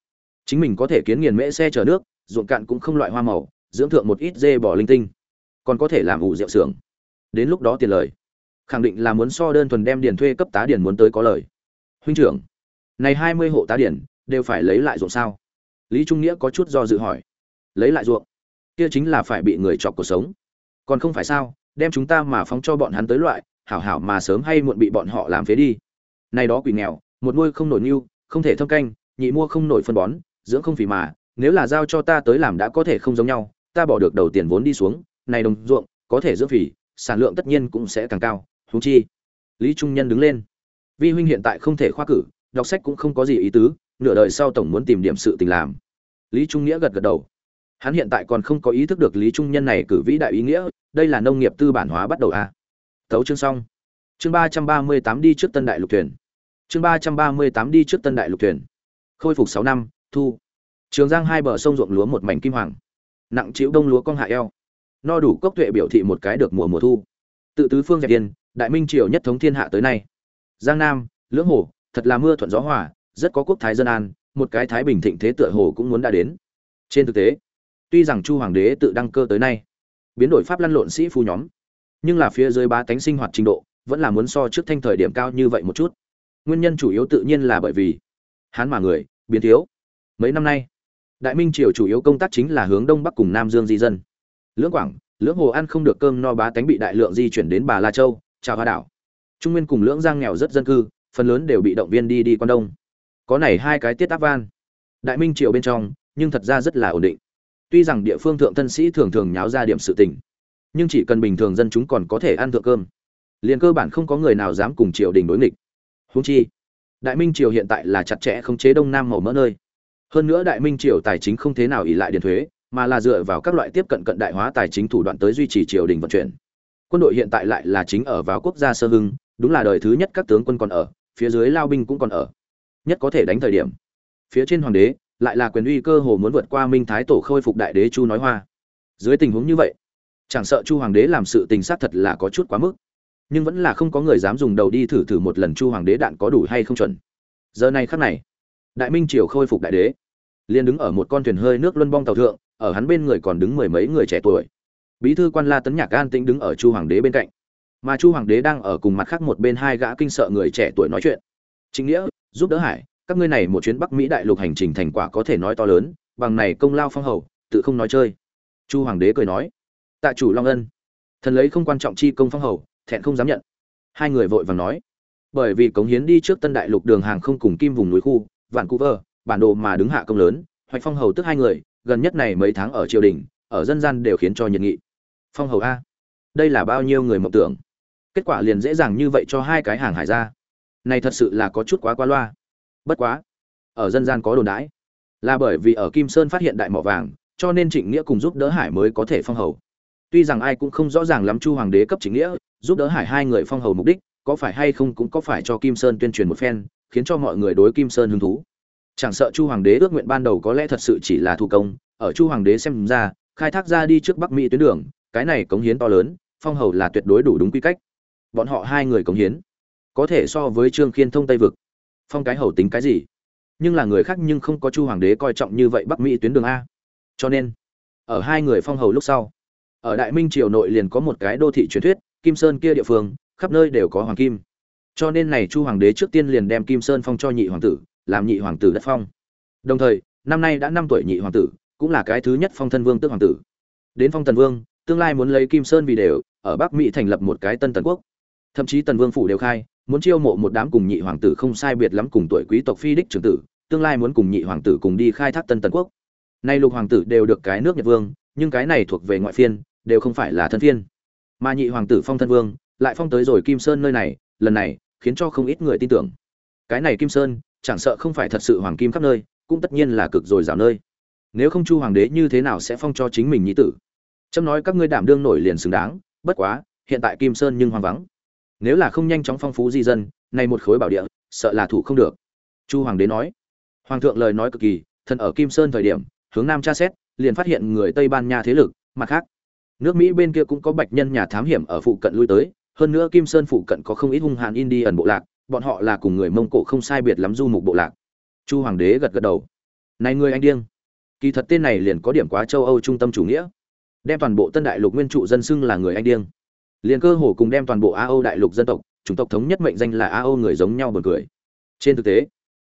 chính mình có thể kiến nghiền mễ xe chở nước, ruộng cạn cũng không loại hoa màu, dưỡng thượng một ít dê bò linh tinh. Còn có thể làm ủ rượu xưởng đến lúc đó tiền lời. Khẳng định là muốn so đơn thuần đem điền thuê cấp tá điền muốn tới có lời. Huynh trưởng, này hai mươi hộ tá điền đều phải lấy lại ruộng sao? Lý trung nghĩa có chút do dự hỏi. Lấy lại ruộng? Kia chính là phải bị người chọc cuộc sống. Còn không phải sao, đem chúng ta mà phóng cho bọn hắn tới loại, hảo hảo mà sớm hay muộn bị bọn họ làm phế đi. Nay đó quỷ nghèo, một nuôi không nổi nưu, không thể thâm canh, nhị mua không nổi phân bón, dưỡng không phì mà, nếu là giao cho ta tới làm đã có thể không giống nhau, ta bỏ được đầu tiền vốn đi xuống, này đồng ruộng có thể dưỡng phì sản lượng tất nhiên cũng sẽ càng cao, huống chi, lý trung nhân đứng lên. Vi huynh hiện tại không thể khoa cử, đọc sách cũng không có gì ý tứ, nửa đời sau tổng muốn tìm điểm sự tình làm. Lý trung nghĩa gật gật đầu. Hắn hiện tại còn không có ý thức được lý trung nhân này cử vĩ đại ý nghĩa, đây là nông nghiệp tư bản hóa bắt đầu a à. tấu chương xong. Chương ba trăm ba mươi tám đi trước tân đại lục thuyền. Chương ba trăm ba mươi tám đi trước tân đại lục thuyền. Khôi phục sáu năm, thu. Trường giang hai bờ sông ruộng lúa một mảnh kim hoàng. Nặng chịu đông lúa cong hạ eo no đủ cốc tuệ biểu thị một cái được mùa mùa thu. Tự tứ phương dẹp tiền đại minh triều nhất thống thiên hạ tới nay. Giang nam, lưỡng hồ, thật là mưa thuận gió hòa, rất có quốc thái dân an, một cái thái bình thịnh thế tựa hồ cũng muốn đã đến. Trên thực tế, tuy rằng chu hoàng đế tự đăng cơ tới nay, biến đổi pháp lăn lộn sĩ phu nhóm, nhưng là phía dưới ba tánh sinh hoạt trình độ, vẫn là muốn so trước thanh thời điểm cao như vậy một chút. Nguyên nhân chủ yếu tự nhiên là bởi vì hán mà người, biến thiếu. Mấy năm nay, đại minh triều chủ yếu công tác chính là hướng đông bắc cùng nam dương di dân lưỡng quảng, lưỡng hồ ăn không được cơm no bá tánh bị đại lượng di chuyển đến bà la châu trà hoa đảo. Trung nguyên cùng lưỡng giang nghèo rất dân cư, phần lớn đều bị động viên đi đi quan đông. Có này hai cái tiết áp van. Đại minh triều bên trong, nhưng thật ra rất là ổn định. Tuy rằng địa phương thượng thân sĩ thường thường nháo ra điểm sự tình, nhưng chỉ cần bình thường dân chúng còn có thể ăn thượng cơm. Liền cơ bản không có người nào dám cùng triều đình đối nghịch. Húng chi, đại minh triều hiện tại là chặt chẽ khống chế đông nam màu mỡ nơi. Hơn nữa đại minh triều tài chính không thế nào ỉ lại điện thuế mà là dựa vào các loại tiếp cận cận đại hóa tài chính thủ đoạn tới duy trì triều đình vận chuyển. Quân đội hiện tại lại là chính ở vào quốc gia sơ hưng, đúng là đời thứ nhất các tướng quân còn ở, phía dưới lao binh cũng còn ở. Nhất có thể đánh thời điểm. Phía trên hoàng đế, lại là quyền uy cơ hồ muốn vượt qua minh thái tổ khôi phục đại đế chu nói hoa. Dưới tình huống như vậy, chẳng sợ chu hoàng đế làm sự tình sát thật là có chút quá mức, nhưng vẫn là không có người dám dùng đầu đi thử thử một lần chu hoàng đế đạn có đủ hay không chuẩn. Giờ này khắc này, đại minh triều khôi phục đại đế, liền đứng ở một con thuyền hơi nước luân bong tàu thượng ở hắn bên người còn đứng mười mấy người trẻ tuổi. Bí thư quan la tấn nhạc an tĩnh đứng ở chu hoàng đế bên cạnh. Mà chu hoàng đế đang ở cùng mặt khác một bên hai gã kinh sợ người trẻ tuổi nói chuyện. Chính nghĩa, giúp đỡ hải, các ngươi này một chuyến bắc mỹ đại lục hành trình thành quả có thể nói to lớn, bằng này công lao phong hầu, tự không nói chơi. Chu hoàng đế cười nói, tạ chủ long ân, thần lấy không quan trọng chi công phong hầu, thẹn không dám nhận. Hai người vội vàng nói, bởi vì cống hiến đi trước tân đại lục đường hàng không cùng kim vùng núi khu, vạn cú vơ, bản đồ mà đứng hạ công lớn, hoạch phong hầu tức hai người gần nhất này mấy tháng ở triều đình, ở dân gian đều khiến cho nhiệt nghị. Phong hầu a. Đây là bao nhiêu người mộng tưởng? Kết quả liền dễ dàng như vậy cho hai cái hàng hải ra. Này thật sự là có chút quá qua loa. Bất quá, ở dân gian có đồn đãi. Là bởi vì ở kim sơn phát hiện đại mỏ vàng, cho nên trịnh nghĩa cùng giúp đỡ hải mới có thể phong hầu. Tuy rằng ai cũng không rõ ràng lắm chu hoàng đế cấp trịnh nghĩa, giúp đỡ hải hai người phong hầu mục đích, có phải hay không cũng có phải cho kim sơn tuyên truyền một phen, khiến cho mọi người đối kim sơn hứng thú chẳng sợ chu hoàng đế ước nguyện ban đầu có lẽ thật sự chỉ là thủ công, ở chu hoàng đế xem ra, khai thác ra đi trước bắc mỹ tuyến đường, cái này cống hiến to lớn, phong hầu là tuyệt đối đủ đúng quy cách. Bọn họ hai người cống hiến, có thể so với trương khiên thông tây vực. Phong cái hầu tính cái gì? Nhưng là người khác nhưng không có chu hoàng đế coi trọng như vậy bắc mỹ tuyến đường a. Cho nên, ở hai người phong hầu lúc sau, ở đại minh triều nội liền có một cái đô thị truyền thuyết, kim sơn kia địa phương, khắp nơi đều có hoàng kim. Cho nên này chu hoàng đế trước tiên liền đem kim sơn phong cho nhị hoàng tử làm nhị hoàng tử đất phong. Đồng thời, năm nay đã năm tuổi nhị hoàng tử, cũng là cái thứ nhất phong thân vương tước hoàng tử. Đến phong tần vương, tương lai muốn lấy kim sơn vì đều, ở bắc mỹ thành lập một cái tân tần quốc. Thậm chí tần vương phủ đều khai, muốn chiêu mộ một đám cùng nhị hoàng tử không sai biệt lắm cùng tuổi quý tộc phi đích trưởng tử, tương lai muốn cùng nhị hoàng tử cùng đi khai thác tân tần quốc. Nay lục hoàng tử đều được cái nước nhật vương, nhưng cái này thuộc về ngoại phiên, đều không phải là thân phiên. Mà nhị hoàng tử phong thân vương, lại phong tới rồi kim sơn nơi này, lần này, khiến cho không ít người tin tưởng. Cái này kim sơn chẳng sợ không phải thật sự hoàng kim khắp nơi, cũng tất nhiên là cực dồi dào nơi. Nếu không chu hoàng đế như thế nào sẽ phong cho chính mình nhĩ tử? Trâm nói các ngươi đảm đương nổi liền xứng đáng, bất quá, hiện tại kim sơn nhưng hoang vắng. Nếu là không nhanh chóng phong phú di dân, nay một khối bảo địa, sợ là thủ không được. Chu hoàng đế nói. Hoàng thượng lời nói cực kỳ thần ở kim sơn thời điểm, hướng nam tra xét, liền phát hiện người tây ban nha thế lực, mặt khác. Nước mỹ bên kia cũng có bạch nhân nhà thám hiểm ở phụ cận lui tới, hơn nữa kim sơn phụ cận có không ít hung hàn indi ẩn bộ lạc bọn họ là cùng người mông cổ không sai biệt lắm du mục bộ lạc. Chu hoàng đế gật gật đầu. Này người anh điên. Kỳ thật tên này liền có điểm quá châu âu trung tâm chủ nghĩa. Đem toàn bộ tân đại lục nguyên trụ dân xưng là người anh điên. Liền cơ hồ cùng đem toàn bộ a âu đại lục dân tộc, chủng tộc thống nhất mệnh danh là a âu người giống nhau buồn cười. Trên thực tế,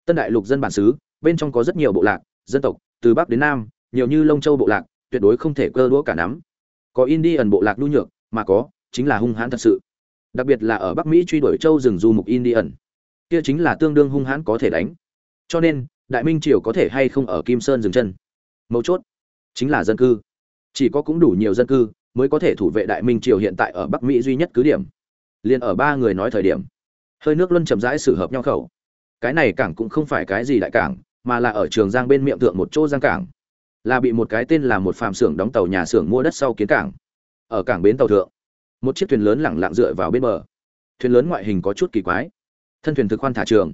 tân đại lục dân bản xứ, bên trong có rất nhiều bộ lạc, dân tộc, từ bắc đến nam, nhiều như lông châu bộ lạc, tuyệt đối không thể cơ đũa cả nắm. Có indian bộ lạc nhu nhược, mà có, chính là hung hãn thật sự đặc biệt là ở bắc mỹ truy đuổi châu rừng du mục indian. Kia chính là tương đương hung hãn có thể đánh. Cho nên, đại minh triều có thể hay không ở kim sơn dừng chân? Mấu chốt chính là dân cư. Chỉ có cũng đủ nhiều dân cư mới có thể thủ vệ đại minh triều hiện tại ở bắc mỹ duy nhất cứ điểm. Liền ở ba người nói thời điểm, hơi nước luân chậm rãi xử hợp nhau khẩu. Cái này cảng cũng không phải cái gì đại cảng, mà là ở trường giang bên miệng tượng một chỗ giang cảng. Là bị một cái tên là một phàm xưởng đóng tàu nhà xưởng mua đất sau kiến cảng. Ở cảng bến tàu thượng một chiếc thuyền lớn lẳng lặng dựa vào bên bờ. Thuyền lớn ngoại hình có chút kỳ quái. Thân thuyền thực khoan thả trường.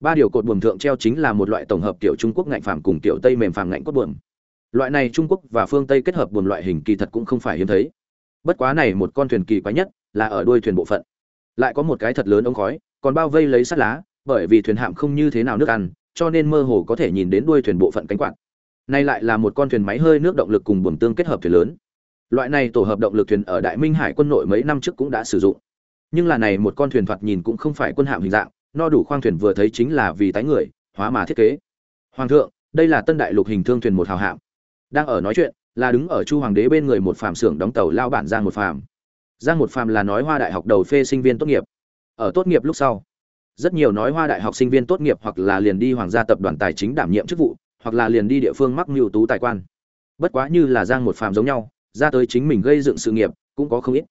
Ba điều cột buồm thượng treo chính là một loại tổng hợp kiểu trung quốc ngạnh phàm cùng kiểu tây mềm phàm ngạnh cốt buồm. Loại này trung quốc và phương tây kết hợp buồm loại hình kỳ thật cũng không phải hiếm thấy. Bất quá này một con thuyền kỳ quái nhất là ở đuôi thuyền bộ phận. Lại có một cái thật lớn ống khói, còn bao vây lấy sắt lá, bởi vì thuyền hạm không như thế nào nước ăn, cho nên mơ hồ có thể nhìn đến đuôi thuyền bộ phận cánh quạt. Nay lại là một con thuyền máy hơi nước động lực cùng buồm tương kết hợp thuyền lớn. Loại này tổ hợp động lực thuyền ở Đại Minh Hải quân nội mấy năm trước cũng đã sử dụng. Nhưng là này một con thuyền thoạt nhìn cũng không phải quân hạm hình dạng, no đủ khoang thuyền vừa thấy chính là vì tái người, hóa mà thiết kế. Hoàng thượng, đây là tân đại lục hình thương thuyền một hào hạm. Đang ở nói chuyện, là đứng ở Chu hoàng đế bên người một phàm xưởng đóng tàu lao bản Giang một phàm. Giang một phàm là nói Hoa đại học đầu phê sinh viên tốt nghiệp. Ở tốt nghiệp lúc sau, rất nhiều nói Hoa đại học sinh viên tốt nghiệp hoặc là liền đi hoàng gia tập đoàn tài chính đảm nhiệm chức vụ, hoặc là liền đi địa phương mắc mưu tú tài quan bất quá như là giang một phàm giống nhau ra tới chính mình gây dựng sự nghiệp, cũng có không ít.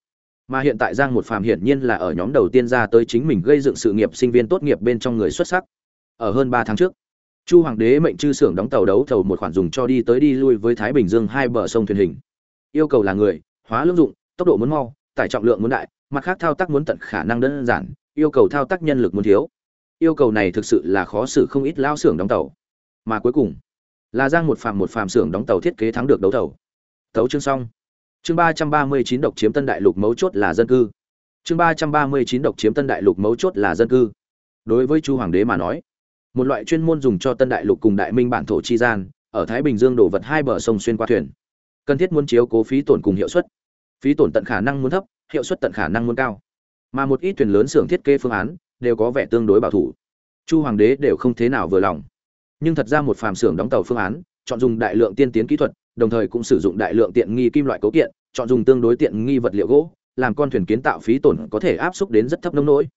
Mà hiện tại giang một phàm hiển nhiên là ở nhóm đầu tiên ra tới chính mình gây dựng sự nghiệp sinh viên tốt nghiệp bên trong người xuất sắc. Ở hơn ba tháng trước, chu hoàng đế mệnh chư xưởng đóng tàu đấu thầu một khoản dùng cho đi tới đi lui với thái bình dương hai bờ sông thuyền hình. Yêu cầu là người, hóa lưỡng dụng, tốc độ muốn mau, tải trọng lượng muốn đại, mặt khác thao tác muốn tận khả năng đơn giản, yêu cầu thao tác nhân lực muốn thiếu. Yêu cầu này thực sự là khó xử không ít lao xưởng đóng tàu. Mà cuối cùng, là giang một phàm một phàm xưởng đóng tàu thiết kế thắng được đấu thầu tấu chương xong. Chương ba trăm ba mươi chín độc chiếm tân đại lục mấu chốt là dân cư. Chương ba trăm ba mươi chín độc chiếm tân đại lục mấu chốt là dân cư. Đối với chu hoàng đế mà nói, một loại chuyên môn dùng cho tân đại lục cùng đại minh bản thổ chi gian, ở thái bình dương đổ vật hai bờ sông xuyên qua thuyền. Cần thiết muốn chiếu cố phí tổn cùng hiệu suất. Phí tổn tận khả năng muốn thấp, hiệu suất tận khả năng muốn cao. Mà một ít thuyền lớn xưởng thiết kế phương án, đều có vẻ tương đối bảo thủ. Chu hoàng đế đều không thế nào vừa lòng. Nhưng thật ra một phàm xưởng đóng tàu phương án, chọn dùng đại lượng tiên tiến kỹ thuật đồng thời cũng sử dụng đại lượng tiện nghi kim loại cấu kiện, chọn dùng tương đối tiện nghi vật liệu gỗ, làm con thuyền kiến tạo phí tổn có thể áp suất đến rất thấp nông nỗi.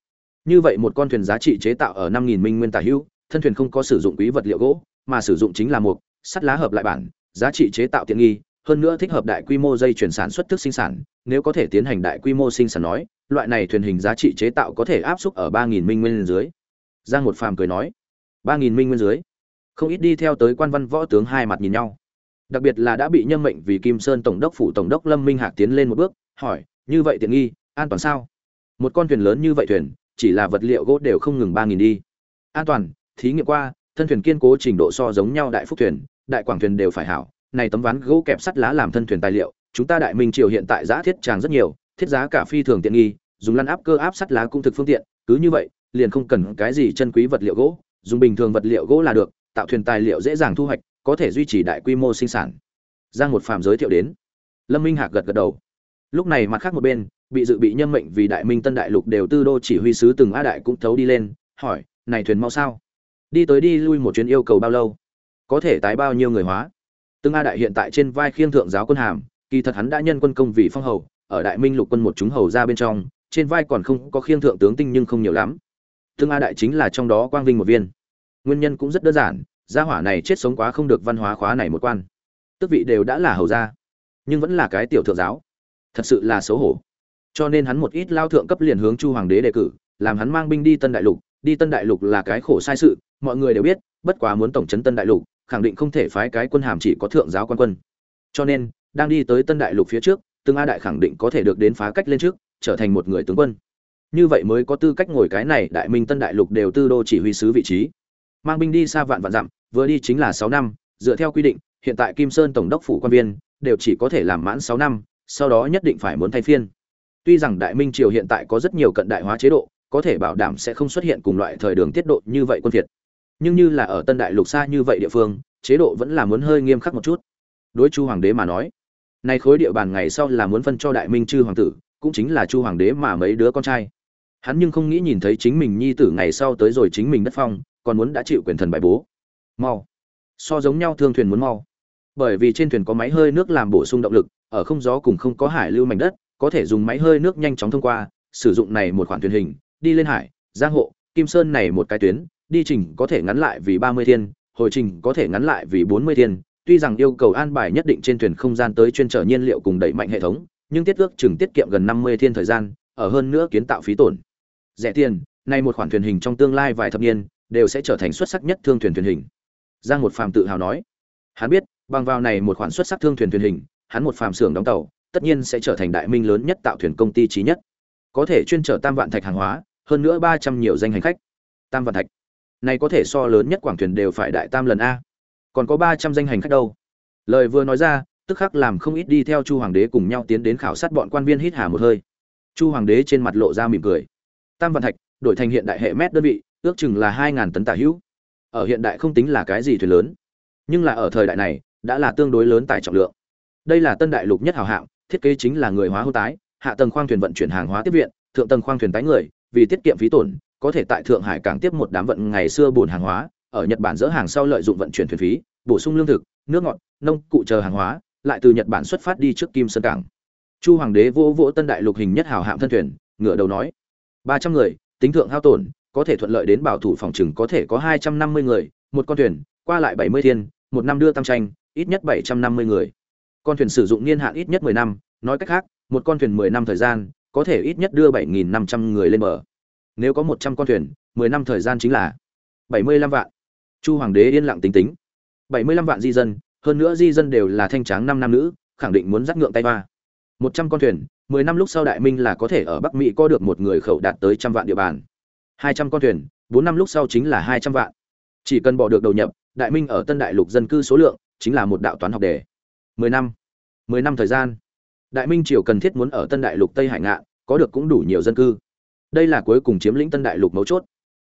Như vậy một con thuyền giá trị chế tạo ở năm nghìn minh nguyên tả hữu, thân thuyền không có sử dụng quý vật liệu gỗ, mà sử dụng chính là mục sắt lá hợp lại bản, giá trị chế tạo tiện nghi, hơn nữa thích hợp đại quy mô dây chuyển sản xuất thức sinh sản, nếu có thể tiến hành đại quy mô sinh sản nói, loại này thuyền hình giá trị chế tạo có thể áp suất ở ba nghìn minh nguyên dưới. Giang một phàm cười nói, ba nghìn minh nguyên dưới. Không ít đi theo tới quan văn võ tướng hai mặt nhìn nhau đặc biệt là đã bị nhâm mệnh vì kim sơn tổng đốc phủ tổng đốc lâm minh hạc tiến lên một bước, hỏi, như vậy tiện nghi, an toàn sao? Một con thuyền lớn như vậy thuyền, chỉ là vật liệu gỗ đều không ngừng ba nghìn đi. An toàn, thí nghiệm qua, thân thuyền kiên cố trình độ so giống nhau đại phúc thuyền, đại quảng thuyền đều phải hảo, này tấm ván gỗ kẹp sắt lá làm thân thuyền tài liệu, chúng ta đại minh triều hiện tại giá thiết tràng rất nhiều, thiết giá cả phi thường tiện nghi, dùng lăn áp cơ áp sắt lá cũng thực phương tiện, cứ như vậy, liền không cần cái gì chân quý vật liệu gỗ, dùng bình thường vật liệu gỗ là được, tạo thuyền tài liệu dễ dàng thu hoạch có thể duy trì đại quy mô sinh sản. Giang một phàm giới thiệu đến. Lâm minh hạc gật gật đầu. Lúc này mặt khác một bên, bị dự bị nhân mệnh vì đại minh tân đại lục đều tư đô chỉ huy sứ từng a đại cũng thấu đi lên, hỏi, này thuyền mau sao? Đi tới đi lui một chuyến yêu cầu bao lâu? Có thể tái bao nhiêu người hóa? Từng a đại hiện tại trên vai khiêng thượng giáo quân hàm, kỳ thật hắn đã nhân quân công vì phong hầu, ở đại minh lục quân một chúng hầu ra bên trong, trên vai còn không có khiêng thượng tướng tinh nhưng không nhiều lắm. Tương a đại chính là trong đó quang vinh một viên. Nguyên nhân cũng rất đơn giản gia hỏa này chết sống quá không được văn hóa khóa này một quan. Tước vị đều đã là hầu gia, nhưng vẫn là cái tiểu thượng giáo. Thật sự là xấu hổ. Cho nên hắn một ít lao thượng cấp liền hướng chu hoàng đế đề cử, làm hắn mang binh đi tân đại lục. Đi tân đại lục là cái khổ sai sự, mọi người đều biết, bất quá muốn tổng chấn tân đại lục, khẳng định không thể phái cái quân hàm chỉ có thượng giáo quan quân. Cho nên, đang đi tới tân đại lục phía trước, tương a đại khẳng định có thể được đến phá cách lên trước, trở thành một người tướng quân. Như vậy mới có tư cách ngồi cái này đại minh tân đại lục đều tư đô chỉ huy sứ vị trí mang binh đi xa vạn vạn dặm, vừa đi chính là sáu năm, dựa theo quy định, hiện tại kim sơn tổng đốc phủ quan viên, đều chỉ có thể làm mãn sáu năm, sau đó nhất định phải muốn thay phiên. Tuy rằng đại minh triều hiện tại có rất nhiều cận đại hóa chế độ, có thể bảo đảm sẽ không xuất hiện cùng loại thời đường tiết độ như vậy quân việt nhưng như là ở tân đại lục xa như vậy địa phương, chế độ vẫn là muốn hơi nghiêm khắc một chút. Đối chu hoàng đế mà nói, nay khối địa bàn ngày sau là muốn phân cho đại minh chư hoàng tử, cũng chính là chu hoàng đế mà mấy đứa con trai. Hắn nhưng không nghĩ nhìn thấy chính mình nhi tử ngày sau tới rồi chính mình đất phong còn muốn đã chịu quyền thần bài bố. Mau. So giống nhau thương thuyền muốn mau. Bởi vì trên thuyền có máy hơi nước làm bổ sung động lực, ở không gió cùng không có hải lưu mảnh đất, có thể dùng máy hơi nước nhanh chóng thông qua, sử dụng này một khoản thuyền hình, đi lên hải, giang hộ, kim sơn này một cái tuyến, đi trình có thể ngắn lại vì ba mươi thiên, hồi trình có thể ngắn lại vì bốn mươi thiên. Tuy rằng yêu cầu an bài nhất định trên thuyền không gian tới chuyên trở nhiên liệu cùng đẩy mạnh hệ thống, nhưng tiết ước chừng tiết kiệm gần năm mươi thiên thời gian, ở hơn nữa kiến tạo phí tổn. Rẻ tiền nay một khoản thuyền hình trong tương lai vài thập niên đều sẽ trở thành xuất sắc nhất thương thuyền thuyền hình. Giang một phàm tự hào nói, hắn biết, bằng vào này một khoản xuất sắc thương thuyền thuyền hình, hắn một phàm xưởng đóng tàu, tất nhiên sẽ trở thành đại minh lớn nhất tạo thuyền công ty trí nhất. Có thể chuyên trở tam vạn thạch hàng hóa, hơn nữa ba trăm nhiều danh hành khách. Tam vạn thạch, này có thể so lớn nhất quảng thuyền đều phải đại tam lần a. Còn có ba trăm danh hành khách đâu? Lời vừa nói ra, tức khắc làm không ít đi theo chu hoàng đế cùng nhau tiến đến khảo sát bọn quan viên hít hà một hơi. Chu hoàng đế trên mặt lộ ra mỉm cười. Tam vạn thạch, đổi thành hiện đại hệ mét đơn vị ước chừng là hai ngàn tấn tả hữu. Ở hiện đại không tính là cái gì thuyền lớn, nhưng là ở thời đại này, đã là tương đối lớn tải trọng lượng. Đây là tân đại lục nhất hảo hạng, thiết kế chính là người hóa hô tái, hạ tầng khoang thuyền vận chuyển hàng hóa tiếp viện, thượng tầng khoang thuyền tái người, vì tiết kiệm phí tổn, có thể tại thượng hải cảng tiếp một đám vận ngày xưa buồn hàng hóa, ở nhật bản dỡ hàng sau lợi dụng vận chuyển thuyền phí, bổ sung lương thực, nước ngọt, nông cụ chờ hàng hóa, lại từ nhật bản xuất phát đi trước kim sơn cảng. Chu hoàng đế vỗ vỗ tân đại lục hình nhất hảo hạng thân thuyền, ngửa đầu nói, ba trăm người, tính thượng hao tổn có thể thuận lợi đến bảo thủ phòng trừng có thể có hai trăm năm mươi người, một con thuyền, qua lại bảy mươi thiên, một năm đưa tam tranh, ít nhất bảy trăm năm mươi người. Con thuyền sử dụng niên hạn ít nhất mười năm, nói cách khác, một con thuyền mười năm thời gian, có thể ít nhất đưa bảy nghìn năm trăm người lên bờ. Nếu có một trăm con thuyền, mười năm thời gian chính là bảy mươi lăm vạn. Chu hoàng đế yên lặng tính tính. bảy mươi lăm vạn di dân, hơn nữa di dân đều là thanh tráng năm nam nữ, khẳng định muốn dắt ngượng tay ba một trăm con thuyền, mười năm lúc sau đại minh là có thể ở bắc mỹ có được một người khẩu đạt tới trăm vạn địa bàn hai trăm con thuyền, bốn năm lúc sau chính là hai trăm vạn. Chỉ cần bỏ được đầu nhập, đại minh ở tân đại lục dân cư số lượng chính là một đạo toán học đề. Mười năm mười năm thời gian. Đại minh triều cần thiết muốn ở tân đại lục tây hải ngạn, có được cũng đủ nhiều dân cư. Đây là cuối cùng chiếm lĩnh tân đại lục mấu chốt.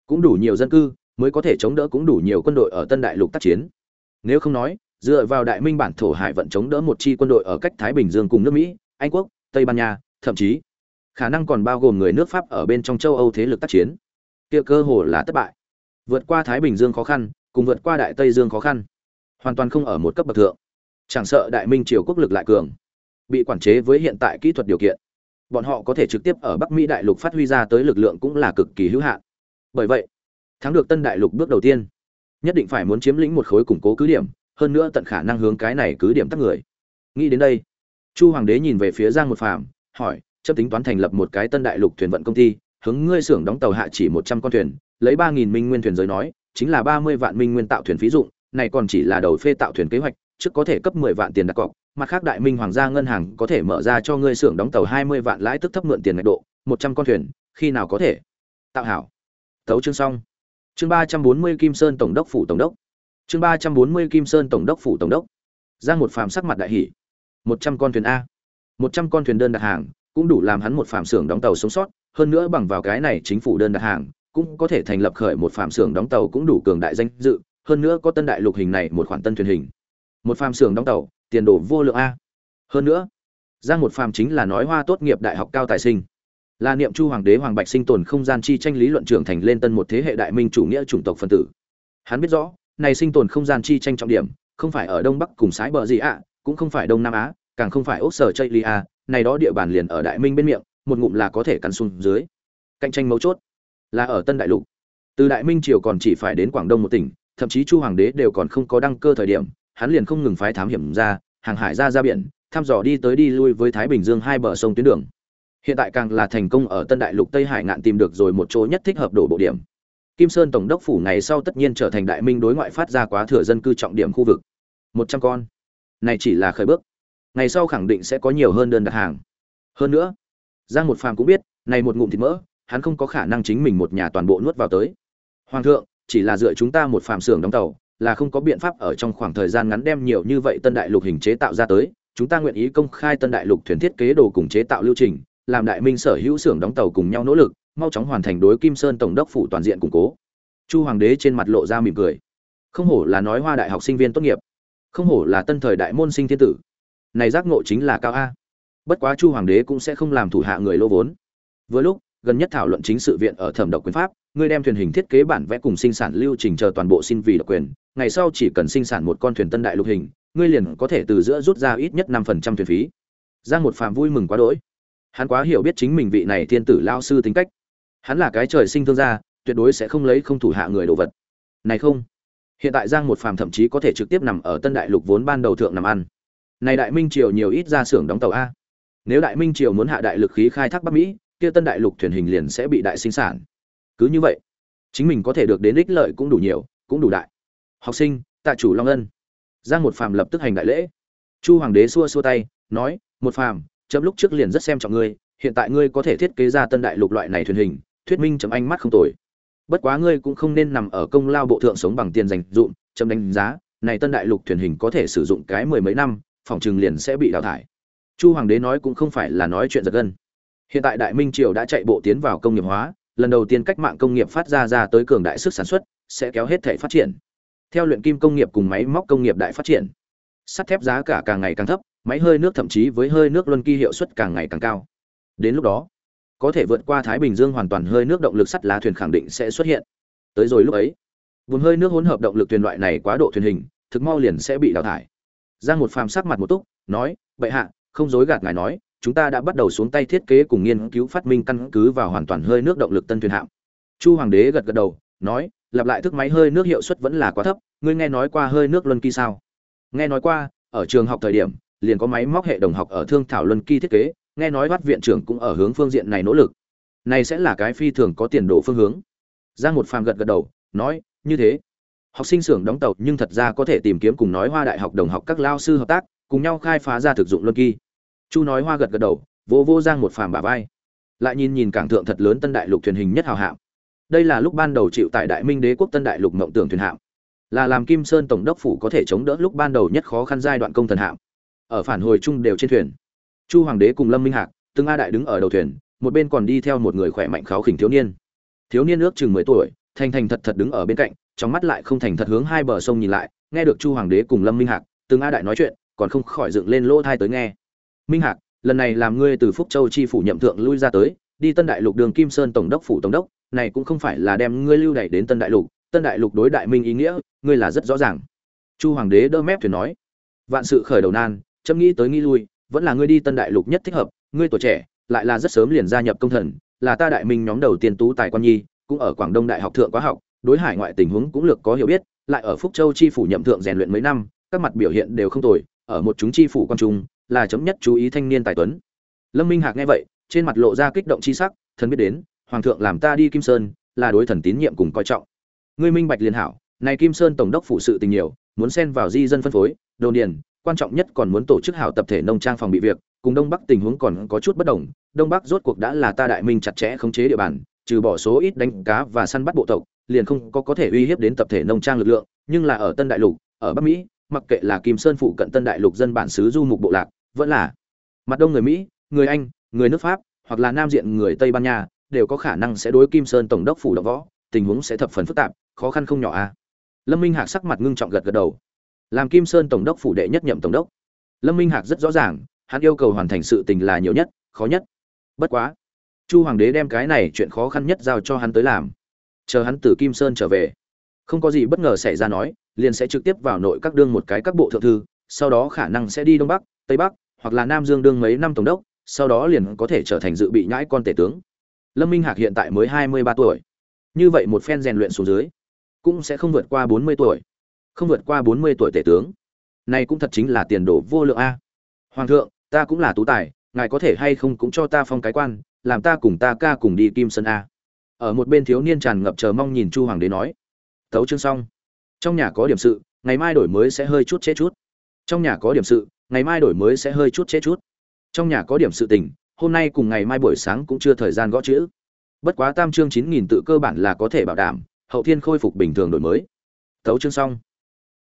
Cũng đủ nhiều dân cư, mới có thể chống đỡ cũng đủ nhiều quân đội ở tân đại lục tác chiến. Nếu không nói, dựa vào đại minh bản thổ hải vận chống đỡ một chi quân đội ở cách thái bình dương cùng nước mỹ, anh quốc, tây ban nha, thậm chí khả năng còn bao gồm người nước pháp ở bên trong châu âu thế lực tác chiến kia cơ hồ là thất bại. Vượt qua thái bình dương khó khăn, cùng vượt qua đại tây dương khó khăn, hoàn toàn không ở một cấp bậc thượng. Chẳng sợ đại minh triều quốc lực lại cường, bị quản chế với hiện tại kỹ thuật điều kiện, bọn họ có thể trực tiếp ở bắc mỹ đại lục phát huy ra tới lực lượng cũng là cực kỳ hữu hạn. Bởi vậy, thắng được tân đại lục bước đầu tiên, nhất định phải muốn chiếm lĩnh một khối củng cố cứ điểm, hơn nữa tận khả năng hướng cái này cứ điểm tác người. Nghĩ đến đây, chu hoàng đế nhìn về phía giang một phàm, hỏi chấp tính toán thành lập một cái tân đại lục thuyền vận công ty hướng ngươi xưởng đóng tàu hạ chỉ một trăm con thuyền, lấy ba nghìn minh nguyên thuyền giới nói, chính là ba mươi vạn minh nguyên tạo thuyền phí dụng, này còn chỉ là đầu phê tạo thuyền kế hoạch, trước có thể cấp mười vạn tiền đặt cọc, mặt khác đại minh hoàng gia ngân hàng có thể mở ra cho ngươi xưởng đóng tàu hai mươi vạn lãi tức thấp mượn tiền ngạch độ, một trăm con thuyền, khi nào có thể? Tạo hảo. Tấu chương xong. Chương ba trăm bốn mươi kim sơn tổng đốc phủ tổng đốc. Chương ba trăm bốn mươi kim sơn tổng đốc phủ tổng đốc. Giang một phàm sắc mặt đại hỉ. Một trăm con thuyền a. Một trăm con thuyền đơn đặt hàng cũng đủ làm hắn một phạm xưởng đóng tàu sống sót, hơn nữa bằng vào cái này chính phủ đơn đặt hàng, cũng có thể thành lập khởi một phạm xưởng đóng tàu cũng đủ cường đại danh dự, hơn nữa có tân đại lục hình này một khoản tân thuyền hình. Một phạm xưởng đóng tàu, tiền đồ vô lượng a. Hơn nữa giang một phạm chính là nói hoa tốt nghiệp đại học cao tài sinh. Là niệm chu hoàng đế hoàng bạch sinh tồn không gian chi tranh lý luận trưởng thành lên tân một thế hệ đại minh chủ nghĩa chủng tộc phân tử. Hắn biết rõ, này sinh tồn không gian chi tranh trọng điểm, không phải ở đông bắc cùng sái bờ gì ạ, cũng không phải đông nam á, càng không phải ốc sở chây lia này đó địa bàn liền ở đại minh bên miệng, một ngụm là có thể cắn xuống dưới. Cạnh tranh mấu chốt là ở tân đại lục. Từ đại minh triều còn chỉ phải đến quảng đông một tỉnh, thậm chí chu hoàng đế đều còn không có đăng cơ thời điểm, hắn liền không ngừng phái thám hiểm ra, hàng hải ra ra biển, thăm dò đi tới đi lui với thái bình dương hai bờ sông tuyến đường. Hiện tại càng là thành công ở tân đại lục tây hải ngạn tìm được rồi một chỗ nhất thích hợp đổ bộ điểm. Kim sơn tổng đốc phủ ngày sau tất nhiên trở thành đại minh đối ngoại phát ra quá thừa dân cư trọng điểm khu vực. Một trăm con. Này chỉ là khởi bước ngày sau khẳng định sẽ có nhiều hơn đơn đặt hàng. Hơn nữa, giang một phàm cũng biết, này một ngụm thịt mỡ, hắn không có khả năng chính mình một nhà toàn bộ nuốt vào tới. Hoàng thượng, chỉ là dựa chúng ta một phàm xưởng đóng tàu, là không có biện pháp ở trong khoảng thời gian ngắn đem nhiều như vậy tân đại lục hình chế tạo ra tới. Chúng ta nguyện ý công khai tân đại lục thuyền thiết kế đồ cùng chế tạo lưu trình, làm đại minh sở hữu xưởng đóng tàu cùng nhau nỗ lực, mau chóng hoàn thành đối kim sơn tổng đốc phủ toàn diện củng cố. Chu hoàng đế trên mặt lộ ra mỉm cười. Không hổ là nói hoa đại học sinh viên tốt nghiệp. Không hổ là tân thời đại môn sinh thiên tử này giác ngộ chính là cao a. Bất quá chu hoàng đế cũng sẽ không làm thủ hạ người lô vốn. Vừa lúc, gần nhất thảo luận chính sự viện ở thẩm độc quyền pháp, ngươi đem thuyền hình thiết kế bản vẽ cùng sinh sản lưu trình chờ toàn bộ xin vì độc quyền, ngày sau chỉ cần sinh sản một con thuyền tân đại lục hình, ngươi liền có thể từ giữa rút ra ít nhất năm phần trăm thuyền phí. Giang một phàm vui mừng quá đỗi. Hắn quá hiểu biết chính mình vị này thiên tử lao sư tính cách. Hắn là cái trời sinh thương gia, tuyệt đối sẽ không lấy không thủ hạ người đồ vật. Này không, hiện tại giang một phàm thậm chí có thể trực tiếp nằm ở tân đại lục vốn ban đầu thượng nằm ăn này đại minh triều nhiều ít ra xưởng đóng tàu a. Nếu đại minh triều muốn hạ đại lực khí khai thác bắc mỹ, kia tân đại lục thuyền hình liền sẽ bị đại sinh sản. Cứ như vậy, chính mình có thể được đến ích lợi cũng đủ nhiều, cũng đủ đại. Học sinh, tạ chủ long ân. Giang một phàm lập tức hành đại lễ. Chu hoàng đế xua xua tay, nói, một phàm, chấm lúc trước liền rất xem trọng ngươi, hiện tại ngươi có thể thiết kế ra tân đại lục loại này thuyền hình, thuyết minh chấm anh mắt không tồi. Bất quá ngươi cũng không nên nằm ở công lao bộ thượng sống bằng tiền dành dụm chấm đánh giá, này tân đại lục thuyền hình có thể sử dụng cái mười mấy năm phòng trừng liền sẽ bị đào thải. Chu hoàng đế nói cũng không phải là nói chuyện giật gân. Hiện tại đại minh triều đã chạy bộ tiến vào công nghiệp hóa, lần đầu tiên cách mạng công nghiệp phát ra ra tới cường đại sức sản xuất, sẽ kéo hết thể phát triển. Theo luyện kim công nghiệp cùng máy móc công nghiệp đại phát triển, sắt thép giá cả càng ngày càng thấp, máy hơi nước thậm chí với hơi nước luân kỳ hiệu suất càng ngày càng cao. Đến lúc đó, có thể vượt qua thái bình dương hoàn toàn hơi nước động lực sắt lá thuyền khẳng định sẽ xuất hiện. Tới rồi lúc ấy vùng hơi nước hỗn hợp động lực thuyền loại này quá độ thuyền hình, thực mau liền sẽ bị đào thải giang một phàm sắc mặt một túc, nói, bệ hạ, không dối gạt ngài nói, chúng ta đã bắt đầu xuống tay thiết kế cùng nghiên cứu phát minh căn cứ vào hoàn toàn hơi nước động lực tân thuyền hạm. Chu hoàng đế gật gật đầu, nói, lặp lại thức máy hơi nước hiệu suất vẫn là quá thấp, ngươi nghe nói qua hơi nước luân kỳ sao? Nghe nói qua, ở trường học thời điểm, liền có máy móc hệ đồng học ở thương thảo luân kỳ thiết kế, nghe nói bắt viện trưởng cũng ở hướng phương diện này nỗ lực. Này sẽ là cái phi thường có tiền đồ phương hướng. Giang một phàm gật gật đầu, nói, như thế học sinh xưởng đóng tàu nhưng thật ra có thể tìm kiếm cùng nói hoa đại học đồng học các lao sư hợp tác, cùng nhau khai phá ra thực dụng luân kỳ. Chu nói hoa gật gật đầu vô vô giang một phàm bả vai. Lại nhìn nhìn cảng thượng thật lớn tân đại lục thuyền hình nhất hào hạm đây là lúc ban đầu chịu tại đại minh đế quốc tân đại lục mộng tưởng thuyền hạm là làm kim sơn tổng đốc phủ có thể chống đỡ lúc ban đầu nhất khó khăn giai đoạn công thần hạm ở phản hồi chung đều trên thuyền. Chu hoàng đế cùng lâm minh hạc từng a đại đứng ở đầu thuyền, một bên còn đi theo một người khỏe mạnh kháo khỉnh thiếu niên. Thiếu niên ước chừng mười tuổi, thành thành thật thật đứng ở bên cạnh trong mắt lại không thành thật hướng hai bờ sông nhìn lại, nghe được chu hoàng đế cùng lâm minh hạc, từng a đại nói chuyện, còn không khỏi dựng lên lỗ thai tới nghe. Minh hạc, lần này làm ngươi từ phúc châu chi phủ nhậm thượng lui ra tới, đi tân đại lục đường kim sơn tổng đốc phủ tổng đốc, này cũng không phải là đem ngươi lưu đẩy đến tân đại lục, tân đại lục đối đại minh ý nghĩa, ngươi là rất rõ ràng. Chu hoàng đế đỡ mép thuyền nói, vạn sự khởi đầu nan, chấm nghĩ tới nghĩ lui, vẫn là ngươi đi tân đại lục nhất thích hợp, ngươi tuổi trẻ, lại là rất sớm liền gia nhập công thần, là ta đại minh nhóm đầu tiên tú tài quan nhi, cũng ở quảng đông đại học thượng quá học đối hải ngoại tình huống cũng lược có hiểu biết, lại ở phúc châu chi phủ nhậm thượng rèn luyện mấy năm, các mặt biểu hiện đều không tồi, ở một chúng chi phủ quan trung, là chấm nhất chú ý thanh niên tài tuấn. Lâm minh hạc nghe vậy, trên mặt lộ ra kích động chi sắc, thần biết đến, hoàng thượng làm ta đi kim sơn, là đối thần tín nhiệm cùng coi trọng. Ngươi minh bạch liên hảo, này kim sơn tổng đốc phụ sự tình nhiều, muốn xen vào di dân phân phối, đồn điền, quan trọng nhất còn muốn tổ chức hảo tập thể nông trang phòng bị việc, cùng đông bắc tình huống còn có chút bất đồng, đông bắc rốt cuộc đã là ta đại minh chặt chẽ khống chế địa bàn, trừ bỏ số ít đánh cá và săn bắt bộ tộc liền không có có thể uy hiếp đến tập thể nông trang lực lượng, nhưng là ở tân đại lục, ở bắc mỹ, mặc kệ là kim sơn phụ cận tân đại lục dân bản xứ du mục bộ lạc, vẫn là mặt đông người mỹ, người anh, người nước pháp, hoặc là nam diện người tây ban nha, đều có khả năng sẽ đối kim sơn tổng đốc phủ động võ, tình huống sẽ thập phần phức tạp, khó khăn không nhỏ a à. lâm minh hạc sắc mặt ngưng trọng gật gật đầu. Làm kim sơn tổng đốc phủ đệ nhất nhậm tổng đốc. Lâm minh hạc rất rõ ràng, hắn yêu cầu hoàn thành sự tình là nhiều nhất, khó nhất. Bất quá, chu hoàng đế đem cái này chuyện khó khăn nhất giao cho hắn tới làm chờ hắn từ kim sơn trở về. Không có gì bất ngờ xảy ra nói, liền sẽ trực tiếp vào nội các đương một cái các bộ thượng thư, sau đó khả năng sẽ đi đông bắc, tây bắc, hoặc là nam dương đương mấy năm tổng đốc, sau đó liền có thể trở thành dự bị nhãi con tể tướng. Lâm minh hạc hiện tại mới hai mươi ba tuổi. Như vậy một phen rèn luyện xuống dưới, cũng sẽ không vượt qua bốn mươi tuổi. Không vượt qua bốn mươi tuổi tể tướng. Này cũng thật chính là tiền đồ vô lượng a. Hoàng thượng, ta cũng là tú tài, ngài có thể hay không cũng cho ta phong cái quan, làm ta cùng ta ca cùng đi kim sơn a ở một bên thiếu niên tràn ngập chờ mong nhìn chu hoàng đế nói, tấu chương xong. Trong nhà có điểm sự, ngày mai đổi mới sẽ hơi chút chết chút. Trong nhà có điểm sự, ngày mai đổi mới sẽ hơi chút chết chút. Trong nhà có điểm sự tình, hôm nay cùng ngày mai buổi sáng cũng chưa thời gian gõ chữ. Bất quá tam chương chín nghìn tự cơ bản là có thể bảo đảm, hậu thiên khôi phục bình thường đổi mới. Tấu chương xong.